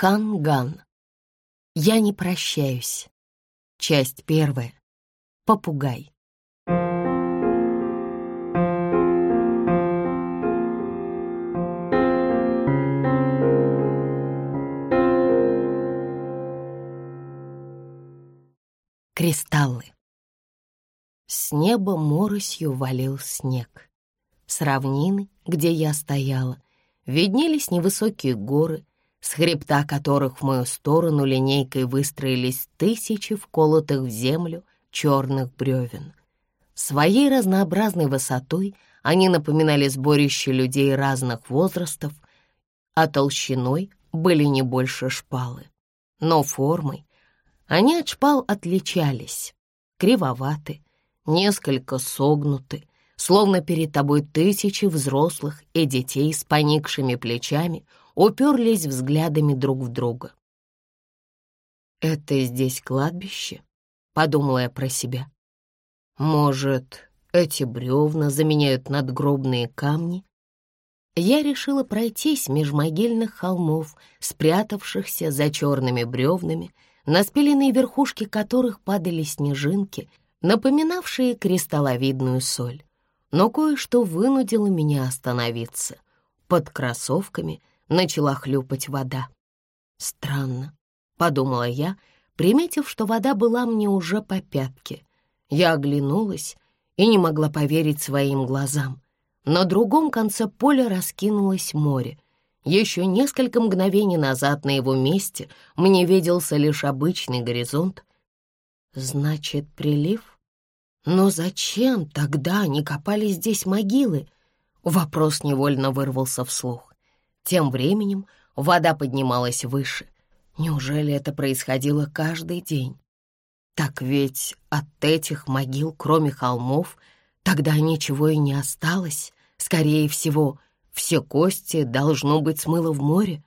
Ханган. Я не прощаюсь. Часть первая. Попугай. Кристаллы. С неба моросью валил снег. С равнины, где я стояла, виднелись невысокие горы, с хребта которых в мою сторону линейкой выстроились тысячи вколотых в землю черных бревен. Своей разнообразной высотой они напоминали сборище людей разных возрастов, а толщиной были не больше шпалы. Но формой они от шпал отличались, кривоваты, несколько согнуты, словно перед тобой тысячи взрослых и детей с поникшими плечами уперлись взглядами друг в друга. «Это здесь кладбище?» — подумала я про себя. «Может, эти бревна заменяют надгробные камни?» Я решила пройтись меж могильных холмов, спрятавшихся за черными бревнами, на спиленные верхушки которых падали снежинки, напоминавшие кристалловидную соль но кое-что вынудило меня остановиться. Под кроссовками начала хлюпать вода. «Странно», — подумала я, приметив, что вода была мне уже по пятке. Я оглянулась и не могла поверить своим глазам. На другом конце поля раскинулось море. Еще несколько мгновений назад на его месте мне виделся лишь обычный горизонт. Значит, прилив? Но зачем тогда не копали здесь могилы? Вопрос невольно вырвался вслух. Тем временем вода поднималась выше. Неужели это происходило каждый день? Так ведь от этих могил, кроме холмов, тогда ничего и не осталось. Скорее всего, все кости должно быть смыло в море.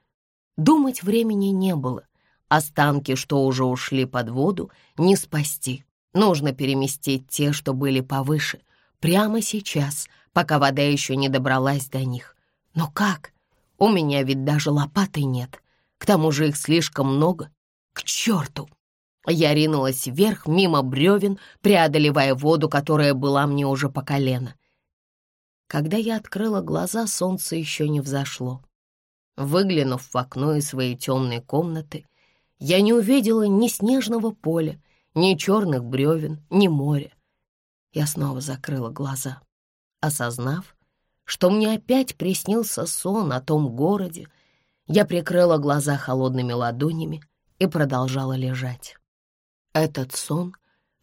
Думать времени не было. Останки, что уже ушли под воду, не спасти. Нужно переместить те, что были повыше, прямо сейчас, пока вода еще не добралась до них. Но как? У меня ведь даже лопаты нет. К тому же их слишком много. К черту! Я ринулась вверх, мимо бревен, преодолевая воду, которая была мне уже по колено. Когда я открыла глаза, солнце еще не взошло. Выглянув в окно из своей темной комнаты, я не увидела ни снежного поля, ни черных бревен, ни моря. Я снова закрыла глаза, осознав, что мне опять приснился сон о том городе. Я прикрыла глаза холодными ладонями и продолжала лежать. Этот сон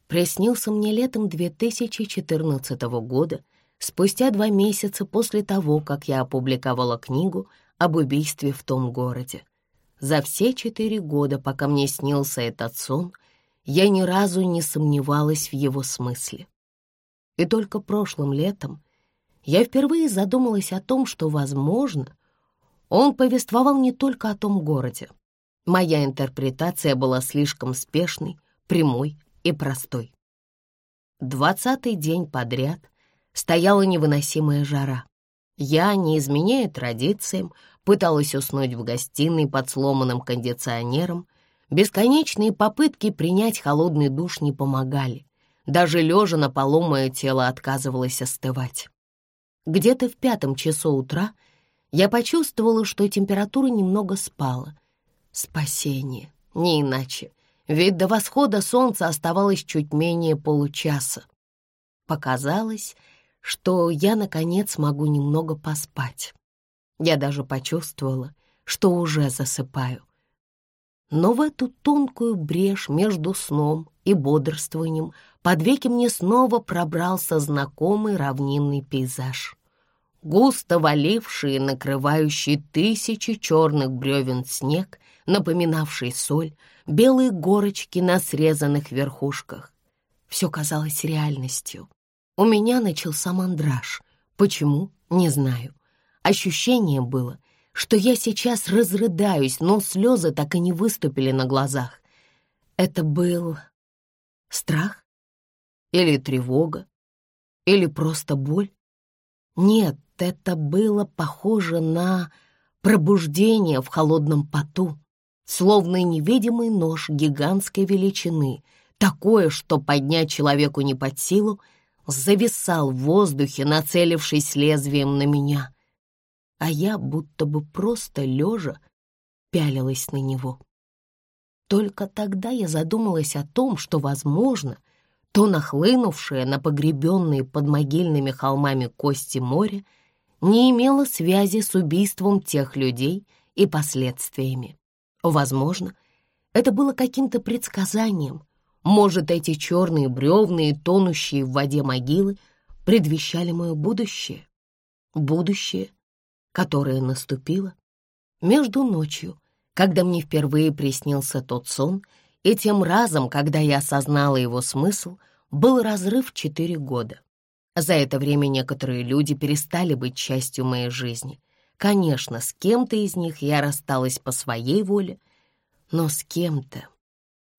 приснился мне летом 2014 года, спустя два месяца после того, как я опубликовала книгу об убийстве в том городе. За все четыре года, пока мне снился этот сон, я ни разу не сомневалась в его смысле. И только прошлым летом я впервые задумалась о том, что, возможно, он повествовал не только о том городе. Моя интерпретация была слишком спешной, прямой и простой. Двадцатый день подряд стояла невыносимая жара. Я, не изменяя традициям, пыталась уснуть в гостиной под сломанным кондиционером — Бесконечные попытки принять холодный душ не помогали. Даже лежа на полу мое тело отказывалось остывать. Где-то в пятом часу утра я почувствовала, что температура немного спала. Спасение, не иначе, ведь до восхода солнца оставалось чуть менее получаса. Показалось, что я, наконец, могу немного поспать. Я даже почувствовала, что уже засыпаю. Но в эту тонкую брешь между сном и бодрствованием под веки мне снова пробрался знакомый равнинный пейзаж. Густо валивший и накрывающий тысячи черных бревен снег, напоминавший соль, белые горочки на срезанных верхушках. Все казалось реальностью. У меня начался мандраж. Почему? Не знаю. Ощущение было — что я сейчас разрыдаюсь, но слезы так и не выступили на глазах. Это был страх? Или тревога? Или просто боль? Нет, это было похоже на пробуждение в холодном поту, словно невидимый нож гигантской величины, такое, что поднять человеку не под силу, зависал в воздухе, нацелившись лезвием на меня. А я будто бы просто лежа пялилась на него. Только тогда я задумалась о том, что, возможно, то нахлынувшее на погребенные под могильными холмами кости моря не имело связи с убийством тех людей и последствиями. Возможно, это было каким-то предсказанием. Может, эти черные бревны и тонущие в воде могилы предвещали мое будущее? Будущее, которое наступило между ночью, когда мне впервые приснился тот сон, и тем разом, когда я осознала его смысл, был разрыв четыре года. За это время некоторые люди перестали быть частью моей жизни — Конечно, с кем-то из них я рассталась по своей воле, но с кем-то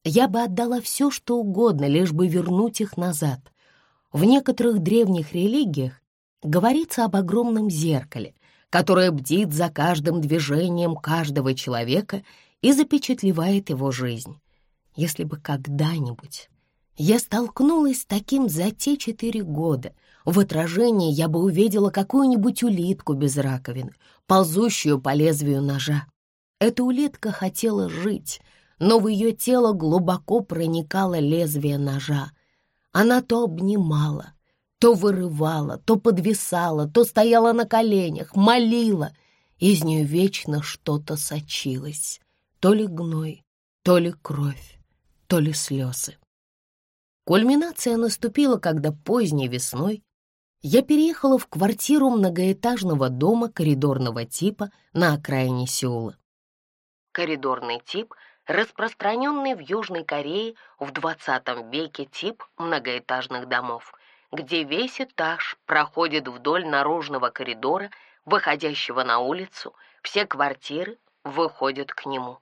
я бы отдала все, что угодно, лишь бы вернуть их назад. В некоторых древних религиях говорится об огромном зеркале, которое бдит за каждым движением каждого человека и запечатлевает его жизнь. Если бы когда-нибудь я столкнулась с таким за те четыре года, в отражении я бы увидела какую-нибудь улитку без раковины, ползущую по лезвию ножа. Эта улитка хотела жить, но в ее тело глубоко проникало лезвие ножа. Она то обнимала, то вырывала, то подвисала, то стояла на коленях, молила. Из нее вечно что-то сочилось, то ли гной, то ли кровь, то ли слезы. Кульминация наступила, когда поздней весной я переехала в квартиру многоэтажного дома коридорного типа на окраине Сеула. Коридорный тип — распространенный в Южной Корее в 20 веке тип многоэтажных домов, где весь этаж проходит вдоль наружного коридора, выходящего на улицу, все квартиры выходят к нему.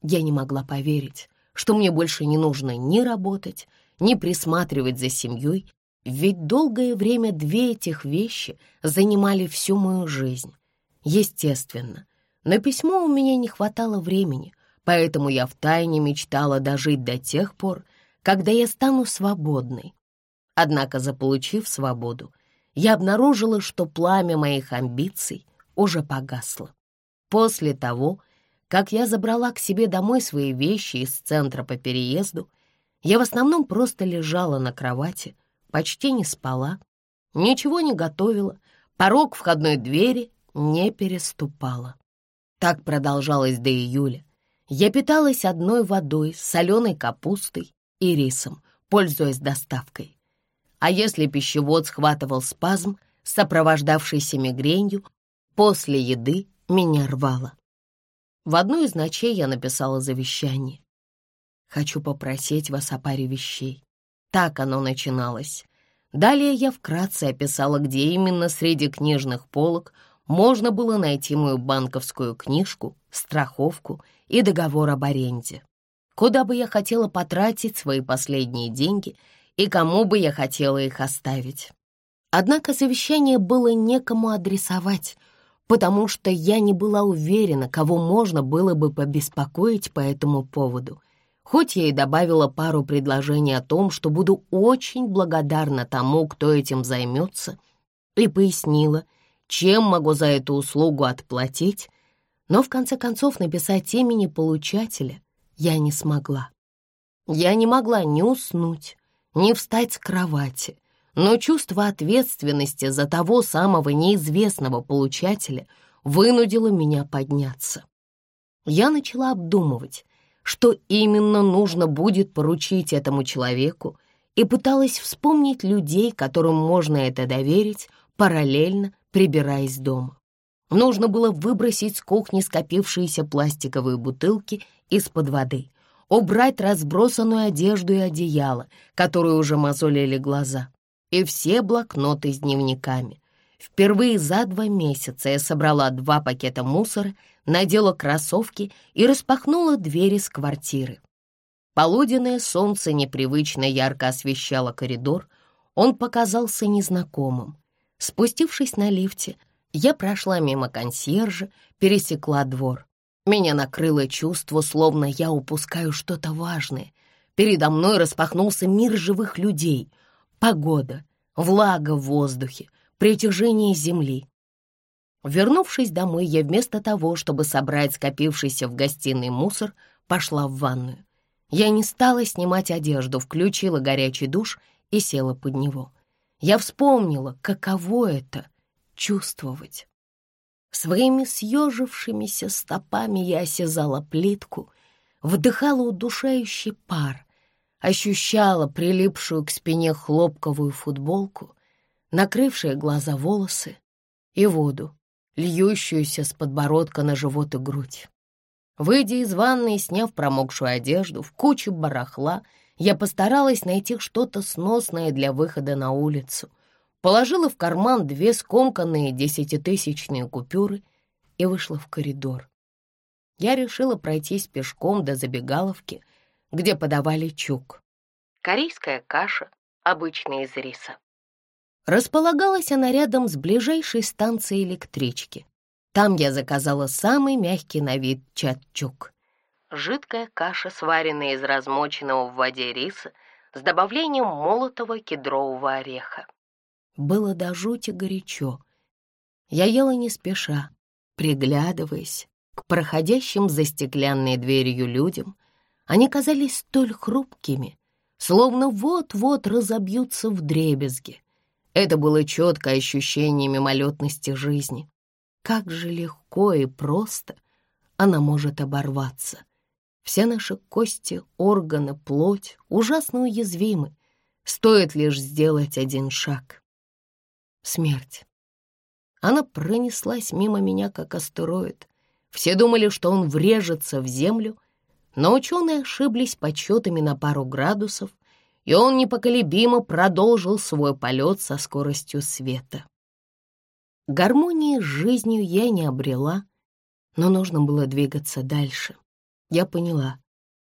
Я не могла поверить, что мне больше не нужно ни работать, ни присматривать за семьей, ведь долгое время две этих вещи занимали всю мою жизнь. Естественно, на письмо у меня не хватало времени, поэтому я втайне мечтала дожить до тех пор, когда я стану свободной. Однако, заполучив свободу, я обнаружила, что пламя моих амбиций уже погасло. После того, как я забрала к себе домой свои вещи из центра по переезду, я в основном просто лежала на кровати, почти не спала, ничего не готовила, порог входной двери не переступала. Так продолжалось до июля. Я питалась одной водой, соленой капустой и рисом, пользуясь доставкой. А если пищевод схватывал спазм, сопровождавшийся мигренью, после еды меня рвало. В одну из ночей я написала завещание. «Хочу попросить вас о паре вещей. Так оно начиналось. Далее я вкратце описала, где именно среди книжных полок можно было найти мою банковскую книжку, страховку и договор об аренде. Куда бы я хотела потратить свои последние деньги и кому бы я хотела их оставить. Однако завещание было некому адресовать, потому что я не была уверена, кого можно было бы побеспокоить по этому поводу — Хоть я и добавила пару предложений о том, что буду очень благодарна тому, кто этим займется, и пояснила, чем могу за эту услугу отплатить, но в конце концов написать имени получателя я не смогла. Я не могла ни уснуть, ни встать с кровати, но чувство ответственности за того самого неизвестного получателя вынудило меня подняться. Я начала обдумывать, что именно нужно будет поручить этому человеку, и пыталась вспомнить людей, которым можно это доверить, параллельно прибираясь дома. Нужно было выбросить с кухни скопившиеся пластиковые бутылки из-под воды, убрать разбросанную одежду и одеяло, которые уже мозолили глаза, и все блокноты с дневниками. Впервые за два месяца я собрала два пакета мусора надела кроссовки и распахнула двери с квартиры. Полуденное солнце непривычно ярко освещало коридор, он показался незнакомым. Спустившись на лифте, я прошла мимо консьержа, пересекла двор. Меня накрыло чувство, словно я упускаю что-то важное. Передо мной распахнулся мир живых людей. Погода, влага в воздухе, притяжение земли. Вернувшись домой, я вместо того, чтобы собрать скопившийся в гостиной мусор, пошла в ванную. Я не стала снимать одежду, включила горячий душ и села под него. Я вспомнила, каково это — чувствовать. Своими съежившимися стопами я осязала плитку, вдыхала удушающий пар, ощущала прилипшую к спине хлопковую футболку, накрывшие глаза волосы и воду, льющуюся с подбородка на живот и грудь. Выйдя из ванны и сняв промокшую одежду в кучу барахла, я постаралась найти что-то сносное для выхода на улицу, положила в карман две скомканные десятитысячные купюры и вышла в коридор. Я решила пройтись пешком до забегаловки, где подавали чук. Корейская каша, обычная из риса. Располагалась она рядом с ближайшей станцией электрички. Там я заказала самый мягкий на вид чатчук. Жидкая каша, сваренная из размоченного в воде риса с добавлением молотого кедрового ореха. Было до жути горячо. Я ела не спеша, приглядываясь к проходящим за стеклянной дверью людям. Они казались столь хрупкими, словно вот-вот разобьются в дребезги. Это было четкое ощущение мимолетности жизни. Как же легко и просто она может оборваться. Все наши кости, органы, плоть ужасно уязвимы. Стоит лишь сделать один шаг. Смерть. Она пронеслась мимо меня, как астероид. Все думали, что он врежется в землю, но ученые ошиблись подсчетами на пару градусов, и он непоколебимо продолжил свой полет со скоростью света. Гармонии с жизнью я не обрела, но нужно было двигаться дальше. Я поняла,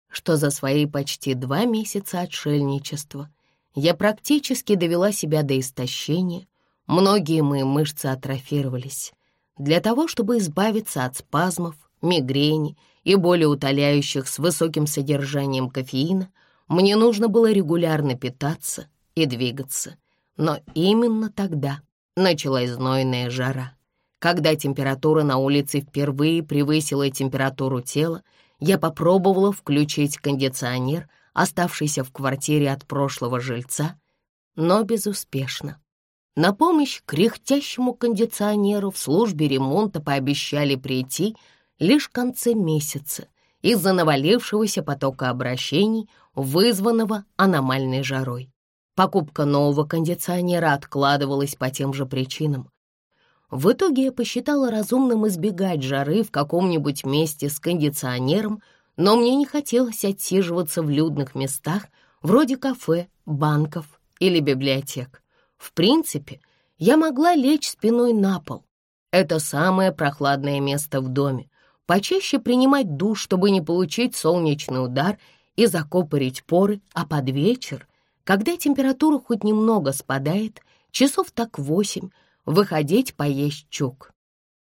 что за свои почти два месяца отшельничества я практически довела себя до истощения, многие мои мышцы атрофировались. Для того, чтобы избавиться от спазмов, мигрени и боли утоляющих с высоким содержанием кофеина, мне нужно было регулярно питаться и двигаться. Но именно тогда началась знойная жара. Когда температура на улице впервые превысила температуру тела, я попробовала включить кондиционер, оставшийся в квартире от прошлого жильца, но безуспешно. На помощь кряхтящему кондиционеру в службе ремонта пообещали прийти лишь в конце месяца из-за навалившегося потока обращений, вызванного аномальной жарой. Покупка нового кондиционера откладывалась по тем же причинам. В итоге я посчитала разумным избегать жары в каком-нибудь месте с кондиционером, но мне не хотелось отсиживаться в людных местах, вроде кафе, банков или библиотек. В принципе, я могла лечь спиной на пол. Это самое прохладное место в доме. Почаще принимать душ, чтобы не получить солнечный удар и закопорить поры, а под вечер когда температура хоть немного спадает, часов так восемь, выходить поесть чук.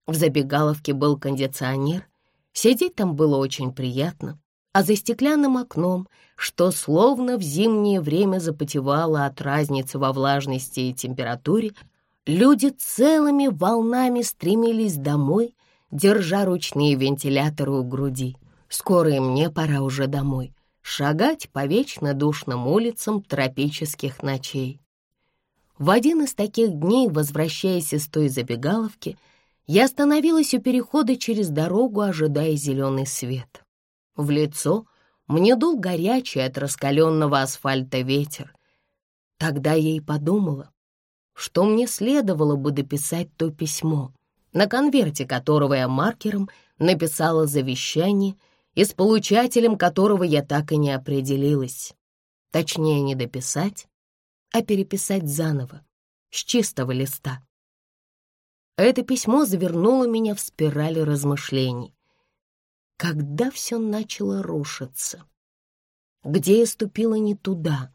В забегаловке был кондиционер, сидеть там было очень приятно, а за стеклянным окном, что словно в зимнее время запотевало от разницы во влажности и температуре, люди целыми волнами стремились домой, держа ручные вентиляторы у груди. Скоро и мне пора уже домой шагать по вечно душным улицам тропических ночей. В один из таких дней, возвращаясь из той забегаловки, я остановилась у перехода через дорогу, ожидая зеленый свет. В лицо мне дул горячий от раскаленного асфальта ветер. Тогда я и подумала, что мне следовало бы дописать то письмо, на конверте которого я маркером написала завещание — и с получателем которого я так и не определилась. Точнее, не дописать, а переписать заново, с чистого листа. Это письмо завернуло меня в спирали размышлений. Когда все начало рушиться? Где я ступила не туда?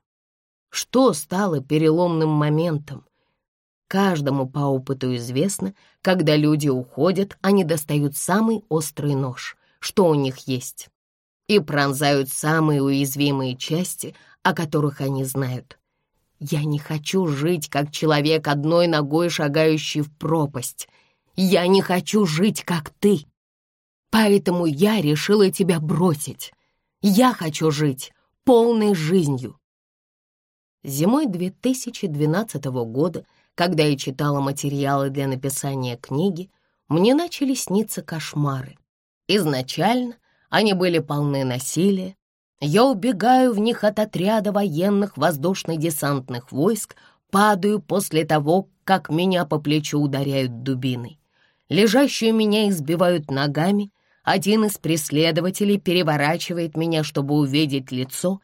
Что стало переломным моментом? Каждому по опыту известно, когда люди уходят, они достают самый острый нож — что у них есть, и пронзают самые уязвимые части, о которых они знают. Я не хочу жить, как человек, одной ногой шагающий в пропасть. Я не хочу жить, как ты. Поэтому я решила тебя бросить. Я хочу жить полной жизнью. Зимой 2012 года, когда я читала материалы для написания книги, мне начали сниться кошмары. Изначально они были полны насилия. Я убегаю в них от отряда военных воздушно-десантных войск, падаю после того, как меня по плечу ударяют дубиной. Лежащую меня избивают ногами, один из преследователей переворачивает меня, чтобы увидеть лицо,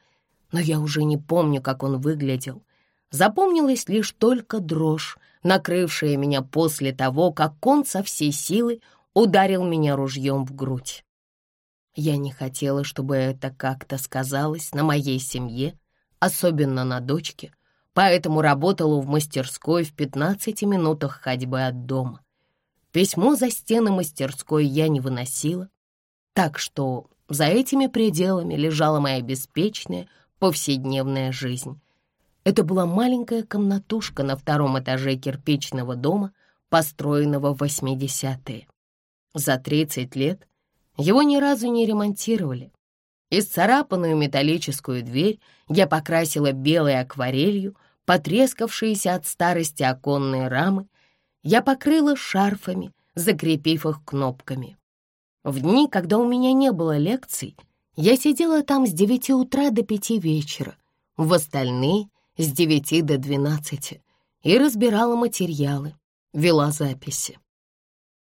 но я уже не помню, как он выглядел. Запомнилась лишь только дрожь, накрывшая меня после того, как он со всей силы ударил меня ружьем в грудь. Я не хотела, чтобы это как-то сказалось на моей семье, особенно на дочке, поэтому работала в мастерской в 15 минутах ходьбы от дома. Письмо за стены мастерской я не выносила, так что за этими пределами лежала моя беспечная повседневная жизнь. Это была маленькая комнатушка на втором этаже кирпичного дома, построенного в 80-е. За 30 лет его ни разу не ремонтировали. Исцарапанную металлическую дверь я покрасила белой акварелью, потрескавшиеся от старости оконные рамы, я покрыла шарфами, закрепив их кнопками. В дни, когда у меня не было лекций, я сидела там с девяти утра до пяти вечера, в остальные — с девяти до двенадцати, и разбирала материалы, вела записи.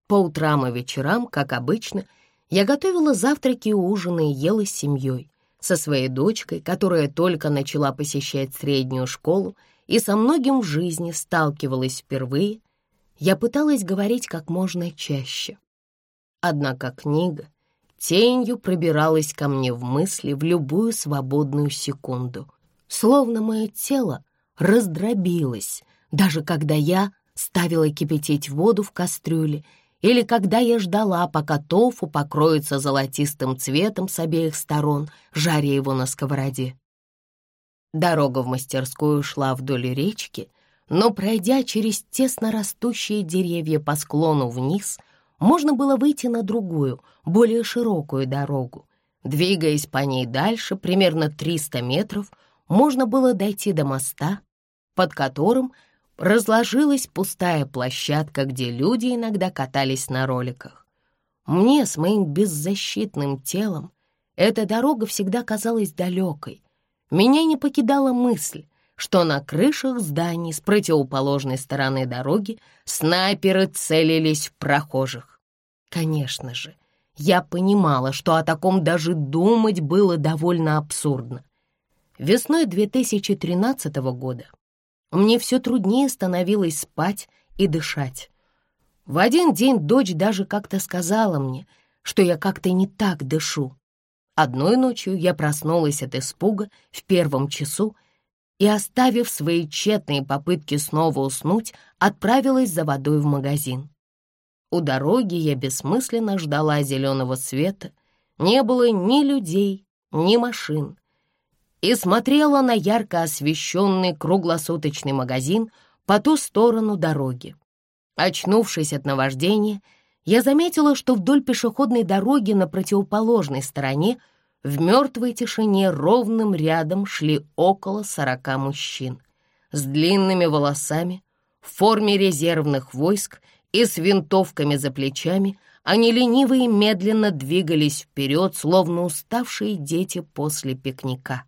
По утрам и вечерам, как обычно, я готовила завтраки и ужины и ела с семьей, со своей дочкой, которая только начала посещать среднюю школу и со многим в жизни сталкивалась впервые, я пыталась говорить как можно чаще. Однако книга тенью пробиралась ко мне в мысли в любую свободную секунду, словно мое тело раздробилось, даже когда я ставила кипятить воду в кастрюле или когда я ждала, пока тофу покроется золотистым цветом с обеих сторон, жаря его на сковороде. Дорога в мастерскую шла вдоль речки, но, пройдя через тесно растущие деревья по склону вниз, можно было выйти на другую, более широкую дорогу. Двигаясь по ней дальше, примерно 300 метров, можно было дойти до моста, под которым разложилась пустая площадка, где люди иногда катались на роликах. Мне с моим беззащитным телом эта дорога всегда казалась далекой. Меня не покидала мысль, что на крышах зданий с противоположной стороны дороги снайперы целились в прохожих. Конечно же, я понимала, что о таком даже думать было довольно абсурдно. Весной 2013 года мне все труднее становилось спать и дышать. В один день дочь даже как-то сказала мне, что я как-то не так дышу. Одной ночью я проснулась от испуга в первом часу и, оставив свои тщетные попытки снова уснуть, отправилась за водой в магазин. У дороги я бессмысленно ждала зеленого света, не было ни людей, ни машин и смотрела на ярко освещенный круглосуточный магазин по ту сторону дороги. Очнувшись от наваждения, я заметила, что вдоль пешеходной дороги на противоположной стороне в мертвой тишине ровным рядом шли около сорока мужчин с длинными волосами, в форме резервных войск и с винтовками за плечами, они лениво и медленно двигались вперед, словно уставшие дети после пикника.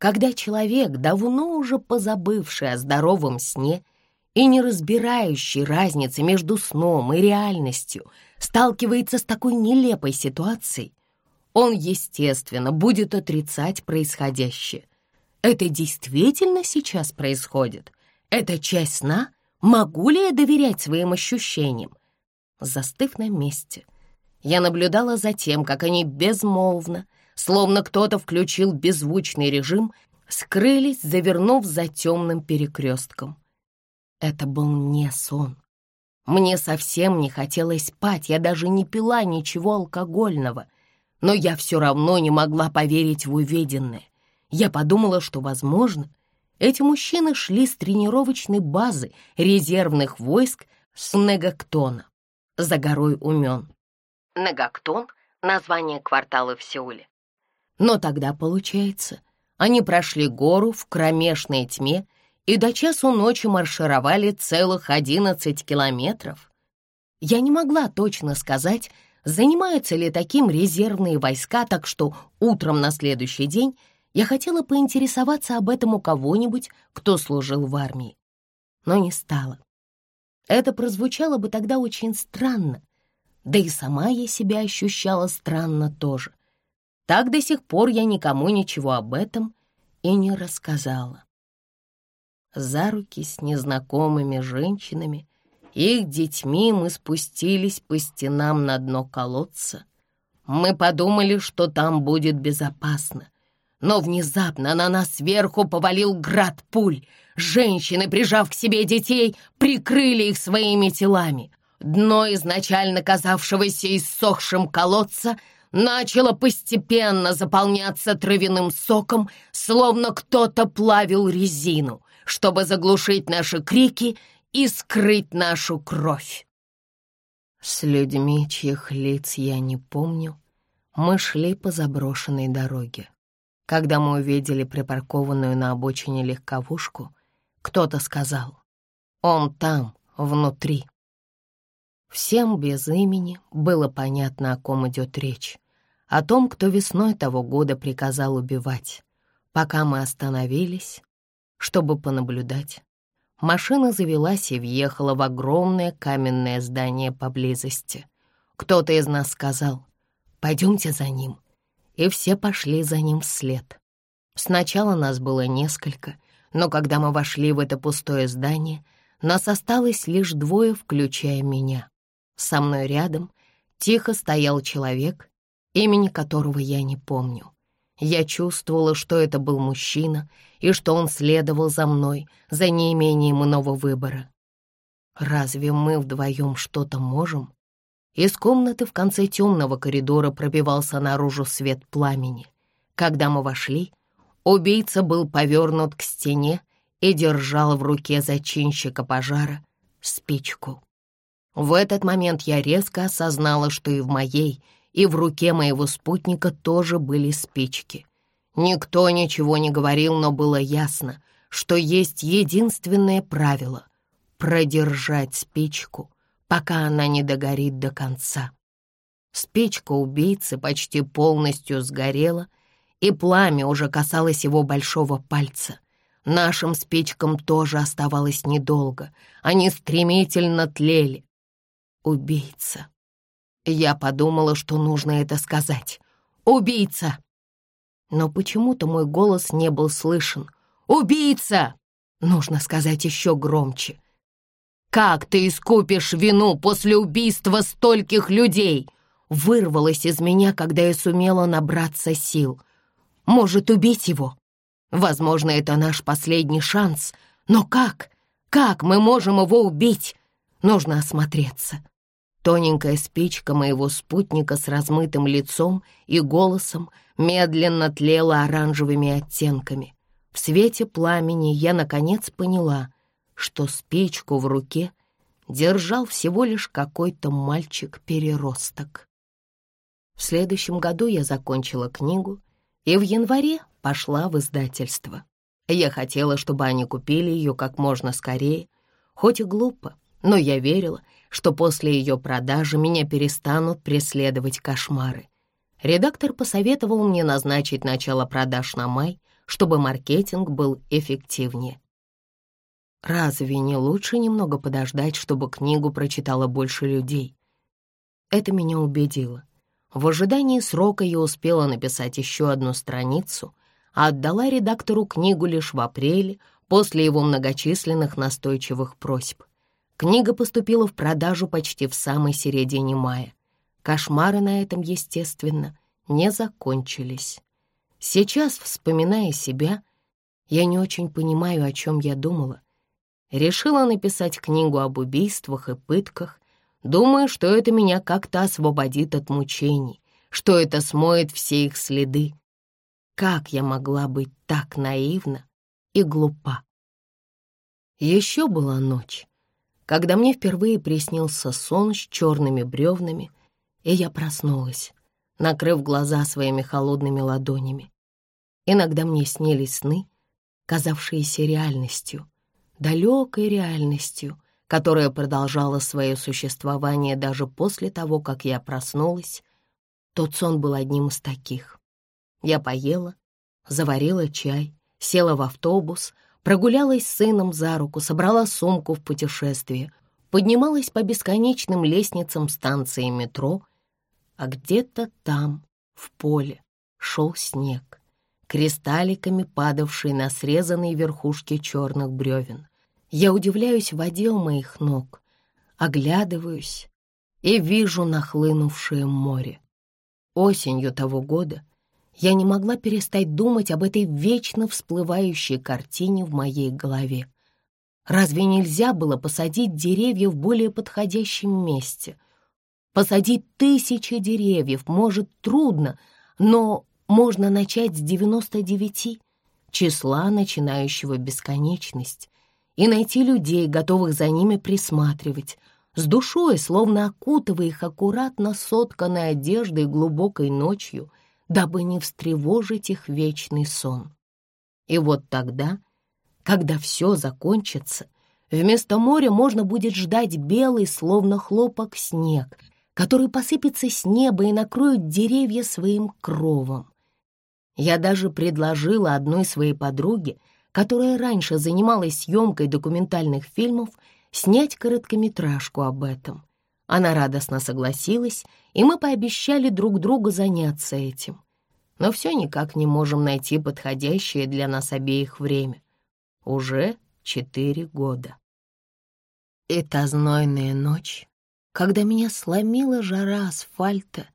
Когда человек, давно уже позабывший о здоровом сне и не разбирающий разницы между сном и реальностью, сталкивается с такой нелепой ситуацией, он, естественно, будет отрицать происходящее. Это действительно сейчас происходит? Это часть сна? Могу ли я доверять своим ощущениям? Застыв на месте, я наблюдала за тем, как они безмолвно, словно кто-то включил беззвучный режим, скрылись, завернув за темным перекрестком. Это был не сон. Мне совсем не хотелось спать, я даже не пила ничего алкогольного, но я все равно не могла поверить в увиденное. Я подумала, что, возможно, эти мужчины шли с тренировочной базы резервных войск с Негактона, за горой умен. Негактон — название квартала в Сеуле. Но тогда, получается, они прошли гору в кромешной тьме и до часу ночи маршировали целых одиннадцать километров. Я не могла точно сказать, занимаются ли таким резервные войска, так что утром на следующий день я хотела поинтересоваться об этом у кого-нибудь, кто служил в армии. Но не стала. Это прозвучало бы тогда очень странно, да и сама я себя ощущала странно тоже. Так до сих пор я никому ничего об этом и не рассказала. За руки с незнакомыми женщинами их детьми мы спустились по стенам на дно колодца. Мы подумали, что там будет безопасно. Но внезапно на нас сверху повалил град пуль. Женщины, прижав к себе детей, прикрыли их своими телами. Дно изначально казавшегося иссохшим колодца начало постепенно заполняться травяным соком, словно кто-то плавил резину, чтобы заглушить наши крики и скрыть нашу кровь. С людьми, чьих лиц я не помню, мы шли по заброшенной дороге. Когда мы увидели припаркованную на обочине легковушку, кто-то сказал «Он там, внутри». Всем без имени было понятно, о ком идет речь. О том, кто весной того года приказал убивать. Пока мы остановились, чтобы понаблюдать, Машина завелась и въехала в огромное каменное здание поблизости. Кто-то из нас сказал «Пойдемте за ним», и все пошли за ним вслед. Сначала нас было несколько, но когда мы вошли в это пустое здание, нас осталось лишь двое, включая меня. Со мной рядом тихо стоял человек, имени которого я не помню. Я чувствовала, что это был мужчина и что он следовал за мной за неимением иного выбора. Разве мы вдвоем что-то можем? Из комнаты в конце темного коридора пробивался наружу свет пламени. Когда мы вошли, убийца был повернут к стене и держал в руке зачинщика пожара спичку. В этот момент я резко осознала, что и в моей — и в руке моего спутника тоже были спички. Никто ничего не говорил, но было ясно, что есть единственное правило — продержать спичку, пока она не догорит до конца. Спичка убийцы почти полностью сгорела, и пламя уже касалось его большого пальца. Нашим спичкам тоже оставалось недолго, они стремительно тлели. Убийца. Я подумала, что нужно это сказать. «Убийца!» Но почему-то мой голос не был слышен. «Убийца!» Нужно сказать еще громче. «Как ты искупишь вину после убийства стольких людей?» Вырвалось из меня, когда я сумела набраться сил. «Может, убить его?» Возможно, это наш последний шанс. Но как? Как мы можем его убить? Нужно осмотреться. Тоненькая спичка моего спутника с размытым лицом и голосом медленно тлела оранжевыми оттенками. В свете пламени я, наконец, поняла, что спичку в руке держал всего лишь какой-то мальчик-переросток. В следующем году я закончила книгу и в январе пошла в издательство. Я хотела, чтобы они купили ее как можно скорее, хоть и глупо, но я верила, что после ее продажи меня перестанут преследовать кошмары. Редактор посоветовал мне назначить начало продаж на май, чтобы маркетинг был эффективнее. Разве не лучше немного подождать, чтобы книгу прочитало больше людей? Это меня убедило. В ожидании срока я успела написать еще одну страницу, а отдала редактору книгу лишь в апреле, после его многочисленных настойчивых просьб. Книга поступила в продажу почти в самой середине мая. Кошмары на этом, естественно, не закончились. Сейчас, вспоминая себя, я не очень понимаю, о чем я думала. Решила написать книгу об убийствах и пытках, думая, что это меня как-то освободит от мучений, что это смоет все их следы. Как я могла быть так наивна и глупа? Еще была ночь, когда мне впервые приснился сон с черными бревнами, и я проснулась, накрыв глаза своими холодными ладонями. Иногда мне снились сны, казавшиеся реальностью, далекой реальностью, которая продолжала свое существование даже после того, как я проснулась. Тот сон был одним из таких. Я поела, заварила чай, села в автобус, прогулялась с сыном за руку, собрала сумку в путешествие, поднималась по бесконечным лестницам станции метро, а где-то там, в поле, шел снег, кристалликами падавший на срезанные верхушки черных бревен. Я удивляюсь воде у моих ног, оглядываюсь и вижу нахлынувшее море. Осенью того года я не могла перестать думать об этой вечно всплывающей картине в моей голове. Разве нельзя было посадить деревья в более подходящем месте? Посадить тысячи деревьев, может, трудно, но можно начать с 99, числа, начинающего бесконечность, и найти людей, готовых за ними присматривать, с душой, словно окутывая их аккуратно сотканной одеждой глубокой ночью — дабы не встревожить их вечный сон. И вот тогда, когда все закончится, вместо моря можно будет ждать белый, словно хлопок, снег, который посыпется с неба и накроет деревья своим кровом. Я даже предложила одной своей подруге, которая раньше занималась съемкой документальных фильмов, снять короткометражку об этом. Она радостно согласилась, и мы пообещали друг другу заняться этим. Но все никак не можем найти подходящее для нас обеих время. Уже четыре года. И та знойная ночь, когда меня сломила жара асфальта,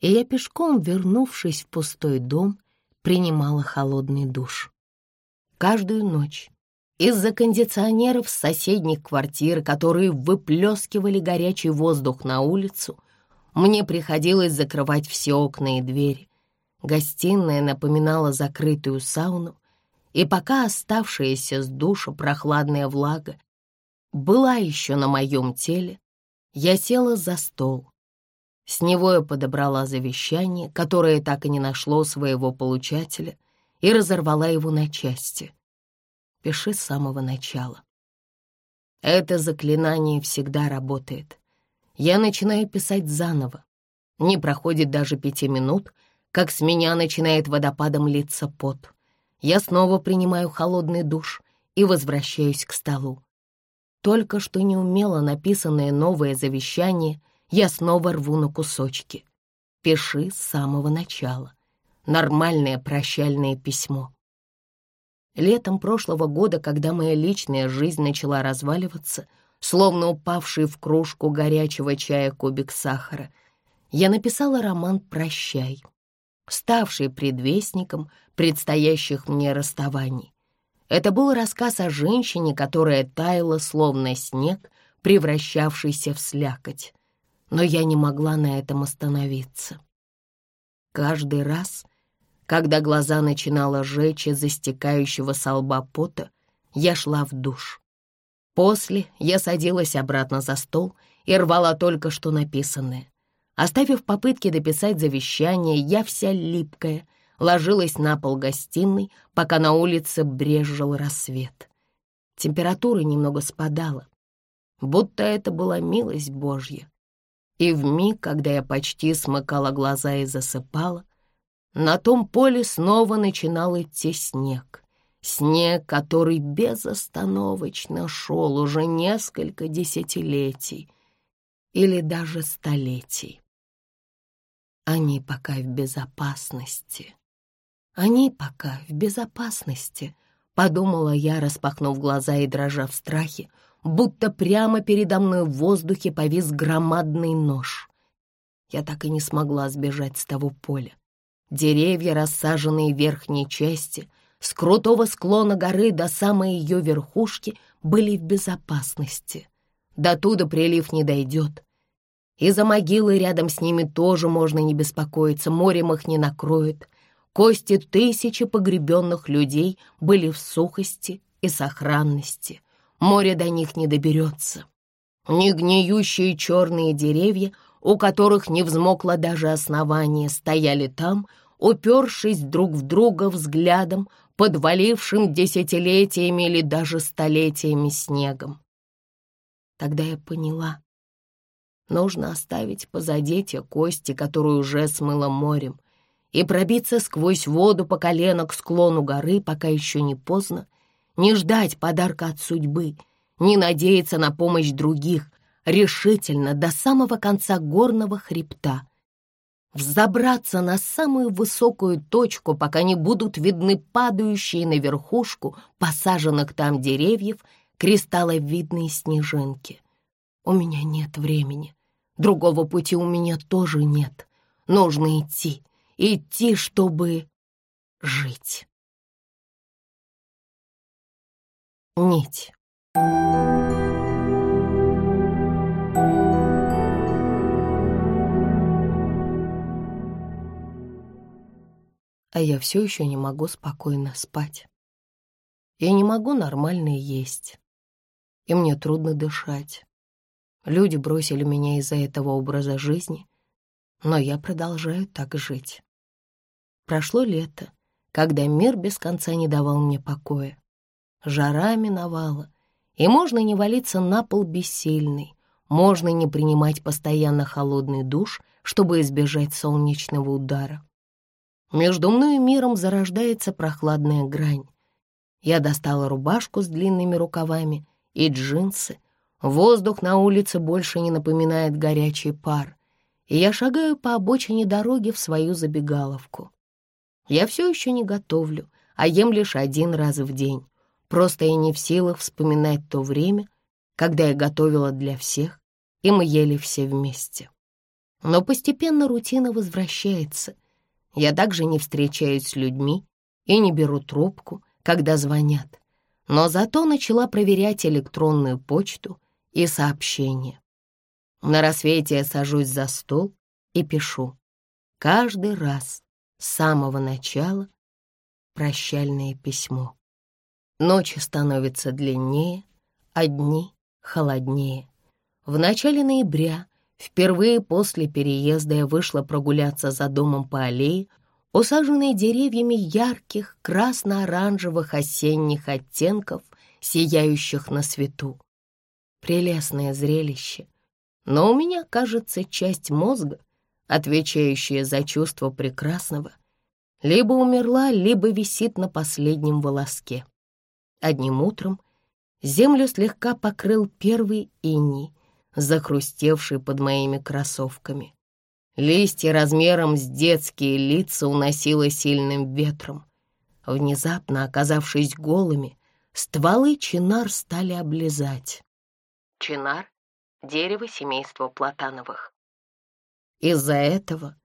и я пешком, вернувшись в пустой дом, принимала холодный душ. Каждую ночь из-за кондиционеров соседних квартир, которые выплескивали горячий воздух на улицу, мне приходилось закрывать все окна и двери. Гостиная напоминала закрытую сауну, и пока оставшаяся с душа прохладная влага была еще на моем теле, я села за стол. С него я подобрала завещание, которое так и не нашло своего получателя, и разорвала его на части — пиши с самого начала. Это заклинание всегда работает. Я начинаю писать заново. Не проходит даже пяти минут, как с меня начинает водопадом литься пот. Я снова принимаю холодный душ и возвращаюсь к столу. Только что неумело написанное новое завещание я снова рву на кусочки. Пиши с самого начала. Нормальное прощальное письмо. Летом прошлого года, когда моя личная жизнь начала разваливаться, словно упавший в кружку горячего чая кубик сахара, я написала роман «Прощай», ставший предвестником предстоящих мне расставаний. Это был рассказ о женщине, которая таяла, словно снег, превращавшийся в слякоть. Но я не могла на этом остановиться. Каждый раз, когда глаза начинало жечь из истекающего со лба пота, я шла в душ. После я садилась обратно за стол и рвала только что написанное. Оставив попытки дописать завещание, я вся липкая ложилась на пол гостиной, пока на улице брезжил рассвет. Температура немного спадала, будто это была милость Божья. И в миг, когда я почти смыкала глаза и засыпала, на том поле снова начинал идти снег. Снег, который безостановочно шел уже несколько десятилетий или даже столетий. Они пока в безопасности. Они пока в безопасности, подумала я, распахнув глаза и дрожа в страхе, будто прямо передо мной в воздухе повис громадный нож. Я так и не смогла сбежать с того поля. Деревья, рассаженные в верхней части, с крутого склона горы до самой ее верхушки, были в безопасности. До туда прилив не дойдет. И за могилой рядом с ними тоже можно не беспокоиться, морем их не накроет. Кости тысячи погребенных людей были в сухости и сохранности. Море до них не доберется. Не гниющие черные деревья, у которых не взмокло даже основание, стояли там, упершись друг в друга взглядом, подвалившим десятилетиями или даже столетиями снегом. Тогда я поняла, нужно оставить позади те кости, которые уже смыло морем, и пробиться сквозь воду по колено к склону горы, пока еще не поздно, не ждать подарка от судьбы, не надеяться на помощь других, решительно до самого конца горного хребта, взобраться на самую высокую точку, пока не будут видны падающие на верхушку посаженных там деревьев кристалловидные снежинки. У меня нет времени. Другого пути у меня тоже нет. Нужно идти, идти, чтобы жить. Нить. А я все еще не могу спокойно спать. Я не могу нормально есть, и мне трудно дышать. Люди бросили меня из-за этого образа жизни, но я продолжаю так жить. Прошло лето, когда мир без конца не давал мне покоя. Жара миновала, и можно не валиться на пол бессильный, можно не принимать постоянно холодный душ, чтобы избежать солнечного удара. Между мной и миром зарождается прохладная грань. Я достала рубашку с длинными рукавами и джинсы. Воздух на улице больше не напоминает горячий пар, и я шагаю по обочине дороги в свою забегаловку. Я все еще не готовлю, а ем лишь один раз в день. Просто я не в силах вспоминать то время, когда я готовила для всех, и мы ели все вместе. Но постепенно рутина возвращается — я также не встречаюсь с людьми и не беру трубку, когда звонят, но зато начала проверять электронную почту и сообщения. На рассвете я сажусь за стол и пишу. Каждый раз с самого начала прощальное письмо. Ночи становятся длиннее, а дни холоднее. В начале ноября Впервые после переезда я вышла прогуляться за домом по аллее, усаженной деревьями ярких красно-оранжевых осенних оттенков, сияющих на свету. Прелестное зрелище, но у меня, кажется, часть мозга, отвечающая за чувство прекрасного, либо умерла, либо висит на последнем волоске. Одним утром землю слегка покрыл первый иней, захрустевший под моими кроссовками. Листья размером с детские лица уносило сильным ветром. Внезапно, оказавшись голыми, стволы чинар стали облизать. Чинар — дерево семейства платановых. Из-за этого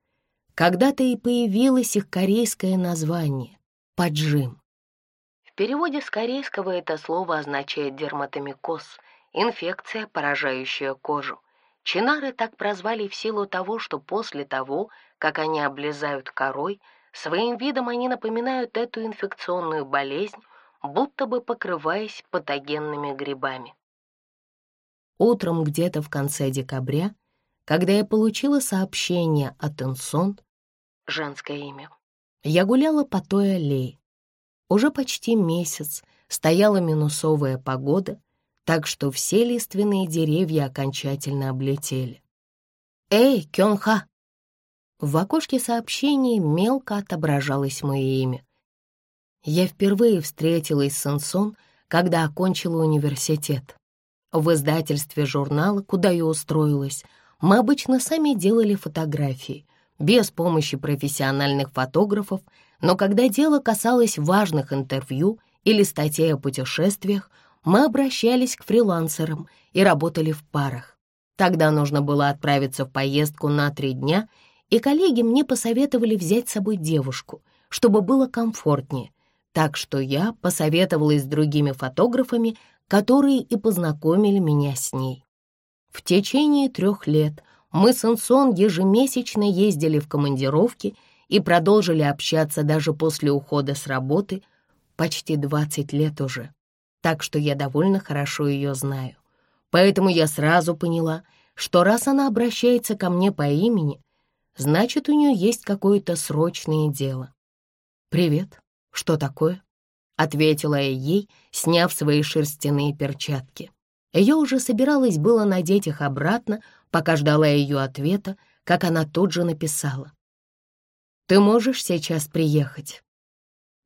когда-то и появилось их корейское название — поджим. В переводе с корейского это слово означает дерматомикоз — инфекция, поражающая кожу. Чинары так прозвали в силу того, что после того, как они облезают корой, своим видом они напоминают эту инфекционную болезнь, будто бы покрываясь патогенными грибами. Утром где-то в конце декабря, когда я получила сообщение от Инсон, женское имя, я гуляла по той аллее. Уже почти месяц стояла минусовая погода, так что все лиственные деревья окончательно облетели. «Эй, Кёнха!» В окошке сообщений мелко отображалось мое имя. Я впервые встретилась с Инсон, когда окончила университет. В издательстве журнала, куда я устроилась, мы обычно сами делали фотографии, без помощи профессиональных фотографов, но когда дело касалось важных интервью или статей о путешествиях, мы обращались к фрилансерам и работали в парах. Тогда нужно было отправиться в поездку на три дня, и коллеги мне посоветовали взять с собой девушку, чтобы было комфортнее. Так что я посоветовалась с другими фотографами, которые и познакомили меня с ней. В течение трех лет мы с Инсон ежемесячно ездили в командировки и продолжили общаться даже после ухода с работы, почти 20 лет уже. Так что я довольно хорошо ее знаю. Поэтому я сразу поняла, что раз она обращается ко мне по имени, значит, у нее есть какое-то срочное дело. «Привет, что такое?» — ответила я ей, сняв свои шерстяные перчатки. Я уже собиралась было надеть их обратно, пока ждала ее ответа, как она тут же написала. «Ты можешь сейчас приехать?»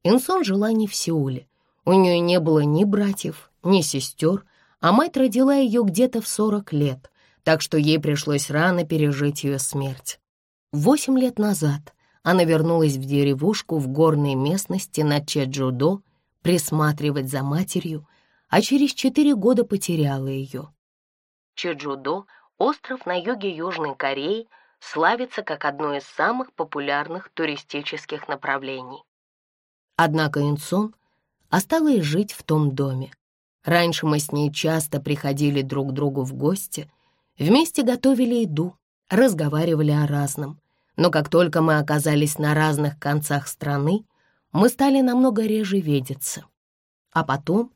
Инсон жила не в Сеуле. У нее не было ни братьев, ни сестер, а мать родила ее где-то в сорок лет, так что ей пришлось рано пережить ее смерть. Восемь лет назад она вернулась в деревушку в горной местности на Чеджудо присматривать за матерью, а через четыре года потеряла ее. Чеджудо — остров на юге Южной Кореи, славится как одно из самых популярных туристических направлений. Однако Инсон осталась жить в том доме. Раньше мы с ней часто приходили друг к другу в гости, вместе готовили еду, разговаривали о разном. Но как только мы оказались на разных концах страны, мы стали намного реже видеться. А потом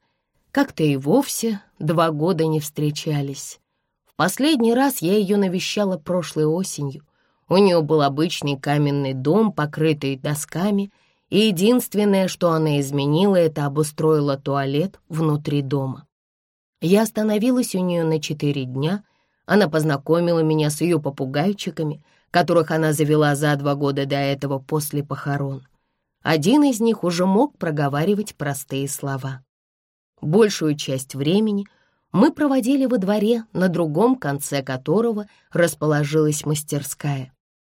как-то и вовсе два года не встречались. В последний раз я ее навещала прошлой осенью. У нее был обычный каменный дом, покрытый досками, и единственное, что она изменила, это обустроила туалет внутри дома. Я остановилась у нее на четыре дня. Она познакомила меня с ее попугайчиками, которых она завела за два года до этого после похорон. Один из них уже мог проговаривать простые слова. Большую часть времени мы проводили во дворе, на другом конце которого расположилась мастерская.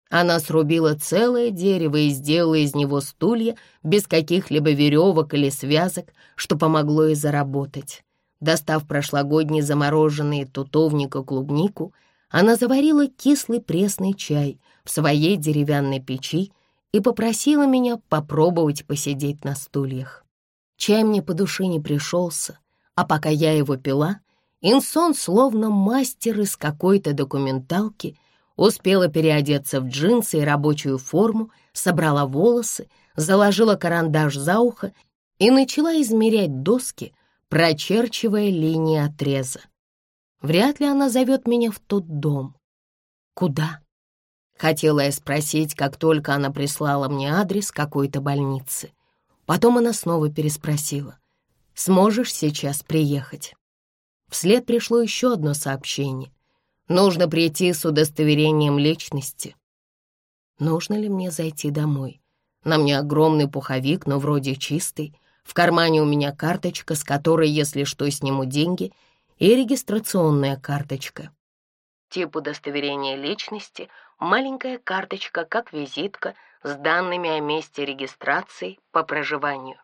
Она срубила целое дерево и сделала из него стулья без каких-либо веревок или связок, что помогло ей заработать. Достав прошлогодний замороженный тутовник и клубнику, она заварила кислый пресный чай в своей деревянной печи и попросила меня попробовать посидеть на стульях. Чай мне по душе не пришелся, а пока я его пила, Инсон, словно мастер из какой-то документалки, успела переодеться в джинсы и рабочую форму, собрала волосы, заложила карандаш за ухо и начала измерять доски, прочерчивая линии отреза. Вряд ли она зовет меня в тот дом. Куда? Хотела я спросить, как только она прислала мне адрес какой-то больницы. Потом она снова переспросила. «Сможешь сейчас приехать?» Вслед пришло еще одно сообщение. «Нужно прийти с удостоверением личности». Нужно ли мне зайти домой? На мне огромный пуховик, но вроде чистый. В кармане у меня карточка, с которой, если что, сниму деньги, и регистрационная карточка. Тип удостоверения личности — маленькая карточка, как визитка, с данными о месте регистрации по проживанию.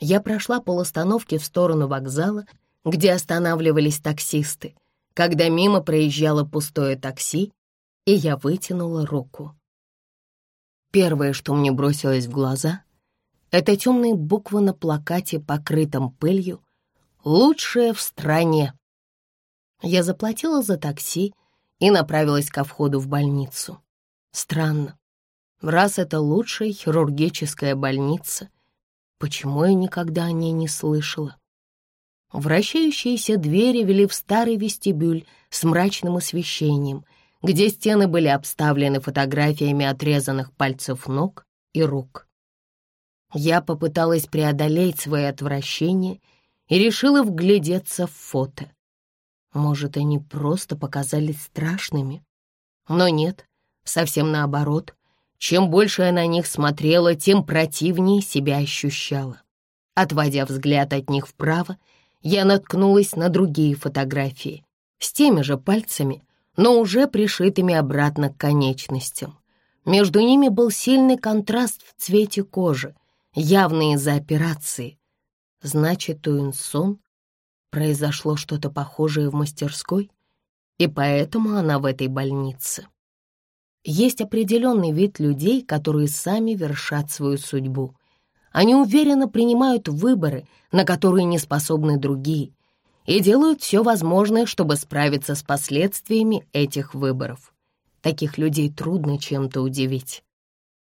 Я прошла полустановки в сторону вокзала, где останавливались таксисты, когда мимо проезжало пустое такси, и я вытянула руку. Первое, что мне бросилось в глаза, это темные буквы на плакате, покрытом пылью «Лучшее в стране». Я заплатила за такси, и направилась ко входу в больницу. Странно. Раз это лучшая хирургическая больница, почему я никогда о ней не слышала? Вращающиеся двери вели в старый вестибюль с мрачным освещением, где стены были обставлены фотографиями отрезанных пальцев ног и рук. Я попыталась преодолеть свое отвращение и решила вглядеться в фото. Может, они просто показались страшными? Но нет, совсем наоборот. Чем больше я на них смотрела, тем противнее себя ощущала. Отводя взгляд от них вправо, я наткнулась на другие фотографии с теми же пальцами, но уже пришитыми обратно к конечностям. Между ними был сильный контраст в цвете кожи, явный из-за операции. Значит, у Инсон произошло что-то похожее в мастерской, и поэтому она в этой больнице. Есть определенный вид людей, которые сами вершат свою судьбу. Они уверенно принимают выборы, на которые не способны другие, и делают все возможное, чтобы справиться с последствиями этих выборов. Таких людей трудно чем-то удивить.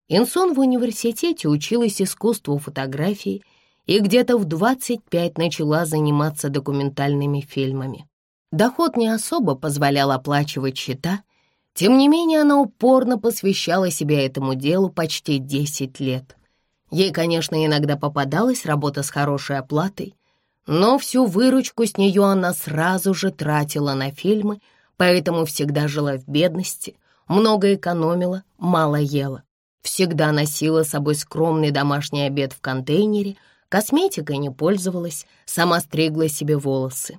Инсон в университете училась искусству фотографии и где-то в 25 начала заниматься документальными фильмами. Доход не особо позволял оплачивать счета, тем не менее она упорно посвящала себя этому делу почти 10 лет. Ей, конечно, иногда попадалась работа с хорошей оплатой, но всю выручку с нее она сразу же тратила на фильмы, поэтому всегда жила в бедности, много экономила, мало ела. Всегда носила с собой скромный домашний обед в контейнере, косметикой не пользовалась, сама стригла себе волосы.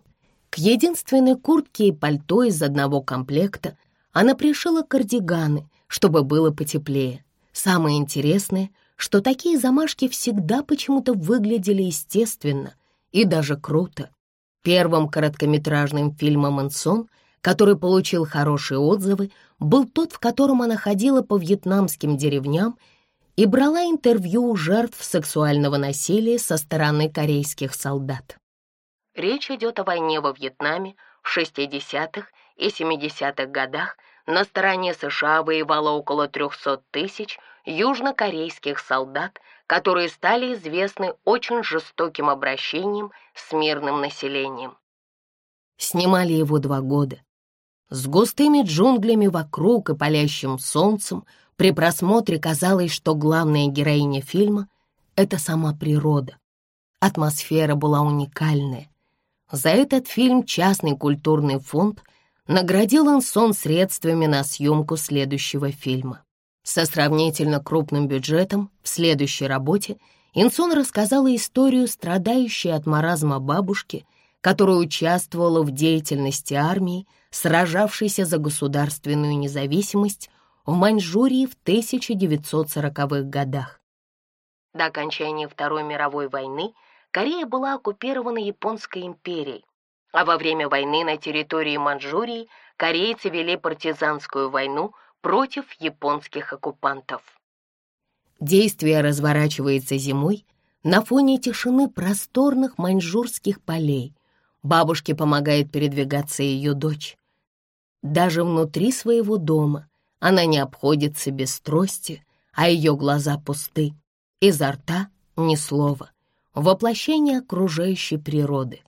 К единственной куртке и пальто из одного комплекта она пришила кардиганы, чтобы было потеплее. Самое интересное, что такие замашки всегда почему-то выглядели естественно и даже круто. Первым короткометражным фильмом «Инсон», который получил хорошие отзывы, был тот, в котором она ходила по вьетнамским деревням и брала интервью у жертв сексуального насилия со стороны корейских солдат. Речь идет о войне во Вьетнаме в 60-х и 70-х годах. На стороне США воевало около 300 тысяч южнокорейских солдат, которые стали известны очень жестоким обращением с мирным населением. Снимали его два года. С густыми джунглями вокруг и палящим солнцем при просмотре казалось, что главная героиня фильма — это сама природа. Атмосфера была уникальная, за этот фильм частный культурный фонд наградил Инсон средствами на съемку следующего фильма. Со сравнительно крупным бюджетом в следующей работе Инсон рассказала историю страдающей от маразма бабушки, которая участвовала в деятельности армии, сражавшейся за государственную независимость в Маньчжурии в 1940-х годах. До окончания Второй мировой войны Корея была оккупирована Японской империей, а во время войны на территории Манчжурии корейцы вели партизанскую войну против японских оккупантов. Действие разворачивается зимой на фоне тишины просторных маньчжурских полей. Бабушке помогает передвигаться ее дочь. Даже внутри своего дома она не обходится без трости, а ее глаза пусты, изо рта ни слова воплощение окружающей природы.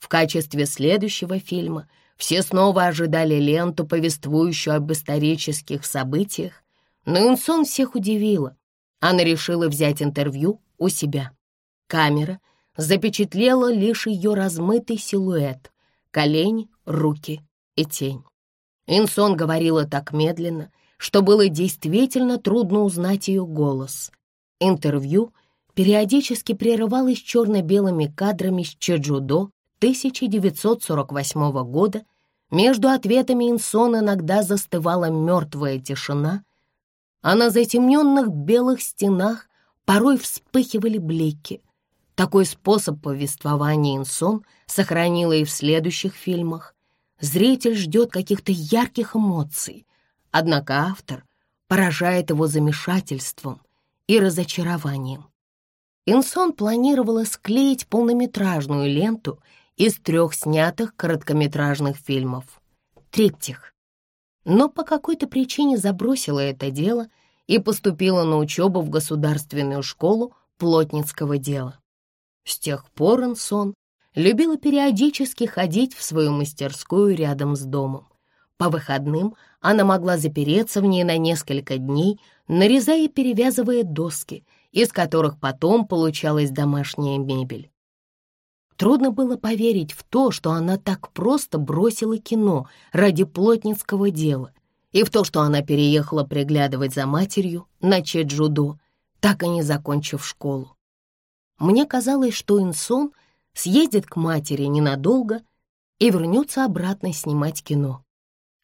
В качестве следующего фильма все снова ожидали ленту, повествующую об исторических событиях, но Инсон всех удивила. Она решила взять интервью у себя. Камера запечатлела лишь ее размытый силуэт, колени, руки и тень. Инсон говорила так медленно, что было действительно трудно узнать ее голос. Интервью — периодически прерывалась черно-белыми кадрами с Чеджудо 1948 года, между ответами Инсон иногда застывала мертвая тишина, а на затемненных белых стенах порой вспыхивали блики. Такой способ повествования Инсон сохранила и в следующих фильмах. Зритель ждет каких-то ярких эмоций, однако автор поражает его замешательством и разочарованием. Инсон планировала склеить полнометражную ленту из трех снятых короткометражных фильмов. Триптих. Но по какой-то причине забросила это дело и поступила на учебу в государственную школу плотницкого дела. С тех пор Инсон любила периодически ходить в свою мастерскую рядом с домом. По выходным она могла запереться в ней на несколько дней, нарезая и перевязывая доски — из которых потом получалась домашняя мебель. Трудно было поверить в то, что она так просто бросила кино ради плотницкого дела, и в то, что она переехала приглядывать за матерью на Чеджудо, так и не закончив школу. Мне казалось, что Инсон съездит к матери ненадолго и вернется обратно снимать кино.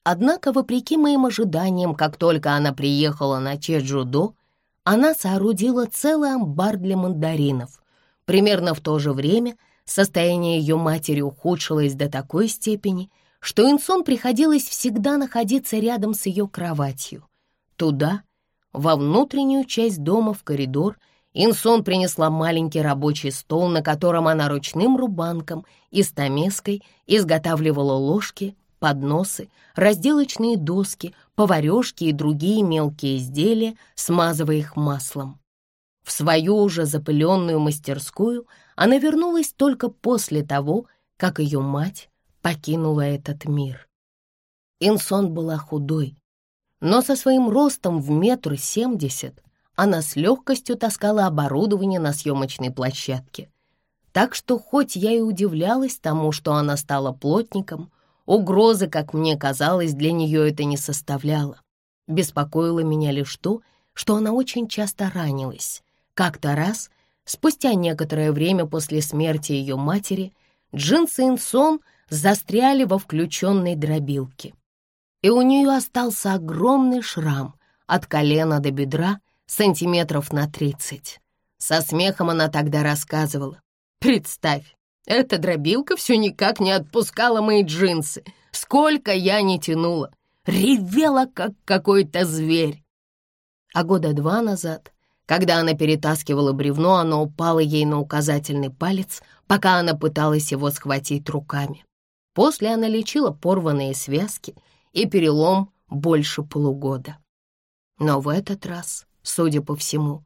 Однако, вопреки моим ожиданиям, как только она приехала на Чеджудо, она соорудила целый амбар для мандаринов. Примерно в то же время состояние ее матери ухудшилось до такой степени, что Инсон приходилось всегда находиться рядом с ее кроватью. Туда, во внутреннюю часть дома в коридор Инсон принесла маленький рабочий стол, на котором она ручным рубанком и стамеской изготавливала ложки, подносы, разделочные доски, поварешки и другие мелкие изделия, смазывая их маслом. В свою уже запыленную мастерскую она вернулась только после того, как ее мать покинула этот мир. Инсон была худой, но со своим ростом в метр семьдесят она с легкостью таскала оборудование на съемочной площадке. Так что хоть я и удивлялась тому, что она стала плотником, угрозы, как мне казалось, для нее это не составляло. Беспокоило меня лишь то, что она очень часто ранилась. Как-то раз, спустя некоторое время после смерти ее матери, джинсы Инсон застряли во включенной дробилке. И у нее остался огромный шрам от колена до бедра, сантиметров на тридцать. Со смехом она тогда рассказывала. «Представь, эта дробилка все никак не отпускала мои джинсы. Сколько я не тянула. Ревела, как какой-то зверь». А года два назад, когда она перетаскивала бревно, оно упало ей на указательный палец, пока она пыталась его схватить руками. После она лечила порванные связки и перелом больше полугода. Но в этот раз судя по всему.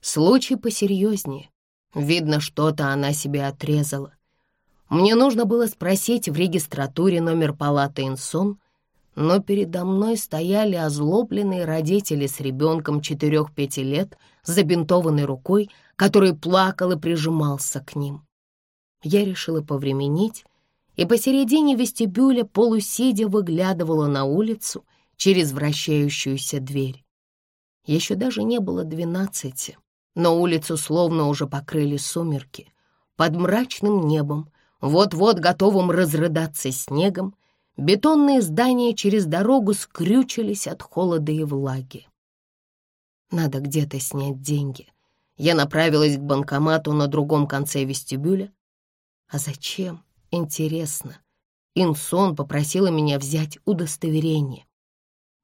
Случай посерьезнее. Видно, что-то она себе отрезала. Мне нужно было спросить в регистратуре номер палаты Инсон, но передо мной стояли озлобленные родители с ребенком 4-5 лет, забинтованной рукой, который плакал и прижимался к ним. Я решила повременить, и посередине вестибюля полусидя выглядывала на улицу через вращающуюся дверь. Еще даже не было двенадцати, но улицу словно уже покрыли сумерки. Под мрачным небом, вот-вот готовым разрыдаться снегом, бетонные здания через дорогу скрючились от холода и влаги. Надо где-то снять деньги. Я направилась к банкомату на другом конце вестибюля. А зачем? Интересно. Инсон попросила меня взять удостоверение.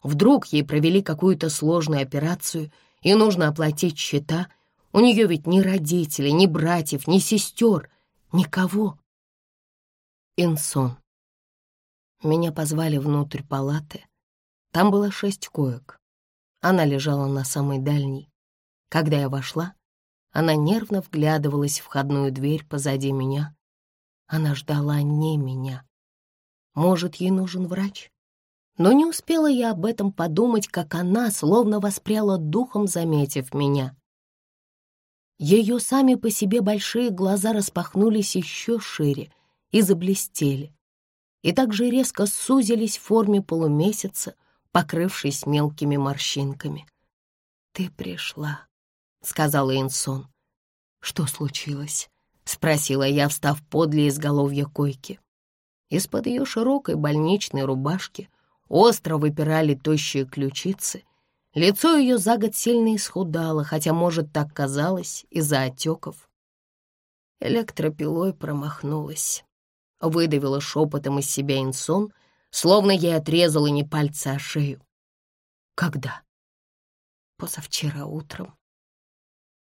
Вдруг ей провели какую-то сложную операцию, и нужно оплатить счета. У нее ведь ни родителей, ни братьев, ни сестер, никого. Инсон. Меня позвали внутрь палаты. Там было шесть коек. Она лежала на самой дальней. Когда я вошла, она нервно вглядывалась в входную дверь позади меня. Она ждала не меня. Может, ей нужен врач? Но не успела я об этом подумать, как она словно воспряла духом, заметив меня. Ее сами по себе большие глаза распахнулись еще шире и заблестели, и также резко сузились в форме полумесяца, покрывшись мелкими морщинками. «Ты пришла», — сказала Инсон. «Что случилось?» — спросила я, встав подле изголовья койки. Из-под ее широкой больничной рубашки — Остро выпирали тощие ключицы. Лицо ее за год сильно исхудало, хотя, может, так казалось, из-за отеков. Электропилой промахнулась. Выдавила шепотом из себя инсон, словно ей отрезала не пальцы, а шею. «Когда?» «Позавчера утром».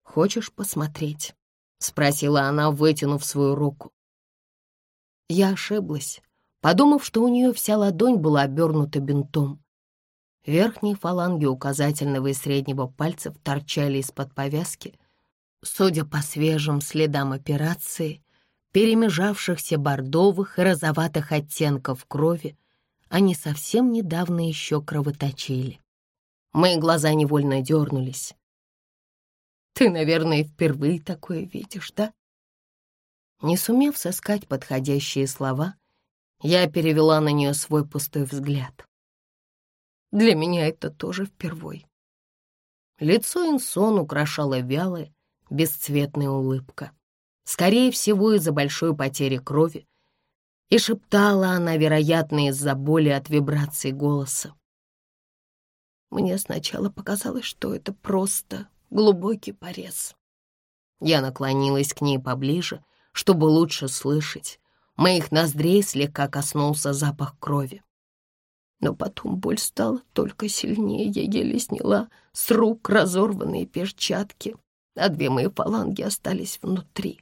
«Хочешь посмотреть?» — спросила она, вытянув свою руку. Я ошиблась подумав, что у нее вся ладонь была обернута бинтом. Верхние фаланги указательного и среднего пальцев торчали из-под повязки. Судя по свежим следам операции, перемежавшихся бордовых и розоватых оттенков крови, они совсем недавно еще кровоточили. Мои глаза невольно дернулись. «Ты, наверное, впервые такое видишь, да?» Не сумев сыскать подходящие слова, я перевела на нее свой пустой взгляд. Для меня это тоже впервой. Лицо Инсон украшала вялая, бесцветная улыбка. Скорее всего, из-за большой потери крови. И шептала она, вероятно, из-за боли от вибраций голоса. Мне сначала показалось, что это просто глубокий порез. Я наклонилась к ней поближе, чтобы лучше слышать, Моих ноздрей слегка коснулся запах крови. Но потом боль стала только сильнее, я еле сняла с рук разорванные перчатки, а две мои фаланги остались внутри.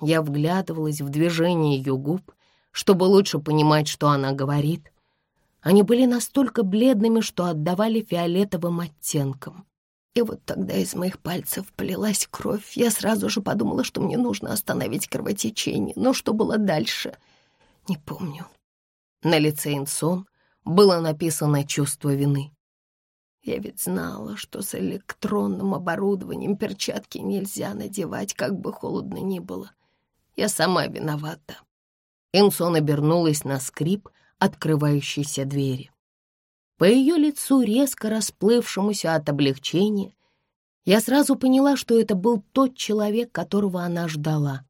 Я вглядывалась в движение ее губ, чтобы лучше понимать, что она говорит. Они были настолько бледными, что отдавали фиолетовым оттенком. И вот тогда из моих пальцев полилась кровь. Я сразу же подумала, что мне нужно остановить кровотечение. Но что было дальше, не помню. На лице Инсон было написано чувство вины. Я ведь знала, что с электронным оборудованием перчатки нельзя надевать, как бы холодно ни было. Я сама виновата. Инсон обернулась на скрип открывающейся двери. По ее лицу, резко расплывшемуся от облегчения, я сразу поняла, что это был тот человек, которого она ждала.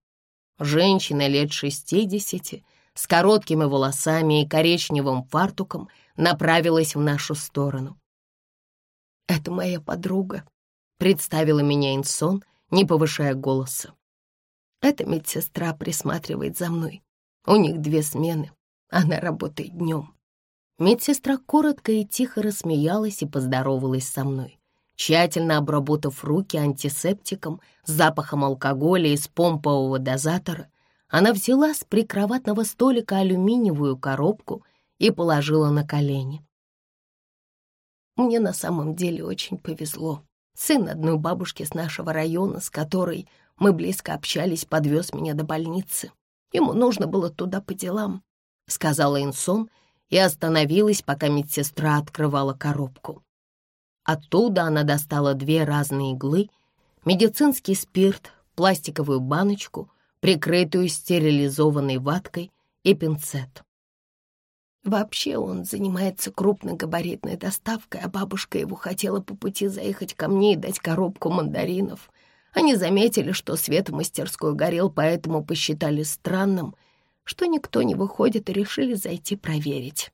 Женщина лет шестидесяти, с короткими волосами и коричневым фартуком, направилась в нашу сторону. «Это моя подруга», — представила меня Инсон, не повышая голоса. «Эта медсестра присматривает за мной. У них две смены. Она работает днем». Медсестра коротко и тихо рассмеялась и поздоровалась со мной. Тщательно обработав руки антисептиком запахом алкоголя из помпового дозатора, она взяла с прикроватного столика алюминиевую коробку и положила на колени. Мне на самом деле очень повезло. Сын одной бабушки с нашего района, с которой мы близко общались, подвез меня до больницы. Ему нужно было туда по делам, — сказала Инсон и остановилась, пока медсестра открывала коробку. Оттуда она достала две разные иглы, медицинский спирт, пластиковую баночку, прикрытую стерилизованной ваткой и пинцет. Вообще он занимается крупногабаритной доставкой, а бабушка его хотела по пути заехать ко мне и дать коробку мандаринов. Они заметили, что свет в мастерской горел, поэтому посчитали странным, что никто не выходит и решили зайти проверить.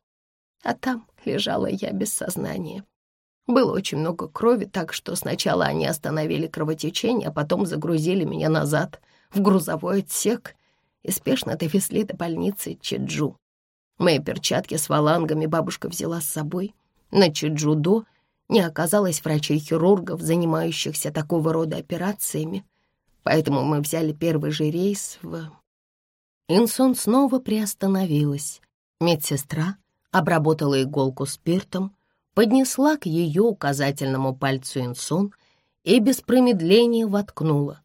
А там лежала я без сознания. Было очень много крови, так что сначала они остановили кровотечение, а потом загрузили меня назад в грузовой отсек и спешно довезли до больницы Чеджу. Мои перчатки с валангами бабушка взяла с собой. На Чеджудо не оказалось врачей-хирургов, занимающихся такого рода операциями, поэтому мы взяли первый же рейс в... Инсон снова приостановилась. Медсестра обработала иголку спиртом, поднесла к ее указательному пальцу Инсон и без промедления воткнула.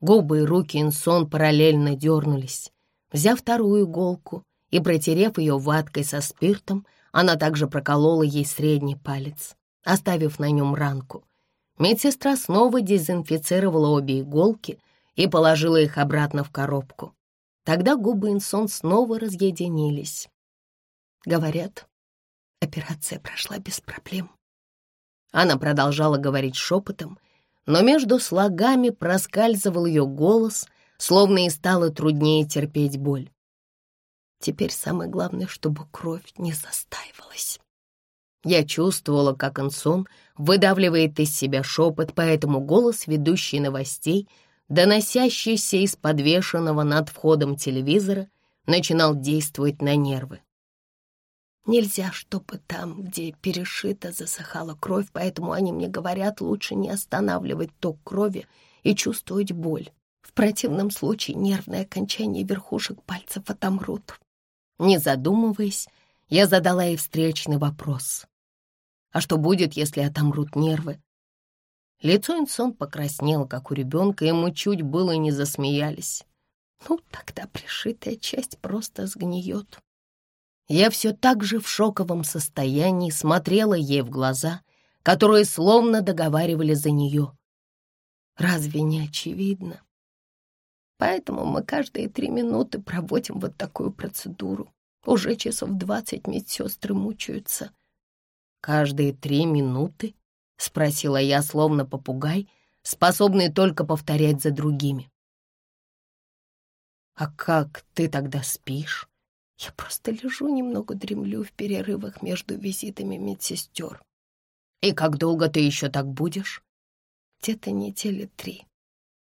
Губы и руки Инсон параллельно дернулись. Взяв вторую иголку, и, протерев ее ваткой со спиртом, она также проколола ей средний палец, оставив на нем ранку. Медсестра снова дезинфицировала обе иголки и положила их обратно в коробку. Тогда губы Инсон снова разъединились. Говорят, операция прошла без проблем. Она продолжала говорить шепотом, но между слогами проскальзывал ее голос, словно и стало труднее терпеть боль. Теперь самое главное, чтобы кровь не застаивалась. Я чувствовала, как Ансон выдавливает из себя шепот, поэтому голос ведущей новостей, доносящийся из подвешенного над входом телевизора, начинал действовать на нервы. Нельзя, чтобы там, где перешито, засыхала кровь, поэтому они мне говорят, лучше не останавливать ток крови и чувствовать боль. В противном случае нервные окончания верхушек пальцев отомрут. Не задумываясь, я задала ей встречный вопрос. А что будет, если отомрут нервы? Лицо Инсон покраснело, как у ребенка, мы чуть было не засмеялись. Ну, тогда пришитая часть просто сгниет. Я все так же в шоковом состоянии смотрела ей в глаза, которые словно договаривали за нее. Разве не очевидно? Поэтому мы каждые три минуты проводим вот такую процедуру. Уже часов двадцать медсестры мучаются. «Каждые три минуты?» — спросила я, словно попугай, способный только повторять за другими. «А как ты тогда спишь?» «Я просто лежу немного дремлю в перерывах между визитами медсестер». «И как долго ты еще так будешь?» «Где-то недели три».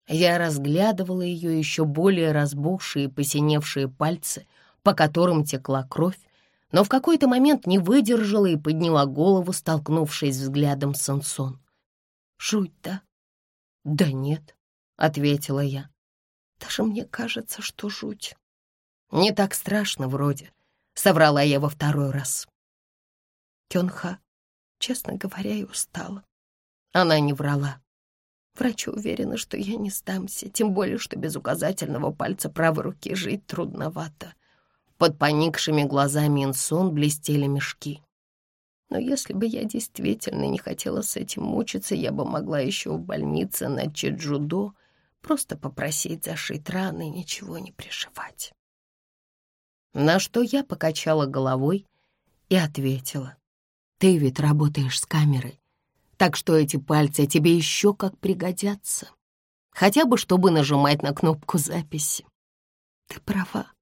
Я разглядывала ее еще более разбухшие и посиневшие пальцы, по которым текла кровь, но в какой-то момент не выдержала и подняла голову, столкнувшись взглядом с Сансон. «Жуть, да?» «Да нет», — ответила я. «Даже мне кажется, что жуть». «Не так страшно вроде», — соврала я во второй раз. Кёнха, честно говоря, и устала. Она не врала. Врачи уверены, что я не сдамся, тем более, что без указательного пальца правой руки жить трудновато. Под поникшими глазами Инсон блестели мешки. Но если бы я действительно не хотела с этим мучиться, я бы могла еще в больнице на Чеджудо просто попросить зашить раны и ничего не пришивать. На что я покачала головой и ответила. «Ты ведь работаешь с камерой, так что эти пальцы тебе еще как пригодятся, хотя бы чтобы нажимать на кнопку записи». «Ты права»,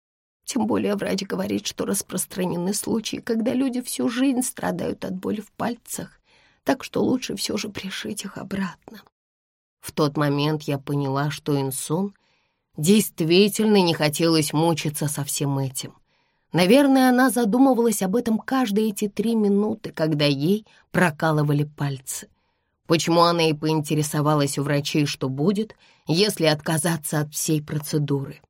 тем более врач говорит, что распространены случаи, когда люди всю жизнь страдают от боли в пальцах, так что лучше все же пришить их обратно. В тот момент я поняла, что Инсон действительно не хотелось мучиться со всем этим. Наверное, она задумывалась об этом каждые эти три минуты, когда ей прокалывали пальцы. Почему она и поинтересовалась у врачей, что будет, если отказаться от всей процедуры?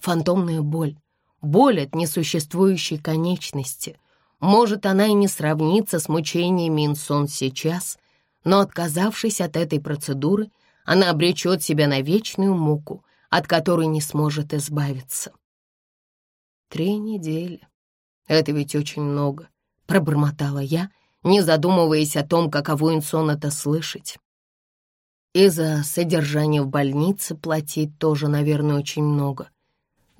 Фантомная боль боль от несуществующей конечности. Может, она и не сравнится с мучениями Инсон сейчас, но, отказавшись от этой процедуры, она обречет себя на вечную муку, от которой не сможет избавиться. «Три недели. Это ведь очень много», — пробормотала я, не задумываясь о том, каково Инсон это слышать. И за содержание в больнице платить тоже, наверное, очень много.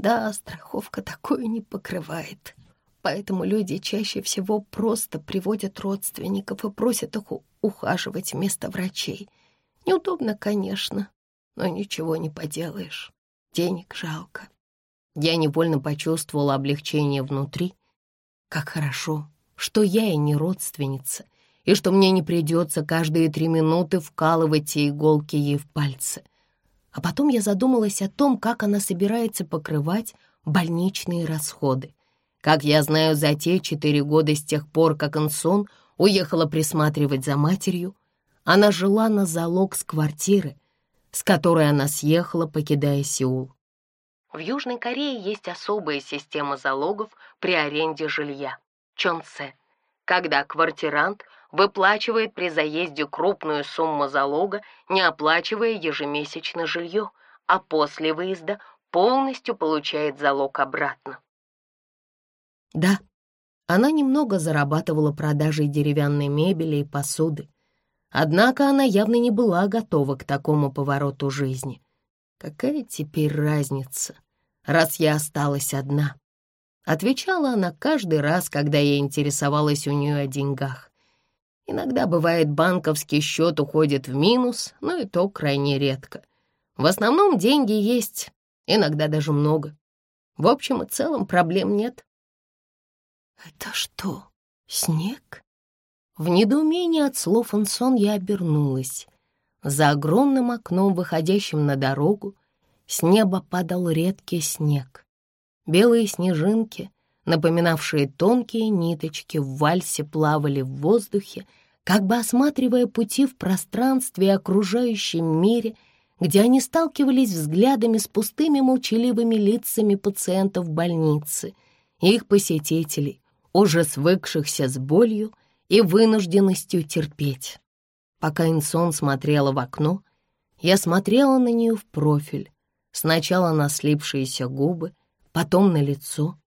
Да, страховка такое не покрывает. Поэтому люди чаще всего просто приводят родственников и просят их ухаживать вместо врачей. Неудобно, конечно, но ничего не поделаешь. Денег жалко. Я невольно почувствовала облегчение внутри. Как хорошо, что я и не родственница, и что мне не придется каждые три минуты вкалывать те иголки ей в пальцы. А потом я задумалась о том, как она собирается покрывать больничные расходы. Как я знаю, за те четыре года с тех пор, как Инсон уехала присматривать за матерью, она жила на залог с квартиры, с которой она съехала, покидая Сеул. В Южной Корее есть особая система залогов при аренде жилья — чонсе, когда квартирант выплачивает при заезде крупную сумму залога, не оплачивая ежемесячно жилье, а после выезда полностью получает залог обратно. Да, она немного зарабатывала продажей деревянной мебели и посуды, однако она явно не была готова к такому повороту жизни. Какая теперь разница, раз я осталась одна? Отвечала она каждый раз, когда я интересовалась у нее о деньгах. Иногда бывает, банковский счет уходит в минус, но и то крайне редко. В основном деньги есть, иногда даже много. В общем и целом проблем нет. «Это что, снег?» В недоумении от слов Ансон я обернулась. За огромным окном, выходящим на дорогу, с неба падал редкий снег. Белые снежинки, напоминавшие тонкие ниточки, в вальсе плавали в воздухе, как бы осматривая пути в пространстве и окружающем мире, где они сталкивались взглядами с пустыми молчаливыми лицами пациентов больницы их посетителей, уже свыкшихся с болью и вынужденностью терпеть. Пока Инсон смотрела в окно, я смотрела на нее в профиль, сначала на слипшиеся губы, потом на лицо.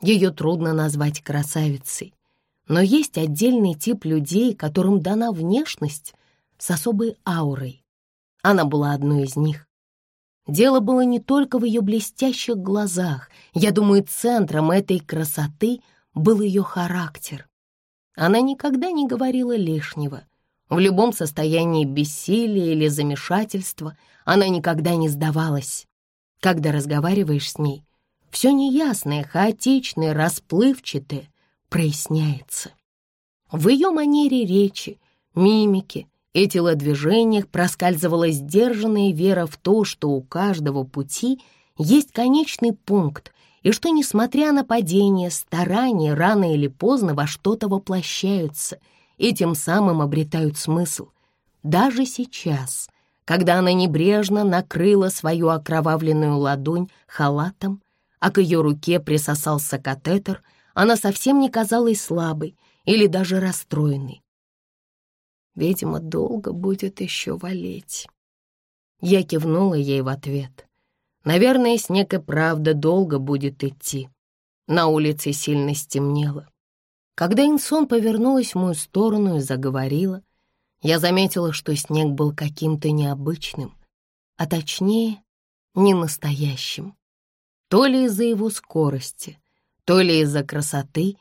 Ее трудно назвать красавицей, но есть отдельный тип людей, которым дана внешность с особой аурой. Она была одной из них. Дело было не только в ее блестящих глазах. Я думаю, центром этой красоты был ее характер. Она никогда не говорила лишнего. В любом состоянии бессилия или замешательства она никогда не сдавалась. Когда разговариваешь с ней, все неясное, хаотичное, расплывчатое проясняется. В ее манере речи, мимике и телодвижениях проскальзывала сдержанная вера в то, что у каждого пути есть конечный пункт, и что, несмотря на падение, старания рано или поздно во что-то воплощаются и тем самым обретают смысл. Даже сейчас, когда она небрежно накрыла свою окровавленную ладонь халатом, а к ее руке присосался катетер, она совсем не казалась слабой или даже расстроенной. Видимо, долго будет еще валить. Я кивнула ей в ответ. Наверное, снег и правда долго будет идти. На улице сильно стемнело. Когда Инсон повернулась в мою сторону и заговорила, я заметила, что снег был каким-то необычным, а точнее, не настоящим. То ли из-за его скорости, то ли из-за красоты.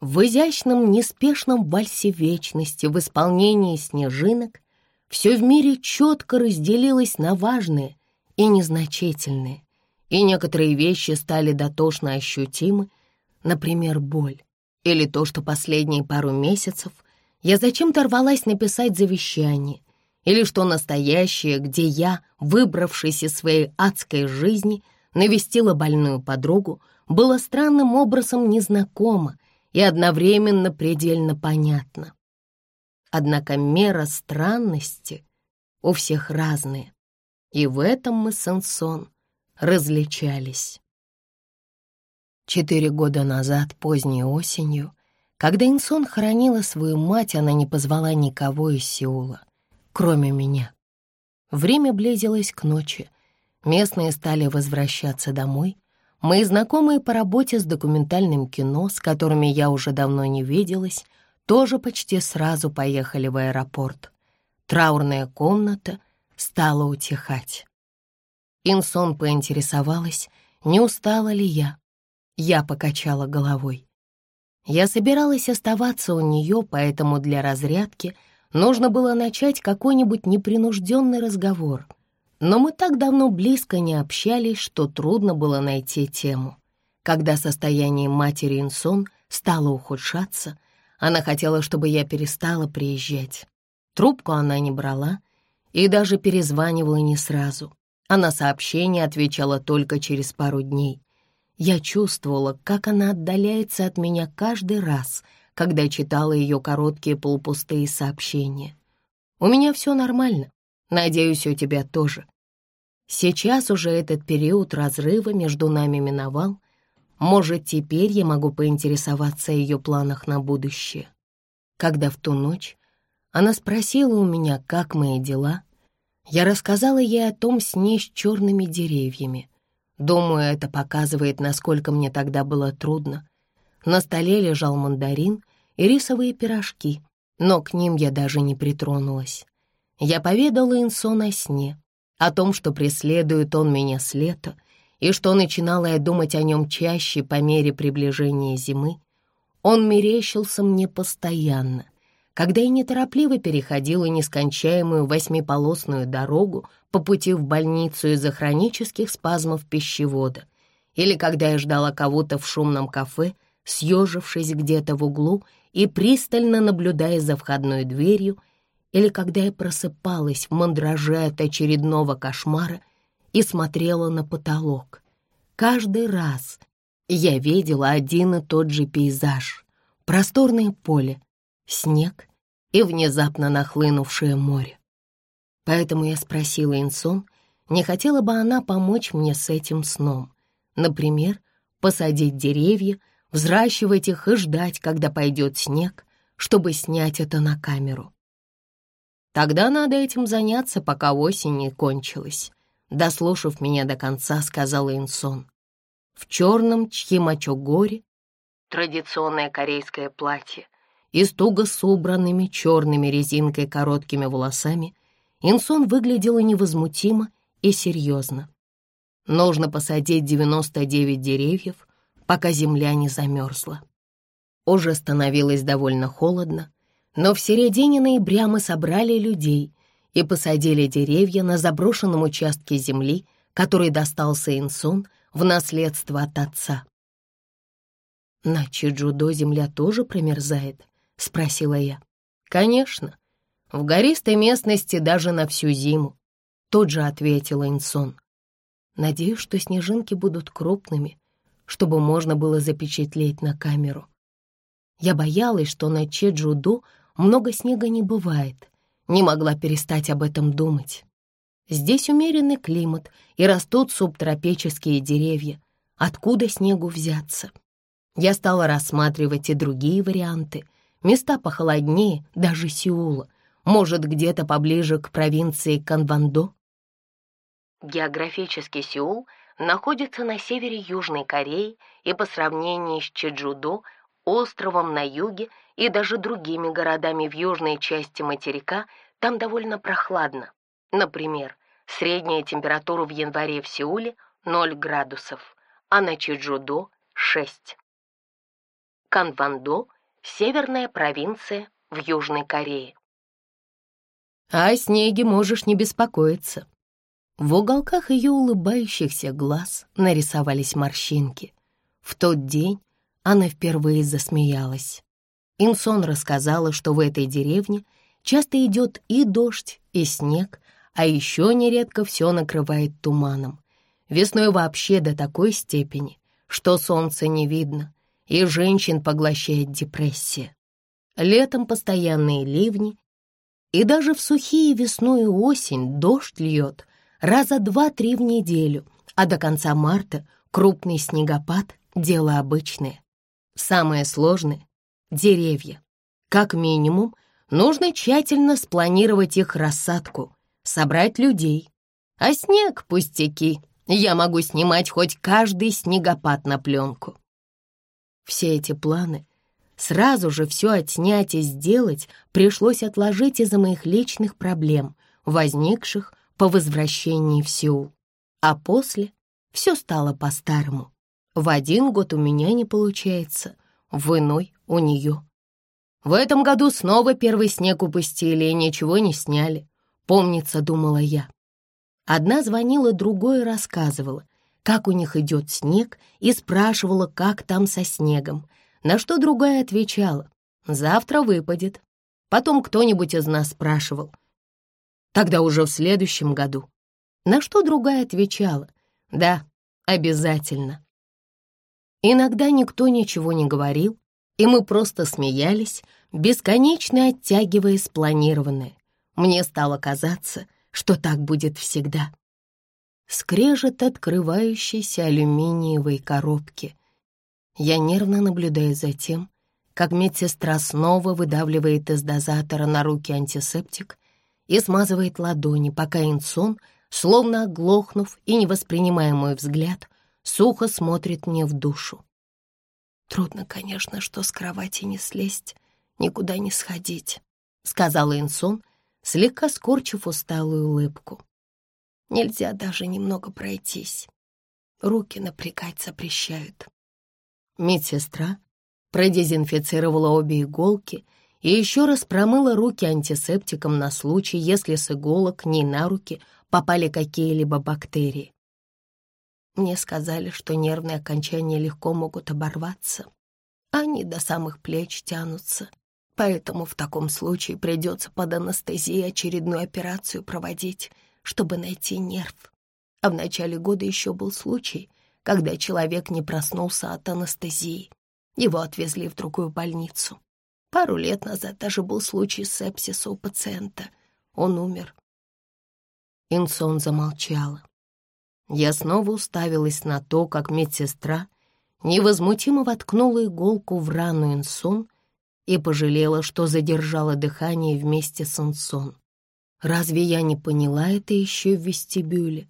В изящном, неспешном вальсе вечности в исполнении снежинок все в мире четко разделилось на важные и незначительные, и некоторые вещи стали дотошно ощутимы, например, боль, или то, что последние пару месяцев я зачем-то рвалась написать завещание, или что настоящее, где я, выбравшись из своей адской жизни, навестила больную подругу, было странным образом незнакомо и одновременно предельно понятно. Однако мера странности у всех разная, и в этом мы с Ансон различались. Четыре года назад, поздней осенью, когда Инсон хоронила свою мать, она не позвала никого из Сеула, кроме меня. Время близилось к ночи. Местные стали возвращаться домой. Мои знакомые по работе с документальным кино, с которыми я уже давно не виделась, тоже почти сразу поехали в аэропорт. Траурная комната стала утихать. Инсон поинтересовалась, не устала ли я. Я покачала головой. Я собиралась оставаться у нее, поэтому для разрядки нужно было начать какой-нибудь непринужденный разговор. Но мы так давно близко не общались, что трудно было найти тему. Когда состояние матери Инсон стало ухудшаться, она хотела, чтобы я перестала приезжать. Трубку она не брала и даже перезванивала не сразу. А на сообщение отвечала только через пару дней. Я чувствовала, как она отдаляется от меня каждый раз, когда читала ее короткие полупустые сообщения. «У меня все нормально. Надеюсь, у тебя тоже». Сейчас уже этот период разрыва между нами миновал. Может, теперь я могу поинтересоваться о ее планах на будущее. Когда в ту ночь она спросила у меня, как мои дела, я рассказала ей о том сне с черными деревьями — Думаю, это показывает, насколько мне тогда было трудно. На столе лежал мандарин и рисовые пирожки, но к ним я даже не притронулась. Я поведала Инсон о сне, о том, что преследует он меня с лета, и что начинала я думать о нем чаще по мере приближения зимы. Он мерещился мне постоянно, когда я неторопливо переходила нескончаемую восьмиполосную дорогу по пути в больницу из-за хронических спазмов пищевода, или когда я ждала кого-то в шумном кафе, съежившись где-то в углу и пристально наблюдая за входной дверью, или когда я просыпалась в мандраже от очередного кошмара и смотрела на потолок. Каждый раз я видела один и тот же пейзаж — просторное поле, снег и внезапно нахлынувшее море. Поэтому я спросила Инсон, не хотела бы она помочь мне с этим сном. Например, посадить деревья, взращивать их и ждать, когда пойдет снег, чтобы снять это на камеру. Тогда надо этим заняться, пока осень не кончилась. Дослушав меня до конца, сказала Инсон. В черном чхимачогоре, традиционное корейское платье, и с туго собранными черными резинкой короткими волосами, Инсон выглядела невозмутимо и серьезно. Нужно посадить 99 деревьев, пока земля не замерзла. Уже становилось довольно холодно, но в середине ноября мы собрали людей и посадили деревья на заброшенном участке земли, который достался Инсон в наследство от отца. На Чиджудо земля тоже промерзает, — спросила я. «Конечно. В гористой местности даже на всю зиму», — тут же ответила Инсон. «Надеюсь, что снежинки будут крупными, чтобы можно было запечатлеть на камеру. Я боялась, что на Чеджудо много снега не бывает, не могла перестать об этом думать. Здесь умеренный климат и растут субтропические деревья. Откуда снегу взяться? Я стала рассматривать и другие варианты. Места похолоднее, даже Сеула. Может, где-то поближе к провинции Канвандо? Географически Сеул находится на севере Южной Кореи и по сравнению с Чеджудо, островом на юге и даже другими городами в южной части материка, там довольно прохладно. Например, средняя температура в январе в Сеуле 0 градусов, а на Чеджудо 6. Канвандо — северная провинция в Южной Корее. А о снеге можешь не беспокоиться. В уголках ее улыбающихся глаз нарисовались морщинки. В тот день она впервые засмеялась. Инсон рассказала, что в этой деревне часто идет и дождь, и снег, а еще нередко все накрывает туманом. Весной вообще до такой степени, что солнца не видно, и женщин поглощает депрессия. Летом постоянные ливни, и даже в сухие весну и осень дождь льет раза два-три в неделю, а до конца марта крупный снегопад — дело обычное. Самое сложное — деревья. Как минимум, нужно тщательно спланировать их рассадку, собрать людей. А снег — пустяки. Я могу снимать хоть каждый снегопад на пленку. Все эти планы Сразу же все отснять и сделать пришлось отложить из-за моих личных проблем, возникших по возвращении в Сеул. А после все стало по-старому. В один год у меня не получается, в иной — у нее. В этом году снова первый снег упустили и ничего не сняли. Помнится, думала я. Одна звонила, другое рассказывала, как у них идет снег, и спрашивала, как там со снегом — на что другая отвечала, «Завтра выпадет». Потом кто-нибудь из нас спрашивал, «Тогда уже в следующем году». На что другая отвечала, «Да, обязательно». Иногда никто ничего не говорил, и мы просто смеялись, бесконечно оттягивая спланированное. Мне стало казаться, что так будет всегда. Скрежет открывающейся алюминиевой коробки — я нервно наблюдаю за тем, как медсестра снова выдавливает из дозатора на руки антисептик и смазывает ладони, пока инсон, словно оглохнув и не мой взгляд, сухо смотрит мне в душу. «Трудно, конечно, что с кровати не слезть, никуда не сходить», — сказала Инсон, слегка скорчив усталую улыбку. «Нельзя даже немного пройтись. Руки напрягать запрещают. Медсестра продезинфицировала обе иголки и еще раз промыла руки антисептиком на случай, если с иголок к ней на руки попали какие-либо бактерии. Мне сказали, что нервные окончания легко могут оборваться. Они до самых плеч тянутся, поэтому в таком случае придется под анестезией очередную операцию проводить, чтобы найти нерв. А в начале года еще был случай, когда человек не проснулся от анестезии. Его отвезли в другую больницу. Пару лет назад даже был случай сепсиса у пациента. Он умер. Инсон замолчала. Я снова уставилась на то, как медсестра невозмутимо воткнула иголку в рану Инсон и пожалела, что задержала дыхание вместе с Инсон. Разве я не поняла это еще в вестибюле?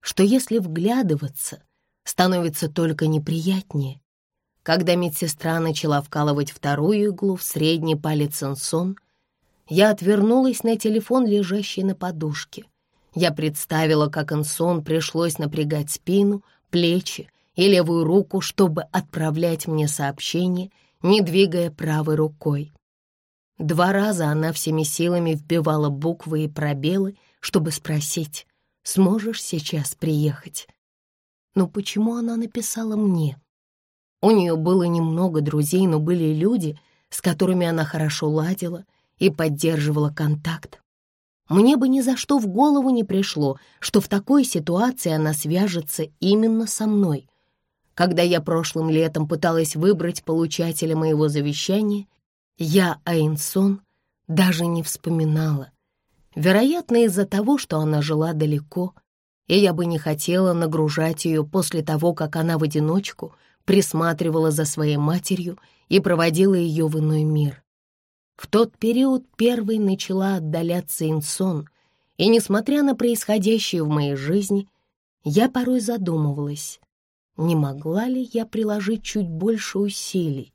Что если вглядываться, становится только неприятнее. Когда медсестра начала вкалывать вторую иглу в средний палец Инсон, я отвернулась на телефон, лежащий на подушке. Я представила, как Инсон пришлось напрягать спину, плечи и левую руку, чтобы отправлять мне сообщение, не двигая правой рукой. Два раза она всеми силами вбивала буквы и пробелы, чтобы спросить, «Сможешь сейчас приехать?» Но почему она написала мне? У нее было немного друзей, но были люди, с которыми она хорошо ладила и поддерживала контакт. Мне бы ни за что в голову не пришло, что в такой ситуации она свяжется именно со мной. Когда я прошлым летом пыталась выбрать получателя моего завещания, я, Айнсон, даже не вспоминала. Вероятно, из-за того, что она жила далеко, и я бы не хотела нагружать ее после того, как она в одиночку присматривала за своей матерью и проводила ее в иной мир. В тот период первой начала отдаляться инсон, и, несмотря на происходящее в моей жизни, я порой задумывалась, не могла ли я приложить чуть больше усилий.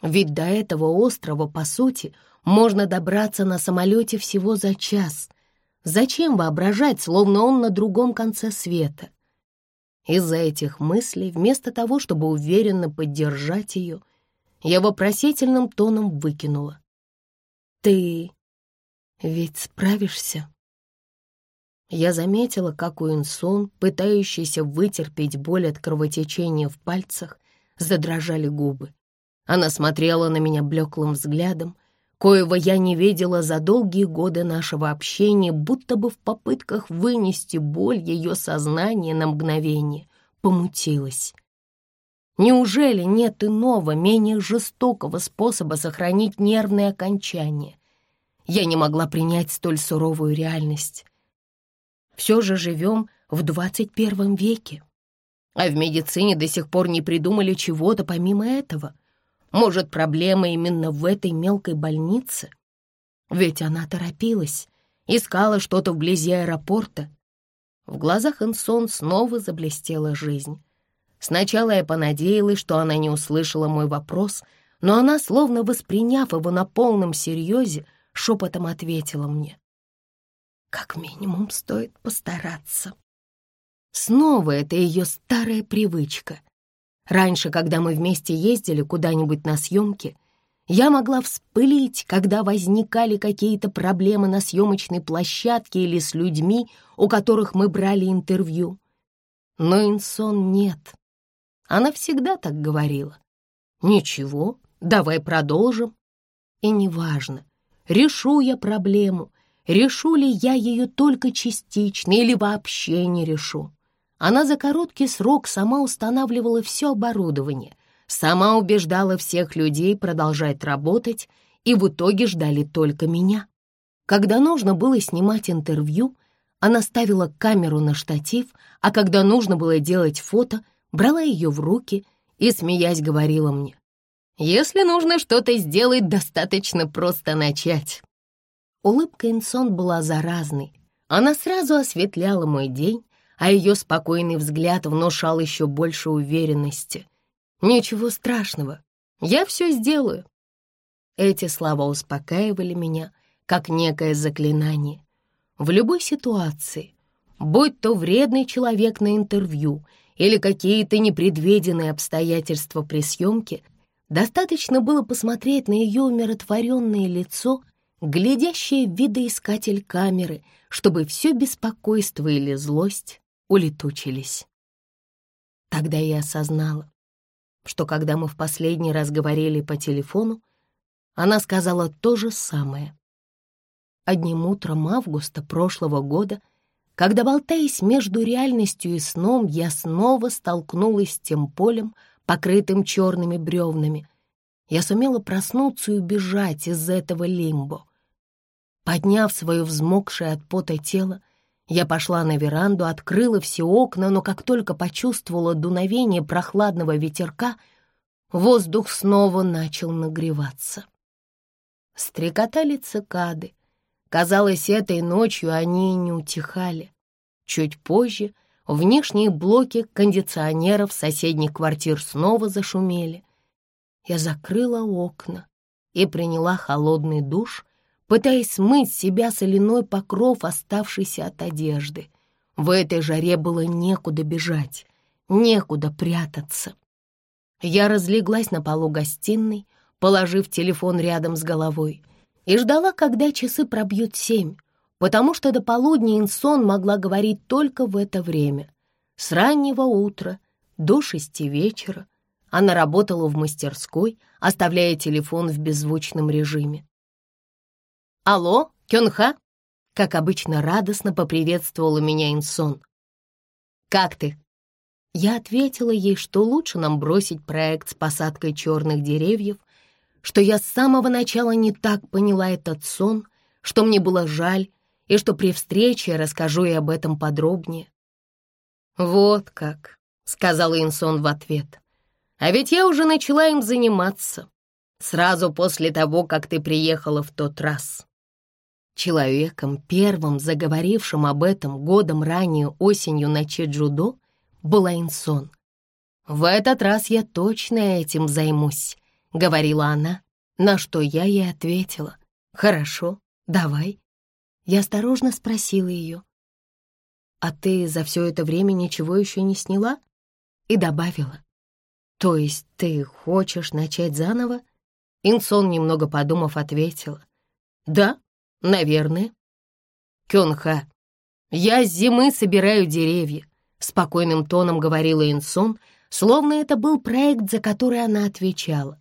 Ведь до этого острова, по сути, можно добраться на самолете всего за час. Зачем воображать, словно он на другом конце света? Из-за этих мыслей, вместо того, чтобы уверенно поддержать ее, я вопросительным тоном выкинула. «Ты ведь справишься?» Я заметила, как Уинсон, пытающийся вытерпеть боль от кровотечения в пальцах, задрожали губы. Она смотрела на меня блеклым взглядом, коего я не видела за долгие годы нашего общения, будто бы в попытках вынести боль ее сознания на мгновение помутилась. Неужели нет иного, менее жестокого способа сохранить нервные окончания? Я не могла принять столь суровую реальность. Все же живем в 21 веке. А в медицине до сих пор не придумали чего-то помимо этого. Может, проблема именно в этой мелкой больнице? Ведь она торопилась, искала что-то вблизи аэропорта. В глазах Инсон снова заблестела жизнь. Сначала я понадеялась, что она не услышала мой вопрос, но она, словно восприняв его на полном серьезе, шепотом ответила мне. Как минимум стоит постараться. Снова это ее старая привычка. Раньше, когда мы вместе ездили куда-нибудь на съемки, я могла вспылить, когда возникали какие-то проблемы на съемочной площадке или с людьми, у которых мы брали интервью. Но Инсон нет. Она всегда так говорила. «Ничего, давай продолжим». И неважно, решу я проблему решу ли я ее только частично или вообще не решу. Она за короткий срок сама устанавливала все оборудование, сама убеждала всех людей продолжать работать, и в итоге ждали только меня. Когда нужно было снимать интервью, она ставила камеру на штатив, а когда нужно было делать фото, брала ее в руки и, смеясь, говорила мне, «Если нужно что-то сделать, достаточно просто начать». Улыбка Инсон была заразной. Она сразу осветляла мой день, а ее спокойный взгляд внушал еще больше уверенности. «Ничего страшного, я все сделаю». Эти слова успокаивали меня, как некое заклинание. В любой ситуации, будь то вредный человек на интервью или какие-то непредвиденные обстоятельства при съемке, достаточно было посмотреть на ее умиротворенное лицо глядящая видоискатель камеры, чтобы все беспокойство или злость улетучились. Тогда я осознала, что когда мы в последний раз говорили по телефону, она сказала то же самое. Одним утром августа прошлого года, когда, болтаясь между реальностью и сном, я снова столкнулась с тем полем, покрытым черными бревнами, я сумела проснуться и убежать из этого лимбо. Подняв свое взмокшее от пота тело, я пошла на веранду, открыла все окна, но как только почувствовала дуновение прохладного ветерка, воздух снова начал нагреваться. Стрекотали цикады. Казалось, этой ночью они не утихали. Чуть позже внешние блоки кондиционеров соседних квартир снова зашумели. Я закрыла окна и приняла холодный душ, пытаясь смыть с себя соляной покров, оставшийся от одежды. В этой жаре было некуда бежать, некуда прятаться. Я разлеглась на полу гостиной, положив телефон рядом с головой, и ждала, когда часы пробьют семь, потому что до полудня Инсон могла говорить только в это время. С раннего утра до шести вечера она работала в мастерской, оставляя телефон в беззвучном режиме. «Алло, Кёнха?» Как обычно, радостно поприветствовала меня Инсон. «Как ты?» Я ответила ей, что лучше нам бросить проект с посадкой черных деревьев, что я с самого начала не так поняла этот сон, что мне было жаль, и что при встрече расскажу ей об этом подробнее. «Вот как», — сказал Инсон в ответ. «А ведь я уже начала им заниматься, сразу после того, как ты приехала в тот раз». Человеком, первым заговорившим об этом годом ранее осенью на Чеджудо, была Инсон. «В этот раз я точно этим займусь», — говорила она, на что я ей ответила. «Хорошо, давай». Я осторожно спросила ее. «А ты за все это время ничего еще не сняла?» И добавила. «То есть ты хочешь начать заново?» Инсон, немного подумав, ответила. «Да, наверное». «Кёнха, я с зимы собираю деревья», — спокойным тоном говорила Инсон, словно это был проект, за который она отвечала.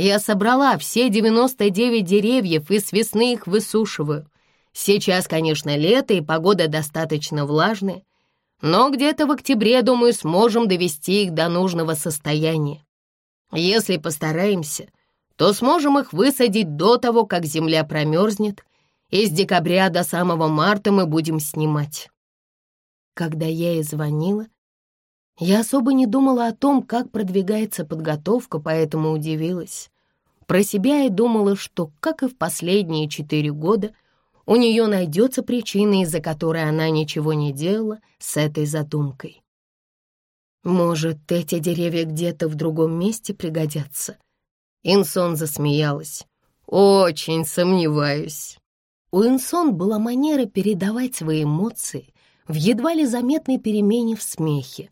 «Я собрала все 99 деревьев и с весны их высушиваю. Сейчас, конечно, лето и погода достаточно влажная, но где-то в октябре, думаю, сможем довести их до нужного состояния. Если постараемся, то сможем их высадить до того, как земля промерзнет, и с декабря до самого марта мы будем снимать. Когда я ей звонила, я особо не думала о том, как продвигается подготовка, поэтому удивилась. Про себя я думала, что, как и в последние четыре года, у нее найдется причина, из-за которой она ничего не делала с этой задумкой. Может, эти деревья где-то в другом месте пригодятся? Инсон засмеялась. Очень сомневаюсь. У Инсон была манера передавать свои эмоции в едва ли заметной перемене в смехе.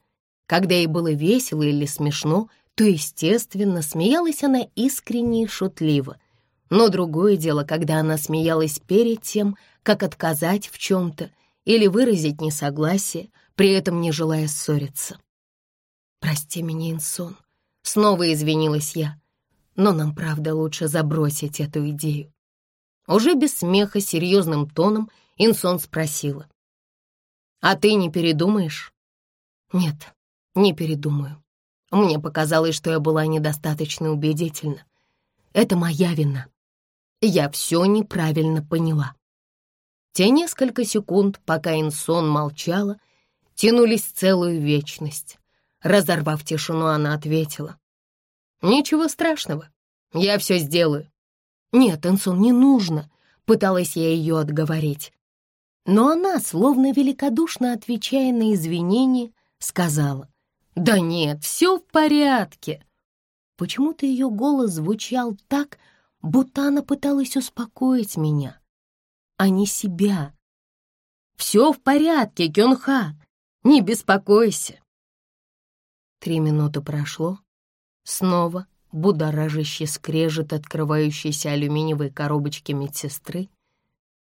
Когда ей было весело или смешно, то, естественно, смеялась она искренне и шутливо — но другое дело, когда она смеялась перед тем, как отказать в чем-то или выразить несогласие, при этом не желая ссориться. «Прости меня, Инсон», — снова извинилась я, «но нам, правда, лучше забросить эту идею». Уже без смеха, серьезным тоном Инсон спросила. «А ты не передумаешь?» «Нет, не передумаю. Мне показалось, что я была недостаточно убедительна. Это моя вина я все неправильно поняла. Те несколько секунд, пока Инсон молчала, тянулись целую вечность. Разорвав тишину, она ответила. «Ничего страшного, я все сделаю». «Нет, Инсон, не нужно», — пыталась я ее отговорить. Но она, словно великодушно отвечая на извинения, сказала, «Да нет, все в порядке». Почему-то ее голос звучал так, будто она пыталась успокоить меня, а не себя. «Все в порядке, Кёнха, не беспокойся». Три минуты прошло. Снова будоражащий скрежет открывающейся алюминиевой коробочки медсестры.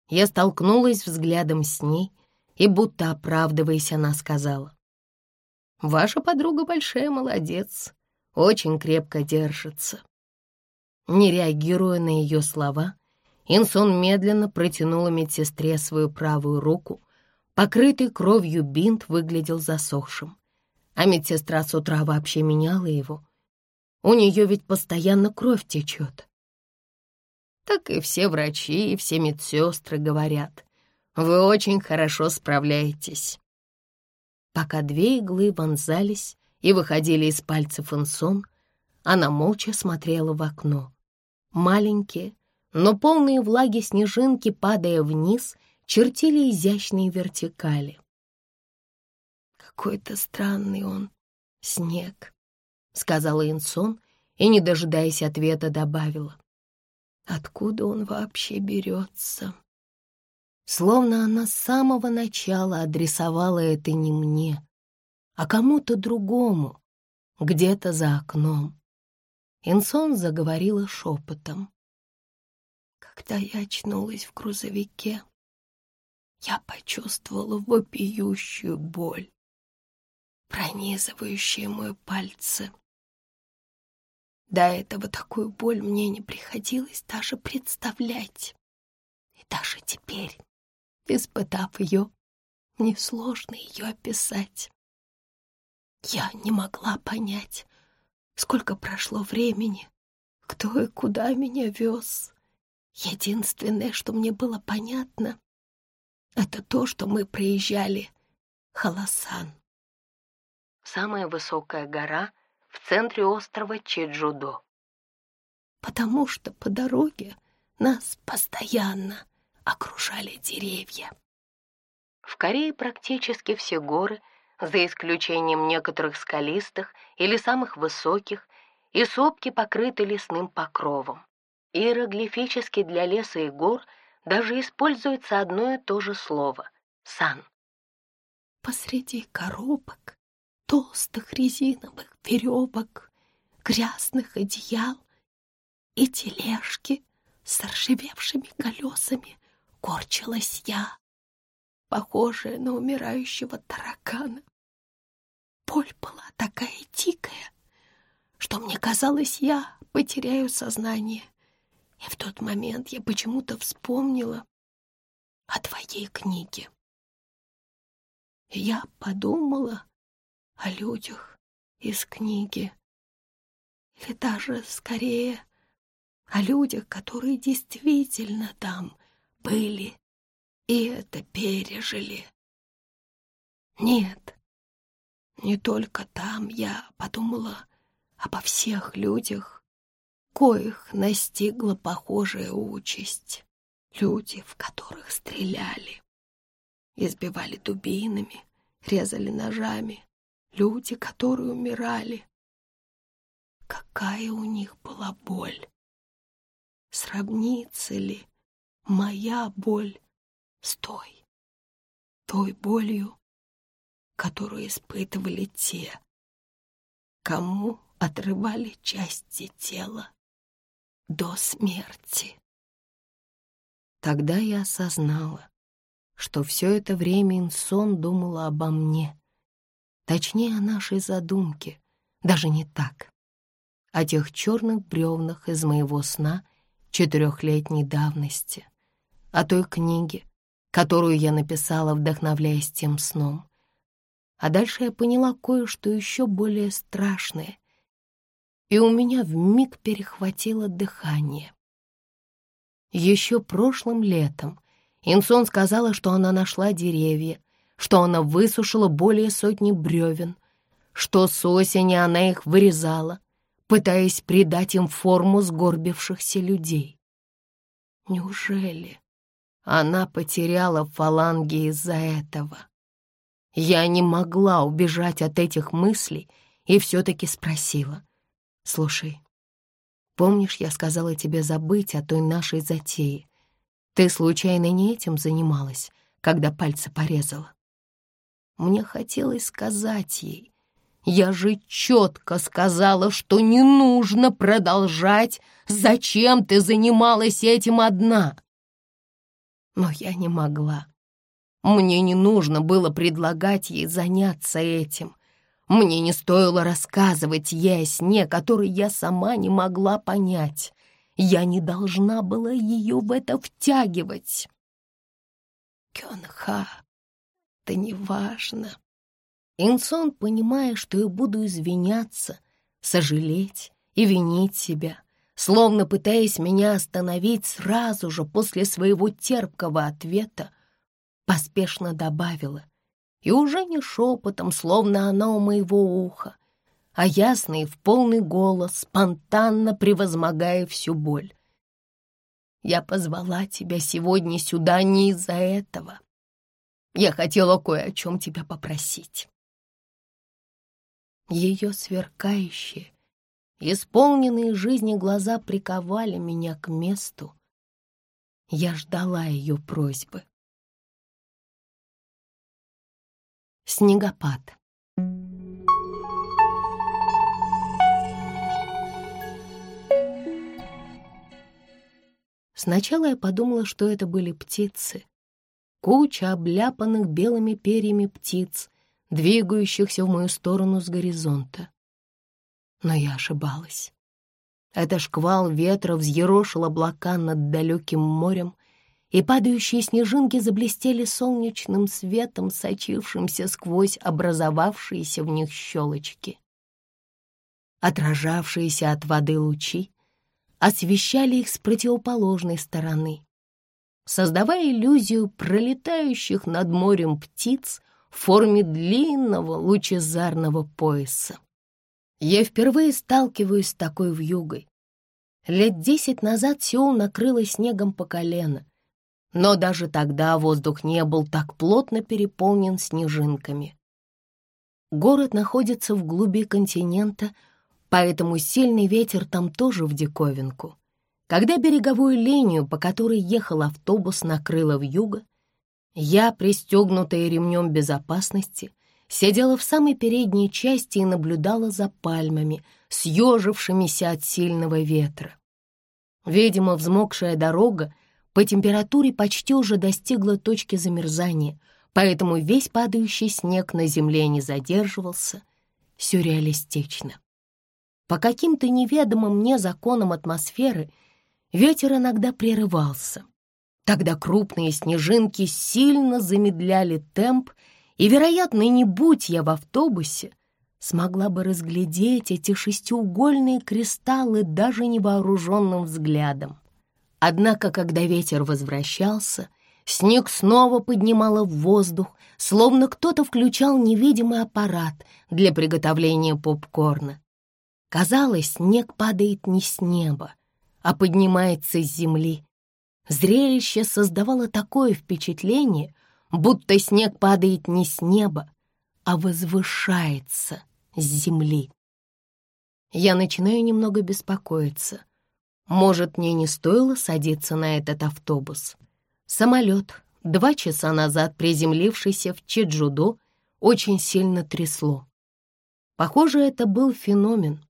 Я столкнулась взглядом с ней, и будто оправдываясь, она сказала. «Ваша подруга большая молодец, очень крепко держится. Не реагируя на ее слова, Инсон медленно протянула медсестре свою правую руку. Покрытый кровью бинт выглядел засохшим. А медсестра с утра вообще меняла его. У нее ведь постоянно кровь течет. Так и все врачи, и все медсестры говорят. Вы очень хорошо справляетесь. Пока две иглы вонзались и выходили из пальцев Инсон, она молча смотрела в окно. Маленькие, но полные влаги снежинки, падая вниз, чертили изящные вертикали. «Какой-то странный он, снег», — сказала Инсон и, не дожидаясь ответа, добавила. «Откуда он вообще берется?» Словно она с самого начала адресовала это не мне, а кому-то другому, где-то за окном. Инсон заговорила шепотом. Когда я очнулась в грузовике, я почувствовала вопиющую боль, пронизывающую мои пальцы. До этого такую боль мне не приходилось даже представлять. И даже теперь, испытав ее, несложно ее описать. Я не могла понять, Сколько прошло времени, кто и куда меня вез. Единственное, что мне было понятно, Это то, что мы проезжали Халасан. Самая высокая гора в центре острова Чеджудо. Потому что по дороге нас постоянно окружали деревья. В Корее практически все горы, за исключением некоторых скалистых или самых высоких, и сопки покрыты лесным покровом. Иероглифически для леса и гор даже используется одно и то же слово — «сан». Посреди коробок, толстых резиновых веревок, грязных одеял и тележки с ржавевшими колесами корчилась я, похожая на умирающего таракана. Боль была такая дикая, что мне казалось, я потеряю сознание. И в тот момент я почему-то вспомнила о твоей книге. Я подумала о людях из книги, или даже скорее о людях, которые действительно там были и это пережили. Нет, не только там я подумала обо всех людях, коих настигла похожая участь. Люди, в которых стреляли, избивали дубинами, резали ножами. Люди, которые умирали. Какая у них была боль! Сравнится ли моя боль. С той, той болью, которую испытывали те, кому отрывали части тела до смерти. Тогда я осознала, что все это время Инсон думала обо мне, точнее, о нашей задумке, даже не так, о тех черных бревнах из моего сна четырехлетней давности, о той книге, которую я написала, вдохновляясь тем сном. А дальше я поняла кое-что еще более страшное, и у меня вмиг перехватило дыхание. Еще прошлым летом Инсон сказала, что она нашла деревья, что она высушила более сотни бревен, что с осени она их вырезала, пытаясь придать им форму сгорбившихся людей. Неужели она потеряла фаланги из-за этого. Я не могла убежать от этих мыслей и все-таки спросила. «Слушай, помнишь, я сказала тебе забыть о той нашей затее? Ты случайно не этим занималась, когда пальцы порезала?» Мне хотелось сказать ей. Я же четко сказала, что не нужно продолжать. Зачем ты занималась этим одна? Но я не могла. Мне не нужно было предлагать ей заняться этим. Мне не стоило рассказывать ей о сне, который я сама не могла понять. Я не должна была ее в это втягивать. Кёнха, это не важно. Инсон, понимая, что я буду извиняться, сожалеть и винить себя, словно пытаясь меня остановить сразу же после своего терпкого ответа, поспешно добавила, и уже не шепотом, словно она у моего уха, а ясно в полный голос, спонтанно превозмогая всю боль. «Я позвала тебя сегодня сюда не из-за этого. Я хотела кое о чем тебя попросить». Ее сверкающие, Исполненные жизни глаза приковали меня к месту. Я ждала ее просьбы. Снегопад. Сначала я подумала, что это были птицы. Куча обляпанных белыми перьями птиц, двигающихся в мою сторону с горизонта. Но я ошибалась. Это шквал ветра взъерошил облака над далеким морем, и падающие снежинки заблестели солнечным светом, сочившимся сквозь образовавшиеся в них щелочки. Отражавшиеся от воды лучи освещали их с противоположной стороны. создавая иллюзию пролетающих над морем птиц в форме длинного лучезарного пояса. Я впервые сталкиваюсь с такой вьюгой. Лет десять назад Сеул накрыло снегом по колено, но даже тогда воздух не был так плотно переполнен снежинками. Город находится в глуби континента, поэтому сильный ветер там тоже в диковинку. Когда береговую линию, по которой ехал автобус, накрыло в юго, я, пристегнутая ремнем безопасности, сидела в самой передней части и наблюдала за пальмами, съежившимися от сильного ветра. Видимо, взмокшая дорога по температуре почти уже достигла точки замерзания, поэтому весь падающий снег на земле не задерживался. Сюрреалистично. По каким-то неведомым мне законам атмосферы ветер иногда прерывался. Тогда крупные снежинки сильно замедляли темп, и, вероятно, не будь я в автобусе, смогла бы разглядеть эти шестиугольные кристаллы даже невооруженным взглядом. Однако, когда ветер возвращался, снег снова поднимало в воздух, словно кто-то включал невидимый аппарат для приготовления попкорна. Казалось, снег падает не с неба, а поднимается с земли. Зрелище создавало такое впечатление, будто снег падает не с неба, а возвышается с земли. Я начинаю немного беспокоиться. Может, мне не стоило садиться на этот автобус? Самолет, два часа назад приземлившийся в Чеджудо, очень сильно трясло. Похоже, это был феномен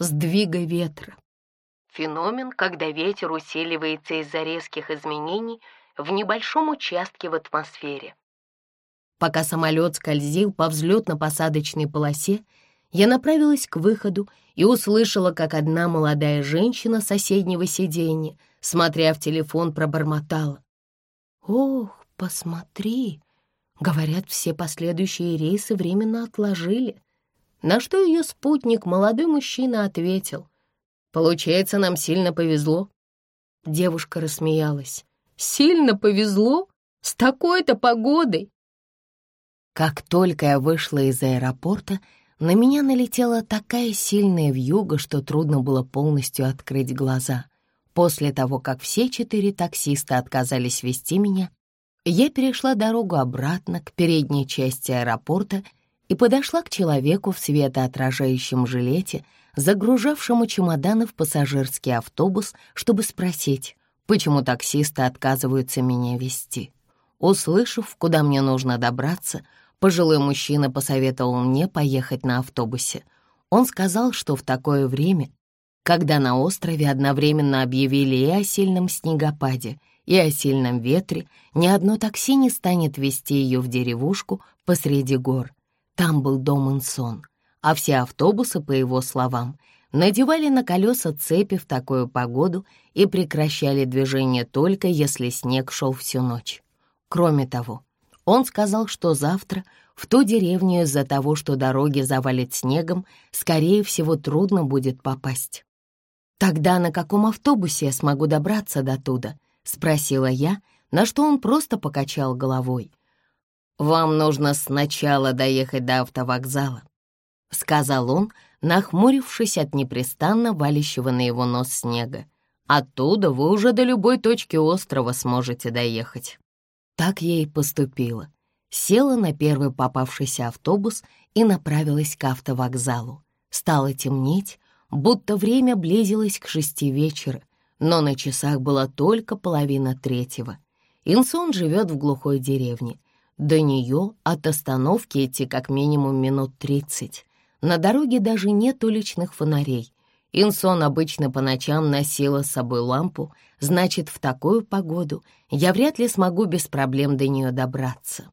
сдвига ветра. Феномен, когда ветер усиливается из-за резких изменений в небольшом участке в атмосфере. Пока самолет скользил по взлетно-посадочной полосе, я направилась к выходу и услышала, как одна молодая женщина соседнего сиденья, смотря в телефон, пробормотала. «Ох, посмотри!» Говорят, все последующие рейсы временно отложили. На что ее спутник, молодой мужчина, ответил. «Получается, нам сильно повезло». Девушка рассмеялась. «Сильно повезло? С такой-то погодой!» Как только я вышла из аэропорта, на меня налетела такая сильная вьюга, что трудно было полностью открыть глаза. После того, как все четыре таксиста отказались вести меня, я перешла дорогу обратно к передней части аэропорта и подошла к человеку в светоотражающем жилете, загружавшему чемоданы в пассажирский автобус, чтобы спросить, почему таксисты отказываются меня вести. Услышав, куда мне нужно добраться, Пожилой мужчина посоветовал мне поехать на автобусе. Он сказал, что в такое время, когда на острове одновременно объявили и о сильном снегопаде, и о сильном ветре, ни одно такси не станет вести ее в деревушку посреди гор. Там был дом Инсон, а все автобусы, по его словам, надевали на колеса цепи в такую погоду и прекращали движение только если снег шел всю ночь. Кроме того, он сказал, что завтра в ту деревню из-за того, что дороги завалит снегом, скорее всего, трудно будет попасть. «Тогда на каком автобусе я смогу добраться до туда?» — спросила я, на что он просто покачал головой. «Вам нужно сначала доехать до автовокзала», — сказал он, нахмурившись от непрестанно валящего на его нос снега. «Оттуда вы уже до любой точки острова сможете доехать». Так я и поступила. Села на первый попавшийся автобус и направилась к автовокзалу. Стало темнеть, будто время близилось к шести вечера, но на часах была только половина третьего. Инсон живет в глухой деревне. До нее от остановки идти как минимум минут тридцать. На дороге даже нет уличных фонарей. Инсон обычно по ночам носила с собой лампу, значит, в такую погоду я вряд ли смогу без проблем до нее добраться.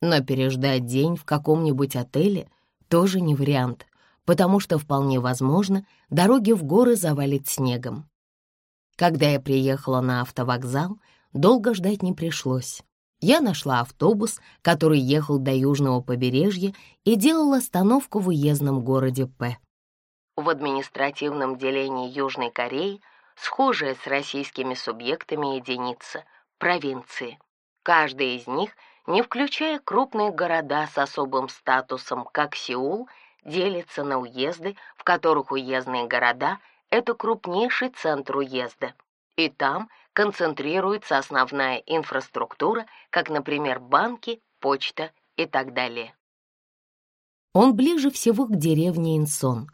Но переждать день в каком-нибудь отеле тоже не вариант, потому что вполне возможно, дороги в горы завалит снегом. Когда я приехала на автовокзал, долго ждать не пришлось. Я нашла автобус, который ехал до южного побережья и делал остановку в уездном городе П в административном делении Южной Кореи, схожая с российскими субъектами единица провинции. Каждая из них, не включая крупные города с особым статусом, как Сеул, делится на уезды, в которых уездные города — это крупнейший центр уезда. И там концентрируется основная инфраструктура, как, например, банки, почта и так далее. Он ближе всего к деревне Инсон.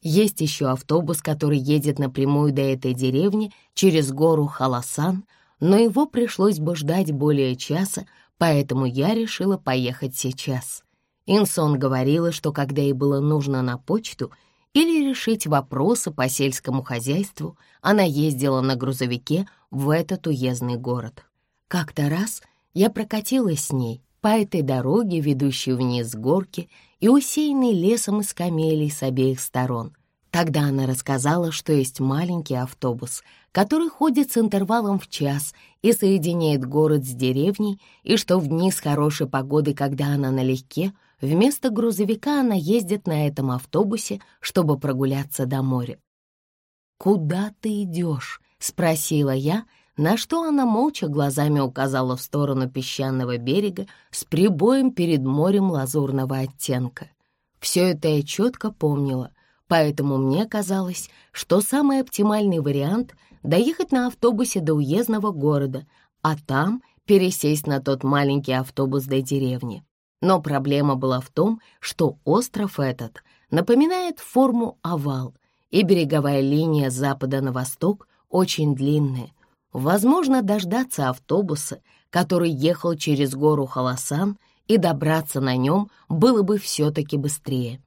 Есть еще автобус, который едет напрямую до этой деревни через гору Халасан, но его пришлось бы ждать более часа, поэтому я решила поехать сейчас. Инсон говорила, что когда ей было нужно на почту или решить вопросы по сельскому хозяйству, она ездила на грузовике в этот уездный город. Как-то раз я прокатилась с ней по этой дороге, ведущей вниз горки и усеянной лесом из камелей с обеих сторон. Тогда она рассказала, что есть маленький автобус, который ходит с интервалом в час и соединяет город с деревней, и что в дни с хорошей погодой, когда она налегке, вместо грузовика она ездит на этом автобусе, чтобы прогуляться до моря. «Куда ты идешь?» — спросила я, на что она молча глазами указала в сторону песчаного берега с прибоем перед морем лазурного оттенка. Все это я четко помнила, Поэтому мне казалось, что самый оптимальный вариант — доехать на автобусе до уездного города, а там пересесть на тот маленький автобус до деревни. Но проблема была в том, что остров этот напоминает форму овал, и береговая линия запада на восток очень длинная. Возможно, дождаться автобуса, который ехал через гору Халасан, и добраться на нем было бы все-таки быстрее.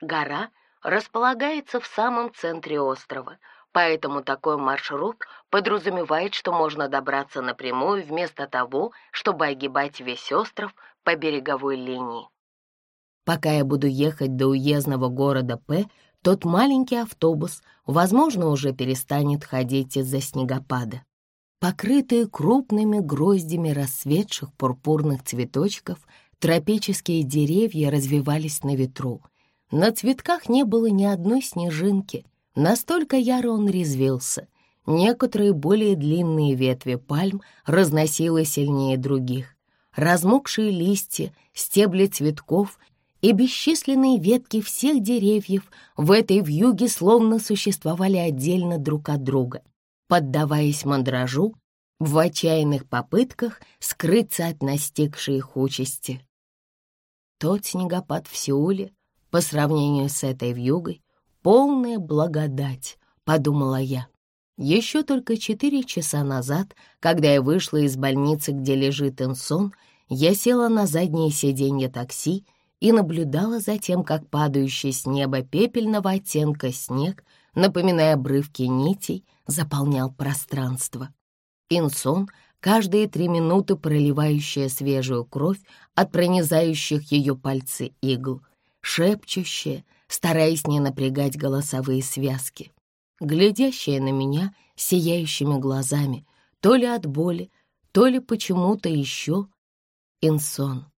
Гора располагается в самом центре острова, поэтому такой маршрут подразумевает, что можно добраться напрямую вместо того, чтобы огибать весь остров по береговой линии. Пока я буду ехать до уездного города П, тот маленький автобус, возможно, уже перестанет ходить из-за снегопада. Покрытые крупными гроздями рассветших пурпурных цветочков, тропические деревья развивались на ветру — на цветках не было ни одной снежинки, настолько яро он резвился. Некоторые более длинные ветви пальм разносило сильнее других. Размокшие листья, стебли цветков и бесчисленные ветки всех деревьев в этой вьюге словно существовали отдельно друг от друга, поддаваясь мандражу в отчаянных попытках скрыться от настигшей их участи. Тот снегопад в Сеуле по сравнению с этой вьюгой, полная благодать, подумала я. Еще только четыре часа назад, когда я вышла из больницы, где лежит Инсон, я села на заднее сиденье такси и наблюдала за тем, как падающий с неба пепельного оттенка снег, напоминая обрывки нитей, заполнял пространство. Инсон, каждые три минуты проливающая свежую кровь от пронизающих ее пальцы игл, шепчущая, стараясь не напрягать голосовые связки, глядящая на меня сияющими глазами, то ли от боли, то ли почему-то еще. Инсон.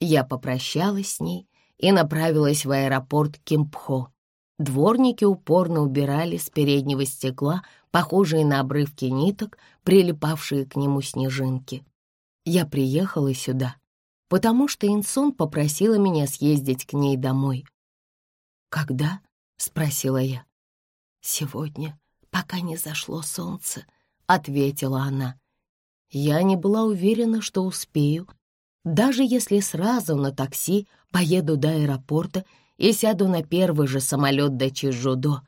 Я попрощалась с ней и направилась в аэропорт Кимпхо. Дворники упорно убирали с переднего стекла похожие на обрывки ниток, прилипавшие к нему снежинки. Я приехала сюда, потому что Инсон попросила меня съездить к ней домой. «Когда?» — спросила я. «Сегодня, пока не зашло солнце», — ответила она. Я не была уверена, что успею, даже если сразу на такси поеду до аэропорта и сяду на первый же самолет до Чижудо.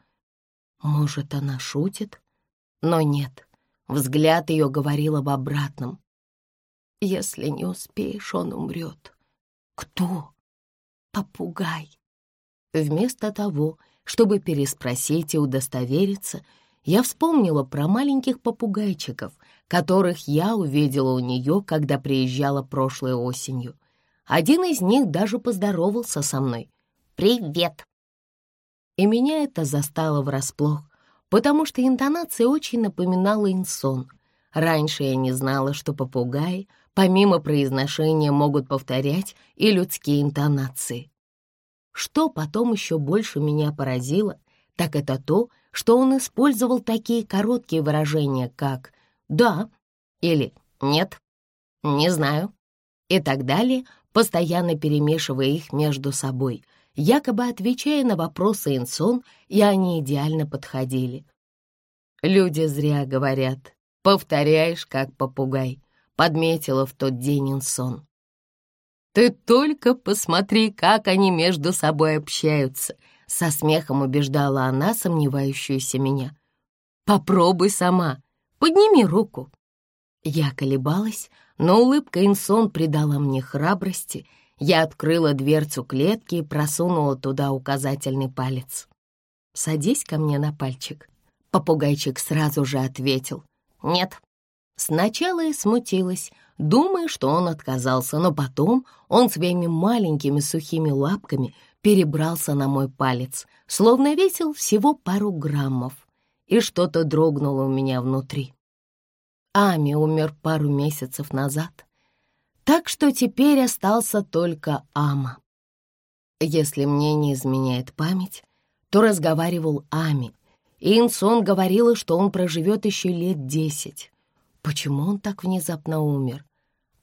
Может, она шутит? Но нет, взгляд ее говорил об обратном. Если не успеешь, он умрет. Кто? Попугай. Вместо того, чтобы переспросить и удостовериться, я вспомнила про маленьких попугайчиков, которых я увидела у нее, когда приезжала прошлой осенью. Один из них даже поздоровался со мной. «Привет!» И меня это застало врасплох, потому что интонация очень напоминала инсон. Раньше я не знала, что попугаи помимо произношения могут повторять и людские интонации. Что потом еще больше меня поразило, так это то, что он использовал такие короткие выражения, как «да», или «нет», «не знаю» и так далее, постоянно перемешивая их между собой, якобы отвечая на вопросы Инсон, и они идеально подходили. Люди зря говорят, повторяешь, как попугай, подметила в тот день Инсон. Ты только посмотри, как они между собой общаются, со смехом убеждала она сомневающуюся меня. Попробуй сама, подними руку. Я колебалась, но улыбка Инсон придала мне храбрости. Я открыла дверцу клетки и просунула туда указательный палец. «Садись ко мне на пальчик». Попугайчик сразу же ответил. «Нет». Сначала я смутилась, думая, что он отказался, но потом он своими маленькими сухими лапками перебрался на мой палец, словно весил всего пару граммов, и что-то дрогнуло у меня внутри. Ами умер пару месяцев назад, так что теперь остался только Ама. Если мне не изменяет память, то разговаривал Ами, и Инсон говорила, что он проживет еще лет десять. Почему он так внезапно умер?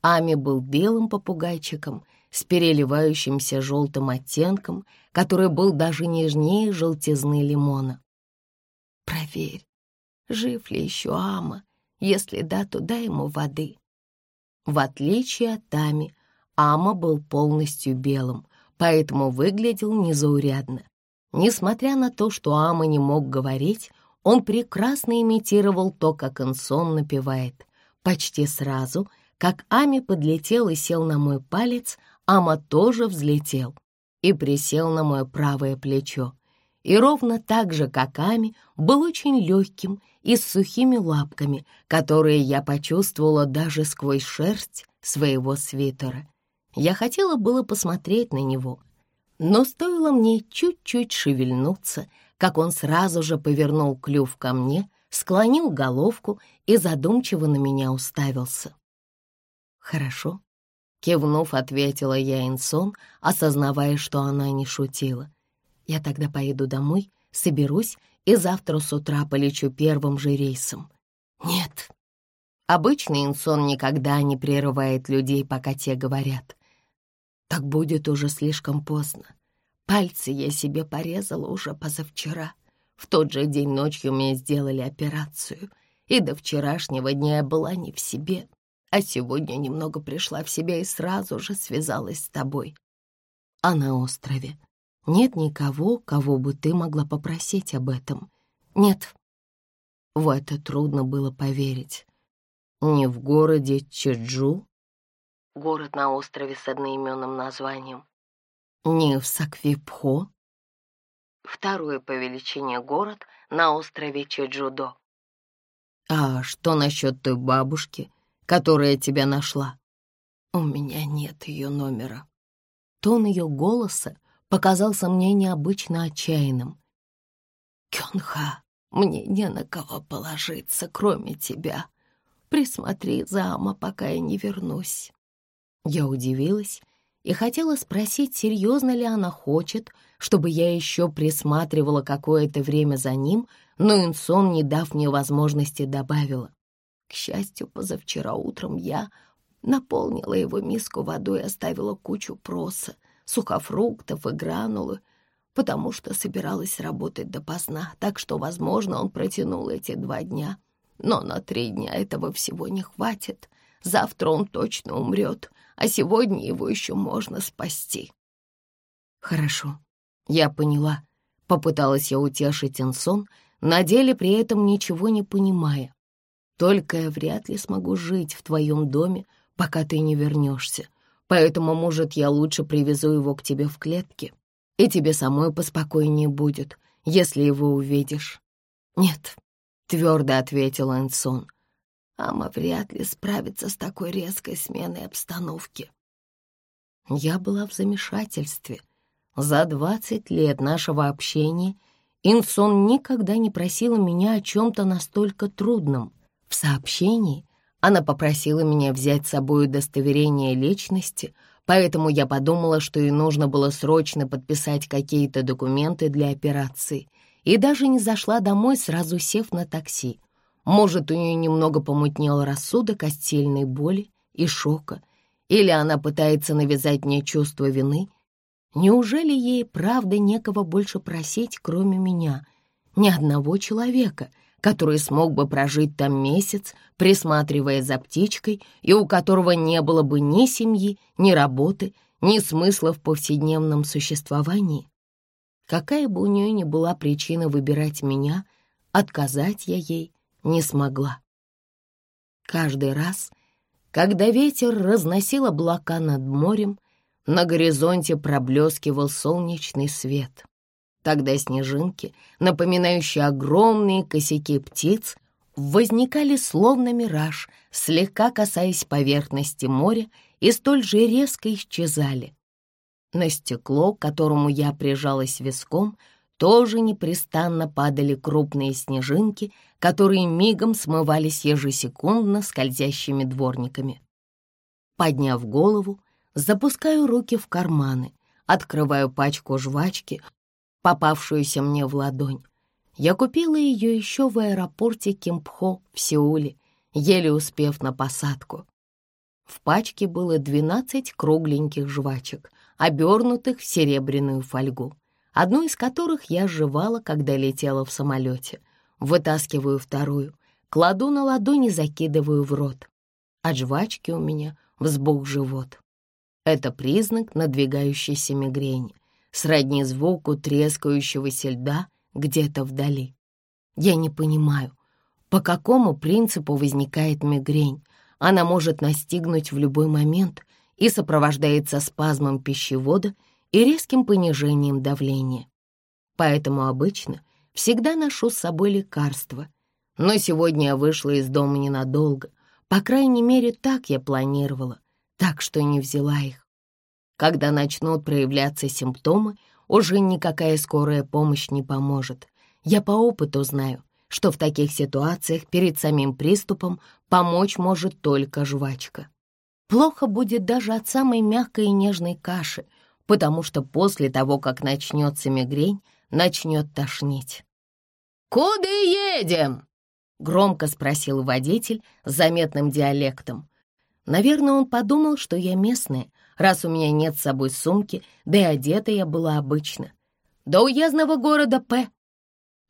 Ами был белым попугайчиком с переливающимся желтым оттенком, который был даже нежнее желтизны лимона. «Проверь, жив ли еще Ама если да, то дай ему воды. В отличие от Тами, Ама был полностью белым, поэтому выглядел незаурядно. Несмотря на то, что Ама не мог говорить, он прекрасно имитировал то, как Инсон напевает. Почти сразу, как Ами подлетел и сел на мой палец, Ама тоже взлетел и присел на мое правое плечо. И ровно так же, как Ами, был очень легким и с сухими лапками, которые я почувствовала даже сквозь шерсть своего свитера. Я хотела было посмотреть на него, но стоило мне чуть-чуть шевельнуться, как он сразу же повернул клюв ко мне, склонил головку и задумчиво на меня уставился. «Хорошо», — кивнув, ответила я Инсон, осознавая, что она не шутила. «Я тогда поеду домой, соберусь и завтра с утра полечу первым же рейсом. Нет. Обычный инсон никогда не прерывает людей, пока те говорят. Так будет уже слишком поздно. Пальцы я себе порезала уже позавчера. В тот же день ночью мне сделали операцию, и до вчерашнего дня я была не в себе, а сегодня немного пришла в себя и сразу же связалась с тобой. А на острове нет никого, кого бы ты могла попросить об этом. Нет. В это трудно было поверить. Не в городе Чеджу, город на острове с одноименным названием, не в Саквипхо, второй по величине город на острове Чеджудо. А что насчет той бабушки, которая тебя нашла? У меня нет ее номера. Тон ее голоса показался мне необычно отчаянным. «Кёнха, мне не на кого положиться, кроме тебя. Присмотри за Ама, пока я не вернусь». Я удивилась и хотела спросить, серьезно ли она хочет, чтобы я еще присматривала какое-то время за ним, но Инсон, не дав мне возможности, добавила. К счастью, позавчера утром я наполнила его миску водой и оставила кучу проса, сухофруктов и гранулы, потому что собиралась работать допоздна, так что, возможно, он протянул эти два дня. Но на три дня этого всего не хватит. Завтра он точно умрет, а сегодня его еще можно спасти. Хорошо, я поняла. Попыталась я утешить Инсон, на деле при этом ничего не понимая. Только я вряд ли смогу жить в твоем доме, пока ты не вернешься. Поэтому, может, я лучше привезу его к тебе в клетке, и тебе самой поспокойнее будет, если его увидишь». «Нет», — твердо ответил Энсон. «Ама вряд ли справится с такой резкой сменой обстановки». Я была в замешательстве. За двадцать лет нашего общения Инсон никогда не просила меня о чем-то настолько трудном. В сообщении она попросила меня взять с собой удостоверение личности, поэтому я подумала, что ей нужно было срочно подписать какие-то документы для операции, и даже не зашла домой, сразу сев на такси. Может, у нее немного помутнел рассудок от сильной боли и шока, или она пытается навязать мне чувство вины. Неужели ей правда некого больше просить, кроме меня? Ни одного человека, который смог бы прожить там месяц, присматривая за птичкой, и у которого не было бы ни семьи, ни работы, ни смысла в повседневном существовании. Какая бы у нее ни была причина выбирать меня, отказать я ей не смогла. Каждый раз, когда ветер разносил облака над морем, на горизонте проблескивал солнечный свет. Тогда снежинки, напоминающие огромные косяки птиц, возникали словно мираж, слегка касаясь поверхности моря и столь же резко исчезали. На стекло, к которому я прижалась виском, тоже непрестанно падали крупные снежинки, которые мигом смывались ежесекундно скользящими дворниками. Подняв голову, запускаю руки в карманы, открываю пачку жвачки, попавшуюся мне в ладонь. Я купила ее еще в аэропорте Кимпхо в Сеуле, еле успев на посадку. В пачке было 12 кругленьких жвачек, обернутых в серебряную фольгу одну из которых я жевала, когда летела в самолете. Вытаскиваю вторую, кладу на ладони, закидываю в рот. От жвачки у меня взбух живот. Это признак надвигающейся мигрени, сродни звуку трескающегося льда где-то вдали. Я не понимаю, по какому принципу возникает мигрень. Она может настигнуть в любой момент и сопровождается спазмом пищевода и резким понижением давления. Поэтому обычно всегда ношу с собой лекарства. Но сегодня я вышла из дома ненадолго. По крайней мере, так я планировала, так что не взяла их. Когда начнут проявляться симптомы, уже никакая скорая помощь не поможет. Я по опыту знаю, что в таких ситуациях перед самим приступом помочь может только жвачка. Плохо будет даже от самой мягкой и нежной каши, потому что после того, как начнется мигрень, начнет тошнить. «Куда едем?» — громко спросил водитель с заметным диалектом. Наверное, он подумал, что я местная, раз у меня нет с собой сумки, да и одета я была обычно. «До уездного города П».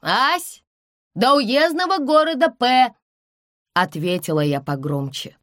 «Ась, до уездного города П», — ответила я погромче.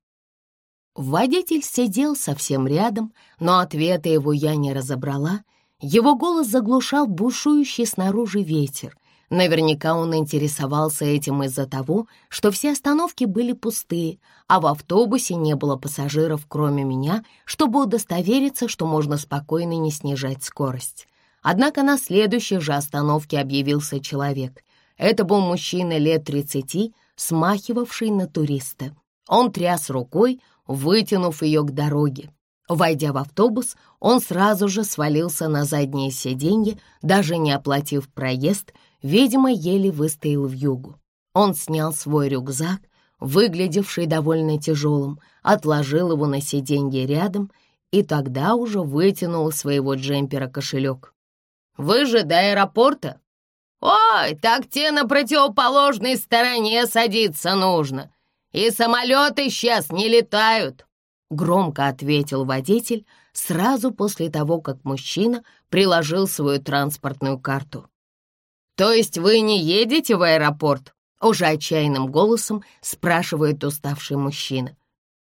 Водитель сидел совсем рядом, но ответа его я не разобрала. Его голос заглушал бушующий снаружи ветер. Наверняка он интересовался этим из-за того, что все остановки были пустые, а в автобусе не было пассажиров, кроме меня, чтобы удостовериться, что можно спокойно не снижать скорость. Однако на следующей же остановке объявился человек. Это был мужчина лет тридцати, смахивавший на туриста. Он тряс рукой, вытянув ее к дороге. Войдя в автобус, он сразу же свалился на заднее сиденье, даже не оплатив проезд, видимо, еле выстоял в югу. Он снял свой рюкзак, выглядевший довольно тяжелым, отложил его на сиденье рядом и тогда уже вытянул из своего джемпера кошелек. «Вы же до аэропорта?» «Ой, так те на противоположной стороне садиться нужно. «И самолеты сейчас не летают!» — громко ответил водитель сразу после того, как мужчина приложил свою транспортную карту. «То есть вы не едете в аэропорт?» — уже отчаянным голосом спрашивает уставший мужчина.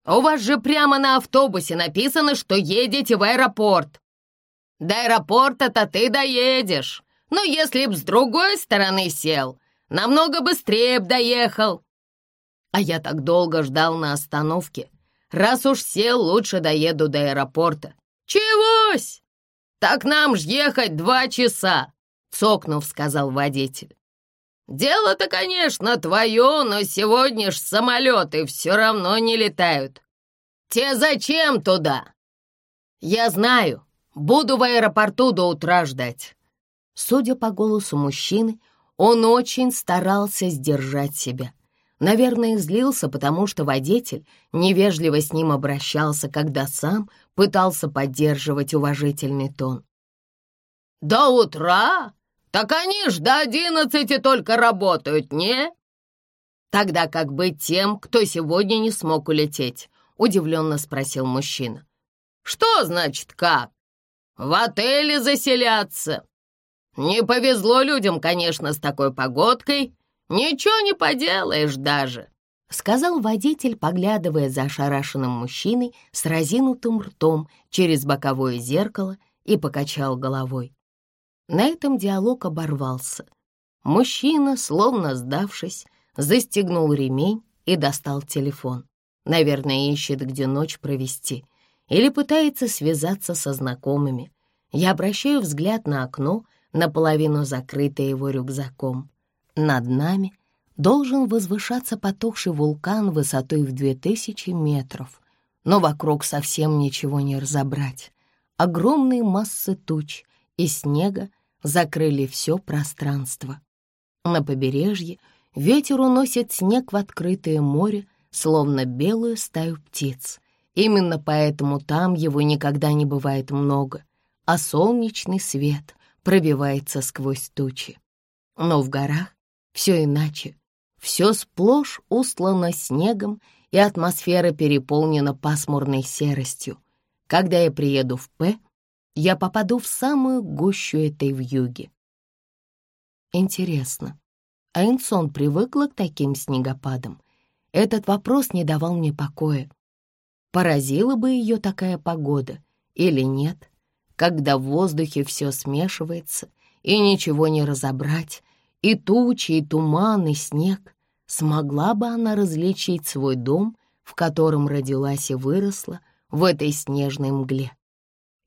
«У вас же прямо на автобусе написано, что едете в аэропорт!» «До аэропорта-то ты доедешь, но если б с другой стороны сел, намного быстрее б доехал!» А я так долго ждал на остановке. Раз уж сел, лучше доеду до аэропорта. Чегось? Так нам ж ехать два часа, цокнув, сказал водитель. Дело-то, конечно, твое, но сегодня ж самолеты все равно не летают. Те зачем туда? Я знаю, буду в аэропорту до утра ждать. Судя по голосу мужчины, он очень старался сдержать себя. Наверное, злился, потому что водитель невежливо с ним обращался, когда сам пытался поддерживать уважительный тон. «До утра? Так они ж до одиннадцати только работают, не?» Тогда как быть тем, кто сегодня не смог улететь? Удивленно спросил мужчина. Что значит как? В отеле заселяться. Не повезло людям, конечно, с такой погодкой. Ничего не поделаешь даже. — сказал водитель, поглядывая за ошарашенным мужчиной с разинутым ртом через боковое зеркало и покачал головой. На этом диалог оборвался. Мужчина, словно сдавшись, застегнул ремень и достал телефон. Наверное, ищет, где ночь провести, или пытается связаться со знакомыми. Я обращаю взгляд на окно, наполовину закрытое его рюкзаком. Над нами — должен возвышаться потухший вулкан высотой в две тысячи метров, но вокруг совсем ничего не разобрать. Огромные массы туч и снега закрыли все пространство. На побережье ветер уносит снег в открытое море, словно белую стаю птиц. Именно поэтому там его никогда не бывает много, а солнечный свет пробивается сквозь тучи. Но в горах все иначе. Все сплошь устлано снегом, и атмосфера переполнена пасмурной серостью. Когда я приеду в П, я попаду в самую гущу этой вьюги. Интересно, а привыкла к таким снегопадам? Этот вопрос не давал мне покоя. Поразила бы ее такая погода или нет, когда в воздухе все смешивается и ничего не разобрать, и тучи, и туман, и снег. Смогла бы она различить свой дом, в котором родилась и выросла, в этой снежной мгле?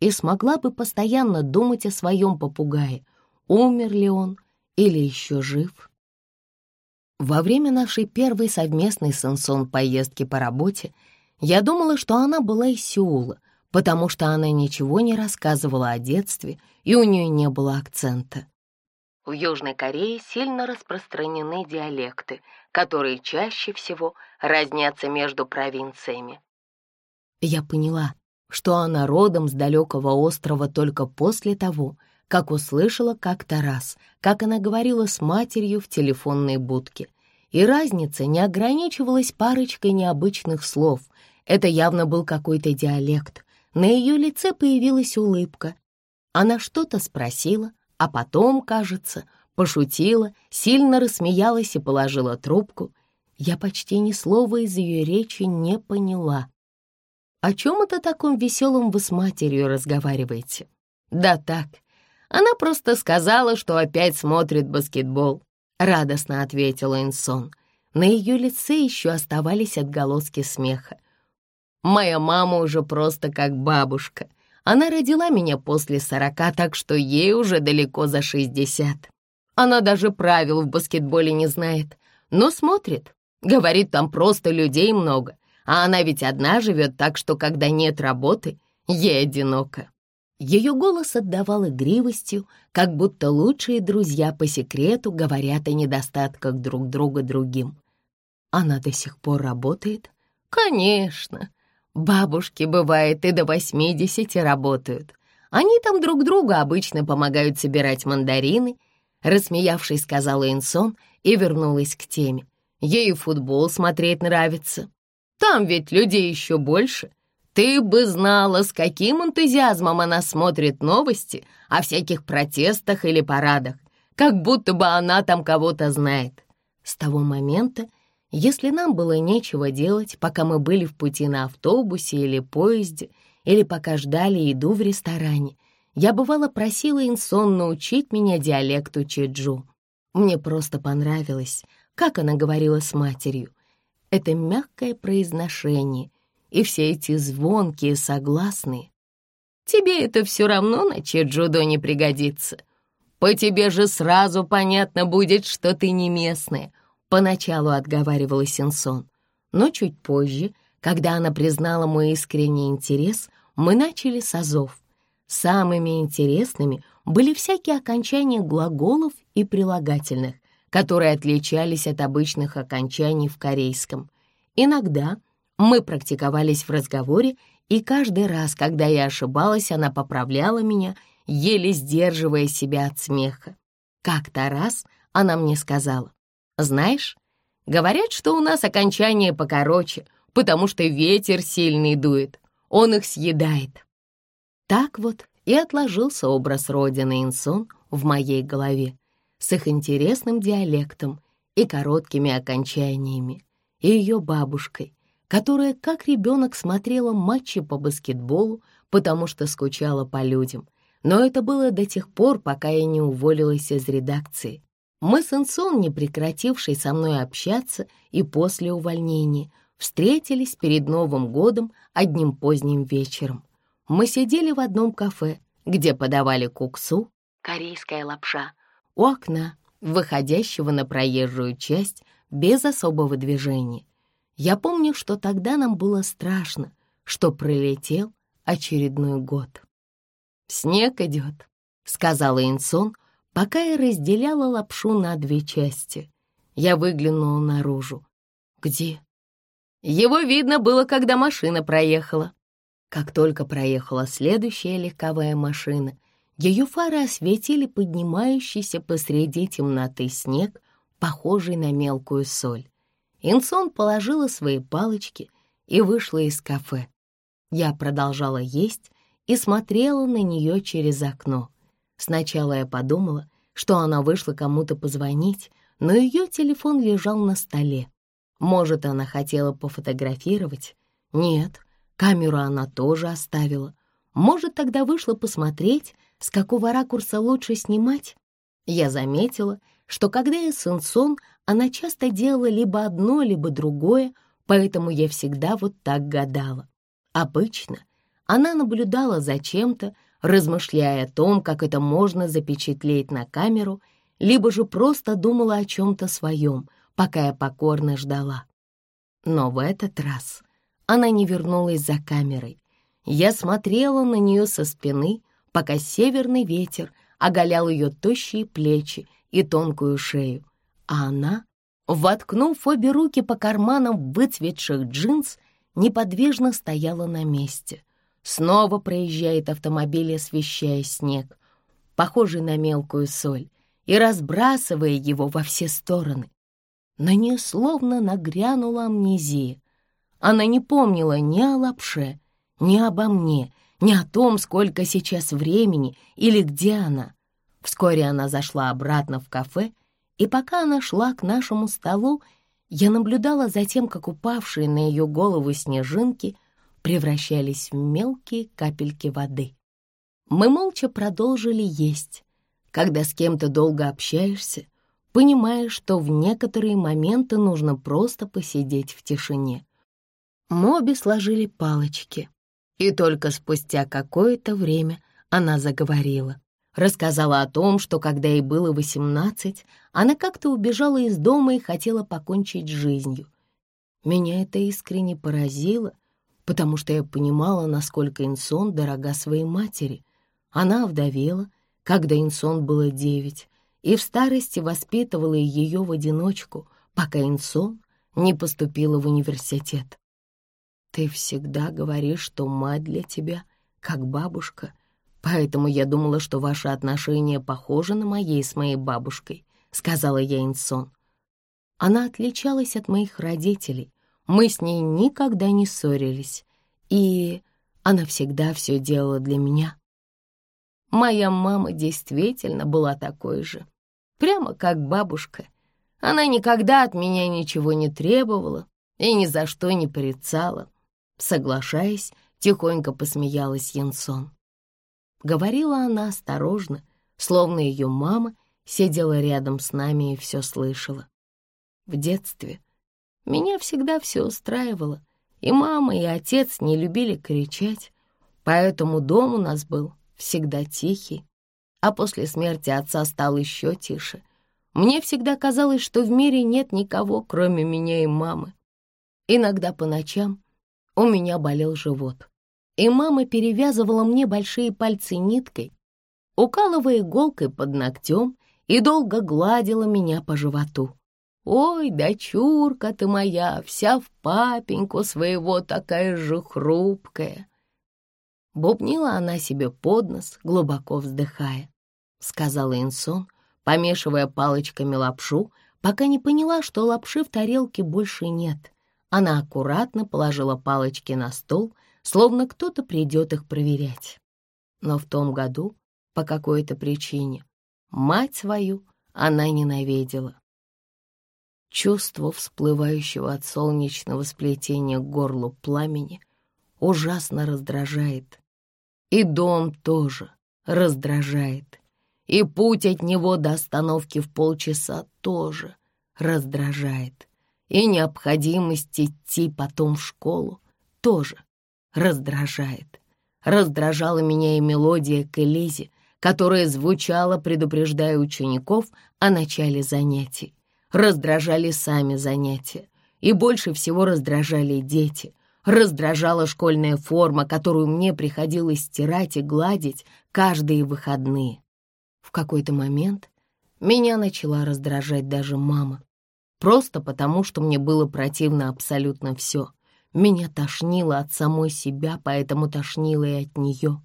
И смогла бы постоянно думать о своем попугае, умер ли он или еще жив? Во время нашей первой совместной с Инсон поездки по работе я думала, что она была из Сеула, потому что она ничего не рассказывала о детстве, и у нее не было акцента. В Южной Корее сильно распространены диалекты, которые чаще всего разнятся между провинциями. Я поняла, что она родом с далекого острова только после того, как услышала как-то раз, как она говорила с матерью в телефонной будке. И разница не ограничивалась парочкой необычных слов. Это явно был какой-то диалект. На ее лице появилась улыбка. Она что-то спросила, а потом, кажется, пошутила, сильно рассмеялась и положила трубку. Я почти ни слова из ее речи не поняла. «О чем это таком веселом вы с матерью разговариваете?» «Да так, она просто сказала, что опять смотрит баскетбол», — радостно ответила Инсон. На ее лице еще оставались отголоски смеха. «Моя мама уже просто как бабушка», она родила меня после сорока, так что ей уже далеко за шестьдесят. Она даже правил в баскетболе не знает, но смотрит. Говорит, там просто людей много, а она ведь одна живет, так что когда нет работы, ей одиноко. Ее голос отдавал игривостью, как будто лучшие друзья по секрету говорят о недостатках друг друга другим. Она до сих пор работает? Конечно. Бабушки, бывает, и до восьмидесяти работают. Они там друг другу обычно помогают собирать мандарины, рассмеявшись, сказала Инсон и вернулась к теме. Ей футбол смотреть нравится. Там ведь людей еще больше. Ты бы знала, с каким энтузиазмом она смотрит новости о всяких протестах или парадах, как будто бы она там кого-то знает. С того момента если нам было нечего делать, пока мы были в пути на автобусе или поезде, или пока ждали еду в ресторане, я бывало просила Инсон научить меня диалекту Чеджу. Мне просто понравилось, как она говорила с матерью. Это мягкое произношение и все эти звонкие согласные. Тебе это все равно на Чеджудо не пригодится. По тебе же сразу понятно будет, что ты не местная, Поначалу отговаривала Синсон, но чуть позже, когда она признала мой искренний интерес, мы начали с азов. Самыми интересными были всякие окончания глаголов и прилагательных, которые отличались от обычных окончаний в корейском. Иногда мы практиковались в разговоре, и каждый раз, когда я ошибалась, она поправляла меня, еле сдерживая себя от смеха. Как-то раз она мне сказала, знаешь, Говорят, что у нас окончание покороче, потому что ветер сильный дует, он их съедает. Так вот и отложился образ родины Инсон в моей голове с их интересным диалектом и короткими окончаниями, и ее бабушкой, которая как ребенок смотрела матчи по баскетболу, потому что скучала по людям. Но это было до тех пор, пока я не уволилась из редакции. Мы с Инсон, не прекратившей со мной общаться и после увольнения, встретились перед Новым годом одним поздним вечером. Мы сидели в одном кафе, где подавали куксу, корейская лапша, у окна, выходящего на проезжую часть без особого движения. Я помню, что тогда нам было страшно, что пролетел очередной год. «Снег идет», — сказала Инсон, пока я разделяла лапшу на две части. Я выглянула наружу. «Где?» Его видно было, когда машина проехала. Как только проехала следующая легковая машина, ее фары осветили поднимающийся посреди темноты снег, похожий на мелкую соль. Инсон положила свои палочки и вышла из кафе. Я продолжала есть и смотрела на нее через окно. Сначала я подумала, что она вышла кому-то позвонить, но ее телефон лежал на столе. Может, она хотела пофотографировать? Нет, камеру она тоже оставила. Может, тогда вышла посмотреть, с какого ракурса лучше снимать? Я заметила, что когда я с Инсон, она часто делала либо одно, либо другое, поэтому я всегда вот так гадала. Обычно она наблюдала за чем-то, размышляя о том, как это можно запечатлеть на камеру, либо же просто думала о чем-то своем, пока я покорно ждала. Но в этот раз она не вернулась за камерой. Я смотрела на нее со спины, пока северный ветер оголял ее тощие плечи и тонкую шею, а она, воткнув обе руки по карманам выцветших джинс, неподвижно стояла на месте — Снова проезжает автомобиль, освещая снег, похожий на мелкую соль, и разбрасывая его во все стороны. На нее словно нагрянула амнезия. Она не помнила ни о лапше, ни обо мне, ни о том, сколько сейчас времени или где она. Вскоре она зашла обратно в кафе, и пока она шла к нашему столу, я наблюдала за тем, как упавшие на ее голову снежинки — превращались в мелкие капельки воды. Мы молча продолжили есть. Когда с кем-то долго общаешься, понимаешь, что в некоторые моменты нужно просто посидеть в тишине. Мы обе сложили палочки, и только спустя какое-то время она заговорила. Рассказала о том, что когда ей было восемнадцать, она как-то убежала из дома и хотела покончить жизнью. Меня это искренне поразило, потому что я понимала, насколько Инсон дорога своей матери. Она овдовела, когда Инсон было девять, и в старости воспитывала ее в одиночку, пока Инсон не поступила в университет. «Ты всегда говоришь, что мать для тебя как бабушка, поэтому я думала, что ваши отношения похожи на моей с моей бабушкой», — сказала я Инсон. Она отличалась от моих родителей, мы с ней никогда не ссорились, и она всегда все делала для меня. Моя мама действительно была такой же, прямо как бабушка. Она никогда от меня ничего не требовала и ни за что не порицала. Соглашаясь, тихонько посмеялась Янсон. Говорила она осторожно, словно ее мама сидела рядом с нами и все слышала. В детстве меня всегда все устраивало, и мама, и отец не любили кричать, поэтому дом у нас был всегда тихий, а после смерти отца стал еще тише. Мне всегда казалось, что в мире нет никого, кроме меня и мамы. Иногда по ночам у меня болел живот, и мама перевязывала мне большие пальцы ниткой, укалывая иголкой под ногтем и долго гладила меня по животу. Ой, дочурка ты моя, вся в папеньку своего такая же хрупкая. Бубнила она себе под нос, глубоко вздыхая. Сказала Инсон, помешивая палочками лапшу, пока не поняла, что лапши в тарелке больше нет. Она аккуратно положила палочки на стол, словно кто-то придет их проверять. Но в том году, по какой-то причине, мать свою она ненавидела. Чувство всплывающего от солнечного сплетения к горлу пламени ужасно раздражает. И дом тоже раздражает. И путь от него до остановки в полчаса тоже раздражает. И необходимость идти потом в школу тоже раздражает. Раздражала меня и мелодия к Элизе, которая звучала, предупреждая учеников о начале занятий. Раздражали сами занятия. И больше всего раздражали дети. Раздражала школьная форма, которую мне приходилось стирать и гладить каждые выходные. В какой-то момент меня начала раздражать даже мама. Просто потому, что мне было противно абсолютно все. Меня тошнило от самой себя, поэтому тошнило и от нее.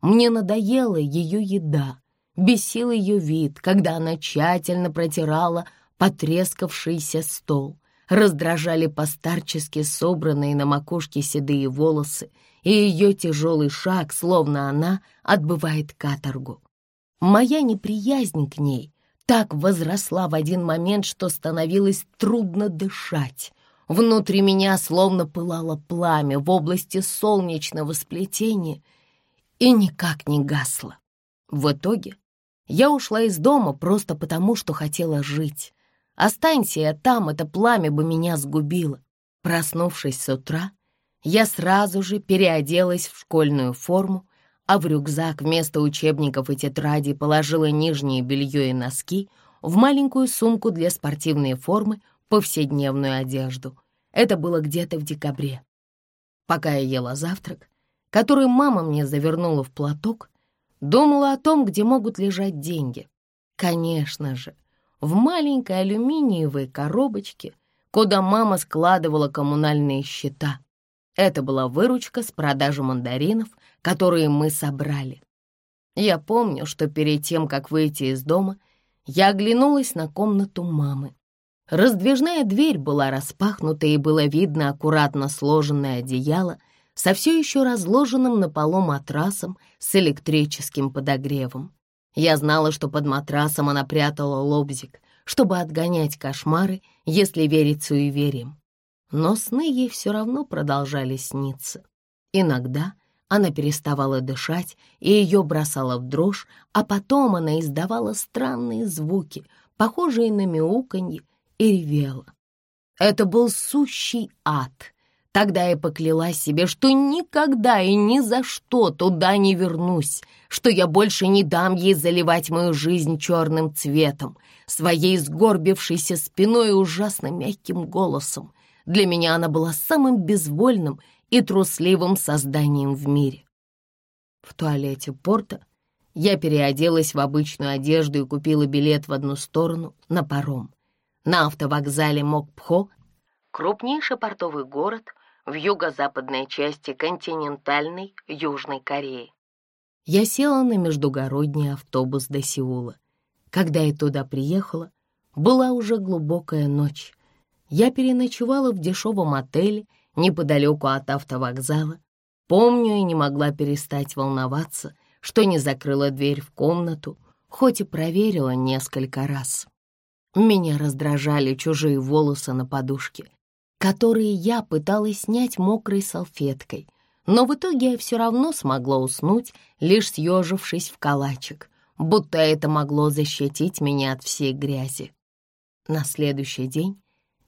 Мне надоела ее еда, бесил ее вид, когда она тщательно протирала потрескавшийся стол. Раздражали постарчески собранные на макушке седые волосы и ее тяжелый шаг, словно она отбывает каторгу. Моя неприязнь к ней так возросла в один момент, что становилось трудно дышать. Внутри меня словно пылало пламя в области солнечного сплетения — и никак не гасла. В итоге я ушла из дома просто потому, что хотела жить. Останься я там, это пламя бы меня сгубило. Проснувшись с утра, я сразу же переоделась в школьную форму, а в рюкзак вместо учебников и тетрадей положила нижнее белье и носки, в маленькую сумку для спортивной формы повседневную одежду. Это было где-то в декабре. Пока я ела завтрак, который мама мне завернула в платок, думала о том, где могут лежать деньги. Конечно же, в маленькой алюминиевой коробочке, куда мама складывала коммунальные счета. Это была выручка с продажи мандаринов, которые мы собрали. Я помню, что перед тем, как выйти из дома, я оглянулась на комнату мамы. Раздвижная дверь была распахнута, и было видно аккуратно сложенное одеяло со все еще разложенным на полу матрасом с электрическим подогревом. Я знала, что под матрасом она прятала лобзик, чтобы отгонять кошмары, если верить суевериям. Но сны ей все равно продолжали сниться. Иногда она переставала дышать, и ее бросала в дрожь, а потом она издавала странные звуки, похожие на мяуканье, и ревела. Это был сущий ад — Тогда я поклялась себе, что никогда и ни за что туда не вернусь, что я больше не дам ей заливать мою жизнь черным цветом, своей сгорбившейся спиной и ужасно мягким голосом. Для меня она была самым безвольным и трусливым созданием в мире. В туалете порта я переоделась в обычную одежду и купила билет в одну сторону на паром. На автовокзале Мокпхо, крупнейший портовый город — в юго-западной части континентальной Южной Кореи. Я села на междугородний автобус до Сеула. Когда я туда приехала, была уже глубокая ночь. Я переночевала в дешевом отеле неподалеку от автовокзала. Помню и не могла перестать волноваться, что не закрыла дверь в комнату, хоть и проверила несколько раз. Меня раздражали чужие волосы на подушке, которые я пыталась снять мокрой салфеткой, но в итоге я все равно смогла уснуть, лишь съежившись в калачик, будто это могло защитить меня от всей грязи. На следующий день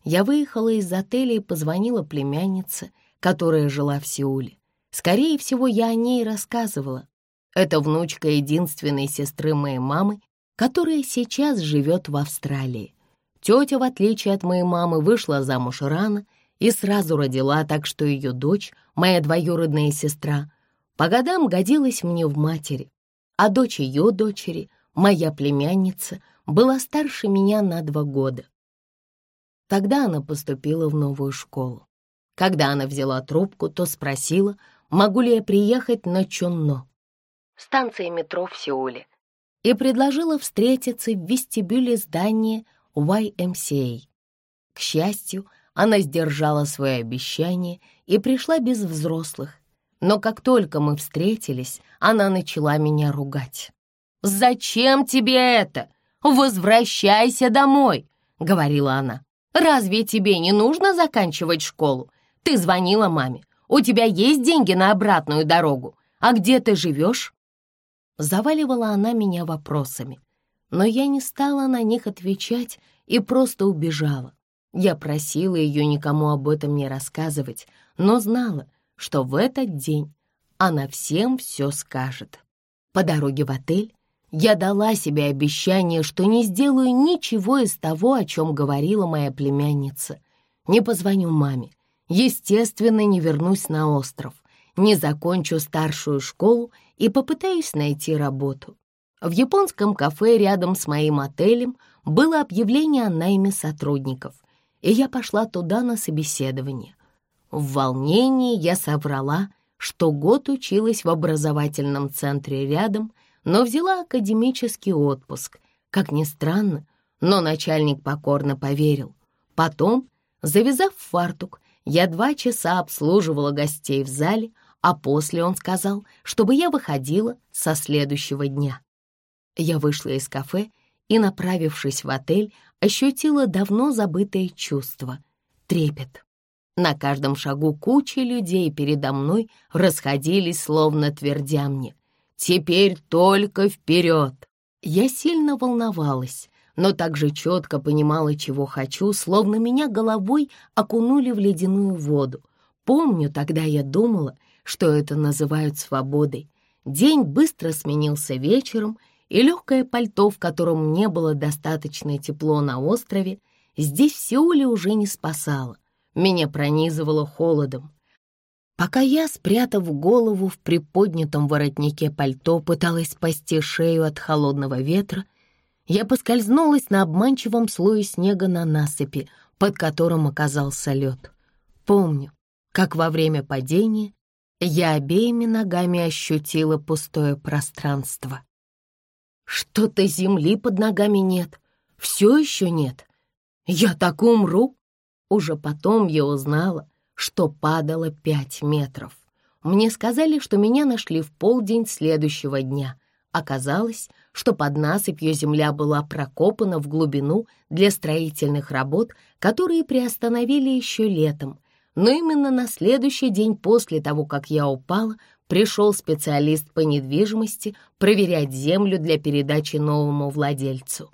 я выехала из отеля и позвонила племяннице, которая жила в Сеуле. Скорее всего, я о ней рассказывала. Это внучка единственной сестры моей мамы, которая сейчас живет в Австралии. Тетя, в отличие от моей мамы, вышла замуж рано и сразу родила, так что ее дочь, моя двоюродная сестра, по годам годилась мне в матери, а дочь ее дочери, моя племянница, была старше меня на два года. Тогда она поступила в новую школу. Когда она взяла трубку, то спросила, могу ли я приехать на Чонно, станция метро в Сеуле, и предложила встретиться в вестибюле здания YMCA. К счастью, она сдержала свое обещание и пришла без взрослых. Но как только мы встретились, она начала меня ругать. «Зачем тебе это? Возвращайся домой!» — говорила она. «Разве тебе не нужно заканчивать школу? Ты звонила маме. У тебя есть деньги на обратную дорогу? А где ты живешь?» Заваливала она меня вопросами, но я не стала на них отвечать и просто убежала. Я просила ее никому об этом не рассказывать, но знала, что в этот день она всем все скажет. По дороге в отель я дала себе обещание, что не сделаю ничего из того, о чем говорила моя племянница. Не позвоню маме, естественно, не вернусь на остров, не закончу старшую школу и попытаюсь найти работу. В японском кафе рядом с моим отелем было объявление о найме сотрудников, и я пошла туда на собеседование. В волнении я соврала, что год училась в образовательном центре рядом, но взяла академический отпуск. Как ни странно, но начальник покорно поверил. Потом, завязав фартук, я два часа обслуживала гостей в зале, а после он сказал, чтобы я выходила со следующего дня. Я вышла из кафе и, направившись в отель, ощутила давно забытое чувство — трепет. На каждом шагу куча людей передо мной расходились, словно твердя мне. «Теперь только вперед!» Я сильно волновалась, но также четко понимала, чего хочу, словно меня головой окунули в ледяную воду. Помню, тогда я думала, что это называют свободой. День быстро сменился вечером, и легкое пальто, в котором не было достаточно тепло на острове, здесь в Сеуле уже не спасало меня пронизывало холодом. Пока я, спрятав голову в приподнятом воротнике пальто, пыталась спасти шею от холодного ветра, я поскользнулась на обманчивом слое снега на насыпи, под которым оказался лед. Помню, как во время падения я обеими ногами ощутила пустое пространство. Что-то земли под ногами нет, все еще нет. Я так умру. Уже потом я узнала, что падало пять метров. Мне сказали, что меня нашли в полдень следующего дня. Оказалось, что под насыпью земля была прокопана в глубину для строительных работ, которые приостановили еще летом. Но именно на следующий день после того, как я упала, пришел специалист по недвижимости проверять землю для передачи новому владельцу.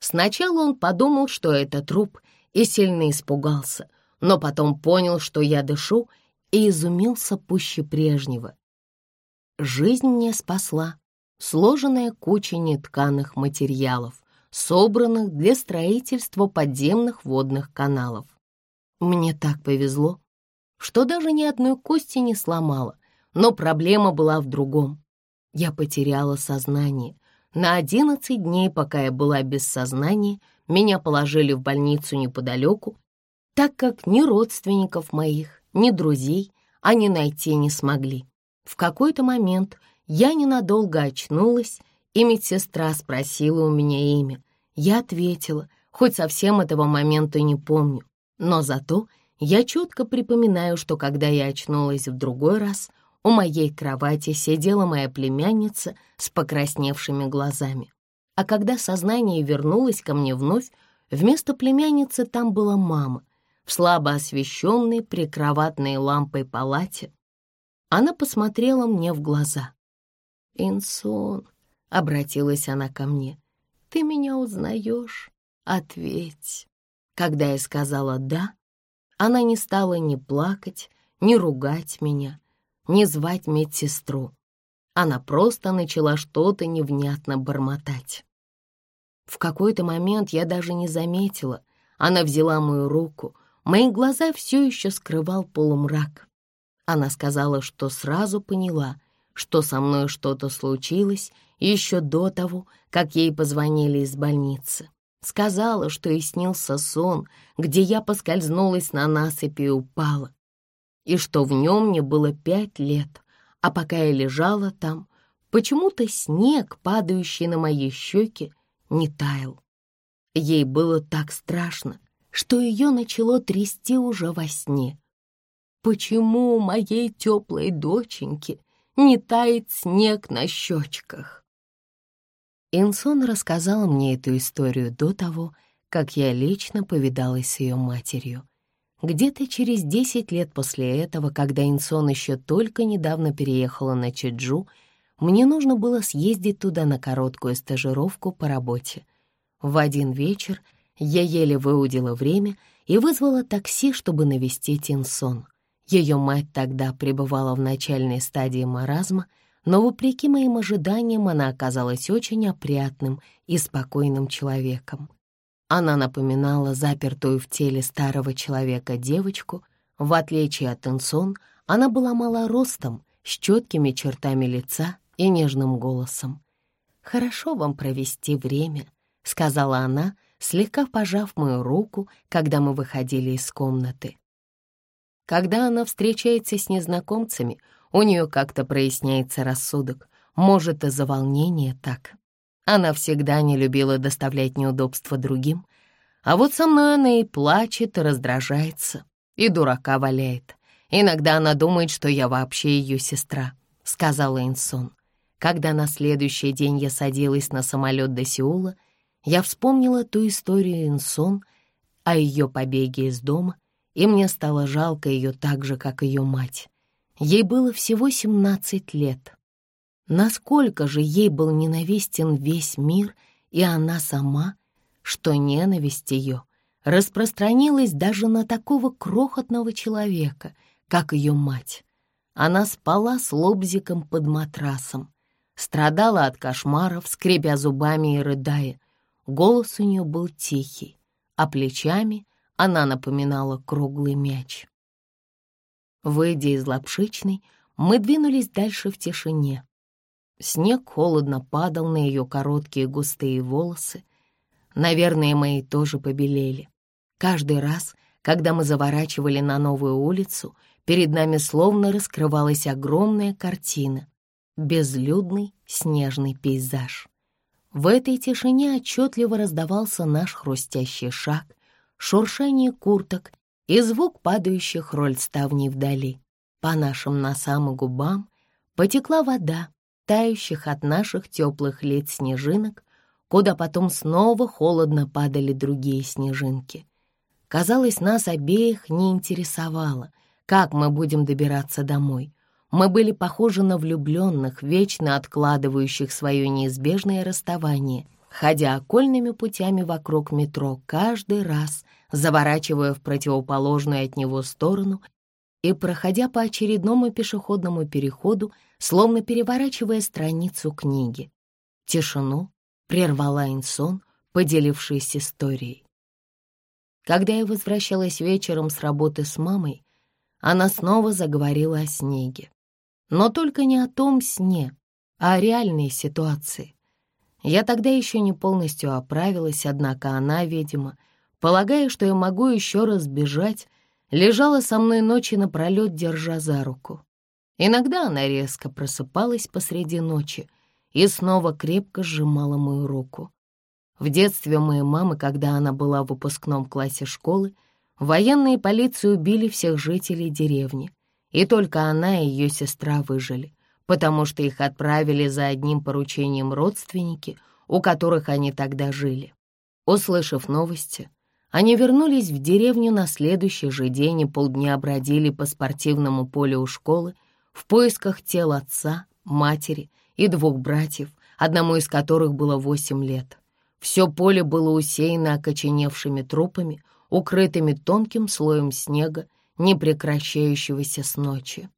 Сначала он подумал, что это труп, и сильно испугался, но потом понял, что я дышу, и изумился пуще прежнего. Жизнь мне спасла сложенная куча нетканых материалов, собранных для строительства подземных водных каналов. Мне так повезло, что даже ни одной кости не сломала, но проблема была в другом. Я потеряла сознание. На одиннадцать дней, пока я была без сознания, меня положили в больницу неподалеку, так как ни родственников моих, ни друзей они найти не смогли. В какой-то момент я ненадолго очнулась, и медсестра спросила у меня имя. Я ответила, хоть совсем этого момента не помню, но зато я четко припоминаю, что когда я очнулась в другой раз, у моей кровати сидела моя племянница с покрасневшими глазами. А когда сознание вернулось ко мне вновь, вместо племянницы там была мама в слабо освещенной прикроватной лампой палате. Она посмотрела мне в глаза. «Инсон», — обратилась она ко мне, — «ты меня узнаешь? Ответь». Когда я сказала «да», она не стала ни плакать, ни ругать меня, ни звать медсестру. Она просто начала что-то невнятно бормотать. В какой-то момент я даже не заметила. Она взяла мою руку. Мои глаза все еще скрывал полумрак. Она сказала, что сразу поняла, что со мной что-то случилось еще до того, как ей позвонили из больницы. Сказала, что и снился сон, где я поскользнулась на насыпи и упала, и что в нем мне было пять лет, а пока я лежала там, почему-то снег, падающий на мои щеки, не таял. Ей было так страшно, что ее начало трясти уже во сне. Почему у моей теплой доченьки не тает снег на щечках? Инсон рассказала мне эту историю до того, как я лично повидалась с ее матерью. Где-то через десять лет после этого, когда Инсон еще только недавно переехала на Чеджу, мне нужно было съездить туда на короткую стажировку по работе. В один вечер я еле выудила время и вызвала такси, чтобы навестить Инсон. Ее мать тогда пребывала в начальной стадии маразма, но, вопреки моим ожиданиям, она оказалась очень опрятным и спокойным человеком. Она напоминала запертую в теле старого человека девочку. В отличие от Инсон, она была малоростом, с четкими чертами лица и нежным голосом. «Хорошо вам провести время», — сказала она, слегка пожав мою руку, когда мы выходили из комнаты. Когда она встречается с незнакомцами, у нее как-то проясняется рассудок. Может, из-за волнения так. Она всегда не любила доставлять неудобства другим, а вот со мной она и плачет, и раздражается, и дурака валяет. Иногда она думает, что я вообще ее сестра, — сказала Инсон. Когда на следующий день я садилась на самолет до Сеула, я вспомнила ту историю Инсон о ее побеге из дома, и мне стало жалко ее так же, как ее мать. Ей было всего 17 лет. Насколько же ей был ненавистен весь мир и она сама, что ненависть ее распространилась даже на такого крохотного человека, как ее мать. Она спала с лобзиком под матрасом, страдала от кошмаров, скребя зубами и рыдая. Голос у нее был тихий, а плечами она напоминала круглый мяч. Выйдя из лапшичной, мы двинулись дальше в тишине. Снег холодно падал на ее короткие густые волосы. Наверное, мои тоже побелели. Каждый раз, когда мы заворачивали на новую улицу, перед нами словно раскрывалась огромная картина — безлюдный снежный пейзаж. В этой тишине отчетливо раздавался наш хрустящий шаг, шуршание курток и звук падающих роль ставней вдали. По нашим носам и губам потекла вода, тающих от наших теплых лиц снежинок, куда потом снова холодно падали другие снежинки. Казалось, нас обеих не интересовало, как мы будем добираться домой. Мы были похожи на влюбленных, вечно откладывающих свое неизбежное расставание, ходя окольными путями вокруг метро каждый раз, заворачивая в противоположную от него сторону и проходя по очередному пешеходному переходу, словно переворачивая страницу книги. Тишину прервала Инсон, поделившись историей. Когда я возвращалась вечером с работы с мамой, она снова заговорила о снеге. Но только не о том сне, а о реальной ситуации. Я тогда еще не полностью оправилась, однако она, видимо, полагая, что я могу еще раз бежать, лежала со мной ночи напролет, держа за руку. Иногда она резко просыпалась посреди ночи и снова крепко сжимала мою руку. В детстве моей мамы, когда она была в выпускном классе школы, военные полиции убили всех жителей деревни, и только она и ее сестра выжили, потому что их отправили за одним поручением родственники, у которых они тогда жили. Услышав новости, они вернулись в деревню на следующий же день и полдня бродили по спортивному полю у школы в поисках тел отца, матери и двух братьев, одному из которых было восемь лет. Все поле было усеяно окоченевшими трупами, укрытыми тонким слоем снега, не прекращающегося с ночи.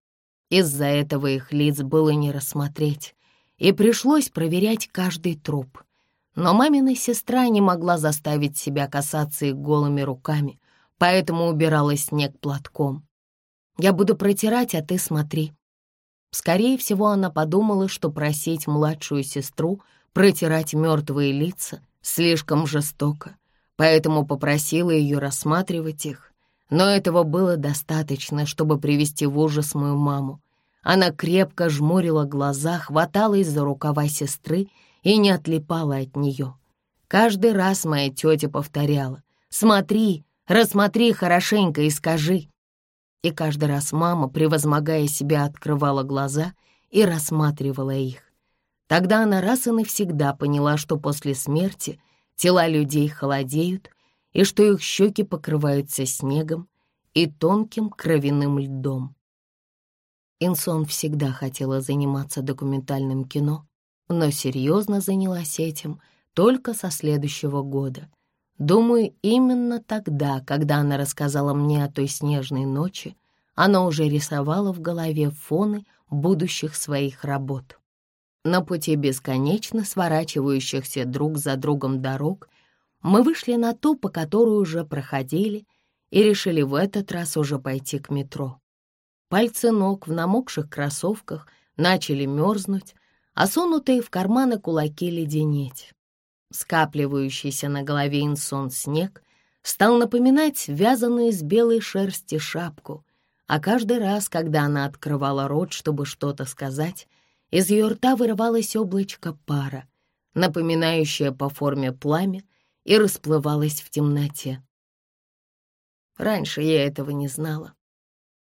Из-за этого их лиц было не рассмотреть, и пришлось проверять каждый труп — но мамина сестра не могла заставить себя касаться их голыми руками, поэтому убирала снег платком. «Я буду протирать, а ты смотри». Скорее всего, она подумала, что просить младшую сестру протирать мертвые лица слишком жестоко, поэтому попросила ее рассматривать их. Но этого было достаточно, чтобы привести в ужас мою маму. Она крепко жмурила глаза, хваталась за рукава сестры и не отлипала от нее. Каждый раз моя тетя повторяла «Смотри, рассмотри хорошенько и скажи». И каждый раз мама, превозмогая себя, открывала глаза и рассматривала их. Тогда она раз и навсегда поняла, что после смерти тела людей холодеют и что их щеки покрываются снегом и тонким кровяным льдом. Инсон всегда хотела заниматься документальным кино, но серьезно занялась этим только со следующего года. Думаю, именно тогда, когда она рассказала мне о той снежной ночи, она уже рисовала в голове фоны будущих своих работ. На пути бесконечно сворачивающихся друг за другом дорог мы вышли на ту, по которой уже проходили, и решили в этот раз уже пойти к метро. Пальцы ног в намокших кроссовках начали мерзнуть, а сунутые в карманы кулаки леденеть. Скапливающийся на голове инсон снег стал напоминать связанную из белой шерсти шапку, а каждый раз, когда она открывала рот, чтобы что-то сказать, из ее рта вырывалось облачко пара, напоминающее по форме пламя, и расплывалось в темноте. Раньше я этого не знала.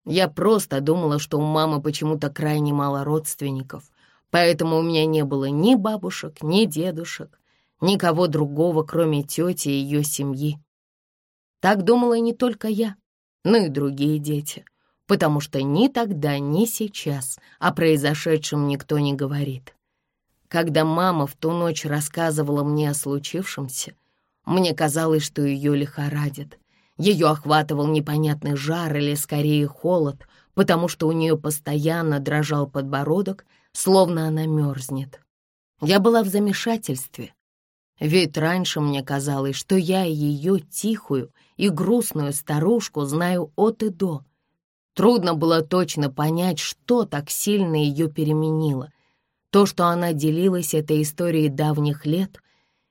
Я просто думала, что у мамы почему-то крайне мало родственников, поэтому у меня не было ни бабушек, ни дедушек, никого другого, кроме тети и ее семьи. Так думала не только я, но и другие дети, потому что ни тогда, ни сейчас о произошедшем никто не говорит. Когда мама в ту ночь рассказывала мне о случившемся, мне казалось, что ее лихорадит. Ее охватывал непонятный жар или скорее холод, потому что у нее постоянно дрожал подбородок, словно она мерзнет. Я была в замешательстве, ведь раньше мне казалось, что я ее тихую и грустную старушку знаю от и до. Трудно было точно понять, что так сильно ее переменило. То, что она делилась этой историей давних лет,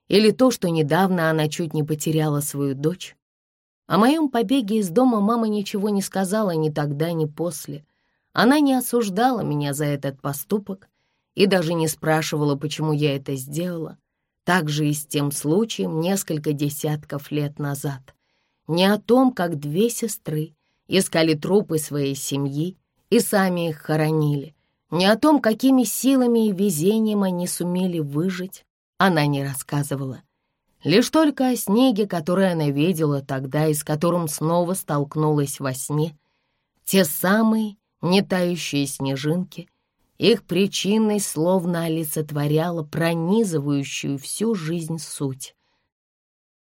или то, что недавно она чуть не потеряла свою дочь. О моем побеге из дома мама ничего не сказала ни тогда, ни после. Она не осуждала меня за этот поступок и даже не спрашивала, почему я это сделала. Так же и с тем случаем несколько десятков лет назад. Не о том, как две сестры искали трупы своей семьи и сами их хоронили, не о том, какими силами и везением они сумели выжить, она не рассказывала. Лишь только о снеге, который она видела тогда и с которым снова столкнулась во сне, те самые нетающие снежинки, их причиной словно олицетворяла пронизывающую всю жизнь суть.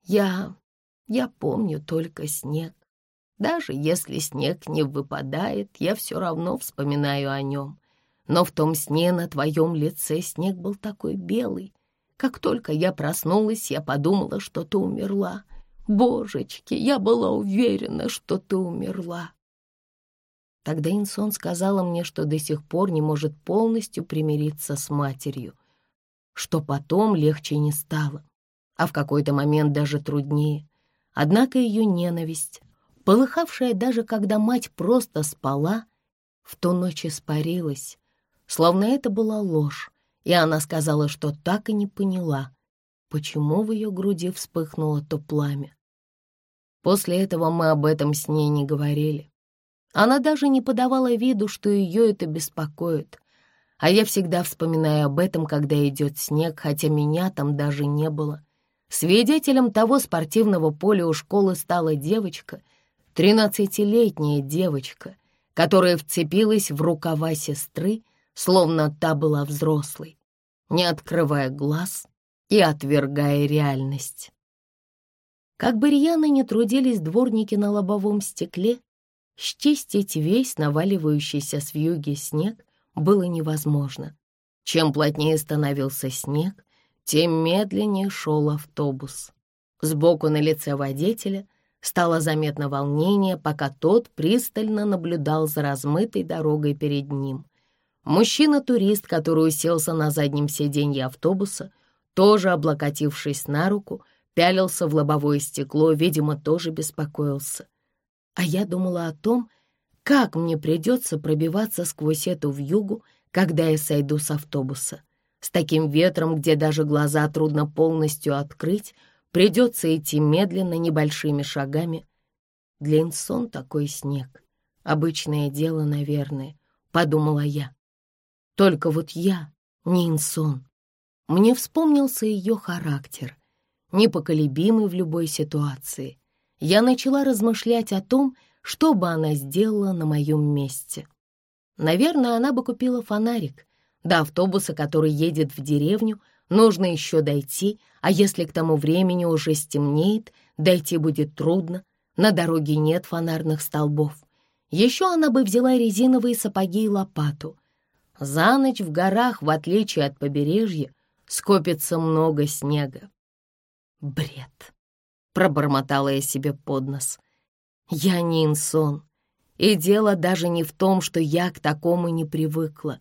Я... я помню только снег. Даже если снег не выпадает, я все равно вспоминаю о нем. Но в том сне на твоем лице снег был такой белый, как только я проснулась, я подумала, что ты умерла. Божечки, я была уверена, что ты умерла. Тогда Инсон сказала мне, что до сих пор не может полностью примириться с матерью, что потом легче не стало, а в какой-то момент даже труднее. Однако ее ненависть, полыхавшая даже когда мать просто спала, в ту ночь испарилась, словно это была ложь, и она сказала, что так и не поняла, почему в ее груди вспыхнуло то пламя. После этого мы об этом с ней не говорили. Она даже не подавала виду, что ее это беспокоит, а я всегда вспоминаю об этом, когда идет снег, хотя меня там даже не было. Свидетелем того спортивного поля у школы стала девочка, тринадцатилетняя девочка, которая вцепилась в рукава сестры словно та была взрослой, не открывая глаз и отвергая реальность. Как бы рьяно не трудились дворники на лобовом стекле, счистить весь наваливающийся с вьюги снег было невозможно. Чем плотнее становился снег, тем медленнее шел автобус. Сбоку на лице водителя стало заметно волнение, пока тот пристально наблюдал за размытой дорогой перед ним. Мужчина-турист, который уселся на заднем сиденье автобуса, тоже облокотившись на руку, пялился в лобовое стекло, видимо, тоже беспокоился. А я думала о том, как мне придется пробиваться сквозь эту вьюгу, когда я сойду с автобуса. С таким ветром, где даже глаза трудно полностью открыть, придется идти медленно, небольшими шагами. Для Инсон такой снег — обычное дело, наверное, — подумала я. Только вот я не Инсон. Мне вспомнился ее характер, непоколебимый в любой ситуации. Я начала размышлять о том, что бы она сделала на моем месте. Наверное, она бы купила фонарик. До автобуса, который едет в деревню, нужно еще дойти, а если к тому времени уже стемнеет, дойти будет трудно, на дороге нет фонарных столбов. Еще она бы взяла резиновые сапоги и лопату. За ночь в горах, в отличие от побережья, скопится много снега. Бред, пробормотала я себе под нос. Я не инсон, и дело даже не в том, что я к такому не привыкла.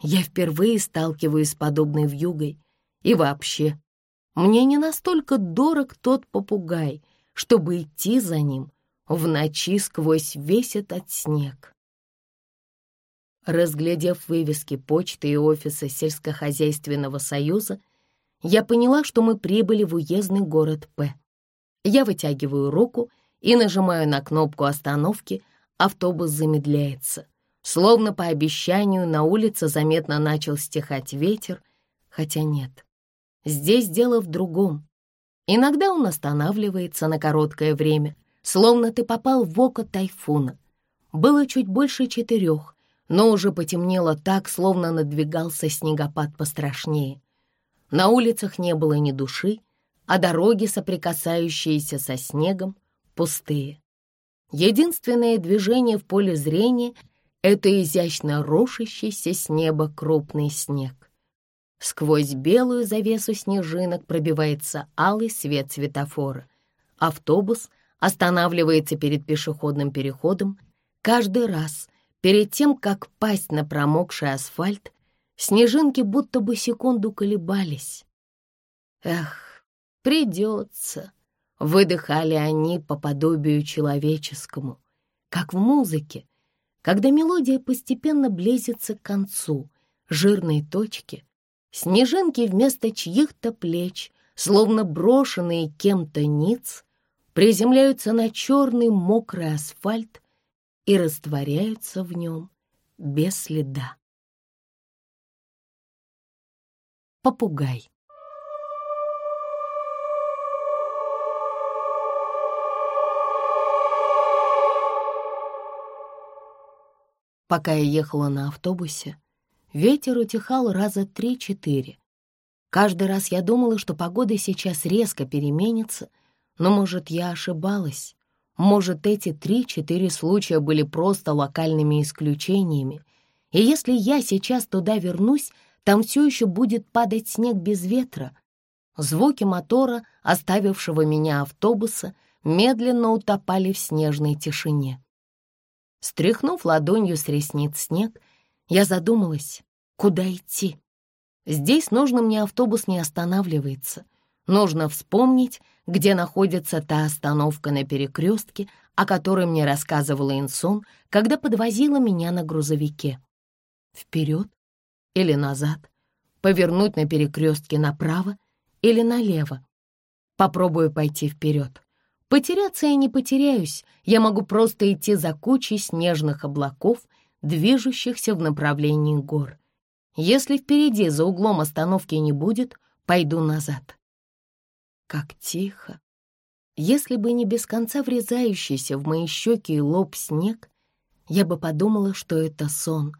Я впервые сталкиваюсь с подобной вьюгой. И вообще, мне не настолько дорог тот попугай, чтобы идти за ним в ночи сквозь весь этот снег. Разглядев вывески почты и офиса сельскохозяйственного союза, я поняла, что мы прибыли в уездный город П. Я вытягиваю руку и нажимаю на кнопку остановки — автобус замедляется. Словно по обещанию на улице заметно начал стихать ветер, хотя нет. Здесь дело в другом. Иногда он останавливается на короткое время, словно ты попал в око тайфуна. Было чуть больше четырех, но уже потемнело так, словно надвигался снегопад пострашнее. На улицах не было ни души, а дороги, соприкасающиеся со снегом, пустые. Единственное движение в поле зрения — это изящно рушащийся с неба крупный снег. Сквозь белую завесу снежинок пробивается алый свет светофора. Автобус останавливается перед пешеходным переходом. Каждый раз, перед тем, как пасть на промокший асфальт, снежинки будто бы секунду колебались. Эх, придется. Выдыхали они по подобию человеческому, как в музыке, когда мелодия постепенно близится к концу, жирной точки, снежинки вместо чьих-то плеч, словно брошенные кем-то ниц, приземляются на черный мокрый асфальт и растворяются в нем без следа. Попугай Пока я ехала на автобусе, ветер утихал раза три-четыре. Каждый раз я думала, что погода сейчас резко переменится, но, может, я ошибалась. Может, эти три-четыре случая были просто локальными исключениями. И если я сейчас туда вернусь, там все еще будет падать снег без ветра. Звуки мотора, оставившего меня автобуса, медленно утопали в снежной тишине. Стряхнув ладонью с ресниц снег, я задумалась, куда идти. Здесь нужно мне автобус не останавливается. Нужно вспомнить, где находится та остановка на перекрестке, о которой мне рассказывала Инсон, когда подвозила меня на грузовике. Вперед или назад, повернуть на перекрестке направо или налево. Попробую пойти вперед. Потеряться я не потеряюсь, я могу просто идти за кучей снежных облаков, движущихся в направлении гор. Если впереди за углом остановки не будет, пойду назад. Как тихо. Если бы не без конца врезающийся в мои щеки и лоб снег, я бы подумала, что это сон.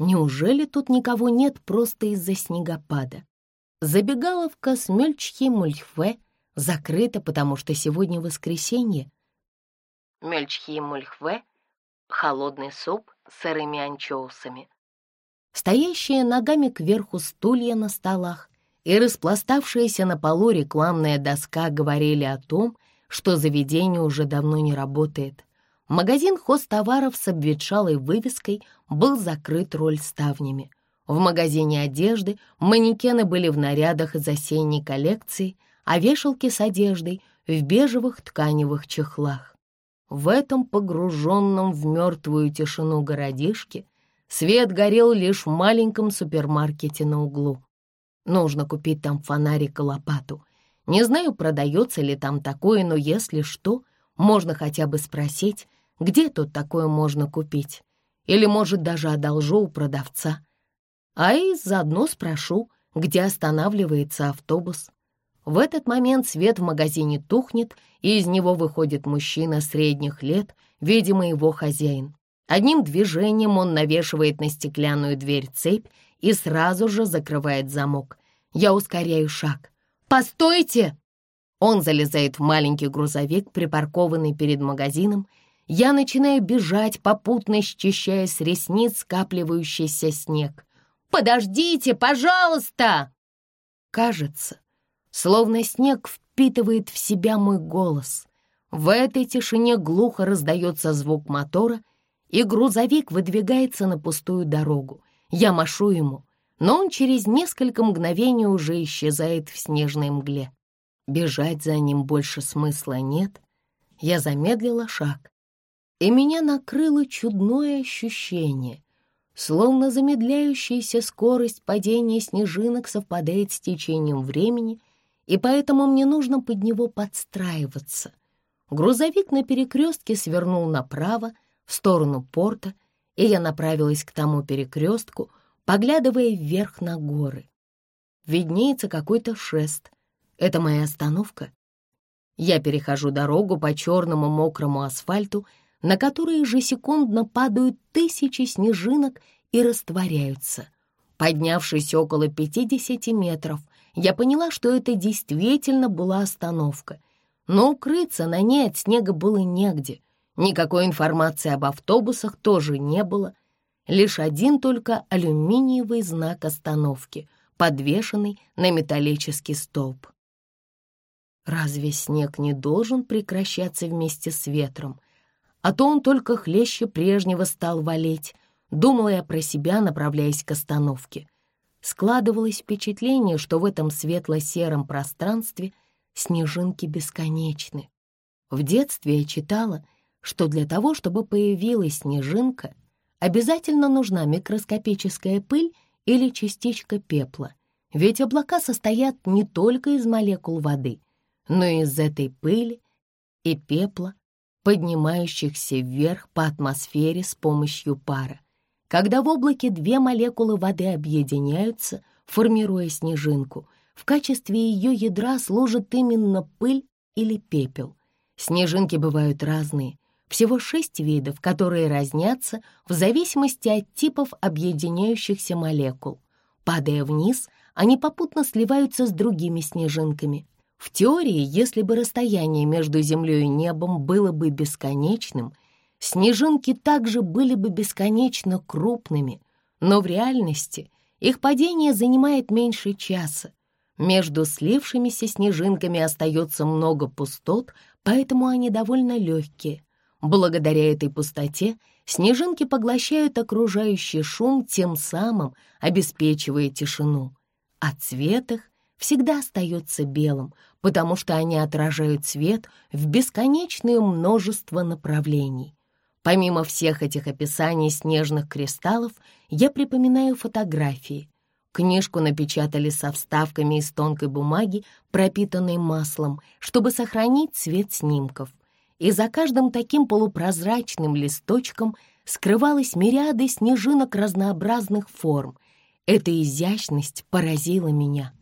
Неужели тут никого нет просто из-за снегопада? Забегаловка с Мельчхи-Мульхве — закрыто, потому что сегодня воскресенье. Мельчхи мульхве — холодный суп с сырыми анчоусами. Стоящие ногами кверху стулья на столах и распластавшаяся на полу рекламная доска говорили о том, что заведение уже давно не работает. Магазин хозтоваров с обветшалой вывеской был закрыт роль ставнями. В магазине одежды манекены были в нарядах из осенней коллекции — а вешалки с одеждой в бежевых тканевых чехлах. В этом погруженном в мертвую тишину городишке свет горел лишь в маленьком супермаркете на углу. Нужно купить там фонарик и лопату. Не знаю, продается ли там такое, но если что, можно хотя бы спросить, где тут такое можно купить. Или, может, даже одолжу у продавца. А и заодно спрошу, где останавливается автобус. В этот момент свет в магазине тухнет, и из него выходит мужчина средних лет, видимо, его хозяин. Одним движением он навешивает на стеклянную дверь цепь и сразу же закрывает замок. Я ускоряю шаг. «Постойте!» Он залезает в маленький грузовик, припаркованный перед магазином. Я начинаю бежать, попутно счищая с ресниц скапливающийся снег. «Подождите, пожалуйста!» Кажется, словно снег впитывает в себя мой голос. В этой тишине глухо раздается звук мотора, и грузовик выдвигается на пустую дорогу. Я машу ему, но он через несколько мгновений уже исчезает в снежной мгле. Бежать за ним больше смысла нет. Я замедлила шаг, и меня накрыло чудное ощущение, словно замедляющаяся скорость падения снежинок совпадает с течением времени — и поэтому мне нужно под него подстраиваться. Грузовик на перекрестке свернул направо, в сторону порта, и я направилась к тому перекрестку, поглядывая вверх на горы. Виднеется какой-то шест. Это моя остановка. Я перехожу дорогу по черному мокрому асфальту, на который ежесекундно падают тысячи снежинок и растворяются. Поднявшись около 50 метров, я поняла, что это действительно была остановка. Но укрыться на ней от снега было негде. Никакой информации об автобусах тоже не было. Лишь один только алюминиевый знак остановки, подвешенный на металлический столб. Разве снег не должен прекращаться вместе с ветром? А то он только хлеще прежнего стал валить, думала я про себя, направляясь к остановке. Складывалось впечатление, что в этом светло-сером пространстве снежинки бесконечны. В детстве я читала, что для того, чтобы появилась снежинка, обязательно нужна микроскопическая пыль или частичка пепла, ведь облака состоят не только из молекул воды, но и из этой пыли и пепла, поднимающихся вверх по атмосфере с помощью пара. Когда в облаке две молекулы воды объединяются, формируя снежинку, в качестве ее ядра служит именно пыль или пепел. Снежинки бывают разные, всего шесть видов, которые разнятся в зависимости от типов объединяющихся молекул. Падая вниз, они попутно сливаются с другими снежинками. В теории, если бы расстояние между Землей и небом было бы бесконечным, снежинки также были бы бесконечно крупными, но в реальности их падение занимает меньше часа. Между слившимися снежинками остается много пустот, поэтому они довольно легкие. Благодаря этой пустоте снежинки поглощают окружающий шум, тем самым обеспечивая тишину. А цвет их всегда остается белым, потому что они отражают свет в бесконечное множество направлений. Помимо всех этих описаний снежных кристаллов, я припоминаю фотографии. Книжку напечатали со вставками из тонкой бумаги, пропитанной маслом, чтобы сохранить цвет снимков. И за каждым таким полупрозрачным листочком скрывалась мириады снежинок разнообразных форм. Эта изящность поразила меня.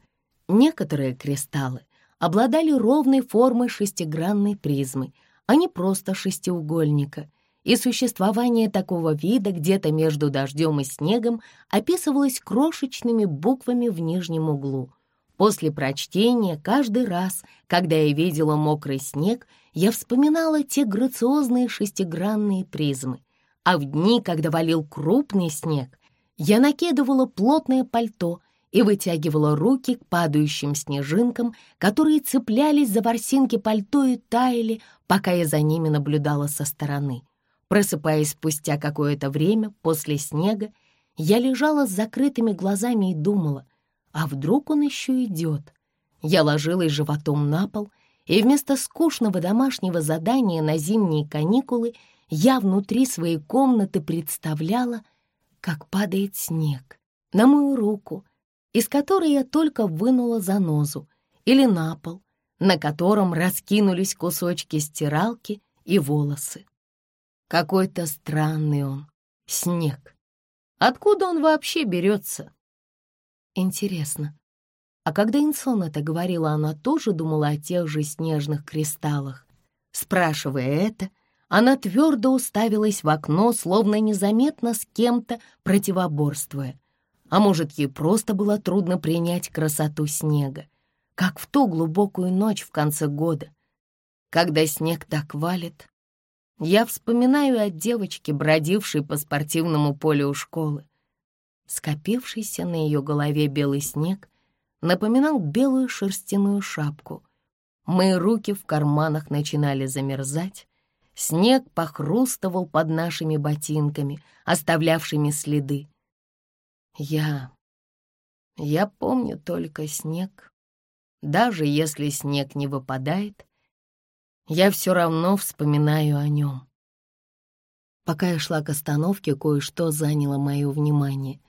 Некоторые кристаллы обладали ровной формой шестигранной призмы, а не просто шестиугольника — и существование такого вида где-то между дождем и снегом описывалось крошечными буквами в нижнем углу. После прочтения каждый раз, когда я видела мокрый снег, я вспоминала те грациозные шестигранные призмы. А в дни, когда валил крупный снег, я накидывала плотное пальто и вытягивала руки к падающим снежинкам, которые цеплялись за ворсинки пальто и таяли, пока я за ними наблюдала со стороны. Просыпаясь спустя какое-то время после снега, я лежала с закрытыми глазами и думала, а вдруг он еще идет? Я ложилась животом на пол, и вместо скучного домашнего задания на зимние каникулы я внутри своей комнаты представляла, как падает снег на мою руку, из которой я только вынула занозу, или на пол, на котором раскинулись кусочки стиралки и волосы. Какой-то странный он, снег. Откуда он вообще берется? Интересно, а когда Инсон это говорила, она тоже думала о тех же снежных кристаллах? Спрашивая это, она твердо уставилась в окно, словно незаметно с кем-то противоборствуя. А может, ей просто было трудно принять красоту снега, как в ту глубокую ночь в конце года, когда снег так валит. Я вспоминаю о девочке, бродившей по спортивному полю у школы. Скопившийся на ее голове белый снег напоминал белую шерстяную шапку. Мои руки в карманах начинали замерзать. Снег похрустывал под нашими ботинками, оставлявшими следы. Я... я помню только снег. Даже если снег не выпадает, я все равно вспоминаю о нем. Пока я шла к остановке, кое-что заняло мое внимание.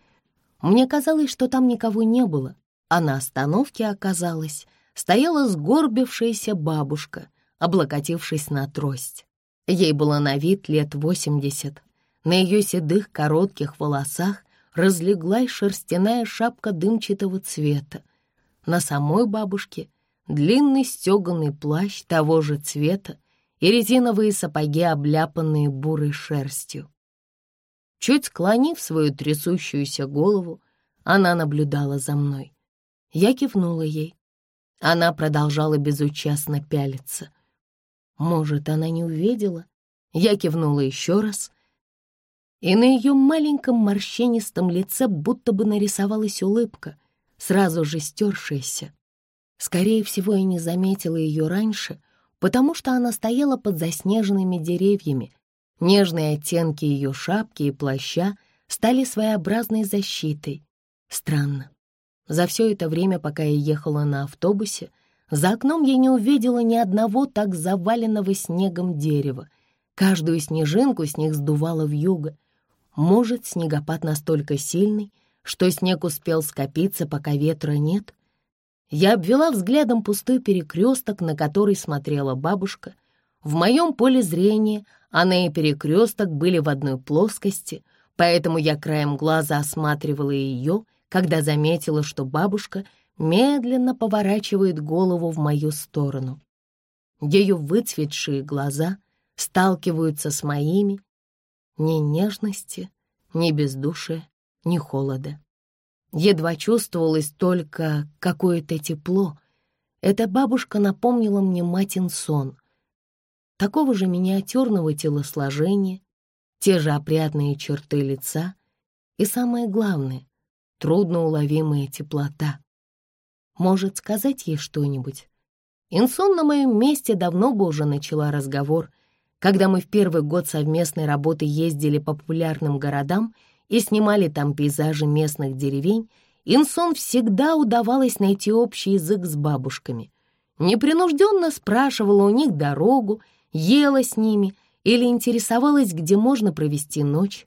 Мне казалось, что там никого не было, а на остановке оказалась стояла сгорбившаяся бабушка, облокотившись на трость. Ей было на вид лет восемьдесят. На ее седых коротких волосах разлеглась шерстяная шапка дымчатого цвета. На самой бабушке длинный стеганый плащ того же цвета и резиновые сапоги, обляпанные бурой шерстью. Чуть склонив свою трясущуюся голову, она наблюдала за мной. Я кивнула ей. Она продолжала безучастно пялиться. Может, она не увидела? Я кивнула еще раз, и на ее маленьком морщинистом лице будто бы нарисовалась улыбка, сразу же стершаяся. Скорее всего, я не заметила ее раньше, потому что она стояла под заснеженными деревьями. Нежные оттенки ее шапки и плаща стали своеобразной защитой. Странно. За все это время, пока я ехала на автобусе, за окном я не увидела ни одного так заваленного снегом дерева. Каждую снежинку с них сдувало в юго. Может, снегопад настолько сильный, что снег успел скопиться, пока ветра нет? Я обвела взглядом пустой перекресток, на который смотрела бабушка. В моем поле зрения она и перекресток были в одной плоскости, поэтому я краем глаза осматривала ее — когда заметила, что бабушка медленно поворачивает голову в мою сторону. Ее выцветшие глаза сталкиваются с моими. Ни нежности, ни бездушия, ни холода. Едва чувствовалось только какое-то тепло. Эта бабушка напомнила мне матин сон. Такого же миниатюрного телосложения, те же опрятные черты лица и, самое главное, трудноуловимая теплота. Может сказать ей что-нибудь? Инсон на моем месте давно бы уже начала разговор, когда мы в первый год совместной работы ездили по популярным городам и снимали там пейзажи местных деревень, Инсон всегда удавалось найти общий язык с бабушками. Непринужденно спрашивала у них дорогу, ела с ними или интересовалась, где можно провести ночь.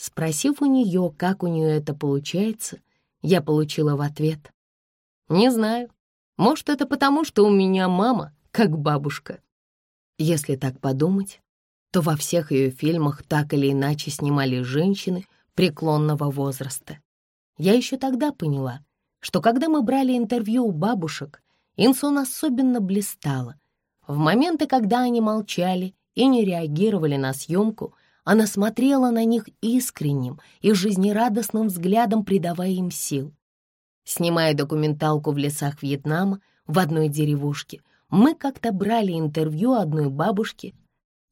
Спросив у нее, как у нее это получается, я получила в ответ. «Не знаю. Может, это потому, что у меня мама, как бабушка». Если так подумать, то во всех ее фильмах так или иначе снимали женщины преклонного возраста. Я еще тогда поняла, что когда мы брали интервью у бабушек, Инсон особенно блистала. В моменты, когда они молчали и не реагировали на съемку, она смотрела на них искренним и жизнерадостным взглядом, придавая им сил. Снимая документалку в лесах Вьетнама в одной деревушке, мы как-то брали интервью одной бабушки.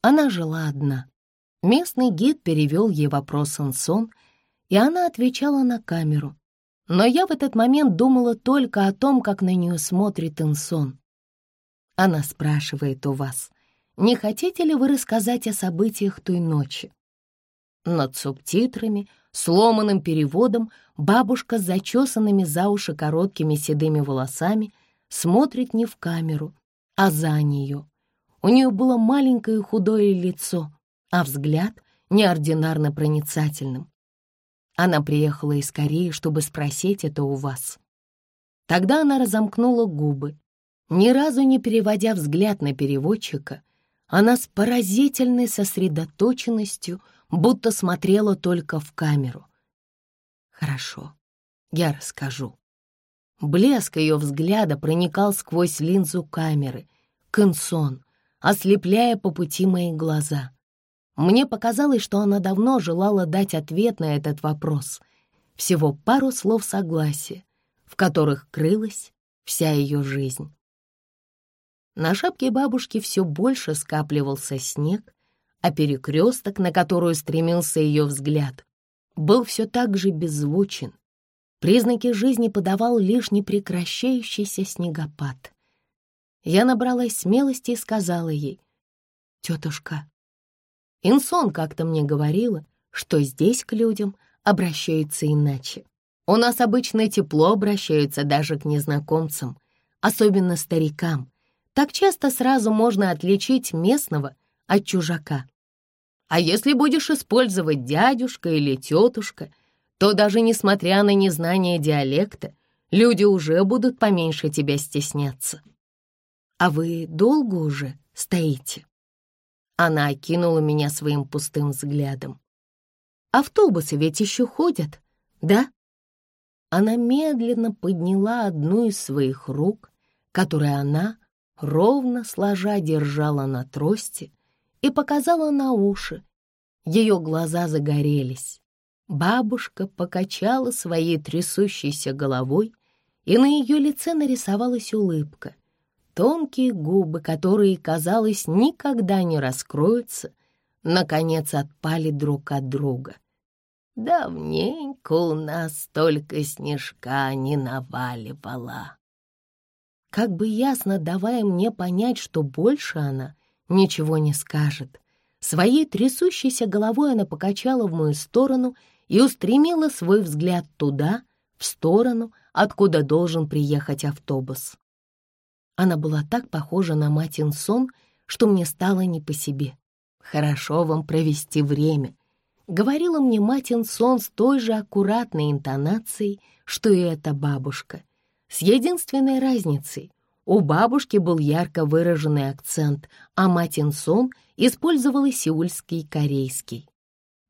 Она жила одна. Местный гид перевел ей вопрос Ансон, и она отвечала на камеру. Но я в этот момент думала только о том, как на нее смотрит Инсон. Она спрашивает у вас, не хотите ли вы рассказать о событиях той ночи? Над субтитрами, сломанным переводом, бабушка с зачесанными за уши короткими седыми волосами смотрит не в камеру, а за нее. У нее было маленькое худое лицо, а взгляд неординарно проницательным. Она приехала из Кореи, чтобы спросить это у вас. Тогда она разомкнула губы. Ни разу не переводя взгляд на переводчика, она с поразительной сосредоточенностью будто смотрела только в камеру. «Хорошо, я расскажу». Блеск ее взгляда проникал сквозь линзу камеры, Кэнсон, ослепляя по пути мои глаза. Мне показалось, что она давно желала дать ответ на этот вопрос. Всего пару слов согласия, в которых крылась вся ее жизнь. На шапке бабушки все больше скапливался снег, а перекресток, на которую стремился ее взгляд, был все так же беззвучен. Признаки жизни подавал лишь непрекращающийся снегопад. Я набралась смелости и сказала ей, «Тетушка, Инсон как-то мне говорила, что здесь к людям обращаются иначе. У нас обычно тепло обращаются даже к незнакомцам, особенно старикам. Так часто сразу можно отличить местного от чужака. А если будешь использовать дядюшка или тетушка, то даже несмотря на незнание диалекта, люди уже будут поменьше тебя стесняться. А вы долго уже стоите? Она окинула меня своим пустым взглядом. Автобусы ведь еще ходят, да? Она медленно подняла одну из своих рук, которую она, ровно сложа, держала на трости, и показала на уши. Ее глаза загорелись. Бабушка покачала своей трясущейся головой, и на ее лице нарисовалась улыбка. Тонкие губы, которые, казалось, никогда не раскроются, наконец отпали друг от друга. Давненько у нас столько снежка не наваливала. Как бы ясно давая мне понять, что больше она ничего не скажет. Своей трясущейся головой она покачала в мою сторону и устремила свой взгляд туда, в сторону, откуда должен приехать автобус. Она была так похожа на мать Инсон, что мне стало не по себе. «Хорошо вам провести время», — говорила мне мать Инсон с той же аккуратной интонацией, что и эта бабушка, с единственной разницей. У бабушки был ярко выраженный акцент, а Матинсон использовала сеульский корейский.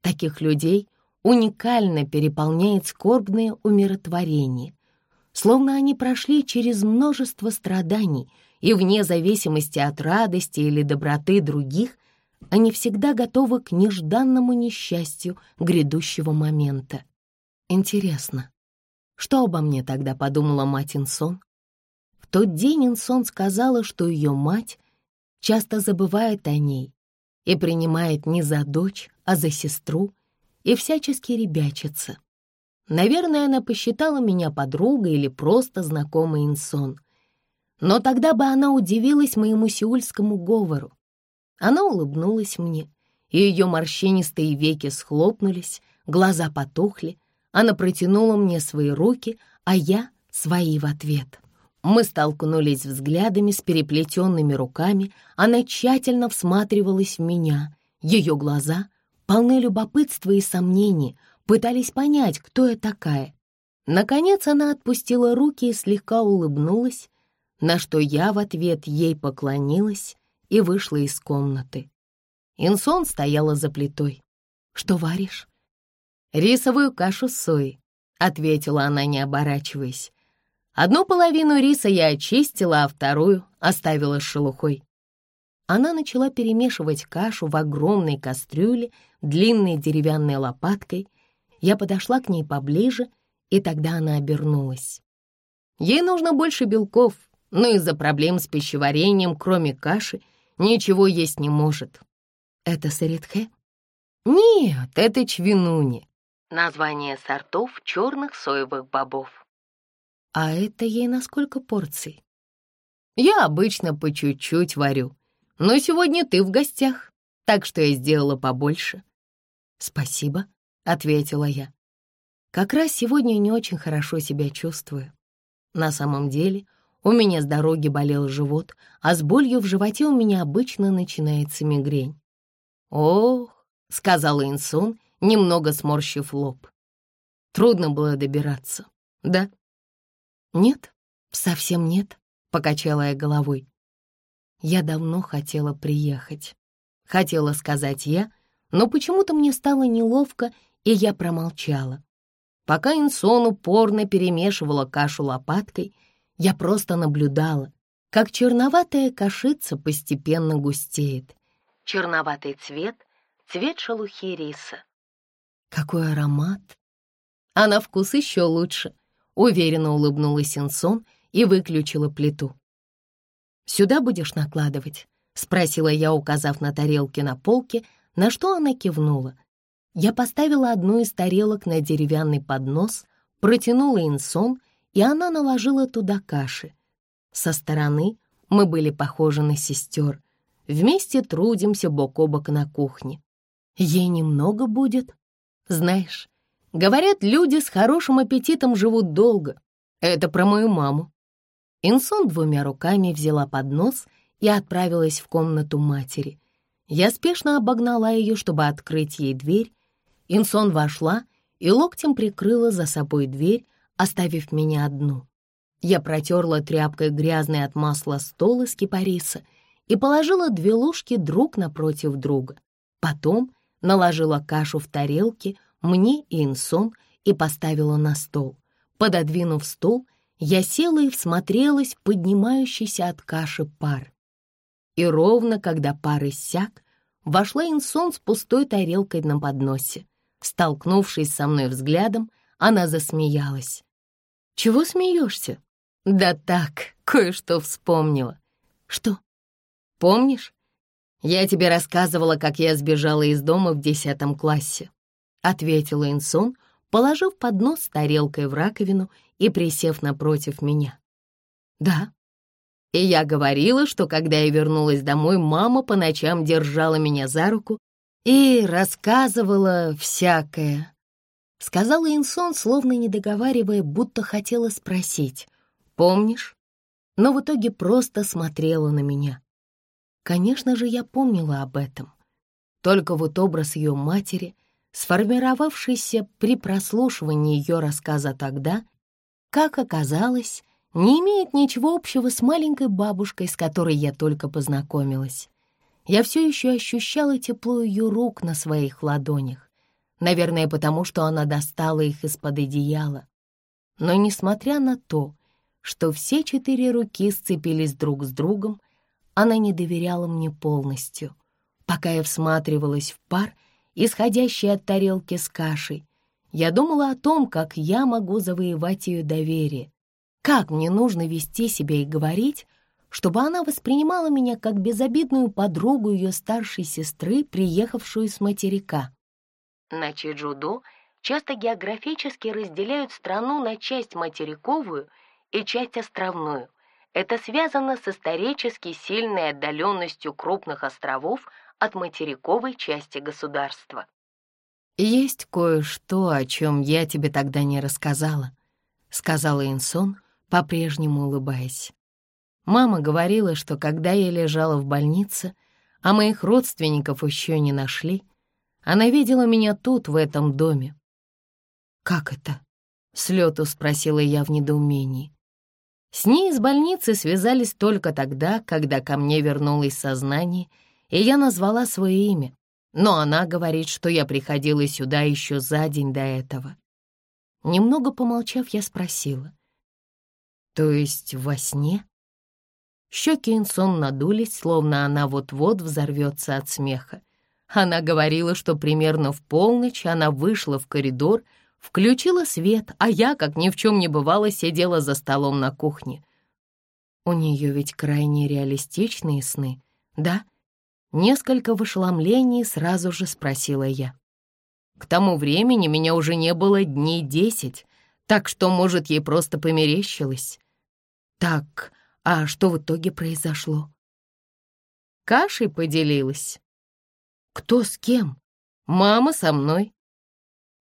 Таких людей уникально переполняет скорбное умиротворение, словно они прошли через множество страданий, и вне зависимости от радости или доброты других, они всегда готовы к нежданному несчастью грядущего момента. Интересно, что обо мне тогда подумала Матинсон? тот день Инсон сказала, что ее мать часто забывает о ней и принимает не за дочь, а за сестру, и всячески ребячится. Наверное, она посчитала меня подругой или просто знакомой Инсон. Но тогда бы она удивилась моему сеульскому говору. Она улыбнулась мне, и ее морщинистые веки схлопнулись, глаза потухли. Она протянула мне свои руки, а я — свои в ответ. Мы столкнулись взглядами с переплетенными руками, она тщательно всматривалась в меня. Ее глаза, полны любопытства и сомнений, пытались понять, кто я такая. Наконец она отпустила руки и слегка улыбнулась, на что я в ответ ей поклонилась и вышла из комнаты. Инсон стояла за плитой. «Что варишь?» «Рисовую кашу с соей», — ответила она, не оборачиваясь. Одну половину риса я очистила, а вторую оставила с шелухой. Она начала перемешивать кашу в огромной кастрюле длинной деревянной лопаткой. Я подошла к ней поближе, и тогда она обернулась. Ей нужно больше белков, но из-за проблем с пищеварением, кроме каши, ничего есть не может. Это саритхе? Нет, это чвинуни. Название сортов черных соевых бобов. А это ей на сколько порций? Я обычно по чуть-чуть варю, но сегодня ты в гостях, так что я сделала побольше. Спасибо, ответила я. Как раз сегодня не очень хорошо себя чувствую. На самом деле, у меня с дороги болел живот, а с болью в животе у меня обычно начинается мигрень. «Ох», — сказала Инсун, немного сморщив лоб, Трудно было добираться, да? Нет, совсем нет, покачала я головой. Я давно хотела приехать. Хотела сказать я, но почему-то мне стало неловко, и я промолчала. Пока Инсон упорно перемешивала кашу лопаткой, я просто наблюдала, как черноватая кашица постепенно густеет. Черноватый цвет — цвет шелухи риса. Какой аромат! А на вкус еще лучше. Уверенно улыбнулась Инсон и выключила плиту. «Сюда будешь накладывать?» — спросила я, указав на тарелки на полке, на что она кивнула. Я поставила одну из тарелок на деревянный поднос, протянула Инсон, и она наложила туда каши. Со стороны мы были похожи на сестер. Вместе трудимся бок о бок на кухне. Ей немного будет. Знаешь, говорят, люди с хорошим аппетитом живут долго. Это про мою маму. Инсон двумя руками взяла поднос и отправилась в комнату матери. Я спешно обогнала ее, чтобы открыть ей дверь. Инсон вошла и локтем прикрыла за собой дверь, оставив меня одну. Я протерла тряпкой грязный от масла стол из кипариса и положила две ложки друг напротив друга. Потом наложила кашу в тарелки мне и Инсон и поставила на стол. Пододвинув стол, я села и всмотрелась в поднимающийся от каши пар. И ровно когда пар иссяк, вошла Инсон с пустой тарелкой на подносе. Столкнувшись со мной взглядом, она засмеялась. «Чего смеешься?» «Да так, кое-что вспомнила». «Что?» «Помнишь? Я тебе рассказывала, как я сбежала из дома в десятом классе», — ответила Инсон, положив поднос с тарелкой в раковину и присев напротив меня. «Да». И я говорила, что когда я вернулась домой, мама по ночам держала меня за руку и рассказывала всякое. Сказала Инсон, словно не договаривая, будто хотела спросить, «Помнишь?» Но в итоге просто смотрела на меня. Конечно же, я помнила об этом. Только вот образ ее матери, сформировавшийся при прослушивании ее рассказа тогда, как оказалось, не имеет ничего общего с маленькой бабушкой, с которой я только познакомилась. Я все еще ощущала тепло ее рук на своих ладонях. Наверное, потому что она достала их из-под одеяла. Но несмотря на то, что все четыре руки сцепились друг с другом, она не доверяла мне полностью. Пока я всматривалась в пар, исходящий от тарелки с кашей, я думала о том, как я могу завоевать ее доверие, как мне нужно вести себя и говорить, чтобы она воспринимала меня как безобидную подругу ее старшей сестры, приехавшую с материка. На Чеджудо часто географически разделяют страну на часть материковую и часть островную. Это связано с исторически сильной отдаленностью крупных островов от материковой части государства. «Есть кое-что, о чем я тебе тогда не рассказала», — сказала Инсон, по-прежнему улыбаясь. Мама говорила, что когда я лежала в больнице, а моих родственников еще не нашли, она видела меня тут, в этом доме. «Как это?» — с лету спросила я в недоумении. С ней из больницы связались только тогда, когда ко мне вернулось сознание, и я назвала свое имя. Но она говорит, что я приходила сюда еще за день до этого. Немного помолчав, я спросила. «То есть во сне?» Щеки Инсон надулись, словно она вот-вот взорвется от смеха. Она говорила, что примерно в полночь она вышла в коридор, включила свет, а я, как ни в чем не бывало, сидела за столом на кухне. У нее ведь крайне реалистичные сны, да? Несколько в ошеломлении сразу же спросила я. К тому времени меня уже не было дней десять, так что, может, ей просто померещилось. Так, а что в итоге произошло? Кашей поделилась. Кто с кем? Мама со мной.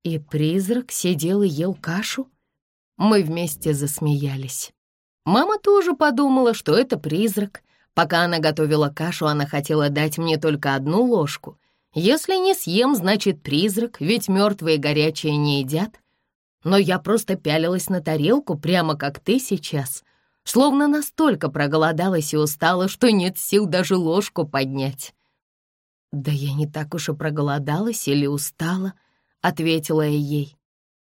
И призрак сидел и ел кашу? Мы вместе засмеялись. Мама тоже подумала, что это призрак. Пока она готовила кашу, она хотела дать мне только одну ложку. Если не съем, значит призрак, ведь мертвые горячие не едят. но я просто пялилась на тарелку, прямо как ты сейчас, словно настолько проголодалась и устала, что нет сил даже ложку поднять. «Да я не так уж и проголодалась или устала», — ответила я ей.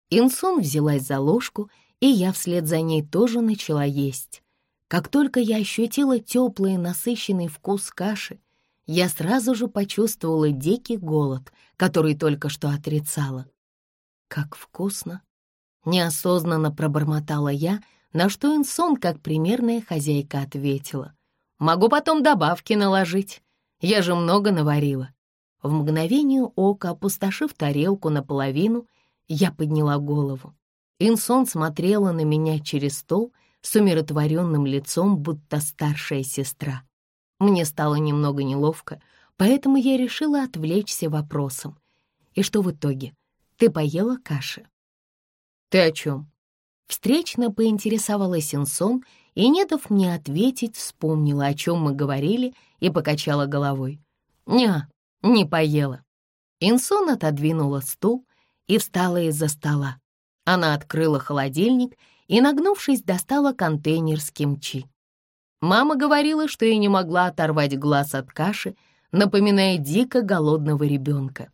Инсун взялась за ложку, и я вслед за ней тоже начала есть. Как только я ощутила теплый насыщенный вкус каши, я сразу же почувствовала дикий голод, который только что отрицала. «Как вкусно!» — неосознанно пробормотала я, на что Инсон, как примерная хозяйка, ответила. «Могу потом добавки наложить. Я же много наварила». В мгновение ока, опустошив тарелку наполовину, я подняла голову. Инсон смотрела на меня через стол с умиротворенным лицом, будто старшая сестра. Мне стало немного неловко, поэтому я решила отвлечься вопросом. «И что в итоге? Ты поела каши?» «Ты о чем?» Встречно поинтересовалась Инсон и, не дав мне ответить, вспомнила, о чем мы говорили, и покачала головой. «Не, не поела». Инсон отодвинула стул и встала из-за стола. Она открыла холодильник и, нагнувшись, достала контейнер с кимчи. Мама говорила, что я не могла оторвать глаз от каши, напоминая дико голодного ребенка.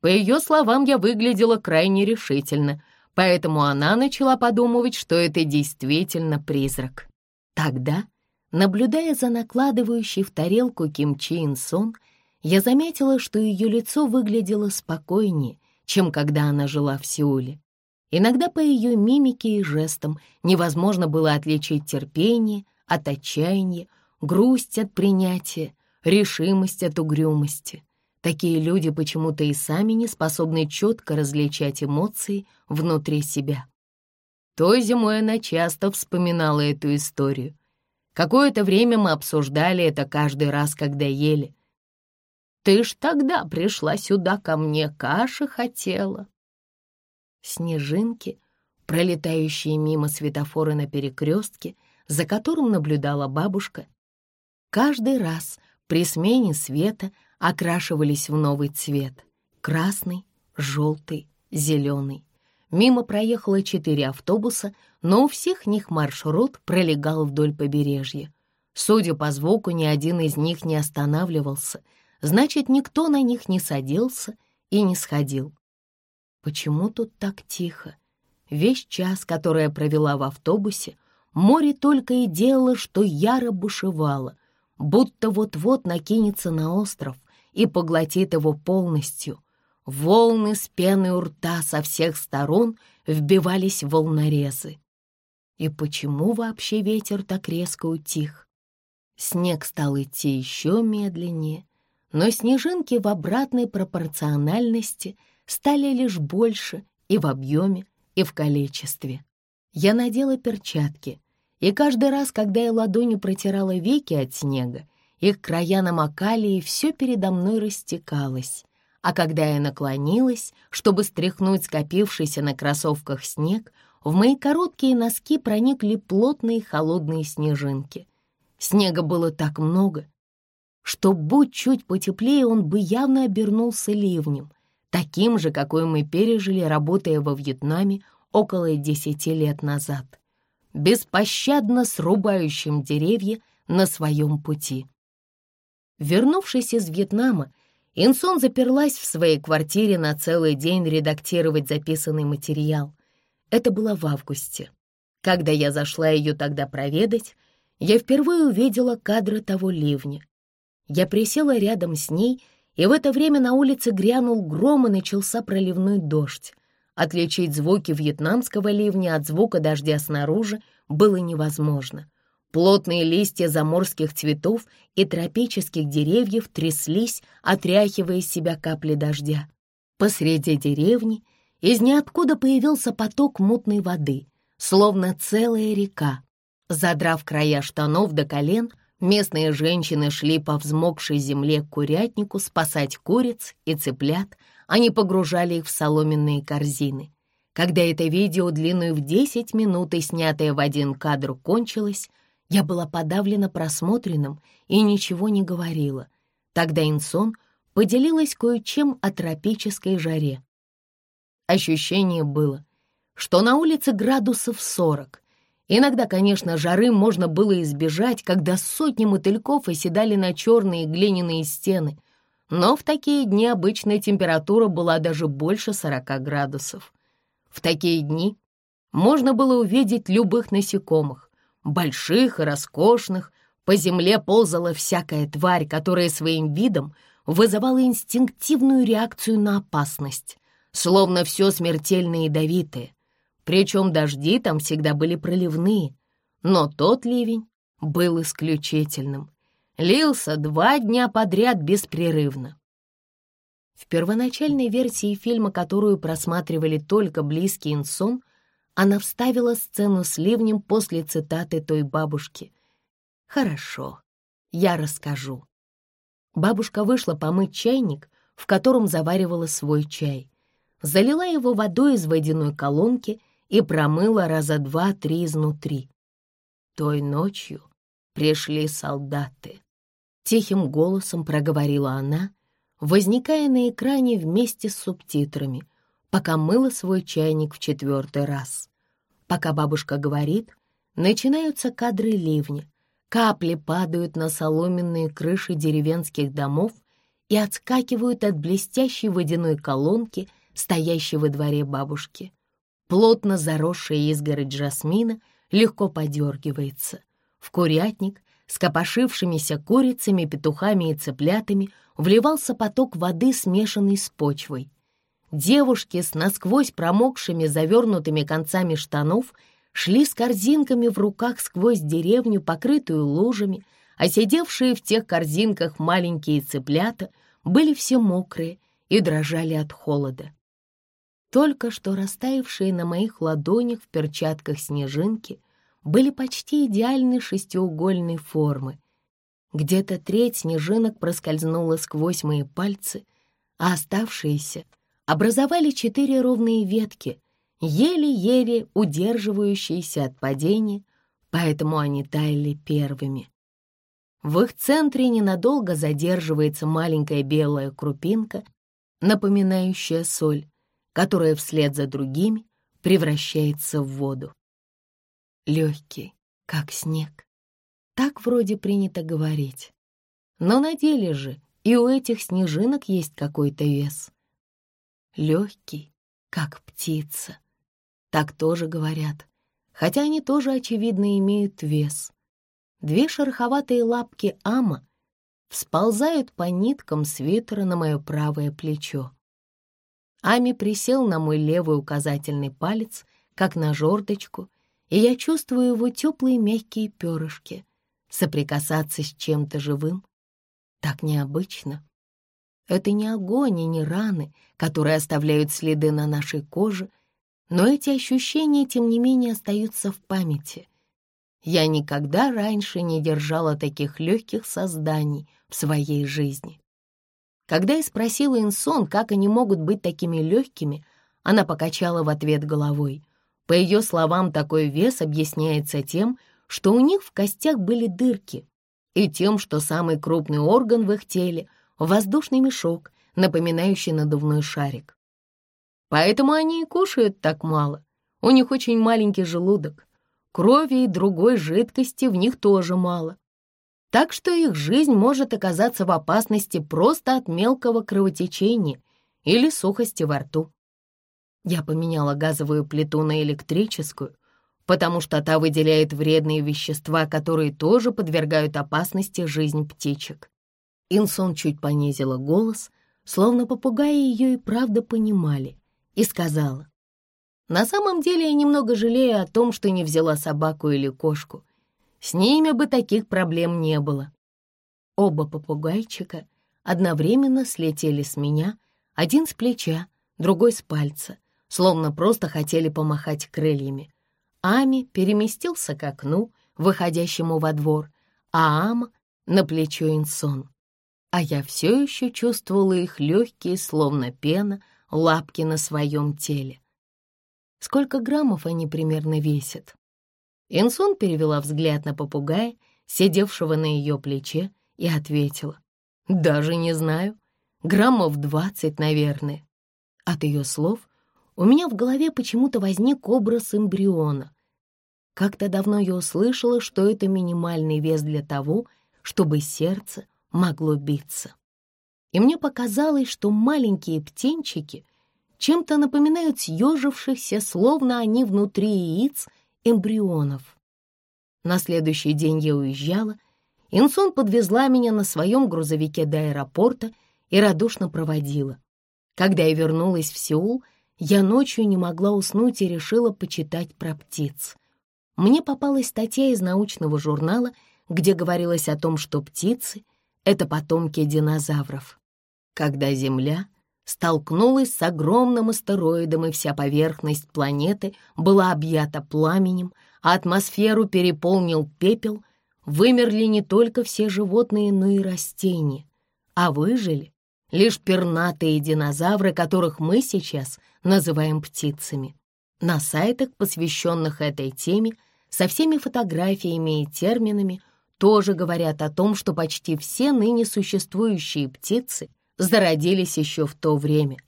По ее словам, я выглядела крайне решительно, поэтому она начала подумывать, что это действительно призрак. Тогда, наблюдая за накладывающей в тарелку кимчи инсон, я заметила, что ее лицо выглядело спокойнее, чем когда она жила в Сеуле. Иногда по ее мимике и жестам невозможно было отличить терпение, от отчаяния, грусть от принятия, решимость от угрюмости. Такие люди почему-то и сами не способны четко различать эмоции внутри себя. Той зимой она часто вспоминала эту историю. Какое-то время мы обсуждали это каждый раз, когда ели. «Ты ж тогда пришла сюда ко мне, каши хотела». Снежинки, пролетающие мимо светофора на перекрестке, за которым наблюдала бабушка, каждый раз при смене света окрашивались в новый цвет — красный, желтый, зеленый. Мимо проехало четыре автобуса, но у всех них маршрут пролегал вдоль побережья. Судя по звуку, ни один из них не останавливался, значит, никто на них не садился и не сходил. Почему тут так тихо? Весь час, который я провела в автобусе, Море только и делало, что яро бушевало, будто вот-вот накинется на остров и поглотит его полностью. Волны с пеной у рта со всех сторон вбивались в волнорезы. И почему вообще ветер так резко утих? Снег стал идти еще медленнее, но снежинки в обратной пропорциональности стали лишь больше и в объеме, и в количестве. Я надела перчатки, и каждый раз, когда я ладонью протирала веки от снега, их края намокали, и все передо мной растекалось. А когда я наклонилась, чтобы стряхнуть скопившийся на кроссовках снег, в мои короткие носки проникли плотные холодные снежинки. Снега было так много, что, будь чуть потеплее, он бы явно обернулся ливнем, таким же, какой мы пережили, работая во Вьетнаме около десяти лет назад беспощадно срубающим деревья на своем пути. Вернувшись из Вьетнама, Инсон заперлась в своей квартире на целый день редактировать записанный материал. Это было в августе. Когда я зашла ее тогда проведать, я впервые увидела кадры того ливня. Я присела рядом с ней, и в это время на улице грянул гром и начался проливной дождь. Отличить звуки вьетнамского ливня от звука дождя снаружи было невозможно. Плотные листья заморских цветов и тропических деревьев тряслись, отряхивая из себя капли дождя. Посреди деревни из ниоткуда появился поток мутной воды, словно целая река. Задрав края штанов до колен, местные женщины шли по взмокшей земле к курятнику спасать куриц и цыплят, они погружали их в соломенные корзины. Когда это видео длиной в 10 минут и снятое в один кадр кончилось, я была подавлена просмотренным и ничего не говорила. Тогда Инсон поделилась кое-чем о тропической жаре. Ощущение было, что на улице градусов сорок. Иногда, конечно, жары можно было избежать, когда сотни мотыльков оседали на черные глиняные стены, но в такие дни обычная температура была даже больше сорока градусов. В такие дни можно было увидеть любых насекомых, больших и роскошных, по земле ползала всякая тварь, которая своим видом вызывала инстинктивную реакцию на опасность, словно все смертельно ядовитое. Причем дожди там всегда были проливные, но тот ливень был исключительным. Лился два дня подряд беспрерывно. В первоначальной версии фильма, которую просматривали только близкий инсон, она вставила сцену с ливнем после цитаты той бабушки. «Хорошо, я расскажу». Бабушка вышла помыть чайник, в котором заваривала свой чай. Залила его водой из водяной колонки и промыла раза два-три изнутри. Той ночью пришли солдаты. Тихим голосом проговорила она, возникая на экране вместе с субтитрами, пока мыла свой чайник в четвертый раз. Пока бабушка говорит, начинаются кадры ливня, Капли падают на соломенные крыши деревенских домов и отскакивают от блестящей водяной колонки, стоящей во дворе бабушки. Плотно заросшая изгородь жасмина легко подергивается. В курятник с копошившимися курицами, петухами и цыплятами вливался поток воды, смешанный с почвой. Девушки с насквозь промокшими завернутыми концами штанов — шли с корзинками в руках сквозь деревню, покрытую лужами, а сидевшие в тех корзинках маленькие цыплята были все мокрые и дрожали от холода. Только что растаявшие на моих ладонях в перчатках снежинки были почти идеальной шестиугольной формы. Где-то треть снежинок проскользнула сквозь мои пальцы, а оставшиеся образовали четыре ровные ветки, еле-еле удерживающиеся от падения, поэтому они таяли первыми. В их центре ненадолго задерживается маленькая белая крупинка, напоминающая соль, которая вслед за другими превращается в воду. Легкий, как снег. Так вроде принято говорить. Но на деле же и у этих снежинок есть какой-то вес. Легкий, как птица. Так тоже говорят, хотя они тоже, очевидно, имеют вес. Две шероховатые лапки Ама всползают по ниткам свитера на мое правое плечо. Ами присел на мой левый указательный палец, как на жердочку, и я чувствую его теплые мягкие перышки. Соприкасаться с чем-то живым так необычно. Это не огонь и не раны, которые оставляют следы на нашей коже — но эти ощущения, тем не менее, остаются в памяти. Я никогда раньше не держала таких легких созданий в своей жизни. Когда я спросила Инсон, как они могут быть такими легкими, она покачала в ответ головой. По ее словам, такой вес объясняется тем, что у них в костях были дырки, и тем, что самый крупный орган в их теле — воздушный мешок, напоминающий надувной шарик. Поэтому они и кушают так мало. У них очень маленький желудок. Крови и другой жидкости в них тоже мало. Так что их жизнь может оказаться в опасности просто от мелкого кровотечения или сухости во рту. Я поменяла газовую плиту на электрическую, потому что та выделяет вредные вещества, которые тоже подвергают опасности жизнь птичек. Инсон чуть понизила голос, словно попугаи ее и правда понимали и сказала, «На самом деле я немного жалею о том, что не взяла собаку или кошку. С ними бы таких проблем не было». Оба попугайчика одновременно слетели с меня, один с плеча, другой с пальца, словно просто хотели помахать крыльями. Ами переместился к окну, выходящему во двор, а Ама — на плечо Инсон. А я все еще чувствовала их легкие, словно пена, лапки на своем теле. Сколько граммов они примерно весят? Инсун перевела взгляд на попугая, сидевшего на ее плече, и ответила. «Даже не знаю. Граммов двадцать, наверное». От ее слов у меня в голове почему-то возник образ эмбриона. Как-то давно я услышала, что это минимальный вес для того, чтобы сердце могло биться. И мне показалось, что маленькие птенчики чем-то напоминают съежившихся, словно они внутри яиц, эмбрионов. На следующий день я уезжала. Инсон подвезла меня на своем грузовике до аэропорта и радушно проводила. Когда я вернулась в Сеул, я ночью не могла уснуть и решила почитать про птиц. Мне попалась статья из научного журнала, где говорилось о том, что птицы — это потомки динозавров. Когда Земля столкнулась с огромным астероидом, и вся поверхность планеты была объята пламенем, а атмосферу переполнил пепел, вымерли не только все животные, но и растения, а выжили лишь пернатые динозавры, которых мы сейчас называем птицами. На сайтах, посвященных этой теме, со всеми фотографиями и терминами, тоже говорят о том, что почти все ныне существующие птицы зародились еще в то время.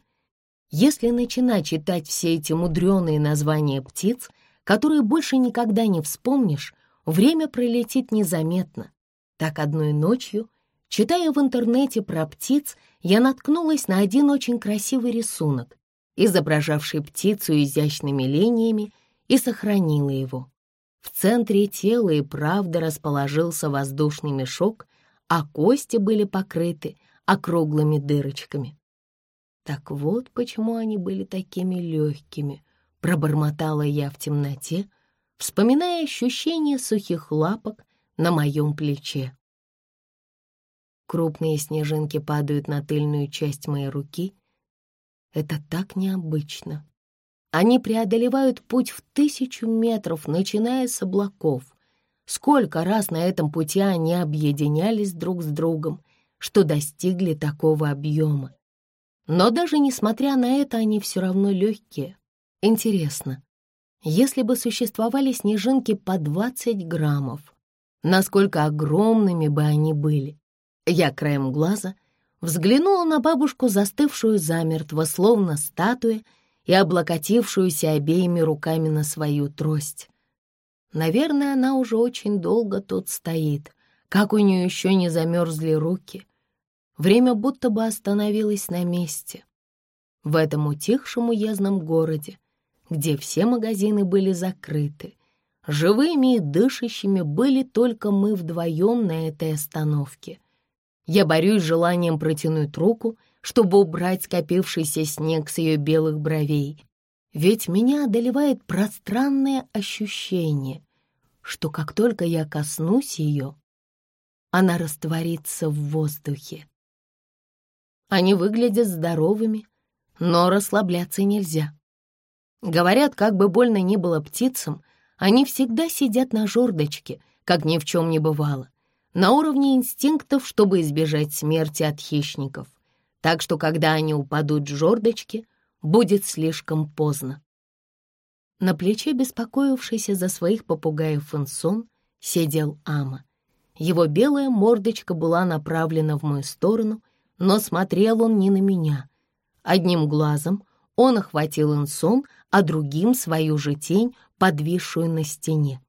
Если начинать читать все эти мудреные названия птиц, которые больше никогда не вспомнишь, время пролетит незаметно. Так одной ночью, читая в интернете про птиц, я наткнулась на один очень красивый рисунок, изображавший птицу изящными линиями, и сохранила его. В центре тела и правда расположился воздушный мешок, а кости были покрыты округлыми дырочками. Так вот почему они были такими легкими, пробормотала я в темноте, вспоминая ощущение сухих лапок на моем плече. Крупные снежинки падают на тыльную часть моей руки. Это так необычно. Они преодолевают путь в тысячу метров, начиная с облаков. Сколько раз на этом пути они объединялись друг с другом, что достигли такого объема. Но даже несмотря на это, они все равно легкие. Интересно, если бы существовали снежинки по 20 граммов, насколько огромными бы они были? Я краем глаза взглянула на бабушку, застывшую замертво, словно статуя, и облокотившуюся обеими руками на свою трость. Наверное, она уже очень долго тут стоит, как у нее еще не замерзли руки. Время будто бы остановилось на месте. В этом утихшем уездном городе, где все магазины были закрыты, живыми и дышащими были только мы вдвоем на этой остановке. Я борюсь с желанием протянуть руку — чтобы убрать скопившийся снег с ее белых бровей. Ведь меня одолевает пространное ощущение, что как только я коснусь ее, она растворится в воздухе. Они выглядят здоровыми, но расслабляться нельзя. Говорят, как бы больно ни было птицам, они всегда сидят на жердочке, как ни в чем не бывало, на уровне инстинктов, чтобы избежать смерти от хищников так что когда они упадут с жердочки, будет слишком поздно. На плече, беспокоившийся за своих попугаев Фансон, сидел Ама. Его белая мордочка была направлена в мою сторону, но смотрел он не на меня. Одним глазом он охватил Инсон, а другим — свою же тень, подвисшую на стене.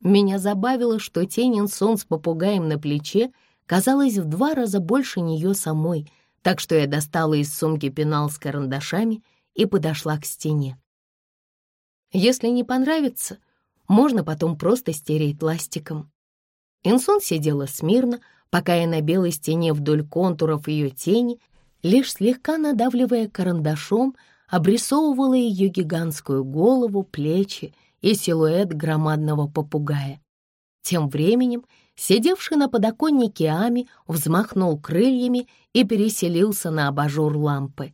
Меня забавило, что тень Инсон с попугаем на плече казалась в два раза больше нее самой, так что я достала из сумки пенал с карандашами и подошла к стене. Если не понравится, можно потом просто стереть пластиком. Инсон сидела смирно, пока я на белой стене вдоль контуров ее тени, лишь слегка надавливая карандашом, обрисовывала ее гигантскую голову, плечи и силуэт громадного попугая. Тем временем Сидевший на подоконнике Ами взмахнул крыльями и переселился на абажур лампы.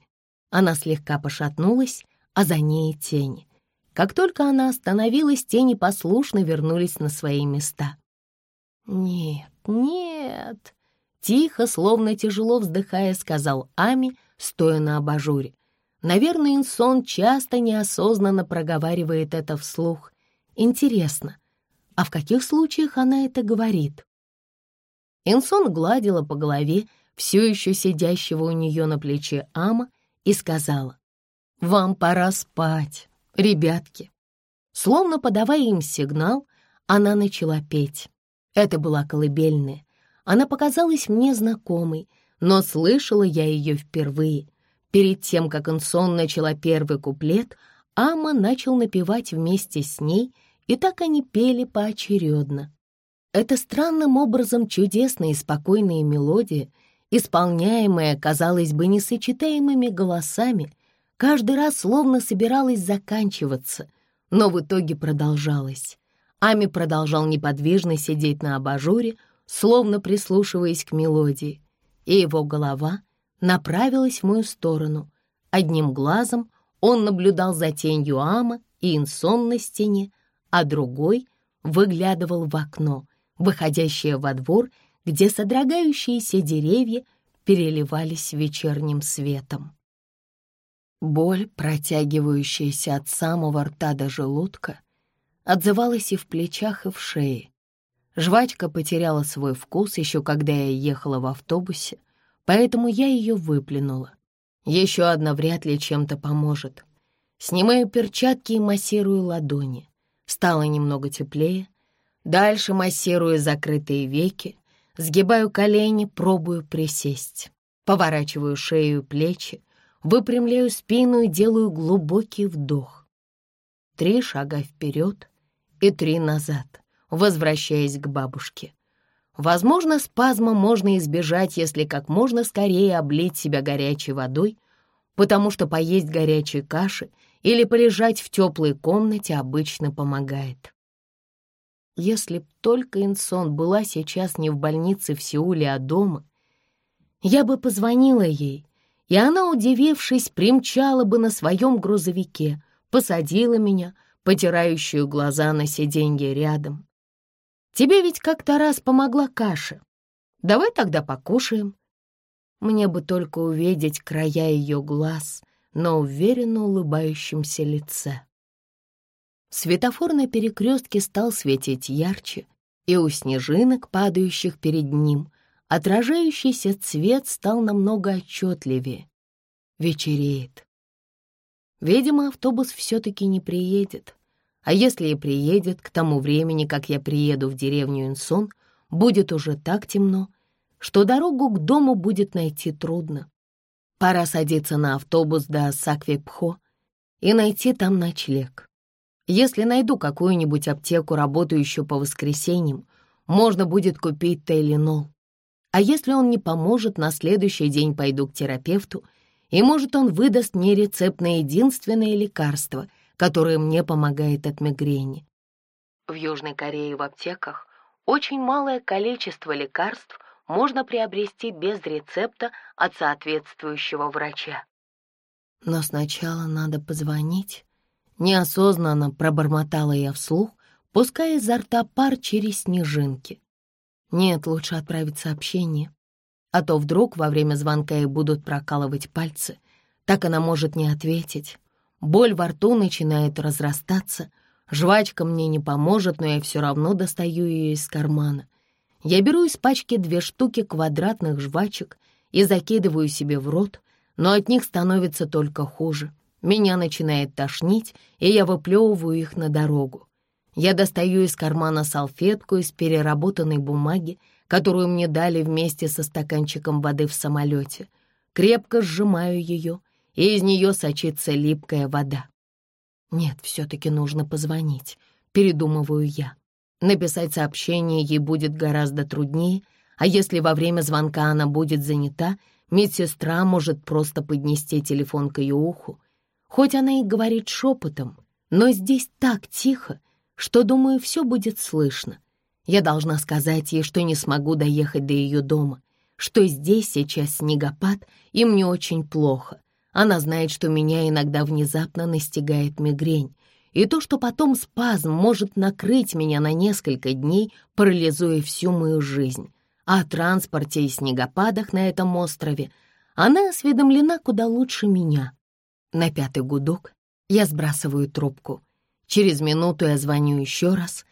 Она слегка пошатнулась, а за ней тени. Как только она остановилась, тени послушно вернулись на свои места. «Нет, нет!» — тихо, словно тяжело вздыхая, сказал Ами, стоя на абажуре. Наверное, Инсон часто неосознанно проговаривает это вслух. Интересно, а в каких случаях она это говорит? Инсон гладила по голове все еще сидящего у нее на плече Ама и сказала, вам пора спать, ребятки». Словно подавая им сигнал, она начала петь. Это была колыбельная. Она показалась мне знакомой, но слышала я ее впервые. Перед тем, как Инсон начала первый куплет, Ама начал напевать вместе с ней, и так они пели поочередно. Это странным образом чудесная и спокойная мелодия, исполняемая, казалось бы, несочетаемыми голосами, каждый раз словно собиралась заканчиваться, но в итоге продолжалась. Ами продолжал неподвижно сидеть на абажуре, словно прислушиваясь к мелодии, и его голова направилась в мою сторону. Одним глазом он наблюдал за тенью Ама и Инсон на стене, а другой выглядывал в окно, выходящее во двор, где содрогающиеся деревья переливались вечерним светом. Боль, протягивающаяся от самого рта до желудка, отзывалась и в плечах, и в шее. Жвачка потеряла свой вкус еще когда я ехала в автобусе, поэтому я ее выплюнула. Еще одна вряд ли чем-то поможет. Снимаю перчатки и массирую ладони. Стало немного теплее. Дальше массирую закрытые веки, сгибаю колени, пробую присесть. Поворачиваю шею и плечи, выпрямляю спину и делаю глубокий вдох. Три шага вперед и три назад, возвращаясь к бабушке. Возможно, спазма можно избежать, если как можно скорее облить себя горячей водой, потому что поесть горячей каши или полежать в теплой комнате обычно помогает. Если б только Инсон была сейчас не в больнице в Сеуле, а дома, я бы позвонила ей и она, удивившись, примчала бы на своем грузовике, посадила меня, потирающую глаза на сиденье рядом. «Тебе ведь как-то раз помогла каша. Давай тогда покушаем». Мне бы только увидеть края ее глаз на уверенно улыбающемся лице. Светофор на перекрестке стал светить ярче, и у снежинок, падающих перед ним, отражающийся цвет стал намного отчетливее. Вечереет. Видимо, автобус все-таки не приедет. А если и приедет, к тому времени, как я приеду в деревню Инсон, будет уже так темно, что дорогу к дому будет найти трудно. Пора садиться на автобус до Саквипхо и найти там ночлег. Если найду какую-нибудь аптеку, работающую по воскресеньям, можно будет купить Тейлинол. А если он не поможет, на следующий день пойду к терапевту, и, может, он выдаст мне рецепт на единственное лекарство, которое мне помогает от мигрени. В Южной Корее в аптеках очень малое количество лекарств можно приобрести без рецепта от соответствующего врача. Но сначала надо позвонить. Неосознанно пробормотала я вслух, пуская изо рта пар через снежинки. Нет, лучше отправить сообщение. А то вдруг во время звонка ей будут прокалывать пальцы. Так она может не ответить. Боль во рту начинает разрастаться. Жвачка мне не поможет, но я все равно достаю ее из кармана. Я беру из пачки две штуки квадратных жвачек и закидываю себе в рот, но от них становится только хуже. Меня начинает тошнить, и я выплевываю их на дорогу. Я достаю из кармана салфетку из переработанной бумаги, которую мне дали вместе со стаканчиком воды в самолете. Крепко сжимаю ее, и из нее сочится липкая вода. Нет, все-таки нужно позвонить, передумываю я. Написать сообщение ей будет гораздо труднее, а если во время звонка она будет занята, медсестра может просто поднести телефон к ее уху. Хоть она и говорит шепотом, но здесь так тихо, что, думаю, все будет слышно. Я должна сказать ей, что не смогу доехать до ее дома, что здесь сейчас снегопад, и мне очень плохо. Она знает, что меня иногда внезапно настигает мигрень, и то, что потом спазм может накрыть меня на несколько дней, парализуя всю мою жизнь. О транспорте и снегопадах на этом острове она осведомлена куда лучше меня. На пятый гудок я сбрасываю трубку — Через минуту я звоню еще раз.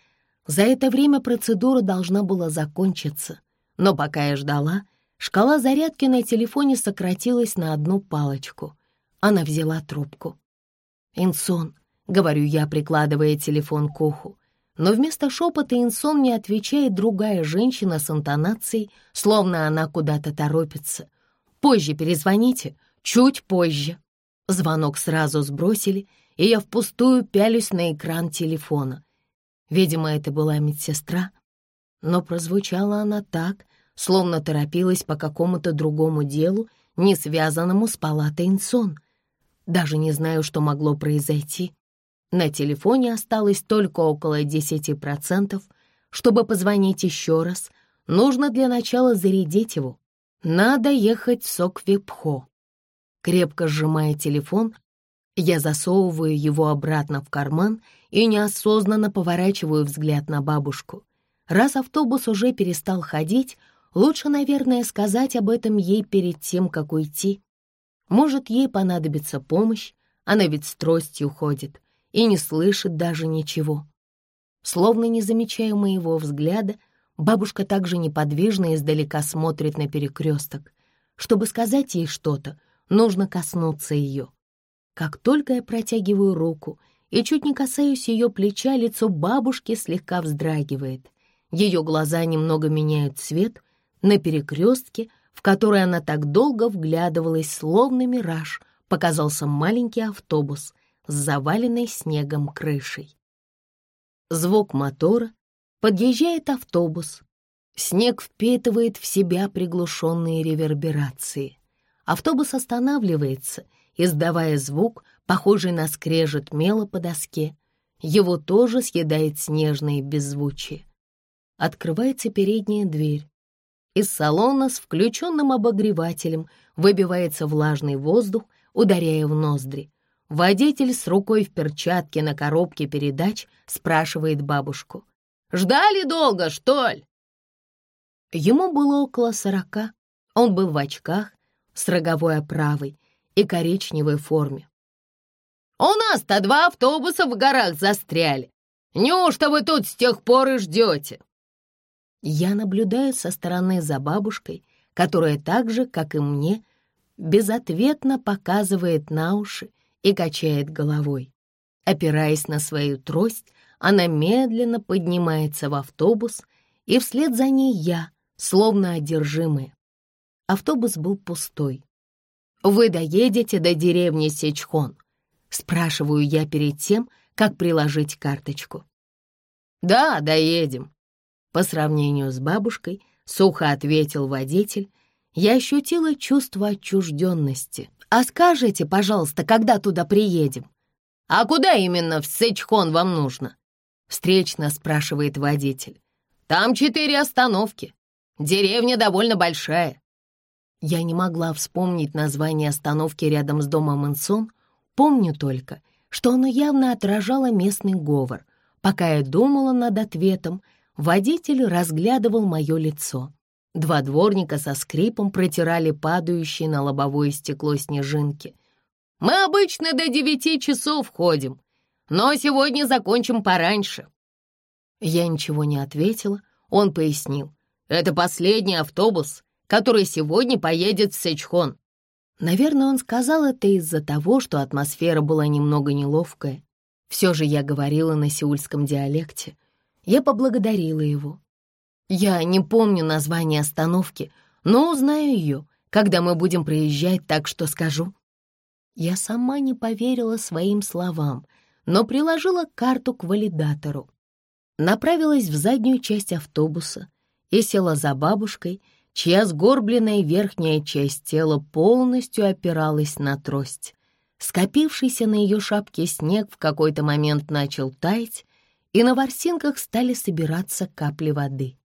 За это время процедура должна была закончиться. Но пока я ждала, шкала зарядки на телефоне сократилась на одну палочку. Она взяла трубку. «Инсон», — говорю я, прикладывая телефон к уху. Но вместо шепота Инсон мне отвечает другая женщина с интонацией, словно она куда-то торопится. «Позже перезвоните, чуть позже». Звонок сразу сбросили, и я впустую пялюсь на экран телефона. Видимо, это была медсестра, но прозвучала она так, словно торопилась по какому-то другому делу, не связанному с палатой Инсон. Даже не знаю, что могло произойти. На телефоне осталось только около 10%. Чтобы позвонить еще раз, нужно для начала зарядить его. Надо ехать в Соквипхо. Крепко сжимая телефон, я засовываю его обратно в карман и неосознанно поворачиваю взгляд на бабушку. Раз автобус уже перестал ходить, лучше, наверное, сказать об этом ей перед тем, как уйти. Может, ей понадобится помощь, она ведь с тростью ходит и не слышит даже ничего. Словно не замечая моего взгляда, бабушка также неподвижно издалека смотрит на перекресток. Чтобы сказать ей что-то, нужно коснуться ее. Как только я протягиваю руку и чуть не касаюсь ее плеча, лицо бабушки слегка вздрагивает. Ее глаза немного меняют цвет. На перекрестке, в который она так долго вглядывалась, словно мираж, показался маленький автобус с заваленной снегом крышей. Звук мотора, подъезжает автобус. Снег впитывает в себя приглушенные реверберации. Автобус останавливается — издавая звук, похожий на скрежет мела по доске. Его тоже съедает снежное беззвучие. Открывается передняя дверь. Из салона с включенным обогревателем выбивается влажный воздух, ударяя в ноздри. Водитель с рукой в перчатке на коробке передач спрашивает бабушку. «Ждали долго, что ли?» Ему было около сорока. Он был в очках с роговой оправой и коричневой форме. «У нас-то два автобуса в горах застряли. Неужто вы тут с тех пор и ждете?» Я наблюдаю со стороны за бабушкой, которая так же, как и мне, безответно показывает на уши и качает головой. Опираясь на свою трость, она медленно поднимается в автобус, и вслед за ней я, словно одержимая. Автобус был пустой. «Вы доедете до деревни Сечхон?» — спрашиваю я перед тем, как приложить карточку. «Да, доедем». По сравнению с бабушкой, сухо ответил водитель, я ощутила чувство отчужденности. «А скажите, пожалуйста, когда туда приедем?» «А куда именно в Сечхон вам нужно?» Встречно спрашивает водитель. «Там четыре остановки. Деревня довольно большая. Я не могла вспомнить название остановки рядом с домом Инсон, помню только, что оно явно отражало местный говор. Пока я думала над ответом, водитель разглядывал мое лицо. Два дворника со скрипом протирали падающие на лобовое стекло снежинки. «Мы обычно до девяти часов ходим, но сегодня закончим пораньше». Я ничего не ответила, он пояснил. «Это последний автобус, который сегодня поедет в Сэчхон. Наверное, он сказал это из-за того, что атмосфера была немного неловкая. Все же я говорила на сеульском диалекте. Я поблагодарила его. Я не помню название остановки, но узнаю ее, когда мы будем проезжать, так что скажу. Я сама не поверила своим словам, но приложила карту к валидатору. Направилась в заднюю часть автобуса и села за бабушкой, чья сгорбленная верхняя часть тела полностью опиралась на трость. Скопившийся на ее шапке снег в какой-то момент начал таять, и на ворсинках стали собираться капли воды.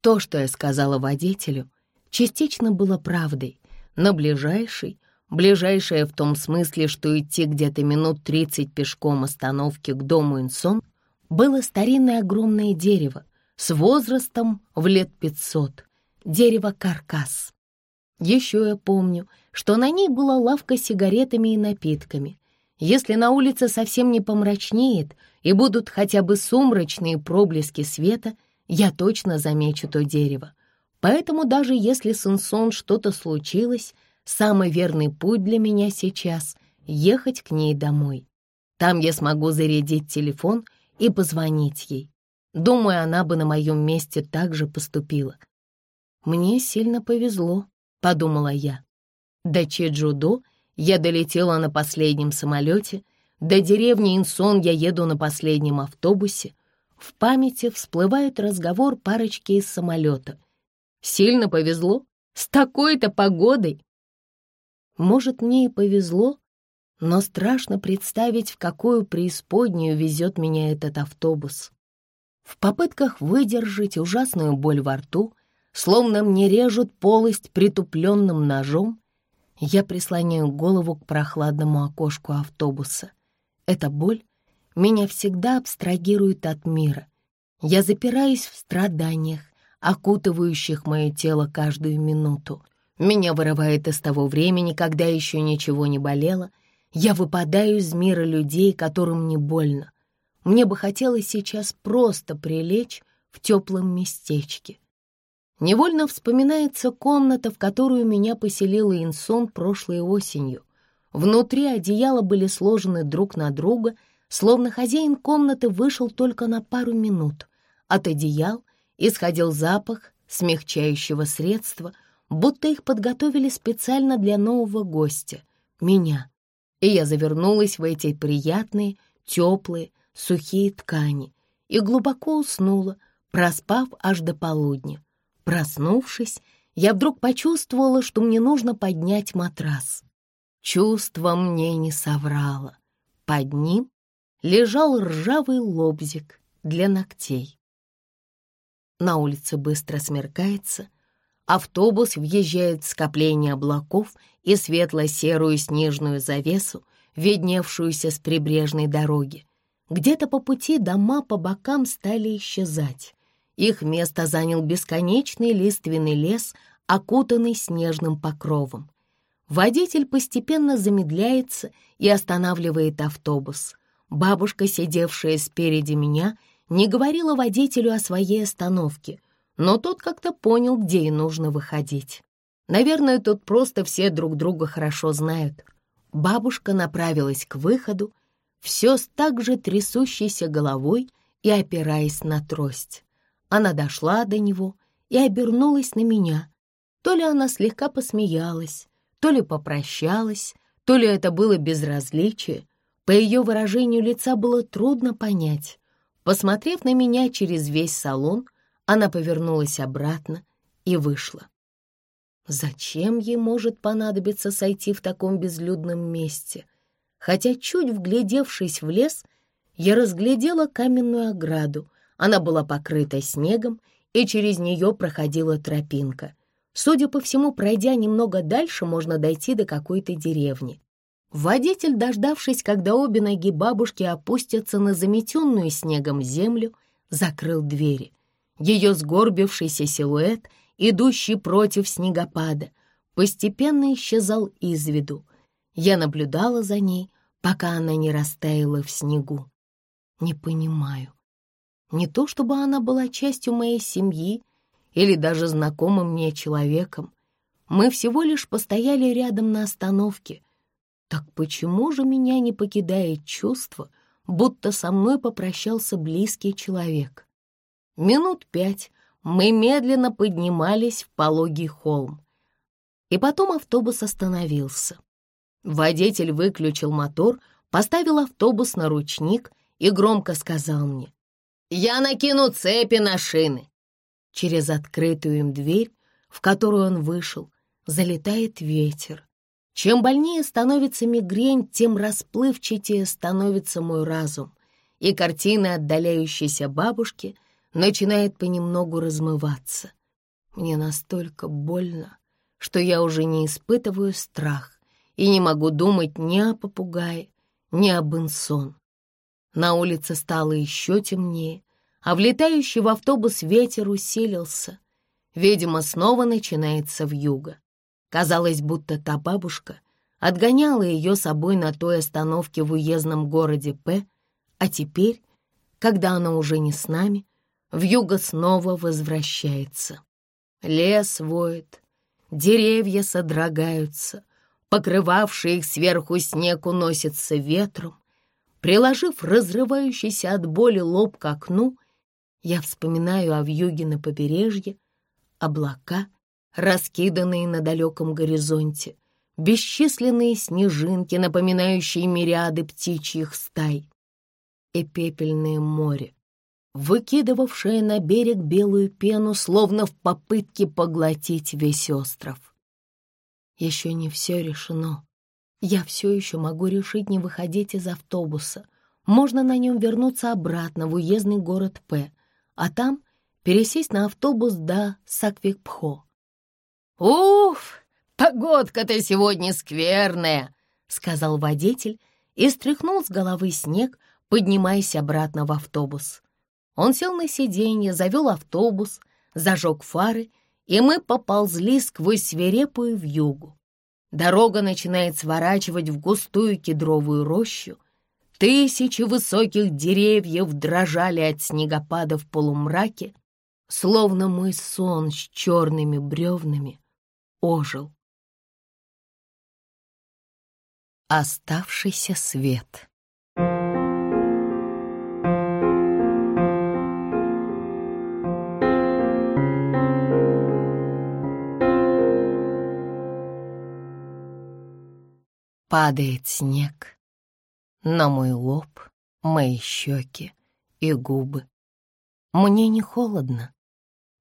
То, что я сказала водителю, частично было правдой, но ближайший, ближайшее в том смысле, что идти где-то минут тридцать пешком остановки к дому Инсон, было старинное огромное дерево с возрастом в лет пятьсот, дерево-каркас. Еще я помню, что на ней была лавка с сигаретами и напитками. Если на улице совсем не помрачнеет и будут хотя бы сумрачные проблески света, я точно замечу то дерево. Поэтому даже если с Инсон что-то случилось, самый верный путь для меня сейчас — ехать к ней домой. Там я смогу зарядить телефон и позвонить ей. Думаю, она бы на моем месте так же поступила. Мне сильно повезло, подумала я. До Чеджудо я долетела на последнем самолете, до деревни Инсон я еду на последнем автобусе. В памяти всплывает разговор парочки из самолета. Сильно повезло? С такой-то погодой? Может, мне и повезло, но страшно представить, в какую преисподнюю везет меня этот автобус. В попытках выдержать ужасную боль во рту, словно мне режут полость притупленным ножом, я прислоняю голову к прохладному окошку автобуса. Эта боль меня всегда абстрагирует от мира. Я запираюсь в страданиях, окутывающих мое тело каждую минуту. Меня вырывает из того времени, когда еще ничего не болело. Я выпадаю из мира людей, которым не больно. Мне бы хотелось сейчас просто прилечь в теплом местечке. Невольно вспоминается комната, в которую меня поселила Инсон прошлой осенью. Внутри одеяла были сложены друг на друга, словно хозяин комнаты вышел только на пару минут. От одеял исходил запах смягчающего средства, будто их подготовили специально для нового гостя — меня. И я завернулась в эти приятные, теплые, сухие ткани и глубоко уснула, проспав аж до полудня. Проснувшись, я вдруг почувствовала, что мне нужно поднять матрас. Чувство мне не соврало. Под ним лежал ржавый лобзик для ногтей. На улице быстро смеркается, автобус въезжает в скопление облаков и светло-серую снежную завесу, видневшуюся с прибрежной дороги. Где-то по пути дома по бокам стали исчезать. Их место занял бесконечный лиственный лес, окутанный снежным покровом. Водитель постепенно замедляется и останавливает автобус. Бабушка, сидевшая спереди меня, — не говорила водителю о своей остановке, но тот как-то понял, где ей нужно выходить. Наверное, тут просто все друг друга хорошо знают. Бабушка направилась к выходу, все с так же трясущейся головой и опираясь на трость. Она дошла до него и обернулась на меня. То ли она слегка посмеялась, то ли попрощалась, то ли это было безразличие. По ее выражению лица было трудно понять, Посмотрев на меня через весь салон, она повернулась обратно и вышла. Зачем ей может понадобиться сойти в таком безлюдном месте? Хотя, чуть вглядевшись в лес, я разглядела каменную ограду. Она была покрыта снегом, и через нее проходила тропинка. Судя по всему, пройдя немного дальше, можно дойти до какой-то деревни. Водитель, дождавшись, когда обе ноги бабушки опустятся на заметенную снегом землю, закрыл двери. Ее сгорбившийся силуэт, идущий против снегопада, постепенно исчезал из виду. Я наблюдала за ней, пока она не растаяла в снегу. Не понимаю. Не то чтобы она была частью моей семьи или даже знакомым мне человеком. Мы всего лишь постояли рядом на остановке, так почему же меня не покидает чувство, будто со мной попрощался близкий человек? Минут пять мы медленно поднимались в пологий холм. И потом автобус остановился. Водитель выключил мотор, поставил автобус на ручник и громко сказал мне, «Я накину цепи на шины». Через открытую им дверь, в которую он вышел, залетает ветер. Чем больнее становится мигрень, тем расплывчатее становится мой разум, и картина отдаляющейся бабушки начинает понемногу размываться. Мне настолько больно, что я уже не испытываю страх и не могу думать ни о попугае, ни об инсон. На улице стало еще темнее, а влетающий в автобус ветер усилился. Видимо, снова начинается вьюга. Казалось, будто та бабушка отгоняла ее собой на той остановке в уездном городе П, а теперь, когда она уже не с нами, вьюга снова возвращается. Лес воет, деревья содрогаются, покрывавший их сверху снег уносится ветром. Приложив разрывающийся от боли лоб к окну, я вспоминаю о вьюге на побережье, облака, раскиданные на далеком горизонте, бесчисленные снежинки, напоминающие мириады птичьих стай, и пепельное море, выкидывавшее на берег белую пену, словно в попытке поглотить весь остров. Еще не все решено. Я все еще могу решить не выходить из автобуса. Можно на нем вернуться обратно в уездный город П, а там пересесть на автобус до Саквикпхо. «Уф, погодка-то сегодня скверная», — сказал водитель и стряхнул с головы снег, поднимаясь обратно в автобус. Он сел на сиденье, завел автобус, зажег фары, и мы поползли сквозь свирепую вьюгу. Дорога начинает сворачивать в густую кедровую рощу. Тысячи высоких деревьев дрожали от снегопада в полумраке, словно мой сон с черными бревнами ожил. Оставшийся свет Падает снег на мой лоб, мои щеки и губы. Мне не холодно,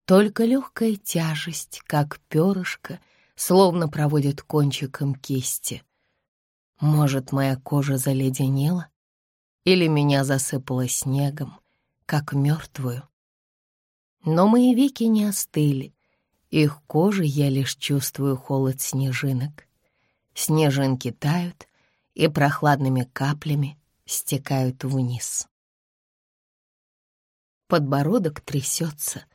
только легкая тяжесть, как перышко, словно проводит кончиком кисти. Может, моя кожа заледенела? Или меня засыпало снегом, как мертвую? Но мои веки не остыли, их кожи я лишь чувствую холод снежинок. Снежинки тают и прохладными каплями стекают вниз. Подбородок трясется,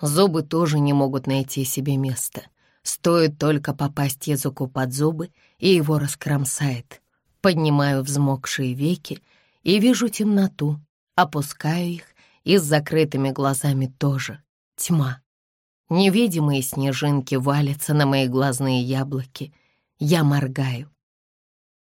Зубы тоже не могут найти себе места. Стоит только попасть языку под зубы, и его раскромсает. Поднимаю взмокшие веки и вижу темноту, опускаю их и с закрытыми глазами тоже. Тьма. Невидимые снежинки валятся на мои глазные яблоки. Я моргаю.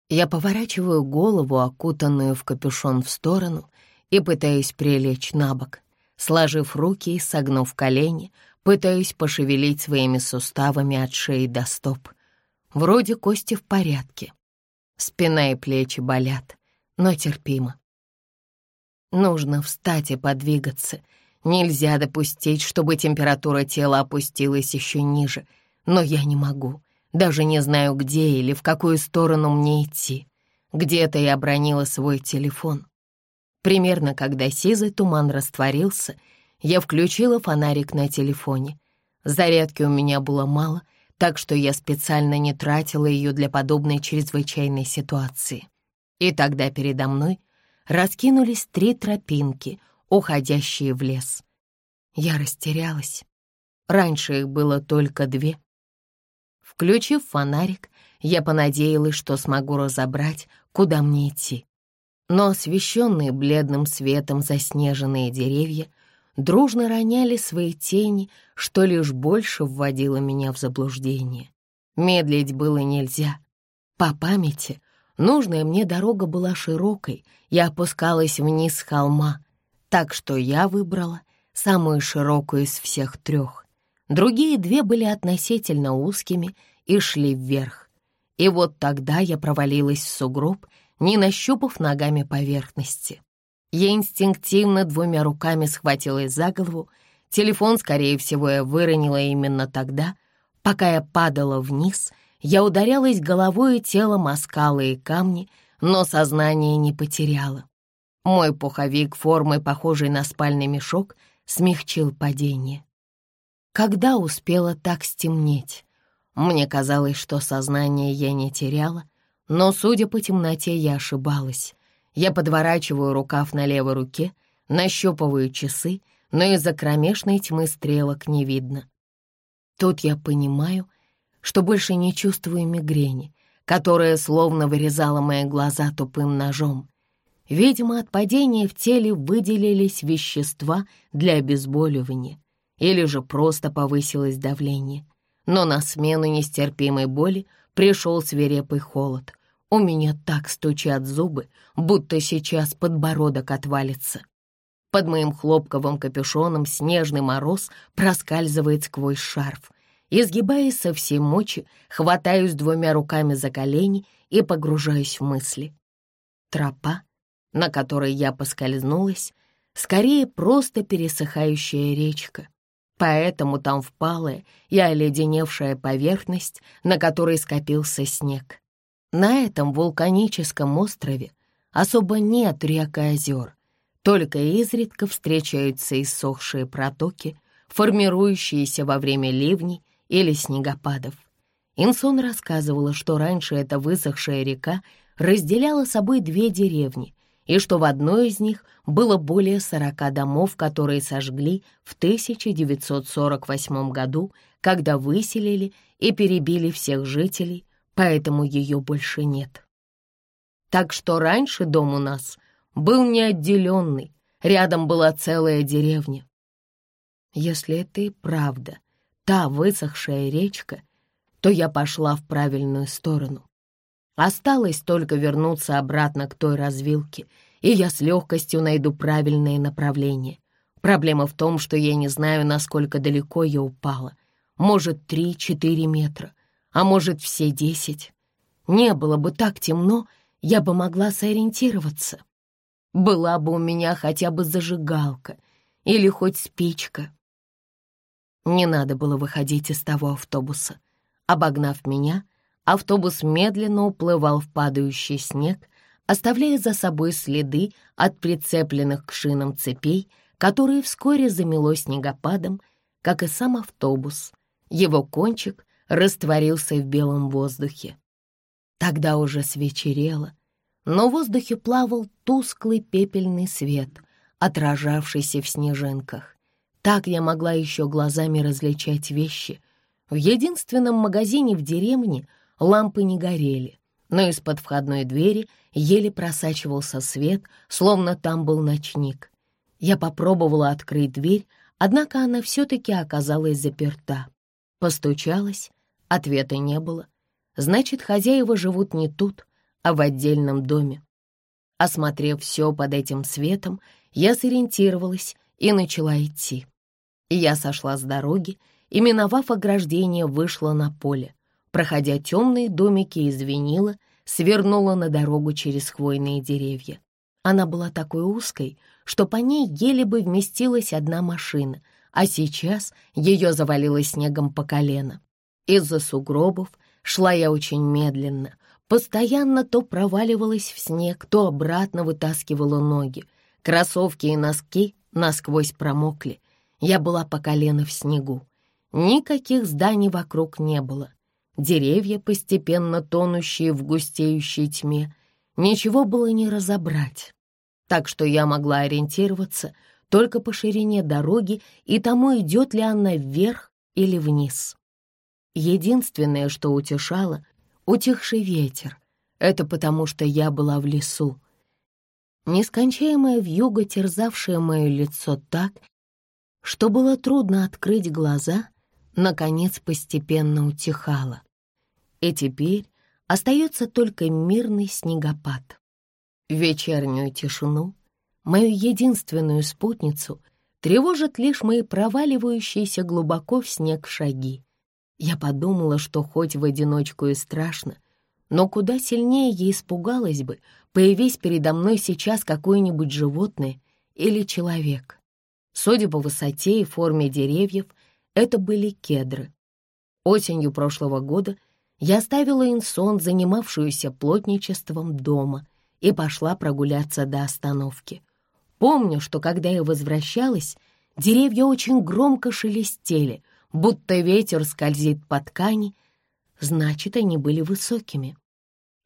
Я поворачиваю голову, окутанную в капюшон в сторону, и пытаюсь прилечь на бок сложив руки и согнув колени, пытаюсь пошевелить своими суставами от шеи до стоп. Вроде кости в порядке. Спина и плечи болят, но терпимо. Нужно встать и подвигаться. Нельзя допустить, чтобы температура тела опустилась еще ниже. Но я не могу. Даже не знаю, где или в какую сторону мне идти. Где-то я обронила свой телефон. Примерно когда сизый туман растворился, я включила фонарик на телефоне. Зарядки у меня было мало, так что я специально не тратила ее для подобной чрезвычайной ситуации. И тогда передо мной раскинулись три тропинки, уходящие в лес. Я растерялась. Раньше их было только две. Включив фонарик, я понадеялась, что смогу разобрать, куда мне идти но освещенные бледным светом заснеженные деревья дружно роняли свои тени, что лишь больше вводило меня в заблуждение. Медлить было нельзя. По памяти, нужная мне дорога была широкой и опускалась вниз с холма, так что я выбрала самую широкую из всех трех. Другие две были относительно узкими и шли вверх. И вот тогда я провалилась в сугроб не нащупав ногами поверхности. Я инстинктивно двумя руками схватилась за голову. Телефон, скорее всего, я выронила именно тогда. Пока я падала вниз, я ударялась головой и телом о скалы и камни, но сознание не потеряла. Мой пуховик формой, похожий на спальный мешок, смягчил падение. Когда успела так стемнеть? Мне казалось, что сознание я не теряла — но, судя по темноте, я ошибалась. Я подворачиваю рукав на левой руке, нащупываю часы, но из-за кромешной тьмы стрелок не видно. Тут я понимаю, что больше не чувствую мигрени, которая словно вырезала мои глаза тупым ножом. Видимо, от падения в теле выделились вещества для обезболивания или же просто повысилось давление. Но на смену нестерпимой боли пришел свирепый холод. У меня так стучат зубы, будто сейчас подбородок отвалится. Под моим хлопковым капюшоном снежный мороз проскальзывает сквозь шарф. Изгибаясь со всей мочи, хватаюсь двумя руками за колени и погружаюсь в мысли. Тропа, на которой я поскользнулась, скорее просто пересыхающая речка. Поэтому там впалая и оледеневшая поверхность, на которой скопился снег. На этом вулканическом острове особо нет рек и озер, только изредка встречаются иссохшие протоки, формирующиеся во время ливней или снегопадов. Инсон рассказывала, что раньше эта высохшая река разделяла собой две деревни, и что в одной из них было более 40 домов, которые сожгли в 1948 году, когда выселили и перебили всех жителей, поэтому ее больше нет. Так что раньше дом у нас был неотделенный, рядом была целая деревня. Если это и правда та высохшая речка, то я пошла в правильную сторону. Осталось только вернуться обратно к той развилке, и я с легкостью найду правильное направление. Проблема в том, что я не знаю, насколько далеко я упала. Может, три-четыре метра, а может, все десять. Не было бы так темно, я бы могла сориентироваться. Была бы у меня хотя бы зажигалка или хоть спичка. Не надо было выходить из того автобуса. Обогнав меня, Автобус медленно уплывал в падающий снег, оставляя за собой следы от прицепленных к шинам цепей, которые вскоре замело снегопадом, как и сам автобус. Его кончик растворился в белом воздухе. Тогда уже свечерело, но в воздухе плавал тусклый пепельный свет, отражавшийся в снежинках. Так я могла еще глазами различать вещи. В единственном магазине в деревне лампы не горели, но из-под входной двери еле просачивался свет, словно там был ночник. Я попробовала открыть дверь, однако она все-таки оказалась заперта. Постучалась, ответа не было. Значит, хозяева живут не тут, а в отдельном доме. Осмотрев все под этим светом, я сориентировалась и начала идти. Я сошла с дороги и, миновав ограждение, вышла на поле проходя темные домики из винила, свернула на дорогу через хвойные деревья. Она была такой узкой, что по ней еле бы вместилась одна машина, а сейчас ее завалило снегом по колено. Из-за сугробов шла я очень медленно, постоянно то проваливалась в снег, то обратно вытаскивала ноги. Кроссовки и носки насквозь промокли. Я была по колено в снегу. Никаких зданий вокруг не было деревья, постепенно тонущие в густеющей тьме, ничего было не разобрать. Так что я могла ориентироваться только по ширине дороги и тому, идет ли она вверх или вниз. Единственное, что утешало — утихший ветер. Это потому, что я была в лесу. Нескончаемая вьюга, терзавшая мое лицо так, что было трудно открыть глаза, наконец постепенно утихала и теперь остается только мирный снегопад. Вечернюю тишину, мою единственную спутницу, тревожат лишь мои проваливающиеся глубоко в снег шаги. Я подумала, что хоть в одиночку и страшно, но куда сильнее я испугалась бы, появись передо мной сейчас какое-нибудь животное или человек. Судя по высоте и форме деревьев, это были кедры. Осенью прошлого года я оставила Инсон, занимавшуюся плотничеством дома, и пошла прогуляться до остановки. Помню, что когда я возвращалась, деревья очень громко шелестели, будто ветер скользит по ткани, значит, они были высокими.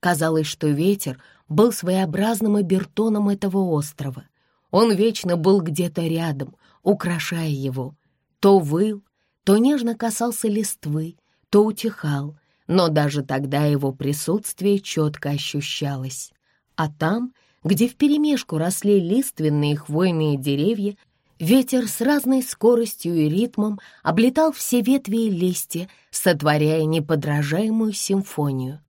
Казалось, что ветер был своеобразным обертоном этого острова. Он вечно был где-то рядом, украшая его. То выл, то нежно касался листвы, то утихал, но даже тогда его присутствие четко ощущалось. А там, где вперемешку росли лиственные хвойные деревья, ветер с разной скоростью и ритмом облетал все ветви и листья, сотворяя неподражаемую симфонию.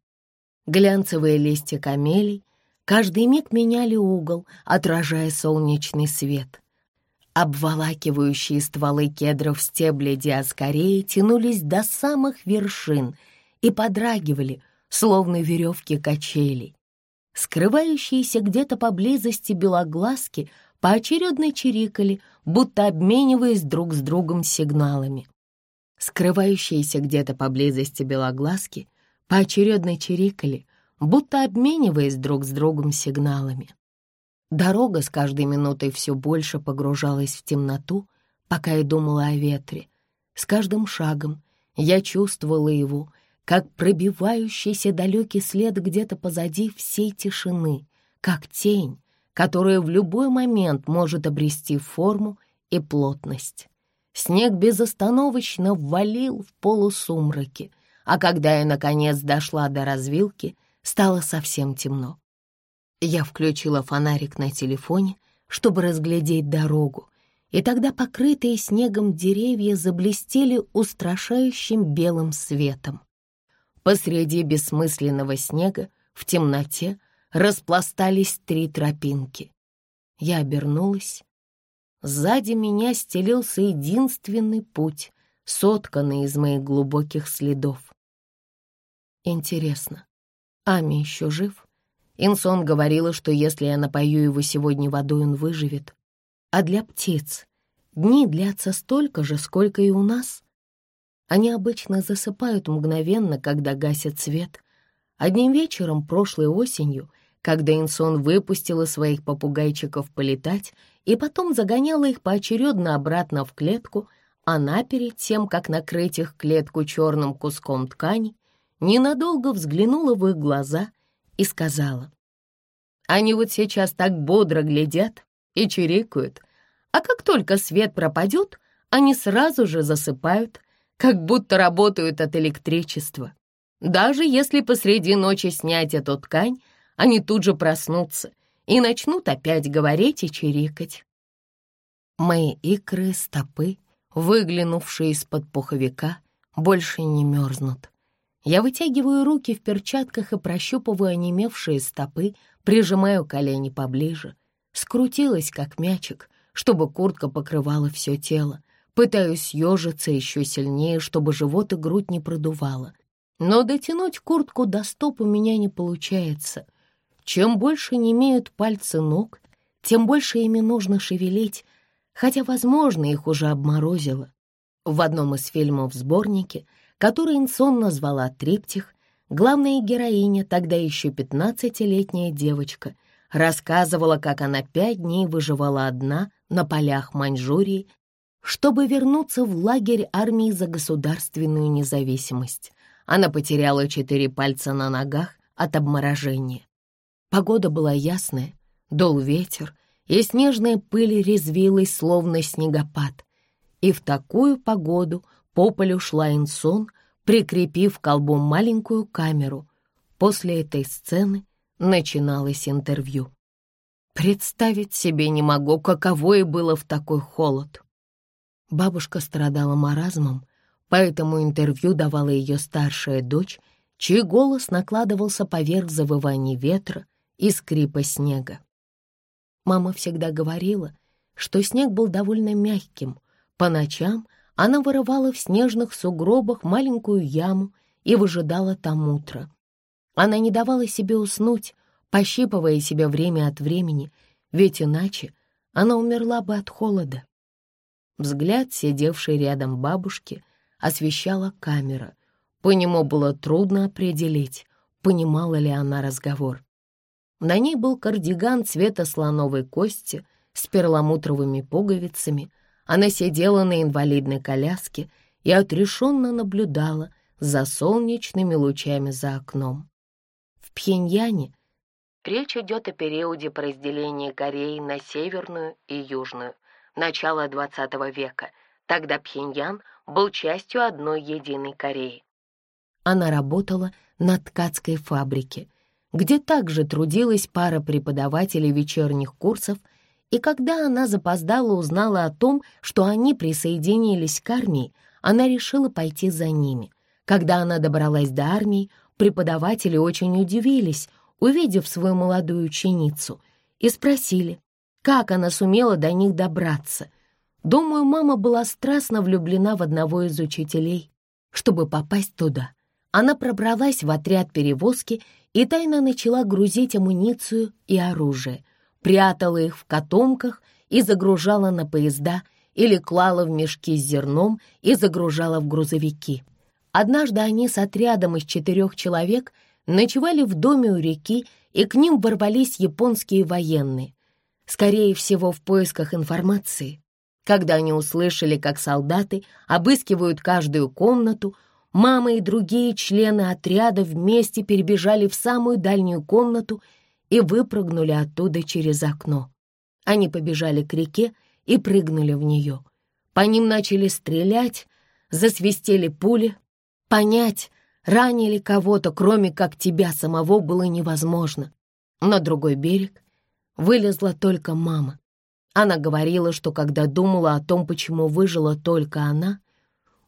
Глянцевые листья камелий каждый миг меняли угол, отражая солнечный свет. Обволакивающие стволы кедров стебли диаскореи тянулись до самых вершин и подрагивали, словно веревки качелей. Скрывающиеся где-то поблизости белоглазки поочередно чирикали, будто обмениваясь друг с другом сигналами. Скрывающиеся где-то поблизости белоглазки поочередно чирикали, будто обмениваясь друг с другом сигналами. Дорога с каждой минутой все больше погружалась в темноту, пока я думала о ветре. С каждым шагом я чувствовала его, как пробивающийся далекий след где-то позади всей тишины, как тень, которая в любой момент может обрести форму и плотность. Снег безостановочно ввалил в полусумраке, а когда я, наконец, дошла до развилки, стало совсем темно. Я включила фонарик на телефоне, чтобы разглядеть дорогу, и тогда покрытые снегом деревья заблестели устрашающим белым светом. Посреди бессмысленного снега в темноте распластались три тропинки. Я обернулась. Сзади меня стелился единственный путь, сотканный из моих глубоких следов. Интересно, Ами еще жив? Инсон говорила, что если я напою его сегодня водой, он выживет. А для птиц дни длятся столько же, сколько и у нас. Они обычно засыпают мгновенно, когда гасит свет. Одним вечером прошлой осенью, когда Инсон выпустила своих попугайчиков полетать и потом загоняла их поочередно обратно в клетку, она перед тем, как накрыть их клетку черным куском ткани, ненадолго взглянула в их глаза — и сказала. «Они вот сейчас так бодро глядят и чирикают, а как только свет пропадет, они сразу же засыпают, как будто работают от электричества. Даже если посреди ночи снять эту ткань, они тут же проснутся и начнут опять говорить и чирикать. Мои икры, стопы, выглянувшие из-под пуховика, больше не мерзнут. Я вытягиваю руки в перчатках и прощупываю онемевшие стопы, прижимаю колени поближе. Скрутилась, как мячик, чтобы куртка покрывала все тело. Пытаюсь съежиться еще сильнее, чтобы живот и грудь не продувало. Но дотянуть куртку до стоп у меня не получается. Чем больше не имеют пальцы ног, тем больше ими нужно шевелить, хотя, возможно, их уже обморозило. В одном из фильмов сборники — который Инсон назвала «Триптих», главная героиня, тогда еще пятнадцатилетняя девочка, рассказывала, как она пять дней выживала одна на полях Маньчжурии, чтобы вернуться в лагерь армии за государственную независимость. Она потеряла четыре пальца на ногах от обморожения. Погода была ясная, дул ветер, и снежная пыль резвилась, словно снегопад. И в такую погоду по полю шла Инсон, прикрепив к колбу маленькую камеру. После этой сцены начиналось интервью. Представить себе не могу, каково и было в такой холод. Бабушка страдала маразмом, поэтому интервью давала ее старшая дочь, чей голос накладывался поверх завываний ветра и скрипа снега. Мама всегда говорила, что снег был довольно мягким. По ночам она вырывала в снежных сугробах маленькую яму и выжидала там утро. Она не давала себе уснуть, пощипывая себя время от времени, ведь иначе она умерла бы от холода. Взгляд, сидевший рядом бабушки, освещала камера. По нему было трудно определить, понимала ли она разговор. На ней был кардиган цвета слоновой кости с перламутровыми пуговицами — она сидела на инвалидной коляске и отрешенно наблюдала за солнечными лучами за окном. В Пхеньяне речь идет о периоде по разделению Кореи на Северную и Южную, начала XX века. Тогда Пхеньян был частью одной единой Кореи. Она работала на ткацкой фабрике, где также трудилась пара преподавателей вечерних курсов — и когда она запоздала узнала о том, что они присоединились к армии, она решила пойти за ними. Когда она добралась до армии, преподаватели очень удивились, увидев свою молодую ученицу, и спросили, как она сумела до них добраться. Думаю, мама была страстно влюблена в одного из учителей, чтобы попасть туда. Она пробралась в отряд перевозки и тайно начала грузить амуницию и оружие, прятала их в котомках и загружала на поезда или клала в мешки с зерном и загружала в грузовики. Однажды они с отрядом из четырех человек ночевали в доме у реки, и к ним ворвались японские военные, скорее всего, в поисках информации. Когда они услышали, как солдаты обыскивают каждую комнату, мама и другие члены отряда вместе перебежали в самую дальнюю комнату и выпрыгнули оттуда через окно. Они побежали к реке и прыгнули в нее. По ним начали стрелять, засвистели пули, Понять, ранили кого-то, кроме как тебя самого, было невозможно. На другой берег вылезла только мама. Она говорила, что когда думала о том, почему выжила только она,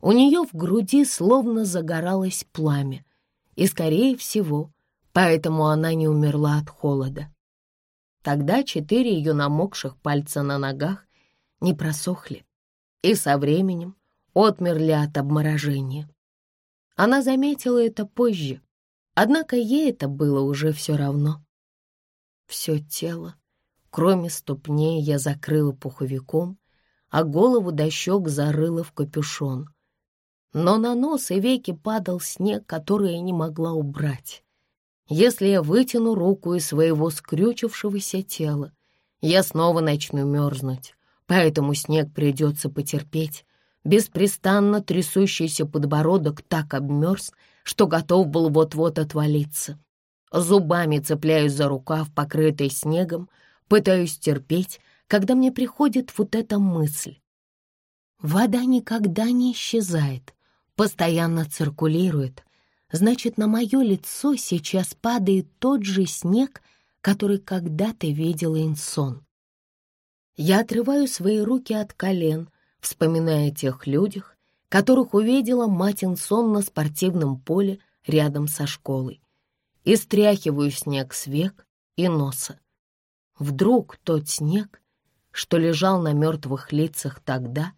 у нее в груди словно загоралось пламя, и, скорее всего, поэтому она не умерла от холода. Тогда четыре ее намокших пальца на ногах не просохли и со временем отмерли от обморожения. Она заметила это позже, однако ей это было уже все равно. Все тело, кроме ступней, я закрыла пуховиком, а голову до щек зарыла в капюшон. Но на нос и веки падал снег, который я не могла убрать. Если я вытяну руку из своего скрючившегося тела, я снова начну мерзнуть, поэтому снег придется потерпеть, Беспрестанно трясущийся подбородок так обмерз, что готов был вот-вот отвалиться. Зубами цепляюсь за рукав, покрытый снегом, пытаюсь терпеть, когда мне приходит вот эта мысль. Вода никогда не исчезает, постоянно циркулирует. Значит, на мое лицо сейчас падает тот же снег, который когда-то видела Инсон. Я отрываю свои руки от колен, вспоминая о тех людях, которых увидела Матинсон на спортивном поле рядом со школой, и стряхиваю снег с век и носа. Вдруг тот снег, что лежал на мертвых лицах тогда,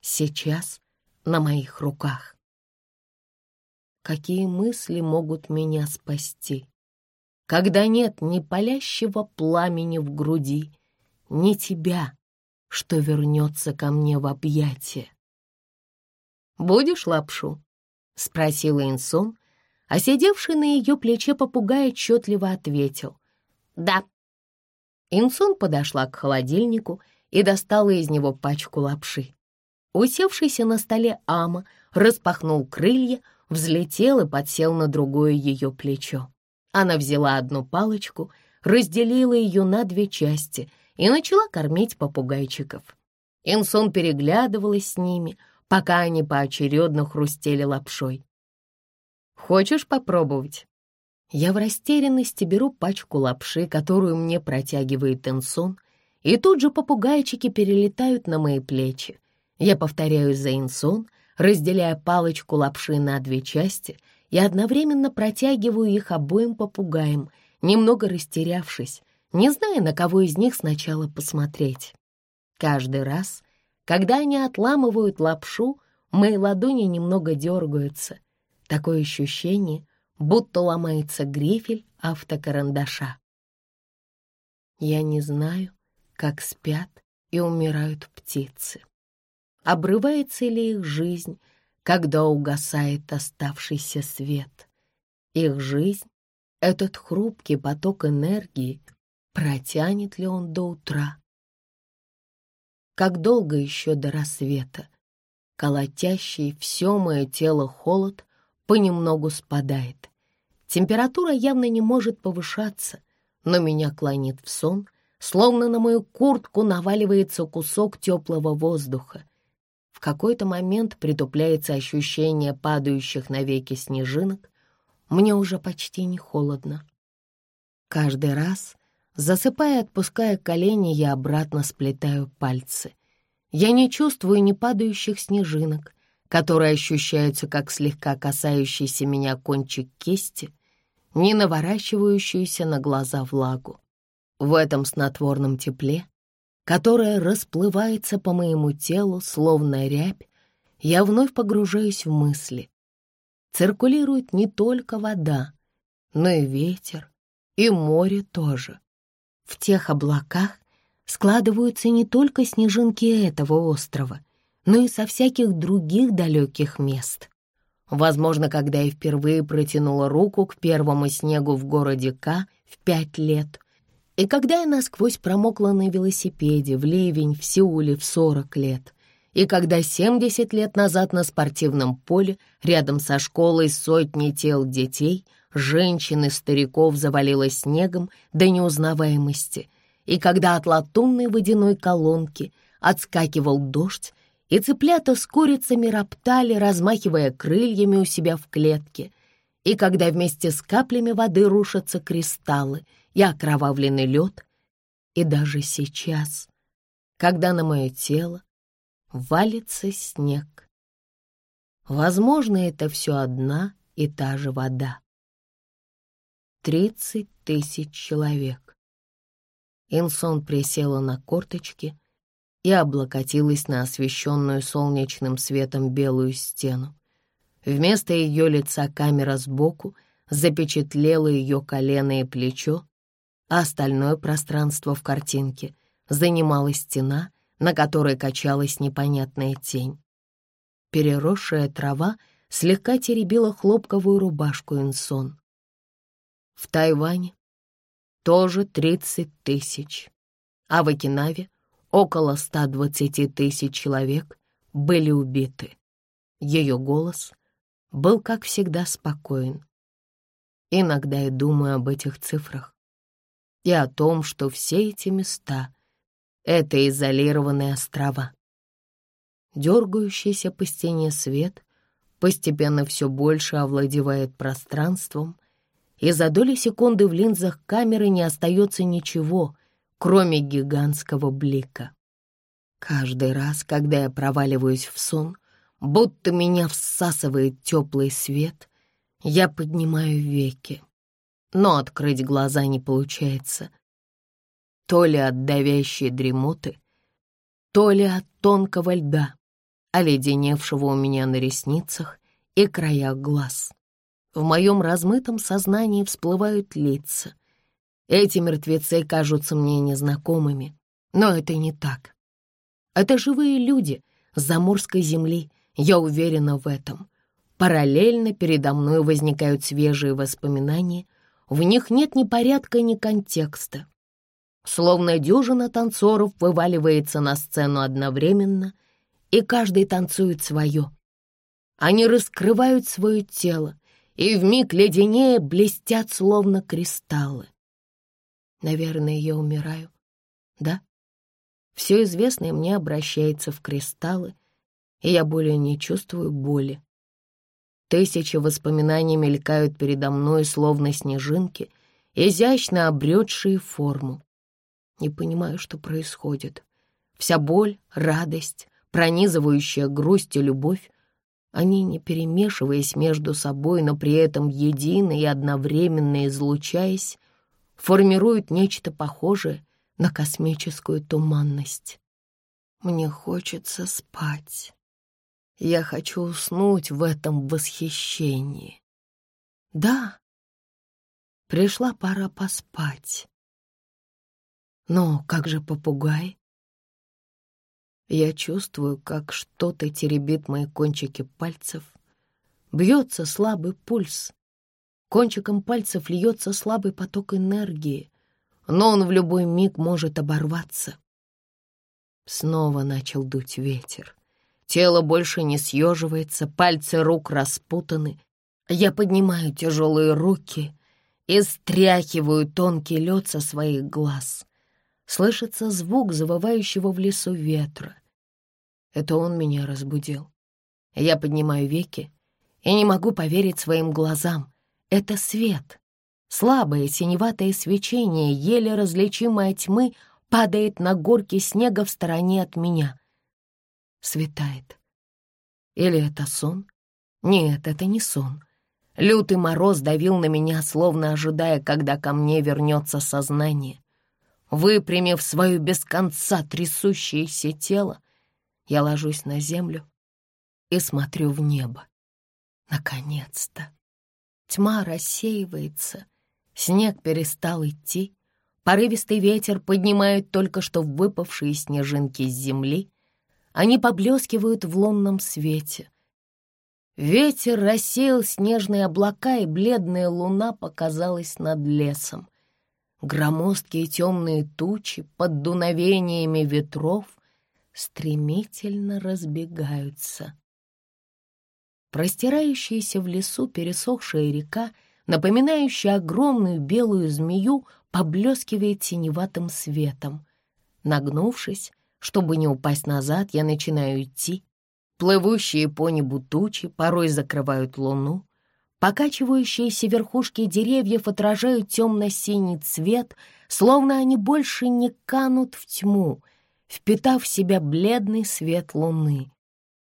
сейчас на моих руках. Какие мысли могут меня спасти, когда нет ни палящего пламени в груди, ни тебя, что вернется ко мне в объятия. «Будешь лапшу?» — спросила Инсон, а сидевший на ее плече попугай отчетливо ответил. «Да». Инсон подошла к холодильнику и достала из него пачку лапши. Усевшийся на столе Ама распахнул крылья, взлетел и подсел на другое ее плечо. Она взяла одну палочку, разделила ее на две части — и начала кормить попугайчиков. Инсон переглядывалась с ними, пока они поочередно хрустели лапшой. «Хочешь попробовать?» Я в растерянности беру пачку лапши, которую мне протягивает Инсон, и тут же попугайчики перелетают на мои плечи. Я повторяю за Инсон, разделяя палочку лапши на две части и одновременно протягиваю их обоим попугаям, немного растерявшись, не зная, на кого из них сначала посмотреть. Каждый раз, когда они отламывают лапшу, мои ладони немного дергаются. Такое ощущение, будто ломается грифель автокарандаша. Я не знаю, как спят и умирают птицы. Обрывается ли их жизнь, когда угасает оставшийся свет? Их жизнь — этот хрупкий поток энергии, Протянет ли он до утра? Как долго еще до рассвета? Колотящий все мое тело холод понемногу спадает. Температура явно не может повышаться, но меня клонит в сон, словно на мою куртку наваливается кусок теплого воздуха. В какой-то момент притупляется ощущение падающих на веки снежинок. Мне уже почти не холодно. Каждый раз, Засыпая и отпуская колени, я обратно сплетаю пальцы. Я не чувствую ни падающих снежинок, которые ощущаются как слегка касающийся меня кончик кисти, ни наворачивающуюся на глаза влагу. В этом снотворном тепле, которое расплывается по моему телу, словно рябь, я вновь погружаюсь в мысли. Циркулирует не только вода, но и ветер, и море тоже. В тех облаках складываются не только снежинки этого острова, но и со всяких других далеких мест. Возможно, когда я впервые протянула руку к первому снегу в городе К в пять лет, и когда я насквозь промокла на велосипеде в ливень в Сеуле в сорок лет, и когда семьдесят лет назад на спортивном поле рядом со школой сотни тел детей, женщин и стариков завалило снегом до неузнаваемости, и когда от латунной водяной колонки отскакивал дождь, и цыплята с курицами роптали, размахивая крыльями у себя в клетке, и когда вместе с каплями воды рушатся кристаллы и окровавленный лед, и даже сейчас, когда на мое тело валится снег. Возможно, это все одна и та же вода. Тридцать тысяч человек. Инсон присела на корточки и облокотилась на освещенную солнечным светом белую стену. Вместо ее лица камера сбоку запечатлела ее колено и плечо, а остальное пространство в картинке занимала стена, на которой качалась непонятная тень. Переросшая трава слегка теребила хлопковую рубашку Инсон. В Тайване тоже 30 тысяч, а в Окинаве около 120 тысяч человек были убиты. Ее голос был, как всегда, спокоен. Иногда я думаю об этих цифрах и о том, что все эти места — это изолированные острова. Дергающийся по стене свет постепенно все больше овладевает пространством, и за доли секунды в линзах камеры не остается ничего, кроме гигантского блика. Каждый раз, когда я проваливаюсь в сон, будто меня всасывает теплый свет, я поднимаю веки, но открыть глаза не получается. То ли от давящей дремоты, то ли от тонкого льда, оледеневшего у меня на ресницах и краях глаз. В моем размытом сознании всплывают лица — эти мертвецы кажутся мне незнакомыми, но это не так. Это живые люди с заморской земли, я уверена в этом. Параллельно передо мной возникают свежие воспоминания, в них нет ни порядка, ни контекста. Словно дюжина танцоров вываливается на сцену одновременно, и каждый танцует свое. Они раскрывают свое тело, и вмиг леденее блестят, словно кристаллы. Наверное, я умираю. Да? Все известное мне обращается в кристаллы, и я более не чувствую боли. Тысячи воспоминаний мелькают передо мной, словно снежинки, изящно обретшие форму. Не понимаю, что происходит. Вся боль, радость, пронизывающая грусть и любовь, они, не перемешиваясь между собой, но при этом едино и одновременно излучаясь, формируют нечто похожее на космическую туманность. Мне хочется спать. Я хочу уснуть в этом восхищении. Да, пришла пора поспать. Но как же попугай? Я чувствую, как что-то теребит мои кончики пальцев. Бьется слабый пульс. Кончиком пальцев льется слабый поток энергии, но он в любой миг может оборваться. Снова начал дуть ветер. Тело больше не съеживается, пальцы рук распутаны. Я поднимаю тяжелые руки и стряхиваю тонкий лед со своих глаз. Слышится звук завывающего в лесу ветра. Это он меня разбудил. Я поднимаю веки и не могу поверить своим глазам. Это свет. Слабое синеватое свечение, еле различимое тьмы, падает на горки снега в стороне от меня. Светает. Или это сон? Нет, это не сон. Лютый мороз давил на меня, словно ожидая, когда ко мне вернется сознание. Выпрямив свое без конца трясущееся тело, я ложусь на землю и смотрю в небо. Наконец-то! Тьма рассеивается, снег перестал идти, порывистый ветер поднимает только что выпавшие снежинки с земли, они поблескивают в лунном свете. Ветер рассеял снежные облака, и бледная луна показалась над лесом. Громоздкие темные тучи под дуновениями ветров стремительно разбегаются. Простирающаяся в лесу пересохшая река, напоминающая огромную белую змею, поблескивает синеватым светом. Нагнувшись, чтобы не упасть назад, я начинаю идти. Плывущие по небу тучи порой закрывают луну. Покачивающиеся верхушки деревьев отражают темно-синий цвет, словно они больше не канут в тьму, впитав в себя бледный свет луны.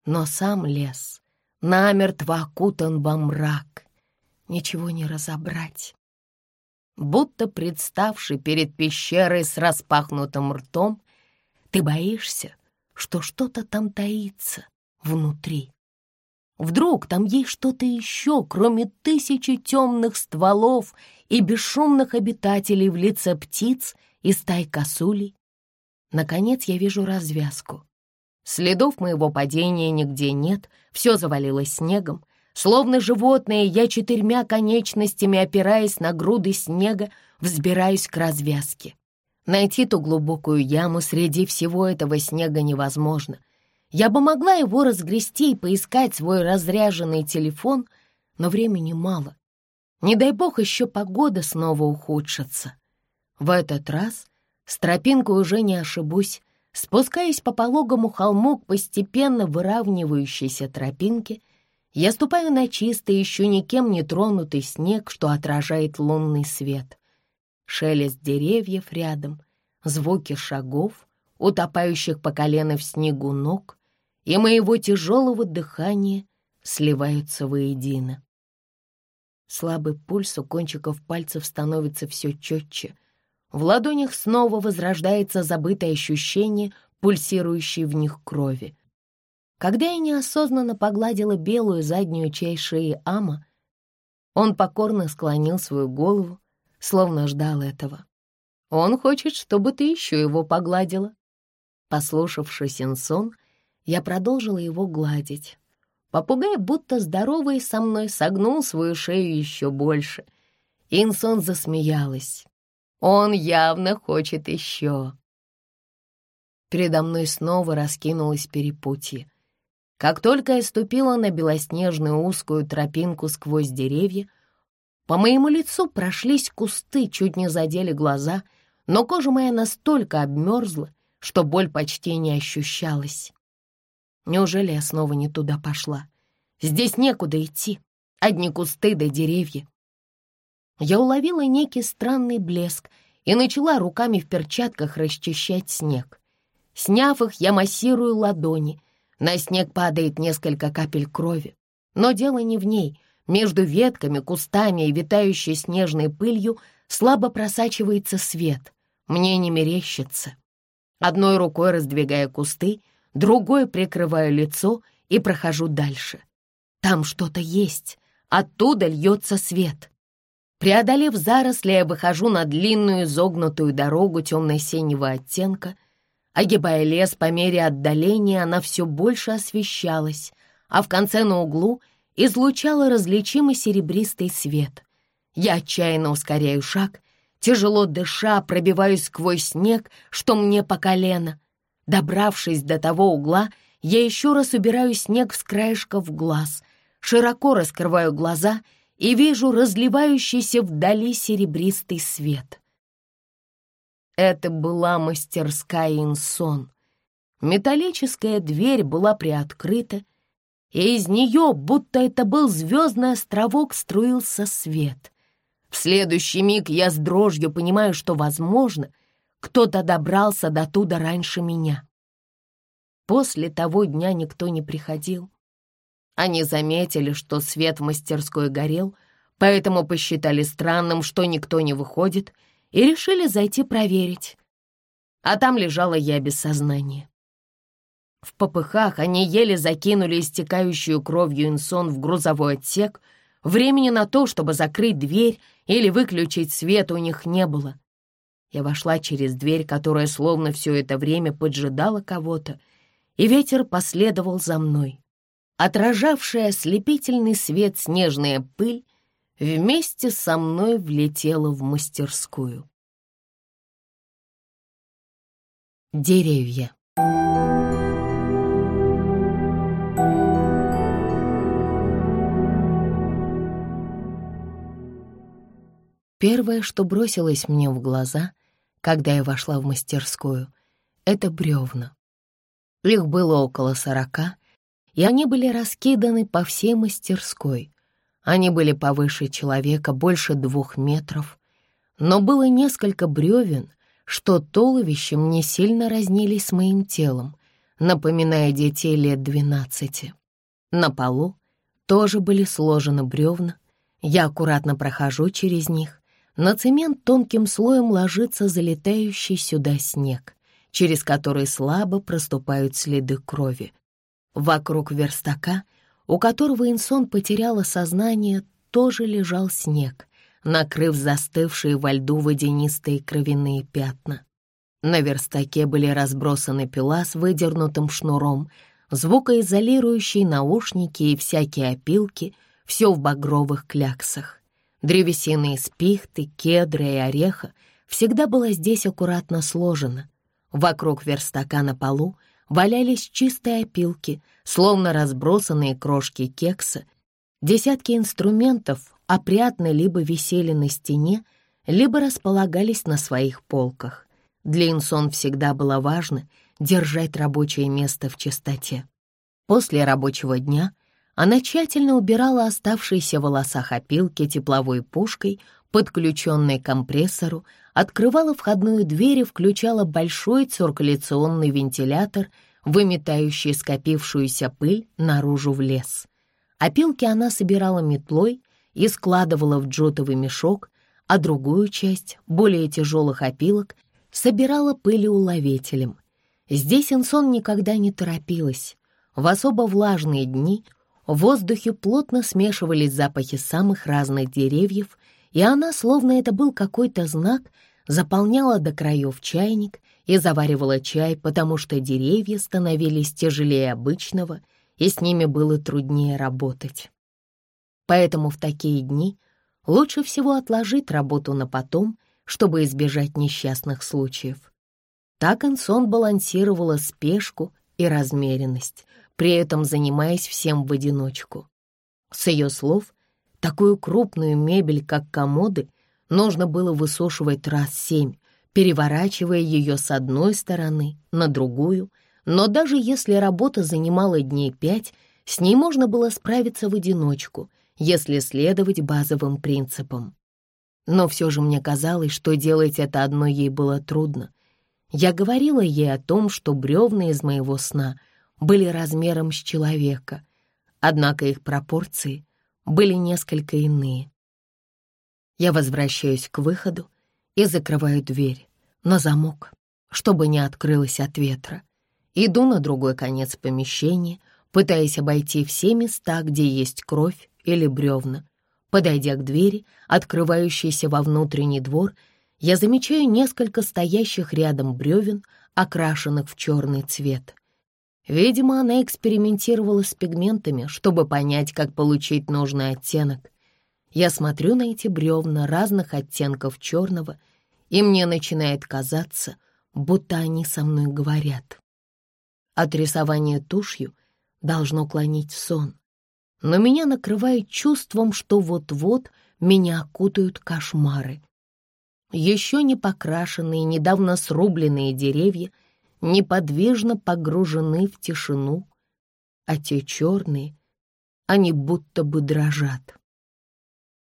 Но сам лес намертво окутан во мрак. Ничего не разобрать. Будто представший перед пещерой с распахнутым ртом, ты боишься, что что-то там таится внутри. Вдруг там есть что-то еще, кроме тысячи темных стволов и бесшумных обитателей в лице птиц и стай косулей? Наконец я вижу развязку. Следов моего падения нигде нет, все завалилось снегом. Словно животное, я четырьмя конечностями, опираясь на груды снега, взбираюсь к развязке. Найти ту глубокую яму среди всего этого снега невозможно. Я бы могла его разгрести и поискать свой разряженный телефон, но времени мало. Не дай бог еще погода снова ухудшится. В этот раз с тропинкой уже не ошибусь. Спускаясь по пологому холму к постепенно выравнивающейся тропинке, я ступаю на чистый, еще никем не тронутый снег, что отражает лунный свет. Шелест деревьев рядом, звуки шагов, утопающих по колено в снегу ног, и моего тяжелого дыхания сливаются воедино. Слабый пульс у кончиков пальцев становится все четче, в ладонях снова возрождается забытое ощущение, пульсирующей в них крови. Когда я неосознанно погладила белую заднюю часть шеи Ама, он покорно склонил свою голову, словно ждал этого. Он хочет, чтобы ты еще его погладила. Послушавшись Синсон, я продолжила его гладить. Попугай, будто здоровый со мной, согнул свою шею еще больше. Инсон засмеялась. Он явно хочет еще. Передо мной снова раскинулось перепутье. Как только я ступила на белоснежную узкую тропинку сквозь деревья, по моему лицу прошлись кусты, чуть не задели глаза, но кожа моя настолько обмерзла, что боль почти не ощущалась. Неужели я снова не туда пошла? Здесь некуда идти, одни кусты да деревья я уловила некий странный блеск и начала руками в перчатках расчищать снег. Сняв их, я массирую ладони. На снег падает несколько капель крови. Но дело не в ней. Между ветками, кустами и витающей снежной пылью слабо просачивается свет. Мне не мерещится. Одной рукой раздвигая кусты, другой прикрываю лицо и прохожу дальше. Там что-то есть. Оттуда льется свет. Преодолев заросли, я выхожу на длинную изогнутую дорогу темно-синего оттенка. Огибая лес по мере отдаления, она все больше освещалась, а в конце на углу излучала различимый серебристый свет. Я отчаянно ускоряю шаг, тяжело дыша, пробиваюсь сквозь снег, что мне по колено. Добравшись до того угла, я еще раз убираю снег с краешков глаз, широко раскрываю глаза — и вижу разливающийся вдали серебристый свет. Это была мастерская Инсон. Металлическая дверь была приоткрыта, и из нее, будто это был звездный островок, струился свет. В следующий миг я с дрожью понимаю, что, возможно, кто-то добрался до туда раньше меня. После того дня никто не приходил. Они заметили, что свет в мастерской горел, поэтому посчитали странным, что никто не выходит, и решили зайти проверить. А там лежала я без сознания. В попыхах они еле закинули истекающую кровью инсон в грузовой отсек. Времени на то, чтобы закрыть дверь или выключить свет, у них не было. Я вошла через дверь, которая словно все это время поджидала кого-то, и ветер последовал за мной. Отражавшая ослепительный свет снежная пыль вместе со мной влетела в мастерскую. Деревья. Первое, что бросилось мне в глаза, когда я вошла в мастерскую, — это бревна. Их было около сорока, и они были раскиданы по всей мастерской. Они были повыше человека, больше двух метров, но было несколько бревен, что туловищем не сильно разнились с моим телом, напоминая детей лет двенадцати. На полу тоже были сложены бревна, я аккуратно прохожу через них, на цемент тонким слоем ложится залетающий сюда снег, через который слабо проступают следы крови. Вокруг верстака, у которого Инсон потеряла сознание, тоже лежал снег, накрыв застывшие во льду водянистые кровяные пятна. На верстаке были разбросаны пила с выдернутым шнуром, звукоизолирующие наушники и всякие опилки, все в багровых кляксах. Древесина из пихты, кедра и ореха всегда была здесь аккуратно сложена. Вокруг верстака на полу валялись чистые опилки, словно разбросанные крошки кекса. Десятки инструментов опрятно либо висели на стене, либо располагались на своих полках. Для Инсон всегда было важно держать рабочее место в чистоте. После рабочего дня — она тщательно убирала оставшиеся в волосах опилки тепловой пушкой, подключенной к компрессору, открывала входную дверь и включала большой циркуляционный вентилятор, выметающий скопившуюся пыль наружу в лес. Опилки она собирала метлой и складывала в джутовый мешок, а другую часть, более тяжелых опилок, собирала пылеуловителем. Здесь Инсон никогда не торопилась. В особо влажные дни в воздухе плотно смешивались запахи самых разных деревьев, и она, словно это был какой-то знак, заполняла до краев чайник и заваривала чай, потому что деревья становились тяжелее обычного, и с ними было труднее работать. Поэтому в такие дни лучше всего отложить работу на потом, чтобы избежать несчастных случаев. Так Ансон балансировала спешку и размеренность, при этом занимаясь всем в одиночку. С ее слов, такую крупную мебель, как комоды, нужно было высушивать раз семь, переворачивая ее с одной стороны на другую, но даже если работа занимала дней пять, с ней можно было справиться в одиночку, если следовать базовым принципам. Но все же мне казалось, что делать это одной ей было трудно. Я говорила ей о том, что бревна из моего сна — были размером с человека, однако их пропорции были несколько иные. Я возвращаюсь к выходу и закрываю дверь на замок, чтобы не открылась от ветра. Иду на другой конец помещения, пытаясь обойти все места, где есть кровь или бревна. Подойдя к двери, открывающейся во внутренний двор, я замечаю несколько стоящих рядом бревен, окрашенных в черный цвет. Видимо, она экспериментировала с пигментами, чтобы понять, как получить нужный оттенок. Я смотрю на эти бревна разных оттенков черного, и мне начинает казаться, будто они со мной говорят. От рисования тушью должно клонить сон, но меня накрывает чувством, что вот-вот меня окутают кошмары. Еще не покрашенные, недавно срубленные деревья — неподвижно погружены в тишину, а те черные, они будто бы дрожат.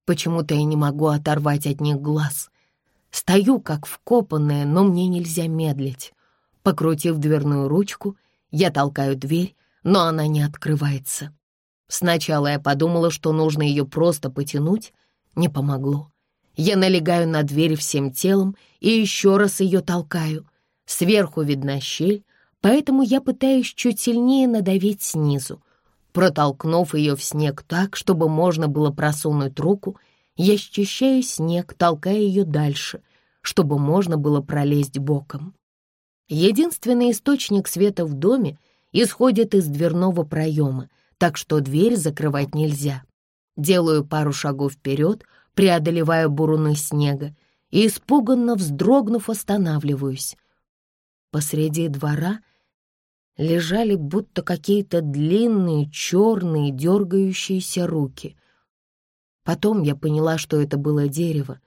Почему-то я не могу оторвать от них глаз. Стою, как вкопанная, но мне нельзя медлить. Покрутив дверную ручку, я толкаю дверь, но она не открывается. Сначала я подумала, что нужно ее просто потянуть. Не помогло. Я налегаю на дверь всем телом и еще раз ее толкаю. Сверху видна щель, поэтому я пытаюсь чуть сильнее надавить снизу. Протолкнув ее в снег так, чтобы можно было просунуть руку, я счищаю снег, толкая ее дальше, чтобы можно было пролезть боком. Единственный источник света в доме исходит из дверного проема, так что дверь закрывать нельзя. Делаю пару шагов вперед, преодолевая буруны снега, и, испуганно вздрогнув, останавливаюсь. Посреди двора лежали будто какие-то длинные, черные, дергающиеся руки. Потом я поняла, что это было дерево,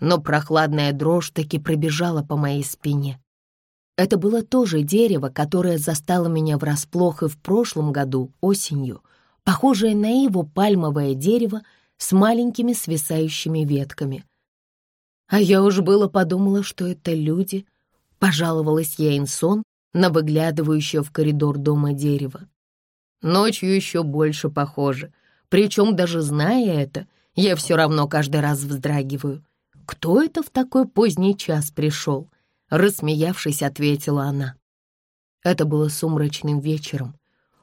но прохладная дрожь таки пробежала по моей спине. Это было то же дерево, которое застало меня врасплох и в прошлом году, осенью, похожее на его пальмовое дерево с маленькими свисающими ветками. А я уж было подумала, что это люди, пожаловалась я Инсон на выглядывающее в коридор дома дерево. Ночью еще больше похоже, причем даже зная это, я все равно каждый раз вздрагиваю. Кто это в такой поздний час пришел? Рассмеявшись, ответила она. Это было сумрачным вечером.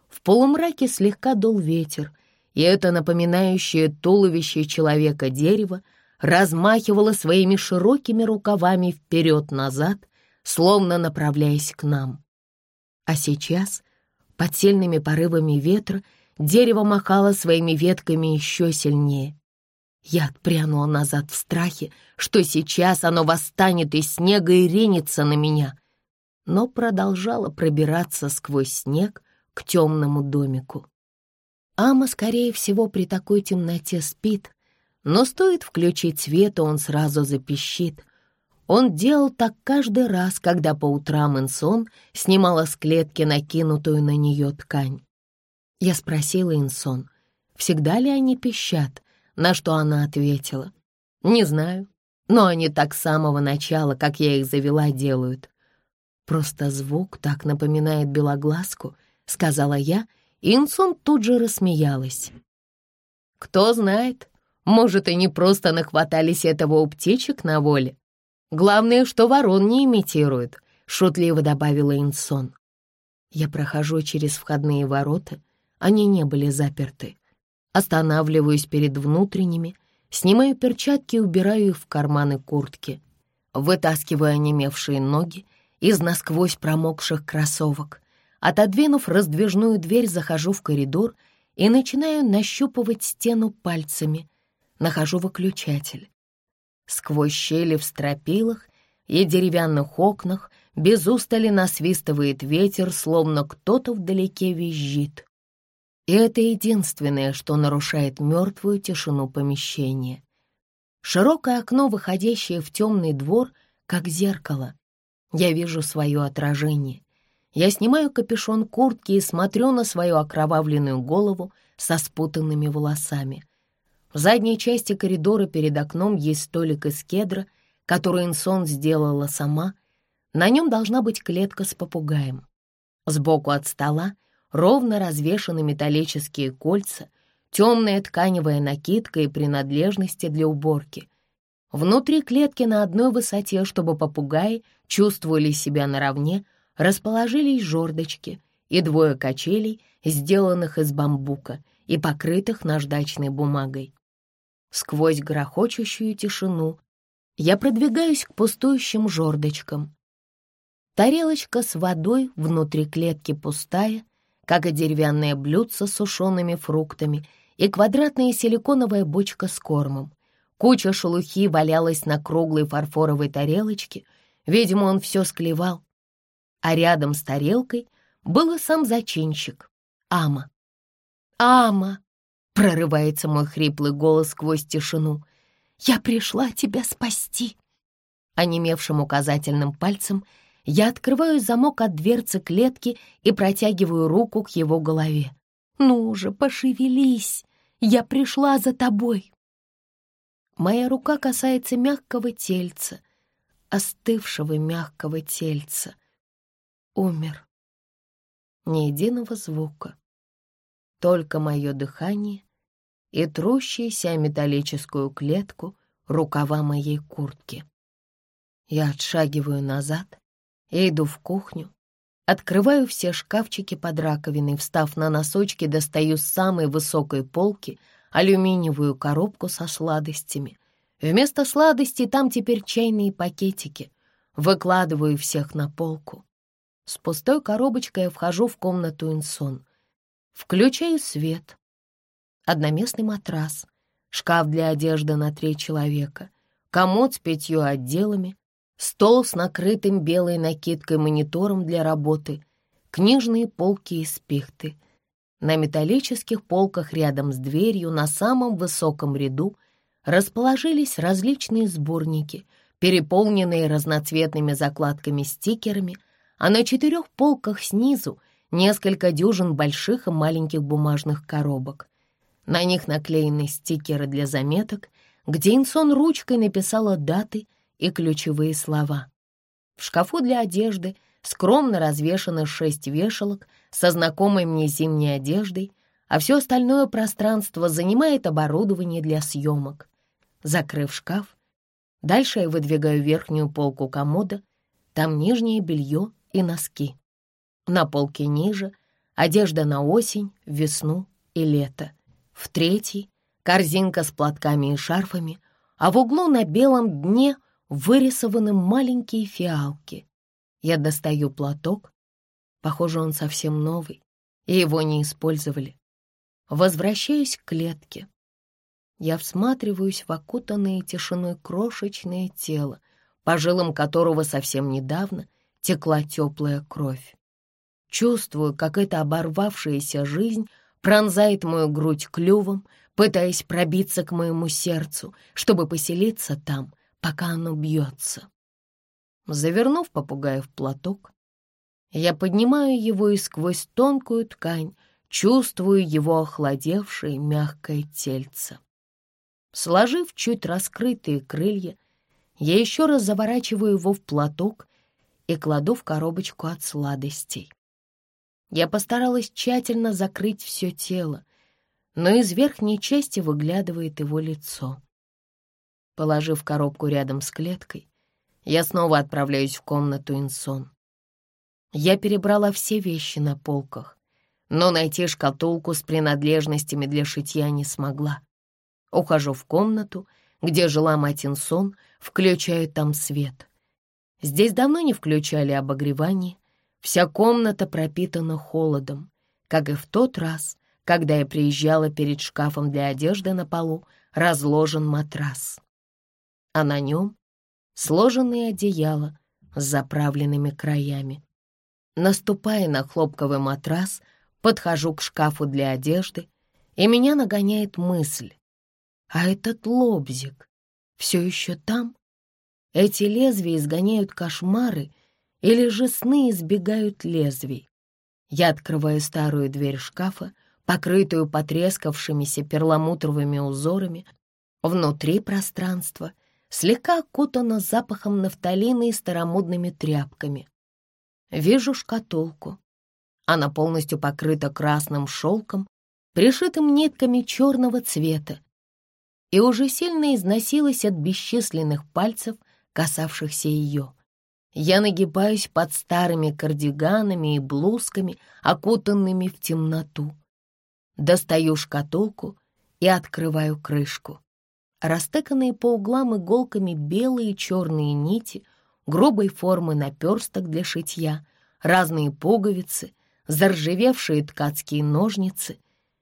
В полумраке слегка дул ветер, и это напоминающее туловище человека дерево размахивало своими широкими рукавами вперед-назад, словно направляясь к нам. А сейчас, под сильными порывами ветра, дерево махало своими ветками еще сильнее. Я отпрянула назад в страхе, что сейчас оно восстанет из снега и ринется на меня, но продолжала пробираться сквозь снег к темному домику. Ама, скорее всего, при такой темноте спит, но стоит включить свет, он сразу запищит. Он делал так каждый раз, когда по утрам Инсон снимала с клетки накинутую на нее ткань. Я спросила Инсон, всегда ли они пищат, на что она ответила. «Не знаю, но они так с самого начала, как я их завела, делают. Просто звук так напоминает белоглазку», — сказала я, и Инсон тут же рассмеялась. «Кто знает, может, и не просто нахватались этого у птичек на воле. Главное, что ворон не имитирует», — шутливо добавила Инсон. Я прохожу через входные ворота, они не были заперты. Останавливаюсь перед внутренними, снимаю перчатки и убираю их в карманы куртки. Вытаскиваю онемевшие ноги из насквозь промокших кроссовок. Отодвинув раздвижную дверь, захожу в коридор и начинаю нащупывать стену пальцами. Нахожу выключатель. Сквозь щели в стропилах и деревянных окнах без устали насвистывает ветер, словно кто-то вдалеке визжит. И это единственное, что нарушает мертвую тишину помещения. Широкое окно, выходящее в темный двор, как зеркало. Я вижу свое отражение. Я снимаю капюшон куртки и смотрю на свою окровавленную голову со спутанными волосами. В задней части коридора перед окном есть столик из кедра, который Инсон сделала сама. На нем должна быть клетка с попугаем. Сбоку от стола ровно развешаны металлические кольца, темная тканевая накидка и принадлежности для уборки. Внутри клетки на одной высоте, чтобы попугаи чувствовали себя наравне, расположились жердочки и двое качелей, сделанных из бамбука и покрытых наждачной бумагой. Сквозь грохочущую тишину я продвигаюсь к пустующим жердочкам. Тарелочка с водой внутри клетки пустая, как и деревянное блюдце с сушеными фруктами и квадратная силиконовая бочка с кормом. Куча шелухи валялась на круглой фарфоровой тарелочке, видимо, он все склевал. А рядом с тарелкой был сам зачинщик — Ама. «Ама!» — прорывается мой хриплый голос сквозь тишину. «Я пришла тебя спасти!» Онемевшим указательным пальцем — я открываю замок от дверцы клетки и протягиваю руку к его голове. «Ну же, пошевелись! Я пришла за тобой!» Моя рука касается мягкого тельца, остывшего мягкого тельца. Умер. Ни единого звука. только мое дыхание и трущаяся о металлическую клетку рукава моей куртки. Я отшагиваю назад и иду в кухню, открываю все шкафчики под раковиной, встав на носочки, достаю с самой высокой полки алюминиевую коробку со сладостями. Вместо сладостей там теперь чайные пакетики. Выкладываю всех на полку. С пустой коробочкой я вхожу в комнату Инсон. Включаю свет. Одноместный матрас, шкаф для одежды на три человека, комод с пятью отделами, стол с накрытым белой накидкой монитором для работы, книжные полки из пихты. На металлических полках рядом с дверью на самом высоком ряду расположились различные сборники, переполненные разноцветными закладками-стикерами, а на четырех полках снизу несколько дюжин больших и маленьких бумажных коробок. На них наклеены стикеры для заметок, где Инсон ручкой написала даты и ключевые слова. В шкафу для одежды скромно развешаны шесть вешалок со знакомой мне зимней одеждой, а все остальное пространство занимает оборудование для съемок. Закрыв шкаф, дальше я выдвигаю верхнюю полку комода, там нижнее белье и носки. На полке ниже — одежда на осень, весну и лето. В третьей — корзинка с платками и шарфами, а в углу на белом дне вырисованы маленькие фиалки. Я достаю платок. Похоже, он совсем новый, и его не использовали. Возвращаюсь к клетке. Я всматриваюсь в окутанное тишиной крошечное тело, по жилам которого совсем недавно текла теплая кровь. Чувствую, как эта оборвавшаяся жизнь пронзает мою грудь клювом, пытаясь пробиться к моему сердцу, чтобы поселиться там, пока оно бьется. Завернув попугая в платок, я поднимаю его и сквозь тонкую ткань чувствую его охладевшее мягкое тельце. Сложив чуть раскрытые крылья, я еще раз заворачиваю его в платок и кладу в коробочку от сладостей. Я постаралась тщательно закрыть все тело, но из верхней части выглядывает его лицо. Положив коробку рядом с клеткой, я снова отправляюсь в комнату Инсон. Я перебрала все вещи на полках, но найти шкатулку с принадлежностями для шитья не смогла. Ухожу в комнату, где жила мать Инсон, включаю там свет. Здесь давно не включали обогревание, Вся комната пропитана холодом, как и в тот раз, когда я приезжала перед шкафом для одежды на полу, разложен матрас. А на нем сложенные одеяла с заправленными краями. Наступая на хлопковый матрас, подхожу к шкафу для одежды, и меня нагоняет мысль. А этот лобзик все еще там? Эти лезвия изгоняют кошмары — или же сны избегают лезвий. Я открываю старую дверь шкафа, покрытую потрескавшимися перламутровыми узорами. Внутри пространства слегка окутано запахом нафталина и старомодными тряпками. Вижу шкатулку. Она полностью покрыта красным шелком, пришитым нитками черного цвета, и уже сильно износилась от бесчисленных пальцев, касавшихся ее. Я нагибаюсь под старыми кардиганами и блузками, окутанными в темноту. Достаю шкатулку и открываю крышку. Растыканные по углам иголками белые и черные нити, грубой формы наперсток для шитья, разные пуговицы, заржавевшие ткацкие ножницы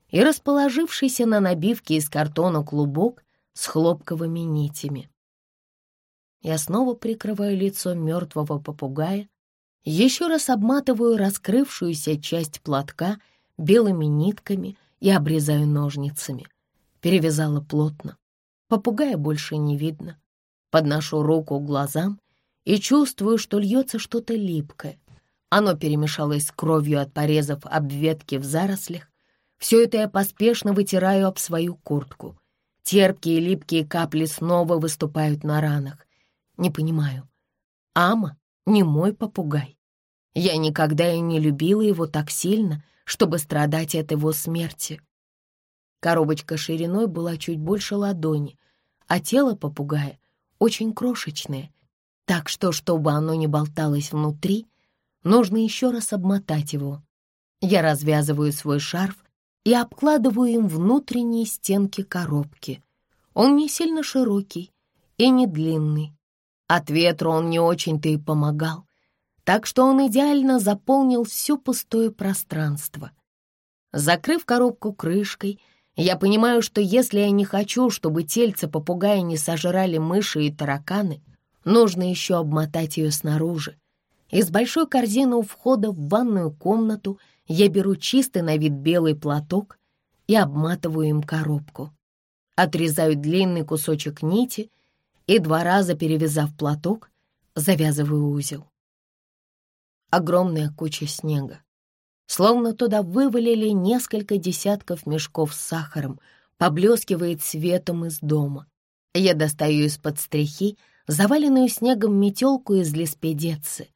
и расположившийся на набивке из картона клубок с хлопковыми нитями. Я снова прикрываю лицо мертвого попугая, еще раз обматываю раскрывшуюся часть платка белыми нитками и обрезаю ножницами. Перевязала плотно. Попугая больше не видно. Подношу руку к глазам и чувствую, что льется что-то липкое. Оно перемешалось с кровью от порезов об ветки в зарослях. Все это я поспешно вытираю об свою куртку. Терпкие липкие капли снова выступают на ранах. Не понимаю. Ама не мой попугай. Я никогда и не любила его так сильно, чтобы страдать от его смерти. Коробочка шириной была чуть больше ладони, а тело попугая очень крошечное, так что, чтобы оно не болталось внутри, нужно еще раз обмотать его. Я развязываю свой шарф и обкладываю им внутренние стенки коробки. Он не сильно широкий и не длинный. От ветра он не очень-то и помогал, так что он идеально заполнил все пустое пространство. Закрыв коробку крышкой, я понимаю, что если я не хочу, чтобы тельце попугая не сожрали мыши и тараканы, нужно еще обмотать ее снаружи. Из большой корзины у входа в ванную комнату я беру чистый на вид белый платок и обматываю им коробку. Отрезаю длинный кусочек нити и два раза, перевязав платок, завязываю узел. Огромная куча снега. Словно туда вывалили несколько десятков мешков с сахаром, поблескивает светом из дома. Я достаю из-под стрихи заваленную снегом метелку из леспедецы.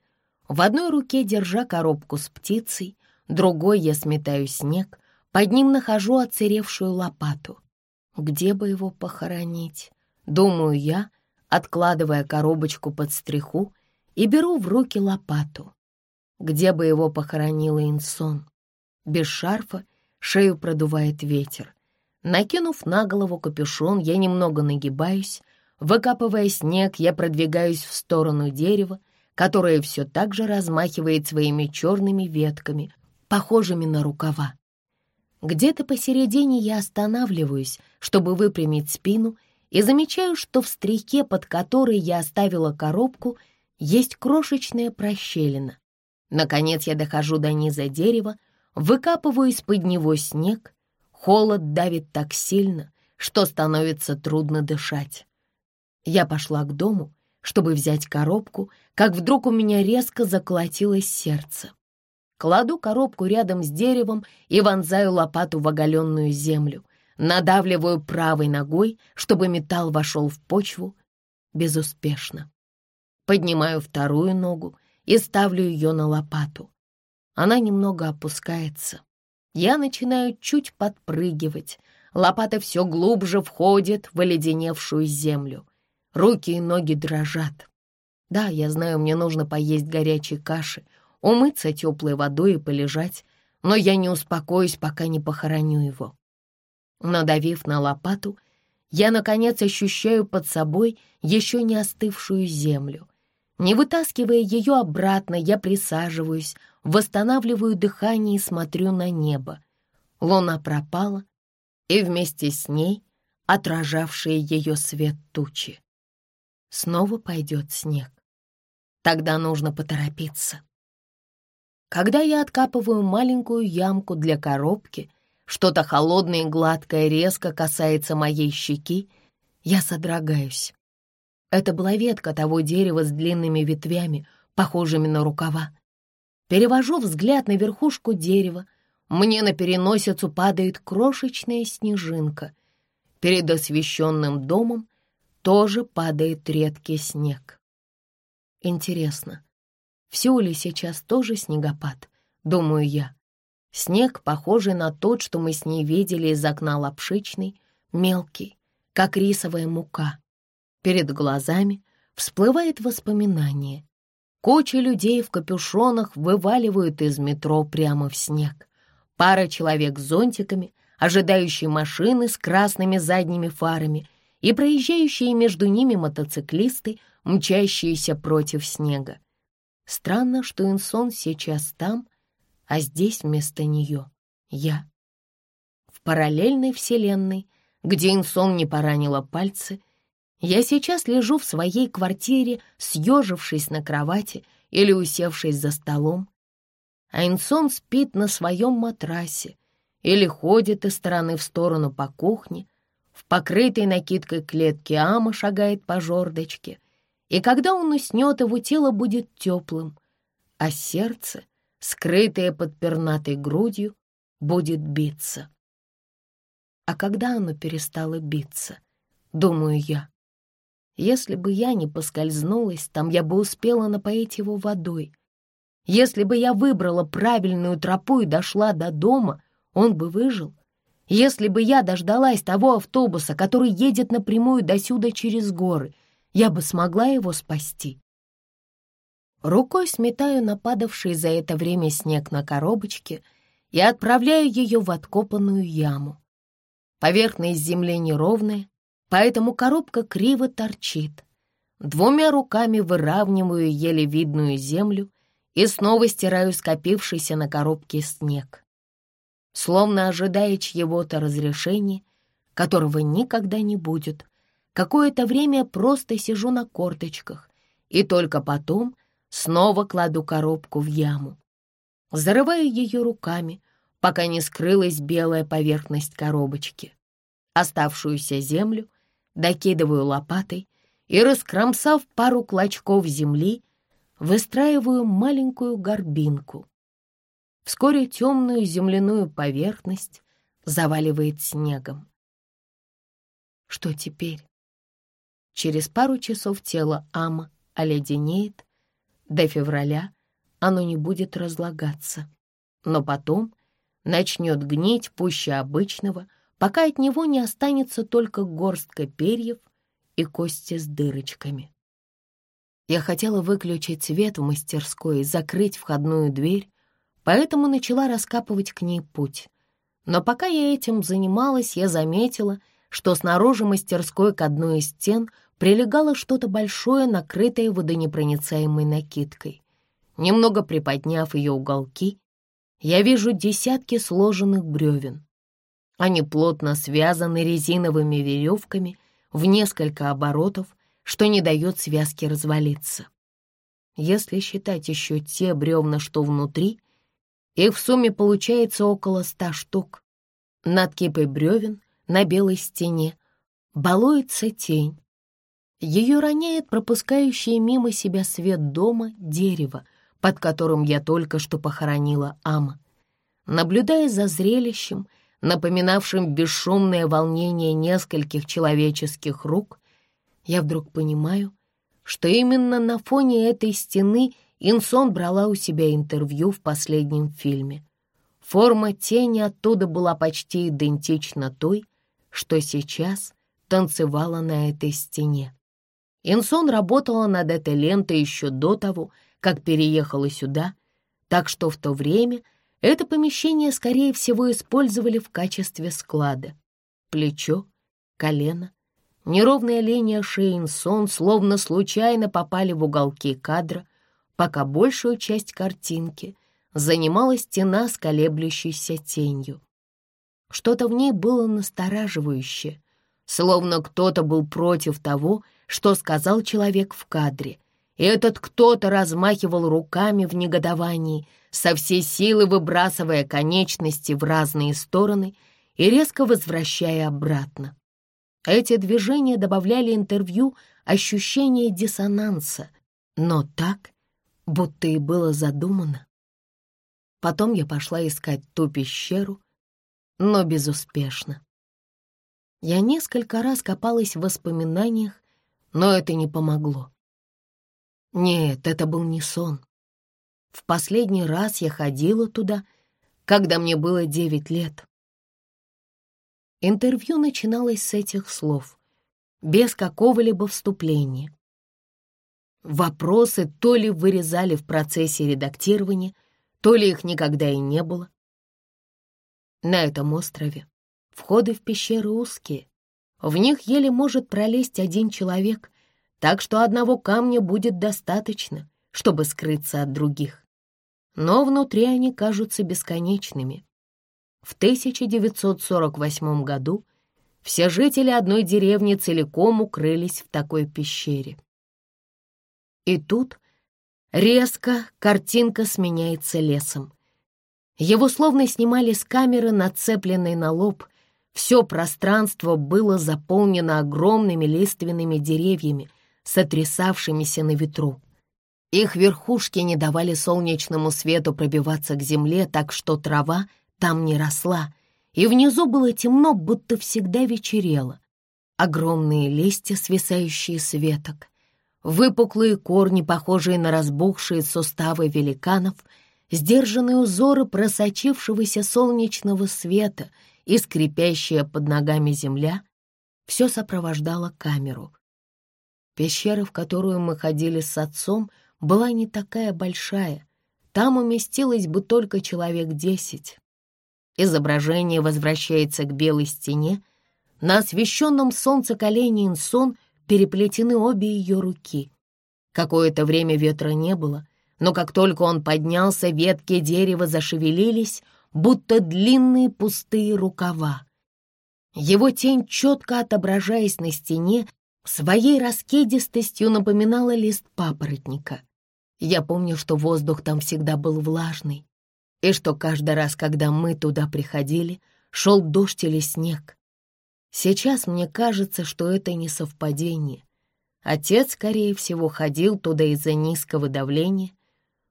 В одной руке, держа коробку с птицей, другой я сметаю снег, под ним нахожу оцеревшую лопату. Где бы его похоронить? Думаю я, откладывая коробочку под стриху и беру в руки лопату где бы его похоронила Инсон. Без шарфа шею продувает ветер. Накинув на голову капюшон, я немного нагибаюсь. Выкапывая снег, я продвигаюсь в сторону дерева, которое все так же размахивает своими черными ветками, похожими на рукава. Где-то посередине я останавливаюсь, чтобы выпрямить спину, и замечаю, что в стрике, под которой я оставила коробку, есть крошечная прощелина. Наконец я дохожу до низа дерева, выкапываю из-под него снег. Холод давит так сильно, что становится трудно дышать. Я пошла к дому, чтобы взять коробку, как вдруг у меня резко заколотилось сердце. Кладу коробку рядом с деревом и вонзаю лопату в оголенную землю. Надавливаю правой ногой, чтобы металл вошел в почву. Безуспешно. Поднимаю вторую ногу и ставлю ее на лопату. Она немного опускается. Я начинаю чуть подпрыгивать. Лопата все глубже входит в оледеневшую землю. Руки и ноги дрожат. Да, я знаю, мне нужно поесть горячей каши, умыться теплой водой и полежать, но я не успокоюсь, пока не похороню его. Надавив на лопату, я, наконец, ощущаю под собой еще не остывшую землю — не вытаскивая ее обратно, я присаживаюсь, восстанавливаю дыхание и смотрю на небо. Луна пропала, и вместе с ней отражавшие ее свет тучи. Снова пойдет снег. Тогда нужно поторопиться. Когда я откапываю маленькую ямку для коробки, что-то холодное и гладкое резко касается моей щеки, я содрогаюсь. Это была ветка того дерева с длинными ветвями, похожими на рукава. Перевожу взгляд на верхушку дерева. Мне на переносицу падает крошечная снежинка. Перед освещенным домом тоже падает редкий снег. Интересно, все ли сейчас тоже снегопад, думаю я. Снег, похожий на тот, что мы с ней видели из окна лапшичной, мелкий, как рисовая мука. Перед глазами всплывает воспоминание. Куча людей в капюшонах вываливают из метро прямо в снег. Пара человек с зонтиками, ожидающие машины с красными задними фарами и проезжающие между ними мотоциклисты, мчащиеся против снега. Странно, что Инсон сейчас там, а здесь вместо нее я. В параллельной вселенной, где Инсон не поранила пальцы, я сейчас лежу в своей квартире, съежившись на кровати или усевшись за столом. Айнсон спит на своем матрасе или ходит из стороны в сторону по кухне. В покрытой накидкой клетке Ама шагает по жердочке. И когда он уснет, его тело будет теплым, а сердце, скрытое под пернатой грудью, будет биться. А когда оно перестало биться, думаю я, если бы я не поскользнулась, там я бы успела напоить его водой. Если бы я выбрала правильную тропу и дошла до дома, он бы выжил. Если бы я дождалась того автобуса, который едет напрямую досюда через горы, я бы смогла его спасти. Рукой сметаю нападавший за это время снег на коробочке и отправляю ее в откопанную яму. Поверхность земли неровная, поэтому коробка криво торчит. Двумя руками выравниваю еле видную землю и снова стираю скопившийся на коробке снег. Словно ожидая чьего-то разрешения, которого никогда не будет, какое-то время просто сижу на корточках и только потом снова кладу коробку в яму. Зарываю ее руками, пока не скрылась белая поверхность коробочки. Оставшуюся землю докидываю лопатой и, раскромсав пару клочков земли, выстраиваю маленькую горбинку. Вскоре темную земляную поверхность заваливает снегом. Что теперь? Через пару часов тело Ама оледенеет. До февраля оно не будет разлагаться. Но потом начнет гнить пуще обычного, пока от него не останется только горстка перьев — и кости с дырочками. Я хотела выключить свет в мастерской и закрыть входную дверь, поэтому начала раскапывать к ней путь. Но пока я этим занималась, я заметила, что снаружи мастерской к одной из стен прилегало что-то большое, накрытое водонепроницаемой накидкой. Немного приподняв ее уголки, я вижу десятки сложенных бревен. Они плотно связаны резиновыми веревками в несколько оборотов, что не дает связке развалиться. Если считать еще те бревна, что внутри, их в сумме получается около ста штук. Над кипой бревен на белой стене балуется тень. Ее роняет пропускающее мимо себя свет дома дерево, под которым я только что похоронила Ама. Наблюдая за зрелищем, напоминавшим бесшумное волнение нескольких человеческих рук, я вдруг понимаю, что именно на фоне этой стены Инсон брала у себя интервью в последнем фильме. Форма тени оттуда была почти идентична той, что сейчас танцевала на этой стене. Инсон работала над этой лентой еще до того, как переехала сюда, так что в то время — это помещение, скорее всего, использовали в качестве склада. Плечо, колено, неровная линия шеи словно случайно попали в уголки кадра, пока большую часть картинки занимала стена с колеблющейся тенью. Что-то в ней было настораживающее, словно кто-то был против того, что сказал человек в кадре, этот кто-то размахивал руками в негодовании, со всей силы выбрасывая конечности в разные стороны и резко возвращая обратно. Эти движения добавляли интервью ощущение диссонанса, но так, будто и было задумано. Потом я пошла искать ту пещеру, но безуспешно. Я несколько раз копалась в воспоминаниях, но это не помогло. Нет, это был не сон. В последний раз я ходила туда, когда мне было девять лет. Интервью начиналось с этих слов, без какого-либо вступления. Вопросы то ли вырезали в процессе редактирования, то ли их никогда и не было. На этом острове входы в пещеры узкие. В них еле может пролезть один человек, так что одного камня будет достаточно, чтобы скрыться от других. Но внутри они кажутся бесконечными. В 1948 году все жители одной деревни целиком укрылись в такой пещере. И тут резко картинка сменяется лесом. Его словно снимали с камеры, нацепленной на лоб. Все пространство было заполнено огромными лиственными деревьями, сотрясавшимися на ветру. Их верхушки не давали солнечному свету пробиваться к земле, так что трава там не росла, и внизу было темно, будто всегда вечерело. Огромные листья, свисающие с веток, Выпуклые корни, похожие на разбухшие суставы великанов, сдержанные узоры просочившегося солнечного света и скрипящая под ногами земля — все сопровождало камеру. Пещера, в которую мы ходили с отцом, была не такая большая. Там уместилось бы только человек десять. Изображение возвращается к белой стене. На освещенном солнце колени Инсон переплетены обе ее руки. Какое-то время ветра не было, но как только он поднялся, ветки дерева зашевелились, будто длинные пустые рукава. Его тень, четко отображаясь на стене, своей раскидистостью напоминала лист папоротника. Я помню, что воздух там всегда был влажный, и что каждый раз, когда мы туда приходили, шел дождь или снег. Сейчас мне кажется, что это не совпадение. Отец, скорее всего, ходил туда из-за низкого давления.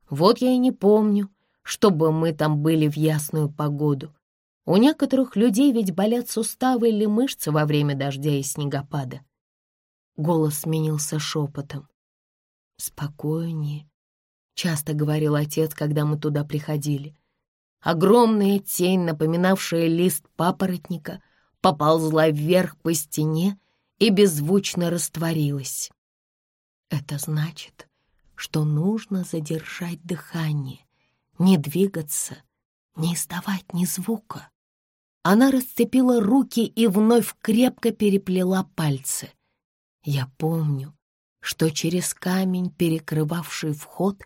Вот я и не помню, чтобы мы там были в ясную погоду. У некоторых людей ведь болят суставы или мышцы во время дождя и снегопада. Голос сменился шепотом. «Спокойнее», — часто говорил отец, когда мы туда приходили. Огромная тень, напоминавшая лист папоротника — поползла вверх по стене и беззвучно растворилась. Это значит, что нужно задержать дыхание, не двигаться, не издавать ни звука. Она расцепила руки и вновь крепко переплела пальцы. Я помню, что через камень, перекрывавший вход,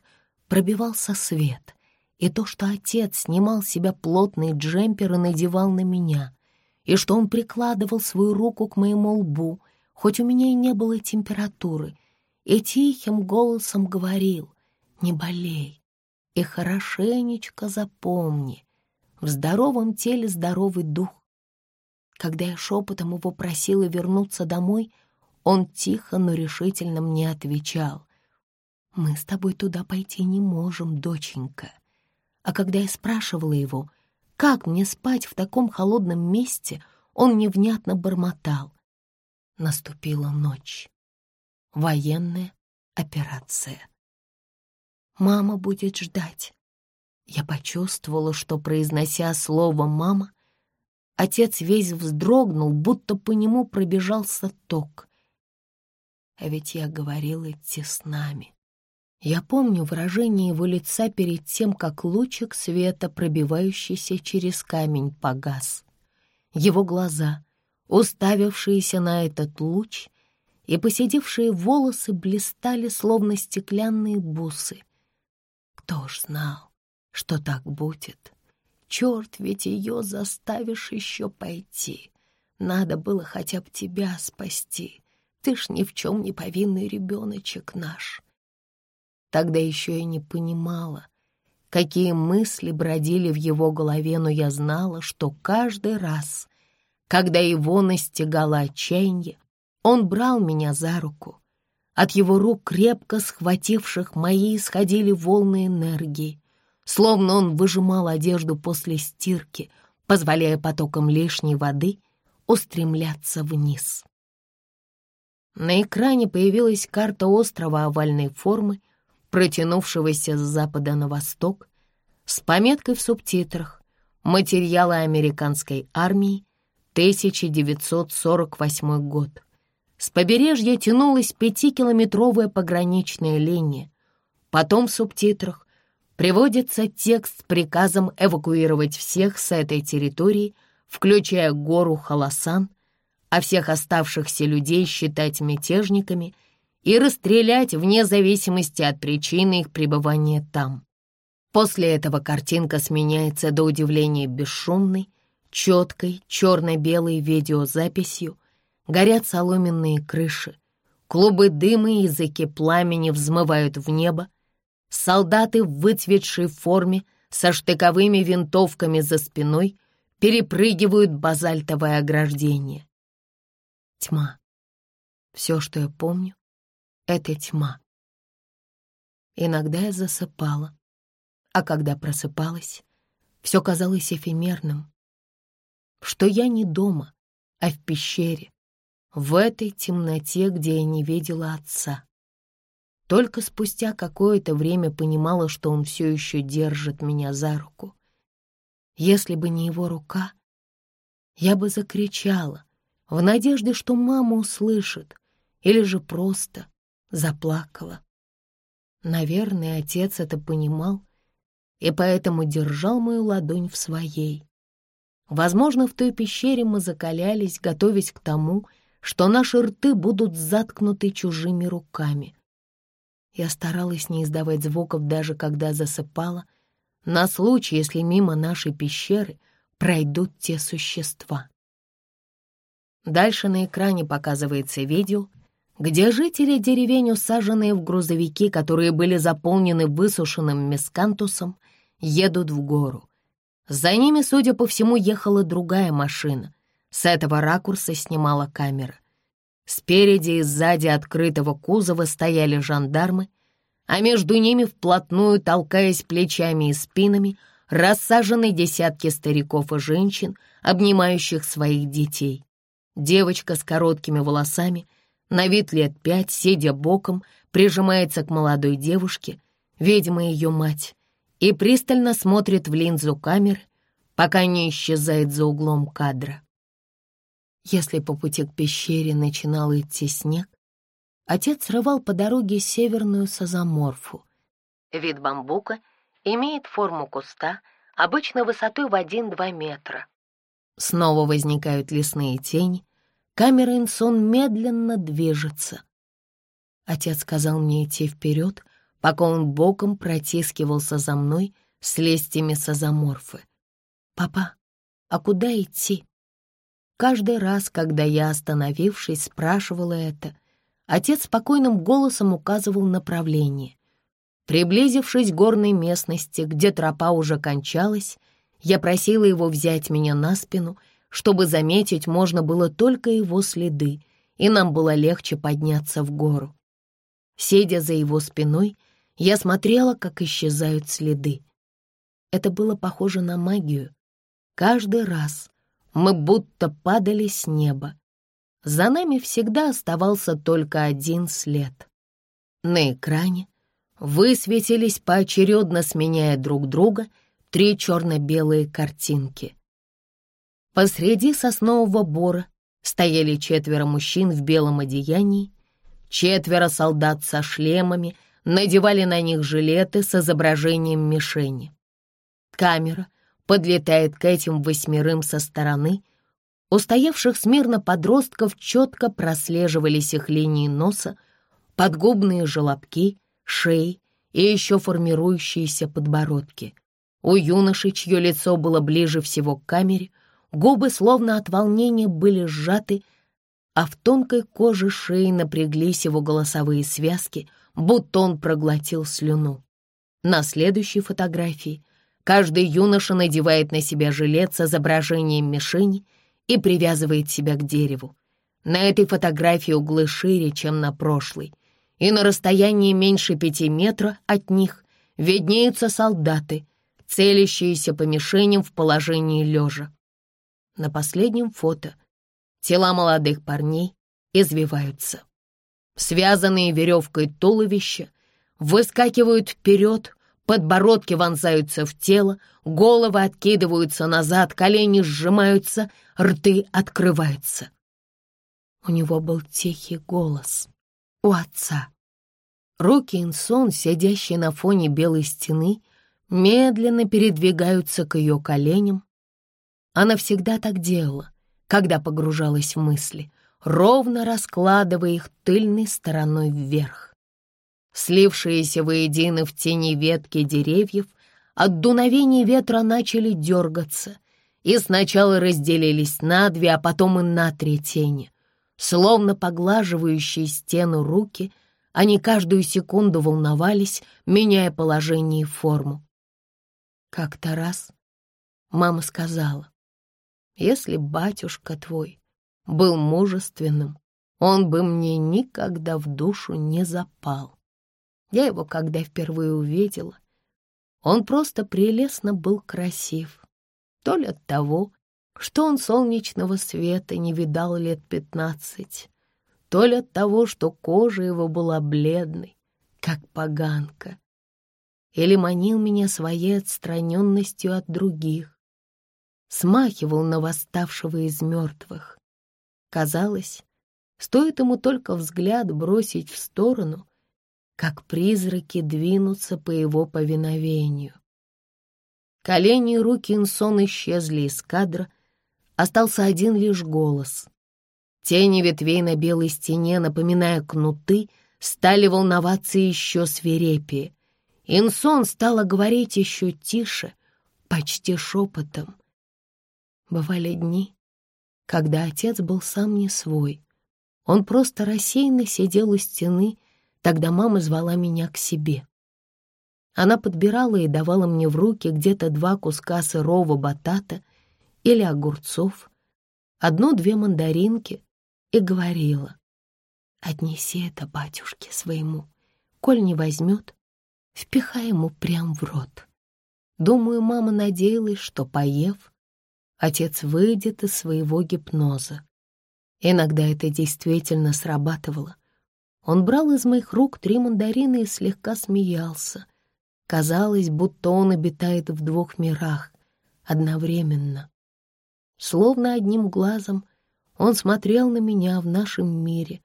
пробивался свет, и то, что отец снимал с себя плотный джемпер и надевал на меня и что он прикладывал свою руку к моему лбу, хоть у меня и не было температуры, и тихим голосом говорил «Не болей и хорошенечко запомни, в здоровом теле здоровый дух». Когда я шепотом его просила вернуться домой, он тихо, но решительно мне отвечал «Мы с тобой туда пойти не можем, доченька». А когда я спрашивала его, как мне спать в таком холодном месте, он невнятно бормотал. Наступила ночь. Военная операция. Мама будет ждать. Я почувствовала, что, произнося слово «мама», отец весь вздрогнул, будто по нему пробежался ток. А ведь я говорила идти с нами. Я помню выражение его лица перед тем, как лучик света, пробивающийся через камень, погас. Его глаза, уставившиеся на этот луч, и посидевшие волосы блистали, словно стеклянные бусы. Кто ж знал, что так будет? Черт, ведь ее заставишь еще пойти. Надо было хотя бы тебя спасти. Ты ж ни в чем не повинный ребеночек наш. Тогда еще и не понимала, какие мысли бродили в его голове, но я знала, что каждый раз, когда его настигало отчаяние, он брал меня за руку. От его рук, крепко схвативших мои, исходили волны энергии, словно он выжимал одежду после стирки, позволяя потокам лишней воды устремляться вниз. На экране появилась карта острова овальной формы протянувшегося с запада на восток, с пометкой в субтитрах «Материалы американской армии, 1948 год». С побережья тянулась пятикилометровая пограничная линия. Потом в субтитрах приводится текст с приказом эвакуировать всех с этой территории, включая гору Халасан, а всех оставшихся людей считать мятежниками — и расстрелять вне зависимости от причины их пребывания там. После этого картинка сменяется до удивления бесшумной, четкой, черно-белой видеозаписью, горят соломенные крыши, клубы дыма и языки пламени взмывают в небо, солдаты в выцветшей форме со штыковыми винтовками за спиной перепрыгивают базальтовое ограждение. Тьма. Все, что я помню, это тьма. Иногда я засыпала, а когда просыпалась, все казалось эфемерным, что я не дома, а в пещере, в этой темноте, где я не видела отца. Только спустя какое-то время понимала, что он все еще держит меня за руку. Если бы не его рука, я бы закричала, в надежде, что мама услышит, или же просто заплакала. Наверное, отец это понимал и поэтому держал мою ладонь в своей. Возможно, в той пещере мы закалялись, готовясь к тому, что наши рты будут заткнуты чужими руками. Я старалась не издавать звуков, даже когда засыпала, на случай, если мимо нашей пещеры пройдут те существа. Дальше на экране показывается видео, где жители деревень, усаженные в грузовики, которые были заполнены высушенным мескантусом, едут в гору. За ними, судя по всему, ехала другая машина. С этого ракурса снимала камера. Спереди и сзади открытого кузова стояли жандармы, а между ними вплотную, толкаясь плечами и спинами, рассажены десятки стариков и женщин, обнимающих своих детей. Девочка с короткими волосами, на вид лет пять, сидя боком, прижимается к молодой девушке, видимо, ее мать, и пристально смотрит в линзу камеры, пока не исчезает за углом кадра. Если по пути к пещере начинал идти снег, отец срывал по дороге северную сазоморфу. Вид бамбука имеет форму куста, обычно высотой в 1-2 метра. Снова возникают лесные тени, камера Инсон медленно движется. Отец сказал мне идти вперед, пока он боком протискивался за мной с листьями сазоморфы. «Папа, а куда идти?» Каждый раз, когда я, остановившись, спрашивала это, отец спокойным голосом указывал направление. Приблизившись к горной местности, где тропа уже кончалась, я просила его взять меня на спину, чтобы заметить можно было только его следы, и нам было легче подняться в гору. Сидя за его спиной, я смотрела, как исчезают следы. Это было похоже на магию. Каждый раз мы будто падали с неба. За нами всегда оставался только один след. На экране высветились поочередно, сменяя друг друга, три черно-белые картинки. Посреди соснового бора стояли четверо мужчин в белом одеянии, четверо солдат со шлемами — надевали на них жилеты с изображением мишени. Камера подлетает к этим восьмерым со стороны. У стоявших смирно подростков четко прослеживались их линии носа, подгубные желобки, шеи и еще формирующиеся подбородки. У юноши, чье лицо было ближе всего к камере, губы словно от волнения были сжаты, а в тонкой коже шеи напряглись его голосовые связки — будто он проглотил слюну. На следующей фотографии каждый юноша надевает на себя жилет с изображением мишени и привязывает себя к дереву. На этой фотографии углы шире, чем на прошлой, и на расстоянии меньше пяти метров от них виднеются солдаты, целящиеся по мишеням в положении лежа. На последнем фото тела молодых парней извиваются связанные веревкой туловища, выскакивают вперед, подбородки вонзаются в тело, головы откидываются назад, колени сжимаются, рты открываются. У него был тихий голос. У отца. Руки Инсон, сидящие на фоне белой стены, медленно передвигаются к ее коленям. Она всегда так делала, когда погружалась в мысли ровно раскладывая их тыльной стороной вверх. Слившиеся воедино в тени ветки деревьев от дуновения ветра начали дергаться и сначала разделились на две, а потом и на три тени. Словно поглаживающие стену руки, они каждую секунду волновались, меняя положение и форму. Как-то раз мама сказала, «Если батюшка твой был мужественным, он бы мне никогда в душу не запал. Я его, когда впервые увидела, он просто прелестно был красив. То ли от того, что он солнечного света не видал лет пятнадцать, то ли от того, что кожа его была бледной, как поганка, или манил меня своей отстраненностью от других, смахивал на восставшего из мертвых. Казалось, стоит ему только взгляд бросить в сторону, как призраки двинутся по его повиновению. Колени и руки Инсон исчезли из кадра, остался один лишь голос. Тени ветвей на белой стене, напоминая кнуты, стали волноваться еще свирепее. Инсон стала говорить еще тише, почти шепотом. Бывали дни, когда отец был сам не свой. Он просто рассеянно сидел у стены, тогда мама звала меня к себе. Она подбирала и давала мне в руки где-то два куска сырого батата или огурцов, одну-две мандаринки и говорила, «Отнеси это батюшке своему, коль не возьмет, впихай ему прям в рот». Думаю, мама надеялась, что, поев, отец выйдет из своего гипноза. Иногда это действительно срабатывало. Он брал из моих рук три мандарины и слегка смеялся — Казалось, будто он обитает в двух мирах одновременно. Словно одним глазом он смотрел на меня в нашем мире,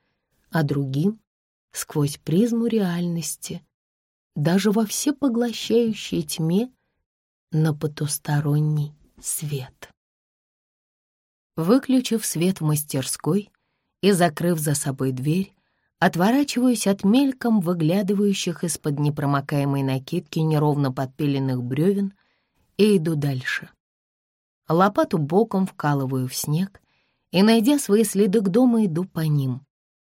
а другим — сквозь призму реальности, даже во всепоглощающей тьме на потусторонний свет. Выключив свет в мастерской и закрыв за собой дверь, Отворачиваюсь от мельком выглядывающих из-под непромокаемой накидки неровно подпиленных бревен и иду дальше. Лопату боком вкалываю в снег и, найдя свои следы к дому, иду по ним.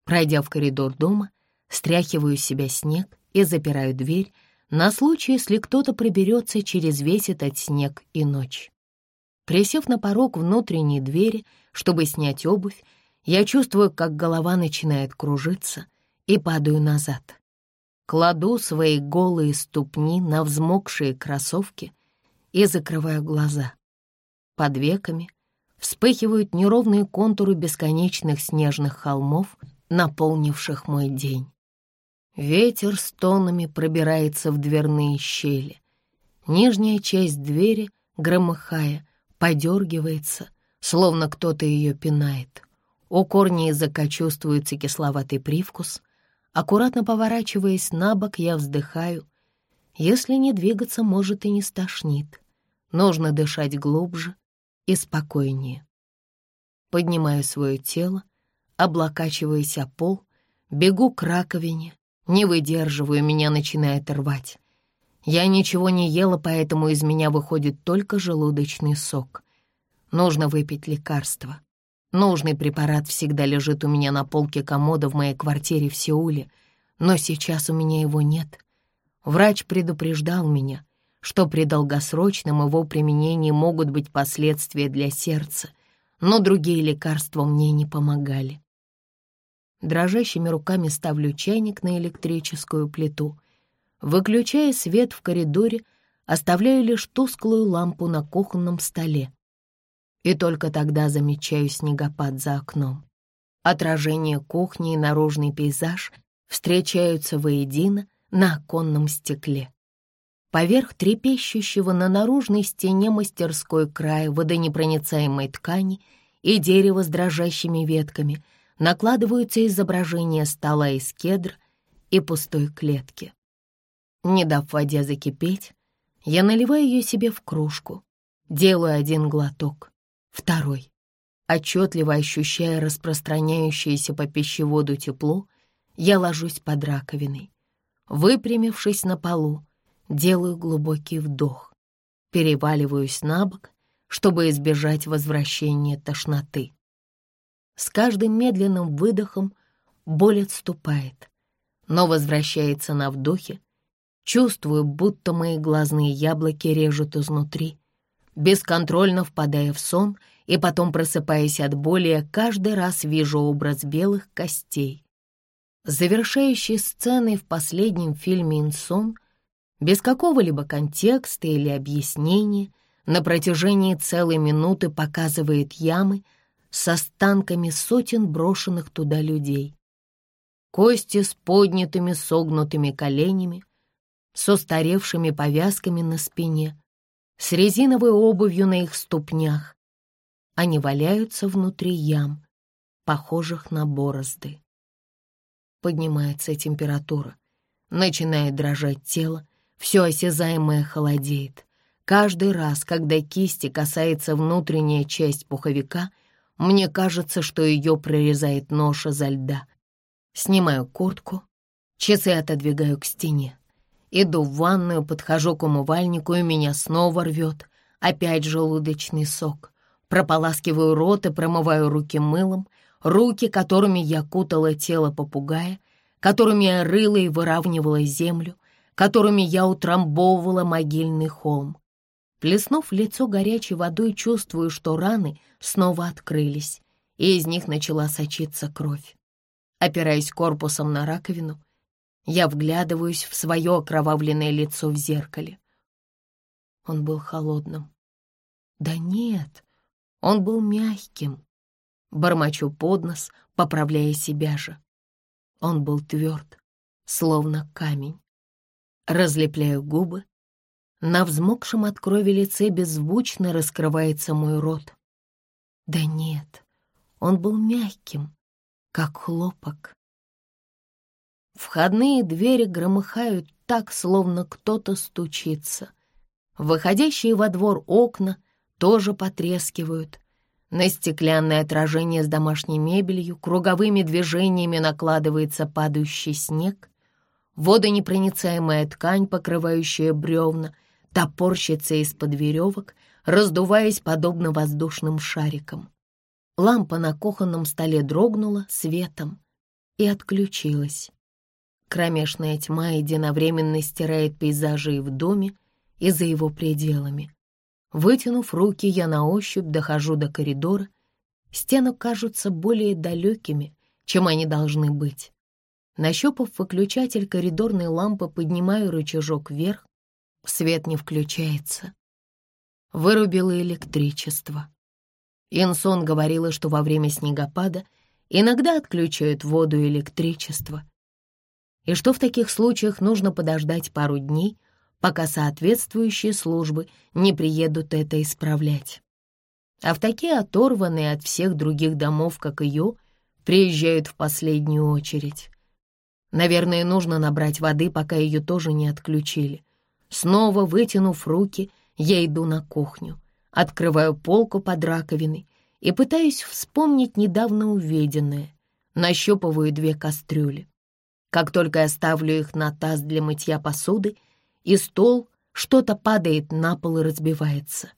Пройдя в коридор дома, стряхиваю с себя снег и запираю дверь на случай, если кто-то приберется через весь этот снег и ночь. Присев на порог внутренней двери, чтобы снять обувь, я чувствую, как голова начинает кружиться и падаю назад. Кладу свои голые ступни на взмокшие кроссовки и закрываю глаза. Под веками вспыхивают неровные контуры бесконечных снежных холмов, наполнивших мой день. Ветер с тонами пробирается в дверные щели. Нижняя часть двери, громыхая, подергивается, словно кто-то ее пинает. У корня языка чувствуется кисловатый привкус. Аккуратно поворачиваясь на бок, я вздыхаю. Если не двигаться, может и не стошнит. Нужно дышать глубже и спокойнее. Поднимаю свое тело, облокачиваясь о пол, бегу к раковине, не выдерживаю, меня начинает рвать. Я ничего не ела, поэтому из меня выходит только желудочный сок. Нужно выпить лекарство. Нужный препарат всегда лежит у меня на полке комода в моей квартире в Сеуле, но сейчас у меня его нет. Врач предупреждал меня, что при долгосрочном его применении могут быть последствия для сердца, но другие лекарства мне не помогали. Дрожащими руками ставлю чайник на электрическую плиту. Выключая свет в коридоре, оставляю лишь тусклую лампу на кухонном столе и только тогда замечаю снегопад за окном. Отражение кухни и наружный пейзаж встречаются воедино на оконном стекле. Поверх трепещущего на наружной стене мастерской края водонепроницаемой ткани и дерева с дрожащими ветками накладываются изображения стола из кедр и пустой клетки. Не дав воде закипеть, я наливаю ее себе в кружку, делаю один глоток Второй. Отчетливо ощущая распространяющееся по пищеводу тепло, я ложусь под раковиной. Выпрямившись на полу, делаю глубокий вдох, переваливаюсь на бок, чтобы избежать возвращения тошноты. С каждым медленным выдохом боль отступает, но возвращается на вдохе. Чувствую, будто мои глазные яблоки режут изнутри, бесконтрольно впадая в сон и потом просыпаясь от боли, я каждый раз вижу образ белых костей. Завершающей сценой в последнем фильме «Инсон» без какого-либо контекста или объяснения на протяжении целой минуты показывает ямы с останками сотен брошенных туда людей. кости с поднятыми согнутыми коленями, с устаревшими повязками на спине, с резиновой обувью на их ступнях. Они валяются внутри ям, похожих на борозды. Поднимается температура, начинает дрожать тело, все осязаемое холодеет. Каждый раз, когда кисти касается внутренняя часть пуховика, мне кажется, что ее прорезает нож изо льда. Снимаю куртку, часы отодвигаю к стене. Иду в ванную, подхожу к умывальнику, и меня снова рвет. Опять желудочный сок. Прополаскиваю рот и промываю руки мылом, руки, которыми я кутала тело попугая, которыми я рыла и выравнивала землю, которыми я утрамбовывала могильный холм. Плеснув лицо горячей водой, чувствую, что раны снова открылись, и из них начала сочиться кровь. Опираясь корпусом на раковину, я вглядываюсь в свое окровавленное лицо в зеркале. Он был холодным. Да нет, он был мягким. Бормочу под нос, поправляя себя же. Он был тверд, словно камень. Разлепляю губы. На взмокшем от крови лице беззвучно раскрывается мой рот. Да нет, он был мягким, как хлопок. Входные двери громыхают так, словно кто-то стучится. Выходящие во двор окна тоже потрескивают. На стеклянное отражение с домашней мебелью круговыми движениями накладывается падающий снег. Водонепроницаемая ткань, покрывающая бревна, топорщится из-под веревок, раздуваясь подобно воздушным шарикам. Лампа на кухонном столе дрогнула светом и отключилась. Кромешная тьма единовременно стирает пейзажи и в доме, и за его пределами. Вытянув руки, я на ощупь дохожу до коридора. Стены кажутся более далекими, чем они должны быть. Нащупав выключатель коридорной лампы, поднимаю рычажок вверх. Свет не включается. Вырубило электричество. Инсон говорила, что во время снегопада иногда отключают воду и электричество — и что в таких случаях нужно подождать пару дней, пока соответствующие службы не приедут это исправлять. А в такие оторванные от всех других домов, как ее, приезжают в последнюю очередь. Наверное, нужно набрать воды, пока ее тоже не отключили. Снова вытянув руки, я иду на кухню, открываю полку под раковиной и пытаюсь вспомнить недавно увиденное. Нащупываю две кастрюли. Как только я ставлю их на таз для мытья посуды, и стол что-то падает на пол и разбивается.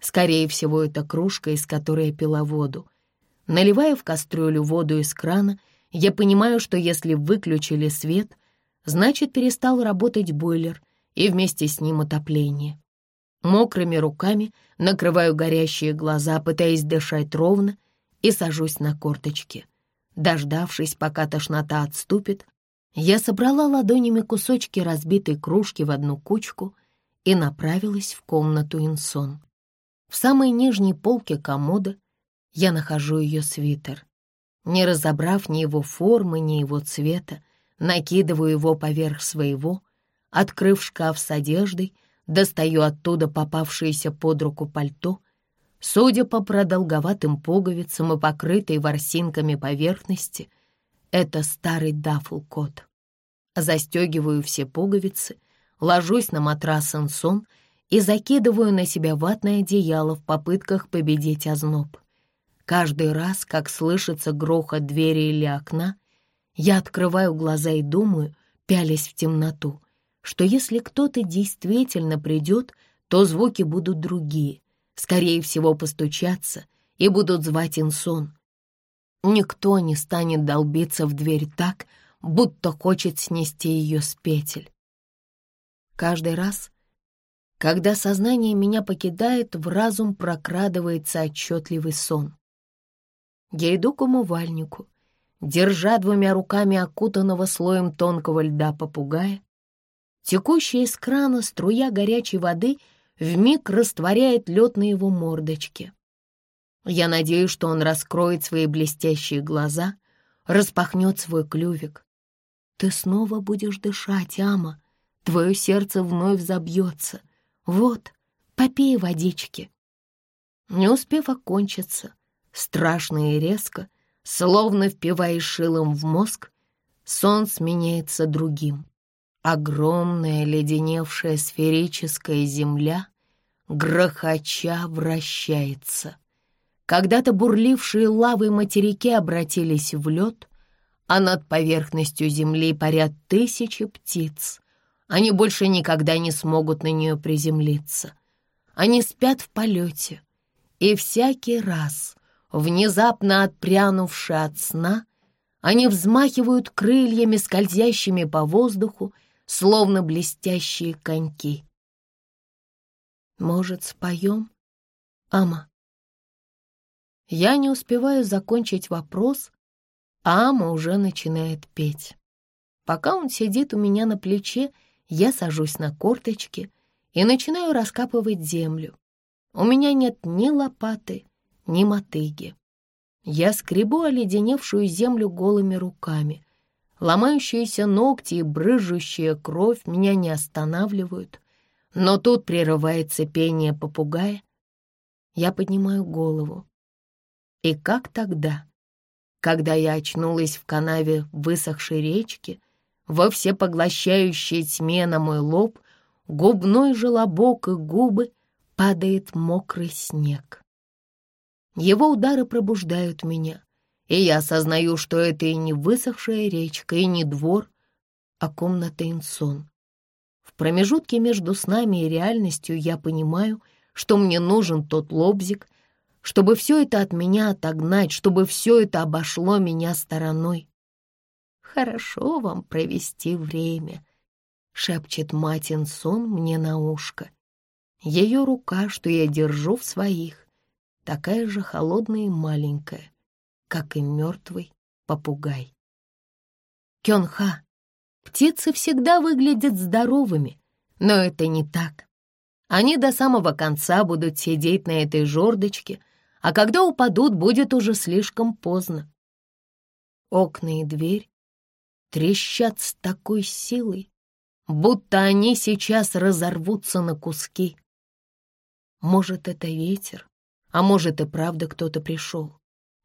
Скорее всего, это кружка, из которой я пила воду. Наливая в кастрюлю воду из крана, я понимаю, что если выключили свет, значит, перестал работать бойлер и вместе с ним отопление. Мокрыми руками накрываю горящие глаза, пытаясь дышать ровно, и сажусь на корточки. Дождавшись, пока тошнота отступит, я собрала ладонями кусочки разбитой кружки в одну кучку и направилась в комнату Инсон. В самой нижней полке комода я нахожу ее свитер. Не разобрав ни его формы, ни его цвета, накидываю его поверх своего, открыв шкаф с одеждой, достаю оттуда попавшееся под руку пальто. Судя по продолговатым пуговицам и покрытой ворсинками поверхности — это старый дафл-кот. Застегиваю все пуговицы, ложусь на матрас Энсон и закидываю на себя ватное одеяло в попытках победить озноб. Каждый раз, как слышится грохот двери или окна, я открываю глаза и думаю, пялясь в темноту, что если кто-то действительно придет, то звуки будут другие, скорее всего, постучаться и будут звать Инсон, Никто не станет долбиться в дверь так, будто хочет снести ее с петель. Каждый раз, когда сознание меня покидает, в разум прокрадывается отчетливый сон. Я иду к умывальнику, держа двумя руками окутанного слоем тонкого льда попугая. Текущая из крана струя горячей воды вмиг растворяет лед на его мордочке. Я надеюсь, что он раскроет свои блестящие глаза, распахнет свой клювик. Ты снова будешь дышать, Ама. Твое сердце вновь забьется. Вот, попей водички. Не успев окончиться, страшно и резко, словно впиваясь шилом в мозг, сон сменяется другим. Огромная леденевшая сферическая земля грохоча вращается. Когда-то бурлившие лавы материки обратились в лед, а над поверхностью земли парят тысячи птиц. Они больше никогда не смогут на нее приземлиться. Они спят в полете, и всякий раз, внезапно отпрянувши от сна, они взмахивают крыльями, скользящими по воздуху, словно блестящие коньки. Может, споем, Ама? Я не успеваю закончить вопрос, а Ама уже начинает петь. Пока он сидит у меня на плече, я сажусь на корточки и начинаю раскапывать землю. У меня нет ни лопаты, ни мотыги. Я скребу оледеневшую землю голыми руками, Ломающиеся ногти и брыжущая кровь меня не останавливают. Но тут прерывается пение попугая. Я поднимаю голову. И как тогда, когда я очнулась в канаве высохшей речки, во всепоглощающей тьме на мой лоб, губной желобок и губы падает мокрый снег. Его удары пробуждают меня, и я осознаю, что это и не высохшая речка, и не двор, а комната Инсон. В промежутке между снами и реальностью я понимаю, что мне нужен тот лобзик, чтобы все это от меня отогнать, чтобы все это обошло меня стороной. «Хорошо вам провести время», — шепчет мать Инсон мне на ушко. Ее рука, что я держу в своих, такая же холодная и маленькая как и мертвый попугай. Кёнха, птицы всегда выглядят здоровыми, но это не так. Они до самого конца будут сидеть на этой жердочке, а когда упадут, будет уже слишком поздно. Окна и дверь трещат с такой силой, будто они сейчас разорвутся на куски. Может, это ветер, а может и правда кто-то пришел.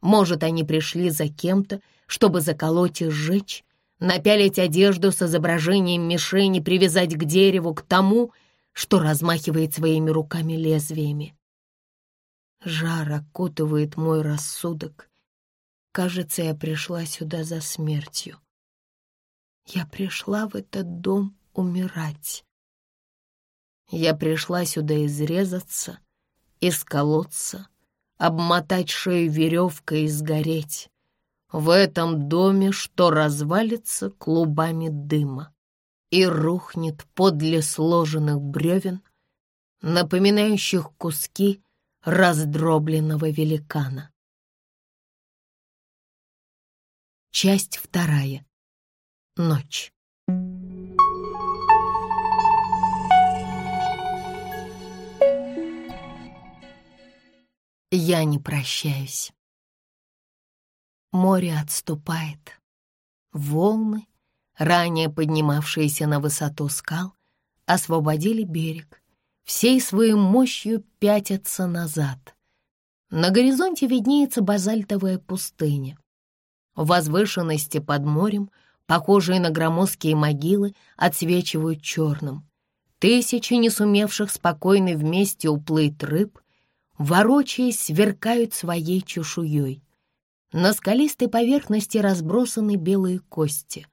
Может, они пришли за кем-то, чтобы заколоть и сжечь, напялить одежду с изображением мишени, привязать к дереву, к тому, что размахивает своими руками лезвиями. Жар окутывает мой рассудок. Кажется, я пришла сюда за смертью. Я пришла в этот дом умирать. Я пришла сюда изрезаться, исколоться, обмотать шею веревкой и сгореть. В этом доме, что развалится клубами дыма и рухнет подле сложенных бревен, напоминающих куски раздробленного великана. Часть вторая. Ночь. Я не прощаюсь. Море отступает. Волны, ранее поднимавшиеся на высоту скал, освободили берег. Всей своей мощью пятятся назад. На горизонте виднеется базальтовая пустыня. Возвышенности под морем, похожие на громоздкие могилы, отсвечивают черным. Тысячи не сумевших спокойно вместе уплыть рыб ворочаясь, сверкают своей чешуей. На скалистой поверхности разбросаны белые кости,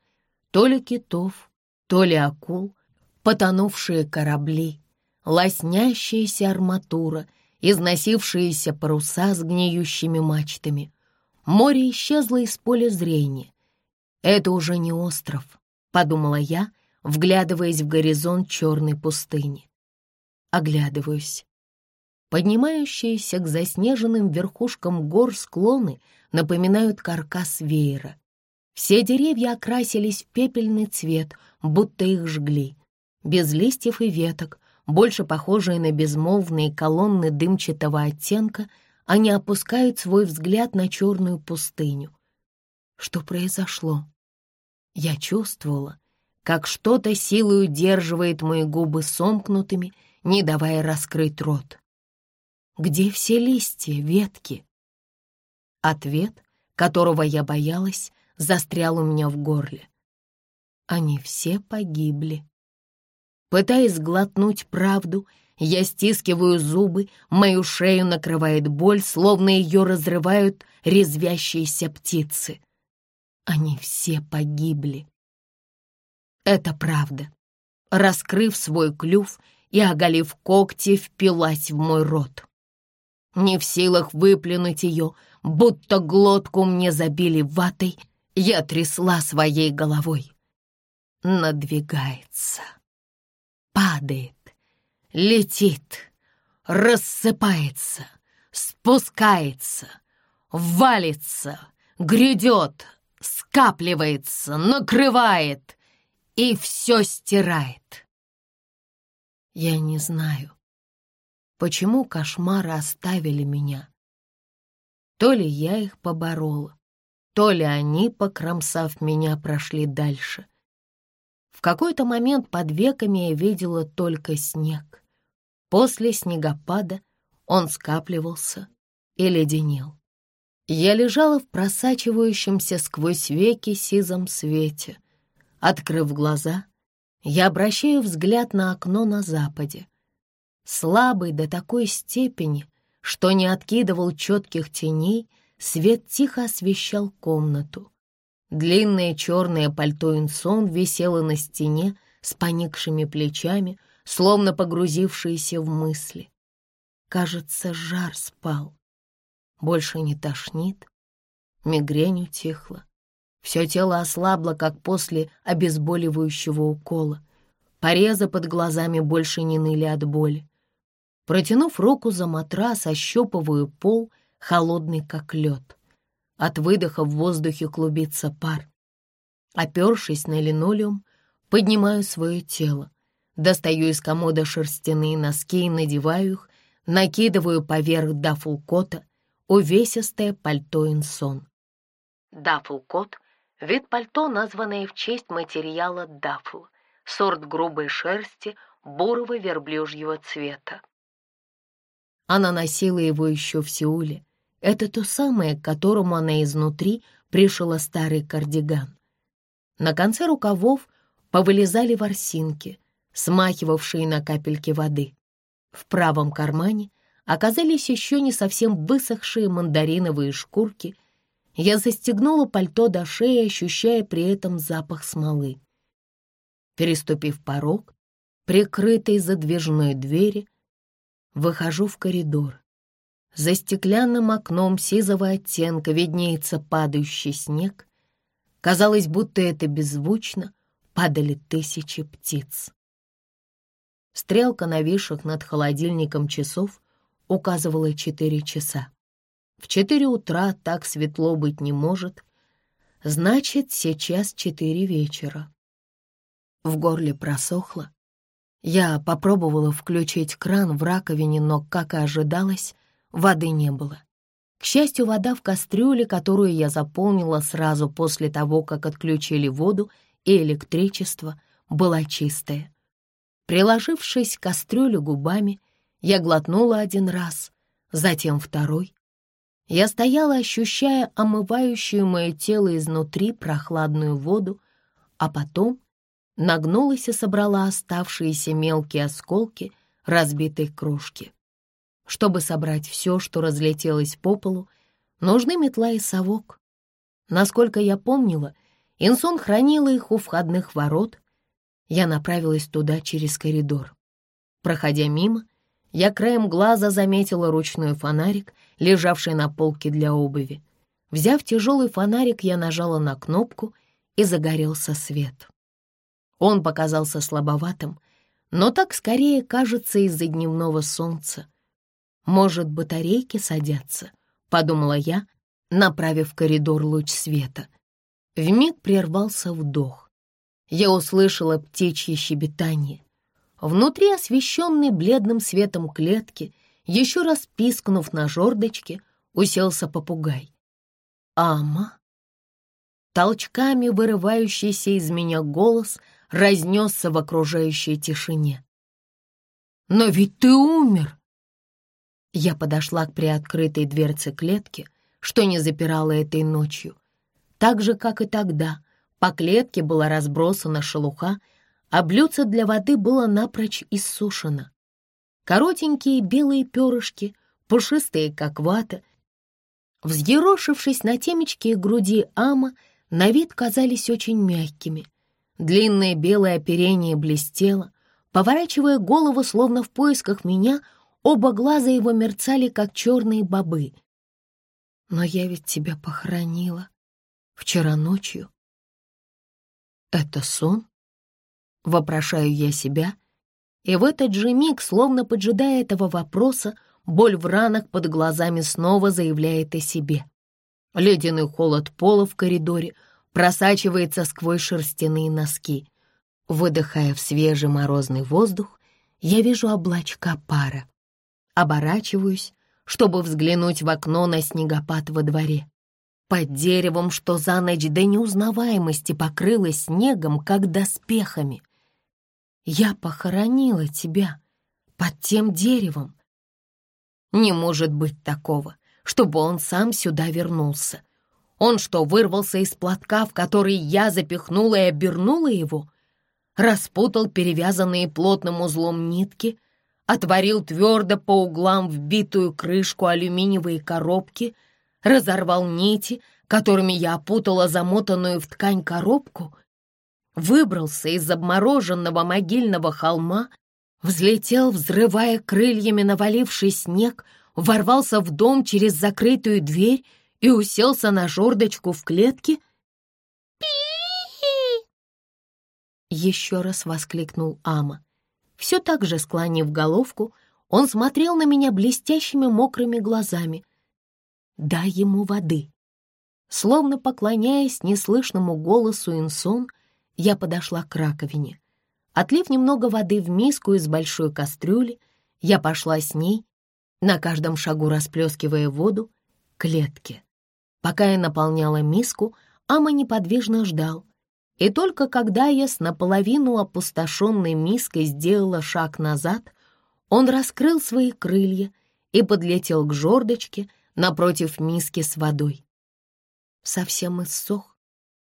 то ли китов, то ли акул, потонувшие корабли, лоснящаяся арматура, износившиеся паруса с гниющими мачтами. Море исчезло из поля зрения. «Это уже не остров», — подумала я, вглядываясь в горизонт черной пустыни. Оглядываюсь. Поднимающиеся к заснеженным верхушкам гор склоны напоминают каркас веера. Все деревья окрасились в пепельный цвет, будто их жгли. Без листьев и веток, больше похожие на безмолвные колонны дымчатого оттенка, они опускают свой взгляд на черную пустыню. Что произошло? Я чувствовала, как что-то силой удерживает мои губы сомкнутыми, не давая раскрыть рот. Где все листья, ветки? Ответ, которого я боялась, застрял у меня в горле. Они все погибли. Пытаясь глотнуть правду, я стискиваю зубы, мою шею накрывает боль, словно ее разрывают резвящиеся птицы. Они все погибли. Это правда. Раскрыв свой клюв и оголив когти, впилась в мой рот. Не в силах выплюнуть ее, будто глотку мне забили ватой, я трясла своей головой. Надвигается, падает, летит, рассыпается, спускается, валится, грядет, скапливается, накрывает и все стирает. Я не знаю, почему кошмары оставили меня. То ли я их поборола, то ли они, покромсав меня, прошли дальше. Какой-то момент под веками я видела только снег. После снегопада он скапливался и леденел. Я лежала в просачивающемся сквозь веки сизом свете. Открыв глаза, я обращаю взгляд на окно на западе. Слабый до такой степени, что не откидывал четких теней, свет тихо освещал комнату. Длинное черное пальто инсон висело на стене с поникшими плечами, словно погрузившееся в мысли. Кажется, жар спал. Больше не тошнит, мигрень утихла. Все тело ослабло, как после обезболивающего укола. Порезы под глазами больше не ныли от боли. Протянув руку за матрас, ощупываю пол, холодный как лед. От выдоха в воздухе клубится пар. Опершись на линолеум, поднимаю свое тело. Достаю из комода шерстяные носки и надеваю их, накидываю поверх дафлкота увесистое пальто инсон. Дафлкот — вид пальто, названное в честь материала дафл, сорт грубой шерсти бурого верблюжьего цвета. Она носила его еще в Сеуле. Это то самое, к которому она изнутри пришила старый кардиган. На конце рукавов повылезали ворсинки, смахивавшие на капельки воды. В правом кармане оказались еще не совсем высохшие мандариновые шкурки. Я застегнула пальто до шеи, ощущая при этом запах смолы. Переступив порог, прикрытый задвижной двери, выхожу в коридор. За стеклянным окном сизого оттенка виднеется падающий снег. Казалось, будто это беззвучно падали тысячи птиц. Стрелка нависших над холодильником часов указывала четыре часа. В четыре утра так светло быть не может, значит, сейчас четыре вечера. В горле просохло. Я попробовала включить кран в раковине, но, как и ожидалось, воды не было. К счастью, вода в кастрюле, которую я заполнила сразу после того, как отключили воду и электричество, была чистая. Приложившись к кастрюле губами, я глотнула один раз, затем второй. Я стояла, ощущая омывающую мое тело изнутри прохладную воду, а потом нагнулась и собрала оставшиеся мелкие осколки разбитой кружки. Чтобы собрать все, что разлетелось по полу, нужны метла и совок. Насколько я помнила, Инсон хранила их у входных ворот. Я направилась туда через коридор. Проходя мимо, я краем глаза заметила ручной фонарик, лежавший на полке для обуви. Взяв тяжелый фонарик, я нажала на кнопку, и загорелся свет. Он показался слабоватым, но так скорее кажется из-за дневного солнца. Может, батарейки садятся, подумала я, направив в коридор луч света. Вмиг прервался вдох. Я услышала птичье щебетание. Внутри освещенной бледным светом клетки, еще раз пискнув на жердочке, уселся попугай. «Ама?» Толчками вырывающийся из меня голос разнесся в окружающей тишине. «Но ведь ты умер!» Я подошла к приоткрытой дверце клетки, что не запирала этой ночью. Так же, как и тогда, по клетке была разбросана шелуха, а блюдце для воды было напрочь иссушено. Коротенькие белые перышки, пушистые, как вата, взъерошившись на темечке и груди ама, на вид казались очень мягкими. Длинное белое оперение блестело. Поворачивая голову, словно в поисках меня, оба глаза его мерцали, как черные бобы. «Но я ведь тебя похоронила вчера ночью». «Это сон?» — вопрошаю я себя, и в этот же миг, словно поджидая этого вопроса, боль в ранах под глазами снова заявляет о себе. Ледяной холод пола в коридоре просачивается сквозь шерстяные носки. Выдыхая в свежий морозный воздух, я вижу облачка пара. Оборачиваюсь, чтобы взглянуть в окно на снегопад во дворе. Под деревом, что за ночь до неузнаваемости покрылось снегом, как доспехами. Я похоронила тебя под тем деревом. Не может быть такого чтобы он сам сюда вернулся. Он что, вырвался из платка, в который я запихнула и обернула его? Распутал перевязанные плотным узлом нитки, отворил твердо по углам вбитую крышку алюминиевой коробки, разорвал нити, которыми я опутала замотанную в ткань коробку, выбрался из обмороженного могильного холма, взлетел, взрывая крыльями наваливший снег, ворвался в дом через закрытую дверь и уселся на жердочку в клетке? пи Еще раз воскликнул Ама. Все так же склонив головку, он смотрел на меня блестящими мокрыми глазами. «Дай ему воды». Словно поклоняясь неслышному голосу Инсон, я подошла к раковине. Отлив немного воды в миску из большой кастрюли, я пошла с ней на каждом шагу расплескивая воду, клетки. Пока я наполняла миску, Ама неподвижно ждал. И только когда я с наполовину опустошенной миской сделала шаг назад, он раскрыл свои крылья и подлетел к жердочке напротив миски с водой. «Совсем иссох,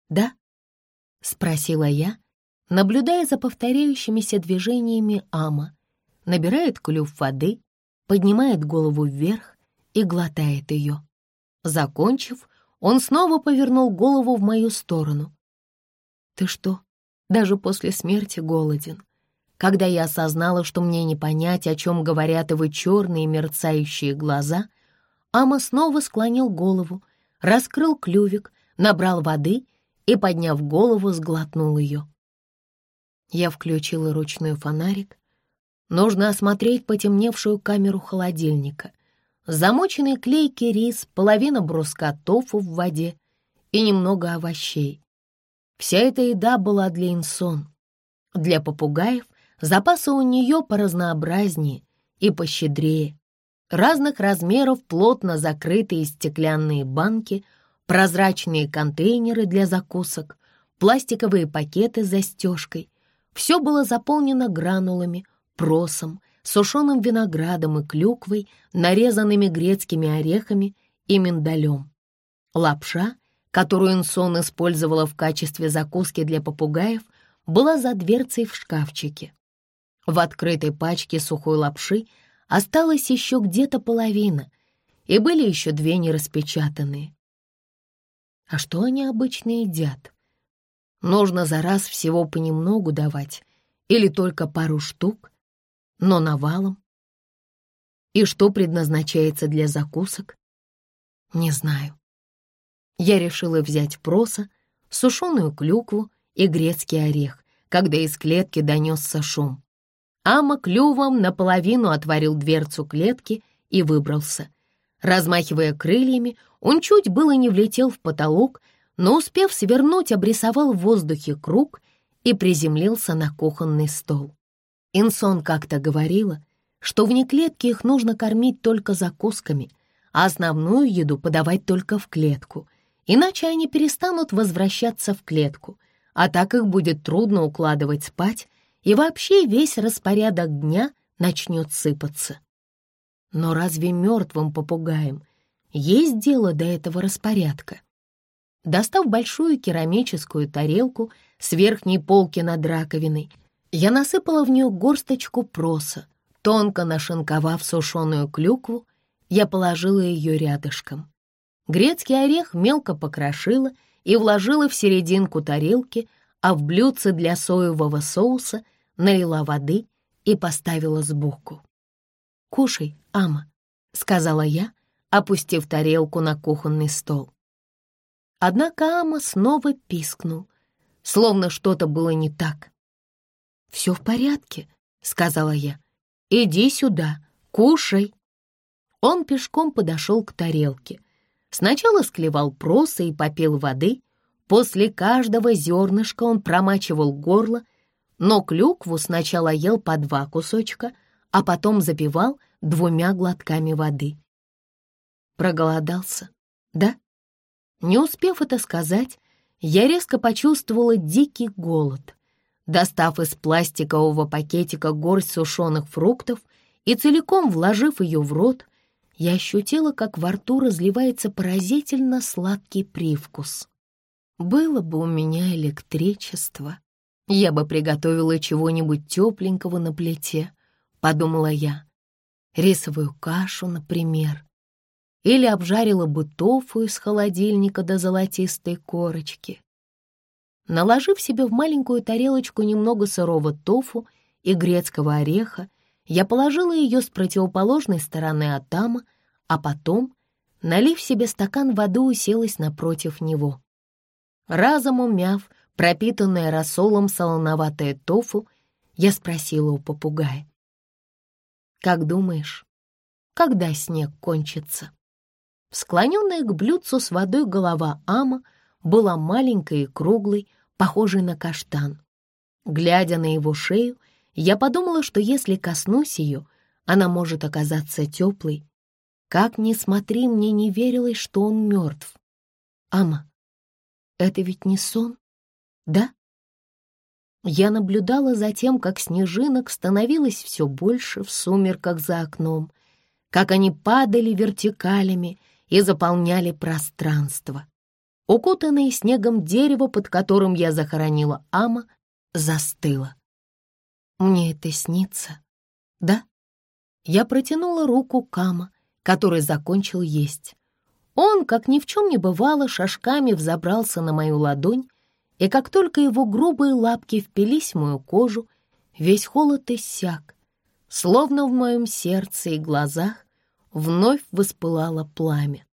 да?» — спросила я, наблюдая за повторяющимися движениями Ама. Набирает клюв воды, поднимает голову вверх и глотает ее. Закончив, он снова повернул голову в мою сторону. «Ты что, даже после смерти голоден?» Когда я осознала, что мне не понять, о чем говорят его черные мерцающие глаза, Ама снова склонил голову, раскрыл клювик, набрал воды и, подняв голову, сглотнул ее. Я включила ручной фонарик Нужно осмотреть потемневшую камеру холодильника. Замоченный клейкий рис, половина бруска тофу в воде и немного овощей. Вся эта еда была для инсон. Для попугаев запасы у нее поразнообразнее и пощедрее. Разных размеров плотно закрытые стеклянные банки, прозрачные контейнеры для закусок, пластиковые пакеты с застежкой. Все было заполнено гранулами — просом, сушеным виноградом и клюквой, нарезанными грецкими орехами и миндалем. Лапша, которую Инсон использовала в качестве закуски для попугаев, была за дверцей в шкафчике. В открытой пачке сухой лапши осталась еще где-то половина, и были еще две нераспечатанные. А что они обычно едят? Нужно за раз всего понемногу давать или только пару штук, но навалом. И что предназначается для закусок? Не знаю. Я решила взять проса, сушеную клюкву и грецкий орех, когда из клетки донесся шум. Ама клювом наполовину отворил дверцу клетки и выбрался. Размахивая крыльями, он чуть было не влетел в потолок, но, успев свернуть, обрисовал в воздухе круг и приземлился на кухонный стол. Инсон как-то говорила, что вне клетки их нужно кормить только закусками, а основную еду подавать только в клетку, иначе они перестанут возвращаться в клетку, а так их будет трудно укладывать спать, и вообще весь распорядок дня начнет сыпаться. Но разве мертвым попугаем есть дело до этого распорядка? Достав большую керамическую тарелку с верхней полки над раковиной, я насыпала в нее горсточку проса, тонко нашинковав сушеную клюкву, я положила ее рядышком. Грецкий орех мелко покрошила и вложила в серединку тарелки, а в блюдце для соевого соуса налила воды и поставила сбоку. «Кушай, Ама», — сказала я, опустив тарелку на кухонный стол. Однако Ама снова пискнул, словно что-то было не так. «Все в порядке», — сказала я. «Иди сюда, кушай». Он пешком подошел к тарелке. Сначала склевал проса и попил воды. После каждого зернышка он промачивал горло, но клюкву сначала ел по два кусочка, а потом запивал двумя глотками воды. Проголодался, да? Не успев это сказать, я резко почувствовала дикий голод. Достав из пластикового пакетика горсть сушеных фруктов и целиком вложив ее в рот, я ощутила, как во рту разливается поразительно сладкий привкус. Было бы у меня электричество, я бы приготовила чего-нибудь тепленького на плите, подумала я. Рисовую кашу, например. Или обжарила бы тофу из холодильника до золотистой корочки. Наложив себе в маленькую тарелочку немного сырого тофу и грецкого ореха, я положила ее с противоположной стороны от Ама, а потом, налив себе стакан воды, уселась напротив него. Разом умяв, пропитанное рассолом солоноватое тофу, я спросила у попугая. «Как думаешь, когда снег кончится?» Склоненная к блюдцу с водой голова Ама была маленькой и круглой, похожей на каштан. Глядя на его шею, я подумала, что если коснусь ее, она может оказаться теплой. Как ни смотри, мне не верилось, что он мертв. Ама, это ведь не сон, да? Я наблюдала за тем, как снежинок становилось все больше в сумерках за окном, как они падали вертикалями и заполняли пространство. Укутанное снегом дерево, под которым я захоронила Ама, застыло. Мне это снится, да? Я протянула руку к Ама, который закончил есть. Он, как ни в чем не бывало, шажками взобрался на мою ладонь, и как только его грубые лапки впились в мою кожу, весь холод иссяк, словно в моем сердце и глазах вновь воспылало пламя.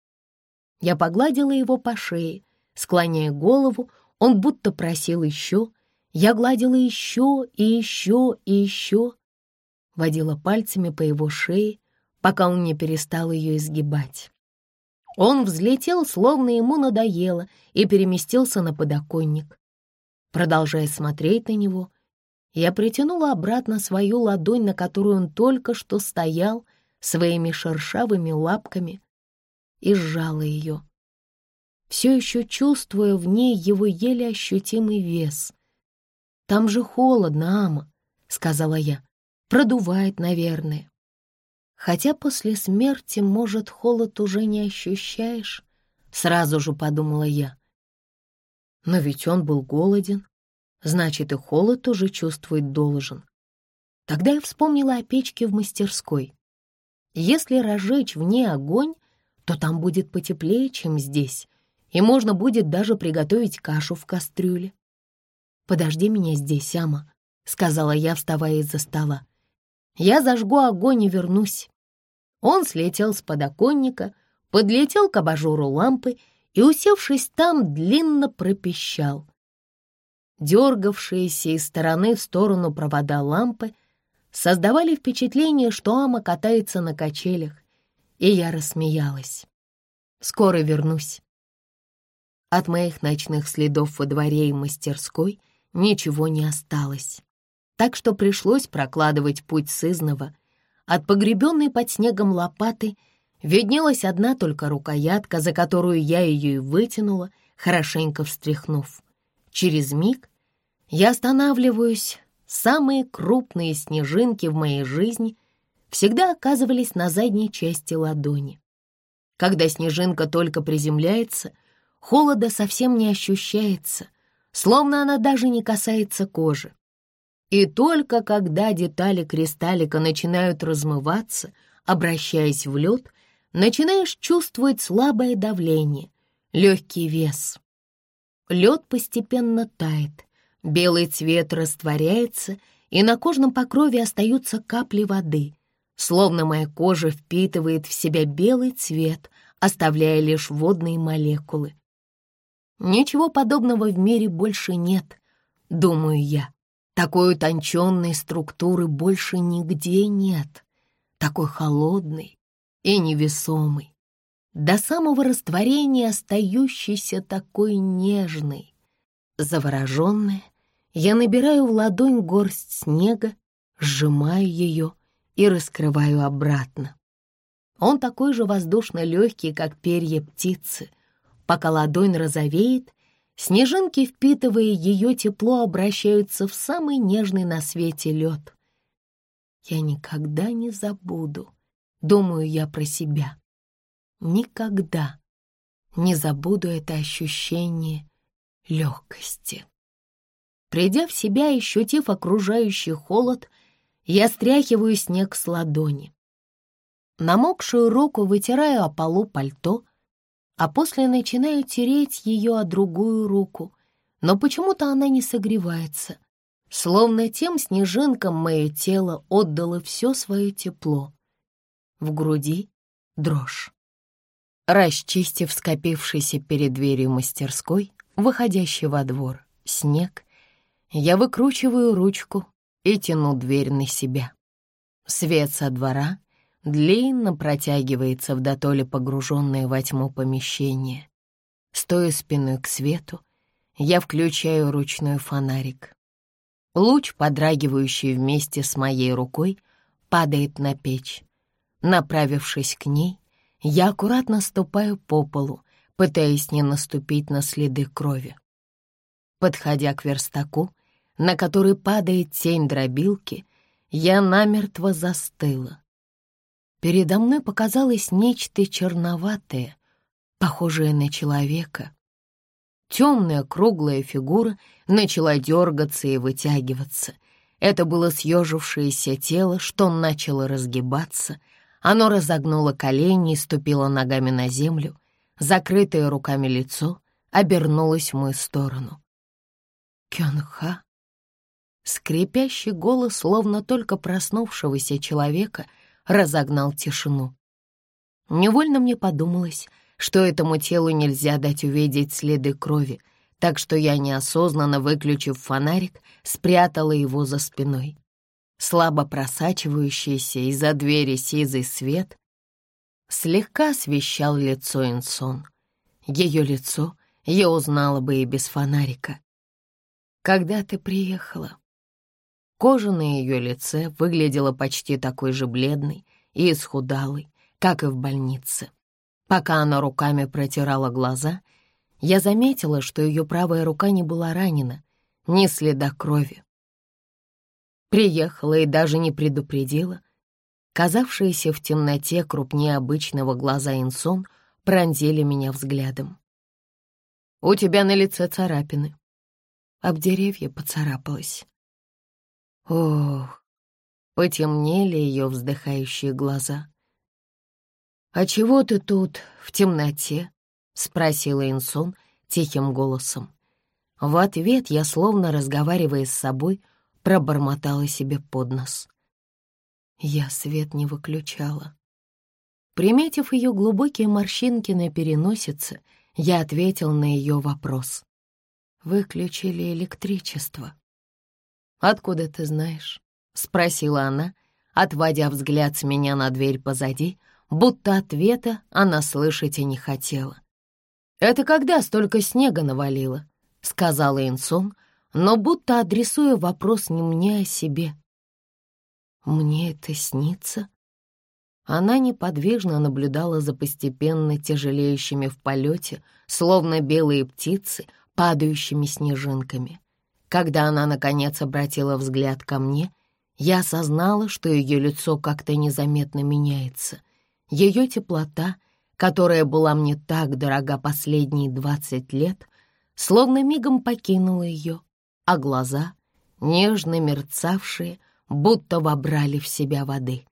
Я погладила его по шее, склоняя голову, он будто просил еще. Я гладила еще и еще и еще. Водила пальцами по его шее, пока он не перестал ее изгибать. Он взлетел, словно ему надоело, и переместился на подоконник. Продолжая смотреть на него, я притянула обратно свою ладонь, на которую он только что стоял, своими шершавыми лапками, и сжала ее все еще чувствуя в ней его еле ощутимый вес. «Там же холодно, Ама», — сказала я. «Продувает, наверное». Хотя после смерти, может, холод уже не ощущаешь, сразу же подумала я. Но ведь он был голоден, значит, и холод тоже чувствовать должен. Тогда я вспомнила о печке в мастерской. Если разжечь в ней огонь, то там будет потеплее, чем здесь, и можно будет даже приготовить кашу в кастрюле. «Подожди меня здесь, Ама», — сказала я, вставая из-за стола. «Я зажгу огонь и вернусь». Он слетел с подоконника, подлетел к абажуру лампы и, усевшись там, длинно пропищал. Дергавшиеся из стороны в сторону провода лампы создавали впечатление, что Ама катается на качелях, и я рассмеялась. «Скоро вернусь». От моих ночных следов во дворе и мастерской ничего не осталось. Так что пришлось прокладывать путь сызнова. От погребенной под снегом лопаты Виднелась одна только рукоятка, за которую я ее и вытянула, хорошенько встряхнув. Через миг я останавливаюсь. Самые крупные снежинки в моей жизни всегда оказывались на задней части ладони. Когда снежинка только приземляется, холода совсем не ощущается, словно она даже не касается кожи. И только когда детали кристаллика начинают размываться, обращаясь в лед, начинаешь чувствовать слабое давление, легкий вес. Лед постепенно тает, белый цвет растворяется, и на кожном покрове остаются капли воды, словно моя кожа впитывает в себя белый цвет, оставляя лишь водные молекулы. Ничего подобного в мире больше нет, думаю я. Такой утонченной структуры больше нигде нет, такой холодный и невесомый, до самого растворения остающийся такой нежный. Завороженная, я набираю в ладонь горсть снега, сжимаю ее и раскрываю обратно. Он такой же воздушно легкий, как перья птицы. Пока ладонь розовеет, снежинки, впитывая ее тепло, обращаются в самый нежный на свете лед. Я никогда не забуду, думаю я про себя. Никогда не забуду это ощущение легкости. Придя в себя ощутив окружающий холод, я стряхиваю снег с ладони. Намокшую руку вытираю о полу пальто, а после начинаю тереть ее о другую руку, но почему-то она не согревается, словно тем снежинкам мое тело отдало все свое тепло. В груди дрожь. Расчистив скопившийся перед дверью мастерской, выходящий во двор, снег, я выкручиваю ручку и тяну дверь на себя. Свет со двора — длинно протягивается в дотоле погруженное во тьму помещение. Стоя спиной к свету, я включаю ручной фонарик. Луч, подрагивающий вместе с моей рукой, падает на печь. Направившись к ней, я аккуратно ступаю по полу, пытаясь не наступить на следы крови. Подходя к верстаку, на который падает тень дробилки, я намертво застыла, Передо мной показалось нечто черноватое, похожее на человека. Темная круглая фигура начала дергаться и вытягиваться. Это было съежившееся тело, что начало разгибаться. Оно разогнуло колени и ступило ногами на землю. Закрытое руками лицо обернулось в мою сторону. Кёнха? Скрипящий голос, словно только проснувшегося человека — разогнал тишину. Невольно мне подумалось, что этому телу нельзя дать увидеть следы крови, так что я, неосознанно выключив фонарик, спрятала его за спиной. Слабо просачивающийся из-за двери сизый свет слегка освещал лицо Инсон. Ее лицо я узнала бы и без фонарика. «Когда ты приехала?» Кожа на ее лице выглядела почти такой же бледной и исхудалой, как и в больнице. Пока она руками протирала глаза, я заметила, что ее правая рука не была ранена, ни следа крови. Приехала и даже не предупредила. Казавшиеся в темноте крупнее обычного глаза Инсон пронзили меня взглядом. «У тебя на лице царапины». Об деревья поцарапалась. Ох, потемнели ее вздыхающие глаза. «А чего ты тут в темноте?» — спросила Инсон тихим голосом. В ответ я, словно разговаривая с собой, пробормотала себе под нос. Я свет не выключала. Приметив ее глубокие морщинки на переносице, я ответил на ее вопрос. Выключили электричество. «Откуда ты знаешь?» — спросила она, отводя взгляд с меня на дверь позади, будто ответа она слышать и не хотела. «Это когда столько снега навалило?» — сказала Инсон, но будто адресуя вопрос не мне, а себе. «Мне это снится?» Она неподвижно наблюдала за постепенно тяжелеющими в полете, словно белые птицы, падающими снежинками. Когда она, наконец, обратила взгляд ко мне, я осознала, что ее лицо как-то незаметно меняется. Ее теплота, которая была мне так дорога последние двадцать лет, словно мигом покинула ее, а глаза, нежно мерцавшие, будто вобрали в себя воды.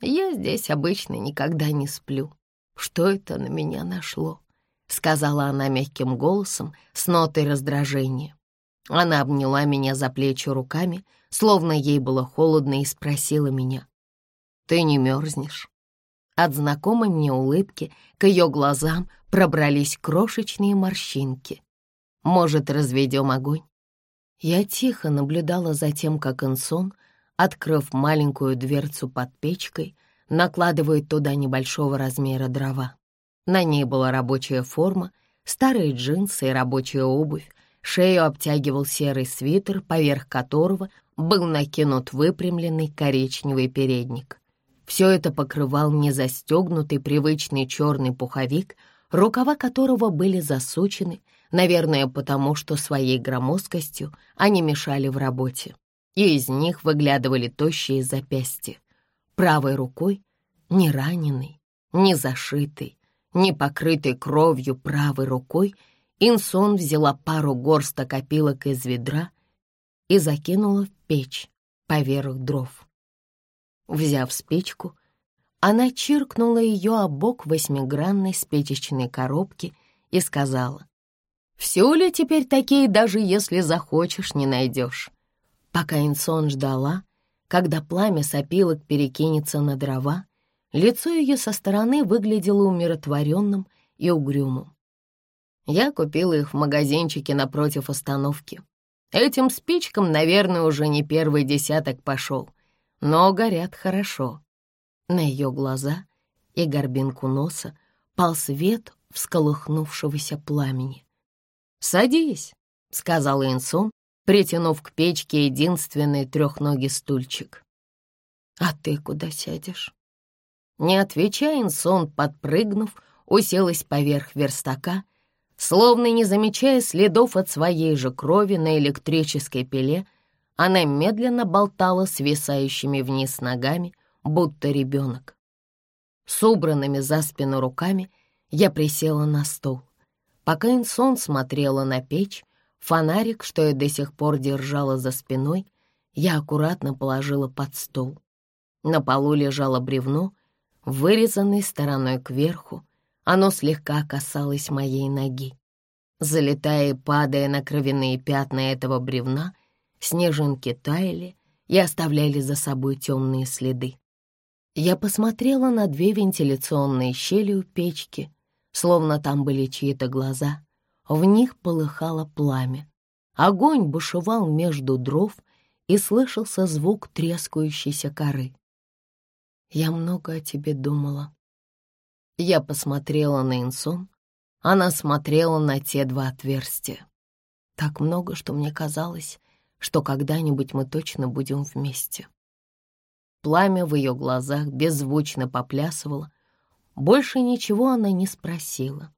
«Я здесь обычно никогда не сплю. Что это на меня нашло?» — сказала она мягким голосом с нотой раздражения. Она обняла меня за плечи руками, словно ей было холодно, и спросила меня. «Ты не мерзнешь?» От знакомой мне улыбки к ее глазам пробрались крошечные морщинки. «Может, разведем огонь?» Я тихо наблюдала за тем, как Инсон, открыв маленькую дверцу под печкой, накладывает туда небольшого размера дрова. На ней была рабочая форма, старые джинсы и рабочая обувь, Шею обтягивал серый свитер, поверх которого был накинут выпрямленный коричневый передник. Все это покрывал незастегнутый привычный черный пуховик, рукава которого были засучены, наверное, потому что своей громоздкостью они мешали в работе, и из них выглядывали тощие запястья. Правой рукой, не раненый, не зашитый, не покрытый кровью правой рукой, Инсон взяла пару горсток опилок из ведра и закинула в печь поверх дров. Взяв спичку, она чиркнула ее о бок восьмигранной спичечной коробки и сказала, «Все ли теперь такие, даже если захочешь, не найдешь?» Пока Инсон ждала, когда пламя с опилок перекинется на дрова, лицо ее со стороны выглядело умиротворенным и угрюмым. Я купила их в магазинчике напротив остановки. Этим спичкам, наверное, уже не первый десяток пошел, но горят хорошо. На ее глаза и горбинку носа пал свет всколыхнувшегося пламени. «Садись», — сказал Инсон, притянув к печке единственный трехногий стульчик. «А ты куда сядешь?» Не отвечая, Инсон, подпрыгнув, уселась поверх верстака — Словно не замечая следов от своей же крови на электрической пиле, она медленно болтала свисающими вниз ногами, будто ребенок. С убранными за спину руками я присела на стол. Пока Инсон смотрела на печь, фонарик, что я до сих пор держала за спиной, я аккуратно положила под стол. На полу лежало бревно, вырезанное стороной кверху, оно слегка касалось моей ноги. Залетая и падая на кровяные пятна этого бревна, снежинки таяли и оставляли за собой темные следы. Я посмотрела на две вентиляционные щели у печки, словно там были чьи-то глаза. В них полыхало пламя. Огонь бушевал между дров, и слышался звук трескающейся коры. «Я много о тебе думала», я посмотрела на Инсон. Она смотрела на те два отверстия. Так много, что мне казалось, что когда-нибудь мы точно будем вместе. Пламя в ее глазах беззвучно поплясывало. Больше ничего она не спросила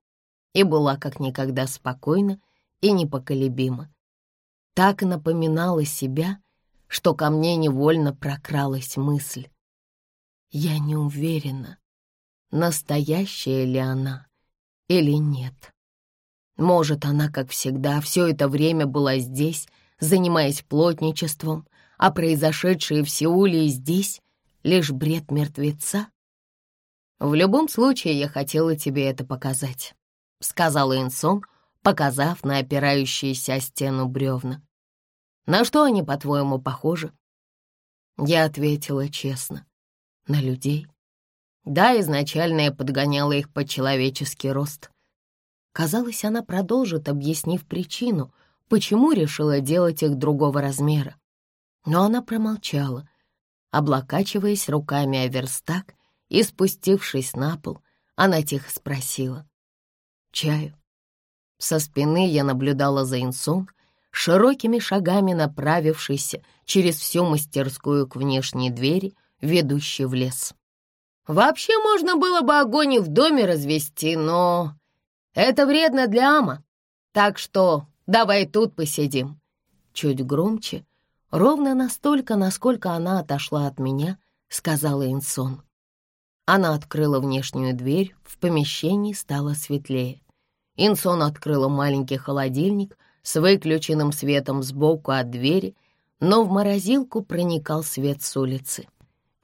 и была как никогда спокойна и непоколебима. Так напоминала себя, что ко мне невольно прокралась мысль. Я не уверена, настоящая ли она или нет. Может, она, как всегда, все это время была здесь, занимаясь плотничеством, а произошедшее в Сеуле здесь — лишь бред мертвеца? «В любом случае, я хотела тебе это показать», — сказал Инсон, показав на опирающиеся о стену бревна. «На что они, по-твоему, похожи?» Я ответила честно. «На людей». Да, изначально я подгоняла их под человеческий рост. Казалось, она продолжит, объяснив причину, почему решила делать их другого размера. Но она промолчала, облокачиваясь руками о верстак и, спустившись на пол, она тихо спросила. «Чаю?» Со спины я наблюдала за Инсом, широкими шагами направившейся через всю мастерскую к внешней двери, ведущей в лес. Вообще можно было бы огонь и в доме развести, но это вредно для Ама. Так что давай тут посидим. Чуть громче, ровно настолько, насколько она отошла от меня, сказала Инсон. Она открыла внешнюю дверь, в помещении стало светлее. Инсон открыла маленький холодильник с выключенным светом сбоку от двери, но в морозилку проникал свет с улицы.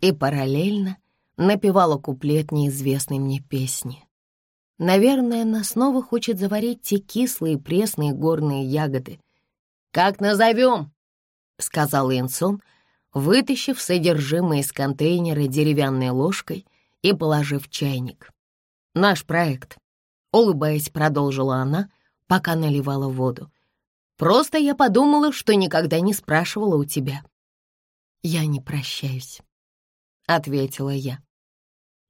И параллельно напевала куплет неизвестной мне песни. Наверное, она снова хочет заварить те кислые пресные горные ягоды. «Как назовем?» — сказал Инсон, вытащив содержимое из контейнера деревянной ложкой и положив чайник. «Наш проект», — улыбаясь, продолжила она, пока наливала воду. «Просто я подумала, что никогда не спрашивала у тебя». «Я не прощаюсь», — ответила я.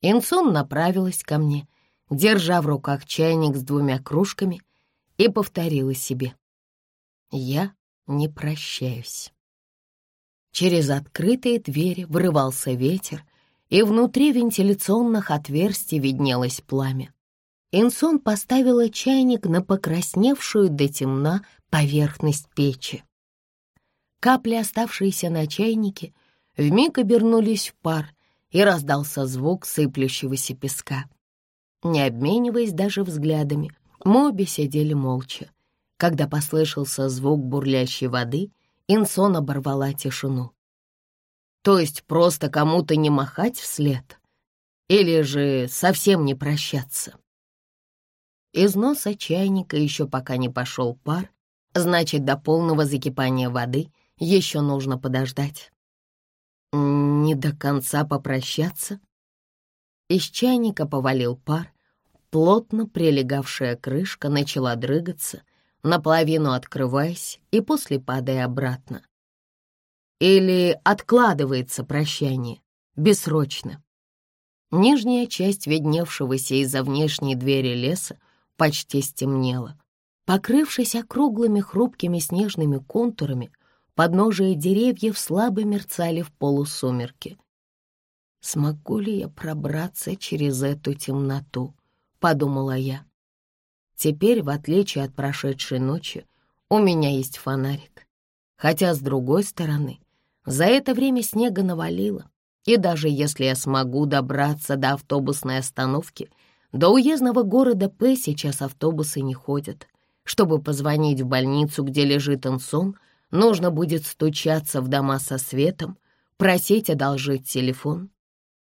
Инсон направилась ко мне, держа в руках чайник с двумя кружками, и повторила себе. «Я не прощаюсь». Через открытые двери врывался ветер, и внутри вентиляционных отверстий виднелось пламя. Инсон поставила чайник на покрасневшую до темна поверхность печи. Капли, оставшиеся на чайнике, вмиг обернулись в пар, и раздался звук сыплющегося песка. Не обмениваясь даже взглядами, мы обе сидели молча. Когда послышался звук бурлящей воды, Инсон оборвала тишину. То есть просто кому-то не махать вслед? Или же совсем не прощаться? Из носа чайника еще пока не пошел пар, значит, до полного закипания воды еще нужно подождать. Не до конца попрощаться? Из чайника повалил пар, плотно прилегавшая крышка начала дрыгаться, наполовину открываясь и после падая обратно. Или откладывается прощание, бессрочно. Нижняя часть видневшегося из-за внешней двери леса почти стемнела. Покрывшись округлыми хрупкими снежными контурами, подножия деревьев слабо мерцали в полусумерке. «Смогу ли я пробраться через эту темноту?» — подумала я. Теперь, в отличие от прошедшей ночи, у меня есть фонарик. Хотя, с другой стороны, за это время снега навалило, и даже если я смогу добраться до автобусной остановки, до уездного города П сейчас автобусы не ходят. Чтобы позвонить в больницу, где лежит Инсон, нужно будет стучаться в дома со светом, просить одолжить телефон.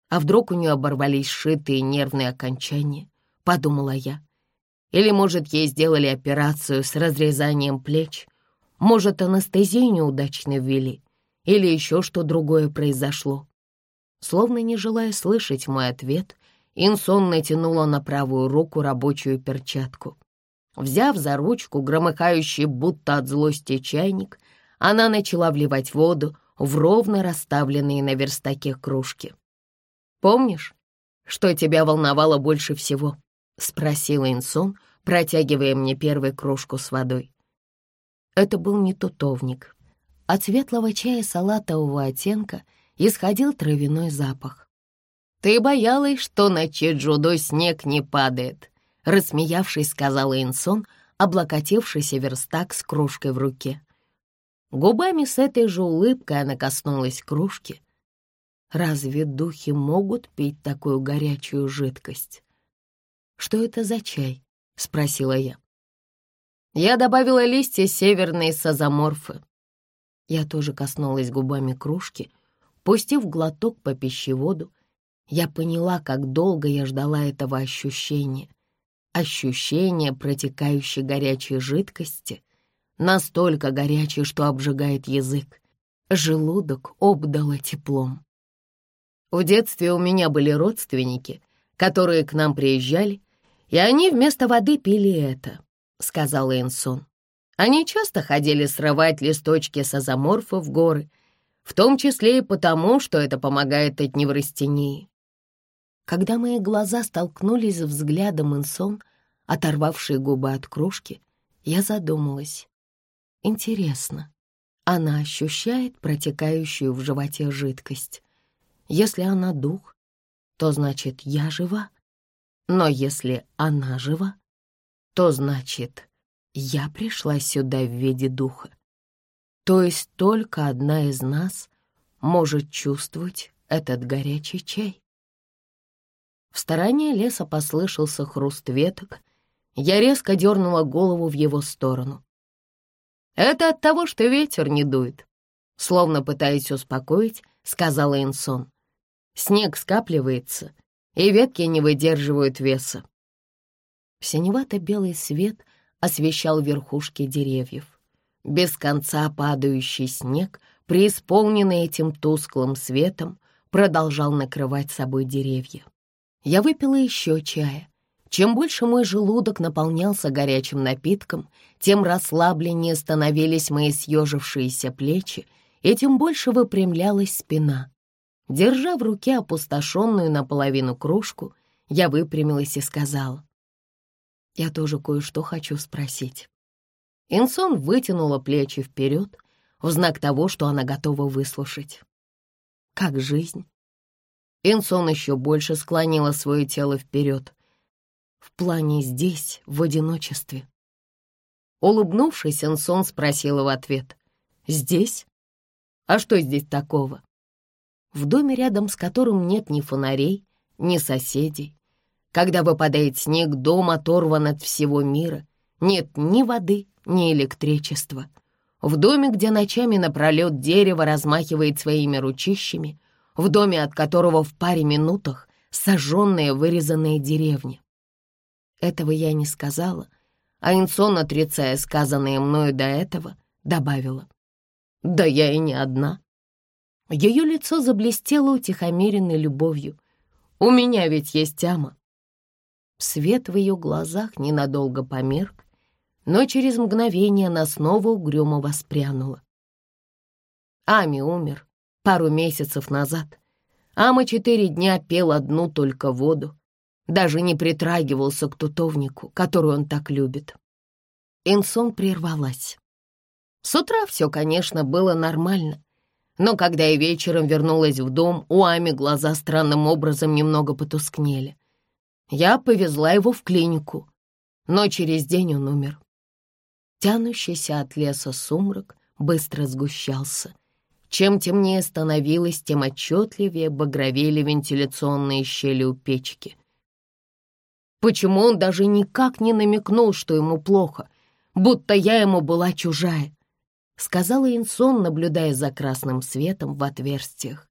А вдруг у нее оборвались шитые нервные окончания, подумала я. Или, может, ей сделали операцию с разрезанием плеч, может, анестезию неудачно ввели, или еще что другое произошло. Словно не желая слышать мой ответ, Инсон натянула на правую руку рабочую перчатку. Взяв за ручку громыхающий будто от злости чайник, она начала вливать воду в ровно расставленные на верстаке кружки. «Помнишь, что тебя волновало больше всего?» — спросила Инсон, протягивая мне первую кружку с водой. Это был не тутовник, от светлого чая салатового оттенка исходил травяной запах. «Ты боялась, что на Чеджудо снег не падает», — рассмеявшись, сказала Инсон, облокотившийся верстак с кружкой в руке. Губами с этой же улыбкой она коснулась кружки. Разве духи могут пить такую горячую жидкость? «Что это за чай?» — спросила я. Я добавила листья северной сазоморфы. Я тоже коснулась губами кружки. Пустив глоток по пищеводу, я поняла, как долго я ждала этого ощущения. Ощущение протекающей горячей жидкости, настолько горячей, что обжигает язык. Желудок обдало теплом. В детстве у меня были родственники, которые к нам приезжали, и они вместо воды пили это, — сказала Энсон. Они часто ходили срывать листочки сазоморфа в горы, в том числе и потому, что это помогает от неврастении. Когда мои глаза столкнулись взглядом Инсон, оторвавшей губы от кружки, я задумалась. Интересно, она ощущает протекающую в животе жидкость? Если она дух, то значит я жива. Но если она жива, то значит я пришла сюда в виде духа. То есть только одна из нас может чувствовать этот горячий чай. В стороне леса послышался хруст веток. Я резко дернула голову в его сторону. «Это от того, что ветер не дует», — словно пытаясь успокоить, сказала Инсон. «Снег скапливается, и ветки не выдерживают веса». Синевато-белый свет освещал верхушки деревьев. Без конца падающий снег, преисполненный этим тусклым светом, продолжал накрывать собой деревья. Я выпила еще чая. Чем больше мой желудок наполнялся горячим напитком, тем расслабленнее становились мои съежившиеся плечи, и тем больше выпрямлялась спина. Держа в руке опустошенную наполовину кружку, я выпрямилась и сказала. «Я тоже кое-что хочу спросить». Инсон вытянула плечи вперед в знак того, что она готова выслушать. «Как жизнь?» Инсон еще больше склонила свое тело вперед. В плане здесь, в одиночестве. Улыбнувшись, Инсон спросила в ответ. «Здесь? А что здесь такого?» В доме, рядом с которым нет ни фонарей, ни соседей. Когда выпадает снег, дом оторван от всего мира. Нет ни воды, ни электричества. В доме, где ночами напролет дерево размахивает своими ручищами — в доме, от которого в паре минутах сожженная вырезанная деревня. Этого я не сказала, а Инсон, отрицая сказанное мною до этого, добавила. «Да я и не одна». Ее лицо заблестело утихомиренной любовью. «У меня ведь есть Ама». Свет в ее глазах ненадолго померк, но через мгновение она снова угрюмо воспрянула. Ами умер пару месяцев назад. Ама четыре дня пел одну только воду, даже не притрагивался к тутовнику, которую он так любит. Инсон прервалась. С утра все, конечно, было нормально, но когда я вечером вернулась в дом, у Ами глаза странным образом немного потускнели. Я повезла его в клинику, но через день он умер. Тянущийся от леса сумрак быстро сгущался. Чем темнее становилось, тем отчетливее багровели вентиляционные щели у печки. Почему он даже никак не намекнул, что ему плохо, будто я ему была чужая? Сказала Инсон, наблюдая за красным светом в отверстиях.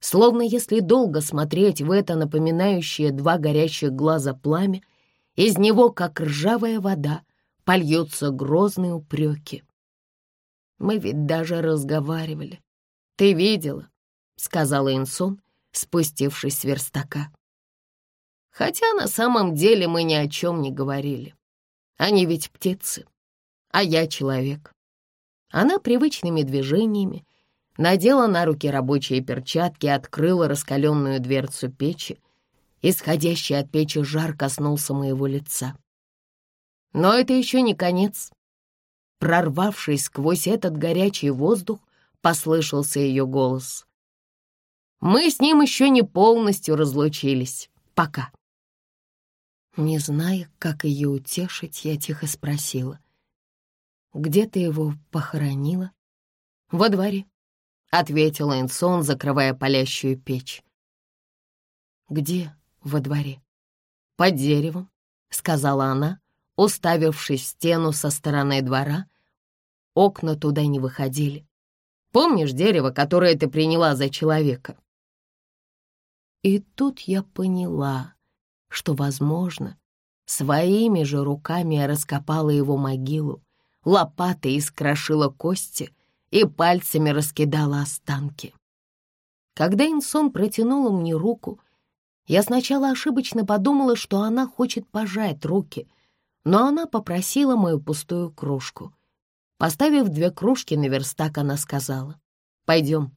Словно если долго смотреть в это напоминающее два горящих глаза пламя, из него, как ржавая вода, польются грозные упреки. Мы ведь даже разговаривали. «Ты видела?» — сказала Инсон, спустившись с верстака. Хотя на самом деле мы ни о чем не говорили. Они ведь птицы, а я человек. Она привычными движениями надела на руки рабочие перчатки и открыла раскаленную дверцу печи. Исходящий от печи жар коснулся моего лица. Но это еще не конец. Прорвавшись сквозь этот горячий воздух, — послышался ее голос. «Мы с ним еще не полностью разлучились. Пока». Не зная, как ее утешить, я тихо спросила. «Где ты его похоронила?» «Во дворе», — ответила Энсон, закрывая палящую печь. «Где во дворе?» «Под деревом», — сказала она, уставившись в стену со стороны двора. Окна туда не выходили. Помнишь дерево, которое ты приняла за человека?» И тут я поняла, что, возможно, своими же руками я раскопала его могилу, лопатой искрошила кости и пальцами раскидала останки. Когда Инсон протянула мне руку, я сначала ошибочно подумала, что она хочет пожать руки, но она попросила мою пустую кружку. Поставив две кружки на верстак, она сказала, «Пойдем».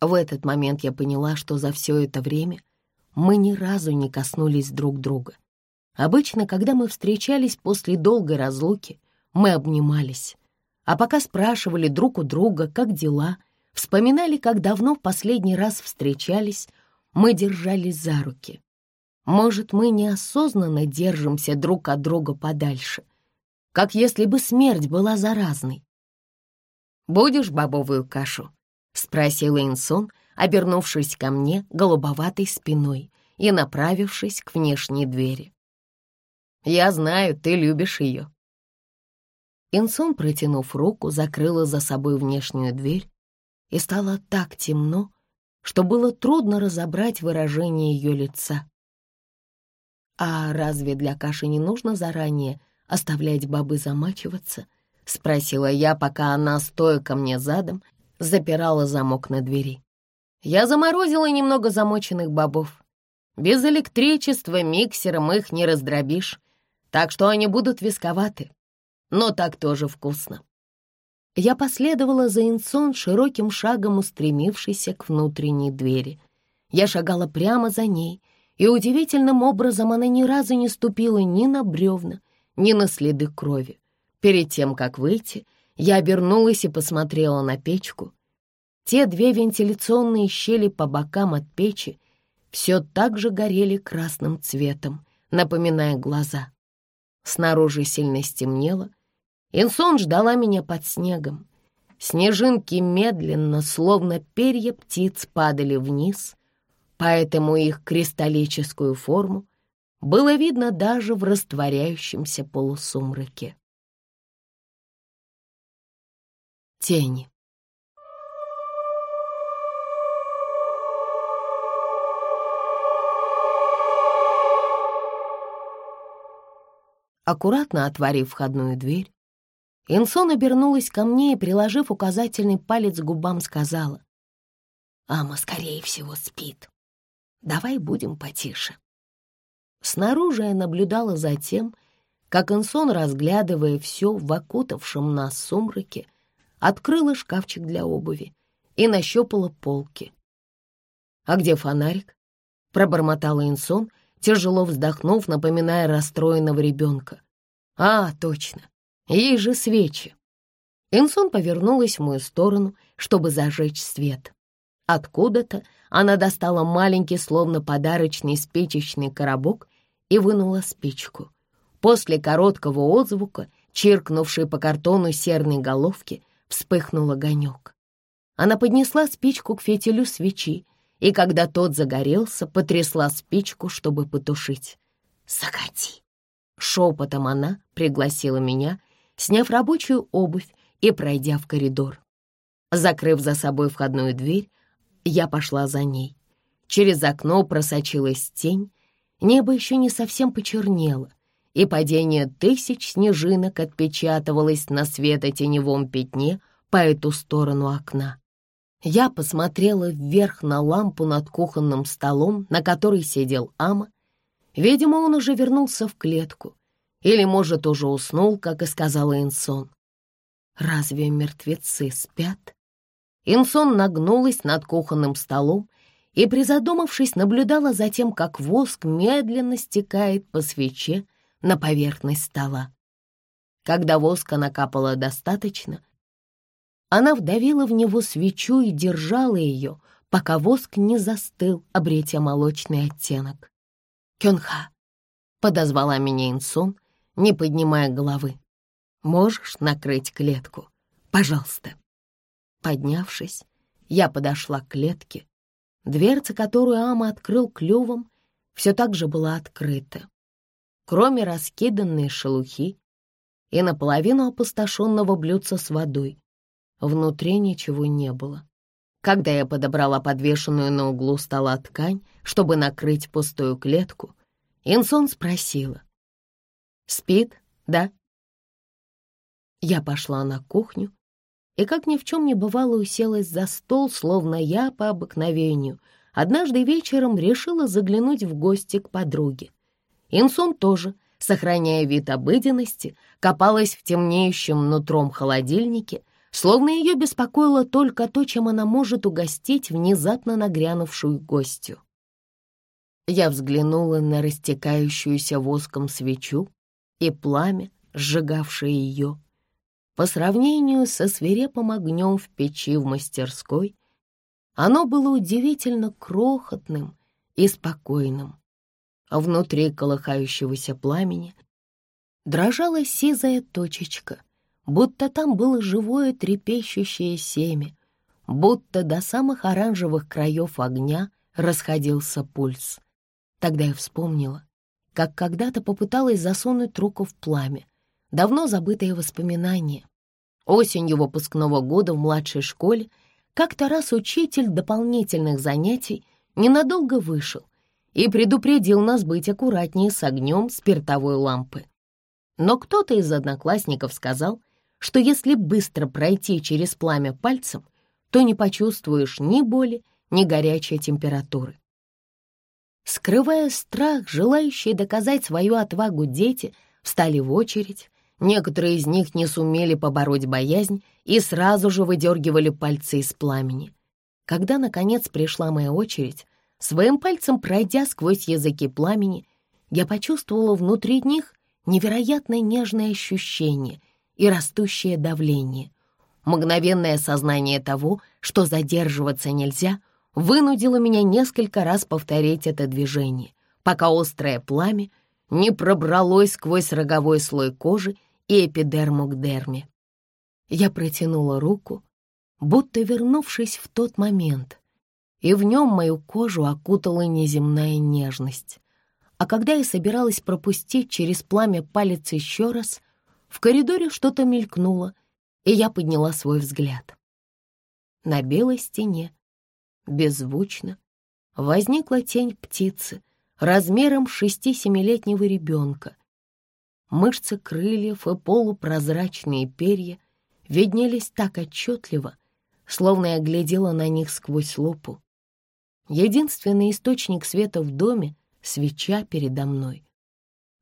В этот момент я поняла, что за все это время мы ни разу не коснулись друг друга. Обычно, когда мы встречались после долгой разлуки, мы обнимались, а пока спрашивали друг у друга, как дела, вспоминали, как давно в последний раз встречались, мы держались за руки. Может, мы неосознанно держимся друг от друга подальше, как если бы смерть была заразной. «Будешь бобовую кашу?» — спросил Инсон, обернувшись ко мне голубоватой спиной и направившись к внешней двери. «Я знаю, ты любишь ее». Инсон, протянув руку, закрыла за собой внешнюю дверь, и стало так темно, что было трудно разобрать выражение ее лица. «А разве для каши не нужно заранее оставлять бобы замачиваться?» — спросила я, пока она, стоя ко мне задом, запирала замок на двери. Я заморозила немного замоченных бобов. Без электричества миксером их не раздробишь, так что они будут висковаты. Но так тоже вкусно. Я последовала за Инсон широким шагом, устремившейся к внутренней двери. Я шагала прямо за ней, и удивительным образом она ни разу не ступила ни на бревна, ни на следы крови. Перед тем, как выйти, я обернулась и посмотрела на печку. Те две вентиляционные щели по бокам от печи все так же горели красным цветом, напоминая глаза. Снаружи сильно стемнело, Инсон ждала меня под снегом. Снежинки медленно, словно перья птиц, падали вниз, поэтому их кристаллическую форму было видно даже в растворяющемся полусумраке. Тени. Аккуратно отворив входную дверь, Инсон обернулась ко мне и, приложив указательный палец к губам, сказала. «Ама, скорее всего, спит. Давай будем потише». Снаружи я наблюдала за тем, как Инсон, разглядывая все в окутавшем нас сумраке, открыла шкафчик для обуви и нащупала полки. «А где фонарик?» — пробормотала Инсон, тяжело вздохнув, напоминая расстроенного ребенка. «А, точно, Ей же свечи. Инсон повернулась в мою сторону, чтобы зажечь свет. Откуда-то она достала маленький, словно подарочный спичечный коробок и вынула спичку. После короткого отзвука, чиркнувшей по картону серной головки, вспыхнул огонек. Она поднесла спичку к фитилю свечи, и когда тот загорелся, потрясла спичку, чтобы потушить. «Заходи!» Шепотом она пригласила меня сняв рабочую обувь и пройдя в коридор. Закрыв за собой входную дверь, я пошла за ней. Через окно просочилась тень, небо еще не совсем почернело, и падение тысяч снежинок отпечатывалось на светотеневом пятне по эту сторону окна. Я посмотрела вверх на лампу над кухонным столом, на которой сидел Ама. Видимо, он уже вернулся в клетку или, может, уже уснул, как и сказала Инсон. Разве мертвецы спят? Инсон нагнулась над кухонным столом и, призадумавшись, наблюдала за тем, как воск медленно стекает по свече на поверхность стола. Когда воска накапало достаточно, она вдавила в него свечу и держала ее, пока воск не застыл, обретя молочный оттенок. «Кёнха!» — подозвала меня Инсон, не поднимая головы. «Можешь накрыть клетку? Пожалуйста». Поднявшись, я подошла к клетке. Дверца, которую Ама открыл клювом, все так же была открыта. Кроме раскиданной шелухи и наполовину опустошенного блюдца с водой, внутри ничего не было. Когда я подобрала подвешенную на углу стола ткань, чтобы накрыть пустую клетку, Инсон спросила, Спит, да?» Я пошла на кухню и, как ни в чем не бывало, уселась за стол, словно я по обыкновению однажды вечером решила заглянуть в гости к подруге. Инсон тоже, сохраняя вид обыденности, копалась в темнеющем нутром холодильнике, словно ее беспокоило только то, чем она может угостить внезапно нагрянувшую гостью. Я взглянула на растекающуюся воском свечу, и пламя, сжигавшее ее. По сравнению со свирепым огнем в печи в мастерской, оно было удивительно крохотным и спокойным. Внутри колыхающегося пламени дрожала сизая точечка, будто там было живое трепещущее семя, будто до самых оранжевых краев огня расходился пульс. Тогда я вспомнила, как когда-то попыталась засунуть руку в пламя, давно забытые воспоминания. Осенью выпускного года в младшей школе как-то раз учитель дополнительных занятий ненадолго вышел и предупредил нас быть аккуратнее с огнем спиртовой лампы. Но кто-то из одноклассников сказал, что если быстро пройти через пламя пальцем, то не почувствуешь ни боли, ни горячей температуры. Скрывая страх, желающие доказать свою отвагу дети встали в очередь. Некоторые из них не сумели побороть боязнь и сразу же выдергивали пальцы из пламени. Когда, наконец, пришла моя очередь, своим пальцем пройдя сквозь языки пламени, я почувствовала внутри них невероятное нежное ощущение и растущее давление. Мгновенное осознание того, что задерживаться нельзя, вынудило меня несколько раз повторить это движение, пока острое пламя не пробралось сквозь роговой слой кожи и эпидерму к дерме. Я протянула руку, будто вернувшись в тот момент, и в нем мою кожу окутала неземная нежность. А когда я собиралась пропустить через пламя палец еще раз, в коридоре что-то мелькнуло, и я подняла свой взгляд. На белой стене, беззвучно, возникла тень птицы размером шести-семилетнего ребенка. Мышцы крыльев и полупрозрачные перья виднелись так отчетливо, словно я глядела на них сквозь лупу. Единственный источник света в доме — свеча передо мной.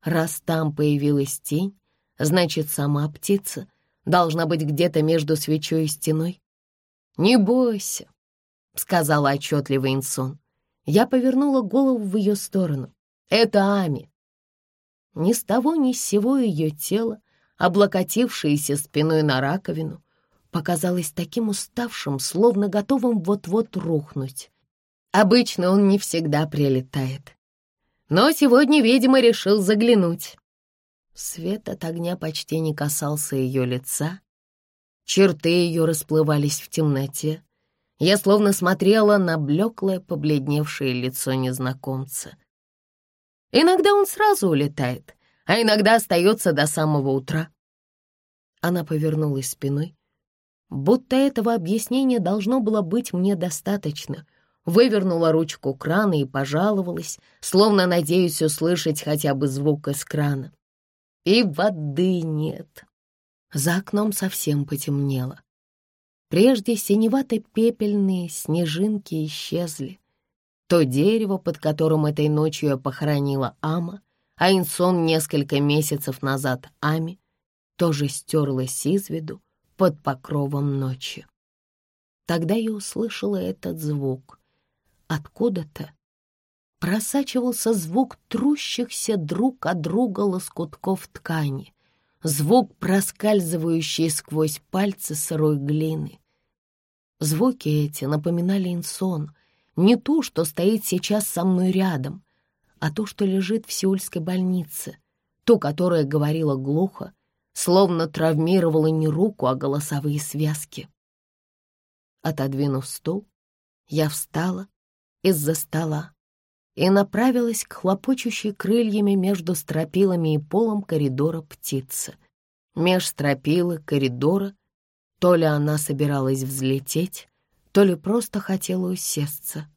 Раз там появилась тень, значит, сама птица должна быть где-то между свечой и стеной. «Не бойся», — сказала отчетливо Инсон. Я повернула голову в ее сторону. «Это Ами». Ни с того ни с сего ее тело, облокотившееся спиной на раковину, показалось таким уставшим, словно готовым вот-вот рухнуть. Обычно он не всегда прилетает. Но сегодня, видимо, решил заглянуть. Свет от огня почти не касался ее лица. Черты ее расплывались в темноте. Я словно смотрела на блеклое, побледневшее лицо незнакомца. Иногда он сразу улетает, а иногда остается до самого утра. Она повернулась спиной, будто этого объяснения должно было быть мне достаточно. Вывернула ручку крана и пожаловалась, словно надеюсь услышать хотя бы звук из крана. И воды нет. За окном совсем потемнело. Прежде синевато-пепельные снежинки исчезли. То дерево, под которым этой ночью я похоронила Ама, а Инсон несколько месяцев назад Ами, тоже стерлось из виду под покровом ночи. Тогда я услышала этот звук. Откуда-то просачивался звук трущихся друг от друга лоскутков ткани, звук, проскальзывающий сквозь пальцы сырой глины. Звуки эти напоминали инсон — не ту, что стоит сейчас со мной рядом, а ту, что лежит в сеульской больнице, ту, которая говорила глухо, словно травмировала не руку, а голосовые связки. Отодвинув стул, я встала из-за стола и направилась к хлопочущей крыльями между стропилами и полом коридора птицы. Меж стропилы коридора то ли она собиралась взлететь, то ли просто хотела усесться.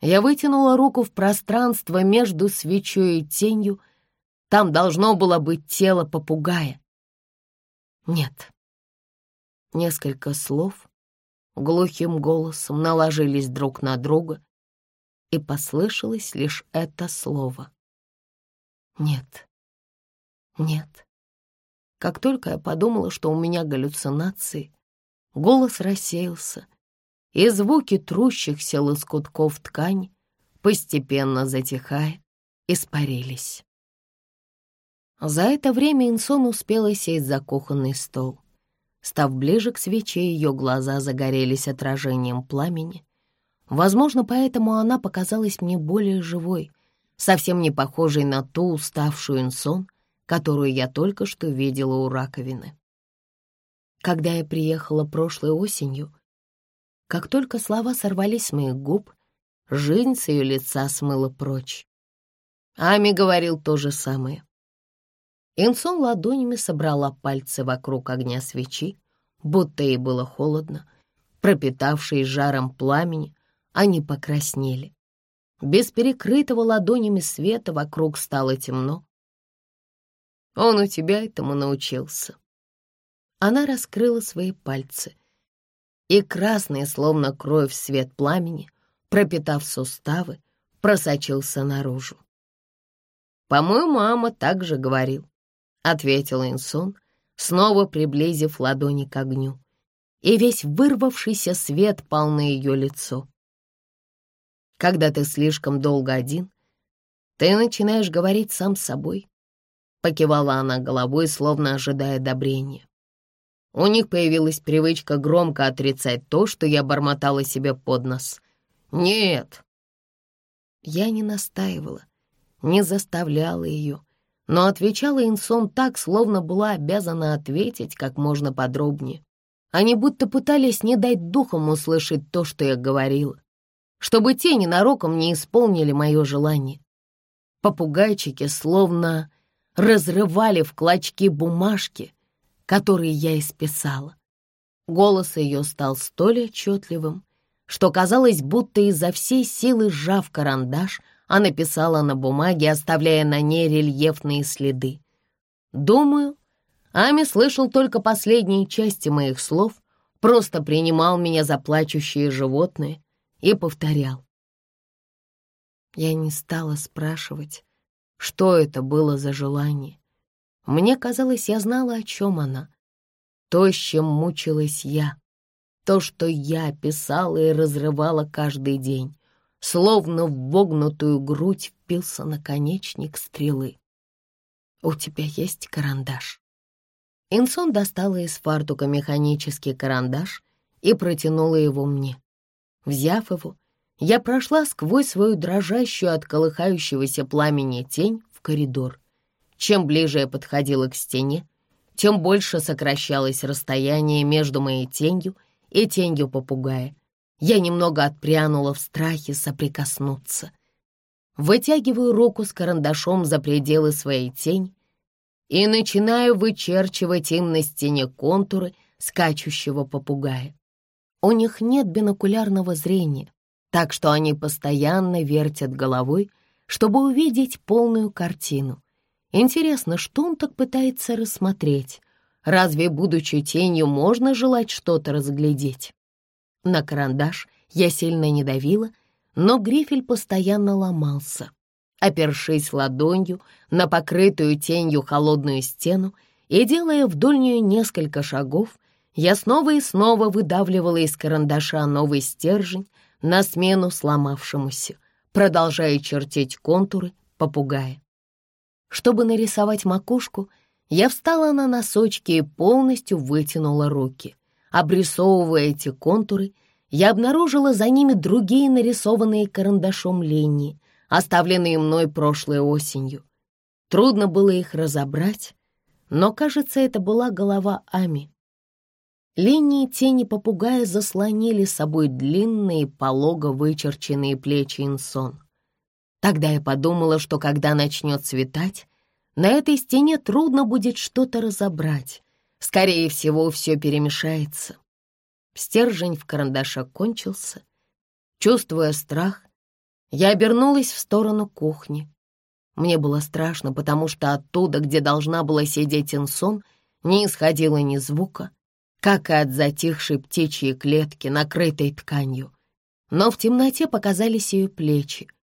Я вытянула руку в пространство между свечой и тенью. Там должно было быть тело попугая. Нет. Несколько слов глухим голосом наложились друг на друга, и послышалось лишь это слово. Нет. Нет. Как только я подумала, что у меня галлюцинации, голос рассеялся, и звуки трущихся лоскутков ткани, постепенно затихая, испарились. За это время Инсон успела сесть за кухонный стол. Став ближе к свече, ее глаза загорелись отражением пламени. Возможно, поэтому она показалась мне более живой, совсем не похожей на ту уставшую инсон, которую я только что видела у раковины. Когда я приехала прошлой осенью, как только слова сорвались с моих губ, жизнь с ее лица смыла прочь. Ами говорил то же самое. Инсон ладонями собрала пальцы вокруг огня свечи, будто ей было холодно. Пропитавшие жаром пламени, они покраснели. Без перекрытого ладонями света вокруг стало темно. Он у тебя этому научился. Она раскрыла свои пальцы, и красный, словно кровь, свет пламени, пропитав суставы, просочился наружу. «По-моему, мама так же говорил», — ответил Инсон, снова приблизив ладони к огню, и весь вырвавшийся свет пал на ее лицо. «Когда ты слишком долго один, ты начинаешь говорить сам с собой», — покивала она головой, словно ожидая одобрения. У них появилась привычка громко отрицать то, что я бормотала себе под нос. «Нет!» Я не настаивала, не заставляла ее, но отвечала Инсон так, словно была обязана ответить как можно подробнее. Они будто пытались не дать духом услышать то, что я говорила, чтобы те ненароком не исполнили мое желание. Попугайчики словно разрывали в клочки бумажки, которые я исписала. Голос ее стал столь отчетливым, что казалось, будто изо всей силы сжав карандаш, она писала на бумаге, оставляя на ней рельефные следы. Думаю, Ами слышал только последние части моих слов, просто принимал меня за плачущее животное и повторял. Я не стала спрашивать, что это было за желание. Мне казалось, я знала, о чем она. То, с чем мучилась я. То, что я писала и разрывала каждый день. Словно в вогнутую грудь впился наконечник стрелы. «У тебя есть карандаш?» Инсон достала из фартука механический карандаш и протянула его мне. Взяв его, я прошла сквозь свою дрожащую от колыхающегося пламени тень в коридор. Чем ближе я подходила к стене, тем больше сокращалось расстояние между моей тенью и тенью попугая. Я немного отпрянула в страхе соприкоснуться. Вытягиваю руку с карандашом за пределы своей тени и начинаю вычерчивать им на стене контуры скачущего попугая. У них нет бинокулярного зрения, так что они постоянно вертят головой, чтобы увидеть полную картину — Интересно, что он так пытается рассмотреть? Разве, будучи тенью, можно желать что-то разглядеть? На карандаш я сильно не давила, но грифель постоянно ломался. Опершись ладонью на покрытую тенью холодную стену и делая вдоль нее несколько шагов, я снова и снова выдавливала из карандаша новый стержень на смену сломавшемуся, продолжая чертить контуры попугая. Чтобы нарисовать макушку, я встала на носочки и полностью вытянула руки. Обрисовывая эти контуры, я обнаружила за ними другие нарисованные карандашом линии, оставленные мной прошлой осенью. Трудно было их разобрать, но, кажется, это была голова Ами. Линии тени попугая заслонили собой длинные, полого вычерченные плечи Инсон. Тогда я подумала, что когда начнет светать, на этой стене трудно будет что-то разобрать. Скорее всего, все перемешается. Стержень в карандашах кончился. Чувствуя страх, я обернулась в сторону кухни. Мне было страшно, потому что оттуда, где должна была сидеть Инсон, не исходило ни звука, как и от затихшей птичьей клетки, накрытой тканью. Но в темноте показались ее плечи —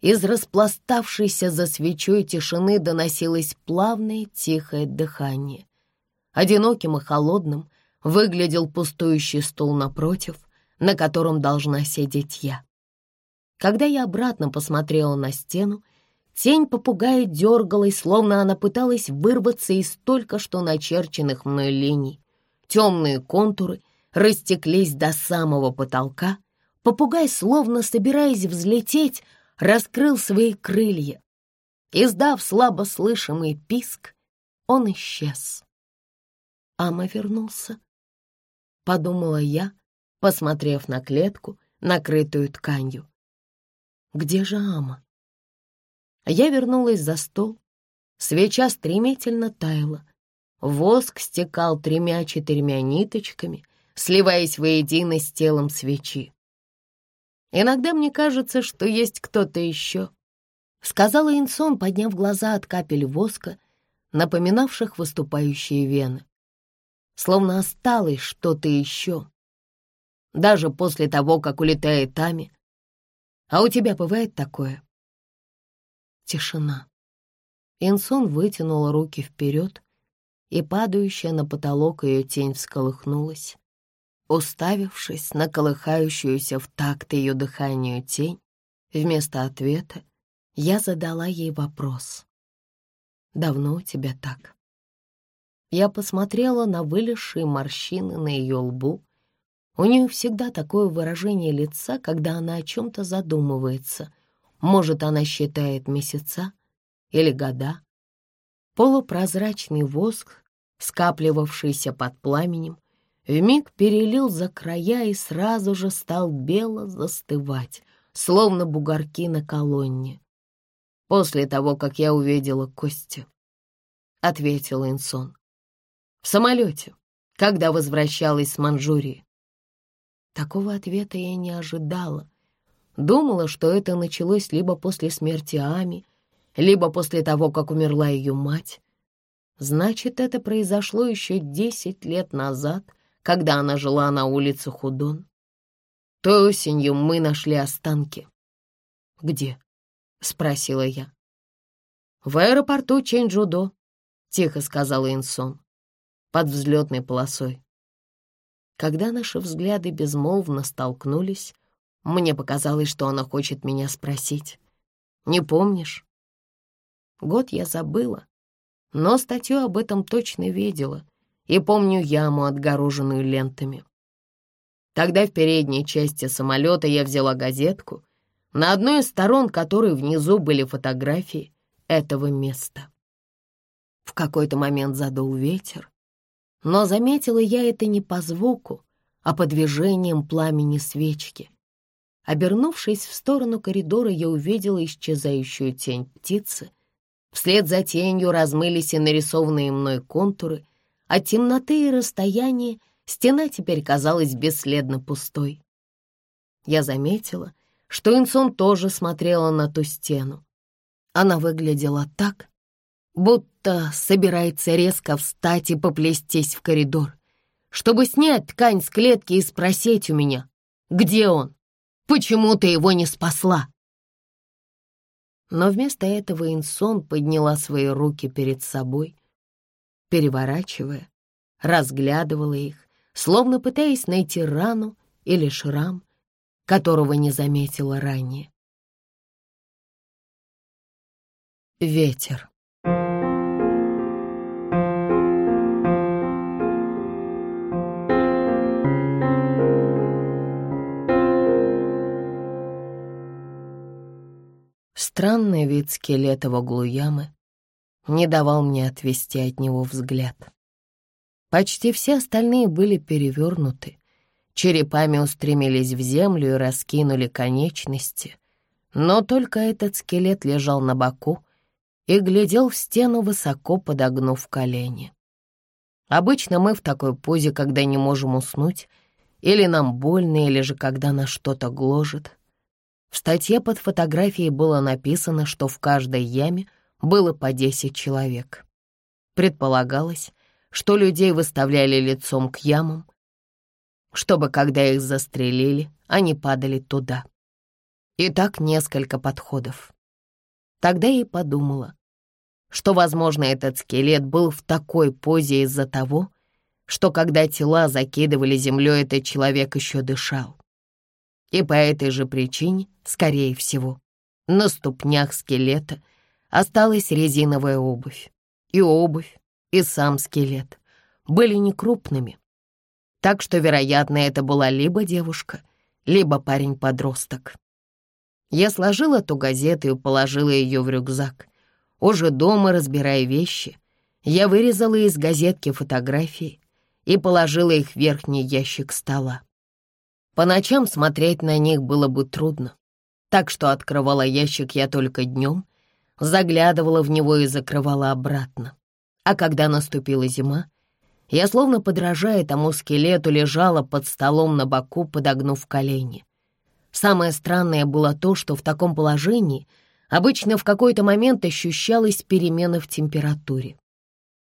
из распластавшейся за свечой тишины доносилось плавное тихое дыхание. Одиноким и холодным выглядел пустующий стул напротив, на котором должна сидеть я. Когда я обратно посмотрела на стену, тень попугая дергалась, словно она пыталась вырваться из только что начерченных мной линий. Темные контуры растеклись до самого потолка, попугай, словно собираясь взлететь, раскрыл свои крылья. Издав слабо слышимый писк, он исчез. Ама вернулся, подумала я, посмотрев на клетку, накрытую тканью. Где же Ама? Я вернулась за стол. Свеча стремительно таяла. Воск стекал тремя-четырьмя ниточками, сливаясь воедино с телом свечи. «Иногда мне кажется, что есть кто-то еще», — сказала Инсон, подняв глаза от капель воска, напоминавших выступающие вены. Словно осталось что-то еще. Даже после того, как улетает Ами. А у тебя бывает такое? Тишина. Инсон вытянула руки вперед, и падающая на потолок ее тень всколыхнулась. Уставившись на колыхающуюся в такт ее дыханию тень, вместо ответа я задала ей вопрос. «Давно у тебя так?» Я посмотрела на вылезшие морщины на ее лбу. У нее всегда такое выражение лица, когда она о чем-то задумывается. Может, она считает месяца или года. Полупрозрачный воск, скапливавшийся под пламенем, вмиг перелил за края и сразу же стал бело застывать, словно бугорки на колонне. После того, как я увидела Костю, — ответил Инсон. В самолете, когда возвращалась с Манчжурии. Такого ответа я не ожидала. Думала, что это началось либо после смерти Ами, либо после того, как умерла ее мать. Значит, это произошло еще десять лет назад, когда она жила на улице Худон. Той осенью мы нашли останки. «Где?» — спросила я. «В аэропорту Чэньчжудо», — тихо сказала Инсон, под взлетной полосой. Когда наши взгляды безмолвно столкнулись, мне показалось, что она хочет меня спросить. «Не помнишь?» Год я забыла, но статью об этом точно видела и помню яму, отгороженную лентами. Тогда в передней части самолета я взяла газетку, на одной из сторон которой внизу были фотографии этого места. В какой-то момент задул ветер, но заметила я это не по звуку, а по движениям пламени свечки. Обернувшись в сторону коридора, я увидела исчезающую тень птицы. Вслед за тенью размылись и нарисованные мной контуры — от темноты и расстояния стена теперь казалась бесследно пустой. Я заметила, что Инсон тоже смотрела на ту стену. Она выглядела так, будто собирается резко встать и поплестись в коридор, чтобы снять ткань с клетки и спросить у меня, где он, почему ты его не спасла. Но вместо этого Инсон подняла свои руки перед собой переворачивая, разглядывала их, словно пытаясь найти рану или шрам, которого не заметила ранее. Ветер. Странный вид скелета в углу ямы не давал мне отвести от него взгляд. Почти все остальные были перевернуты, черепами устремились в землю и раскинули конечности, но только этот скелет лежал на боку и глядел в стену, высоко подогнув колени. Обычно мы в такой позе, когда не можем уснуть, или нам больно, или же когда нас что-то гложет. В статье под фотографией было написано, что в каждой яме было по десять человек. Предполагалось, что людей выставляли лицом к ямам, чтобы, когда их застрелили, они падали туда. И так несколько подходов. Тогда я и подумала, что, возможно, этот скелет был в такой позе из-за того, что когда тела закидывали землей, этот человек еще дышал. И по этой же причине, скорее всего, на ступнях скелета — осталась резиновая обувь. И обувь, и сам скелет были некрупными. Так что, вероятно, это была либо девушка, либо парень-подросток. Я сложила эту газету и положила ее в рюкзак. Уже дома, разбирая вещи, я вырезала из газетки фотографии и положила их в верхний ящик стола. По ночам смотреть на них было бы трудно, так что открывала ящик я только днем, заглядывала в него и закрывала обратно. А когда наступила зима, я, словно подражая тому скелету, лежала под столом на боку, подогнув колени. Самое странное было то, что в таком положении обычно в какой-то момент ощущалась перемена в температуре.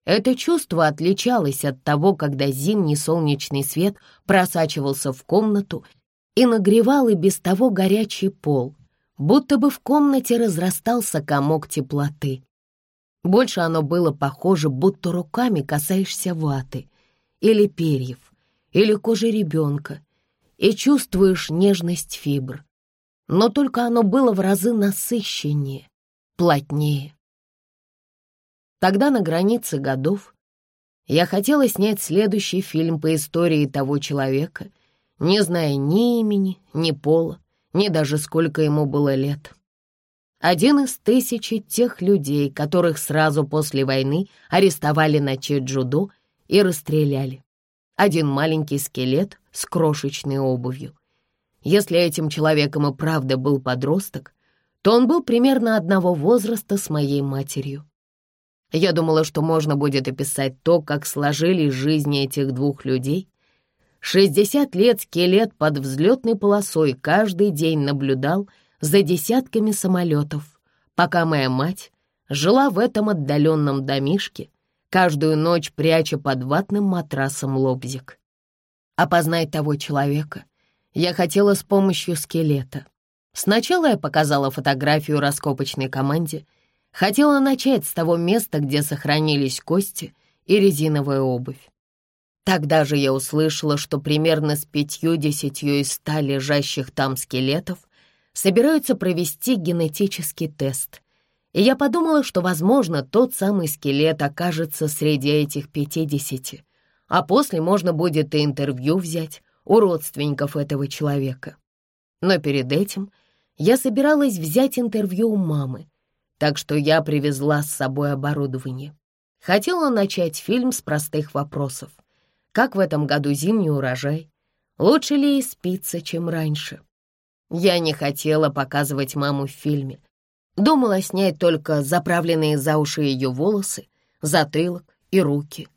Это чувство отличалось от того, когда зимний солнечный свет просачивался в комнату и нагревал и без того горячий пол, будто бы в комнате разрастался комок теплоты. Больше оно было похоже, будто руками касаешься ваты или перьев, или кожи ребенка, и чувствуешь нежность фибр. Но только оно было в разы насыщеннее, плотнее. Тогда на границе годов я хотела снять следующий фильм по истории того человека, не зная ни имени, ни пола, ни даже сколько ему было лет. Один из тысячи тех людей, которых сразу после войны арестовали на Чеджудо и расстреляли один маленький скелет с крошечной обувью. Если этим человеком и правда был подросток, то он был примерно одного возраста с моей матерью. Я думала, что можно будет описать то, как сложились жизни этих двух людей. Шестьдесят лет скелет под взлетной полосой каждый день наблюдал за десятками самолетов, пока моя мать жила в этом отдаленном домишке, каждую ночь пряча под ватным матрасом лобзик. Опознать того человека я хотела с помощью скелета. Сначала я показала фотографию раскопочной команде, хотела начать с того места, где сохранились кости и резиновая обувь. Тогда же я услышала, что примерно с пятью-десятью из ста лежащих там скелетов собираются провести генетический тест — и я подумала, что, возможно, тот самый скелет окажется среди этих пятидесяти, а после можно будет и интервью взять у родственников этого человека. Но перед этим я собиралась взять интервью у мамы, так что я привезла с собой оборудование. Хотела начать фильм с простых вопросов. Как в этом году зимний урожай? Лучше ли ей спится, чем раньше? Я не хотела показывать маму в фильме, Думала снять только заправленные за уши ее волосы, затылок и руки.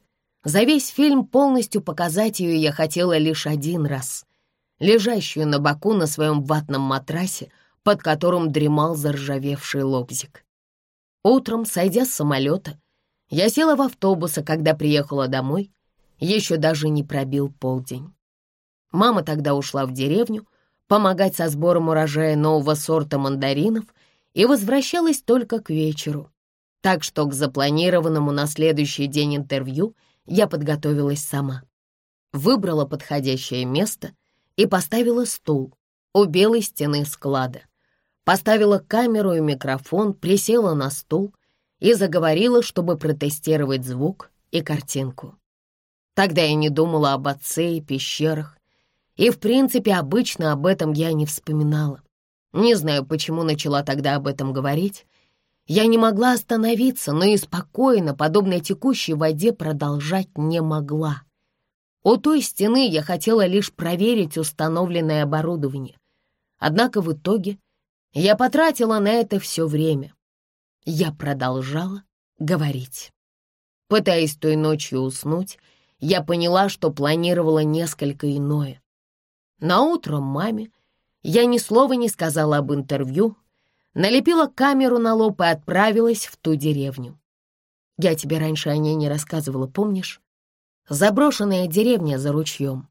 За весь фильм полностью показать ее я хотела лишь один раз, лежащую на боку на своем ватном матрасе, под которым дремал заржавевший лобзик. Утром, сойдя с самолета, я села в автобус, а когда приехала домой, еще даже не пробил полдень. Мама тогда ушла в деревню помогать со сбором урожая нового сорта мандаринов — и возвращалась только к вечеру. Так что к запланированному на следующий день интервью я подготовилась сама. Выбрала подходящее место и поставила стул у белой стены склада. Поставила камеру и микрофон, присела на стул и заговорила, чтобы протестировать звук и картинку. Тогда я не думала об отце и пещерах, и, в принципе, обычно об этом я не вспоминала. Не знаю, почему начала тогда об этом говорить. Я не могла остановиться, но и спокойно, подобно текущей воде, продолжать не могла. У той стены я хотела лишь проверить установленное оборудование. Однако в итоге я потратила на это все время. Я продолжала говорить. Пытаясь той ночью уснуть, я поняла, что планировала несколько иное. Наутро маме я ни слова не сказала об интервью, налепила камеру на лоб и отправилась в ту деревню. Я тебе раньше о ней не рассказывала, помнишь? Заброшенная деревня за ручьем.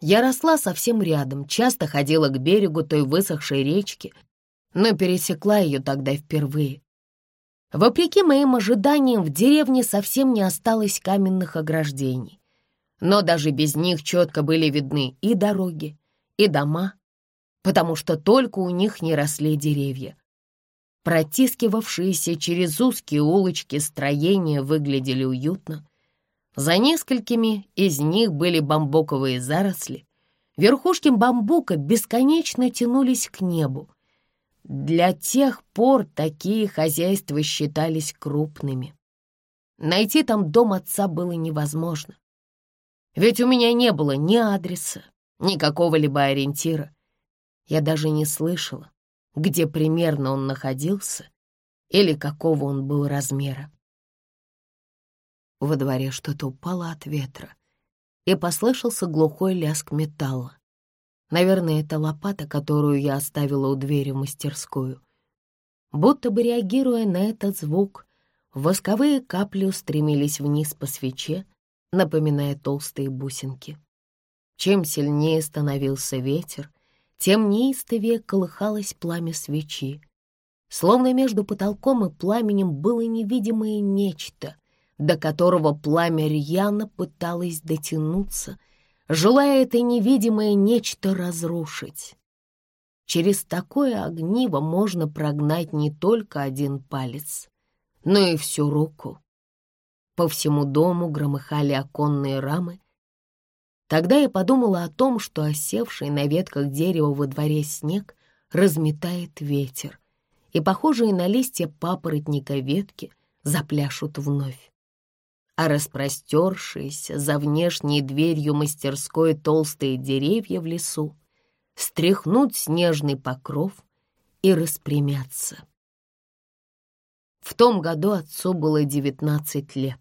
Я росла совсем рядом, часто ходила к берегу той высохшей речки, но пересекла ее тогда впервые. Вопреки моим ожиданиям, в деревне совсем не осталось каменных ограждений. Но даже без них четко были видны и дороги, и дома, потому что только у них не росли деревья. Протискивавшиеся через узкие улочки строения выглядели уютно. За несколькими из них были бамбуковые заросли, Верхушки бамбука бесконечно тянулись к небу. Для тех пор такие хозяйства считались крупными. Найти там дом отца было невозможно. Ведь у меня не было ни адреса, ни какого-либо ориентира. Я даже не слышала, где примерно он находился или какого он был размера. Во дворе что-то упало от ветра, и послышался глухой лязг металла. Наверное, это лопата, которую я оставила у двери в мастерскую. Будто бы реагируя на этот звук, восковые капли устремились вниз по свече, напоминая толстые бусинки. Чем сильнее становился ветер, тем неистовее колыхалось пламя свечи. Словно между потолком и пламенем было невидимое нечто, до которого пламя рьяно пыталось дотянуться, желая это невидимое нечто разрушить. Через такое огниво можно прогнать не только один палец, но и всю руку. По всему дому громыхали оконные рамы, Тогда я подумала о том, что осевший на ветках дерева во дворе снег разметает ветер, и похожие на листья папоротника ветки запляшут вновь. А распростершиеся за внешней дверью мастерской толстые деревья в лесу стряхнут снежный покров и распрямятся. В том году отцу было девятнадцать лет.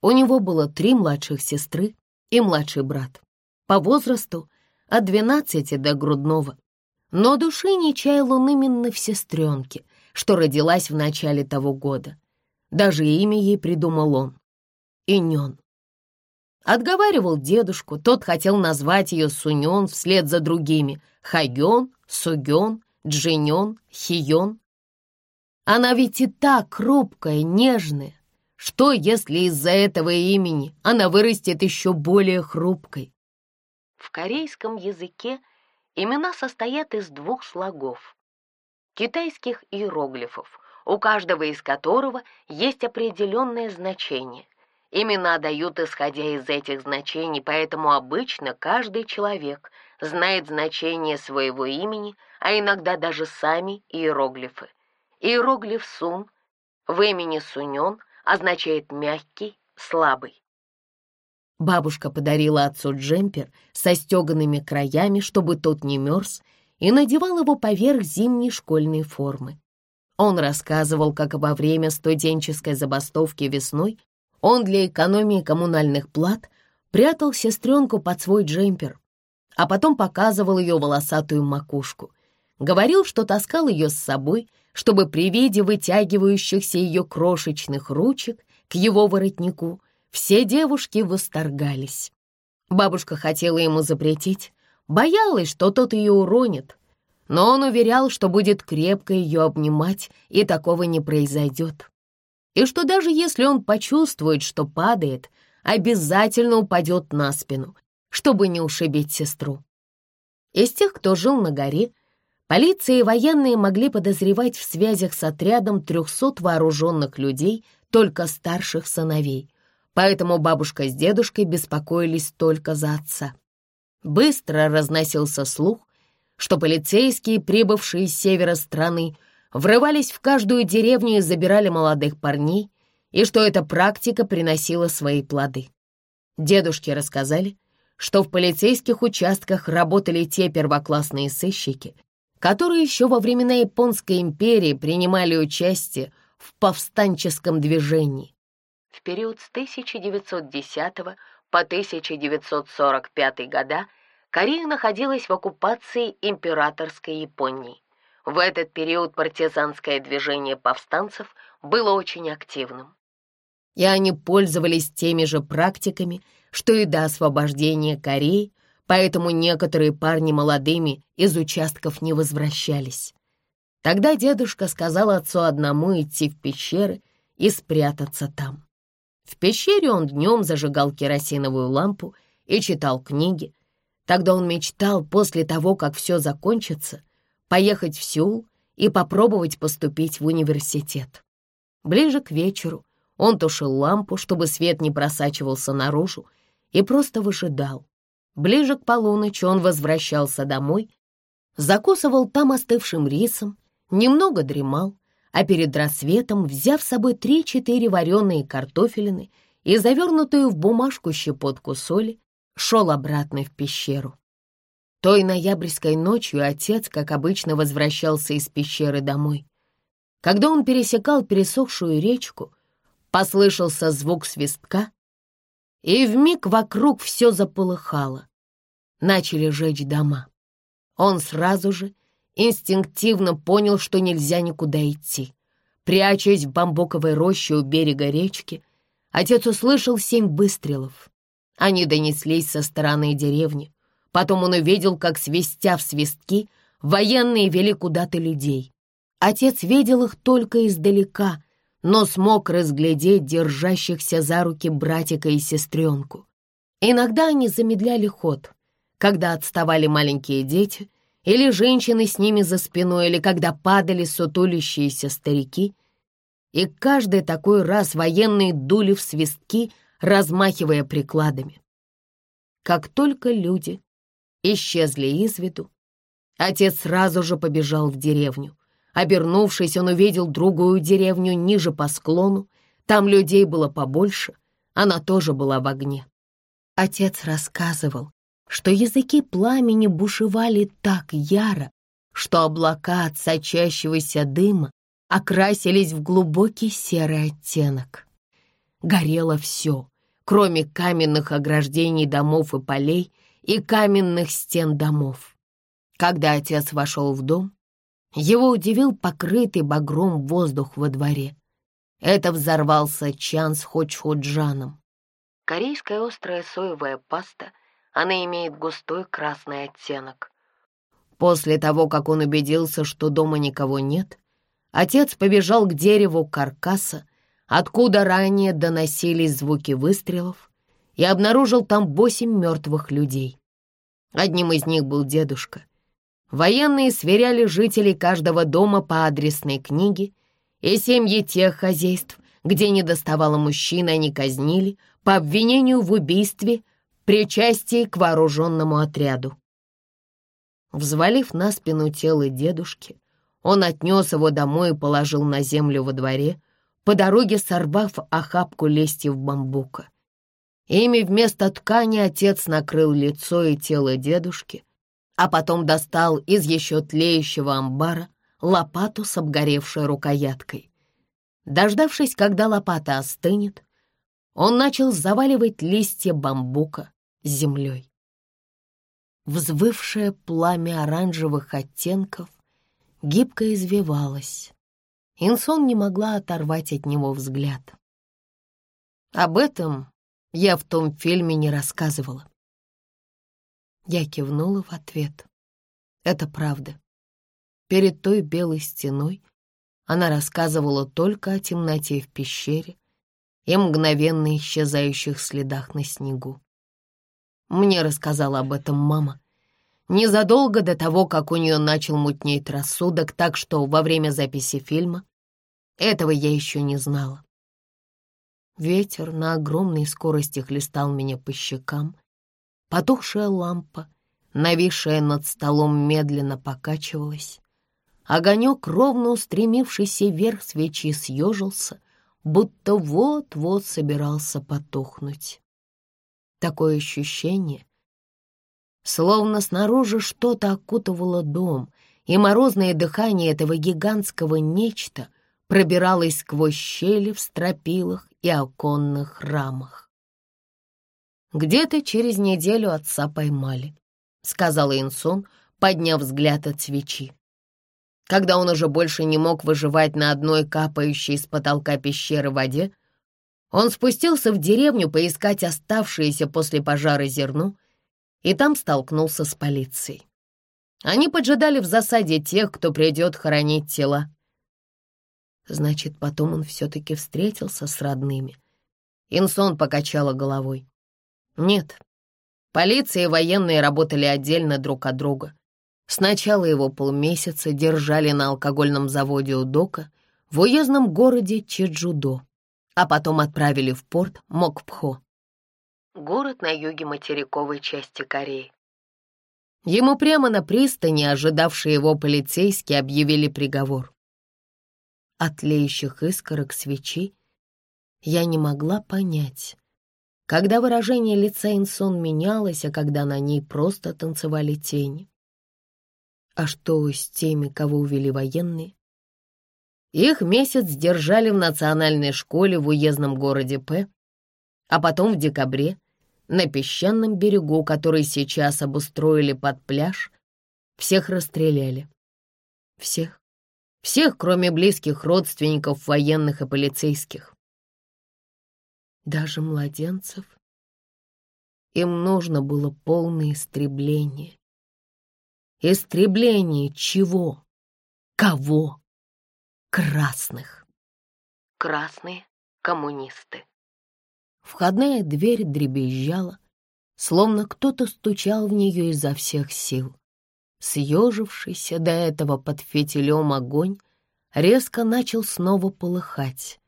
У него было три младших сестры и младший брат. По возрасту от двенадцати до грудного. Но души не чаял он именно в сестренке, что родилась в начале того года. Даже имя ей придумал он — Иньон. Отговаривал дедушку, тот хотел назвать ее Суньон вслед за другими — Хагён, Сугён, Джиньон, Хиён. Она ведь и так хрупкая, нежная, что, если из-за этого имени она вырастет еще более хрупкой? В корейском языке имена состоят из двух слогов — китайских иероглифов, у каждого из которого есть определенное значение. Имена дают, исходя из этих значений, поэтому обычно каждый человек знает значение своего имени, а иногда даже сами иероглифы. Иероглиф «сун» в имени Сунён означает «мягкий», «слабый». Бабушка подарила отцу джемпер со стеганными краями, чтобы тот не мерз, и надевал его поверх зимней школьной формы. Он рассказывал, как во время студенческой забастовки весной он для экономии коммунальных плат прятал сестренку под свой джемпер, а потом показывал ее волосатую макушку. Говорил, что таскал ее с собой, чтобы при виде вытягивающихся ее крошечных ручек к его воротнику все девушки восторгались. Бабушка хотела ему запретить, боялась, что тот ее уронит, но он уверял, что будет крепко ее обнимать, и такого не произойдет. И что даже если он почувствует, что падает, обязательно упадет на спину, чтобы не ушибить сестру. Из тех, кто жил на горе, Полиция и военные могли подозревать в связях с отрядом 300 вооруженных людей, только старших сыновей. Поэтому бабушка с дедушкой беспокоились только за отца. Быстро разносился слух, что полицейские, прибывшие с севера страны, врывались в каждую деревню и забирали молодых парней, и что эта практика приносила свои плоды. Дедушки рассказали, что в полицейских участках работали те первоклассные сыщики, которые еще во времена Японской империи принимали участие в повстанческом движении. В период с 1910 по 1945 года Корея находилась в оккупации императорской Японии. В этот период партизанское движение повстанцев было очень активным. И они пользовались теми же практиками, что и до освобождения Кореи поэтому некоторые парни молодыми из участков не возвращались. Тогда дедушка сказал отцу одному идти в пещеры и спрятаться там. В пещере он днем зажигал керосиновую лампу и читал книги. Тогда он мечтал после того, как все закончится, поехать в Сеул и попробовать поступить в университет. Ближе к вечеру он тушил лампу, чтобы свет не просачивался наружу, и просто выжидал, Ближе к полуночи он возвращался домой, закусывал там остывшим рисом, немного дремал, а перед рассветом, взяв с собой три-четыре вареные картофелины и завернутую в бумажку щепотку соли, шел обратно в пещеру. Той ноябрьской ночью отец, как обычно, возвращался из пещеры домой. Когда он пересекал пересохшую речку, послышался звук свистка, и вмиг вокруг все заполыхало. Начали жечь дома. Он сразу же инстинктивно понял, что нельзя никуда идти. Прячась в бамбуковой роще у берега речки, отец услышал семь выстрелов. Они донеслись со стороны деревни. Потом он увидел, как, свистя в свистки, военные вели куда-то людей. Отец видел их только издалека, но смог разглядеть держащихся за руки братика и сестренку. Иногда они замедляли ход, когда отставали маленькие дети или женщины с ними за спиной, или когда падали сутулящиеся старики. И каждый такой раз военные дули в свистки, размахивая прикладами. Как только люди исчезли из виду. Отец сразу же побежал в деревню. Обернувшись, он увидел другую деревню ниже по склону. Там людей было побольше, она тоже была в огне. Отец рассказывал, что языки пламени бушевали так яро, что облака от сочащегося дыма окрасились в глубокий серый оттенок. Горело все, кроме каменных ограждений домов и полей, и каменных стен домов. Когда отец вошел в дом, его удивил покрытый багром воздух во дворе. Это взорвался чан с хоч-ходжаном. Корейская острая соевая паста, она имеет густой красный оттенок. После того, как он убедился, что дома никого нет, отец побежал к дереву каркаса, откуда ранее доносились звуки выстрелов, и обнаружил там восемь мертвых людей. Одним из них был дедушка. Военные сверяли жителей каждого дома по адресной книге, и семьи тех хозяйств, где не доставало мужчин, они казнили по обвинению в убийстве, причастии к вооруженному отряду. Взвалив на спину тело дедушки, он отнес его домой и положил на землю во дворе, по дороге сорвав охапку листьев бамбука. Ими вместо ткани отец накрыл лицо и тело дедушки, а потом достал из еще тлеющего амбара лопату с обгоревшей рукояткой. Дождавшись, когда лопата остынет, он начал заваливать листья бамбука землей. Взвывшее пламя оранжевых оттенков гибко извивалось. Инсон не могла оторвать от него взгляд. Об этом я в том фильме не рассказывала. Я кивнула в ответ. Это правда. Перед той белой стеной она рассказывала только о темноте в пещере и мгновенно исчезающих следах на снегу. Мне рассказала об этом мама незадолго до того, как у нее начал мутнеть рассудок, так что во время записи фильма этого я еще не знала. Ветер на огромной скорости хлестал меня по щекам. Потухшая лампа, нависшая над столом, медленно покачивалась. Огонек, ровно устремившийся вверх свечи, съежился, будто вот-вот собирался потухнуть. Такое ощущение, словно снаружи что-то окутывало дом, и морозное дыхание этого гигантского нечто пробиралось сквозь щели в стропилах и оконных рамах. «Где-то через неделю отца поймали», — сказала Инсон, подняв взгляд от свечи. Когда он уже больше не мог выживать на одной капающей из потолка пещеры воде, он спустился в деревню поискать оставшееся после пожара зерно и там столкнулся с полицией. Они поджидали в засаде тех, кто придет хоронить тела. Значит, потом он все-таки встретился с родными. Инсон покачала головой. Нет, полиция и военные работали отдельно друг от друга. Сначала его полмесяца держали на алкогольном заводе у Дока в уездном городе Чеджудо, а потом отправили в порт Мокпхо. город на юге материковой части Кореи. Ему прямо на пристани, ожидавшие его полицейские, объявили приговор. От леющих искорок свечи я не могла понять, когда выражение лица Инсон менялось, а когда на ней просто танцевали тени. А что с теми, кого увели военные? Их месяц держали в национальной школе в уездном городе П, а потом в декабре на песчаном берегу, который сейчас обустроили под пляж, всех расстреляли. Всех. Всех, кроме близких родственников военных и полицейских. Даже младенцев. Им нужно было полное истребление. Истребление чего? Кого? Красных. Красные коммунисты. Входная дверь дребезжала, словно кто-то стучал в нее изо всех сил. Съежившийся до этого под фитилем огонь резко начал снова полыхать.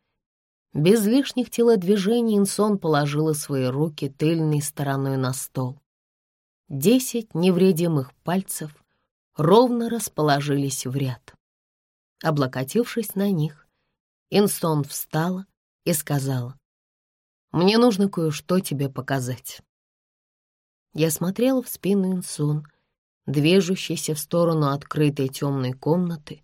Без лишних телодвижений Инсон положила свои руки тыльной стороной на стол. Десять невредимых пальцев ровно расположились в ряд. Облокотившись на них, Инсон встала и сказала, мне нужно кое-что тебе показать». Я смотрела в спину Инсон, движущейся в сторону открытой темной комнаты.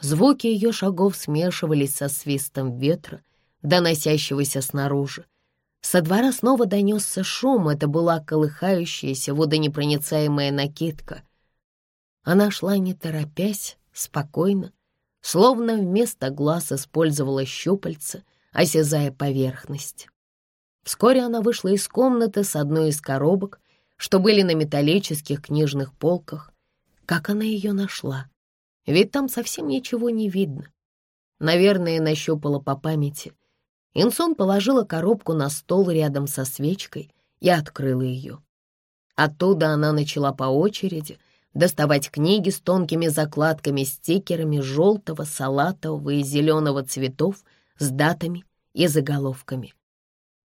Звуки ее шагов смешивались со свистом ветра, доносящегося снаружи. Со двора снова донесся шум, это была колыхающаяся водонепроницаемая накидка. Она шла не торопясь, спокойно, словно вместо глаз использовала щупальца, осязая поверхность. Вскоре она вышла из комнаты с одной из коробок, что были на металлических книжных полках. Как она ее нашла? Ведь там совсем ничего не видно. Наверное, нащупала по памяти. Инсон положила коробку на стол рядом со свечкой и открыла ее. Оттуда она начала по очереди доставать книги с тонкими закладками, стикерами желтого, салатового и зеленого цветов с датами и заголовками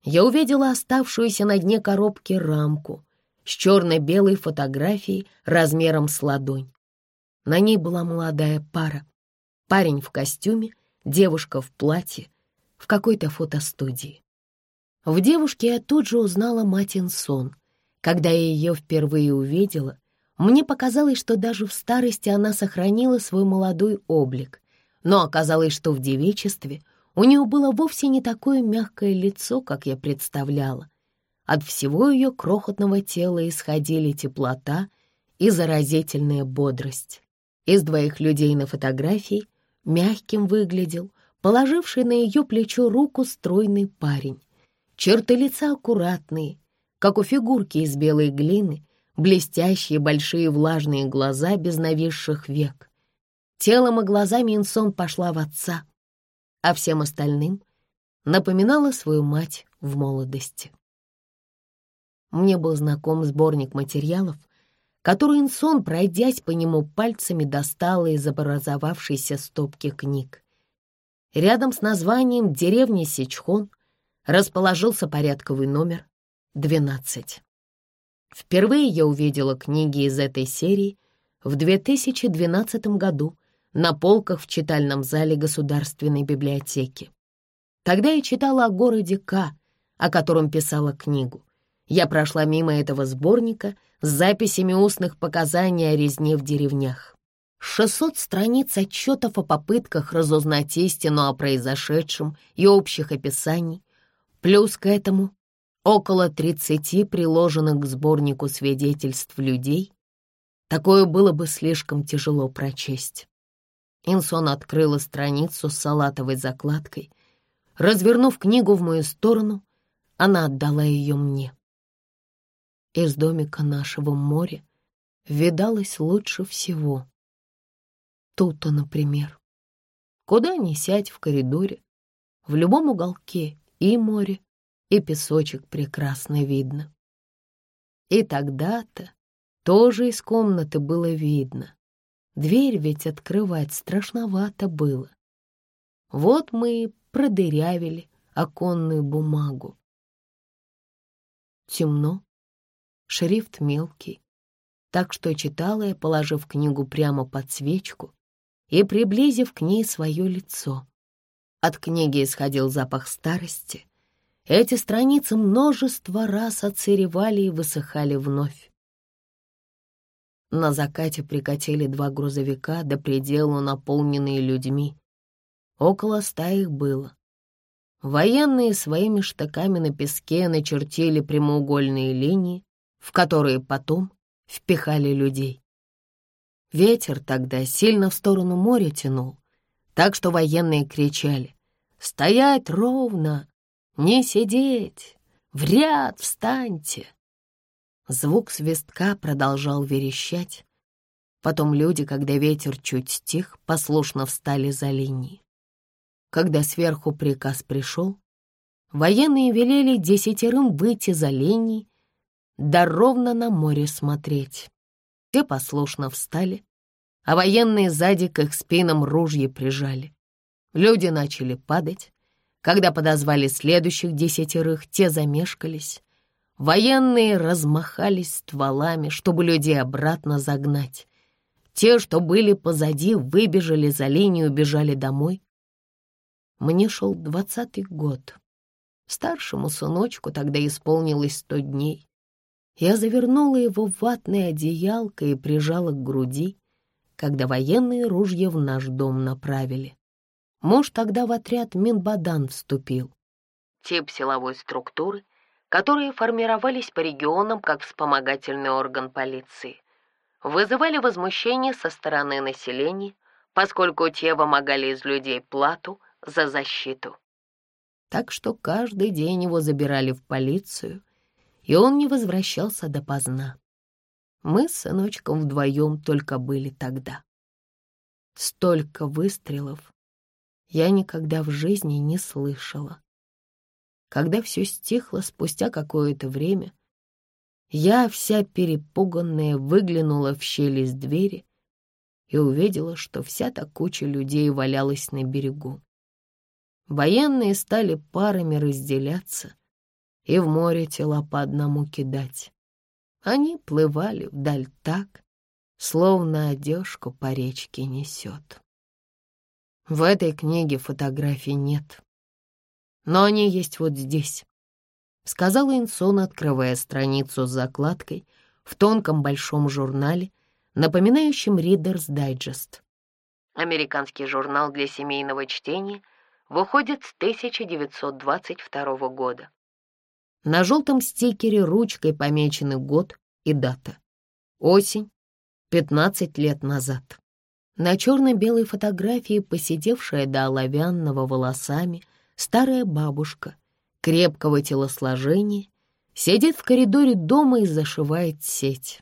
я увидела оставшуюся на дне коробки рамку с черно-белой фотографией размером с ладонь. На ней была молодая пара. Парень в костюме, девушка в платье, в какой-то фотостудии. В девушке я тут же узнала мать Инсон. Когда я ее впервые увидела, мне показалось, что даже в старости она сохранила свой молодой облик, но оказалось, что в девичестве у нее было вовсе не такое мягкое лицо, как я представляла. От всего ее крохотного тела исходили теплота и заразительная бодрость. Из двоих людей на фотографии мягким выглядел положивший на ее плечо руку стройный парень. Черты лица аккуратные, как у фигурки из белой глины, блестящие большие влажные глаза без нависших век. Телом и глазами Инсон пошла в отца — а всем остальным напоминала свою мать в молодости. Мне был знаком сборник материалов, который Инсон, пройдясь по нему пальцами, достала из образовавшейся стопки книг. Рядом с названием «Деревня Сичхон» расположился порядковый номер 12. Впервые я увидела книги из этой серии в 2012 году на полках в читальном зале Государственной библиотеки. Тогда я читала о городе К, о котором писала книгу. Я прошла мимо этого сборника с записями устных показаний о резне в деревнях. 600 страниц отчетов о попытках разузнать истину о произошедшем и общих описаний, плюс к этому около 30 приложенных к сборнику свидетельств людей. Такое было бы слишком тяжело прочесть. Инсон открыла страницу с салатовой закладкой. Развернув книгу в мою сторону, она отдала ее мне. Из домика нашего моря видалось лучше всего. Тут-то, например. Куда ни сядь в коридоре, в любом уголке и море, и песочек прекрасно видно. И тогда-то тоже из комнаты было видно, Дверь ведь открывать страшновато было. Вот мы и продырявили оконную бумагу. темно, шрифт мелкий, так что читала я, положив книгу прямо под свечку и приблизив к ней свое лицо. От книги исходил запах старости. Эти страницы множество раз отсыревали и высыхали вновь. На закате прикатили два грузовика, до предела наполненные людьми. Около ста их было. Военные своими штыками на песке начертили прямоугольные линии, в которые потом впихали людей. Ветер тогда сильно в сторону моря тянул, так что военные кричали «Стоять ровно! Не сидеть! В ряд встаньте!» Звук свистка продолжал верещать. Потом люди, когда ветер чуть стих, послушно встали за линией. Когда сверху приказ пришел, военные велели десятерым выйти за линии, да ровно на море смотреть. Те послушно встали, а военные сзади к их спинам ружья прижали. Люди начали падать. Когда подозвали следующих десятерых, те замешкались. Военные размахались стволами, чтобы людей обратно загнать. Те, что были позади, выбежали за линию, бежали домой. Мне шел двадцатый год. Старшему сыночку тогда исполнилось сто дней. Я завернула его в ватное одеялко и прижала к груди, когда военные ружья в наш дом направили. Муж тогда в отряд Минбадан вступил. Тип силовой структуры, которые формировались по регионам как вспомогательный орган полиции, вызывали возмущение со стороны населения, поскольку те вымогали из людей плату за защиту. Так что каждый день его забирали в полицию, и он не возвращался допоздна. Мы с сыночком вдвоем только были тогда. Столько выстрелов я никогда в жизни не слышала. Когда все стихло спустя какое-то время, я, вся перепуганная, выглянула в щель из двери и увидела, что вся та куча людей валялась на берегу. Военные стали парами разделяться и в море тела по одному кидать. Они плывали вдаль так, словно одежку по речке несет. В этой книге фотографий нет но они есть вот здесь», — сказала Инсон, открывая страницу с закладкой в тонком большом журнале, напоминающем Reader's Digest. Американский журнал для семейного чтения выходит с 1922 года. На желтом стикере ручкой помечены год и дата. Осень, 15 лет назад. На черно-белой фотографии, посидевшая до оловянного волосами, старая бабушка крепкого телосложения сидит в коридоре дома и зашивает сеть.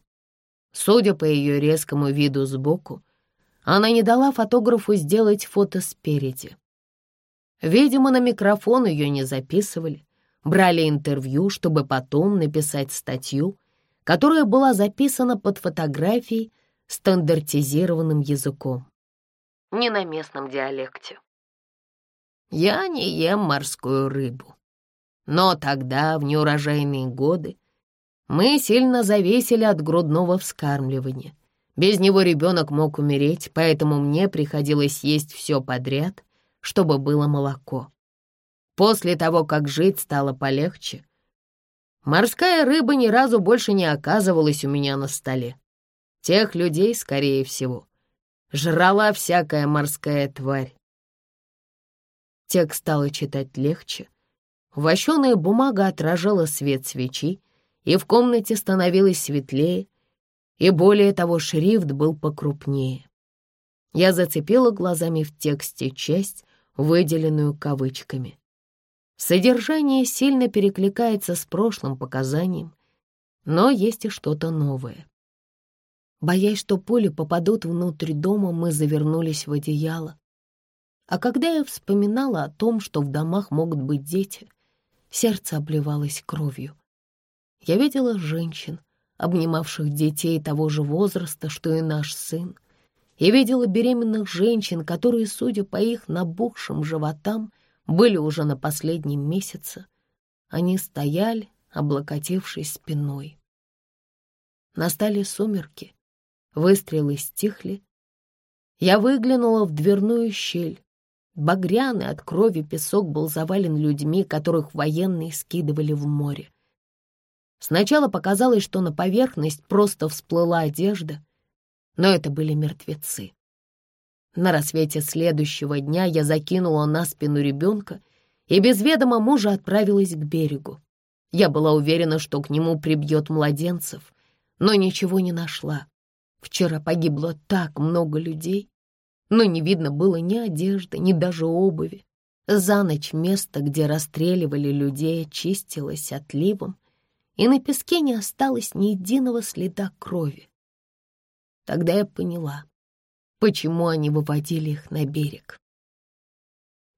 Судя по ее резкому виду сбоку, она не дала фотографу сделать фото спереди. Видимо, на микрофон ее не записывали, брали интервью, чтобы потом написать статью, которая была записана под фотографией стандартизированным языком. Не на местном диалекте. Я не ем морскую рыбу. Но тогда, в неурожайные годы, мы сильно зависели от грудного вскармливания. Без него ребенок мог умереть, поэтому мне приходилось есть все подряд, чтобы было молоко. После того, как жить стало полегче, морская рыба ни разу больше не оказывалась у меня на столе. Тех людей, скорее всего, жрала всякая морская тварь. Текст стало читать легче. Вощеная бумага отражала свет свечи, и в комнате становилось светлее, и более того, шрифт был покрупнее. Я зацепила глазами в тексте часть, выделенную кавычками. Содержание сильно перекликается с прошлым показанием, но есть и что-то новое. Боясь, что пули попадут внутрь дома, мы завернулись в одеяло, а когда я вспоминала о том, что в домах могут быть дети, сердце обливалось кровью. Я видела женщин, обнимавших детей того же возраста, что и наш сын. Я видела беременных женщин, которые, судя по их набухшим животам, были уже на последнем месяце. Они стояли, облокотившись спиной. Настали сумерки, выстрелы стихли. Я выглянула в дверную щель. Багряный от крови песок был завален людьми, которых военные скидывали в море. Сначала показалось, что на поверхность просто всплыла одежда, но это были мертвецы. На рассвете следующего дня я закинула на спину ребенка и без ведома мужа отправилась к берегу. Я была уверена, что к нему прибьет младенцев, но ничего не нашла. Вчера погибло так много людей, но не видно было ни одежды, ни даже обуви. За ночь место, где расстреливали людей, очистилось отливом, и на песке не осталось ни единого следа крови. Тогда я поняла, почему они выводили их на берег.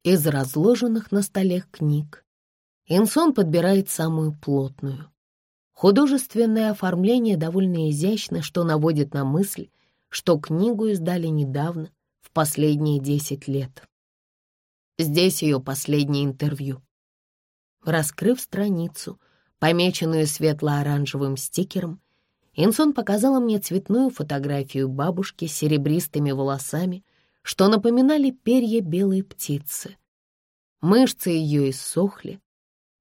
Из разложенных на столе книг Инсон подбирает самую плотную. Художественное оформление довольно изящно, что наводит на мысль, что книгу издали недавно, в последние десять лет. Здесь ее последнее интервью. Раскрыв страницу, помеченную светло-оранжевым стикером, Инсон показала мне цветную фотографию бабушки с серебристыми волосами, что напоминали перья белой птицы. Мышцы ее иссохли,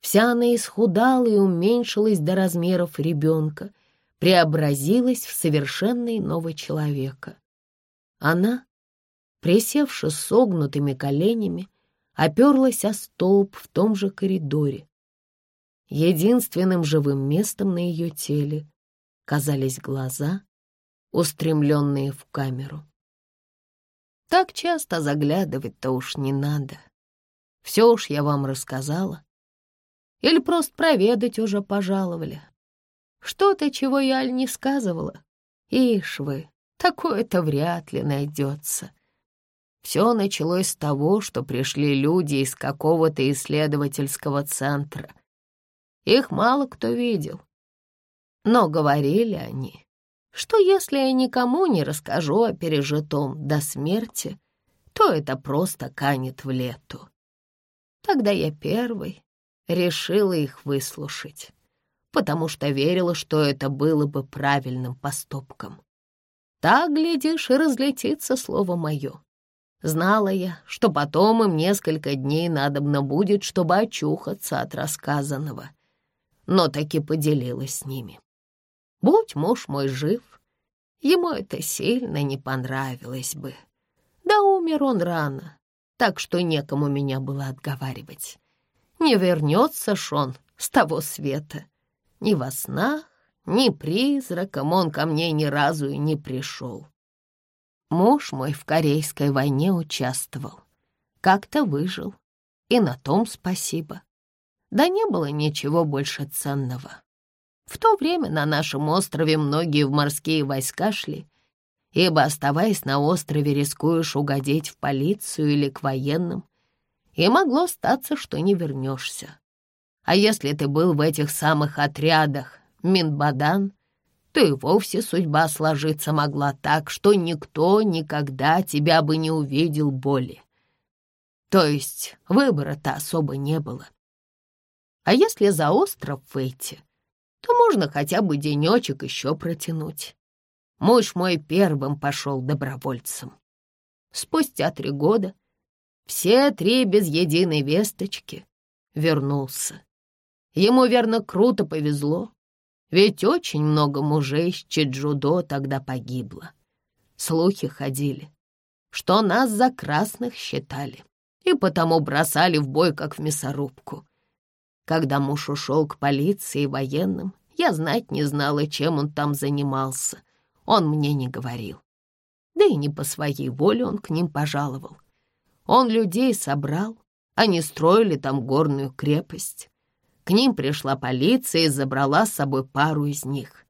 вся она исхудала и уменьшилась до размеров ребенка, преобразилась в совершенно иного человека. Она, присевши согнутыми коленями, оперлась о столб в том же коридоре, Единственным живым местом на ее теле казались глаза, устремленные в камеру. Так часто заглядывать-то уж не надо. Все уж я вам рассказала. Или просто проведать уже пожаловали. Что-то, чего я не сказывала. Ишь вы, такое-то вряд ли найдется. Все началось с того, что пришли люди из какого-то исследовательского центра их мало кто видел. Но говорили они, что если я никому не расскажу о пережитом до смерти, то это просто канет в лету. Тогда я первый решила их выслушать, потому что верила, что это было бы правильным поступком. Так, глядишь, и разлетится слово мое. Знала я, что потом им несколько дней надобно будет, чтобы очухаться от рассказанного — но таки поделилась с ними. Будь муж мой жив, ему это сильно не понравилось бы. Да умер он рано, так что некому меня было отговаривать. Не вернется ж он с того света. Ни во снах, ни призраком он ко мне ни разу и не пришел. Муж мой в Корейской войне участвовал. Как-то выжил, и на том спасибо да не было ничего больше ценного. В то время на нашем острове многие в морские войска шли, ибо, оставаясь на острове, рискуешь угодить в полицию или к военным, и могло статься, что не вернешься. А если ты был в этих самых отрядах Минбадан, то и вовсе судьба сложиться могла так, что никто никогда тебя бы не увидел боли. То есть выбора-то особо не было. А если за остров выйти, то можно хотя бы денечек еще протянуть. Муж мой первым пошел добровольцем. Спустя три года, все три без единой весточки, вернулся. Ему, верно, круто повезло, ведь очень много мужей с Чеджудо тогда погибло. Слухи ходили, что нас за красных считали и потому бросали в бой, как в мясорубку. Когда муж ушел к полиции и военным, я знать не знала, чем он там занимался. Он мне не говорил. Да и не по своей воле он к ним пожаловал. Он людей собрал, они строили там горную крепость. К ним пришла полиция и забрала с собой пару из них.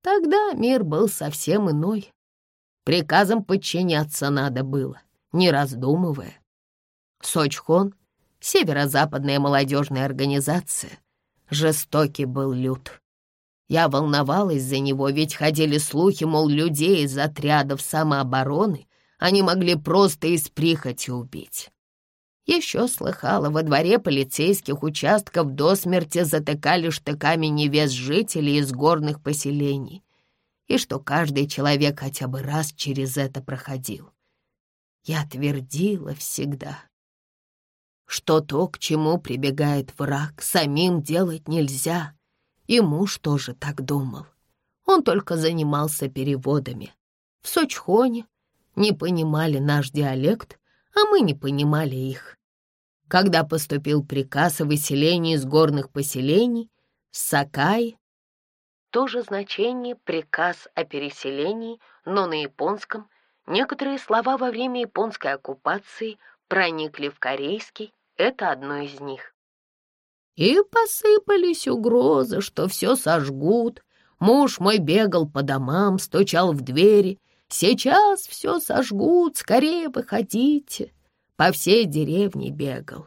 Тогда мир был совсем иной. Приказам подчиняться надо было, не раздумывая. Сочхон Северо-западная молодежная организация. Жестокий был люд. Я волновалась за него, ведь ходили слухи, мол, людей из отрядов самообороны они могли просто из прихоти убить. Еще слыхала, во дворе полицейских участков до смерти затыкали штыками невест жителей из горных поселений, и что каждый человек хотя бы раз через это проходил. Я твердила всегда, что то, к чему прибегает враг, самим делать нельзя, и муж тоже так думал. Он только занимался переводами. В Сочхоне не понимали наш диалект, а мы не понимали их когда поступил приказ о выселении из горных поселений, Сакай, тоже значение «приказ о переселении», но на японском, некоторые слова во время японской оккупации проникли в корейский, это одно из них. И посыпались угрозы, что все сожгут. Муж мой бегал по домам, стучал в двери. «Сейчас все сожгут, скорее выходите!» по всей деревне бегал.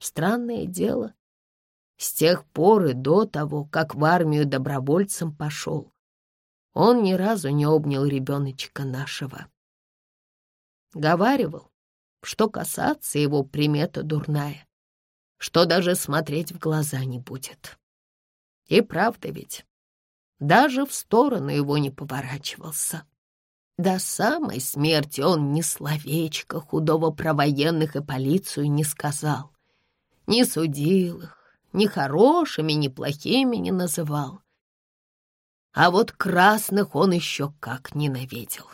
Странное дело, с тех пор и до того, как в армию добровольцем пошел, он ни разу не обнял ребеночка нашего. Говаривал, что касаться его примета дурная, что даже смотреть в глаза не будет. И правда ведь, даже в сторону его не поворачивался. До самой смерти он ни словечка худого про военных и полицию не сказал. Не судил их, ни хорошими, ни плохими не называл. А вот красных он еще как ненавидел.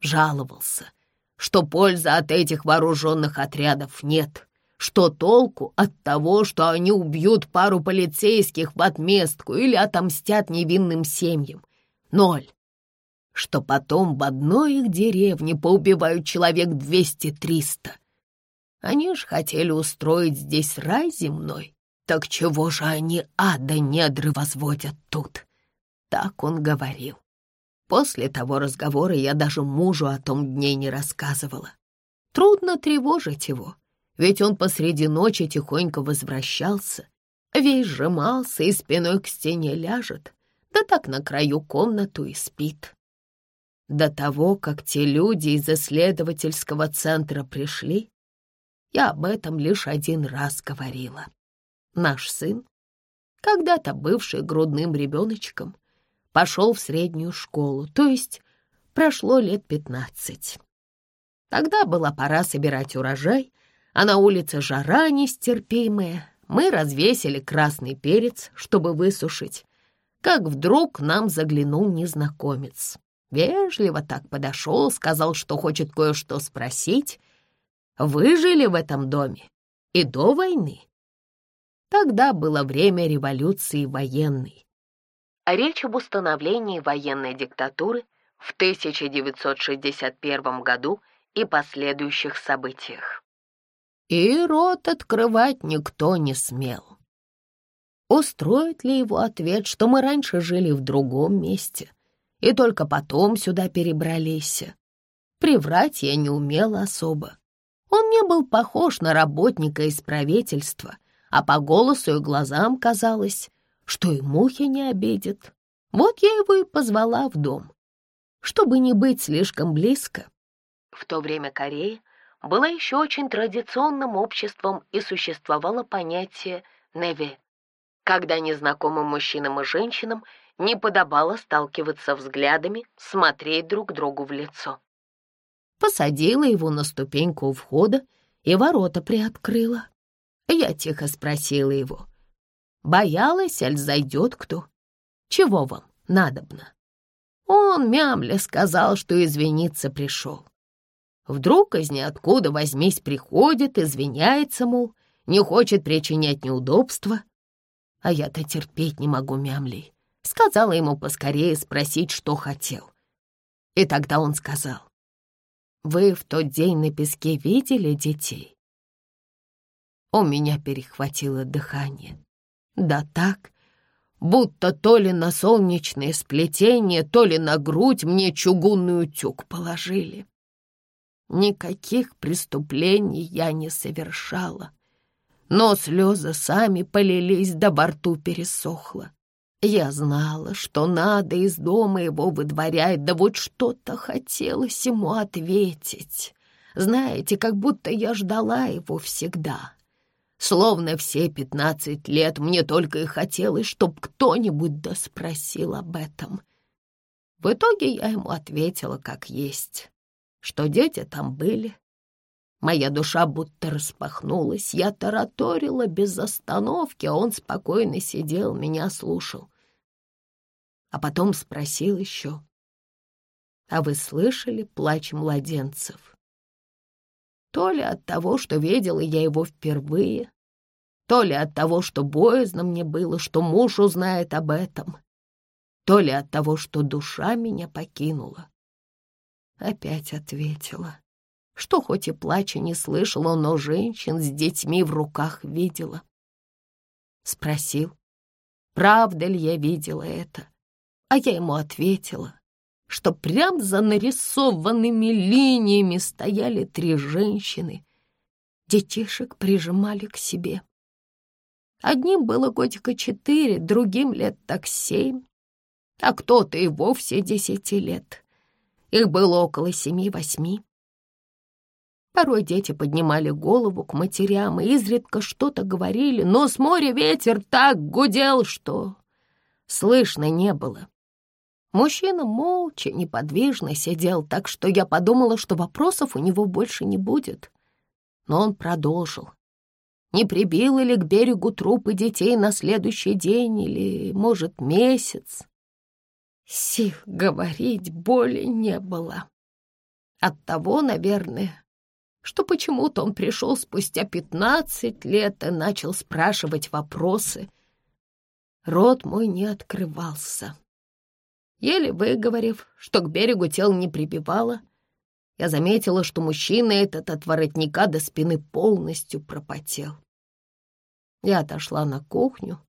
Жаловался, что пользы от этих вооруженных отрядов нет, что толку от того, что они убьют пару полицейских в отместку или отомстят невинным семьям. Ноль что потом в одной их деревне поубивают человек двести-триста. Они ж хотели устроить здесь рай земной. Так чего же они ада недры возводят тут? Так он говорил. После того разговора я даже мужу о том дне не рассказывала. Трудно тревожить его, ведь он посреди ночи тихонько возвращался, весь сжимался и спиной к стене ляжет, да так на краю комнату и спит. До того, как те люди из исследовательского центра пришли, я об этом лишь один раз говорила. Наш сын, когда-то бывший грудным ребеночком, пошел в среднюю школу, то есть прошло лет пятнадцать. Тогда была пора собирать урожай, а на улице жара нестерпимая. Мы развесили красный перец, чтобы высушить, как вдруг нам заглянул незнакомец. Вежливо так подошел, сказал, что хочет кое-что спросить. Вы жили в этом доме и до войны? Тогда было время революции военной. Речь об установлении военной диктатуры в 1961 году и последующих событиях. И рот открывать никто не смел. Устроит ли его ответ, что мы раньше жили в другом месте, и только потом сюда перебрались. Приврать я не умела особо. Он не был похож на работника из правительства, а по голосу и глазам казалось, что и мухи не обидит. Вот я его и позвала в дом, чтобы не быть слишком близко. В то время Корея была еще очень традиционным обществом и существовало понятие «неве», когда незнакомым мужчинам и женщинам не подобало сталкиваться взглядами, смотреть друг другу в лицо. Посадила его на ступеньку у входа и ворота приоткрыла. Я тихо спросила его, боялась, аль зайдет кто? Чего вам надобно? Он, мямля, сказал, что извиниться пришел. Вдруг из ниоткуда возьмись приходит, извиняется, мол, не хочет причинять неудобства. А я-то терпеть не могу мямли. Сказала ему поскорее спросить, что хотел. И тогда он сказал, «Вы в тот день на песке видели детей?» У меня перехватило дыхание. Да так, будто то ли на солнечное сплетение, то ли на грудь мне чугунную тюк положили. Никаких преступлений я не совершала, но слезы сами полились, до борту пересохло. Я знала, что надо из дома его выдворять, да вот что-то хотелось ему ответить. Знаете, как будто я ждала его всегда. Словно все пятнадцать лет мне только и хотелось, чтоб кто-нибудь да спросил об этом. В итоге я ему ответила как есть, что дети там были. Моя душа будто распахнулась, я тараторила без остановки, а он спокойно сидел, меня слушал. А потом спросил еще, «А вы слышали плач младенцев?» То ли от того, что видела я его впервые, то ли от того, что боязно мне было, что муж узнает об этом, то ли от того, что душа меня покинула. Опять ответила, что хоть и плача не слышала, но женщин с детьми в руках видела. Спросил, правда ли я видела это, а я ему ответила, что прям за нарисованными линиями стояли три женщины. Детишек прижимали к себе. Одним было годика четыре, другим лет так семь, а кто-то и вовсе десяти лет. Их было около семи-восьми. Порой дети поднимали голову к матерям и изредка что-то говорили, но с моря ветер так гудел, что слышно не было. Мужчина молча, неподвижно сидел, так что я подумала, что вопросов у него больше не будет. Но он продолжил. Не прибило ли к берегу трупы детей на следующий день или, может, месяц? Сил говорить боли не было. Оттого, наверное, что почему-то он пришел спустя пятнадцать лет и начал спрашивать вопросы. Рот мой не открывался. Еле выговорив, что к берегу тел не прибивало, я заметила, что мужчина этот от воротника до спины полностью пропотел. Я отошла на кухню,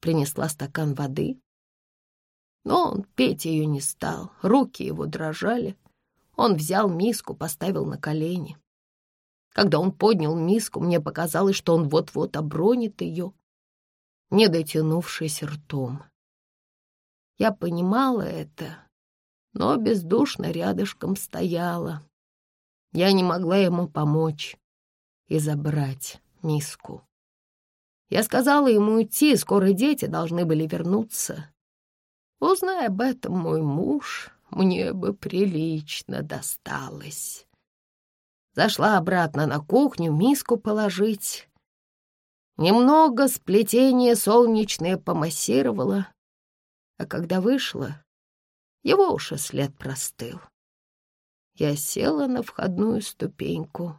принесла стакан воды. Но он петь ее не стал, руки его дрожали. Он взял миску, поставил на колени. Когда он поднял миску, мне показалось, что он вот-вот обронит ее, не дотянувшись ртом. Я понимала это, но бездушно рядышком стояла. Я не могла ему помочь и забрать миску. Я сказала ему идти, скоро дети должны были вернуться. Узнай об этом мой муж, мне бы прилично досталось. Зашла обратно на кухню миску положить. Немного сплетение солнечное помассировала, а когда вышла, его уж и след простыл. Я села на входную ступеньку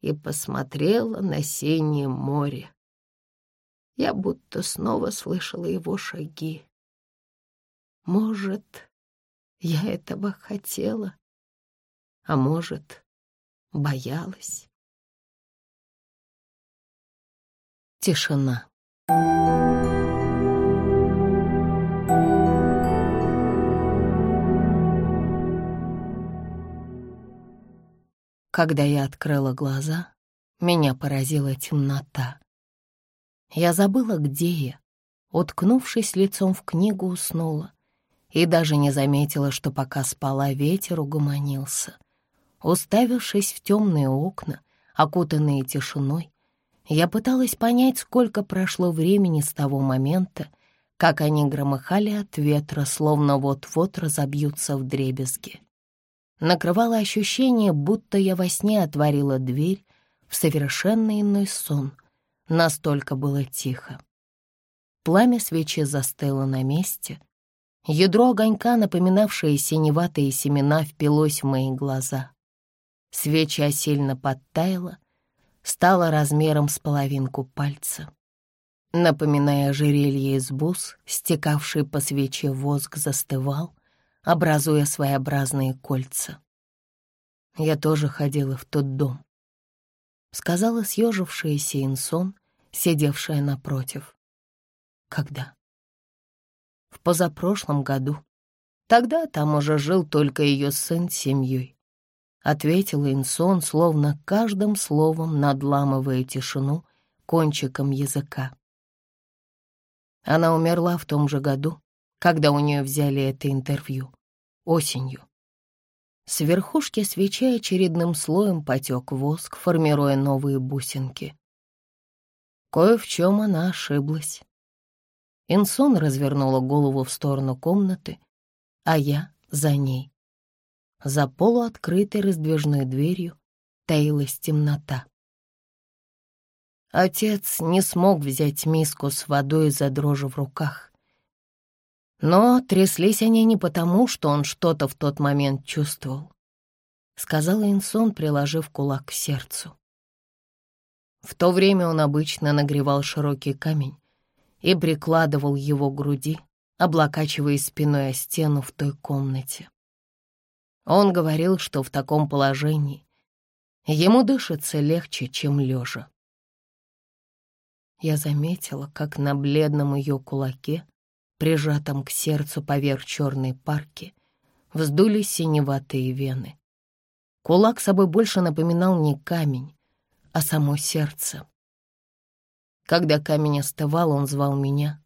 и посмотрела на синее море. Я будто снова слышала его шаги. Может, я этого хотела, а может, боялась. Тишина. Когда я открыла глаза, меня поразила темнота. Я забыла, где я, уткнувшись лицом в книгу, уснула и даже не заметила, что пока спала, ветер угомонился. Уставившись в темные окна, окутанные тишиной, я пыталась понять, сколько прошло времени с того момента, как они громыхали от ветра, словно вот-вот разобьются в дребезги накрывало ощущение, будто я во сне отворила дверь в совершенно иной сон. Настолько было тихо. Пламя свечи застыло на месте. Ядро огонька, напоминавшее синеватые семена, впилось в мои глаза. Свеча сильно подтаяла, стала размером с половинку пальца. Напоминая ожерелье из бус, стекавший по свече воск застывал, образуя своеобразные кольца. Я тоже ходила в тот дом, сказала съежившаяся Инсон, сидевшая напротив. Когда? В позапрошлом году. Тогда там уже жил только ее сын с семьей. Ответила Инсон, словно каждым словом надламывая тишину кончиком языка. Она умерла в том же году, когда у нее взяли это интервью, осенью. С верхушки свечи очередным слоем потек воск, формируя новые бусинки. Кое в чем она ошиблась. Инсон развернула голову в сторону комнаты, а я за ней. За полуоткрытой раздвижной дверью таилась темнота. Отец не смог взять миску с водой из-за дрожи в руках. Но тряслись они не потому, что он что-то в тот момент чувствовал, — сказала Инсон, приложив кулак к сердцу. В то время он обычно нагревал широкий камень и прикладывал его к груди, облокачивая спиной о стену в той комнате. Он говорил, что в таком положении ему дышится легче, чем лежа. Я заметила, как на бледном ее кулаке прижатом к сердцу поверх черной парки, вздулись синеватые вены. Кулак собой больше напоминал не камень, а само сердце. Когда камень остывал, он звал меня.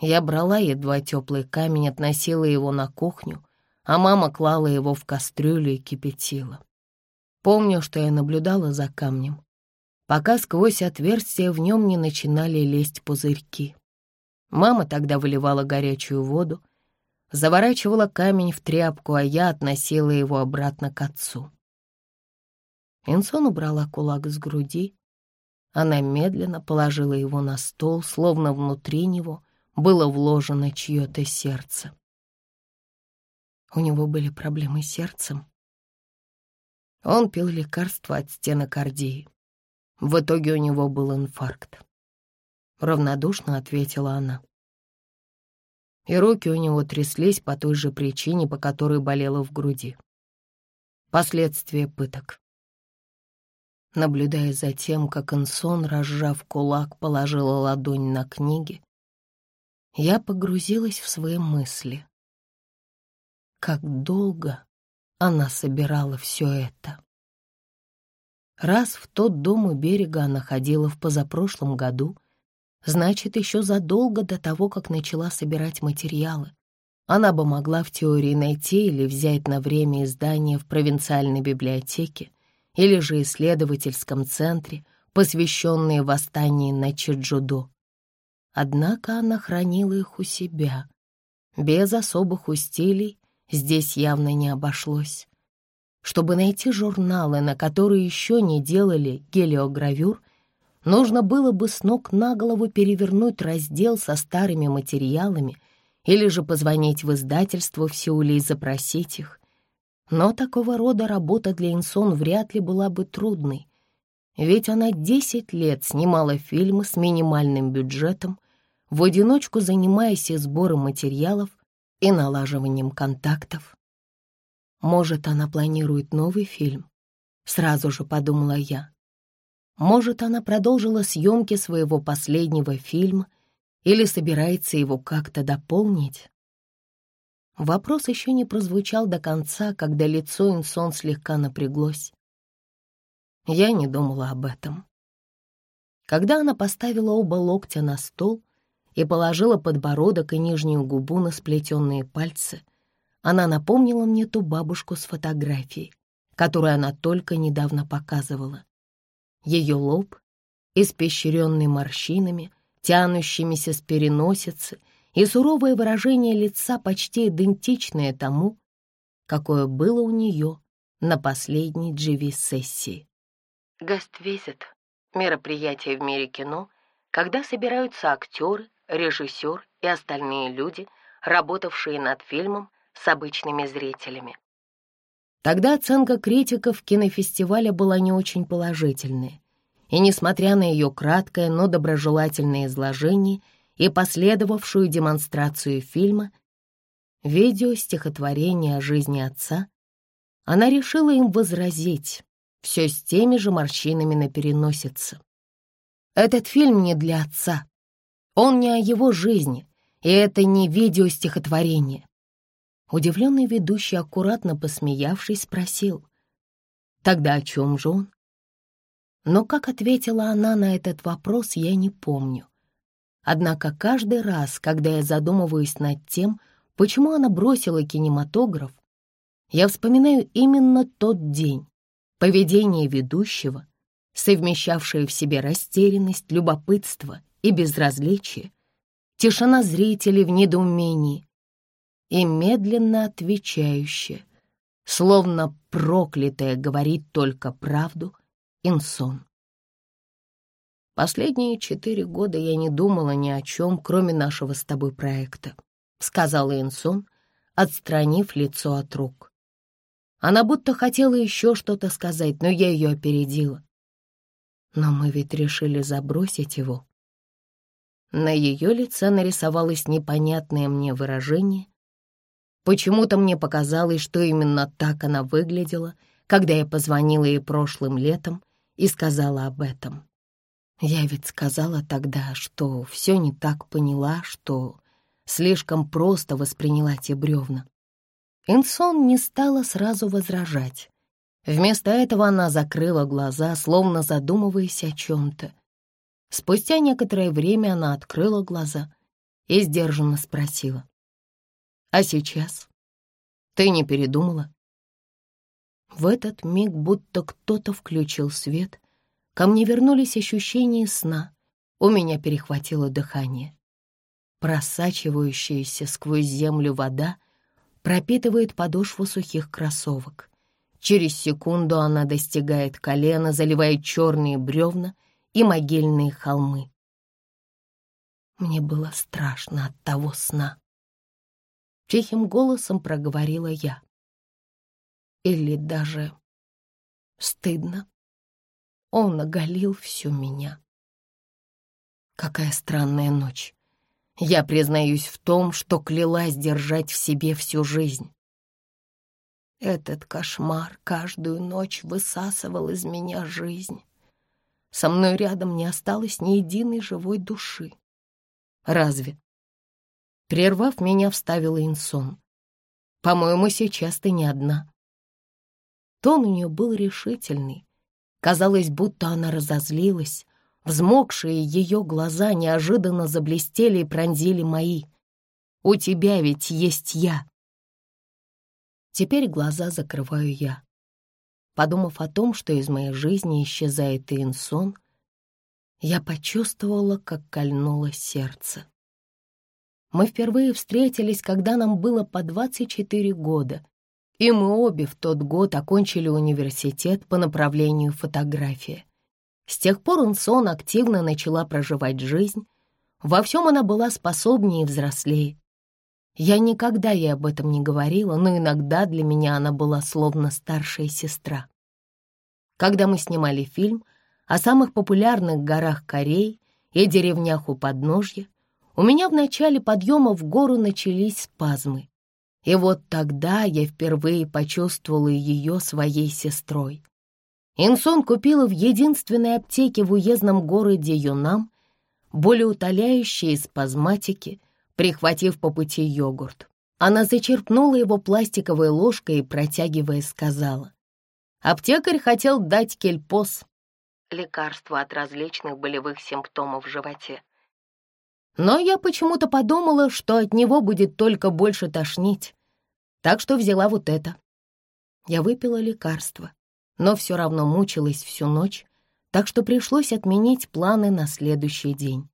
Я брала едва теплый камень, относила его на кухню, а мама клала его в кастрюлю и кипятила. Помню, что я наблюдала за камнем, пока сквозь отверстия в нем не начинали лезть пузырьки. Мама тогда выливала горячую воду, заворачивала камень в тряпку, а я относила его обратно к отцу. Инсон убрала кулак с груди. Она медленно положила его на стол, словно внутри него было вложено чье-то сердце. У него были проблемы с сердцем. Он пил лекарства от стенокардии. В итоге у него был инфаркт. — равнодушно ответила она. И руки у него тряслись по той же причине, по которой болела в груди. Последствия пыток. Наблюдая за тем, как Инсон, разжав кулак, положила ладонь на книги, я погрузилась в свои мысли. Как долго она собирала все это. Раз в тот дом у берега она ходила в позапрошлом году — Значит, еще задолго до того, как начала собирать материалы, она бы могла в теории найти или взять на время издание в провинциальной библиотеке или же исследовательском центре, посвященные восстанию на Чеджудо. Однако она хранила их у себя. Без особых усилий здесь явно не обошлось. Чтобы найти журналы, на которые еще не делали гелиогравюр, Нужно было бы с ног на голову перевернуть раздел со старыми материалами или же позвонить в издательство в Сеуле и запросить их. Но такого рода работа для Инсон вряд ли была бы трудной, ведь она 10 лет снимала фильмы с минимальным бюджетом, в одиночку занимаясь и сбором материалов, и налаживанием контактов. Может, она планирует новый фильм? Сразу же подумала я. Может, она продолжила съемки своего последнего фильма или собирается его как-то дополнить? Вопрос еще не прозвучал до конца, когда лицо Инсон слегка напряглось. Я не думала об этом. Когда она поставила оба локтя на стол и положила подбородок и нижнюю губу на сплетенные пальцы, она напомнила мне ту бабушку с фотографией, которую она только недавно показывала. Ее лоб, испещренный морщинами, тянущимися с переносицы, и суровое выражение лица почти идентичное тому, какое было у нее на последней GV-сессии. Гаст-визит — мероприятие в мире кино, когда собираются актеры, режиссер и остальные люди, работавшие над фильмом с обычными зрителями. Тогда оценка критиков кинофестиваля была не очень положительная, и, несмотря на ее краткое, но доброжелательное изложение и последовавшую демонстрацию фильма, видео стихотворение о жизни отца, она решила им возразить, все с теми же морщинами на переносице. Этот фильм не для отца, он не о его жизни, и это не видео стихотворение. Удивленный ведущий, аккуратно посмеявшись, спросил, «Тогда о чем же он?» Но как ответила она на этот вопрос, я не помню. Однако каждый раз, когда я задумываюсь над тем, почему она бросила кинематограф, я вспоминаю именно тот день, поведение ведущего, совмещавшее в себе растерянность, любопытство и безразличие, тишина зрителей в недоумении и медленно отвечающая, словно проклятая говорит только правду, Инсон. Последние четыре года я не думала ни о чем, кроме нашего с тобой проекта, сказала Инсон, отстранив лицо от рук. Она будто хотела еще что-то сказать, но я ее опередила. Но мы ведь решили забросить его. На ее лице нарисовалось непонятное мне выражение. Почему-то мне показалось, что именно так она выглядела, когда я позвонила ей прошлым летом и сказала об этом. Я ведь сказала тогда, что все не так поняла, что слишком просто восприняла те бревна. Инсон не стала сразу возражать. Вместо этого она закрыла глаза, словно задумываясь о чем-то. Спустя некоторое время она открыла глаза и сдержанно спросила. «А сейчас? Ты не передумала?» В этот миг будто кто-то включил свет, ко мне вернулись ощущения сна, у меня перехватило дыхание. Просачивающаяся сквозь землю вода пропитывает подошву сухих кроссовок. Через секунду она достигает колена, заливает черные бревна и могильные холмы. Мне было страшно от того сна. Тихим голосом проговорила я. Или даже стыдно. Он оголил всю меня. Какая странная ночь. Я признаюсь в том, что клялась держать в себе всю жизнь. Этот кошмар каждую ночь высасывал из меня жизнь. Со мной рядом не осталось ни единой живой души. Разве? Прервав меня, вставила Инсон. По-моему, сейчас ты не одна. Тон у нее был решительный. Казалось, будто она разозлилась, Взмокшие ее глаза неожиданно заблестели и пронзили мои. «У тебя ведь есть я!» Теперь глаза закрываю я. Подумав о том, что из моей жизни исчезает Инсон, я почувствовала, как кольнуло сердце. Мы впервые встретились, когда нам было по 24 года, и мы обе в тот год окончили университет по направлению фотография. С тех пор Инсон активно начала проживать жизнь. Во всем она была способнее и взрослее. Я никогда ей об этом не говорила, но иногда для меня она была словно старшая сестра. Когда мы снимали фильм о самых популярных горах Кореи и деревнях у подножья, у меня в начале подъема в гору начались спазмы. И вот тогда я впервые почувствовала ее своей сестрой. Инсон купила в единственной аптеке в уездном городе Юнам более утоляющие спазматики, прихватив по пути йогурт. Она зачерпнула его пластиковой ложкой и, протягивая, сказала. Аптекарь хотел дать кельпос, лекарство от различных болевых симптомов в животе. Но я почему-то подумала, что от него будет только больше тошнить, так что взяла вот это. Я выпила лекарство но все равно мучилась всю ночь, так что пришлось отменить планы на следующий день.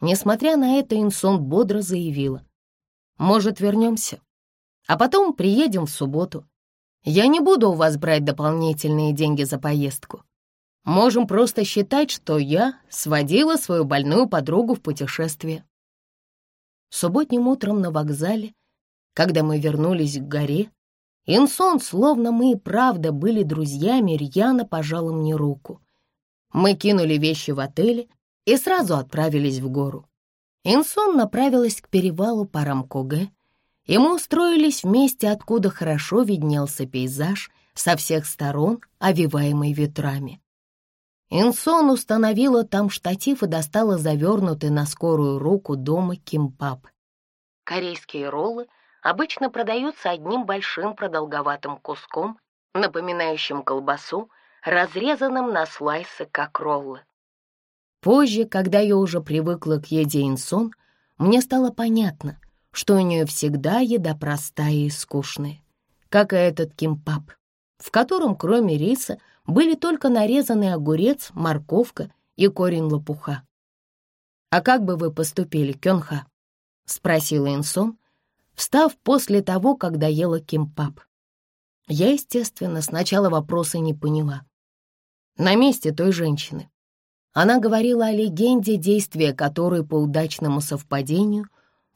Несмотря на это, Инсон бодро заявила. «Может, вернемся? А потом приедем в субботу. Я не буду у вас брать дополнительные деньги за поездку. Можем просто считать, что я сводила свою больную подругу в путешествие». Субботним утром на вокзале, когда мы вернулись к горе, Инсон, словно мы и правда были друзьями, рьяно пожала мне руку. Мы кинули вещи в отеле и сразу отправились в гору. Инсон направилась к перевалу Парамкоге, и мы устроились вместе, откуда хорошо виднелся пейзаж со всех сторон, овиваемый ветрами. Инсон установила там штатив и достала завернутый на скорую руку дома кимпап. Корейские роллы — обычно продаются одним большим продолговатым куском, напоминающим колбасу, разрезанным на слайсы, как роллы. Позже, когда я уже привыкла к еде инсон, мне стало понятно, что у нее всегда еда простая и скучная. как и этот кимпап, в котором кроме риса были только нарезанный огурец, морковка и корень лопуха. «А как бы вы поступили, Кёнха?» — спросила Инсон, встав после того, когда ела кимпап. Я, естественно, сначала вопроса не поняла. На месте той женщины. Она говорила о легенде, действия которой по удачному совпадению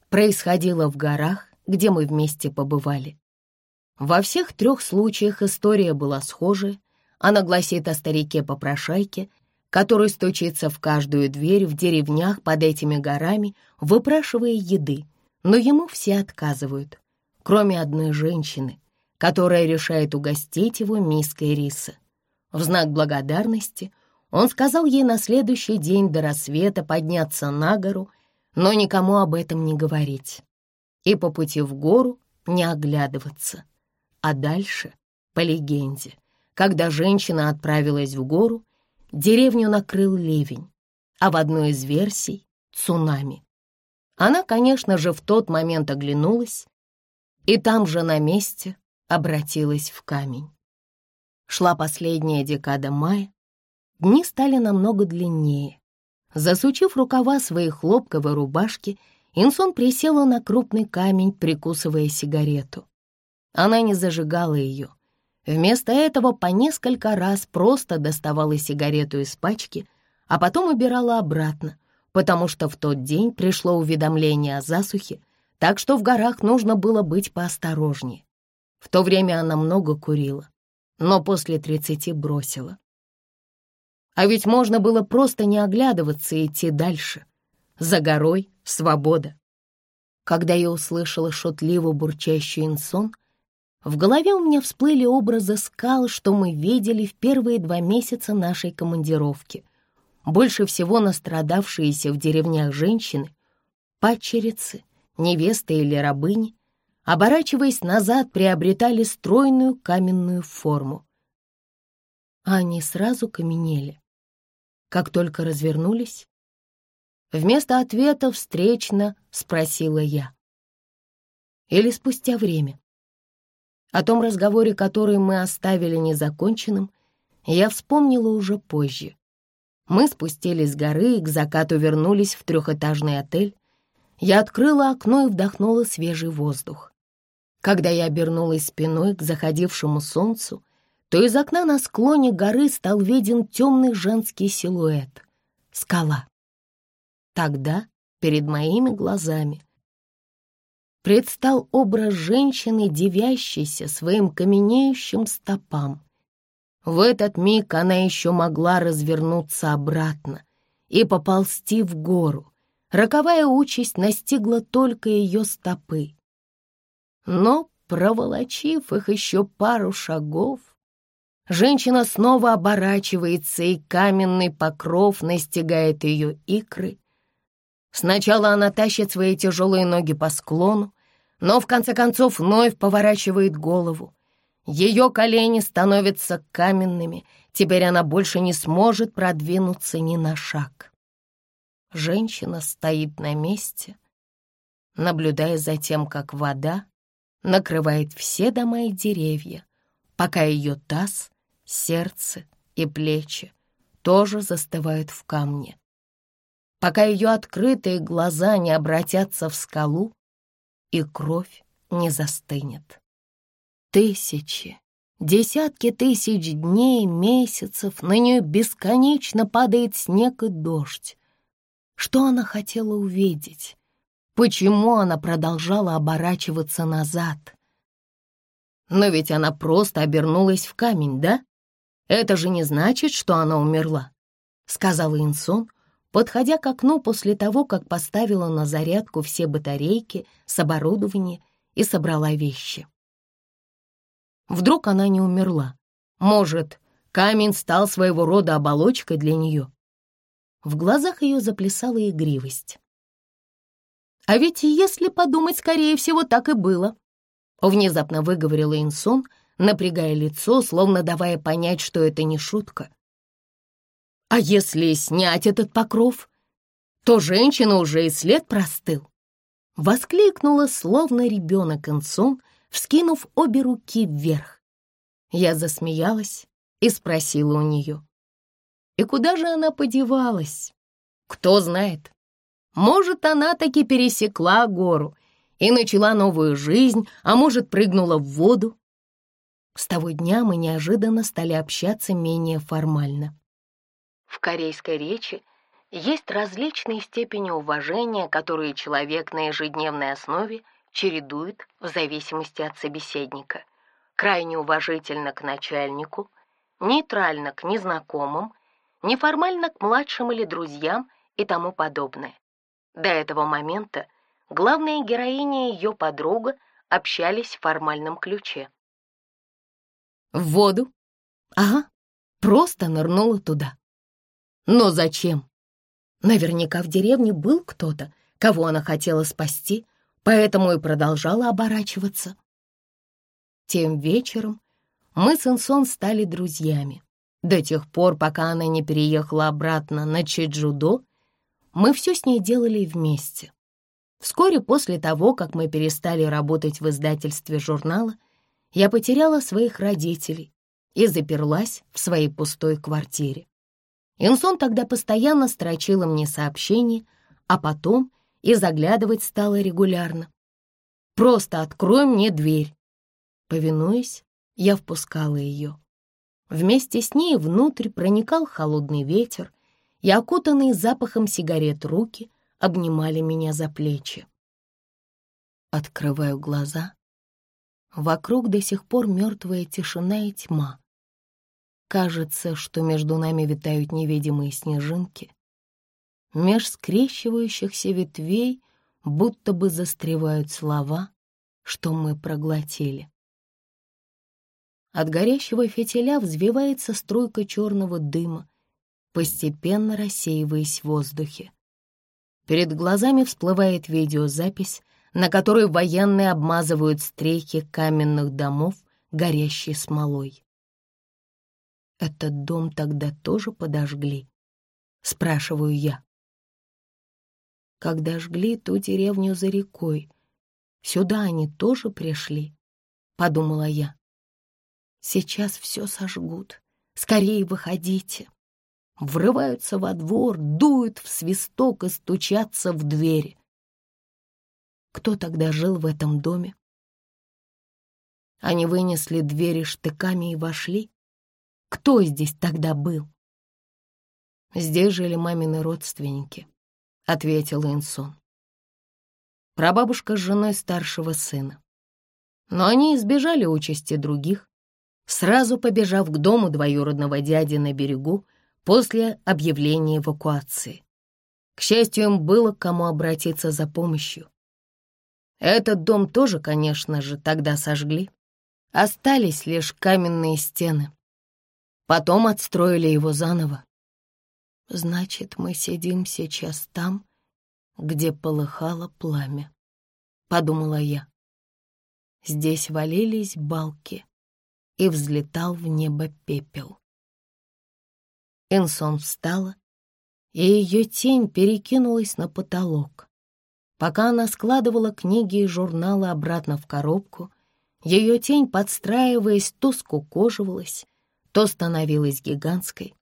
происходило в горах, где мы вместе побывали. Во всех трех случаях история была схожая. Она гласит о старике-попрошайке, который стучится в каждую дверь в деревнях под этими горами, выпрашивая еды, но ему все отказывают, кроме одной женщины, которая решает угостить его миской риса. В знак благодарности он сказал ей на следующий день до рассвета подняться на гору, но никому об этом не говорить, и по пути в гору не оглядываться. А дальше, по легенде, когда женщина отправилась в гору, деревню накрыл ливень, а в одной из версий — цунами. Она, конечно же, в тот момент оглянулась, и там же на месте обратилась в камень. Шла последняя декада мая, дни стали намного длиннее. Засучив рукава своей хлопковой рубашки, Инсон присела на крупный камень, прикусывая сигарету. Она не зажигала ее. Вместо этого по несколько раз просто доставала сигарету из пачки, а потом убирала обратно, потому что в тот день пришло уведомление о засухе, так что в горах нужно было быть поосторожнее. В то время она много курила, но после тридцати бросила. А ведь можно было просто не оглядываться и идти дальше. За горой свобода. Когда я услышала шутливо бурчащий инсон, в голове у меня всплыли образы скал, что мы видели в первые два месяца нашей командировки. Больше всего настрадавшиеся в деревнях женщины, падчерицы, невесты или рабыни, оборачиваясь назад, приобретали стройную каменную форму. А они сразу каменели. Как только развернулись, вместо ответа встречно спросила я. Или спустя время. О том разговоре, который мы оставили незаконченным, я вспомнила уже позже. Мы спустились с горы и к закату вернулись в трехэтажный отель. Я открыла окно и вдохнула свежий воздух. Когда я обернулась спиной к заходившему солнцу, то из окна на склоне горы стал виден темный женский силуэт — скала. Тогда перед моими глазами предстал образ женщины, девящейся своим каменеющим стопам. В этот миг она еще могла развернуться обратно и поползти в гору. Роковая участь настигла только ее стопы. Но, проволочив их еще пару шагов, женщина снова оборачивается, и каменный покров настигает ее икры, Сначала она тащит свои тяжелые ноги по склону, но в конце концов вновь поворачивает голову. Ее колени становятся каменными, теперь она больше не сможет продвинуться ни на шаг. Женщина стоит на месте, наблюдая за тем, как вода накрывает все дома и деревья, пока ее таз, сердце и плечи тоже застывают в камне пока ее открытые глаза не обратятся в скалу и кровь не застынет. Тысячи, десятки тысяч дней, месяцев на нее бесконечно падает снег и дождь. Что она хотела увидеть? Почему она продолжала оборачиваться назад? Но ведь она просто обернулась в камень, да? Это же не значит, что она умерла, — сказала Инсон, подходя к окну после того, как поставила на зарядку все батарейки с оборудованием и собрала вещи. Вдруг она не умерла. Может, камень стал своего рода оболочкой для нее. В глазах ее заплясала игривость. «А ведь если подумать, скорее всего, так и было», — внезапно выговорила Инсон, напрягая лицо, словно давая понять, что это не шутка. А если снять этот покров, то женщина уже и след простыл. Воскликнула, словно ребенок Инсон, вскинув обе руки вверх. Я засмеялась и спросила у нее. И куда же она подевалась? Кто знает. Может, она таки пересекла гору и начала новую жизнь, а может, прыгнула в воду. С того дня мы неожиданно стали общаться менее формально. В корейской речи есть различные степени уважения, которые человек на ежедневной основе чередует в зависимости от собеседника. Крайне уважительно к начальнику, нейтрально к незнакомым, неформально к младшим или друзьям и тому подобное. До этого момента главная героиня и ее подруга общались в формальном ключе. В воду? Ага, просто нырнула туда. Но зачем? Наверняка в деревне был кто-то, кого она хотела спасти, поэтому и продолжала оборачиваться. Тем вечером мы с Инсон стали друзьями. До тех пор, пока она не переехала обратно на Чеджудо, мы все с ней делали вместе. Вскоре после того, как мы перестали работать в издательстве журнала, я потеряла своих родителей и заперлась в своей пустой квартире. Инсон тогда постоянно строчила мне сообщения, а потом и заглядывать стала регулярно. «Просто открой мне дверь». Повинуясь, я впускала ее. Вместе с ней внутрь проникал холодный ветер, и окутанные запахом сигарет руки обнимали меня за плечи. Открываю глаза. Вокруг до сих пор мертвая тишина и тьма. Кажется, что между нами витают невидимые снежинки. Меж скрещивающихся ветвей будто бы застревают слова, что мы проглотили. От горящего фитиля взвивается струйка черного дыма, постепенно рассеиваясь в воздухе. Перед глазами всплывает видеозапись, на которой военные обмазывают стрейки каменных домов горящей смолой. «Этот дом тогда тоже подожгли?» — спрашиваю я. Когда жгли ту деревню за рекой, сюда они тоже пришли, — подумала я. Сейчас все сожгут. Скорее выходите врываются во двор, дуют в свисток и стучатся в двери. Кто тогда жил в этом доме? Они вынесли двери штыками и вошли. Кто здесь тогда был? Здесь жили мамины родственники, — ответил Инсон. Прабабушка с женой старшего сына. Но они избежали участи других, сразу побежав к дому двоюродного дяди на берегу, после объявления эвакуации. К счастью, им было к кому обратиться за помощью. Этот дом тоже, конечно же, тогда сожгли. Остались лишь каменные стены. Потом отстроили его заново. Значит, мы сидим сейчас там, где полыхало пламя, — подумала я. Здесь валились балки, и взлетал в небо пепел. Энсон встала, и ее тень перекинулась на потолок. Пока она складывала книги и журналы обратно в коробку, ее тень, подстраиваясь, то скукоживалась, то становилась гигантской.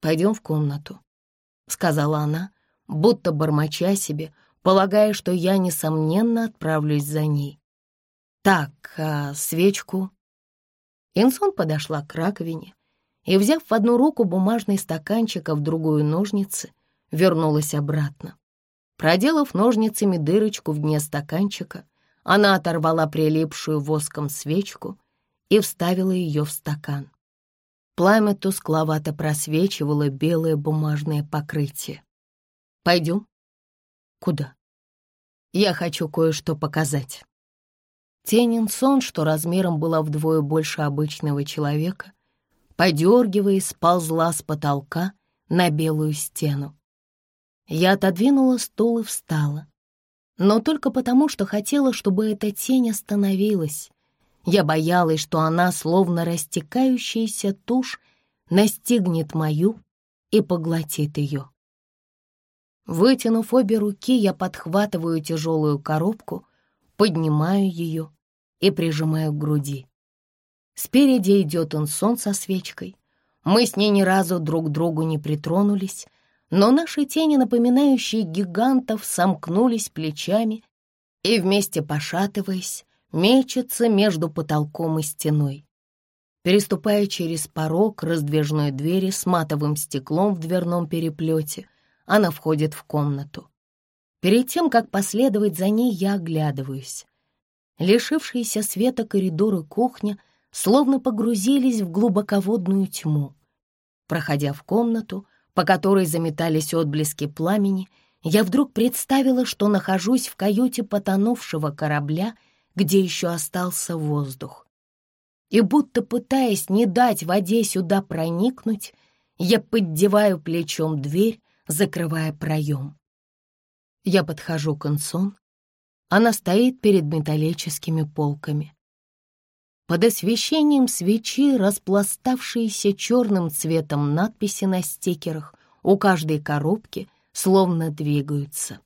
«Пойдем в комнату», — сказала она, будто бормоча себе, полагая, что я, несомненно, отправлюсь за ней. «Так, а свечку?» Инсон подошла к раковине, и, взяв в одну руку бумажный стаканчик, а в другую ножницы, вернулась обратно. Проделав ножницами дырочку в дне стаканчика, она оторвала прилипшую воском свечку и вставила ее в стакан. Пламя тускловато просвечивало белое бумажное покрытие. «Пойдем?» «Куда?» «Я хочу кое-что показать». Тенинсон, что размером была вдвое больше обычного человека, подергиваясь, сползла с потолка на белую стену. Я отодвинула стул и встала. Но только потому, что хотела, чтобы эта тень остановилась. Я боялась, что она, словно растекающаяся тушь, настигнет мою и поглотит ее. Вытянув обе руки, я подхватываю тяжелую коробку, поднимаю ее и прижимаю к груди. Спереди идет Инсон со свечкой. Мы с ней ни разу друг другу не притронулись, но наши тени, напоминающие гигантов, сомкнулись плечами и, вместе пошатываясь, мечется между потолком и стеной. Переступая через порог раздвижной двери с матовым стеклом в дверном переплете, она входит в комнату. Перед тем, как последовать за ней, я оглядываюсь. Лишившиеся света коридоры кухня словно погрузились в глубоководную тьму. Проходя в комнату, по которой заметались отблески пламени, я вдруг представила, что нахожусь в каюте потонувшего корабля, где еще остался воздух. И будто пытаясь не дать воде сюда проникнуть, я поддеваю плечом дверь, закрывая проем. Я подхожу к Инсон. Она стоит перед металлическими полками. Под освещением свечи, распластавшиеся черным цветом надписи на стикерах у каждой коробки словно двигаются.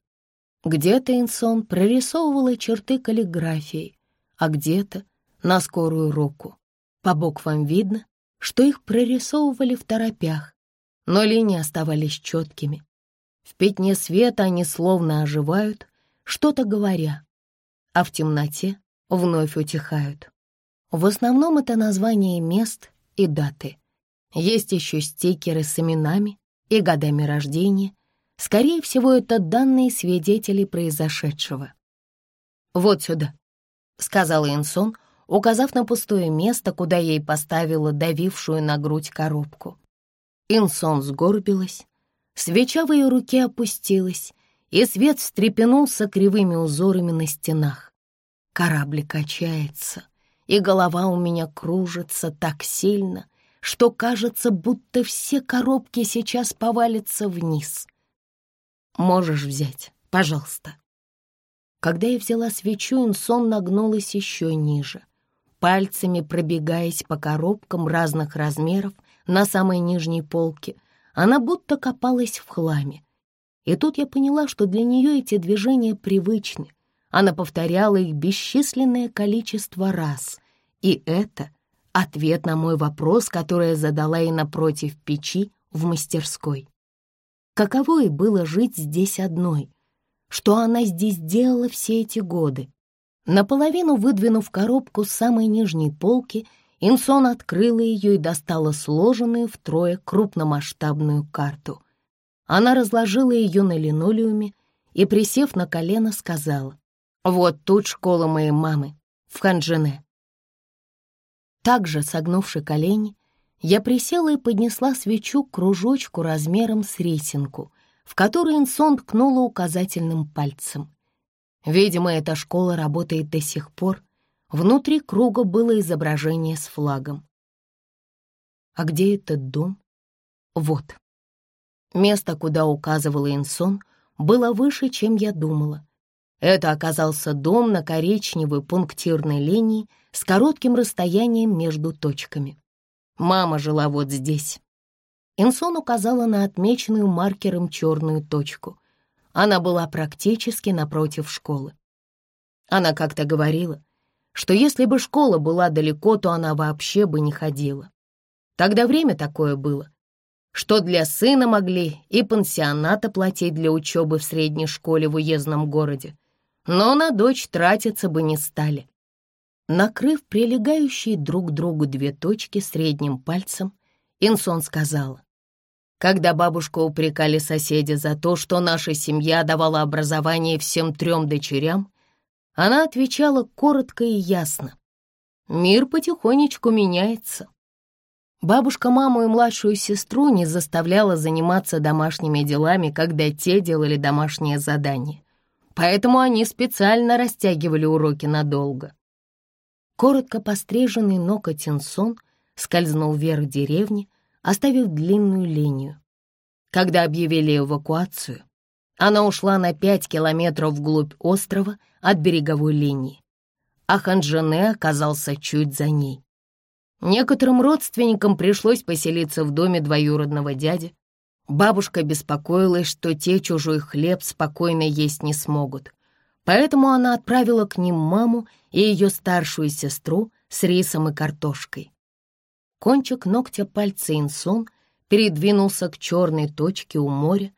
Где-то Инсон прорисовывала черты каллиграфией, а где-то на скорую руку. По буквам видно, что их прорисовывали в торопях, но линии оставались четкими. В пятне света они словно оживают, что-то говоря, а в темноте вновь утихают. В основном это названия мест и даты. Есть еще стикеры с именами и годами рождения. Скорее всего, это данные свидетелей произошедшего. «Вот сюда», — сказала Инсон, указав на пустое место, куда ей поставила давившую на грудь коробку. Инсон сгорбилась, свеча в ее руке опустилась, и свет встрепенулся кривыми узорами на стенах. Корабль качается и голова у меня кружится так сильно, что кажется, будто все коробки сейчас повалятся вниз. Можешь взять, пожалуйста. Когда я взяла свечу, Инсон нагнулась еще ниже, пальцами пробегаясь по коробкам разных размеров на самой нижней полке, она будто копалась в хламе. И тут я поняла, что для нее эти движения привычны, она повторяла их бесчисленное количество раз, и это ответ на мой вопрос, который я задала ей напротив печи в мастерской. Каково ей было жить здесь одной? Что она здесь делала все эти годы? Наполовину выдвинув коробку с самой нижней полки, Инсон открыла ее и достала сложенную втрое крупномасштабную карту. Она разложила ее на линолеуме и, присев на колено, сказала, вот тут школа моей мамы, в Ханжене. Также, согнувши колени, я присела и поднесла свечу к кружочку размером с рисинку, в который Инсон ткнула указательным пальцем. Видимо, эта школа работает до сих пор. Внутри круга было изображение с флагом. А где этот дом? Вот. Место, куда указывала Инсон, было выше, чем я думала, это оказался дом на коричневой пунктирной линии с коротким расстоянием между точками. Мама жила вот здесь. Инсон указала на отмеченную маркером черную точку. Она была практически напротив школы. Она как-то говорила, что если бы школа была далеко, то она вообще бы не ходила. Тогда время такое было, что для сына могли и пансионата платить для учебы в средней школе в уездном городе, но на дочь тратиться бы не стали. Накрыв прилегающие друг к другу две точки средним пальцем, Инсон сказала, когда бабушку упрекали соседи за то, что наша семья давала образование всем трем дочерям, она отвечала коротко и ясно. Мир потихонечку меняется. Бабушка маму и младшую сестру не заставляла заниматься домашними делами, когда те делали домашнее задание поэтому они специально растягивали уроки надолго. Коротко постриженный ноготь Инсон скользнул вверх деревни, оставив длинную линию. Когда объявили эвакуацию, она ушла на пять километров вглубь острова от береговой линии, а Ханжене оказался чуть за ней. Некоторым родственникам пришлось поселиться в доме двоюродного дяди, Бабушка беспокоилась, что те чужой хлеб спокойно есть не смогут. Поэтому она отправила к ним маму и ее старшую сестру с рисом и картошкой. Кончик ногтя пальца Инсон передвинулся к черной точке у моря.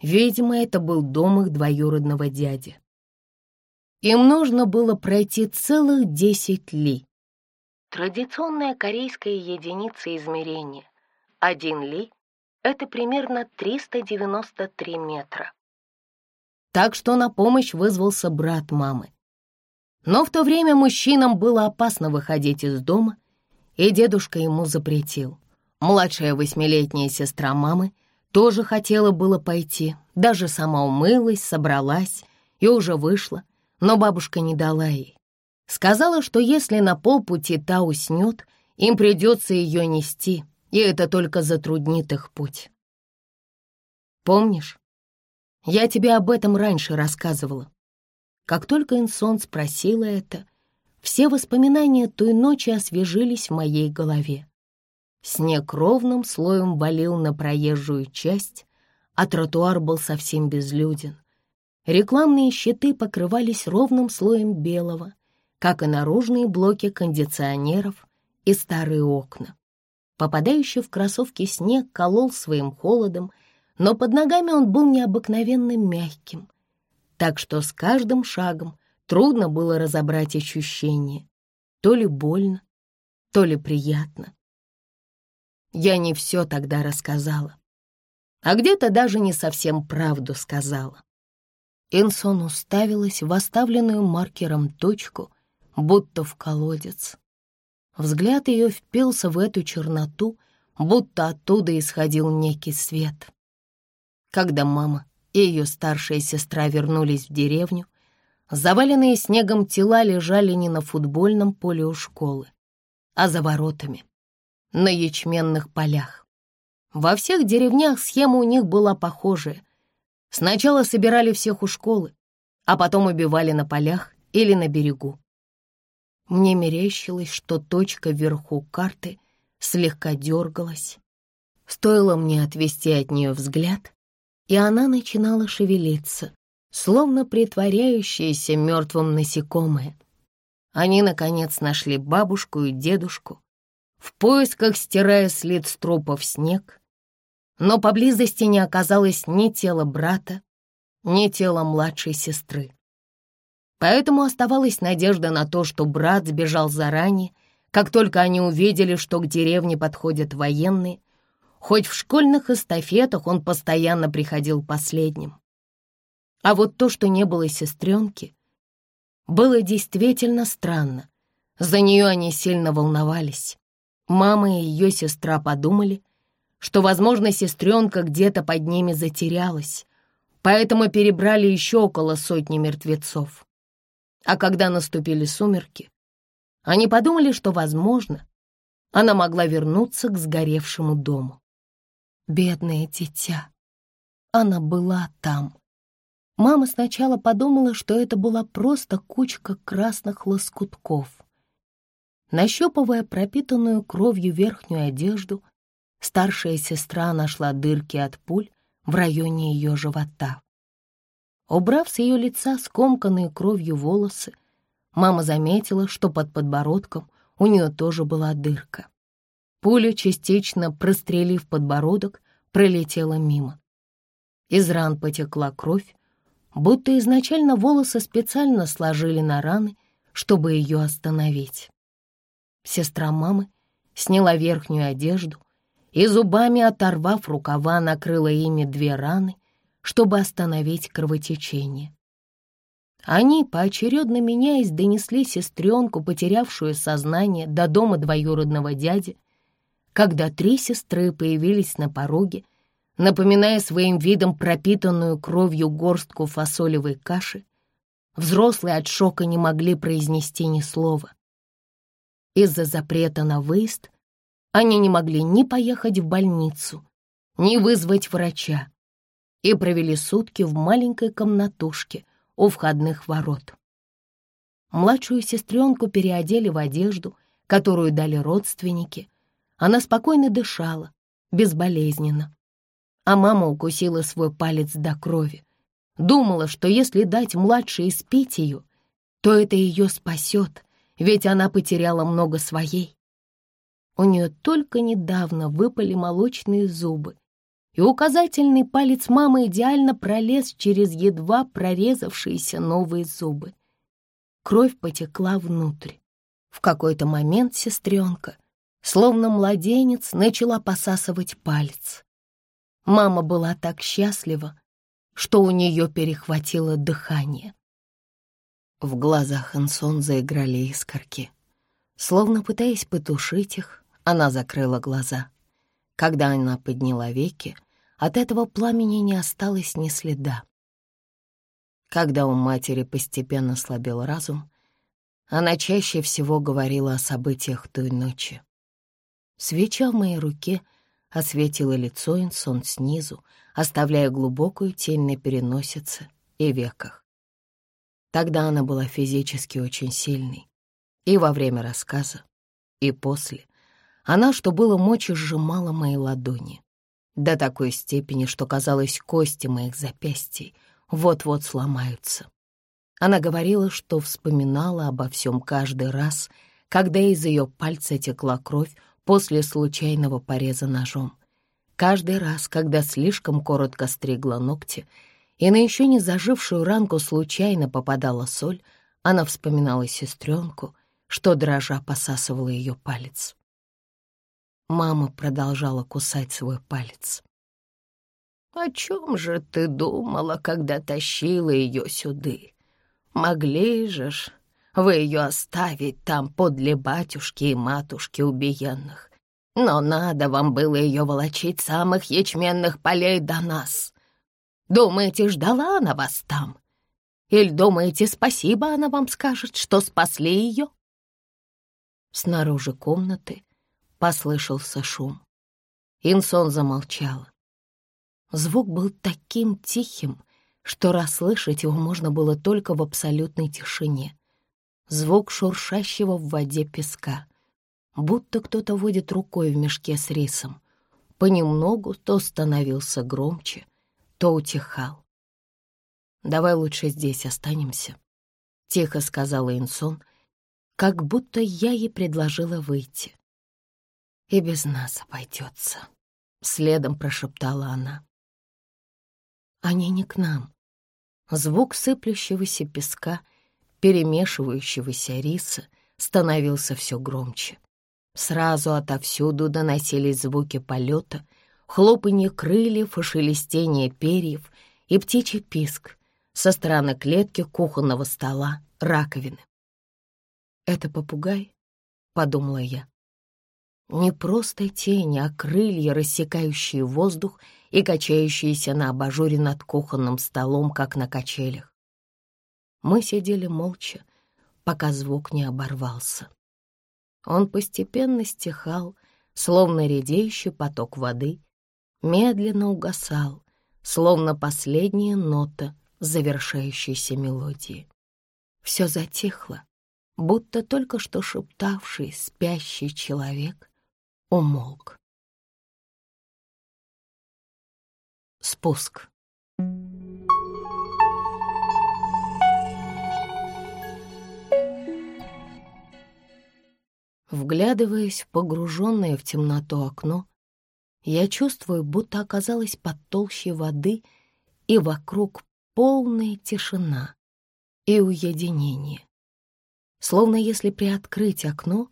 Видимо, это был дом их двоюродного дяди. Им нужно было пройти целых десять ли. Традиционная корейская единица измерения. Один ли — это примерно 393 метра. Так что на помощь вызвался брат мамы. Но в то время мужчинам было опасно выходить из дома, и дедушка ему запретил. Младшая восьмилетняя сестра мамы тоже хотела было пойти, даже сама умылась, собралась и уже вышла, но бабушка не дала ей. Сказала, что если на полпути та уснет, им придется ее нести, и это только затруднит их путь. Помнишь, я тебе об этом раньше рассказывала. Как только Инсон спросила это, все воспоминания той ночи освежились в моей голове. Снег ровным слоем валил на проезжую часть, а тротуар был совсем безлюден. Рекламные щиты покрывались ровным слоем белого, как и наружные блоки кондиционеров и старые окна. Попадающий в кроссовки снег колол своим холодом, но под ногами он был необыкновенно мягким, так что с каждым шагом трудно было разобрать ощущение. То ли больно, то ли приятно. Я не все тогда рассказала, а где-то даже не совсем правду сказала. Инсон уставилась в оставленную маркером точку, будто в колодец. Взгляд ее впился в эту черноту, будто оттуда исходил некий свет. Когда мама и ее старшая сестра вернулись в деревню, заваленные снегом тела лежали не на футбольном поле у школы, а за воротами, на ячменных полях. Во всех деревнях схема у них была похожая. Сначала собирали всех у школы, а потом убивали на полях или на берегу. Мне мерещилось, что точка вверху карты слегка дергалась. Стоило мне отвести от нее взгляд, и она начинала шевелиться, словно притворяющиеся мертвым насекомые. Они, наконец, нашли бабушку и дедушку, в поисках стирая след с трупов снег, но поблизости не оказалось ни тела брата, ни тела младшей сестры. Поэтому оставалась надежда на то, что брат сбежал заранее, как только они увидели, что к деревне подходят военные, хоть в школьных эстафетах он постоянно приходил последним. А вот то, что не было сестренки, было действительно странно. За нее они сильно волновались. Мама и ее сестра подумали, что, возможно, сестренка где-то под ними затерялась, поэтому перебрали еще около сотни мертвецов. А когда наступили сумерки, они подумали, что, возможно, она могла вернуться к сгоревшему дому. Бедное дитя, она была там. Мама сначала подумала, что это была просто кучка красных лоскутков. Нащупывая пропитанную кровью верхнюю одежду, старшая сестра нашла дырки от пуль в районе ее живота. Убрав с ее лица скомканные кровью волосы, мама заметила, что под подбородком у нее тоже была дырка. Пуля, частично прострелив подбородок, пролетела мимо. Из ран потекла кровь, будто изначально волосы специально сложили на раны, чтобы ее остановить. Сестра мамы сняла верхнюю одежду и зубами, оторвав рукава, накрыла ими две раны, чтобы остановить кровотечение. Они, поочередно меняясь, донесли сестренку, потерявшую сознание, до дома двоюродного дяди, когда три сестры появились на пороге, напоминая своим видом пропитанную кровью горстку фасолевой каши, взрослые от шока не могли произнести ни слова. Из-за запрета на выезд они не могли ни поехать в больницу, ни вызвать врача, и провели сутки в маленькой комнатушке у входных ворот. Младшую сестренку переодели в одежду, которую дали родственники. Она спокойно дышала, безболезненно. А мама укусила свой палец до крови, Думала, что если дать младшей испить ее, то это ее спасет, ведь она потеряла много своей. У нее только недавно выпали молочные зубы, и указательный палец мамы идеально пролез через едва прорезавшиеся новые зубы. Кровь потекла внутрь. В какой-то момент сестренка, словно младенец, начала посасывать палец. Мама была так счастлива, что у нее перехватило дыхание. В глазах Ансон заиграли искорки. Словно пытаясь потушить их, она закрыла глаза. Когда она подняла веки, от этого пламени не осталось ни следа. Когда у матери постепенно слабел разум, она чаще всего говорила о событиях той ночи. Свеча в моей руке осветила лицо Инсон снизу, оставляя глубокую тень на переносице и веках. Тогда она была физически очень сильной, и во время рассказа, и после, она, что было мочи, сжимала мои ладони. До такой степени, что казалось, кости моих запястий вот-вот сломаются. Она говорила, что вспоминала обо всем каждый раз, когда из ее пальца текла кровь после случайного пореза ножом. Каждый раз, когда слишком коротко стригла ногти, и на еще не зажившую ранку случайно попадала соль, она вспоминала сестренку, что дрожа посасывала ее палец. Мама продолжала кусать свой палец. «О чем же ты думала, когда тащила ее сюды? Могли же ж вы ее оставить там подле батюшки и матушки убиенных. Но надо вам было ее волочить самых ячменных полей до нас. Думаете, ждала она вас там? Или думаете, спасибо она вам скажет, что спасли ее?» Снаружи комнаты послышался шум. Инсон замолчала. Звук был таким тихим, что расслышать его можно было только в абсолютной тишине. Звук шуршащего в воде песка, будто кто-то водит рукой в мешке с рисом. Понемногу то становился громче, то утихал. «Давай лучше здесь останемся», — тихо сказала Инсон, как будто я ей предложила выйти и без нас обойдется», — следом прошептала она. «Они не к нам». Звук сыплющегося песка, перемешивающегося риса, становился все громче. Сразу отовсюду доносились звуки полета, хлопанье крыльев и шелестение перьев и птичий писк со стороны клетки кухонного стола, раковины. «Это попугай?» — подумала я. Не просто тени, а крылья, рассекающие воздух и качающиеся на абажуре над кухонным столом, как на качелях. Мы сидели молча, пока звук не оборвался. Он постепенно стихал, словно редеющий поток воды, медленно угасал, словно последняя нота завершающейся мелодии. Все затихло, будто только что шептавший спящий человек умолк. Спуск. Вглядываясь в погруженное в темноту окно, я чувствую, будто оказалась под толщей воды, и вокруг полная тишина и уединение. Словно если приоткрыть окно,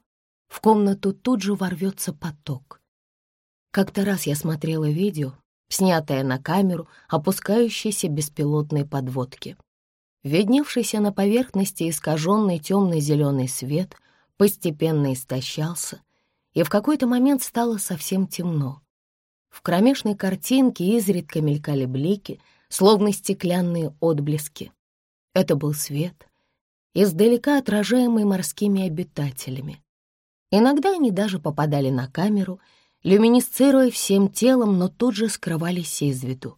в комнату тут же ворвется поток. Как-то раз я смотрела видео, снятое на камеру опускающейся беспилотной подводки. Видневшийся на поверхности искаженный темно-зеленый свет постепенно истощался, и в какой-то момент стало совсем темно. В кромешной картинке изредка мелькали блики, словно стеклянные отблески. Это был свет, издалека отражаемый морскими обитателями. Иногда они даже попадали на камеру, люминесцируя всем телом, но тут же скрывались из виду.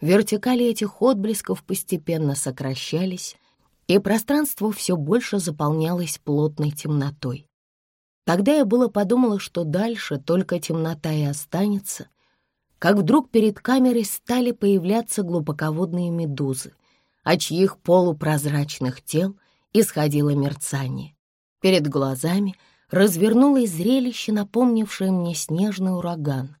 Вертикали этих отблесков постепенно сокращались, и пространство все больше заполнялось плотной темнотой. Тогда я было подумала, что дальше только темнота и останется, как вдруг перед камерой стали появляться глубоководные медузы, от чьих полупрозрачных тел исходило мерцание. Перед глазами развернулось зрелище, напомнившее мне снежный ураган.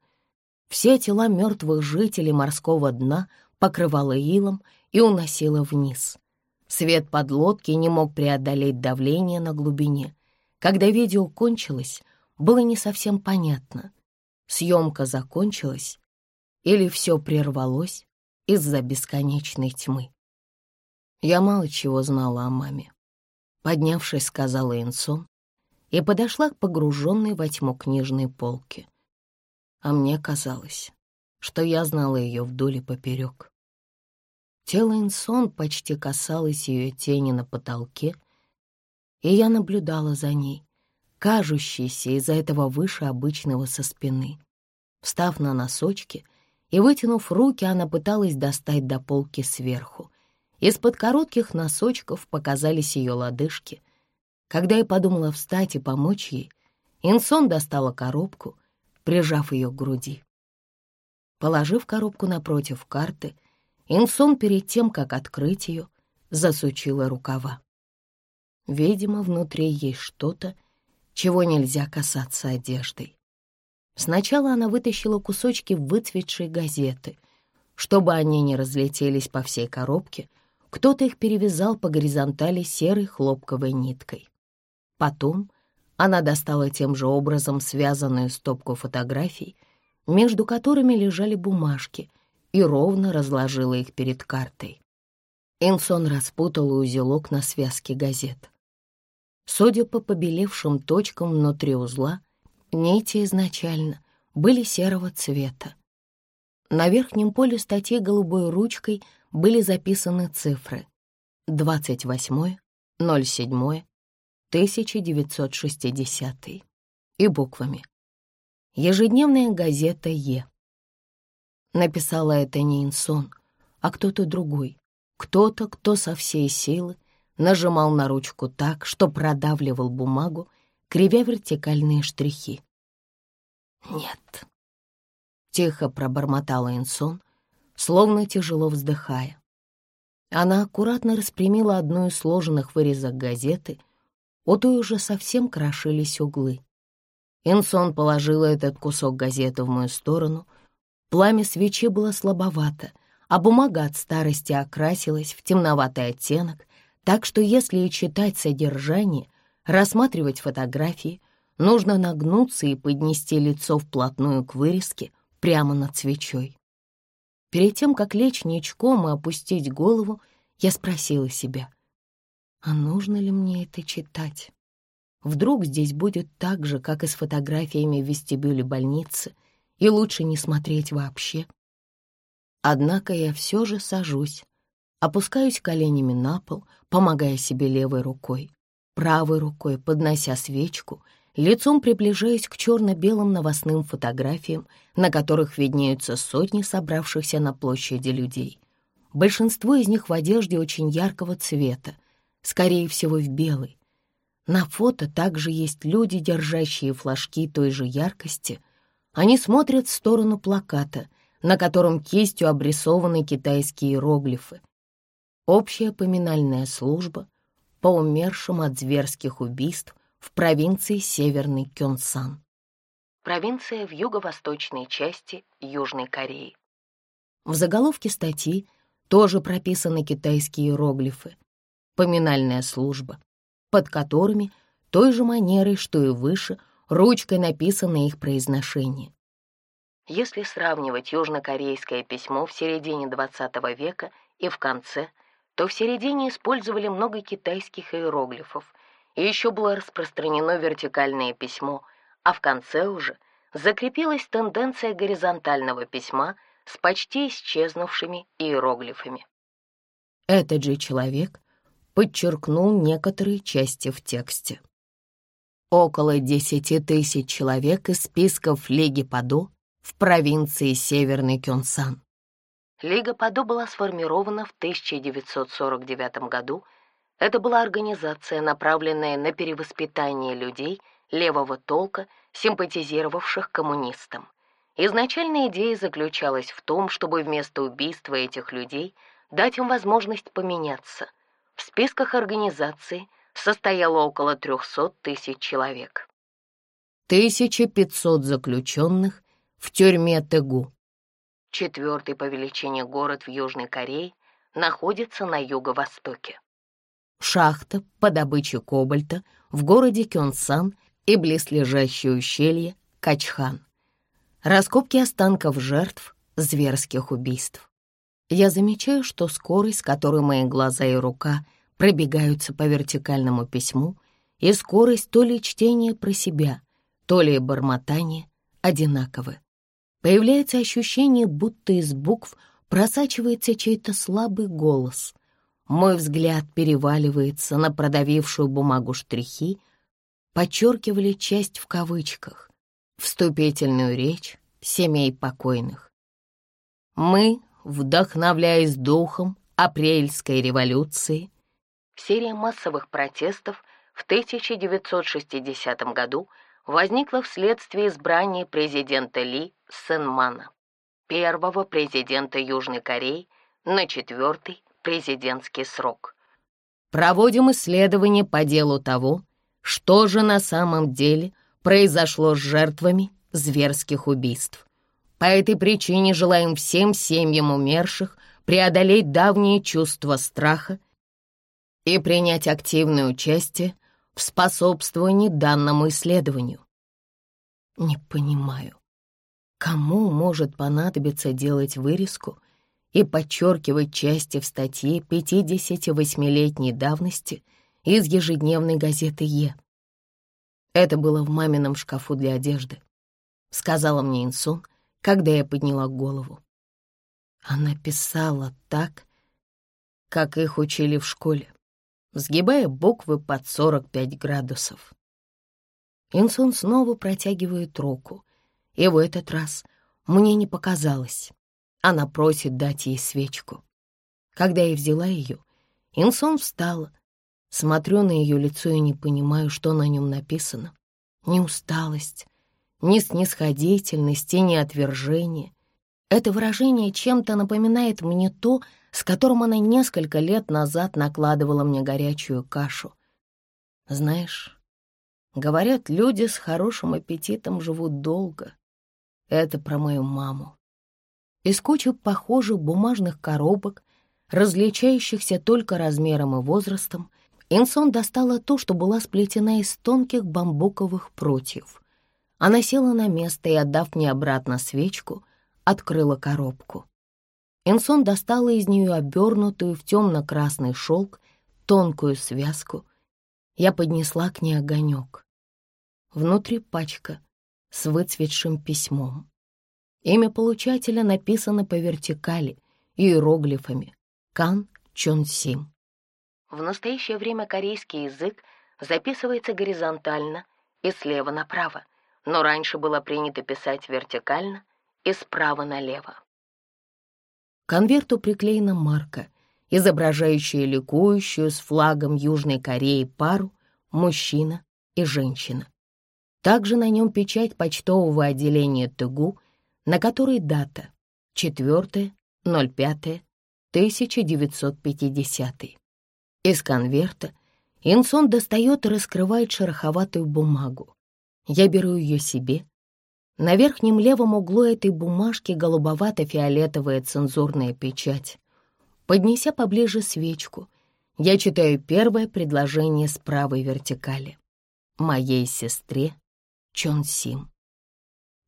Все тела мертвых жителей морского дна покрывало илом и уносило вниз. Свет подлодки не мог преодолеть давление на глубине. Когда видео кончилось, было не совсем понятно, съемка закончилась или все прервалось из-за бесконечной тьмы. Я мало чего знала о маме. Поднявшись, сказала Инсон и подошла к погруженной во тьму книжной полке. А мне казалось, что я знала ее вдоль и поперек. Тело Инсон почти касалось ее тени на потолке, и я наблюдала за ней, кажущейся из-за этого выше обычного со спины. Встав на носочки и вытянув руки, она пыталась достать до полки сверху. Из-под коротких носочков показались ее лодыжки. Когда я подумала встать и помочь ей, Инсон достала коробку, прижав ее к груди. Положив коробку напротив карты, Инсон перед тем, как открыть ее, засучила рукава. Видимо, внутри есть что-то, чего нельзя касаться одеждой. Сначала она вытащила кусочки выцветшей газеты. Чтобы они не разлетелись по всей коробке, кто-то их перевязал по горизонтали серой хлопковой ниткой. Потом она достала тем же образом связанную стопку фотографий, между которыми лежали бумажки, и ровно разложила их перед картой. Инсон распутала узелок на связке газет. Судя по побелевшим точкам внутри узла, нити изначально были серого цвета. На верхнем поле статьи голубой ручкой были записаны цифры 28, 07, 1960 и буквами. Ежедневная газета «Е». Написала это не Инсон, а кто-то другой, кто-то, кто со всей силы нажимал на ручку так, что продавливал бумагу, кривя вертикальные штрихи. «Нет», — тихо пробормотала Инсон, словно тяжело вздыхая. Она аккуратно распрямила одну из сложенных вырезок газеты, у той уже совсем крошились углы. Инсон положила этот кусок газеты в мою сторону. Пламя свечи было слабовато, а бумага от старости окрасилась в темноватый оттенок, так что если читать содержание, рассматривать фотографии, нужно нагнуться и поднести лицо вплотную к вырезке прямо над свечой. Перед тем, как лечь ничком и опустить голову, я спросила себя, а нужно ли мне это читать? Вдруг здесь будет так же, как и с фотографиями в вестибюле больницы, и лучше не смотреть вообще. Однако я все же сажусь, опускаюсь коленями на пол, помогая себе левой рукой, правой рукой поднося свечку, лицом приближаясь к черно-белым новостным фотографиям, на которых виднеются сотни собравшихся на площади людей. Большинство из них в одежде очень яркого цвета, скорее всего, в белый. На фото также есть люди, держащие флажки той же яркости. Они смотрят в сторону плаката, на котором кистью обрисованы китайские иероглифы. Общая поминальная служба по умершим от зверских убийств в провинции Северный Кёнсан. Провинция в юго-восточной части Южной Кореи. В заголовке статьи тоже прописаны китайские иероглифы. Поминальная служба, под которыми той же манерой, что и выше, ручкой написано их произношение. Если сравнивать южнокорейское письмо в середине XX века и в конце, то в середине использовали много китайских иероглифов, и еще было распространено вертикальное письмо, а в конце уже закрепилась тенденция горизонтального письма с почти исчезнувшими иероглифами. Этот же человек подчеркнул некоторые части в тексте. Около десяти тысяч человек из списков Лиги Падо в провинции Северный Кёнсан. Лига Падо была сформирована в 1949 году это была организация, направленная на перевоспитание людей левого толка, симпатизировавших коммунистам. Изначальная идея заключалась в том, чтобы вместо убийства этих людей дать им возможность поменяться. В списках организации состояло около 300 тысяч человек. 1500 заключенных в тюрьме Тегу. Четвертый по величине город в Южной Корее находится на юго-востоке. Шахта по добыче кобальта в городе Кёнсан и близлежащее ущелье Качхан. Раскопки останков жертв зверских убийств. Я замечаю, что скорость, с которой мои глаза и рука пробегаются по вертикальному письму, и скорость то ли чтения про себя, то ли бормотания одинаковы. Появляется ощущение, будто из букв просачивается чей-то слабый голос. Мой взгляд переваливается на продавившую бумагу штрихи, подчеркивали часть в кавычках вступительную речь семей покойных. Мы, вдохновляясь духом апрельской революции, серия массовых протестов в 1960 году возникла вследствие избрания президента Ли Сенмана, первого президента Южной Кореи на четвертый президентский срок. Проводим исследования по делу того, что же на самом деле – произошло с жертвами зверских убийств. По этой причине желаем всем семьям умерших преодолеть давние чувства страха и принять активное участие в способствовании данному исследованию. Не понимаю, кому может понадобиться делать вырезку и подчеркивать части в статье 58-летней давности из ежедневной газеты «Е». Это было в мамином шкафу для одежды, сказала мне Инсун, когда я подняла голову. Она писала так, как их учили в школе, сгибая буквы под 45 градусов. Инсун снова протягивает руку, и в этот раз мне не показалось. Она просит дать ей свечку. Когда я взяла ее, Инсон встала, Смотрю на ее лицо и не понимаю, что на нем написано. Ни усталость, ни снисходительность и ни отвержение. Это выражение чем-то напоминает мне то, с которым она несколько лет назад накладывала мне горячую кашу. Знаешь, говорят, люди с хорошим аппетитом живут долго. Это про мою маму. Из кучи похожих бумажных коробок, различающихся только размером и возрастом, Инсон достала то, что была сплетена из тонких бамбуковых прутьев. Она села на место и, отдав мне обратно свечку, открыла коробку. Инсон достала из нее обернутую в темно-красный шелк тонкую связку. Я поднесла к ней огонек. Внутри пачка с выцветшим письмом. Имя получателя написано по вертикали иероглифами Кан Чон Сим. В настоящее время корейский язык записывается горизонтально и слева направо, но раньше было принято писать вертикально и справа налево. Конверту приклеена марка, изображающая ликующую с флагом Южной Кореи пару мужчина и женщина. Также на нем печать почтового отделения ТГУ, на которой дата 4.05.1950. Из конверта Инсон достает и раскрывает шероховатую бумагу. Я беру ее себе. На верхнем левом углу этой бумажки голубовато-фиолетовая цензурная печать. Поднеся поближе свечку, я читаю первое предложение с правой вертикали. Моей сестре Чон Сим.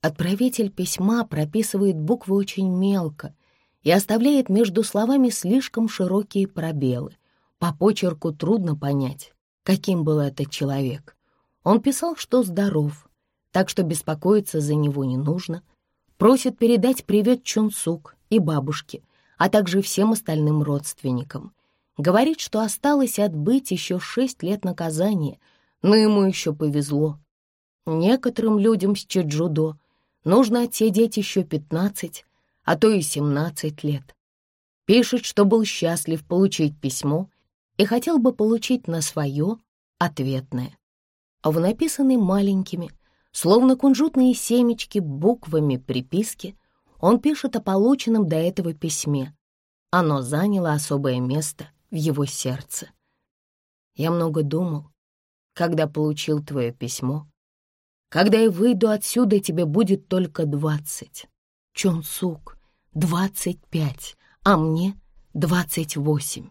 Отправитель письма прописывает буквы очень мелко и оставляет между словами слишком широкие пробелы — по почерку трудно понять, каким был этот человек. Он писал, что здоров, так что беспокоиться за него не нужно. Просит передать привет Чунсук и бабушке, а также всем остальным родственникам. Говорит, что осталось отбыть еще шесть лет наказания, но ему еще повезло. Некоторым людям с Чеджудо нужно отсидеть еще пятнадцать, а то и семнадцать лет. Пишет, что был счастлив получить письмо и хотел бы получить на свое ответное. В написанной маленькими, Словно кунжутные семечки буквами приписки, он пишет о полученном до этого письме. Оно заняло особое место в его сердце. Я много думал, когда получил твое письмо. Когда я выйду отсюда, тебе будет только двадцать. Чонсук, двадцать пять, а мне двадцать восемь.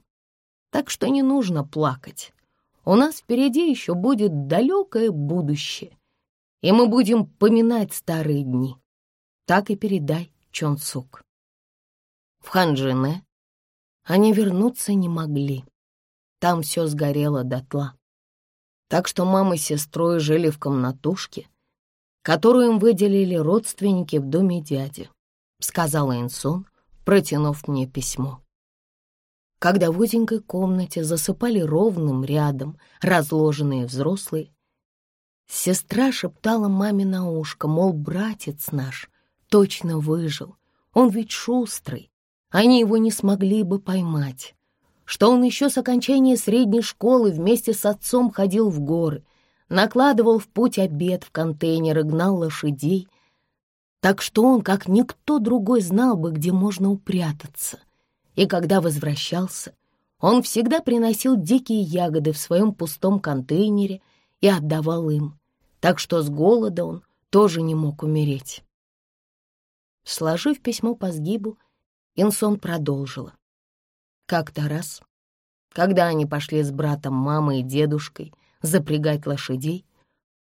Так что не нужно плакать. У нас впереди еще будет далекое будущее, и мы будем поминать старые дни. Так и передай Чон Сук. В Ханджине они вернуться не могли. Там все сгорело дотла. Так что мама с сестрой жили в комнатушке, которую им выделили родственники в доме дяди, сказала Инсон, протянув мне письмо. Когда в узенькой комнате засыпали ровным рядом разложенные взрослые, Сестра шептала маме на ушко, мол, братец наш точно выжил, он ведь шустрый, они его не смогли бы поймать, что он еще с окончания средней школы вместе с отцом ходил в горы, накладывал в путь обед в контейнер и гнал лошадей, так что он, как никто другой, знал бы, где можно упрятаться. И когда возвращался, он всегда приносил дикие ягоды в своем пустом контейнере и отдавал им так что с голода он тоже не мог умереть. Сложив письмо по сгибу, Инсон продолжила. Как-то раз, когда они пошли с братом, мамой и дедушкой запрягать лошадей,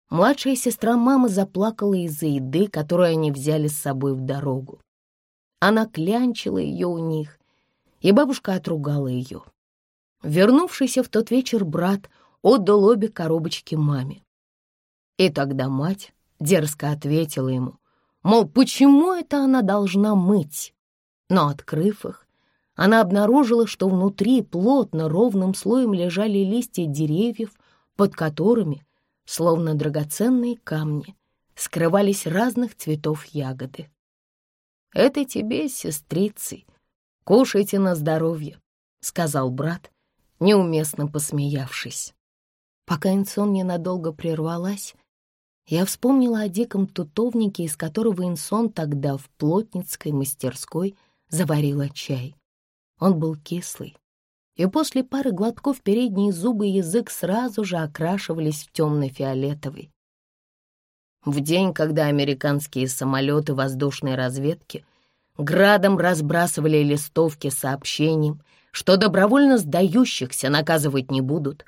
младшая сестра мамы заплакала из-за еды, которую они взяли с собой в дорогу. Она клянчила ее у них, и бабушка отругала ее. Вернувшийся в тот вечер брат отдал обе коробочки маме. И тогда мать дерзко ответила ему, мол, почему это она должна мыть? Но, открыв их, она обнаружила, что внутри плотно ровным слоем лежали листья деревьев, под которыми, словно драгоценные камни, скрывались разных цветов ягоды. «Это тебе, сестрицы, кушайте на здоровье», — сказал брат, неуместно посмеявшись. Пока Инсон ненадолго прервалась, я вспомнила о диком тутовнике, из которого Инсон тогда в плотницкой мастерской заварила чай. Он был кислый, и после пары глотков передние зубы и язык сразу же окрашивались в темно-фиолетовый. В день, когда американские самолеты воздушной разведки градом разбрасывали листовки с сообщением, что добровольно сдающихся наказывать не будут,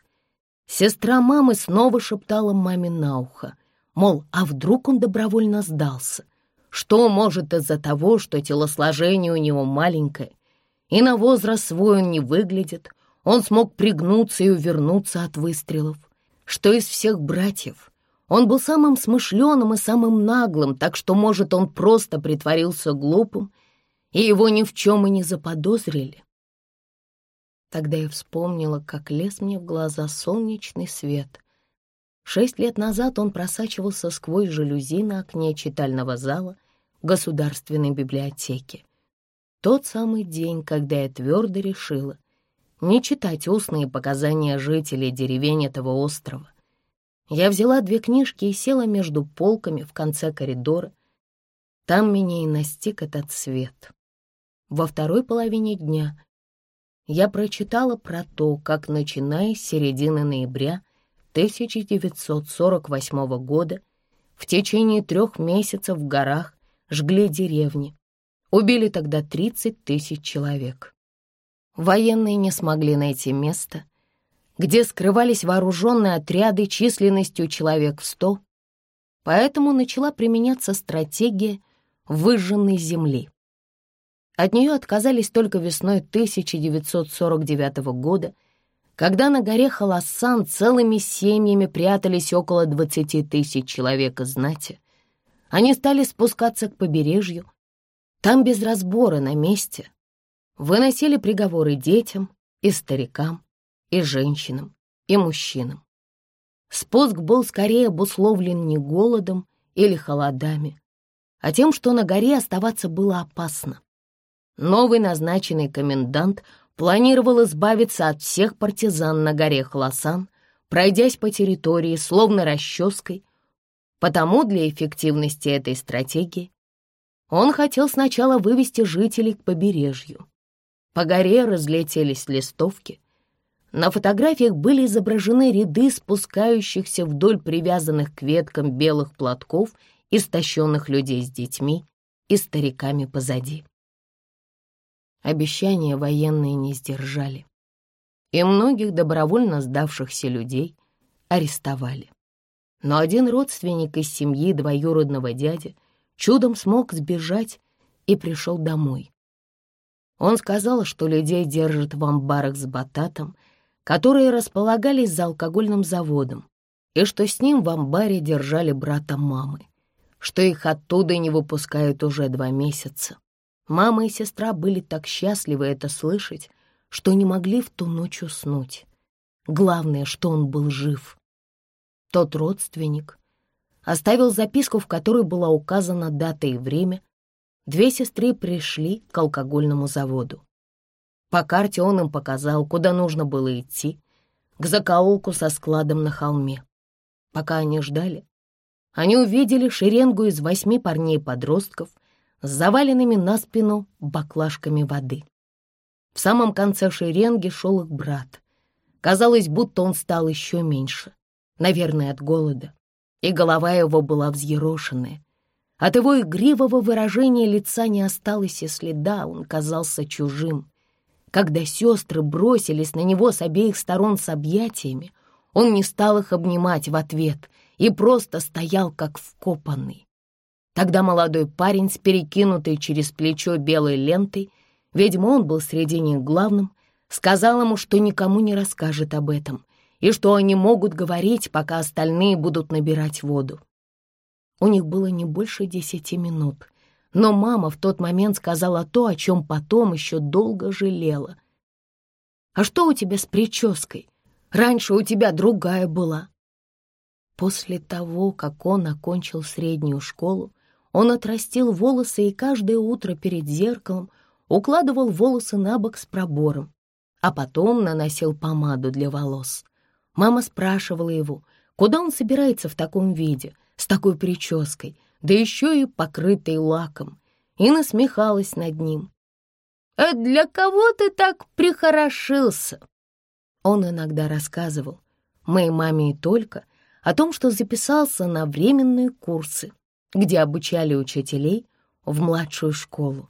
сестра мамы снова шептала маме на ухо — Мол, а вдруг он добровольно сдался? Что может из-за того, что телосложение у него маленькое, и на возраст свой он не выглядит, он смог пригнуться и увернуться от выстрелов? Что из всех братьев он был самым смышленым и самым наглым, так что, может, он просто притворился глупым, и его ни в чем и не заподозрили? Тогда я вспомнила, как лез мне в глаза солнечный свет, Шесть лет назад он просачивался сквозь жалюзи на окне читального зала Государственной библиотеки. Тот самый день, когда я твердо решила не читать устные показания жителей деревень этого острова. Я взяла две книжки и села между полками в конце коридора. Там меня и настиг этот свет. Во второй половине дня я прочитала про то, как, начиная с середины ноября, 1948 года в течение трех месяцев в горах жгли деревни. Убили тогда 30 тысяч человек. Военные не смогли найти место, где скрывались вооруженные отряды численностью человек в сто, поэтому начала применяться стратегия выжженной земли. От нее отказались только весной 1949 года, когда на горе Халасан целыми семьями прятались около двадцати тысяч человек из знати, они стали спускаться к побережью. Там без разбора на месте выносили приговоры детям и старикам, и женщинам, и мужчинам. Спуск был скорее обусловлен не голодом или холодами, а тем, что на горе оставаться было опасно. Новый назначенный комендант планировал избавиться от всех партизан на горе Хласан, пройдясь по территории, словно расческой. Потому для эффективности этой стратегии он хотел сначала вывести жителей к побережью. По горе разлетелись листовки. На фотографиях были изображены ряды спускающихся вдоль привязанных к веткам белых платков истощенных людей с детьми и стариками позади. Обещания военные не сдержали, и многих добровольно сдавшихся людей арестовали. Но один родственник из семьи двоюродного дяди чудом смог сбежать и пришел домой. Он сказал, что людей держат в амбарах с бататом, которые располагались за алкогольным заводом, и что с ним в амбаре держали брата мамы, что их оттуда не выпускают уже два месяца. Мама и сестра были так счастливы это слышать, что не могли в ту ночь уснуть. Главное, что он был жив. Тот родственник оставил записку, в которой была указана дата и время. Две сестры пришли к алкогольному заводу. По карте он им показал, куда нужно было идти, к закоулку со складом на холме. Пока они ждали, они увидели шеренгу из восьми парней-подростков с заваленными на спину баклажками воды. В самом конце шеренги шел их брат. Казалось, будто он стал еще меньше, наверное, от голода, и голова его была взъерошенная. От его игривого выражения лица не осталось и следа, он казался чужим. Когда сестры бросились на него с обеих сторон с объятиями, он не стал их обнимать в ответ и просто стоял как вкопанный. Тогда молодой парень с перекинутой через плечо белой лентой, видимо, он был среди них главным, сказал ему, что никому не расскажет об этом и что они могут говорить, пока остальные будут набирать воду. У них было не больше десяти минут, но мама в тот момент сказала то, о чем потом еще долго жалела. «А что у тебя с прической? Раньше у тебя другая была». После того, как он окончил среднюю школу, он отрастил волосы и каждое утро перед зеркалом укладывал волосы на бок с пробором, а потом наносил помаду для волос. Мама спрашивала его, куда он собирается в таком виде, с такой прической, да еще и покрытой лаком, и насмехалась над ним. «А для кого ты так прихорошился?» Он иногда рассказывал, моей маме и только, о том, что записался на временные курсы, где обучали учителей в младшую школу.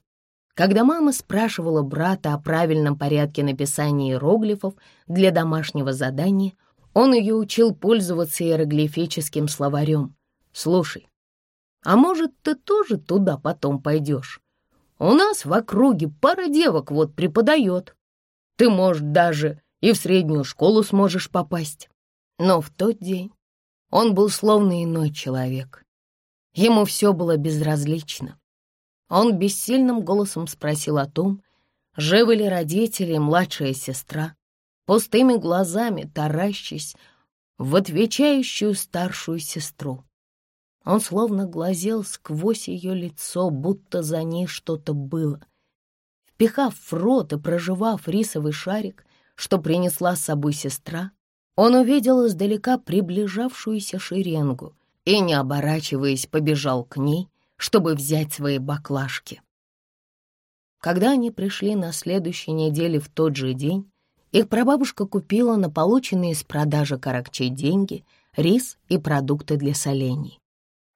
Когда мама спрашивала брата о правильном порядке написания иероглифов для домашнего задания, он ее учил пользоваться иероглифическим словарем. «Слушай, а может, ты тоже туда потом пойдешь? У нас в округе пара девок вот преподает. Ты, может, даже и в среднюю школу сможешь попасть». Но в тот день он был словно иной человек. Ему все было безразлично. Он бессильным голосом спросил о том, живы ли родители и младшая сестра, пустыми глазами таращись в отвечающую старшую сестру. Он словно глазел сквозь ее лицо, будто за ней что-то было. Впихав в рот и проживав рисовый шарик, что принесла с собой сестра, он увидел издалека приближавшуюся шеренгу и, не оборачиваясь, побежал к ней, чтобы взять свои баклажки. Когда они пришли на следующей неделе в тот же день, их прабабушка купила на полученные с продажи каракчей деньги рис и продукты для солений.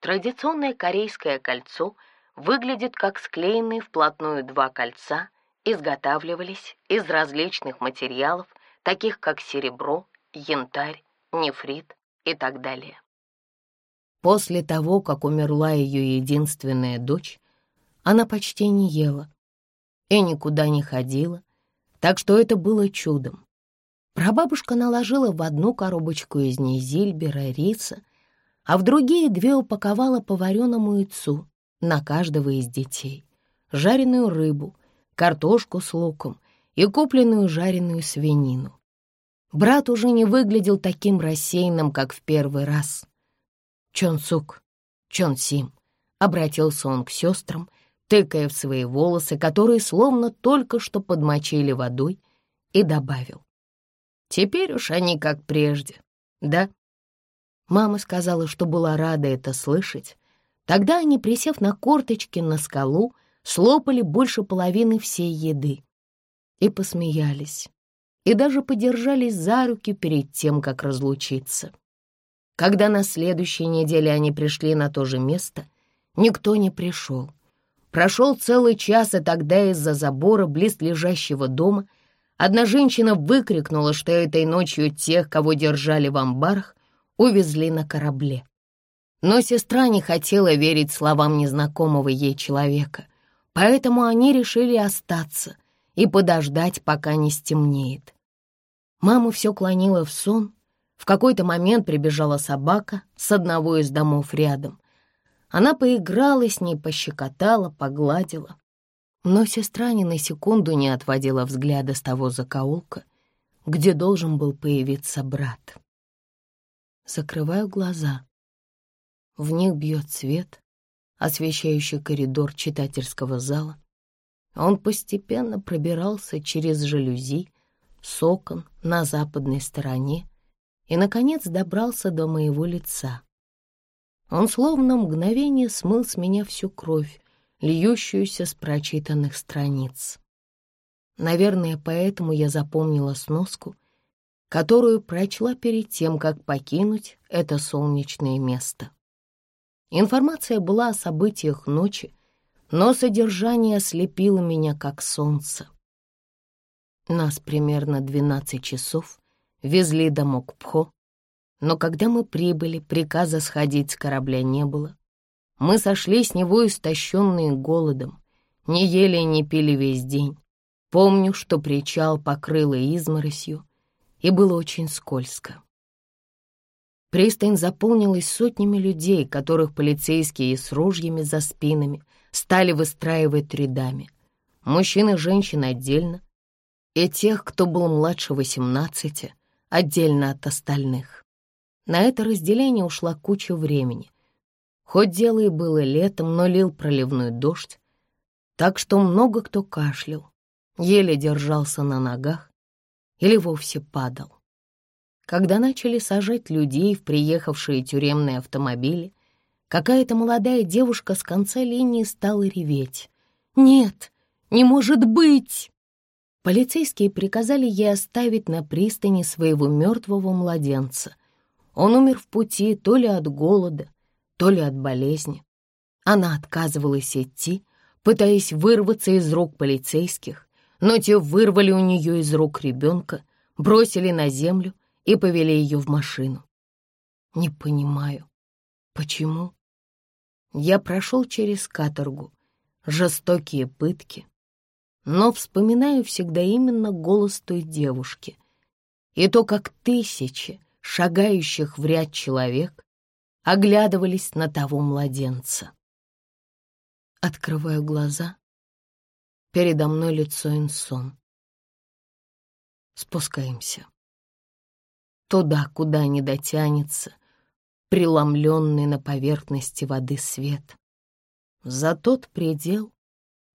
Традиционное корейское кольцо выглядит как склеенные вплотную два кольца, изготавливались из различных материалов, таких как серебро, янтарь, нефрит и так далее. После того, как умерла ее единственная дочь, она почти не ела и никуда не ходила, так что это было чудом. Прабабушка наложила в одну коробочку из низильбера риса, а в другие две упаковала по вареному яйцу на каждого из детей, жареную рыбу, картошку с луком и купленную жареную свинину. Брат уже не выглядел таким рассеянным, как в первый раз. «Чон Сук, Чон Сим», — обратился он к сестрам, тыкая в свои волосы, которые словно только что подмочили водой, и добавил. «Теперь уж они как прежде, да?» Мама сказала, что была рада это слышать. Тогда они, присев на корточки на скалу, слопали больше половины всей еды и посмеялись, и даже подержались за руки перед тем, как разлучиться. Когда на следующей неделе они пришли на то же место, никто не пришел. Прошел целый час, и тогда из-за забора близ лежащего дома одна женщина выкрикнула, что этой ночью тех, кого держали в амбарах, увезли на корабле. Но сестра не хотела верить словам незнакомого ей человека, поэтому они решили остаться и подождать, пока не стемнеет. Маму все клонило в сон, в какой-то момент прибежала собака с одного из домов рядом. Она поиграла с ней, пощекотала, погладила. Но сестра ни на секунду не отводила взгляда с того закоулка, где должен был появиться брат. Закрываю глаза. В них бьет свет, освещающий коридор читательского зала. Он постепенно пробирался через жалюзи, с окон на западной стороне, и, наконец, добрался до моего лица. Он словно мгновение смыл с меня всю кровь, льющуюся с прочитанных страниц. Наверное, поэтому я запомнила сноску, которую прочла перед тем, как покинуть это солнечное место. Информация была о событиях ночи, но содержание ослепило меня, как солнце. Нас примерно двенадцать часов везли до Мокпхо, но когда мы прибыли, приказа сходить с корабля не было. Мы сошли с него истощенные голодом, не ели и не пили весь день. Помню, что причал покрыло изморосью, и было очень скользко. Пристань заполнилась сотнями людей, которых полицейские с ружьями за спинами стали выстраивать рядами. Мужчин и женщин отдельно, и тех, кто был младше восемнадцати, отдельно от остальных. На это разделение ушла куча времени. Хоть дело и было летом, но лил проливной дождь, так что много кто кашлял, еле держался на ногах или вовсе падал. Когда начали сажать людей в приехавшие тюремные автомобили, какая-то молодая девушка с конца линии стала реветь. «Нет, не может быть!» Полицейские приказали ей оставить на пристани своего мертвого младенца. Он умер в пути то ли от голода, то ли от болезни. Она отказывалась идти, пытаясь вырваться из рук полицейских, но те вырвали у нее из рук ребенка, бросили на землю и повели ее в машину. Не понимаю, почему? Я прошел через каторгу, жестокие пытки, но вспоминаю всегда именно голос той девушки и то, как тысячи шагающих в ряд человек оглядывались на того младенца. Открываю глаза. Передо мной лицо Инсон. Спускаемся. Туда, куда не дотянется преломленный на поверхности воды свет. За тот предел,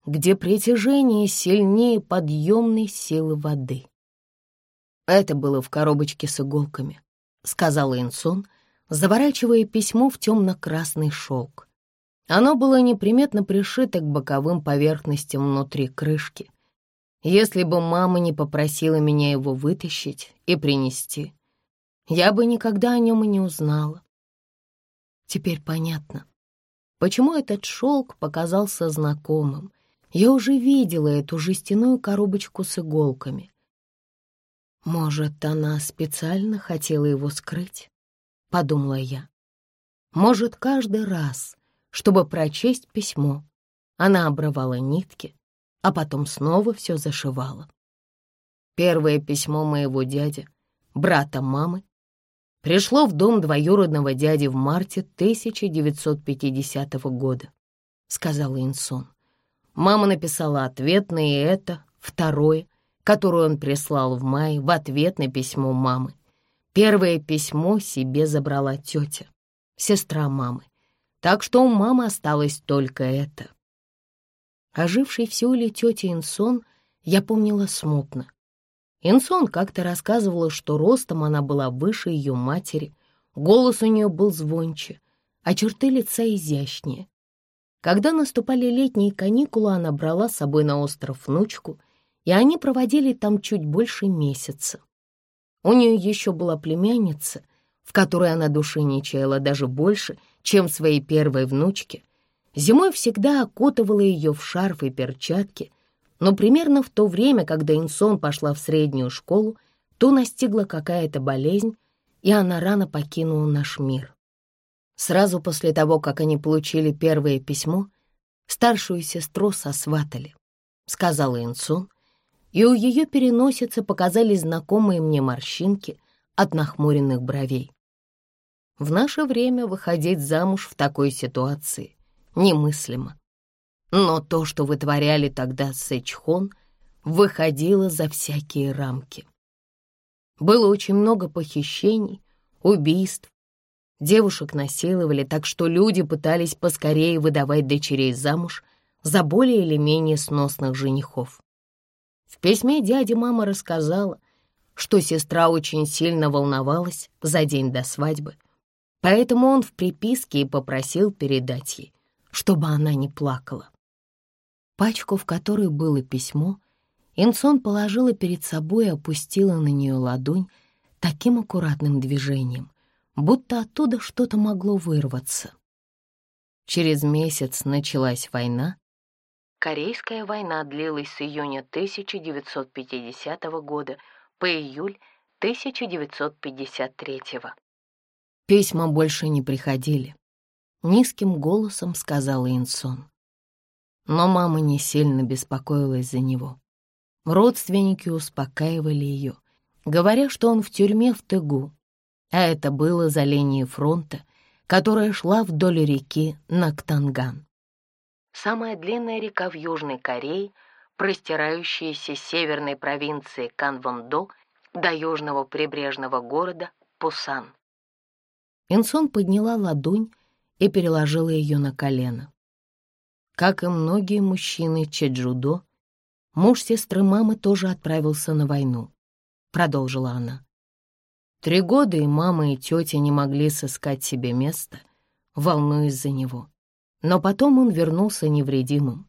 где притяжение сильнее подъемной силы воды. Это было в коробочке с иголками, сказала Инсон, заворачивая письмо в темно-красный шелк. Оно было неприметно пришито к боковым поверхностям внутри крышки. Если бы мама не попросила меня его вытащить и принести, я бы никогда о нем и не узнала. Теперь понятно, почему этот шелк показался знакомым, я уже видела эту жестяную коробочку с иголками. Может, она специально хотела его скрыть? Подумала я. Может, каждый раз, чтобы прочесть письмо, она обрывала нитки, а потом снова все зашивала. Первое письмо моего дяди, брата мамы, пришло в дом двоюродного дяди в марте 1950 года, сказала Инсон. Мама написала ответ на и это, второе, которое он прислал в мае в ответ на письмо мамы. Первое письмо себе забрала тетя, сестра мамы, так что у мамы осталось только это. Ожившей в Сеуле тетя Инсон я помнила смутно. Инсон как-то рассказывала, что ростом она была выше ее матери, голос у нее был звонче, а черты лица изящнее. Когда наступали летние каникулы, она брала с собой на остров внучку, и они проводили там чуть больше месяца. У нее еще была племянница, в которой она души не чаяла даже больше, чем своей первой внучке. Зимой всегда окутывала ее в шарф и перчатки, но примерно в то время, когда Инсон пошла в среднюю школу, то настигла какая-то болезнь, и она рано покинула наш мир. Сразу после того, как они получили первое письмо, старшую сестру сосватали, сказала Инсон, и у ее переносицы показались знакомые мне морщинки от нахмуренных бровей. В наше время выходить замуж в такой ситуации немыслимо. Но то, что вытворяли тогда Сэчхон, выходило за всякие рамки. Было очень много похищений, убийств, Девушек насиловали, так что люди пытались поскорее выдавать дочерей замуж за более или менее сносных женихов. В письме дяди мама рассказала, что сестра очень сильно волновалась за день до свадьбы, поэтому он в приписке и попросил передать ей, чтобы она не плакала. Пачку, в которой было письмо, Инсон положила перед собой и опустила на нее ладонь таким аккуратным движением, будто оттуда что-то могло вырваться. Через месяц началась война. Корейская война длилась с июня 1950 года по июль 1953. Письма больше не приходили. Низким голосом сказала Инсон. Но мама не сильно беспокоилась за него. Родственники успокаивали ее, говоря, что он в тюрьме в Тыгу, а это было за линией фронта, которая шла вдоль реки Нактанган. Самая длинная река в Южной Корее, простирающаяся с северной провинции Канвондо до южного прибрежного города Пусан. Инсон подняла ладонь и переложила ее на колено. Как и многие мужчины Чеджудо, муж сестры мамы тоже отправился на войну, продолжила она. Три года и мама, и тетя не могли сыскать себе место, волнуясь за него. Но потом он вернулся невредимым.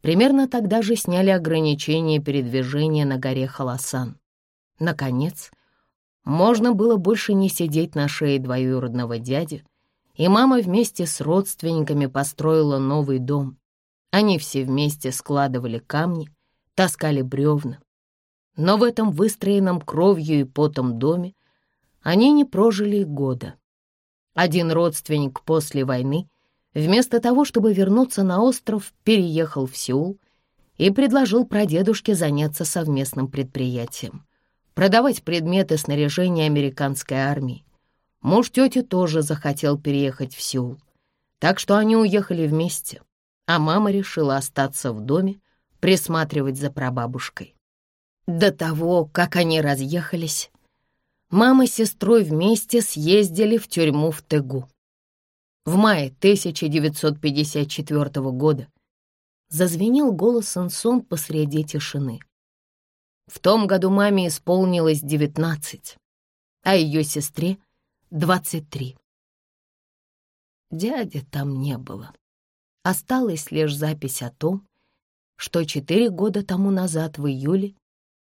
Примерно тогда же сняли ограничения передвижения на горе Халасан. Наконец, можно было больше не сидеть на шее двоюродного дяди, и мама вместе с родственниками построила новый дом. Они все вместе складывали камни, таскали бревна. Но в этом выстроенном кровью и потом доме они не прожили года. Один родственник после войны, вместо того, чтобы вернуться на остров, переехал в Сеул и предложил прадедушке заняться совместным предприятием — продавать предметы снаряжения американской армии. Муж тети тоже захотел переехать в Сеул, так что они уехали вместе, а мама решила остаться в доме, присматривать за прабабушкой. До того, как они разъехались, мама с сестрой вместе съездили в тюрьму в Тегу. В мае 1954 года зазвенел голос Сансон посреди тишины. В том году маме исполнилось 19, а ее сестре — 23. Дяди там не было. Осталась лишь запись о том, что четыре года тому назад, в июле,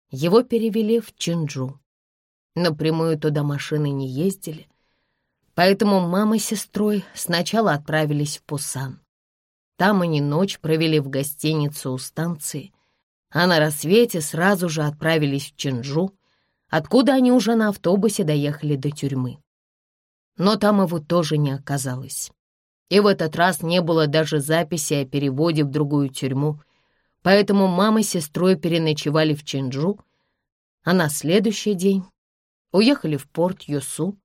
его перевели в Чинджу. Напрямую туда машины не ездили, поэтому мама с сестрой сначала отправились в Пусан. Там они ночь провели в гостинице у станции, а на рассвете сразу же отправились в Чинджу, откуда они уже на автобусе доехали до тюрьмы. Но там его тоже не оказалось. И в этот раз не было даже записи о переводе в другую тюрьму, поэтому мама с сестрой переночевали в Чинджу, а на следующий день уехали в порт Юсу,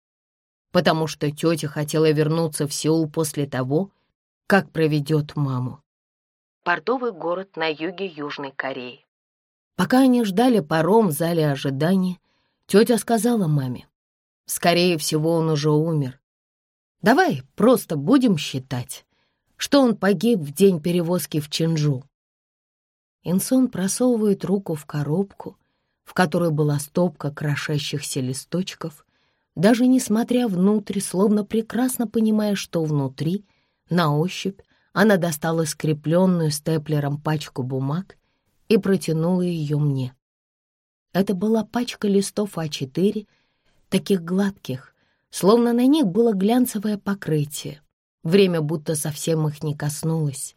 потому что тетя хотела вернуться в Сеул после того, как проведет маму. Портовый город на юге Южной Кореи. Пока они ждали паром в зале ожидания, тетя сказала маме, скорее всего, он уже умер. Давай просто будем считать, что он погиб в день перевозки в Чинджу. Инсон просовывает руку в коробку, в которой была стопка крошащихся листочков, даже несмотря внутрь, словно прекрасно понимая, что внутри, на ощупь, она достала скрепленную степлером пачку бумаг и протянула ее мне. Это была пачка листов А4, таких гладких, словно на них было глянцевое покрытие. Время будто совсем их не коснулось.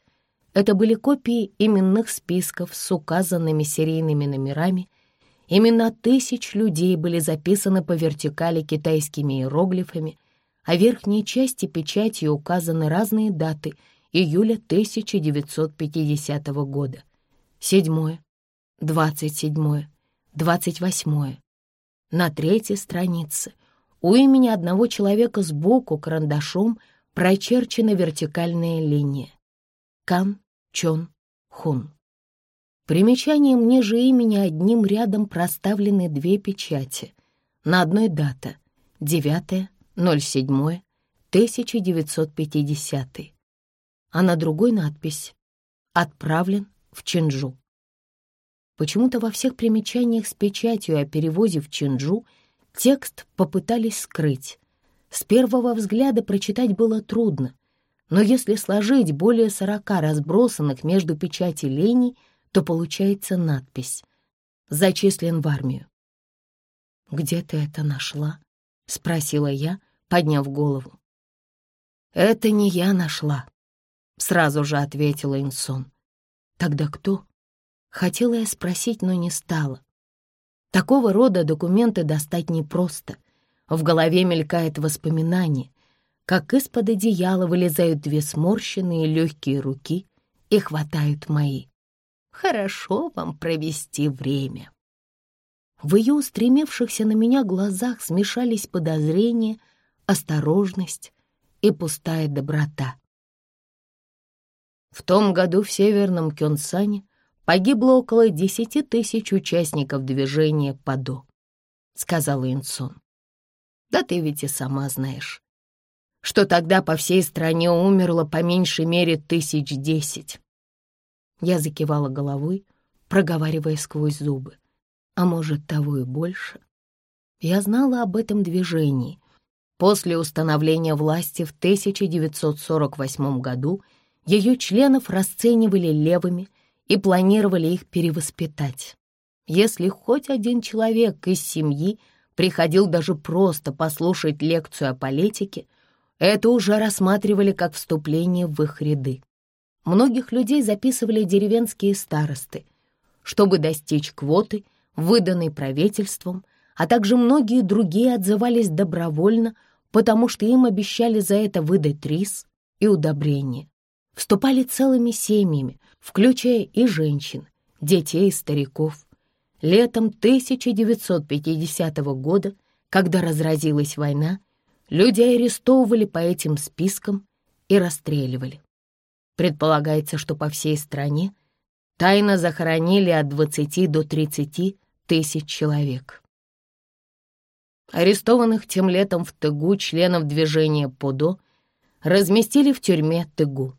Это были копии именных списков с указанными серийными номерами. Имена тысяч людей были записаны по вертикали китайскими иероглифами, а в верхней части печатью указаны разные даты июля 1950 года. Седьмое, двадцать седьмое, двадцать восьмое. На третьей странице у имени одного человека сбоку карандашом прочерчена вертикальная линия. Кан Чон Хун. Примечанием ниже имени одним рядом проставлены две печати. На одной дата 9.07.1950, а на другой надпись «Отправлен в Чинджу». Почему-то во всех примечаниях с печатью о перевозе в Чинджу текст попытались скрыть. С первого взгляда прочитать было трудно, но если сложить более сорока разбросанных между печати лений, то получается надпись «Зачислен в армию». «Где ты это нашла?» — спросила я, подняв голову. «Это не я нашла», — сразу же ответила Инсон. «Тогда кто?» Хотела я спросить, но не стала. Такого рода документы достать непросто. В голове мелькает воспоминание, как из-под одеяла вылезают две сморщенные легкие руки и хватают мои. Хорошо вам провести время. В ее устремившихся на меня глазах смешались подозрения, осторожность и пустая доброта. В том году в Северном Кёнсане погибло около десяти тысяч участников движения ПАДО, — сказала Инсон. Да ты ведь и сама знаешь, что тогда по всей стране умерло по меньшей мере тысяч десять. Я закивала головой, проговаривая сквозь зубы. А может, того и больше. Я знала об этом движении. После установления власти в 1948 году ее членов расценивали левыми и планировали их перевоспитать. Если хоть один человек из семьи приходил даже просто послушать лекцию о политике — это уже рассматривали как вступление в их ряды. Многих людей записывали деревенские старосты, чтобы достичь квоты, выданной правительством, а также многие другие отзывались добровольно, потому что им обещали за это выдать рис и удобрения. Вступали целыми семьями, включая и женщин, детей и стариков. Летом 1950 года, когда разразилась война, Людей арестовывали по этим спискам и расстреливали. Предполагается, что по всей стране тайно захоронили от 20 до 30 тысяч человек. Арестованных тем летом в Тыгу членов движения ПОДО разместили в тюрьме Тыгу,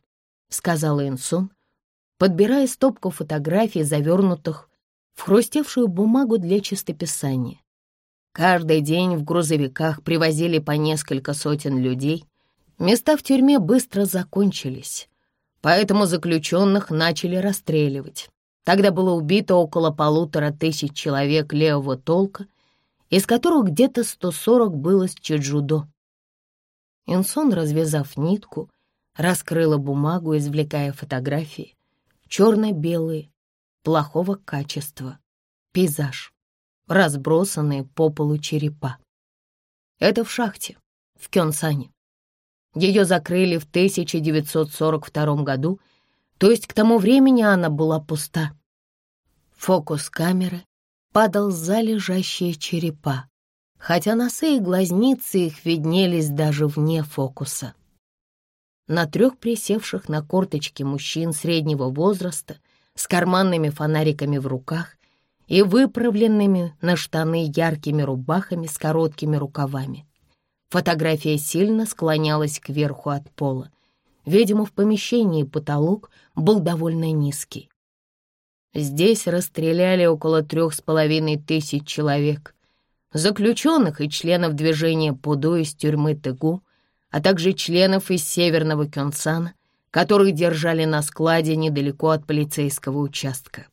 сказала Инсон, подбирая стопку фотографий, завернутых в хрустевшую бумагу для чистописания. Каждый день в грузовиках привозили по несколько сотен людей. Места в тюрьме быстро закончились, поэтому заключенных начали расстреливать. Тогда было убито около полутора тысяч человек левого толка, из которых где-то 140 было с Чеджудо. Инсон, развязав нитку, раскрыла бумагу, извлекая фотографии. Черно-белые, плохого качества. Пейзаж разбросанные по полу черепа. Это в шахте, в Кёнсане. Ее закрыли в 1942 году, то есть к тому времени она была пуста. Фокус камеры падал за лежащие черепа, хотя носы и глазницы их виднелись даже вне фокуса. На трех присевших на корточки мужчин среднего возраста с карманными фонариками в руках и выправленными на штаны яркими рубахами с короткими рукавами. Фотография сильно склонялась кверху от пола. Видимо, в помещении потолок был довольно низкий. Здесь расстреляли около трех с половиной тысяч человек. заключенных и членов движения Пудо из тюрьмы Тыгу, а также членов из Северного Кёнсана, которых держали на складе недалеко от полицейского участка.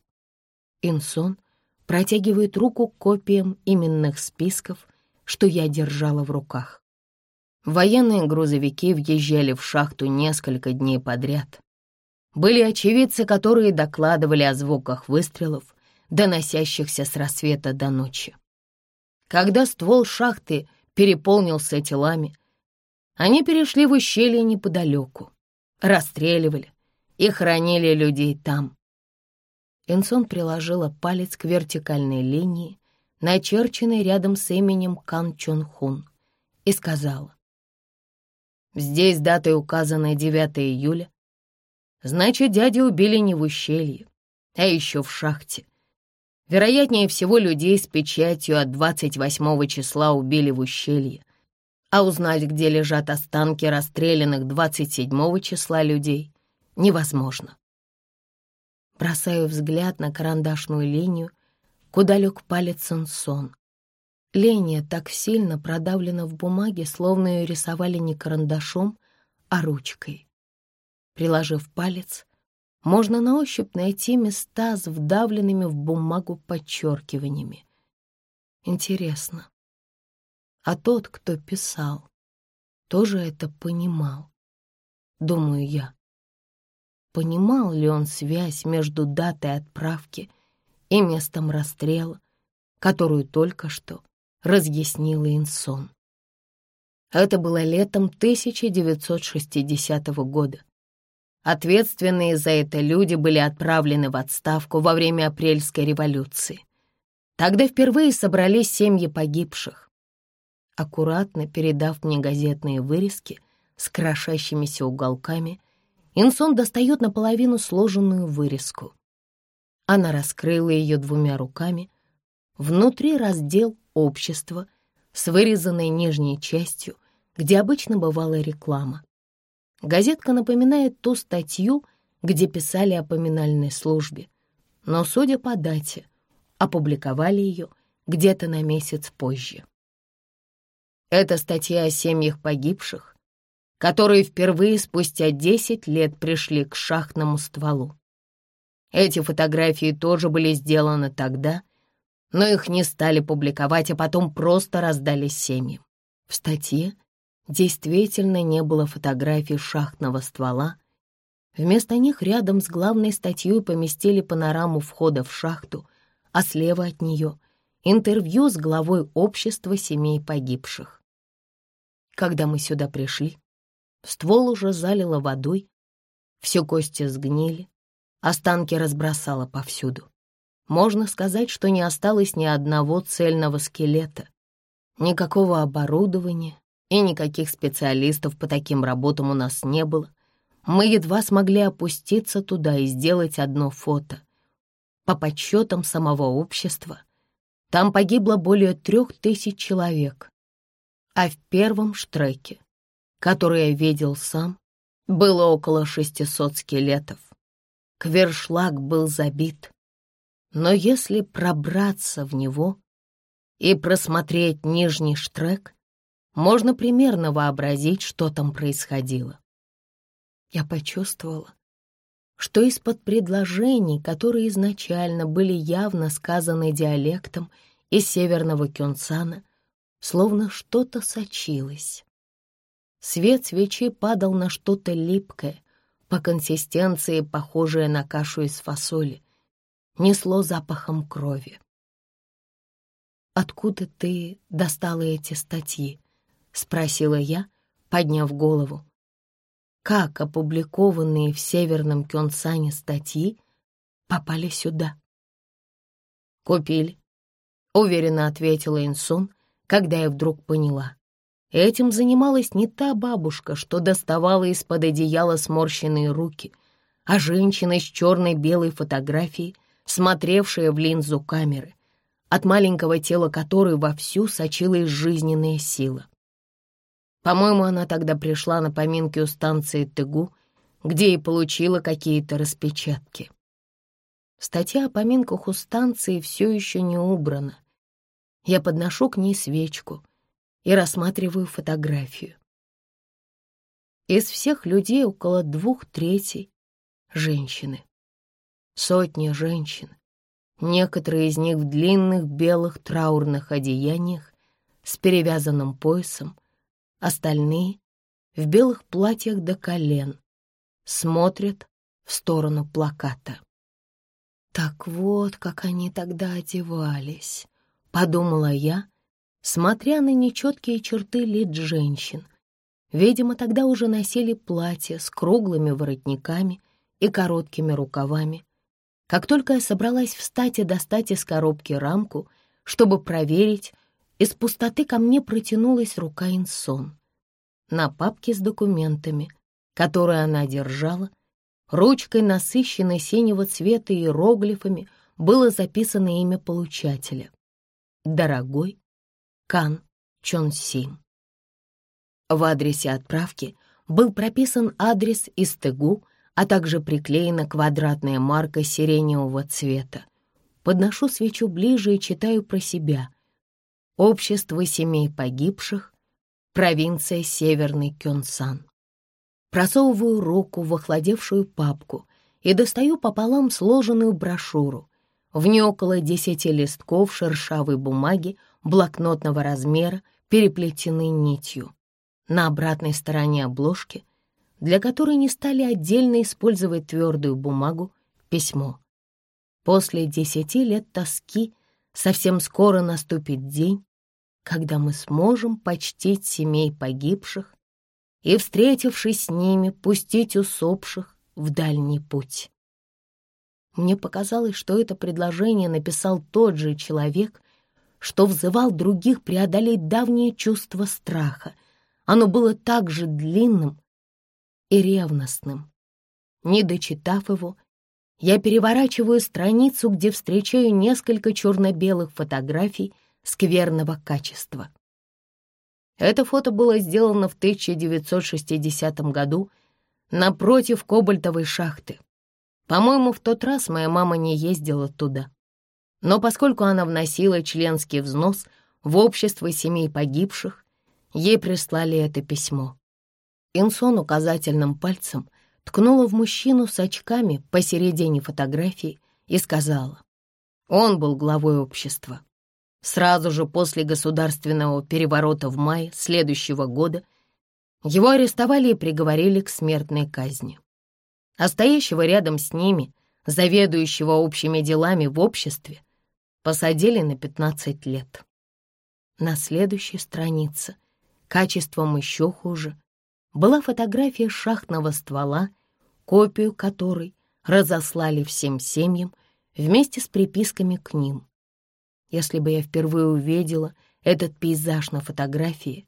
Инсон протягивает руку к копиям именных списков, что я держала в руках. Военные грузовики въезжали в шахту несколько дней подряд. Были очевидцы, которые докладывали о звуках выстрелов, доносящихся с рассвета до ночи. Когда ствол шахты переполнился телами, они перешли в ущелье неподалеку, расстреливали и хоронили людей там. Энсон приложила палец к вертикальной линии, начерченной рядом с именем Кан Чон Хун, и сказала, «Здесь датой указана 9 июля. Значит, дядю убили не в ущелье, а еще в шахте. Вероятнее всего, людей с печатью от 28 числа убили в ущелье, а узнать, где лежат останки расстрелянных 27 числа людей, невозможно. Бросаю взгляд на карандашную линию, куда лег палец Сансон. Линия так сильно продавлена в бумаге, словно ее рисовали не карандашом, а ручкой. Приложив палец, можно на ощупь найти места с вдавленными в бумагу подчеркиваниями. Интересно, а тот, кто писал, тоже это понимал, думаю я. Понимал ли он связь между датой отправки и местом расстрела, которую только что разъяснила Инсон? Это было летом 1960 года. Ответственные за это люди были отправлены в отставку во время Апрельской революции. Тогда впервые собрались семьи погибших. Аккуратно передав мне газетные вырезки с крошащимися уголками, Инсон достает наполовину сложенную вырезку. Она раскрыла ее двумя руками. Внутри раздел «Общество» с вырезанной нижней частью, где обычно бывала реклама. Газетка напоминает ту статью, где писали о поминальной службе, но, судя по дате, опубликовали ее где-то на месяц позже. Это статья о семьях погибших, которые впервые спустя 10 лет пришли к шахтному стволу. Эти фотографии тоже были сделаны тогда, но их не стали публиковать, а потом просто раздали семьям. В статье действительно не было фотографий шахтного ствола. Вместо них рядом с главной статьей поместили панораму входа в шахту, а слева от нее — интервью с главой общества семей погибших. Когда мы сюда пришли, Ствол уже залило водой, все кости сгнили, останки разбросало повсюду. Можно сказать, что не осталось ни одного цельного скелета, никакого оборудования и никаких специалистов по таким работам у нас не было. Мы едва смогли опуститься туда и сделать одно фото. По подсчетам самого общества, там погибло более трех тысяч человек, а в первом штреке который я видел сам, было около 600 скелетов. Квершлаг был забит. Но если пробраться в него и просмотреть нижний штрек, можно примерно вообразить, что там происходило. Я почувствовала, что из-под предложений, которые изначально были явно сказаны диалектом из северного Кёнсана, словно что-то сочилось. Свет свечи падал на что-то липкое, по консистенции похожее на кашу из фасоли. Несло запахом крови. «Откуда ты достала эти статьи?» — спросила я, подняв голову. «Как опубликованные в Северном Кёнсане статьи попали сюда?» «Купили», — уверенно ответила Инсун, когда я вдруг поняла. Этим занималась не та бабушка, что доставала из-под одеяла сморщенные руки, а женщина с черной-белой фотографией, смотревшая в линзу камеры, от маленького тела которой вовсю сочилась жизненная сила. По-моему, она тогда пришла на поминки у станции Тыгу, где и получила какие-то распечатки. Статья о поминках у станции все еще не убрана. Я подношу к ней свечку и рассматриваю фотографию. Из всех людей около двух третей — женщины. Сотни женщин. Некоторые из них в длинных белых траурных одеяниях с перевязанным поясом, остальные — в белых платьях до колен, смотрят в сторону плаката. «Так вот, как они тогда одевались», — подумала я, смотря на нечеткие черты лиц женщин. Видимо, тогда уже носили платья с круглыми воротниками и короткими рукавами. Как только я собралась встать и достать из коробки рамку, чтобы проверить, из пустоты ко мне протянулась рука Инсон. На папке с документами, которые она держала, ручкой насыщенной синего цвета иероглифами было записано имя получателя. Дорогой Кан Чон Сим. В адресе отправки был прописан адрес из Тыгу, а также приклеена квадратная марка сиреневого цвета. Подношу свечу ближе и читаю про себя. Общество семей погибших, провинция Северный Кёнсан. Просовываю руку в охладевшую папку и достаю пополам сложенную брошюру. В ней около десяти листков шершавой бумаги блокнотного размера, переплетены нитью. На обратной стороне обложки, для которой не стали отдельно использовать твердую бумагу, письмо. После десяти лет тоски совсем скоро наступит день, когда мы сможем почтить семей погибших и, встретившись с ними, пустить усопших в дальний путь. Мне показалось, что это предложение написал тот же человек, что взывал других преодолеть давнее чувство страха. Оно было также длинным и ревностным. Не дочитав его, я переворачиваю страницу, где встречаю несколько черно-белых фотографий скверного качества. Это фото было сделано в 1960 году напротив кобальтовой шахты. По-моему, в тот раз моя мама не ездила туда. Но поскольку она вносила членский взнос в общество семей погибших, ей прислали это письмо. Инсон указательным пальцем ткнула в мужчину с очками посередине фотографии и сказала, он был главой общества. Сразу же после государственного переворота в мае следующего года его арестовали и приговорили к смертной казни а стоящего рядом с ними, заведующего общими делами в обществе, посадили на 15 лет. На следующей странице, качеством еще хуже, была фотография шахтного ствола, копию которой разослали всем семьям вместе с приписками к ним. Если бы я впервые увидела этот пейзаж на фотографии,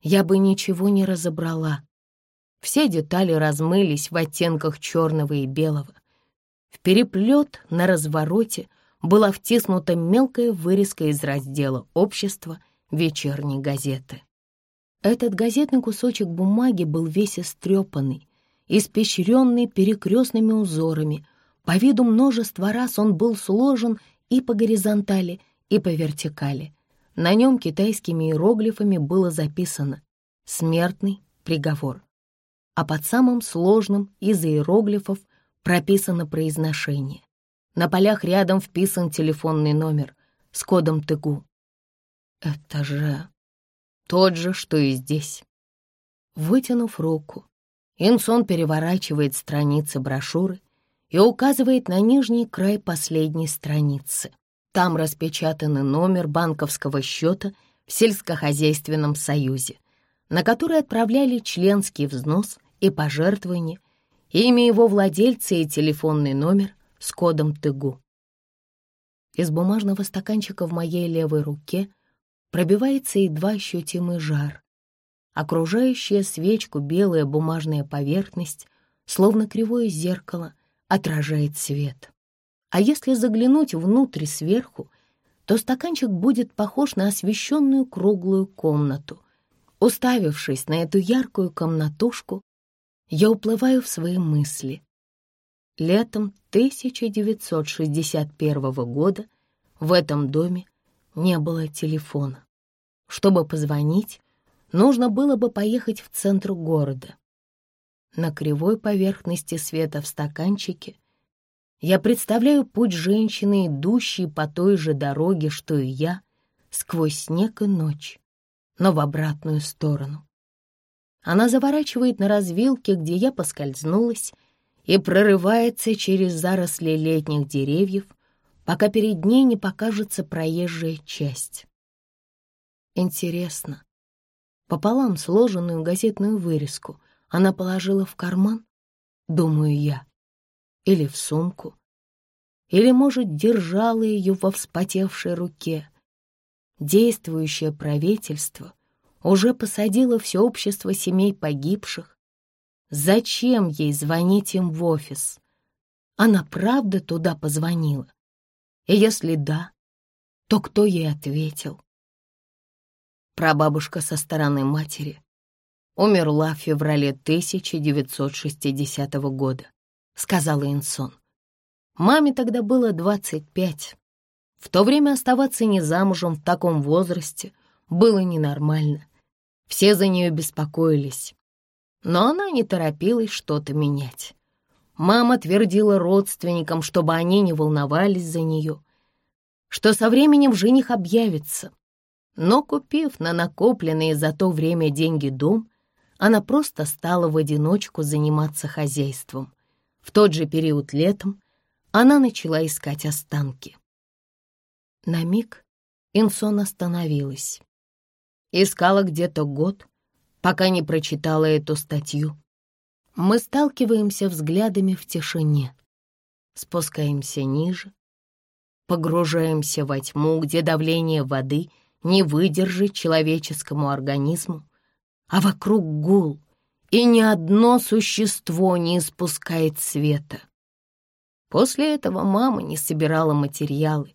я бы ничего не разобрала, все детали размылись в оттенках черного и белого. В переплет на развороте была втиснута мелкая вырезка из раздела «Общество» вечерней газеты. Этот газетный кусочек бумаги был весь истрепанный, испещренный перекрестными узорами. По виду множество раз он был сложен и по горизонтали, и по вертикали. На нем китайскими иероглифами было записано «Смертный приговор» а под самым сложным из иероглифов прописано произношение. На полях рядом вписан телефонный номер с кодом ТГУ. Это же тот же, что и здесь. Вытянув руку, Инсон переворачивает страницы брошюры и указывает на нижний край последней страницы. Там распечатанный номер банковского счета в сельскохозяйственном союзе, на который отправляли членский взнос и пожертвование, имя его владельца и телефонный номер с кодом ТГУ. Из бумажного стаканчика в моей левой руке пробивается едва ощутимый жар. Окружающая свечку белая бумажная поверхность, словно кривое зеркало, отражает свет. А если заглянуть внутрь сверху, то стаканчик будет похож на освещенную круглую комнату. Уставившись на эту яркую комнатушку, я уплываю в свои мысли. Летом 1961 года в этом доме не было телефона. Чтобы позвонить, нужно было бы поехать в центр города. На кривой поверхности света в стаканчике я представляю путь женщины, идущей по той же дороге, что и я, сквозь снег и ночь, но в обратную сторону. Она заворачивает на развилке, где я поскользнулась, и прорывается через заросли летних деревьев, пока перед ней не покажется проезжая часть. Интересно, пополам сложенную газетную вырезку она положила в карман, думаю я, или в сумку, или, может, держала ее во вспотевшей руке. Действующее правительство уже посадило все общество семей погибших. Зачем ей звонить им в офис? Она правда туда позвонила? И если да, то кто ей ответил? Прабабушка со стороны матери умерла в феврале 1960 года, сказала Инсон. Маме тогда было 25. В то время оставаться не замужем в таком возрасте было ненормально. Все за нее беспокоились. Но она не торопилась что-то менять. Мама твердила родственникам, чтобы они не волновались за нее, что со временем жених объявится, но, купив на накопленные за то время деньги дом, она просто стала в одиночку заниматься хозяйством. В тот же период летом она начала искать останки. На миг Инсон остановилась. Искала где-то год, пока не прочитала эту статью. Мы сталкиваемся взглядами в тишине, спускаемся ниже, погружаемся во тьму, где давление воды — не выдержит человеческому организму, а вокруг гул, и ни одно существо не испускает света. После этого мама не собирала материалы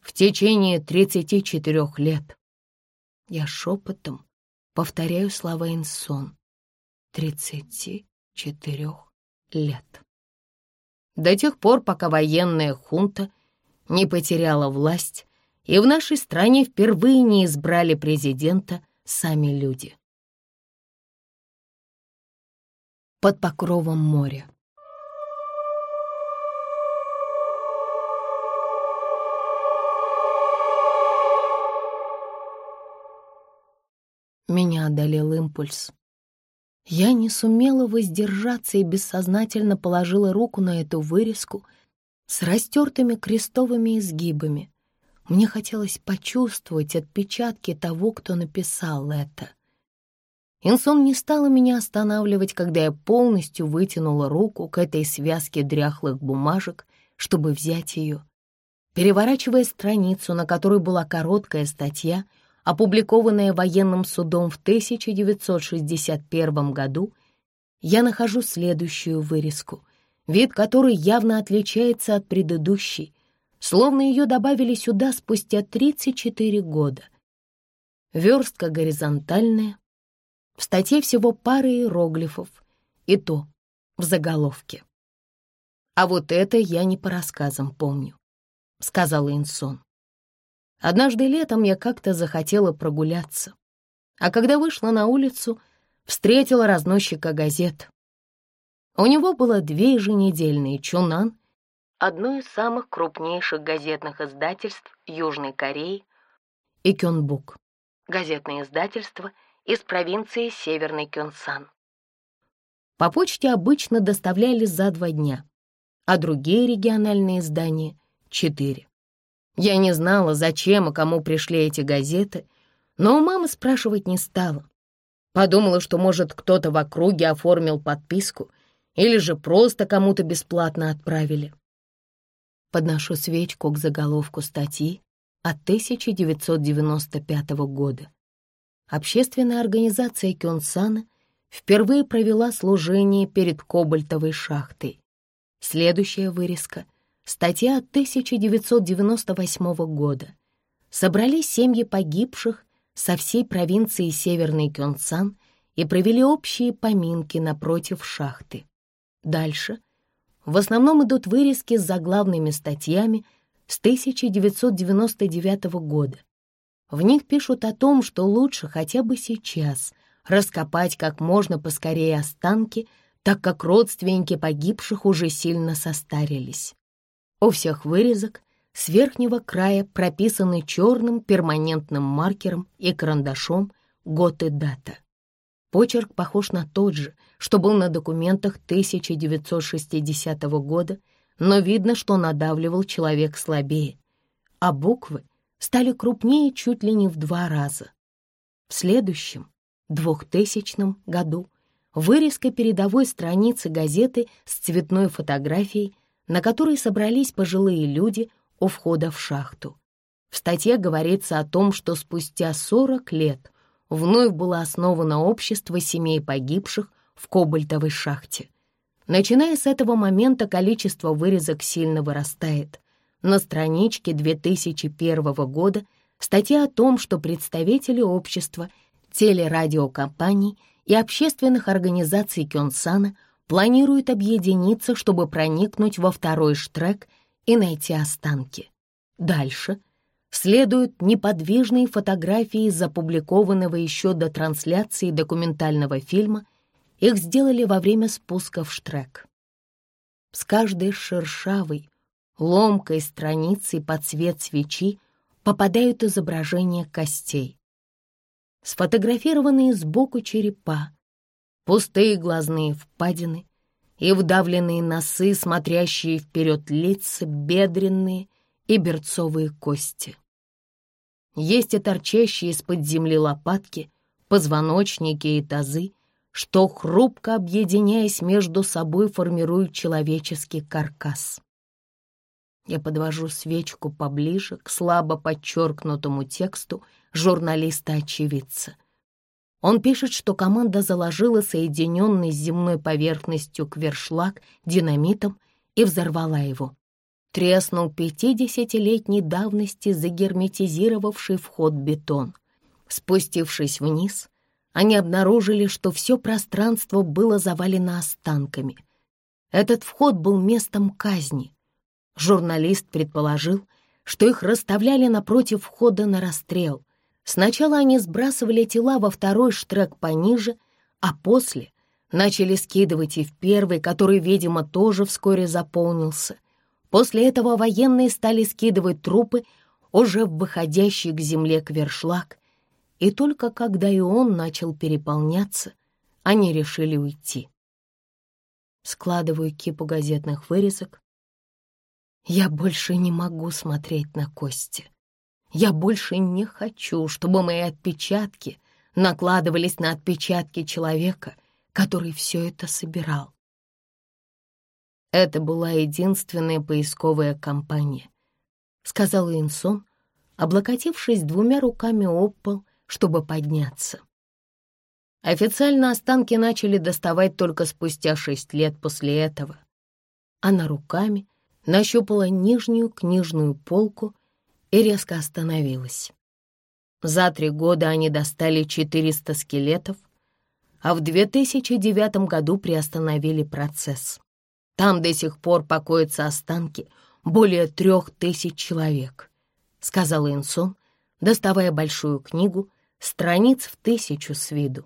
в течение 34 лет. Я шепотом повторяю слова Инсон. 34 лет. До тех пор, пока военная хунта не потеряла власть и в нашей стране впервые не избрали президента сами люди. Под покровом моря. Меня одолел импульс. Я не сумела воздержаться и бессознательно положила руку на эту вырезку с растертыми крестовыми изгибами, мне хотелось почувствовать отпечатки того, кто написал это. Инсон не стала меня останавливать, когда я полностью вытянула руку к этой связке дряхлых бумажек, чтобы взять ее. Переворачивая страницу, на которой была короткая статья, опубликованная военным судом в 1961 году, я нахожу следующую вырезку, вид которой явно отличается от предыдущей, словно ее добавили сюда спустя 34 года. Верстка горизонтальная, в статье всего пара иероглифов, и то в заголовке. «А вот это я не по рассказам помню», — сказала Инсон. Однажды летом я как-то захотела прогуляться, а когда вышла на улицу, встретила разносчика газет. У него было две еженедельные «Чунан» одно из самых крупнейших газетных издательств Южной Кореи, и Кёнбук, газетное издательство из провинции Северный Кёнсан. По почте обычно доставляли за два дня, а другие региональные издания — четыре. Я не знала, зачем и кому пришли эти газеты, но у мамы спрашивать не стала. Подумала, что, может, кто-то в округе оформил подписку или же просто кому-то бесплатно отправили. Подношу свечку к заголовку статьи от 1995 года. Общественная организация Кёнсана впервые провела служение перед Кобальтовой шахтой. Следующая вырезка — статья от 1998 года. Собрались семьи погибших со всей провинции Северный Кёнсан и провели общие поминки напротив шахты. Дальше в основном идут вырезки с заглавными статьями с 1999 года, В них пишут о том, что лучше хотя бы сейчас раскопать как можно поскорее останки, так как родственники погибших уже сильно состарились. У всех вырезок с верхнего края прописаны черным перманентным маркером и карандашом год и дата. Почерк похож на тот же, что был на документах 1960 года, но видно, что надавливал человек слабее, а буквы стали крупнее чуть ли не в два раза. В следующем, 2000 году, вырезка передовой страницы газеты с цветной фотографией, на которой собрались пожилые люди у входа в шахту. В статье говорится о том, что спустя 40 лет вновь было основано общество семей погибших в кобальтовой шахте. Начиная с этого момента количество вырезок сильно вырастает. На страничке 2001 года статья о том, что представители общества, телерадиокомпаний и общественных организаций Кёнсана планируют объединиться, чтобы проникнуть во второй штрек и найти останки. Дальше следуют неподвижные фотографии из опубликованного еще до трансляции документального фильма. Их сделали во время спуска в штрек. С каждой шершавой, ломкой страницей под цвет свечи попадают изображения костей. Сфотографированные сбоку черепа, пустые глазные впадины, и вдавленные носы, смотрящие вперед лица, бедренные и берцовые кости. Есть и торчащие из-под земли лопатки, позвоночники и тазы, что, хрупко объединяясь между собой, формируют человеческий каркас. Я подвожу свечку поближе к слабо подчеркнутому тексту журналиста-очевидца — он пишет, что команда заложила соединенный с земной поверхностью квершлаг динамитом и взорвала его. Треснул пятидесятилетней давности загерметизировавший вход бетон. Спустившись вниз, они обнаружили, что все пространство было завалено останками. Этот вход был местом казни. Журналист предположил, что их расставляли напротив входа на расстрел, Сначала они сбрасывали тела во второй штрек пониже, а после начали скидывать и в первый, который, видимо, тоже вскоре заполнился. После этого военные стали скидывать трупы уже в выходящий к земле квершлаг, и только когда и он начал переполняться, они решили уйти. Складываю кипу газетных вырезок. Я больше не могу смотреть на кости. Я больше не хочу, чтобы мои отпечатки накладывались на отпечатки человека, который все это собирал. Это была единственная поисковая кампания, сказал Инсон, облокотившись двумя руками об пол, чтобы подняться. Официально останки начали доставать только спустя шесть лет после этого. Она руками нащупала нижнюю книжную полку и резко остановилась. За три года они достали 400 скелетов, а в 2009 году приостановили процесс. Там до сих пор покоятся останки более трех тысяч человек, сказал Инсон, доставая большую книгу, страниц в тысячу с виду.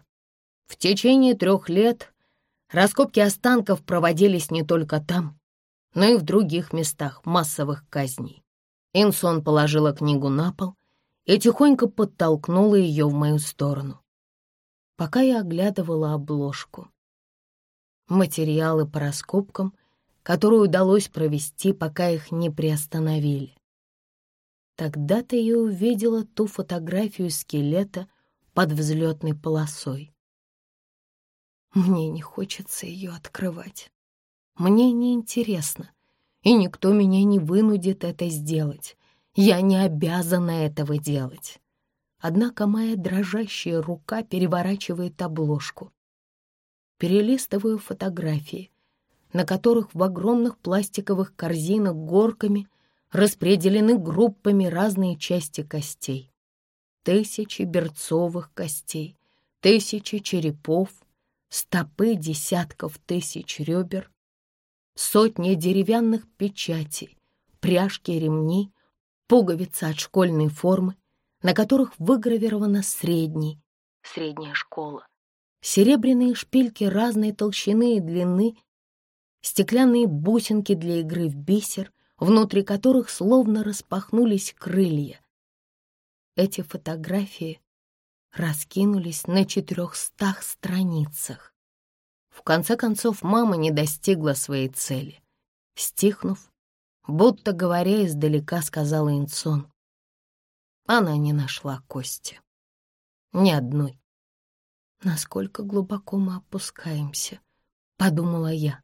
В течение трех лет раскопки останков проводились не только там, но и в других местах массовых казней. Инсон положила книгу на пол и тихонько подтолкнула ее в мою сторону. Пока я оглядывала обложку. Материалы по раскопкам, которые удалось провести, пока их не приостановили. Тогда-то я увидела ту фотографию скелета под взлетной полосой. Мне не хочется ее открывать. Мне не интересно, и никто меня не вынудит это сделать. Я не обязана этого делать. Однако моя дрожащая рука переворачивает обложку. Перелистываю фотографии, на которых в огромных пластиковых корзинах горками распределены группами разные части костей. Тысячи берцовых костей, тысячи черепов, стопы десятков тысяч ребер, сотни деревянных печатей, пряжки ремней, пуговицы от школьной формы, на которых выгравировано «средний», «средняя школа», серебряные шпильки разной толщины и длины, стеклянные бусинки для игры в бисер, внутри которых словно распахнулись крылья. Эти фотографии раскинулись на четырехстах страницах. В конце концов, мама не достигла своей цели. Стихнув, будто говоря издалека, сказала Инсон. Она не нашла кости. Ни одной. Насколько глубоко мы опускаемся, подумала я.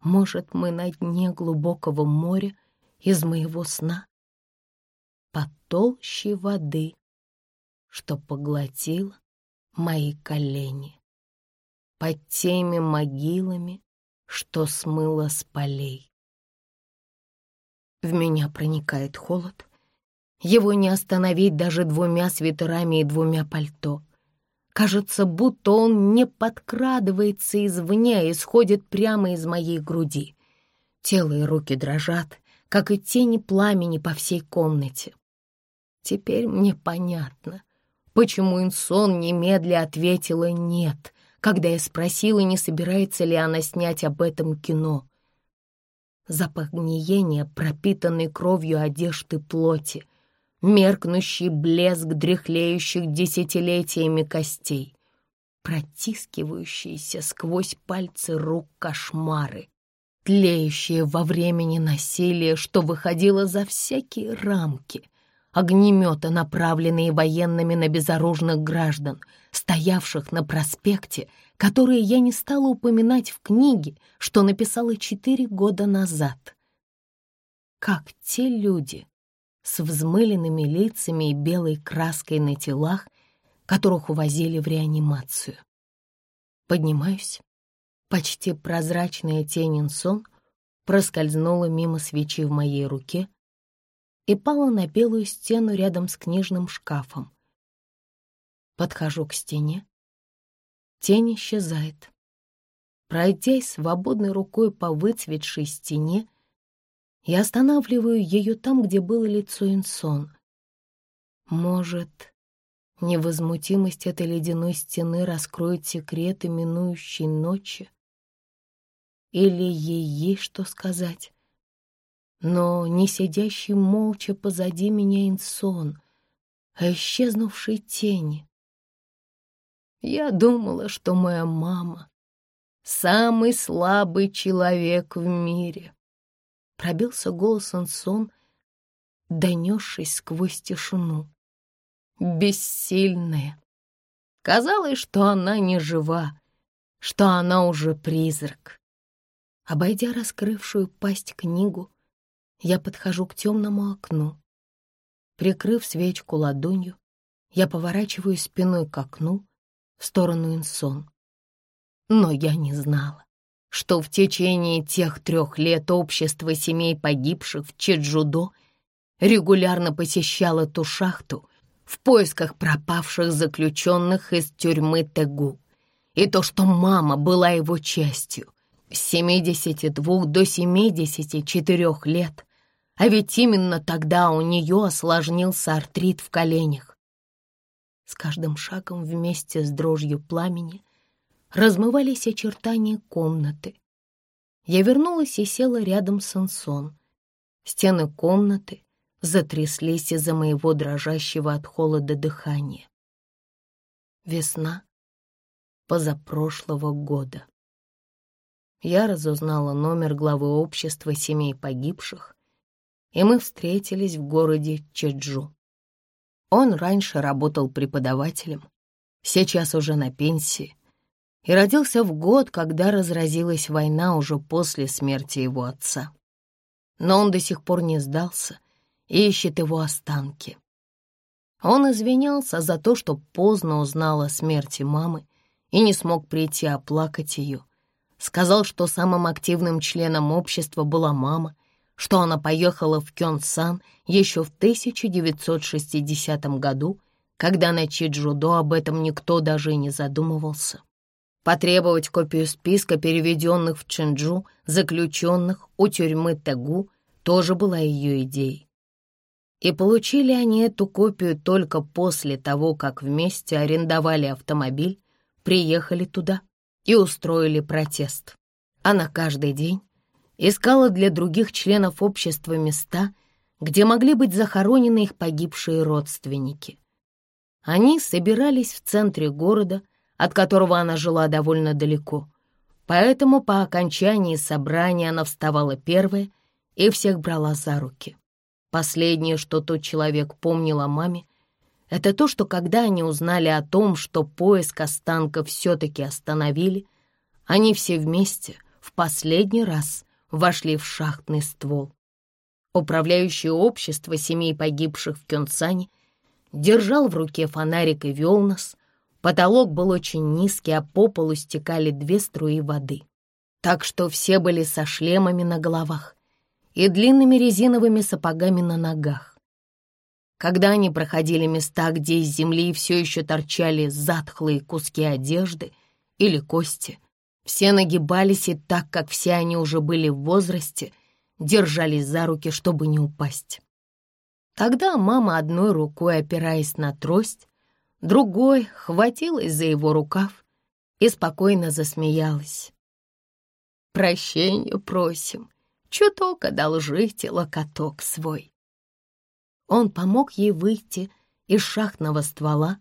Может, мы на дне глубокого моря из моего сна? Под толщей воды, что поглотила мои колени. Под теми могилами, что смыло с полей. В меня проникает холод. Его не остановить даже двумя свитерами и двумя пальто. Кажется, будто он не подкрадывается извне, а исходит прямо из моей груди. Тело и руки дрожат, как и тени пламени по всей комнате. Теперь мне понятно, почему Инсон немедля ответила «нет», когда я спросила, не собирается ли она снять об этом кино. Запах гниения, пропитанный кровью одежды плоти, меркнущий блеск дряхлеющих десятилетиями костей, протискивающиеся сквозь пальцы рук кошмары, тлеющие во времени насилие, что выходило за всякие рамки, огнемета, направленные военными на безоружных граждан, стоявших на проспекте, которые я не стала упоминать в книге, что написала четыре года назад. Как те люди с взмыленными лицами и белой краской на телах, которых увозили в реанимацию. Поднимаюсь. Почти прозрачная тень инсон проскользнула мимо свечи в моей руке и пала на белую стену рядом с книжным шкафом. Подхожу к стене. Тень исчезает. Пройдясь свободной рукой по выцветшей стене, я останавливаю ее там, где было лицо Инсон. Может, невозмутимость этой ледяной стены раскроет секреты минующей ночи? Или ей есть что сказать? Но не сидящий молча позади меня инсон, а исчезнувшей тени. Я думала, что моя мама — самый слабый человек в мире. Пробился голос инсон, донесшись сквозь тишину. Бессильная. Казалось, что она не жива, что она уже призрак. Обойдя раскрывшую пасть книгу, я подхожу к темному окну. Прикрыв свечку ладонью, я поворачиваю спиной к окну в сторону Инсон. Но я не знала, что в течение тех трех лет общество семей погибших в Чеджудо регулярно посещало ту шахту в поисках пропавших заключенных из тюрьмы Тегу. И то, что мама была его частью, с 72 до 74 лет, а ведь именно тогда у нее осложнился артрит в коленях. С каждым шагом вместе с дрожью пламени размывались очертания комнаты. Я вернулась и села рядом с Ансон. Стены комнаты затряслись из-за моего дрожащего от холода дыхания. Весна позапрошлого года. Я разузнала номер главы общества семей погибших и мы встретились в городе Чеджу. Он раньше работал преподавателем, сейчас уже на пенсии, и родился в год, когда разразилась война уже после смерти его отца. Но он до сих пор не сдался и ищет его останки. Он извинялся за то, что поздно узнал о смерти мамы и не смог прийти оплакать ее. Сказал, что самым активным членом общества была мама, что она поехала в Кёнсан еще в 1960 году, когда на Чиджудо об этом никто даже и не задумывался. Потребовать копию списка переведенных в Ченджу заключенных у тюрьмы Тагу тоже была ее идеей. И получили они эту копию только после того, как вместе арендовали автомобиль, приехали туда и устроили протест. Она каждый день искала для других членов общества места, где могли быть захоронены их погибшие родственники. Они собирались в центре города, от которого она жила довольно далеко, поэтому по окончании собрания она вставала первая и всех брала за руки. Последнее, что тот человек помнил о маме, это то, что когда они узнали о том, что поиск останков все-таки остановили, они все вместе в последний раз вошли в шахтный ствол. Управляющее общество семей погибших в Кёнсане держал в руке фонарик и вел нас. Потолок был очень низкий, а по полу стекали две струи воды. Так что все были со шлемами на головах и длинными резиновыми сапогами на ногах. Когда они проходили места, где из земли все еще торчали затхлые куски одежды или кости, все нагибались и так, как все они уже были в возрасте, держались за руки, чтобы не упасть. Тогда мама одной рукой, опираясь на трость, другой хватилась за его рукав и спокойно засмеялась. «Прощения просим, чуток одолжите локоток свой». Он помог ей выйти из шахтного ствола,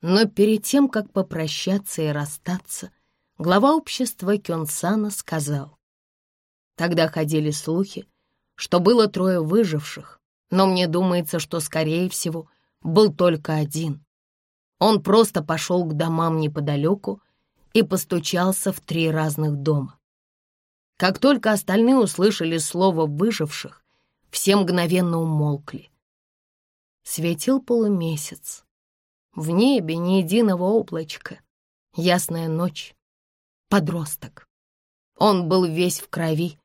но перед тем, как попрощаться и расстаться, глава общества Кёнсана сказал. Тогда ходили слухи, что было трое выживших, но мне думается, что, скорее всего, был только один. Он просто пошел к домам неподалеку и постучался в три разных дома. Как только остальные услышали слово «выживших», все мгновенно умолкли. Светил полумесяц. В небе ни единого облачка. Ясная ночь. Подросток. Он был весь в крови,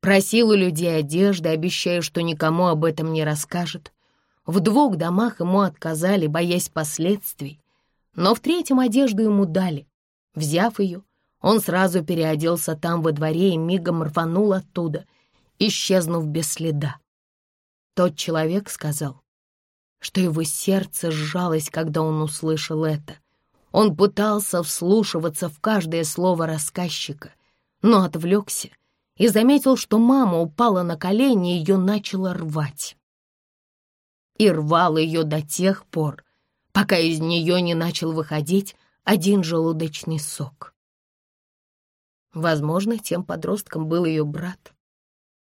Просил у людей одежды, обещая, что никому об этом не расскажет. В двух домах ему отказали, боясь последствий, но в третьем одежду ему дали. Взяв ее, он сразу переоделся там во дворе и мигом рванул оттуда, исчезнув без следа. Тот человек сказал, что его сердце сжалось, когда он услышал это. Он пытался вслушиваться в каждое слово рассказчика, но отвлекся и заметил, что мама упала на колени и ее начала рвать. И рвал ее до тех пор, пока из нее не начал выходить один желудочный сок. Возможно, тем подростком был ее брат,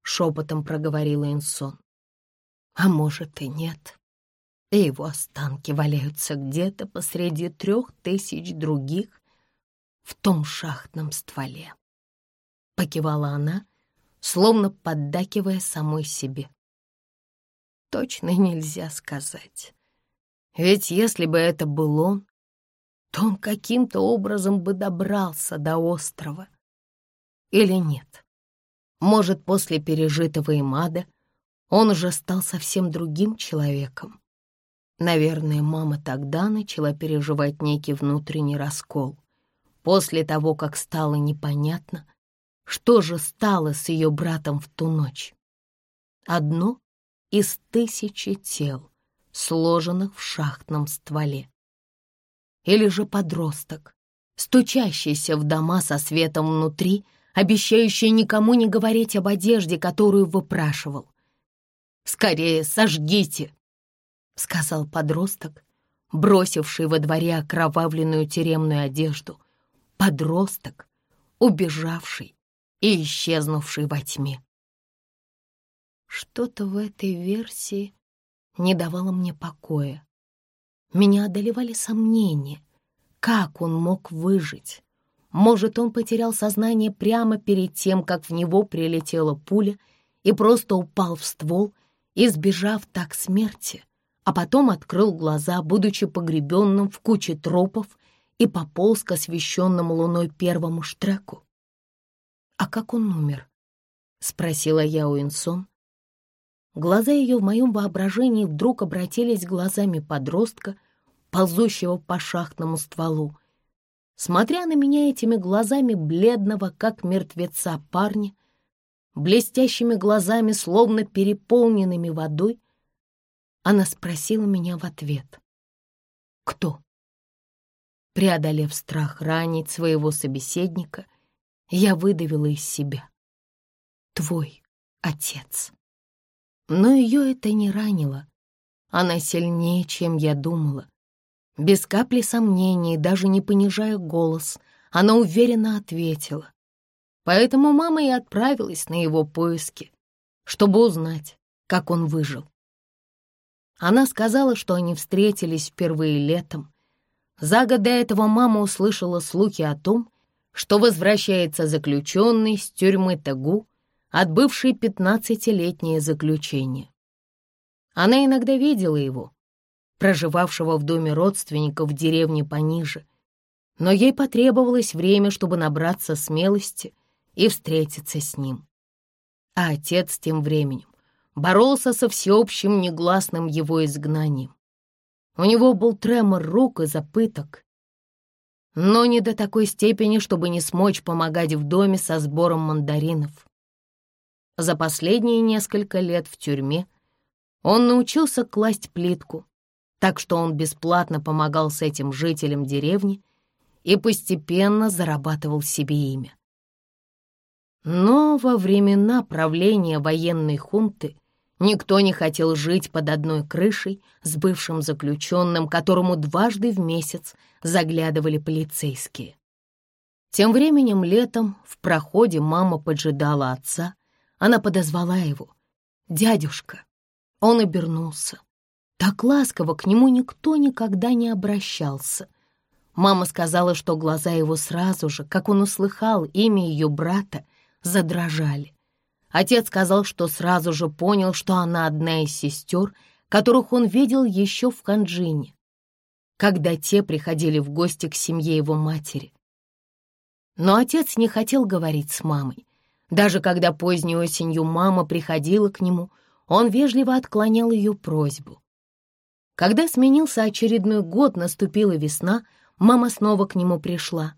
шепотом проговорила Инсон. А может и нет. И его останки валяются где-то посреди трех тысяч других в том шахтном стволе. Покивала она, словно поддакивая самой себе. Точно нельзя сказать. Ведь если бы это был он, то он каким-то образом бы добрался до острова. Или нет? Может, после пережитого Имада он уже стал совсем другим человеком. Наверное, мама тогда начала переживать некий внутренний раскол. После того, как стало непонятно, что же стало с ее братом в ту ночь? Одно из тысячи тел, сложенных в шахтном стволе. Или же подросток, стучащийся в дома со светом внутри, обещающий никому не говорить об одежде, которую выпрашивал. «Скорее сожгите!» — сказал подросток, бросивший во дворе окровавленную тюремную одежду. Подросток, убежавший и исчезнувший во тьме. Что-то в этой версии не давало мне покоя. Меня одолевали сомнения, как он мог выжить. Может, он потерял сознание прямо перед тем, как в него прилетела пуля и просто упал в ствол, избежав так смерти, а потом открыл глаза, будучи погребенным в куче тропов и пополз к освещенному луной первому штреку. «А как он умер?» — спросила я у Инсон. Глаза ее в моем воображении вдруг обратились глазами подростка, ползущего по шахтному стволу. Смотря на меня этими глазами бледного, как мертвеца парня, блестящими глазами, словно переполненными водой, Она спросила меня в ответ. «Кто?» Преодолев страх ранить своего собеседника, я выдавила из себя. «Твой отец». Но ее это не ранило. Она сильнее, чем я думала. Без капли сомнений, даже не понижая голос, она уверенно ответила. Поэтому мама и отправилась на его поиски, чтобы узнать, как он выжил. Она сказала, что они встретились впервые летом. За год до этого мама услышала слухи о том, что возвращается заключенный с тюрьмы Тагу, отбывший пятнадцатилетнее заключение. Она иногда видела его, проживавшего в доме родственников в деревне пониже, но ей потребовалось время, чтобы набраться смелости и встретиться с ним. А отец тем временем боролся со всеобщим негласным его изгнанием. У него был тремор рук и запыток, но не до такой степени, чтобы не смочь помогать в доме со сбором мандаринов. За последние несколько лет в тюрьме он научился класть плитку, так что он бесплатно помогал с этим жителям деревни и постепенно зарабатывал себе имя. Но во времена правления военной хунты никто не хотел жить под одной крышей с бывшим заключенным, которому дважды в месяц заглядывали полицейские. Тем временем летом в проходе мама поджидала отца. Она подозвала его. «Дядюшка». Он обернулся. Так ласково к нему никто никогда не обращался. Мама сказала, что глаза его сразу же, как он услыхал имя ее брата, задрожали. Отец сказал, что сразу же понял, что она одна из сестер, которых он видел еще в Ханджине, когда те приходили в гости к семье его матери. Но отец не хотел говорить с мамой. Даже когда поздней осенью мама приходила к нему, он вежливо отклонял ее просьбу. Когда сменился очередной год, наступила весна, мама снова к нему пришла.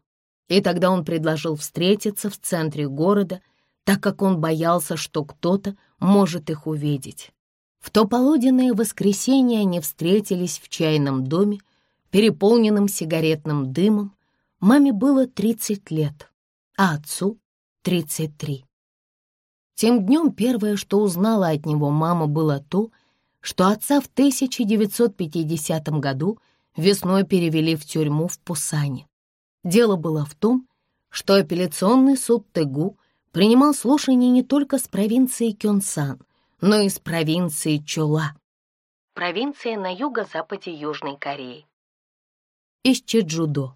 И тогда он предложил встретиться в центре города, так как он боялся, что кто-то может их увидеть. В то полуденное воскресенье они встретились в чайном доме, переполненном сигаретным дымом. Маме было 30 лет, а отцу — 33. Тем днем первое, что узнала от него мама, было то, что отца в 1950 году весной перевели в тюрьму в Пусане. Дело было в том, что апелляционный суд Тегу принимал слушания не только с провинции Кёнсан, но и с провинции Чола, провинция на юго-западе Южной Кореи, из Чеджудо.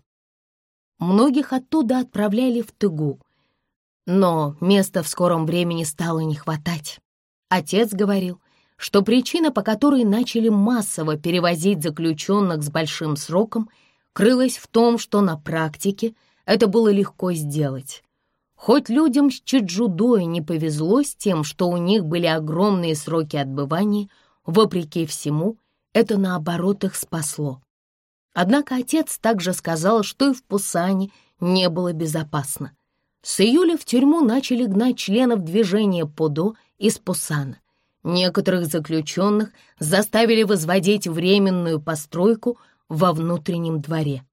Многих оттуда отправляли в Тыгу, но места в скором времени стало не хватать. Отец говорил, что причина, по которой начали массово перевозить заключенных с большим сроком, крылась в том, что на практике это было легко сделать. Хоть людям с Чеджудой не повезло с тем, что у них были огромные сроки отбывания, вопреки всему, это наоборот их спасло. Однако отец также сказал, что и в Пусане не было безопасно. С июля в тюрьму начали гнать членов движения ПОДО из Пусана. Некоторых заключенных заставили возводить временную постройку во внутреннем дворе.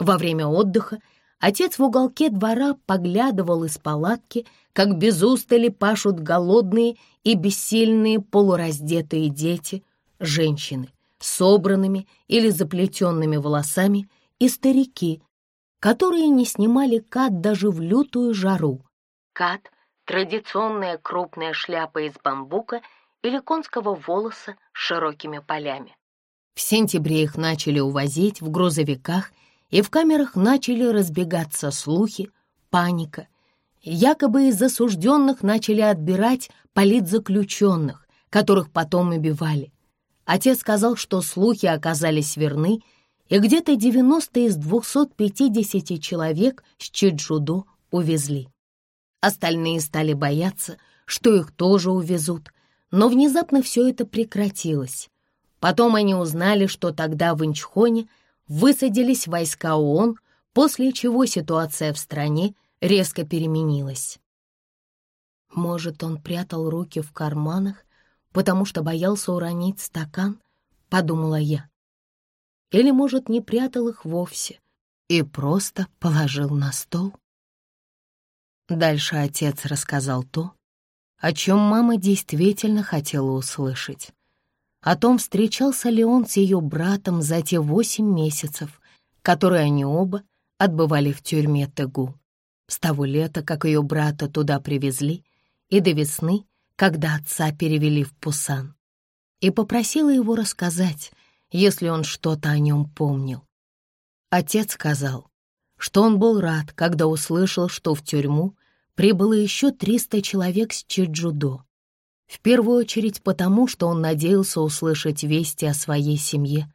Во время отдыха отец в уголке двора поглядывал из палатки, как без устали пашут голодные и бессильные полураздетые дети, женщины, собранными или заплетенными волосами, и старики, которые не снимали кат даже в лютую жару. Кат — традиционная крупная шляпа из бамбука или конского волоса с широкими полями. В сентябре их начали увозить в грузовиках, и в камерах начали разбегаться слухи, паника. Якобы из осужденных начали отбирать политзаключенных, которых потом убивали. Отец сказал, что слухи оказались верны, и где-то 90 из 250 человек с Чеджудо увезли. Остальные стали бояться, что их тоже увезут, но внезапно все это прекратилось. Потом они узнали, что тогда в Инчхоне высадились войска ООН, после чего ситуация в стране резко переменилась. Может, он прятал руки в карманах, потому что боялся уронить стакан, — подумала я. Или, может, не прятал их вовсе и просто положил на стол? Дальше отец рассказал то, о чем мама действительно хотела услышать. О том, встречался ли он с ее братом за те восемь месяцев, которые они оба отбывали в тюрьме Тегу. С того лета, как ее брата туда привезли, и до весны, когда отца перевели в Пусан. И попросила его рассказать, если он что-то о нем помнил. Отец сказал, что он был рад, когда услышал, что в тюрьму прибыло еще 300 человек с Чеджудо. В первую очередь потому, что он надеялся услышать вести о своей семье.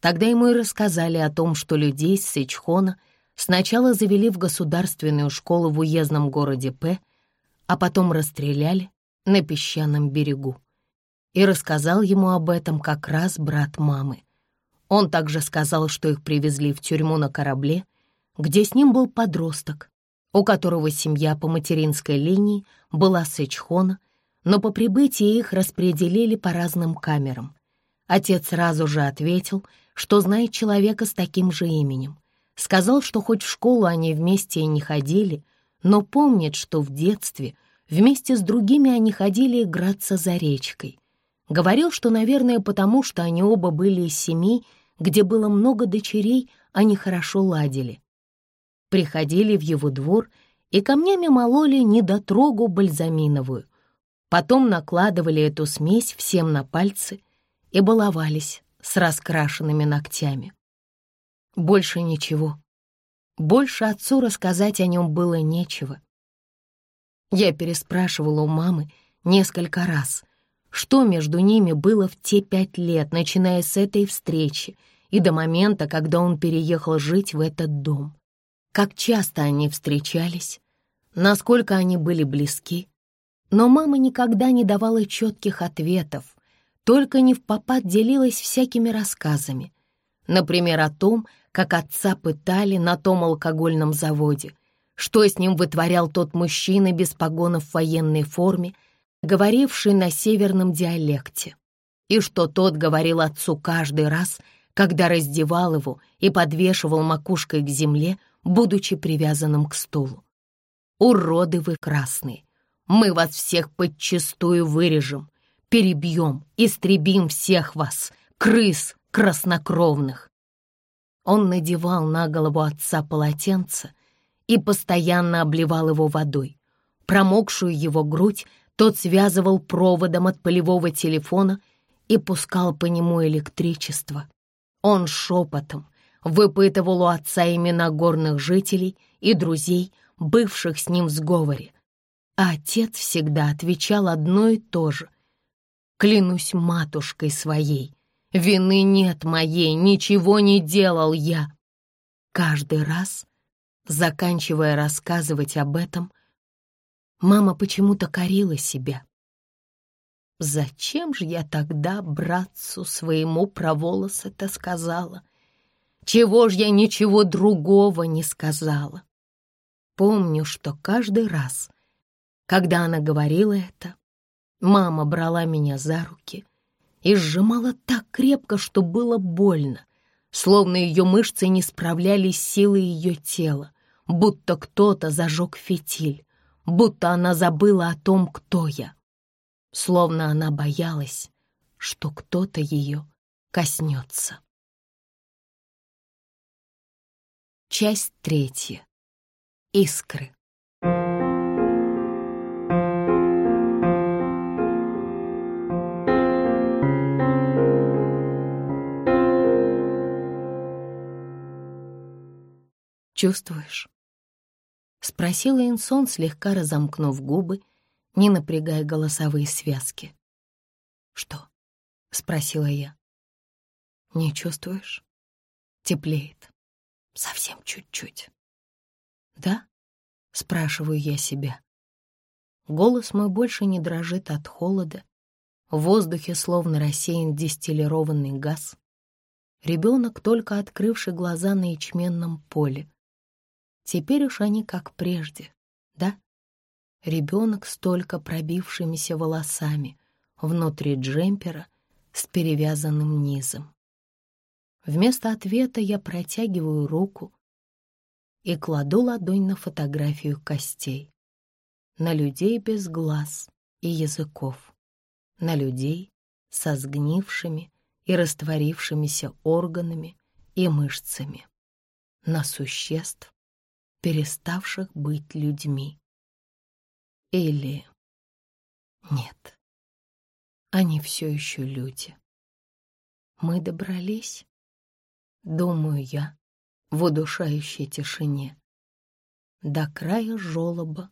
Тогда ему и рассказали о том, что людей с Сычхона сначала завели в государственную школу в уездном городе П, а потом расстреляли на песчаном берегу. И рассказал ему об этом как раз брат мамы. Он также сказал, что их привезли в тюрьму на корабле, где с ним был подросток, у которого семья по материнской линии была с Ичхона, но по прибытии их распределили по разным камерам. Отец сразу же ответил, что знает человека с таким же именем. Сказал, что хоть в школу они вместе и не ходили, но помнит, что в детстве вместе с другими они ходили играться за речкой. Говорил, что, наверное, потому что они оба были из семей, где было много дочерей, они хорошо ладили. Приходили в его двор и камнями мололи недотрогу бальзаминовую. Потом накладывали эту смесь всем на пальцы и баловались с раскрашенными ногтями. Больше ничего. Больше отцу рассказать о нем было нечего. Я переспрашивала у мамы несколько раз, что между ними было в те пять лет, начиная с этой встречи и до момента, когда он переехал жить в этот дом. Как часто они встречались, насколько они были близки. Но мама никогда не давала четких ответов, только не в попад делилась всякими рассказами. Например, о том, как отца пытали на том алкогольном заводе, что с ним вытворял тот мужчина без погонов в военной форме, говоривший на северном диалекте, и что тот говорил отцу каждый раз, когда раздевал его и подвешивал макушкой к земле, будучи привязанным к стулу. «Уроды вы красные! Мы вас всех подчистую вырежем, перебьем, истребим всех вас, крыс краснокровных!» Он надевал на голову отца полотенце и постоянно обливал его водой. Промокшую его грудь тот связывал проводом от полевого телефона и пускал по нему электричество. Он шепотом выпытывал у отца имена горных жителей и друзей, бывших с ним в сговоре. А отец всегда отвечал одно и то же. «Клянусь матушкой своей, вины нет моей, ничего не делал я». Каждый раз, заканчивая рассказывать об этом, Мама почему-то корила себя. Зачем же я тогда братцу своему про волосы-то сказала? Чего ж я ничего другого не сказала? Помню, что каждый раз, когда она говорила это, мама брала меня за руки и сжимала так крепко, что было больно, словно ее мышцы не справлялись с силой ее тела, будто кто-то зажег фитиль будто она забыла о том, кто я. Словно она боялась, что кто-то ее коснется. Часть третья. Искры. Чувствуешь? — спросила Инсон, слегка разомкнув губы, не напрягая голосовые связки. «Что?» — спросила я. «Не чувствуешь?» Теплеет. Совсем чуть-чуть. «Да?» — спрашиваю я себя. Голос мой больше не дрожит от холода. В воздухе словно рассеян дистиллированный газ. Ребенок, только открывший глаза на ячменном поле, Теперь уж они как прежде, да? Ребенок с только пробившимися волосами, внутри джемпера, с перевязанным низом. Вместо ответа я протягиваю руку и кладу ладонь на фотографию костей, на людей без глаз и языков, на людей со сгнившими и растворившимися органами и мышцами, на существ, переставших быть людьми. Или нет, они все еще люди. Мы добрались, думаю я, в удушающей тишине, до края жолоба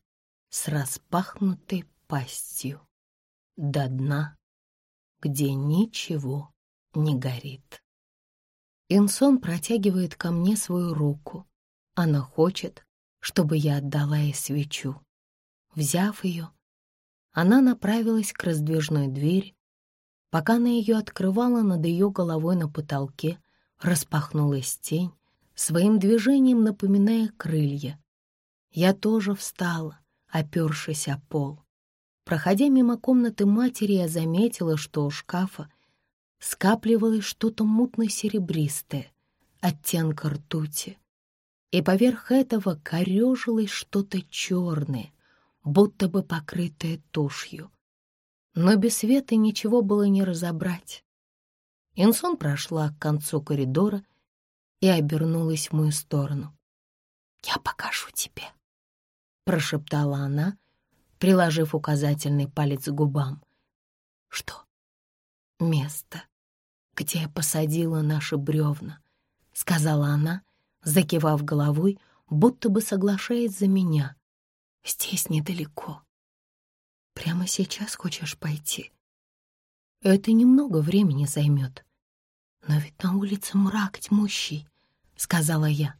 с распахнутой пастью, до дна, где ничего не горит. Инсон протягивает ко мне свою руку. Она хочет, чтобы я отдала ей свечу. Взяв ее, она направилась к раздвижной двери. Пока она ее открывала, над ее головой на потолке распахнулась тень, своим движением напоминая крылья. Я тоже встала, опершись о пол. Проходя мимо комнаты матери, я заметила, что у шкафа скапливалось что-то мутно-серебристое, оттенка ртути. И поверх этого корежилось что-то черное, будто бы покрытое тушью. Но без света ничего было не разобрать. Инсон прошла к концу коридора и обернулась в мою сторону. «Я покажу тебе», — прошептала она, приложив указательный палец к губам. «Что?» «Место, где я посадила наши бревна», — сказала она, закивав головой, будто бы соглашаясь за меня. «Здесь недалеко. Прямо сейчас хочешь пойти?» «Это немного времени займет. Но ведь на улице мрак тьмущий», — сказала я.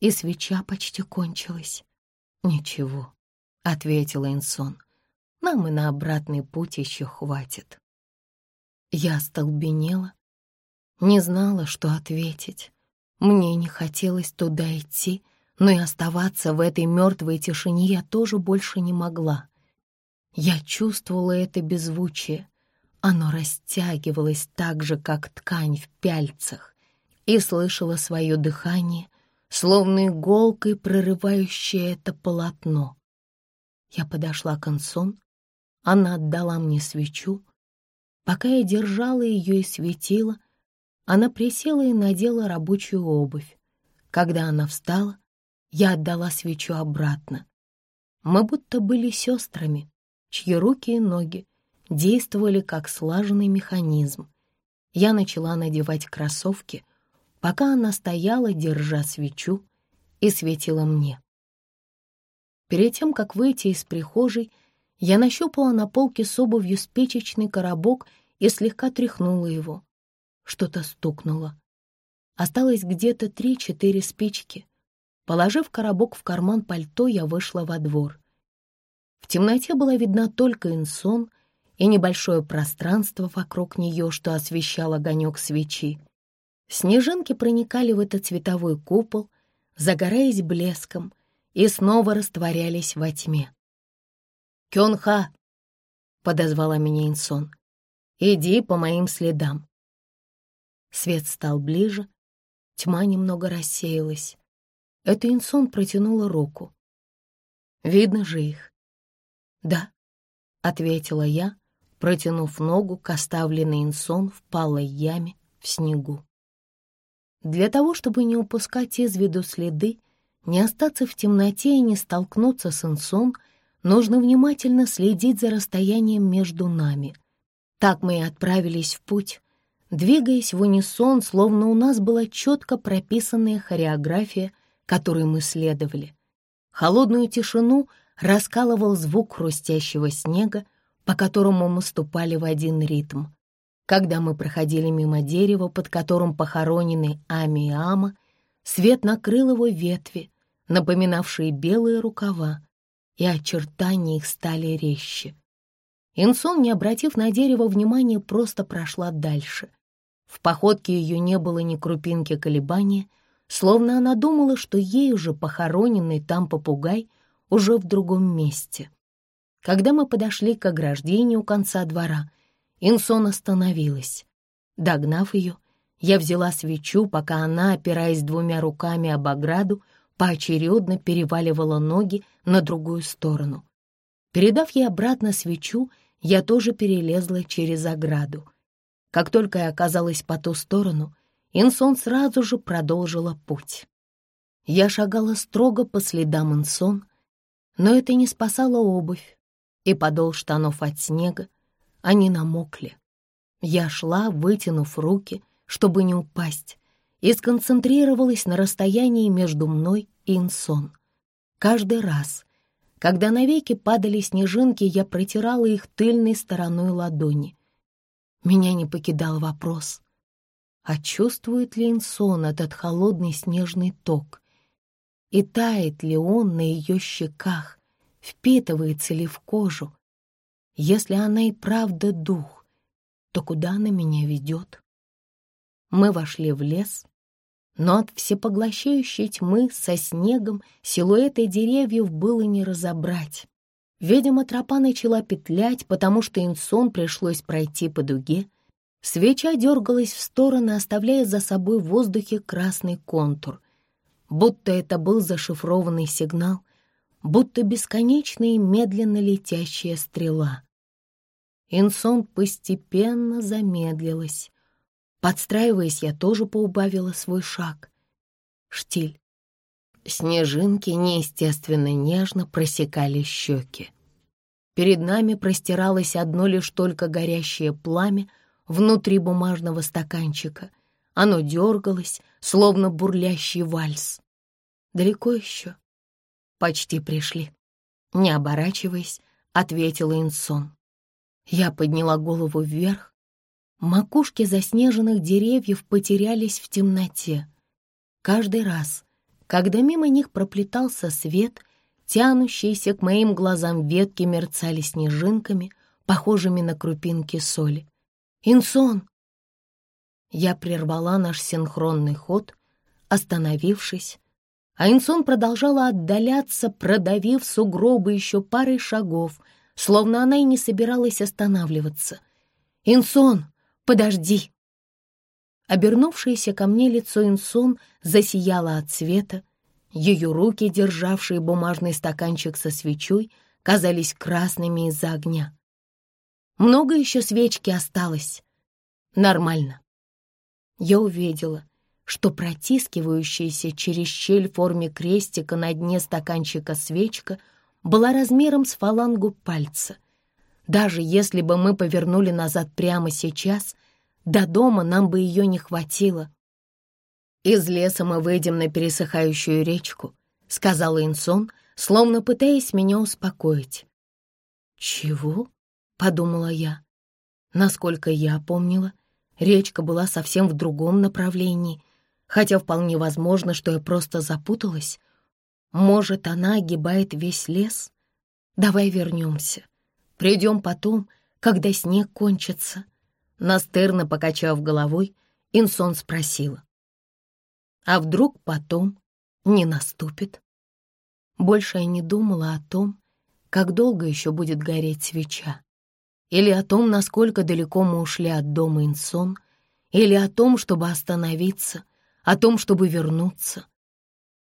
И свеча почти кончилась. «Ничего», — ответила Инсон. «Нам и на обратный путь еще хватит». Я остолбенела, не знала, что ответить. Мне не хотелось туда идти, но и оставаться в этой мертвой тишине я тоже больше не могла. Я чувствовала это беззвучие. Оно растягивалось так же, как ткань в пяльцах, и слышала свое дыхание, словно иголкой прорывающее это полотно. Я подошла к Ансон, она отдала мне свечу. Пока я держала ее и светила, она присела и надела рабочую обувь. Когда она встала, я отдала свечу обратно. Мы будто были сестрами, чьи руки и ноги действовали как слаженный механизм. Я начала надевать кроссовки, пока она стояла, держа свечу, и светила мне. Перед тем, как выйти из прихожей, я нащупала на полке с обувью спичечный коробок и слегка тряхнула его. Что-то стукнуло. Осталось где-то три-четыре спички. Положив коробок в карман пальто, я вышла во двор. В темноте была видна только инсон и небольшое пространство вокруг нее, что освещал огонек свечи. Снежинки проникали в этот цветовой купол, загораясь блеском, и снова растворялись во тьме. «Кёнха!» — подозвала меня Инсон. «Иди по моим следам». Свет стал ближе, тьма немного рассеялась. Это Инсон протянула руку. «Видно же их». «Да», — ответила я, протянув ногу к оставленной Инсон в палой яме в снегу. Для того, чтобы не упускать из виду следы, не остаться в темноте и не столкнуться с инсон, нужно внимательно следить за расстоянием между нами. Так мы и отправились в путь, двигаясь в унисон, словно у нас была четко прописанная хореография, которой мы следовали. Холодную тишину раскалывал звук хрустящего снега, по которому мы ступали в один ритм. Когда мы проходили мимо дерева, под которым похоронены Ами и Ама, Свет накрыл его ветви, напоминавшие белые рукава, и очертания их стали резче. Инсон, не обратив на дерево внимания, просто прошла дальше. В походке ее не было ни крупинки колебания, словно она думала, что ей уже похороненный там попугай уже в другом месте. Когда мы подошли к ограждению конца двора, Инсон остановилась. Догнав ее, я взяла свечу, пока она, опираясь двумя руками об ограду, поочередно переваливала ноги на другую сторону. Передав ей обратно свечу, я тоже перелезла через ограду. Как только я оказалась по ту сторону, Инсон сразу же продолжила путь. Я шагала строго по следам Инсон, но это не спасало обувь и подол штанов от снега, они намокли. Я шла, вытянув руки, чтобы не упасть, и сконцентрировалась на расстоянии между мной и Инсон. Каждый раз, когда навеки падали снежинки, я протирала их тыльной стороной ладони. Меня не покидал вопрос, а чувствует ли Инсон этот холодный снежный ток? И тает ли он на ее щеках, впитывается ли в кожу? Если она и правда дух, то куда она меня ведет? Мы вошли в лес, но от всепоглощающей тьмы со снегом силуэты деревьев было не разобрать. Видимо, тропа начала петлять, потому что инсон пришлось пройти по дуге. Свеча дергалась в стороны, оставляя за собой в воздухе красный контур, будто это был зашифрованный сигнал, будто бесконечная и медленно летящая стрела. Инсон постепенно замедлилась, Подстраиваясь, я тоже поубавила свой шаг. Штиль. Снежинки неестественно нежно просекали щеки. Перед нами простиралось одно лишь только горящее пламя внутри бумажного стаканчика. Оно дергалось, словно бурлящий вальс. Далеко еще? Почти пришли. Не оборачиваясь, ответила Инсон. Я подняла голову вверх, Макушки заснеженных деревьев потерялись в темноте. Каждый раз, когда мимо них проплетался свет, тянущиеся к моим глазам ветки мерцали снежинками, похожими на крупинки соли. «Инсон!» Я прервала наш синхронный ход, остановившись, а Инсон продолжала отдаляться, продавив сугробы еще парой шагов, словно она и не собиралась останавливаться. «Инсон!» Подожди!» Обернувшееся ко мне лицо Инсон засияло от света. Ее руки, державшие бумажный стаканчик со свечой, казались красными из-за огня. Много еще свечки осталось. Нормально. Я увидела, что протискивающаяся через щель в форме крестика на дне стаканчика свечка была размером с фалангу пальца. Даже если бы мы повернули назад прямо сейчас, до дома нам бы ее не хватило. «Из леса мы выйдем на пересыхающую речку», — сказала Инсон, словно пытаясь меня успокоить. «Чего?» — подумала я. Насколько я помнила, речка была совсем в другом направлении, хотя вполне возможно, что я просто запуталась. Может, она огибает весь лес? Давай вернемся. Придем потом, когда снег кончится. Настырно покачав головой, Инсон спросила. «А вдруг потом не наступит?» Больше я не думала о том, как долго еще будет гореть свеча, или о том, насколько далеко мы ушли от дома Инсон, или о том, чтобы остановиться, о том, чтобы вернуться.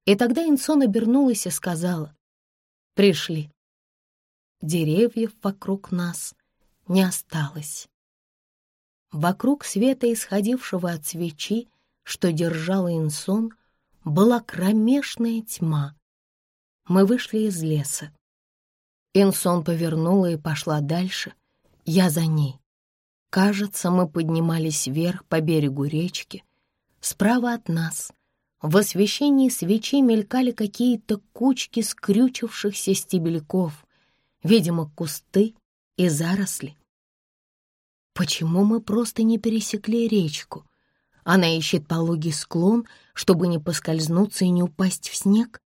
И тогда Инсон обернулась и сказала, «Пришли». Деревьев вокруг нас не осталось. Вокруг света, исходившего от свечи, что держала Инсон, была кромешная тьма. Мы вышли из леса. Инсон повернула и пошла дальше, я за ней. Кажется, мы поднимались вверх по берегу речки. Справа от нас в освещении свечи мелькали какие-то кучки скрючившихся стебельков, видимо, кусты и заросли. Почему мы просто не пересекли речку? Она ищет пологий склон, чтобы не поскользнуться и не упасть в снег?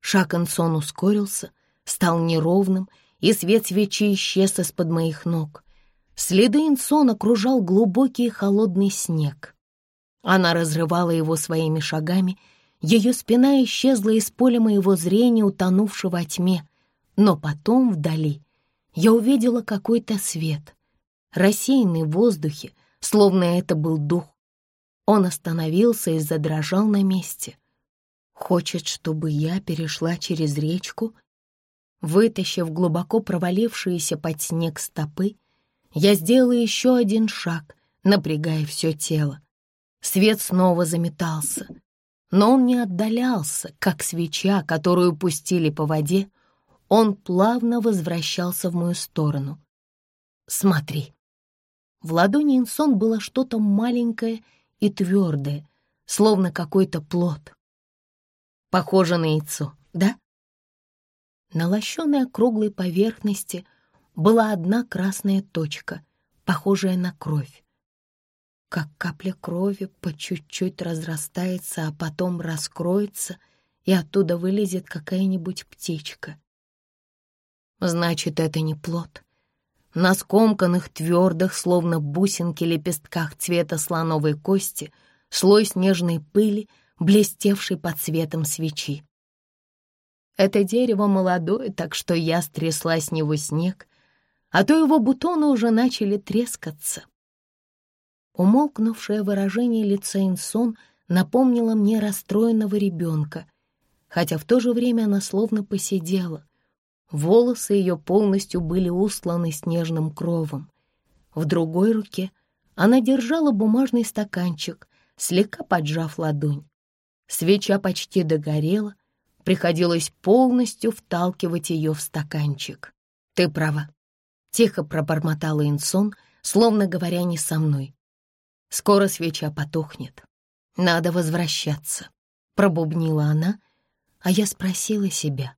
Шаг Ансон ускорился, стал неровным, и свет свечи исчез из-под моих ног. Следы Инсон окружал глубокий холодный снег. Она разрывала его своими шагами, ее спина исчезла из поля моего зрения, утонувшего во тьме. Но потом, вдали, я увидела какой-то свет. Рассеянный в воздухе, словно это был дух. Он остановился и задрожал на месте. Хочет, чтобы я перешла через речку? Вытащив глубоко провалившиеся под снег стопы, я сделала еще один шаг, напрягая все тело. Свет снова заметался, но он не отдалялся, как свеча, которую пустили по воде, он плавно возвращался в мою сторону. «Смотри!» В ладони Инсон было что-то маленькое и твердое, словно какой-то плод. Похоже на яйцо, да? На лощеной округлой поверхности была одна красная точка, похожая на кровь. Как капля крови по чуть-чуть разрастается, а потом раскроется, и оттуда вылезет какая-нибудь птичка. Значит, это не плод. На скомканных, твердых, словно бусинки лепестках цвета слоновой кости, слой снежной пыли, блестевший под светом свечи. Это дерево молодое, так что я стрясла с него снег, а то его бутоны уже начали трескаться. Умолкнувшее выражение лица Инсон напомнило мне расстроенного ребенка, хотя в то же время она словно посидела — Волосы ее полностью были устланы снежным кровом. В другой руке она держала бумажный стаканчик, слегка поджав ладонь. Свеча почти догорела, приходилось полностью вталкивать ее в стаканчик. «Ты права», — тихо пробормотала Инсон, словно говоря не со мной. «Скоро свеча потухнет. Надо возвращаться», — пробубнила она, а я спросила себя,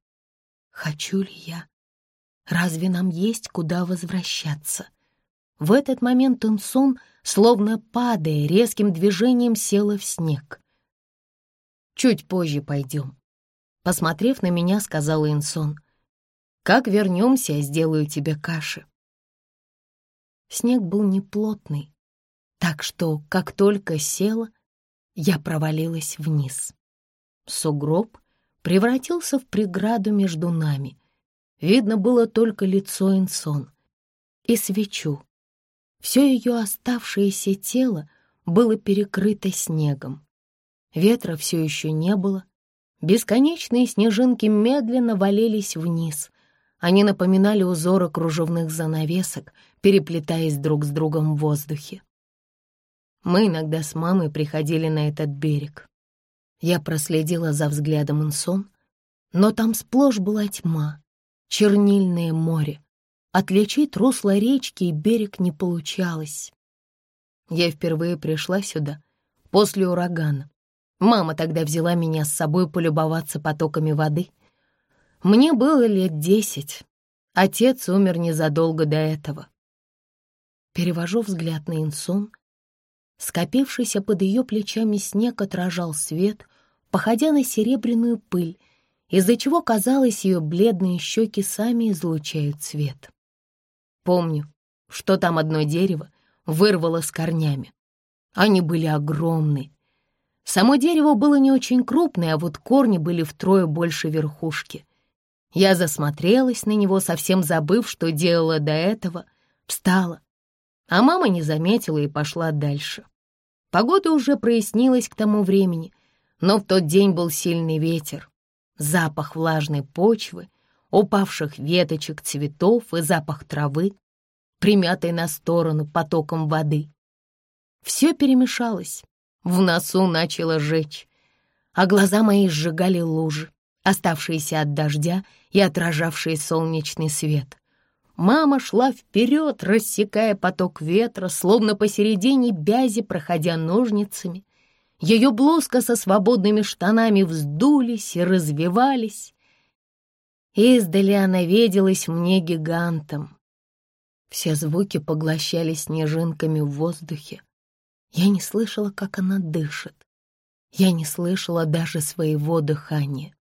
Хочу ли я? Разве нам есть куда возвращаться? В этот момент Инсон, словно падая, резким движением села в снег. «Чуть позже пойдем», — посмотрев на меня, сказал Инсон. «Как вернемся, я сделаю тебе каши». Снег был неплотный, так что, как только села, я провалилась вниз. Сугроб превратился в преграду между нами. Видно было только лицо Инсон и свечу. Все ее оставшееся тело было перекрыто снегом. Ветра все еще не было. Бесконечные снежинки медленно валились вниз. Они напоминали узоры кружевных занавесок, переплетаясь друг с другом в воздухе. Мы иногда с мамой приходили на этот берег. Я проследила за взглядом Инсон, но там сплошь была тьма, чернильное море. Отличить русло речки и берег не получалось. Я впервые пришла сюда после урагана. Мама тогда взяла меня с собой полюбоваться потоками воды. Мне было лет десять. Отец умер незадолго до этого. Перевожу взгляд на Инсон — Скопившийся под ее плечами снег отражал свет, походя на серебряную пыль, из-за чего, казалось, ее бледные щеки сами излучают свет. Помню, что там одно дерево вырвало с корнями. Они были огромны. Само дерево было не очень крупное, а вот корни были втрое больше верхушки. Я засмотрелась на него, совсем забыв, что делала до этого, встала, а мама не заметила и пошла дальше. Погода уже прояснилась к тому времени, но в тот день был сильный ветер, запах влажной почвы, упавших веточек цветов и запах травы, примятой на сторону потоком воды. Все перемешалось, в носу начало жечь, а глаза мои сжигали лужи, оставшиеся от дождя и отражавшие солнечный свет. Мама шла вперед, рассекая поток ветра, словно посередине бязи, проходя ножницами. Ее блузка со свободными штанами вздулись и развивались. Издали она виделась мне гигантом. Все звуки поглощали снежинками в воздухе. Я не слышала, как она дышит. Я не слышала даже своего дыхания.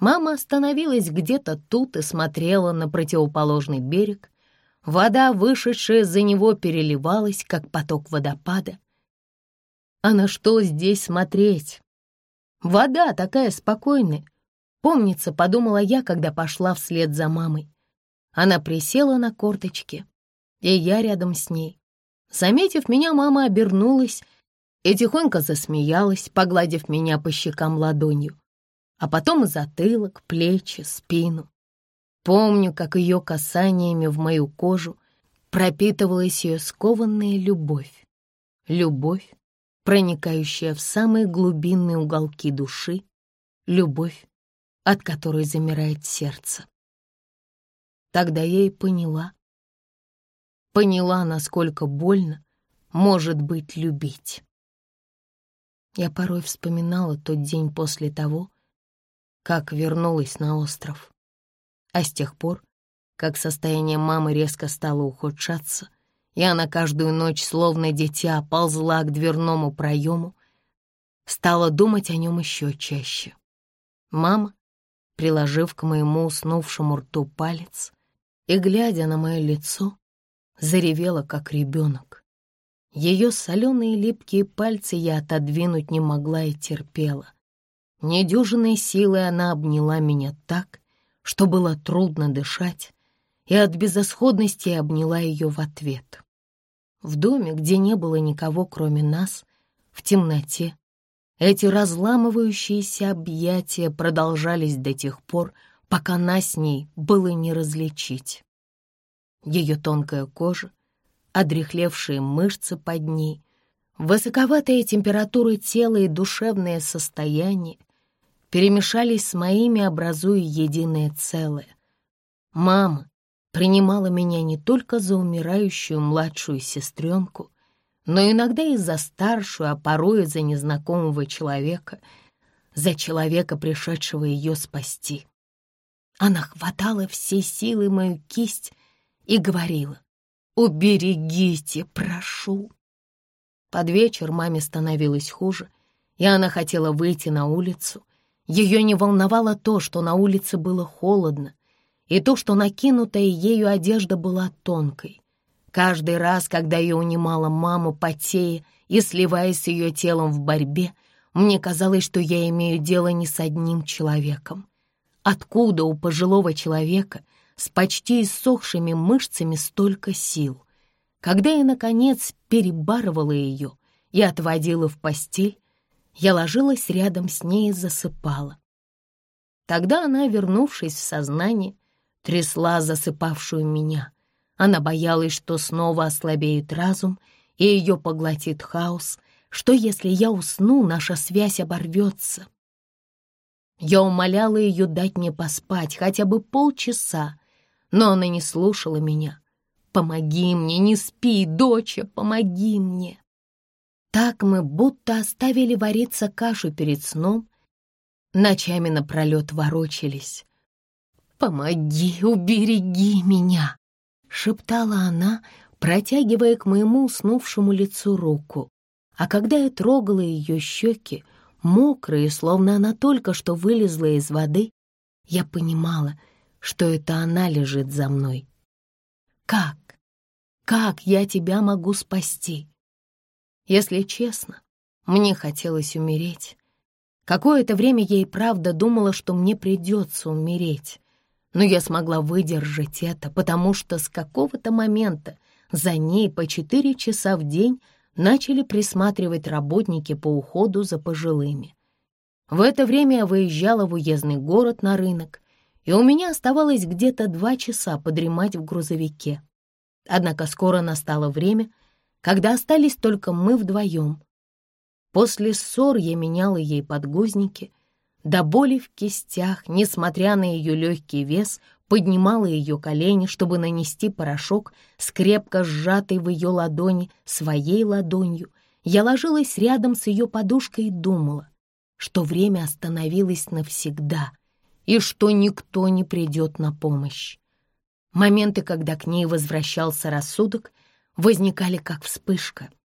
Мама остановилась где-то тут и смотрела на противоположный берег. Вода, вышедшая за него, переливалась, как поток водопада. А на что здесь смотреть? Вода такая спокойная. Помнится, подумала я, когда пошла вслед за мамой. Она присела на корточки, и я рядом с ней. Заметив меня, мама обернулась и тихонько засмеялась, погладив меня по щекам ладонью, а потом и затылок, плечи, спину. Помню, как ее касаниями в мою кожу пропитывалась ее скованная любовь. Любовь, проникающая в самые глубинные уголки души, любовь, от которой замирает сердце. Тогда я и поняла. Поняла, насколько больно может быть любить. Я порой вспоминала тот день после того, как вернулась на остров. А с тех пор, как состояние мамы резко стало ухудшаться, и она каждую ночь, словно дитя, ползла к дверному проему, стала думать о нем еще чаще. Мама, приложив к моему уснувшему рту палец и, глядя на мое лицо, заревела, как ребенок. Ее соленые липкие пальцы я отодвинуть не могла и терпела. Недюжиной силой она обняла меня так, что было трудно дышать, и от безысходности обняла ее в ответ. В доме, где не было никого, кроме нас, в темноте, эти разламывающиеся объятия продолжались до тех пор, пока нас с ней было не различить. Ее тонкая кожа, одрехлевшие мышцы под ней, высоковатая температура тела и душевное состояние перемешались с моими, образуя единое целое. Мама принимала меня не только за умирающую младшую сестренку, но иногда и за старшую, а порой и за незнакомого человека, за человека, пришедшего ее спасти. Она хватала все силы мою кисть и говорила «Уберегите, прошу». Под вечер маме становилось хуже, и она хотела выйти на улицу. Ее не волновало то, что на улице было холодно, и то, что накинутая ею одежда была тонкой. Каждый раз, когда я унимала маму, потея и сливаясь с ее телом в борьбе, мне казалось, что я имею дело не с одним человеком. Откуда у пожилого человека с почти иссохшими мышцами столько сил? Когда я, наконец, перебарывала ее и отводила в постель, я ложилась рядом с ней и засыпала. Тогда она, вернувшись в сознание, трясла засыпавшую меня — она боялась, что снова ослабеет разум и ее поглотит хаос, что если я усну, наша связь оборвется. Я умоляла ее дать мне поспать хотя бы полчаса, но она не слушала меня. «Помоги мне, не спи, доча, помоги мне!» Так мы будто оставили вариться кашу перед сном, ночами напролет ворочались. «Помоги, убереги меня!» шептала она, протягивая к моему уснувшему лицу руку. А когда я трогала ее щеки, мокрые, словно она только что вылезла из воды, я понимала, что это она лежит за мной. «Как? Как я тебя могу спасти?» Если честно, мне хотелось умереть. Какое-то время я и правда думала, что мне придется умереть но я смогла выдержать это, потому что с какого-то момента за ней по четыре часа в день начали присматривать работники по уходу за пожилыми. В это время я выезжала в уездный город на рынок, и у меня оставалось где-то два часа подремать в грузовике. Однако скоро настало время, когда остались только мы вдвоем. После ссор я меняла ей подгузники — до боли в кистях, несмотря на ее легкий вес, поднимала ее колени, чтобы нанести порошок с крепко сжатой в ее ладони своей ладонью. Я ложилась рядом с ее подушкой и думала, что время остановилось навсегда и что никто не придет на помощь. Моменты, когда к ней возвращался рассудок, возникали как вспышка —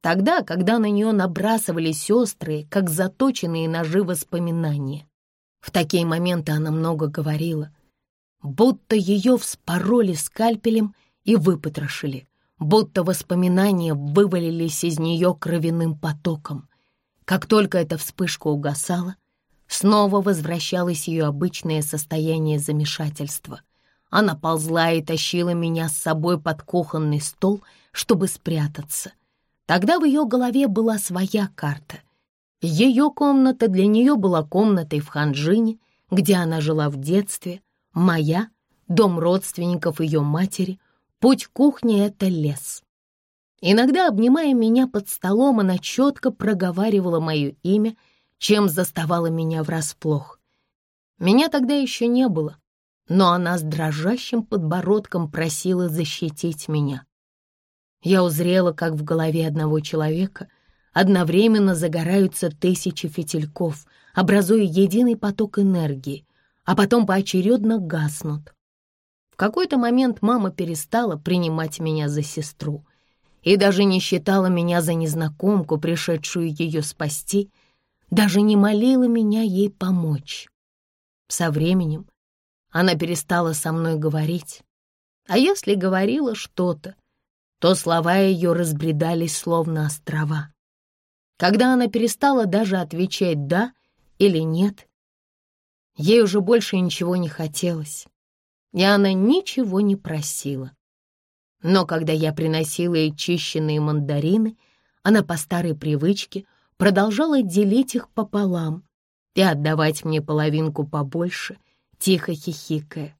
Тогда, когда на нее набрасывались острые, как заточенные ножи воспоминания. В такие моменты она много говорила, будто ее вспороли скальпелем и выпотрошили, будто воспоминания вывалились из нее кровяным потоком. Как только эта вспышка угасала, снова возвращалось ее обычное состояние замешательства. Она ползла и тащила меня с собой под кухонный стол, чтобы спрятаться. Тогда в ее голове была своя карта. Ее комната для нее была комнатой в Ханжине, где она жила в детстве, моя — дом родственников ее матери, путь кухни — это лес. Иногда, обнимая меня под столом, она четко проговаривала мое имя, чем заставала меня врасплох. Меня тогда еще не было, но она с дрожащим подбородком просила защитить меня. Я узрела, как в голове одного человека одновременно загораются тысячи фитильков, образуя единый поток энергии, а потом поочередно гаснут. В какой-то момент мама перестала принимать меня за сестру и даже не считала меня за незнакомку, пришедшую ее спасти, даже не молила меня ей помочь. Со временем она перестала со мной говорить, а если говорила что-то, то слова ее разбредались словно острова. Когда она перестала даже отвечать «да» или «нет», ей уже больше ничего не хотелось, и она ничего не просила. Но когда я приносила ей чищенные мандарины, она по старой привычке продолжала делить их пополам и отдавать мне половинку побольше, тихо хихикая.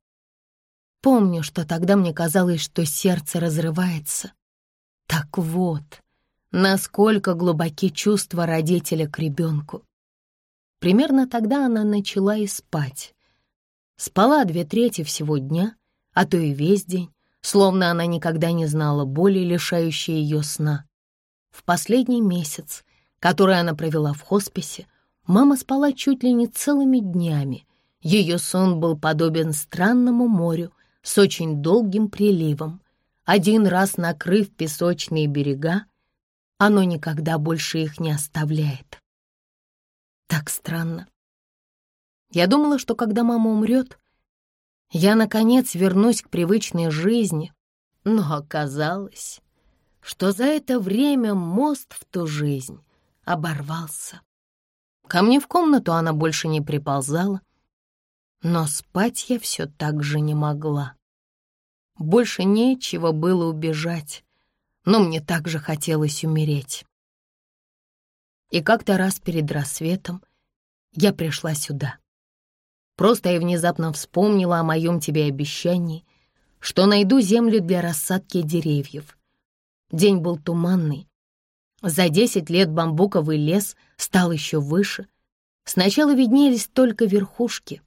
Помню, что тогда мне казалось, что сердце разрывается. Так вот, насколько глубоки чувства родителя к ребенку. Примерно тогда она начала и спать. Спала две трети всего дня, а то и весь день, словно она никогда не знала боли, лишающей ее сна. В последний месяц, который она провела в хосписе, мама спала чуть ли не целыми днями. Ее сон был подобен странному морю с очень долгим приливом. Один раз накрыв песочные берега, оно никогда больше их не оставляет. Так странно. Я думала, что когда мама умрет, я, наконец, вернусь к привычной жизни, но оказалось, что за это время мост в ту жизнь оборвался. Ко мне в комнату она больше не приползала, но спать я все так же не могла. Больше нечего было убежать, но мне также хотелось умереть. И как-то раз перед рассветом я пришла сюда. Просто я внезапно вспомнила о моем тебе обещании, что найду землю для рассадки деревьев. День был туманный. За десять лет бамбуковый лес стал еще выше. Сначала виднелись только верхушки,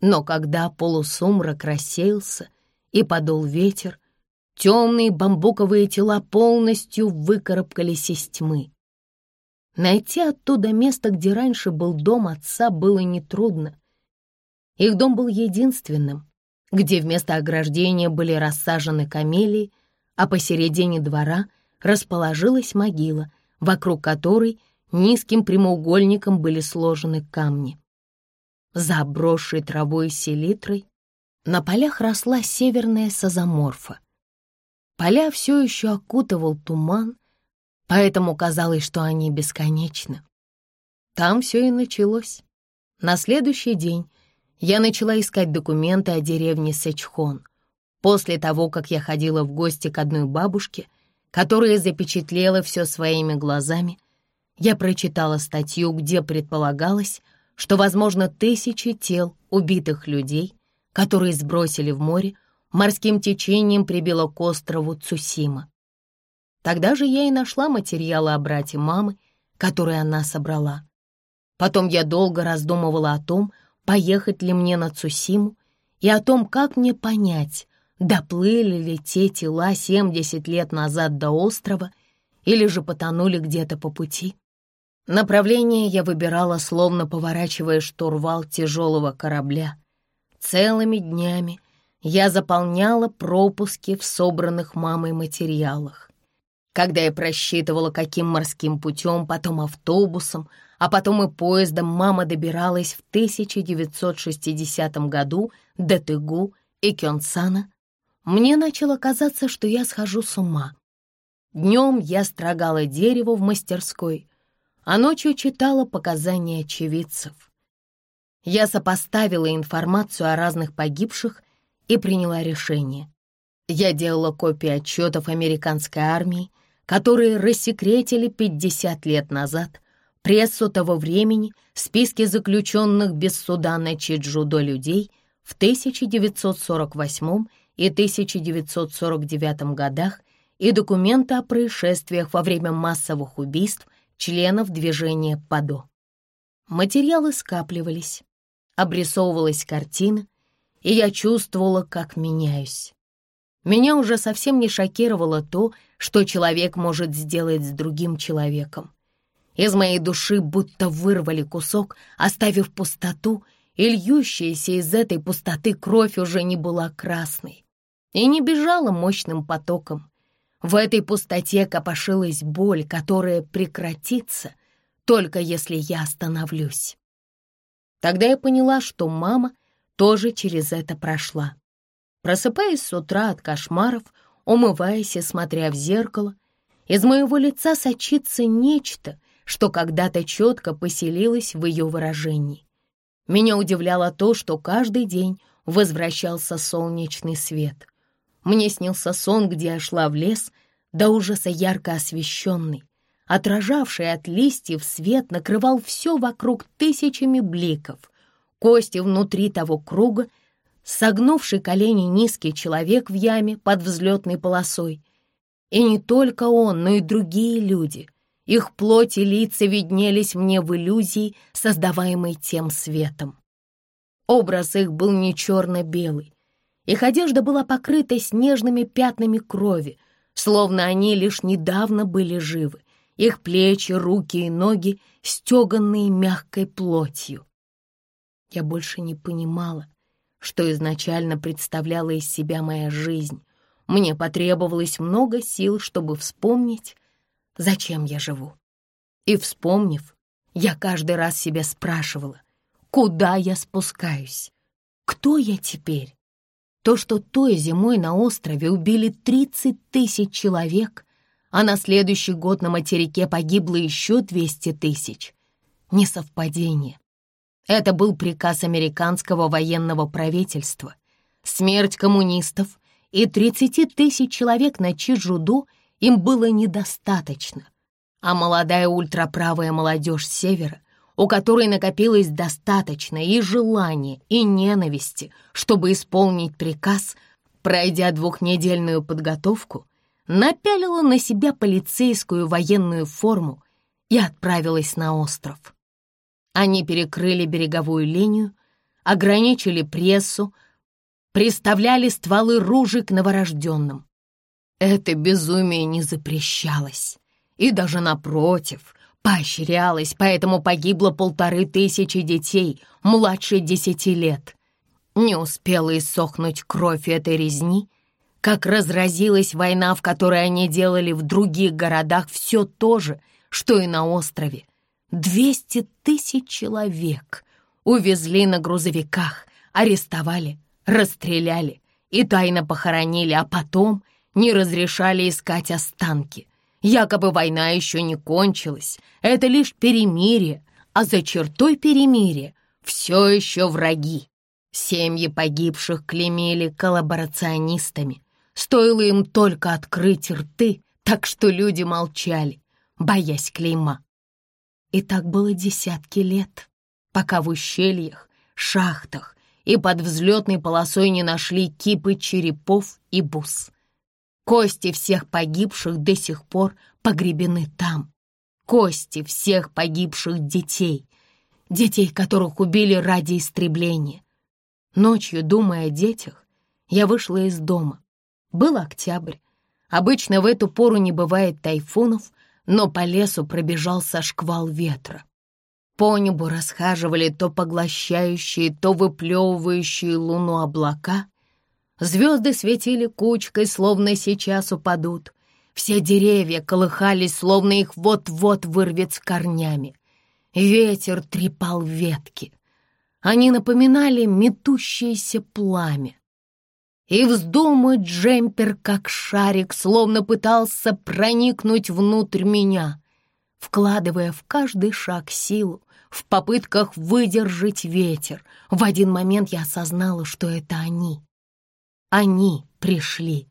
но когда полусумрак рассеялся и подул ветер, темные бамбуковые тела полностью выкарабкались из тьмы. Найти оттуда место, где раньше был дом отца, было нетрудно. Их дом был единственным, где вместо ограждения были рассажены камелии, а посередине двора расположилась могила, вокруг которой низким прямоугольником были сложены камни. За обросшей травой селитрой на полях росла северная сазоморфа. Поля все еще окутывал туман, поэтому казалось, что они бесконечны. Там все и началось. На следующий день я начала искать документы о деревне Сэчхон. После того, как я ходила в гости к одной бабушке, которая запечатлела все своими глазами, я прочитала статью, где предполагалось, что, возможно, тысячи тел убитых людей, которые сбросили в море, морским течением прибило к острову Цусима. Тогда же я и нашла материалы о брате мамы, которые она собрала. Потом я долго раздумывала о том, поехать ли мне на Цусиму, и о том, как мне понять, доплыли ли те тела 70 лет назад до острова или же потонули где-то по пути. Направление я выбирала, словно поворачивая штурвал тяжелого корабля. Целыми днями я заполняла пропуски в собранных мамой материалах. Когда я просчитывала, каким морским путем, потом автобусом, а потом и поездом мама добиралась в 1960 году до Тыгу и Кёнсана, мне начало казаться, что я схожу с ума. Днем я строгала дерево в мастерской, а ночью читала показания очевидцев. Я сопоставила информацию о разных погибших и приняла решение. Я делала копии отчетов американской армии, которые рассекретили 50 лет назад прессу того времени, списки заключенных без суда на Чиджудо людей в 1948 и 1949 годах и документы о происшествиях во время массовых убийств членов движения ПАДО. Материалы скапливались, обрисовывалась картина, и я чувствовала, как меняюсь. Меня уже совсем не шокировало то, что человек может сделать с другим человеком. Из моей души будто вырвали кусок, оставив пустоту, и льющаяся из этой пустоты кровь уже не была красной и не бежала мощным потоком. В этой пустоте копошилась боль, которая прекратится, только если я остановлюсь. Тогда я поняла, что мама тоже через это прошла. Просыпаясь с утра от кошмаров, умываясь и смотря в зеркало, из моего лица сочится нечто, что когда-то четко поселилось в ее выражении. Меня удивляло то, что каждый день возвращался солнечный свет. Мне снился сон, где я шла в лес, до ужаса ярко освещенный. Отражавший от листьев свет накрывал все вокруг тысячами бликов. Кости внутри того круга, согнувший колени низкий человек в яме под взлетной полосой. И не только он, но и другие люди. Их плоть и лица виднелись мне в иллюзии, создаваемой тем светом. Образ их был не черно-белый, их одежда была покрыта снежными пятнами крови, словно они лишь недавно были живы. Их плечи, руки и ноги стеганные мягкой плотью. Я больше не понимала, что изначально представляла из себя моя жизнь. Мне потребовалось много сил, чтобы вспомнить, зачем я живу. И вспомнив, я каждый раз себя спрашивала, куда я спускаюсь, кто я теперь. То, что той зимой на острове убили 30 тысяч человек, а на следующий год на материке погибло еще 200 тысяч. Не совпадение. Это был приказ американского военного правительства. Смерть коммунистов и 30 тысяч человек на Чиджуду им было недостаточно. А молодая ультраправая молодежь Севера у которой накопилось достаточно и желания, и ненависти, чтобы исполнить приказ, пройдя двухнедельную подготовку, напялила на себя полицейскую военную форму и отправилась на остров. Они перекрыли береговую линию, ограничили прессу, приставляли стволы ружей к новорожденным. Это безумие не запрещалось, и даже напротив, поощрялась, поэтому погибло полторы тысячи детей младше десяти лет. Не успела иссохнуть кровь этой резни, как разразилась война, в которой они делали в других городах все то же, что и на острове. Двести тысяч человек увезли на грузовиках, арестовали, расстреляли и тайно похоронили, а потом не разрешали искать останки — Якобы война еще не кончилась, это лишь перемирие, а за чертой перемирия все еще враги. Семьи погибших клеймили коллаборационистами. Стоило им только открыть рты, так что люди молчали, боясь клейма. И так было десятки лет, пока в ущельях, шахтах и под взлетной полосой не нашли кипы черепов и бус. Кости всех погибших до сих пор погребены там. Кости всех погибших детей, детей, которых убили ради истребления. Ночью, думая о детях, я вышла из дома. Был октябрь. Обычно в эту пору не бывает тайфунов, но по лесу пробежался шквал ветра. По небу расхаживали то поглощающие, то выплевывающие луну облака, Звезды светили кучкой, словно сейчас упадут. Все деревья колыхались, словно их вот-вот вырвет с корнями. Ветер трепал ветки. Они напоминали метущееся пламя. И вздумать джемпер, как шарик, словно пытался проникнуть внутрь меня, вкладывая в каждый шаг силу, в попытках выдержать ветер. В один момент я осознала, что это они — Они пришли.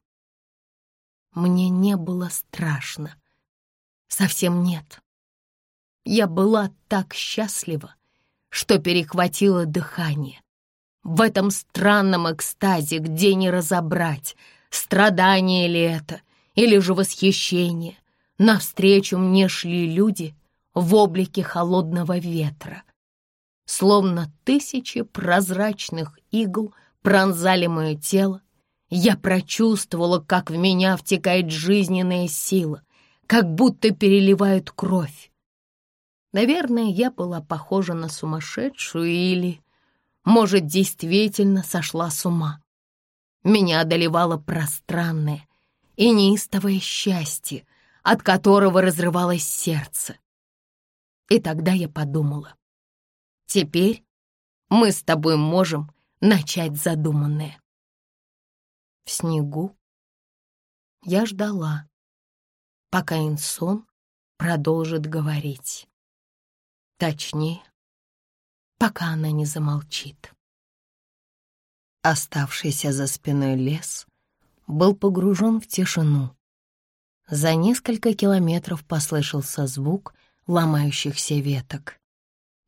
Мне не было страшно. Совсем нет. Я была так счастлива, что перехватило дыхание. В этом странном экстазе, где не разобрать, страдание ли это или же восхищение, навстречу мне шли люди в облике холодного ветра. Словно тысячи прозрачных игл пронзали мое тело, я прочувствовала, как в меня втекает жизненная сила, как будто переливают кровь. Наверное, я была похожа на сумасшедшую или, может, действительно сошла с ума. Меня одолевало пространное и неистовое счастье, от которого разрывалось сердце. И тогда я подумала, теперь мы с тобой можем начать задуманное. В снегу я ждала, пока Инсон продолжит говорить. Точнее, пока она не замолчит. Оставшийся за спиной лес был погружен в тишину. За несколько километров послышался звук ломающихся веток.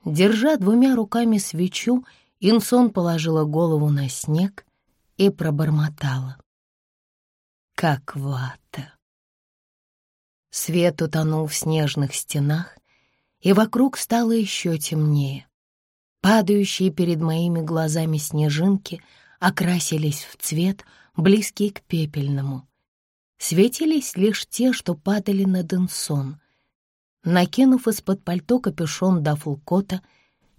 Держа двумя руками свечу, Инсон положила голову на снег и пробормотала. Как вата. Свет утонул в снежных стенах, и вокруг стало еще темнее. Падающие перед моими глазами снежинки окрасились в цвет, близкий к пепельному. Светились лишь те, что падали на Денсон. Накинув из-под пальто капюшон дафлкота,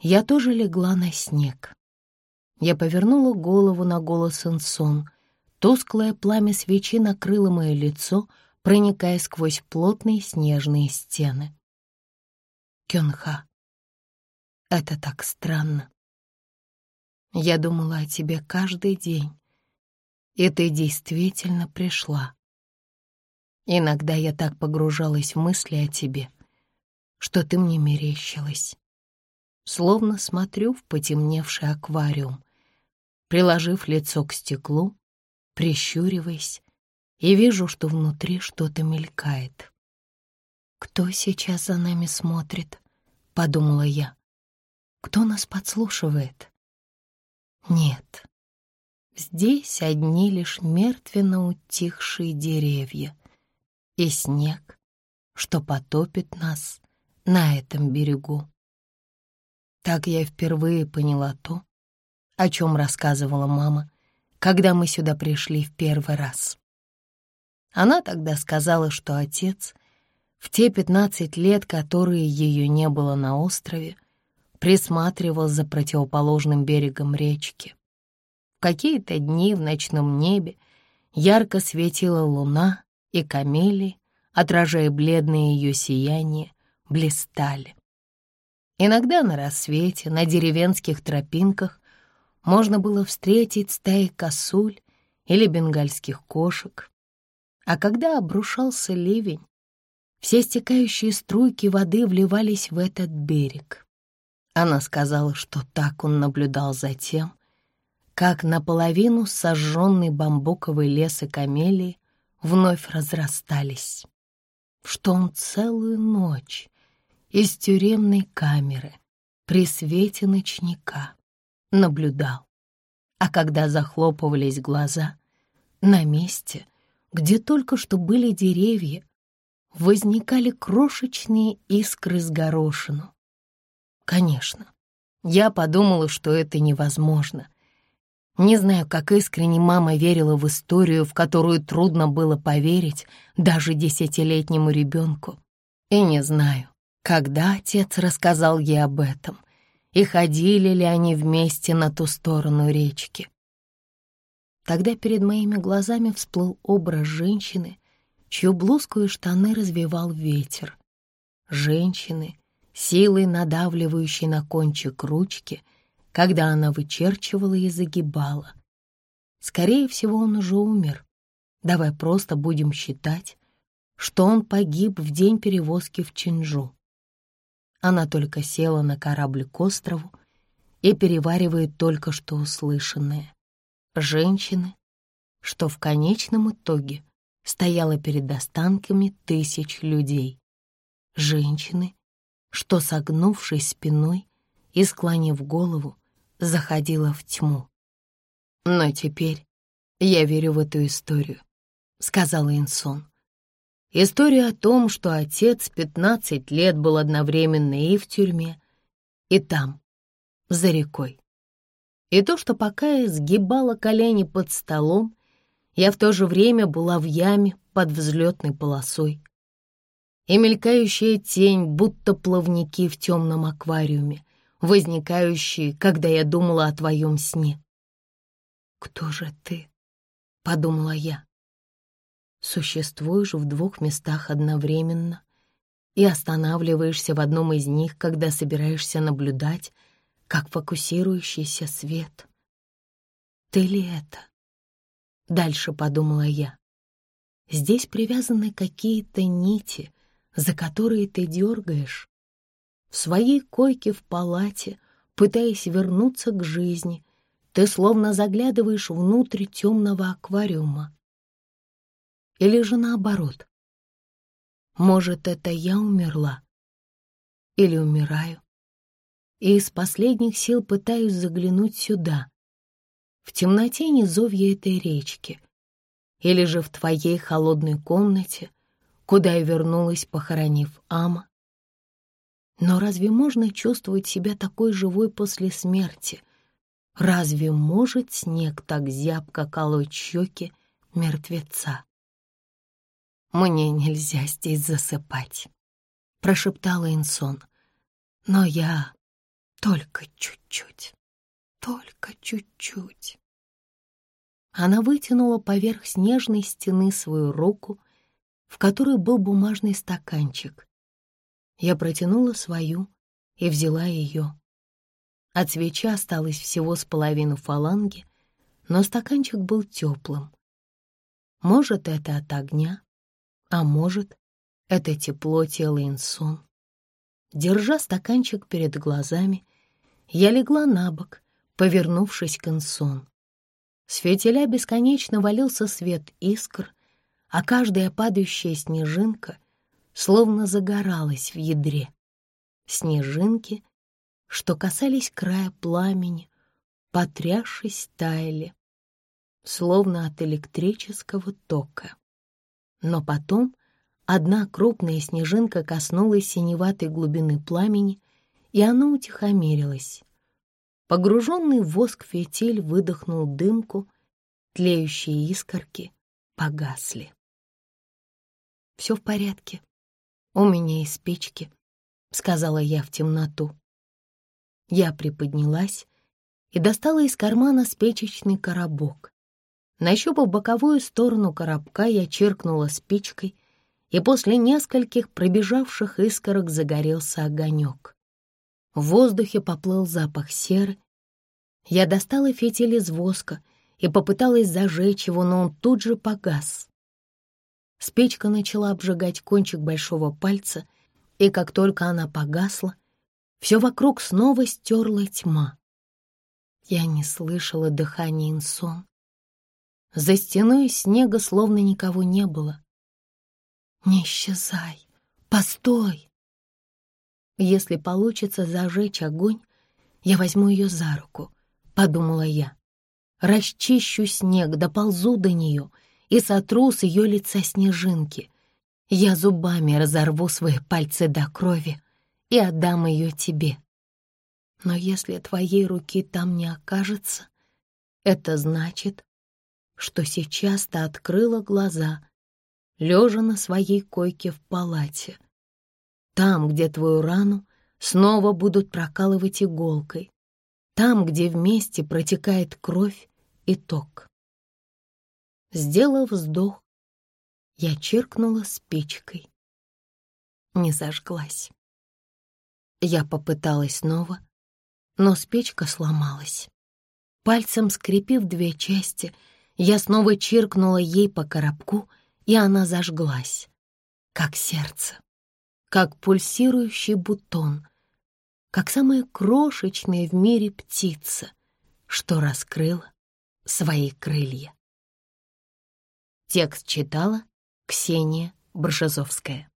я тоже легла на снег. Я повернула голову на голос Инсон. Тусклое пламя свечи накрыло мое лицо, проникая сквозь плотные снежные стены. Кёнха. Это так странно. Я думала о тебе каждый день, и ты действительно пришла. Иногда я так погружалась в мысли о тебе, что ты мне мерещилась. Словно смотрю в потемневший аквариум, приложив лицо к стеклу, прищуриваясь, и вижу, что внутри что-то мелькает. «Кто сейчас за нами смотрит?» — подумала я. «Кто нас подслушивает?» «Нет, здесь одни лишь мертвенно утихшие деревья и снег, что потопит нас на этом берегу». Так я впервые поняла то, о чем рассказывала мама, когда мы сюда пришли в первый раз. Она тогда сказала, что отец — в те пятнадцать лет, которые ее не было на острове, присматривал за противоположным берегом речки. В какие-то дни в ночном небе ярко светила луна, и камели, отражая бледное ее сияние, блистали. Иногда на рассвете на деревенских тропинках можно было встретить стаи косуль или бенгальских кошек. А когда обрушался ливень, все стекающие струйки воды вливались в этот берег. Она сказала, что так он наблюдал за тем, как наполовину сожженный бамбуковый лес и камелии вновь разрастались, что он целую ночь из тюремной камеры при свете ночника наблюдал. А когда захлопывались глаза, на месте, где только что были деревья, возникали крошечные искры с горошину. Конечно, я подумала, что это невозможно. Не знаю, как искренне мама верила в историю, в которую трудно было поверить даже десятилетнему ребенку. И не знаю, когда отец рассказал ей об этом, и ходили ли они вместе на ту сторону речки. Тогда перед моими глазами всплыл образ женщины, чью блузку и штаны развивал ветер. Женщины, силой надавливающей на кончик ручки, когда она вычерчивала и загибала. Скорее всего, он уже умер. Давай просто будем считать, что он погиб в день перевозки в Чинжу. Она только села на корабль к острову и переваривает только что услышанное. Женщины что в конечном итоге стояла перед останками тысяч людей. Женщины, что, согнувшись спиной и склонив голову, заходила в тьму. Но теперь я верю в эту историю, — сказала Инсон. Историю о том, что отец 15 лет был одновременно и в тюрьме, и там, за рекой. И то, что пока я сгибала колени под столом, я в то же время была в яме под взлетной полосой. И мелькающая тень, будто плавники в темном аквариуме, возникающие, когда я думала о твоем сне. «Кто же ты?» — подумала я существуешь в двух местах одновременно и останавливаешься в одном из них, когда собираешься наблюдать, как фокусирующийся свет. Ты ли это? Дальше подумала я. Здесь привязаны какие-то нити, за которые ты дергаешь. В своей койке в палате, пытаясь вернуться к жизни, ты словно заглядываешь внутрь темного аквариума, или же наоборот? Может, это я умерла? Или умираю? И из последних сил пытаюсь заглянуть сюда, в темноте низовья этой речки, или же в твоей холодной комнате, куда я вернулась, похоронив Ама. Но разве можно чувствовать себя такой живой после смерти? Разве может снег так зябко колоть щеки мертвеца? «Мне нельзя здесь засыпать», — прошептала Инсон. «Но я только чуть-чуть, только чуть-чуть». Она вытянула поверх снежной стены свою руку, в которой был бумажный стаканчик. Я протянула свою и взяла ее. От свечи осталось всего с половину фаланги, но стаканчик был теплым. Может, это от огня, а может, это тепло тела Инсон. Держа стаканчик перед глазами, я легла на бок, повернувшись к Инсон. С фитиля бесконечно валился свет искр, а каждая падающая снежинка словно загоралась в ядре. Снежинки, что касались края пламени, потрясшись, таяли, словно от электрического тока. Но потом одна крупная снежинка коснулась синеватой глубины пламени, и оно утихомирилось. Погруженный в воск фитиль выдохнул дымку, тлеющие искорки погасли. «Все в порядке. У меня есть спички», — сказала я в темноту. Я приподнялась и достала из кармана спичечный коробок. Нащупав боковую сторону коробка, я чиркнула спичкой, и после нескольких пробежавших искорок загорелся огонек. В воздухе поплыл запах серы. Я достала фитиль из воска и попыталась зажечь его, но он тут же погас. Спичка начала обжигать кончик большого пальца, и как только она погасла, все вокруг снова стерла тьма. Я не слышала дыхания Инсон, за стеной снега словно никого не было. «Не исчезай! Постой!» «Если получится зажечь огонь, я возьму ее за руку», — подумала я. «Расчищу снег, доползу до нее и сотру с ее лица снежинки. Я зубами разорву свои пальцы до крови и отдам ее тебе. Но если твоей руки там не окажется, это значит, что сейчас ты открыла глаза, лежа на своей койке в палате. Там, где твою рану снова будут прокалывать иголкой, там, где вместе протекает кровь и ток. Сделав вздох, я чиркнула спичкой. Не зажглась. Я попыталась снова, но спичка сломалась. Пальцем скрепив две части — я снова чиркнула ей по коробку, и она зажглась, как сердце, как пульсирующий бутон, как самая крошечная в мире птица, что раскрыла свои крылья. Текст читала Ксения Бржазовская.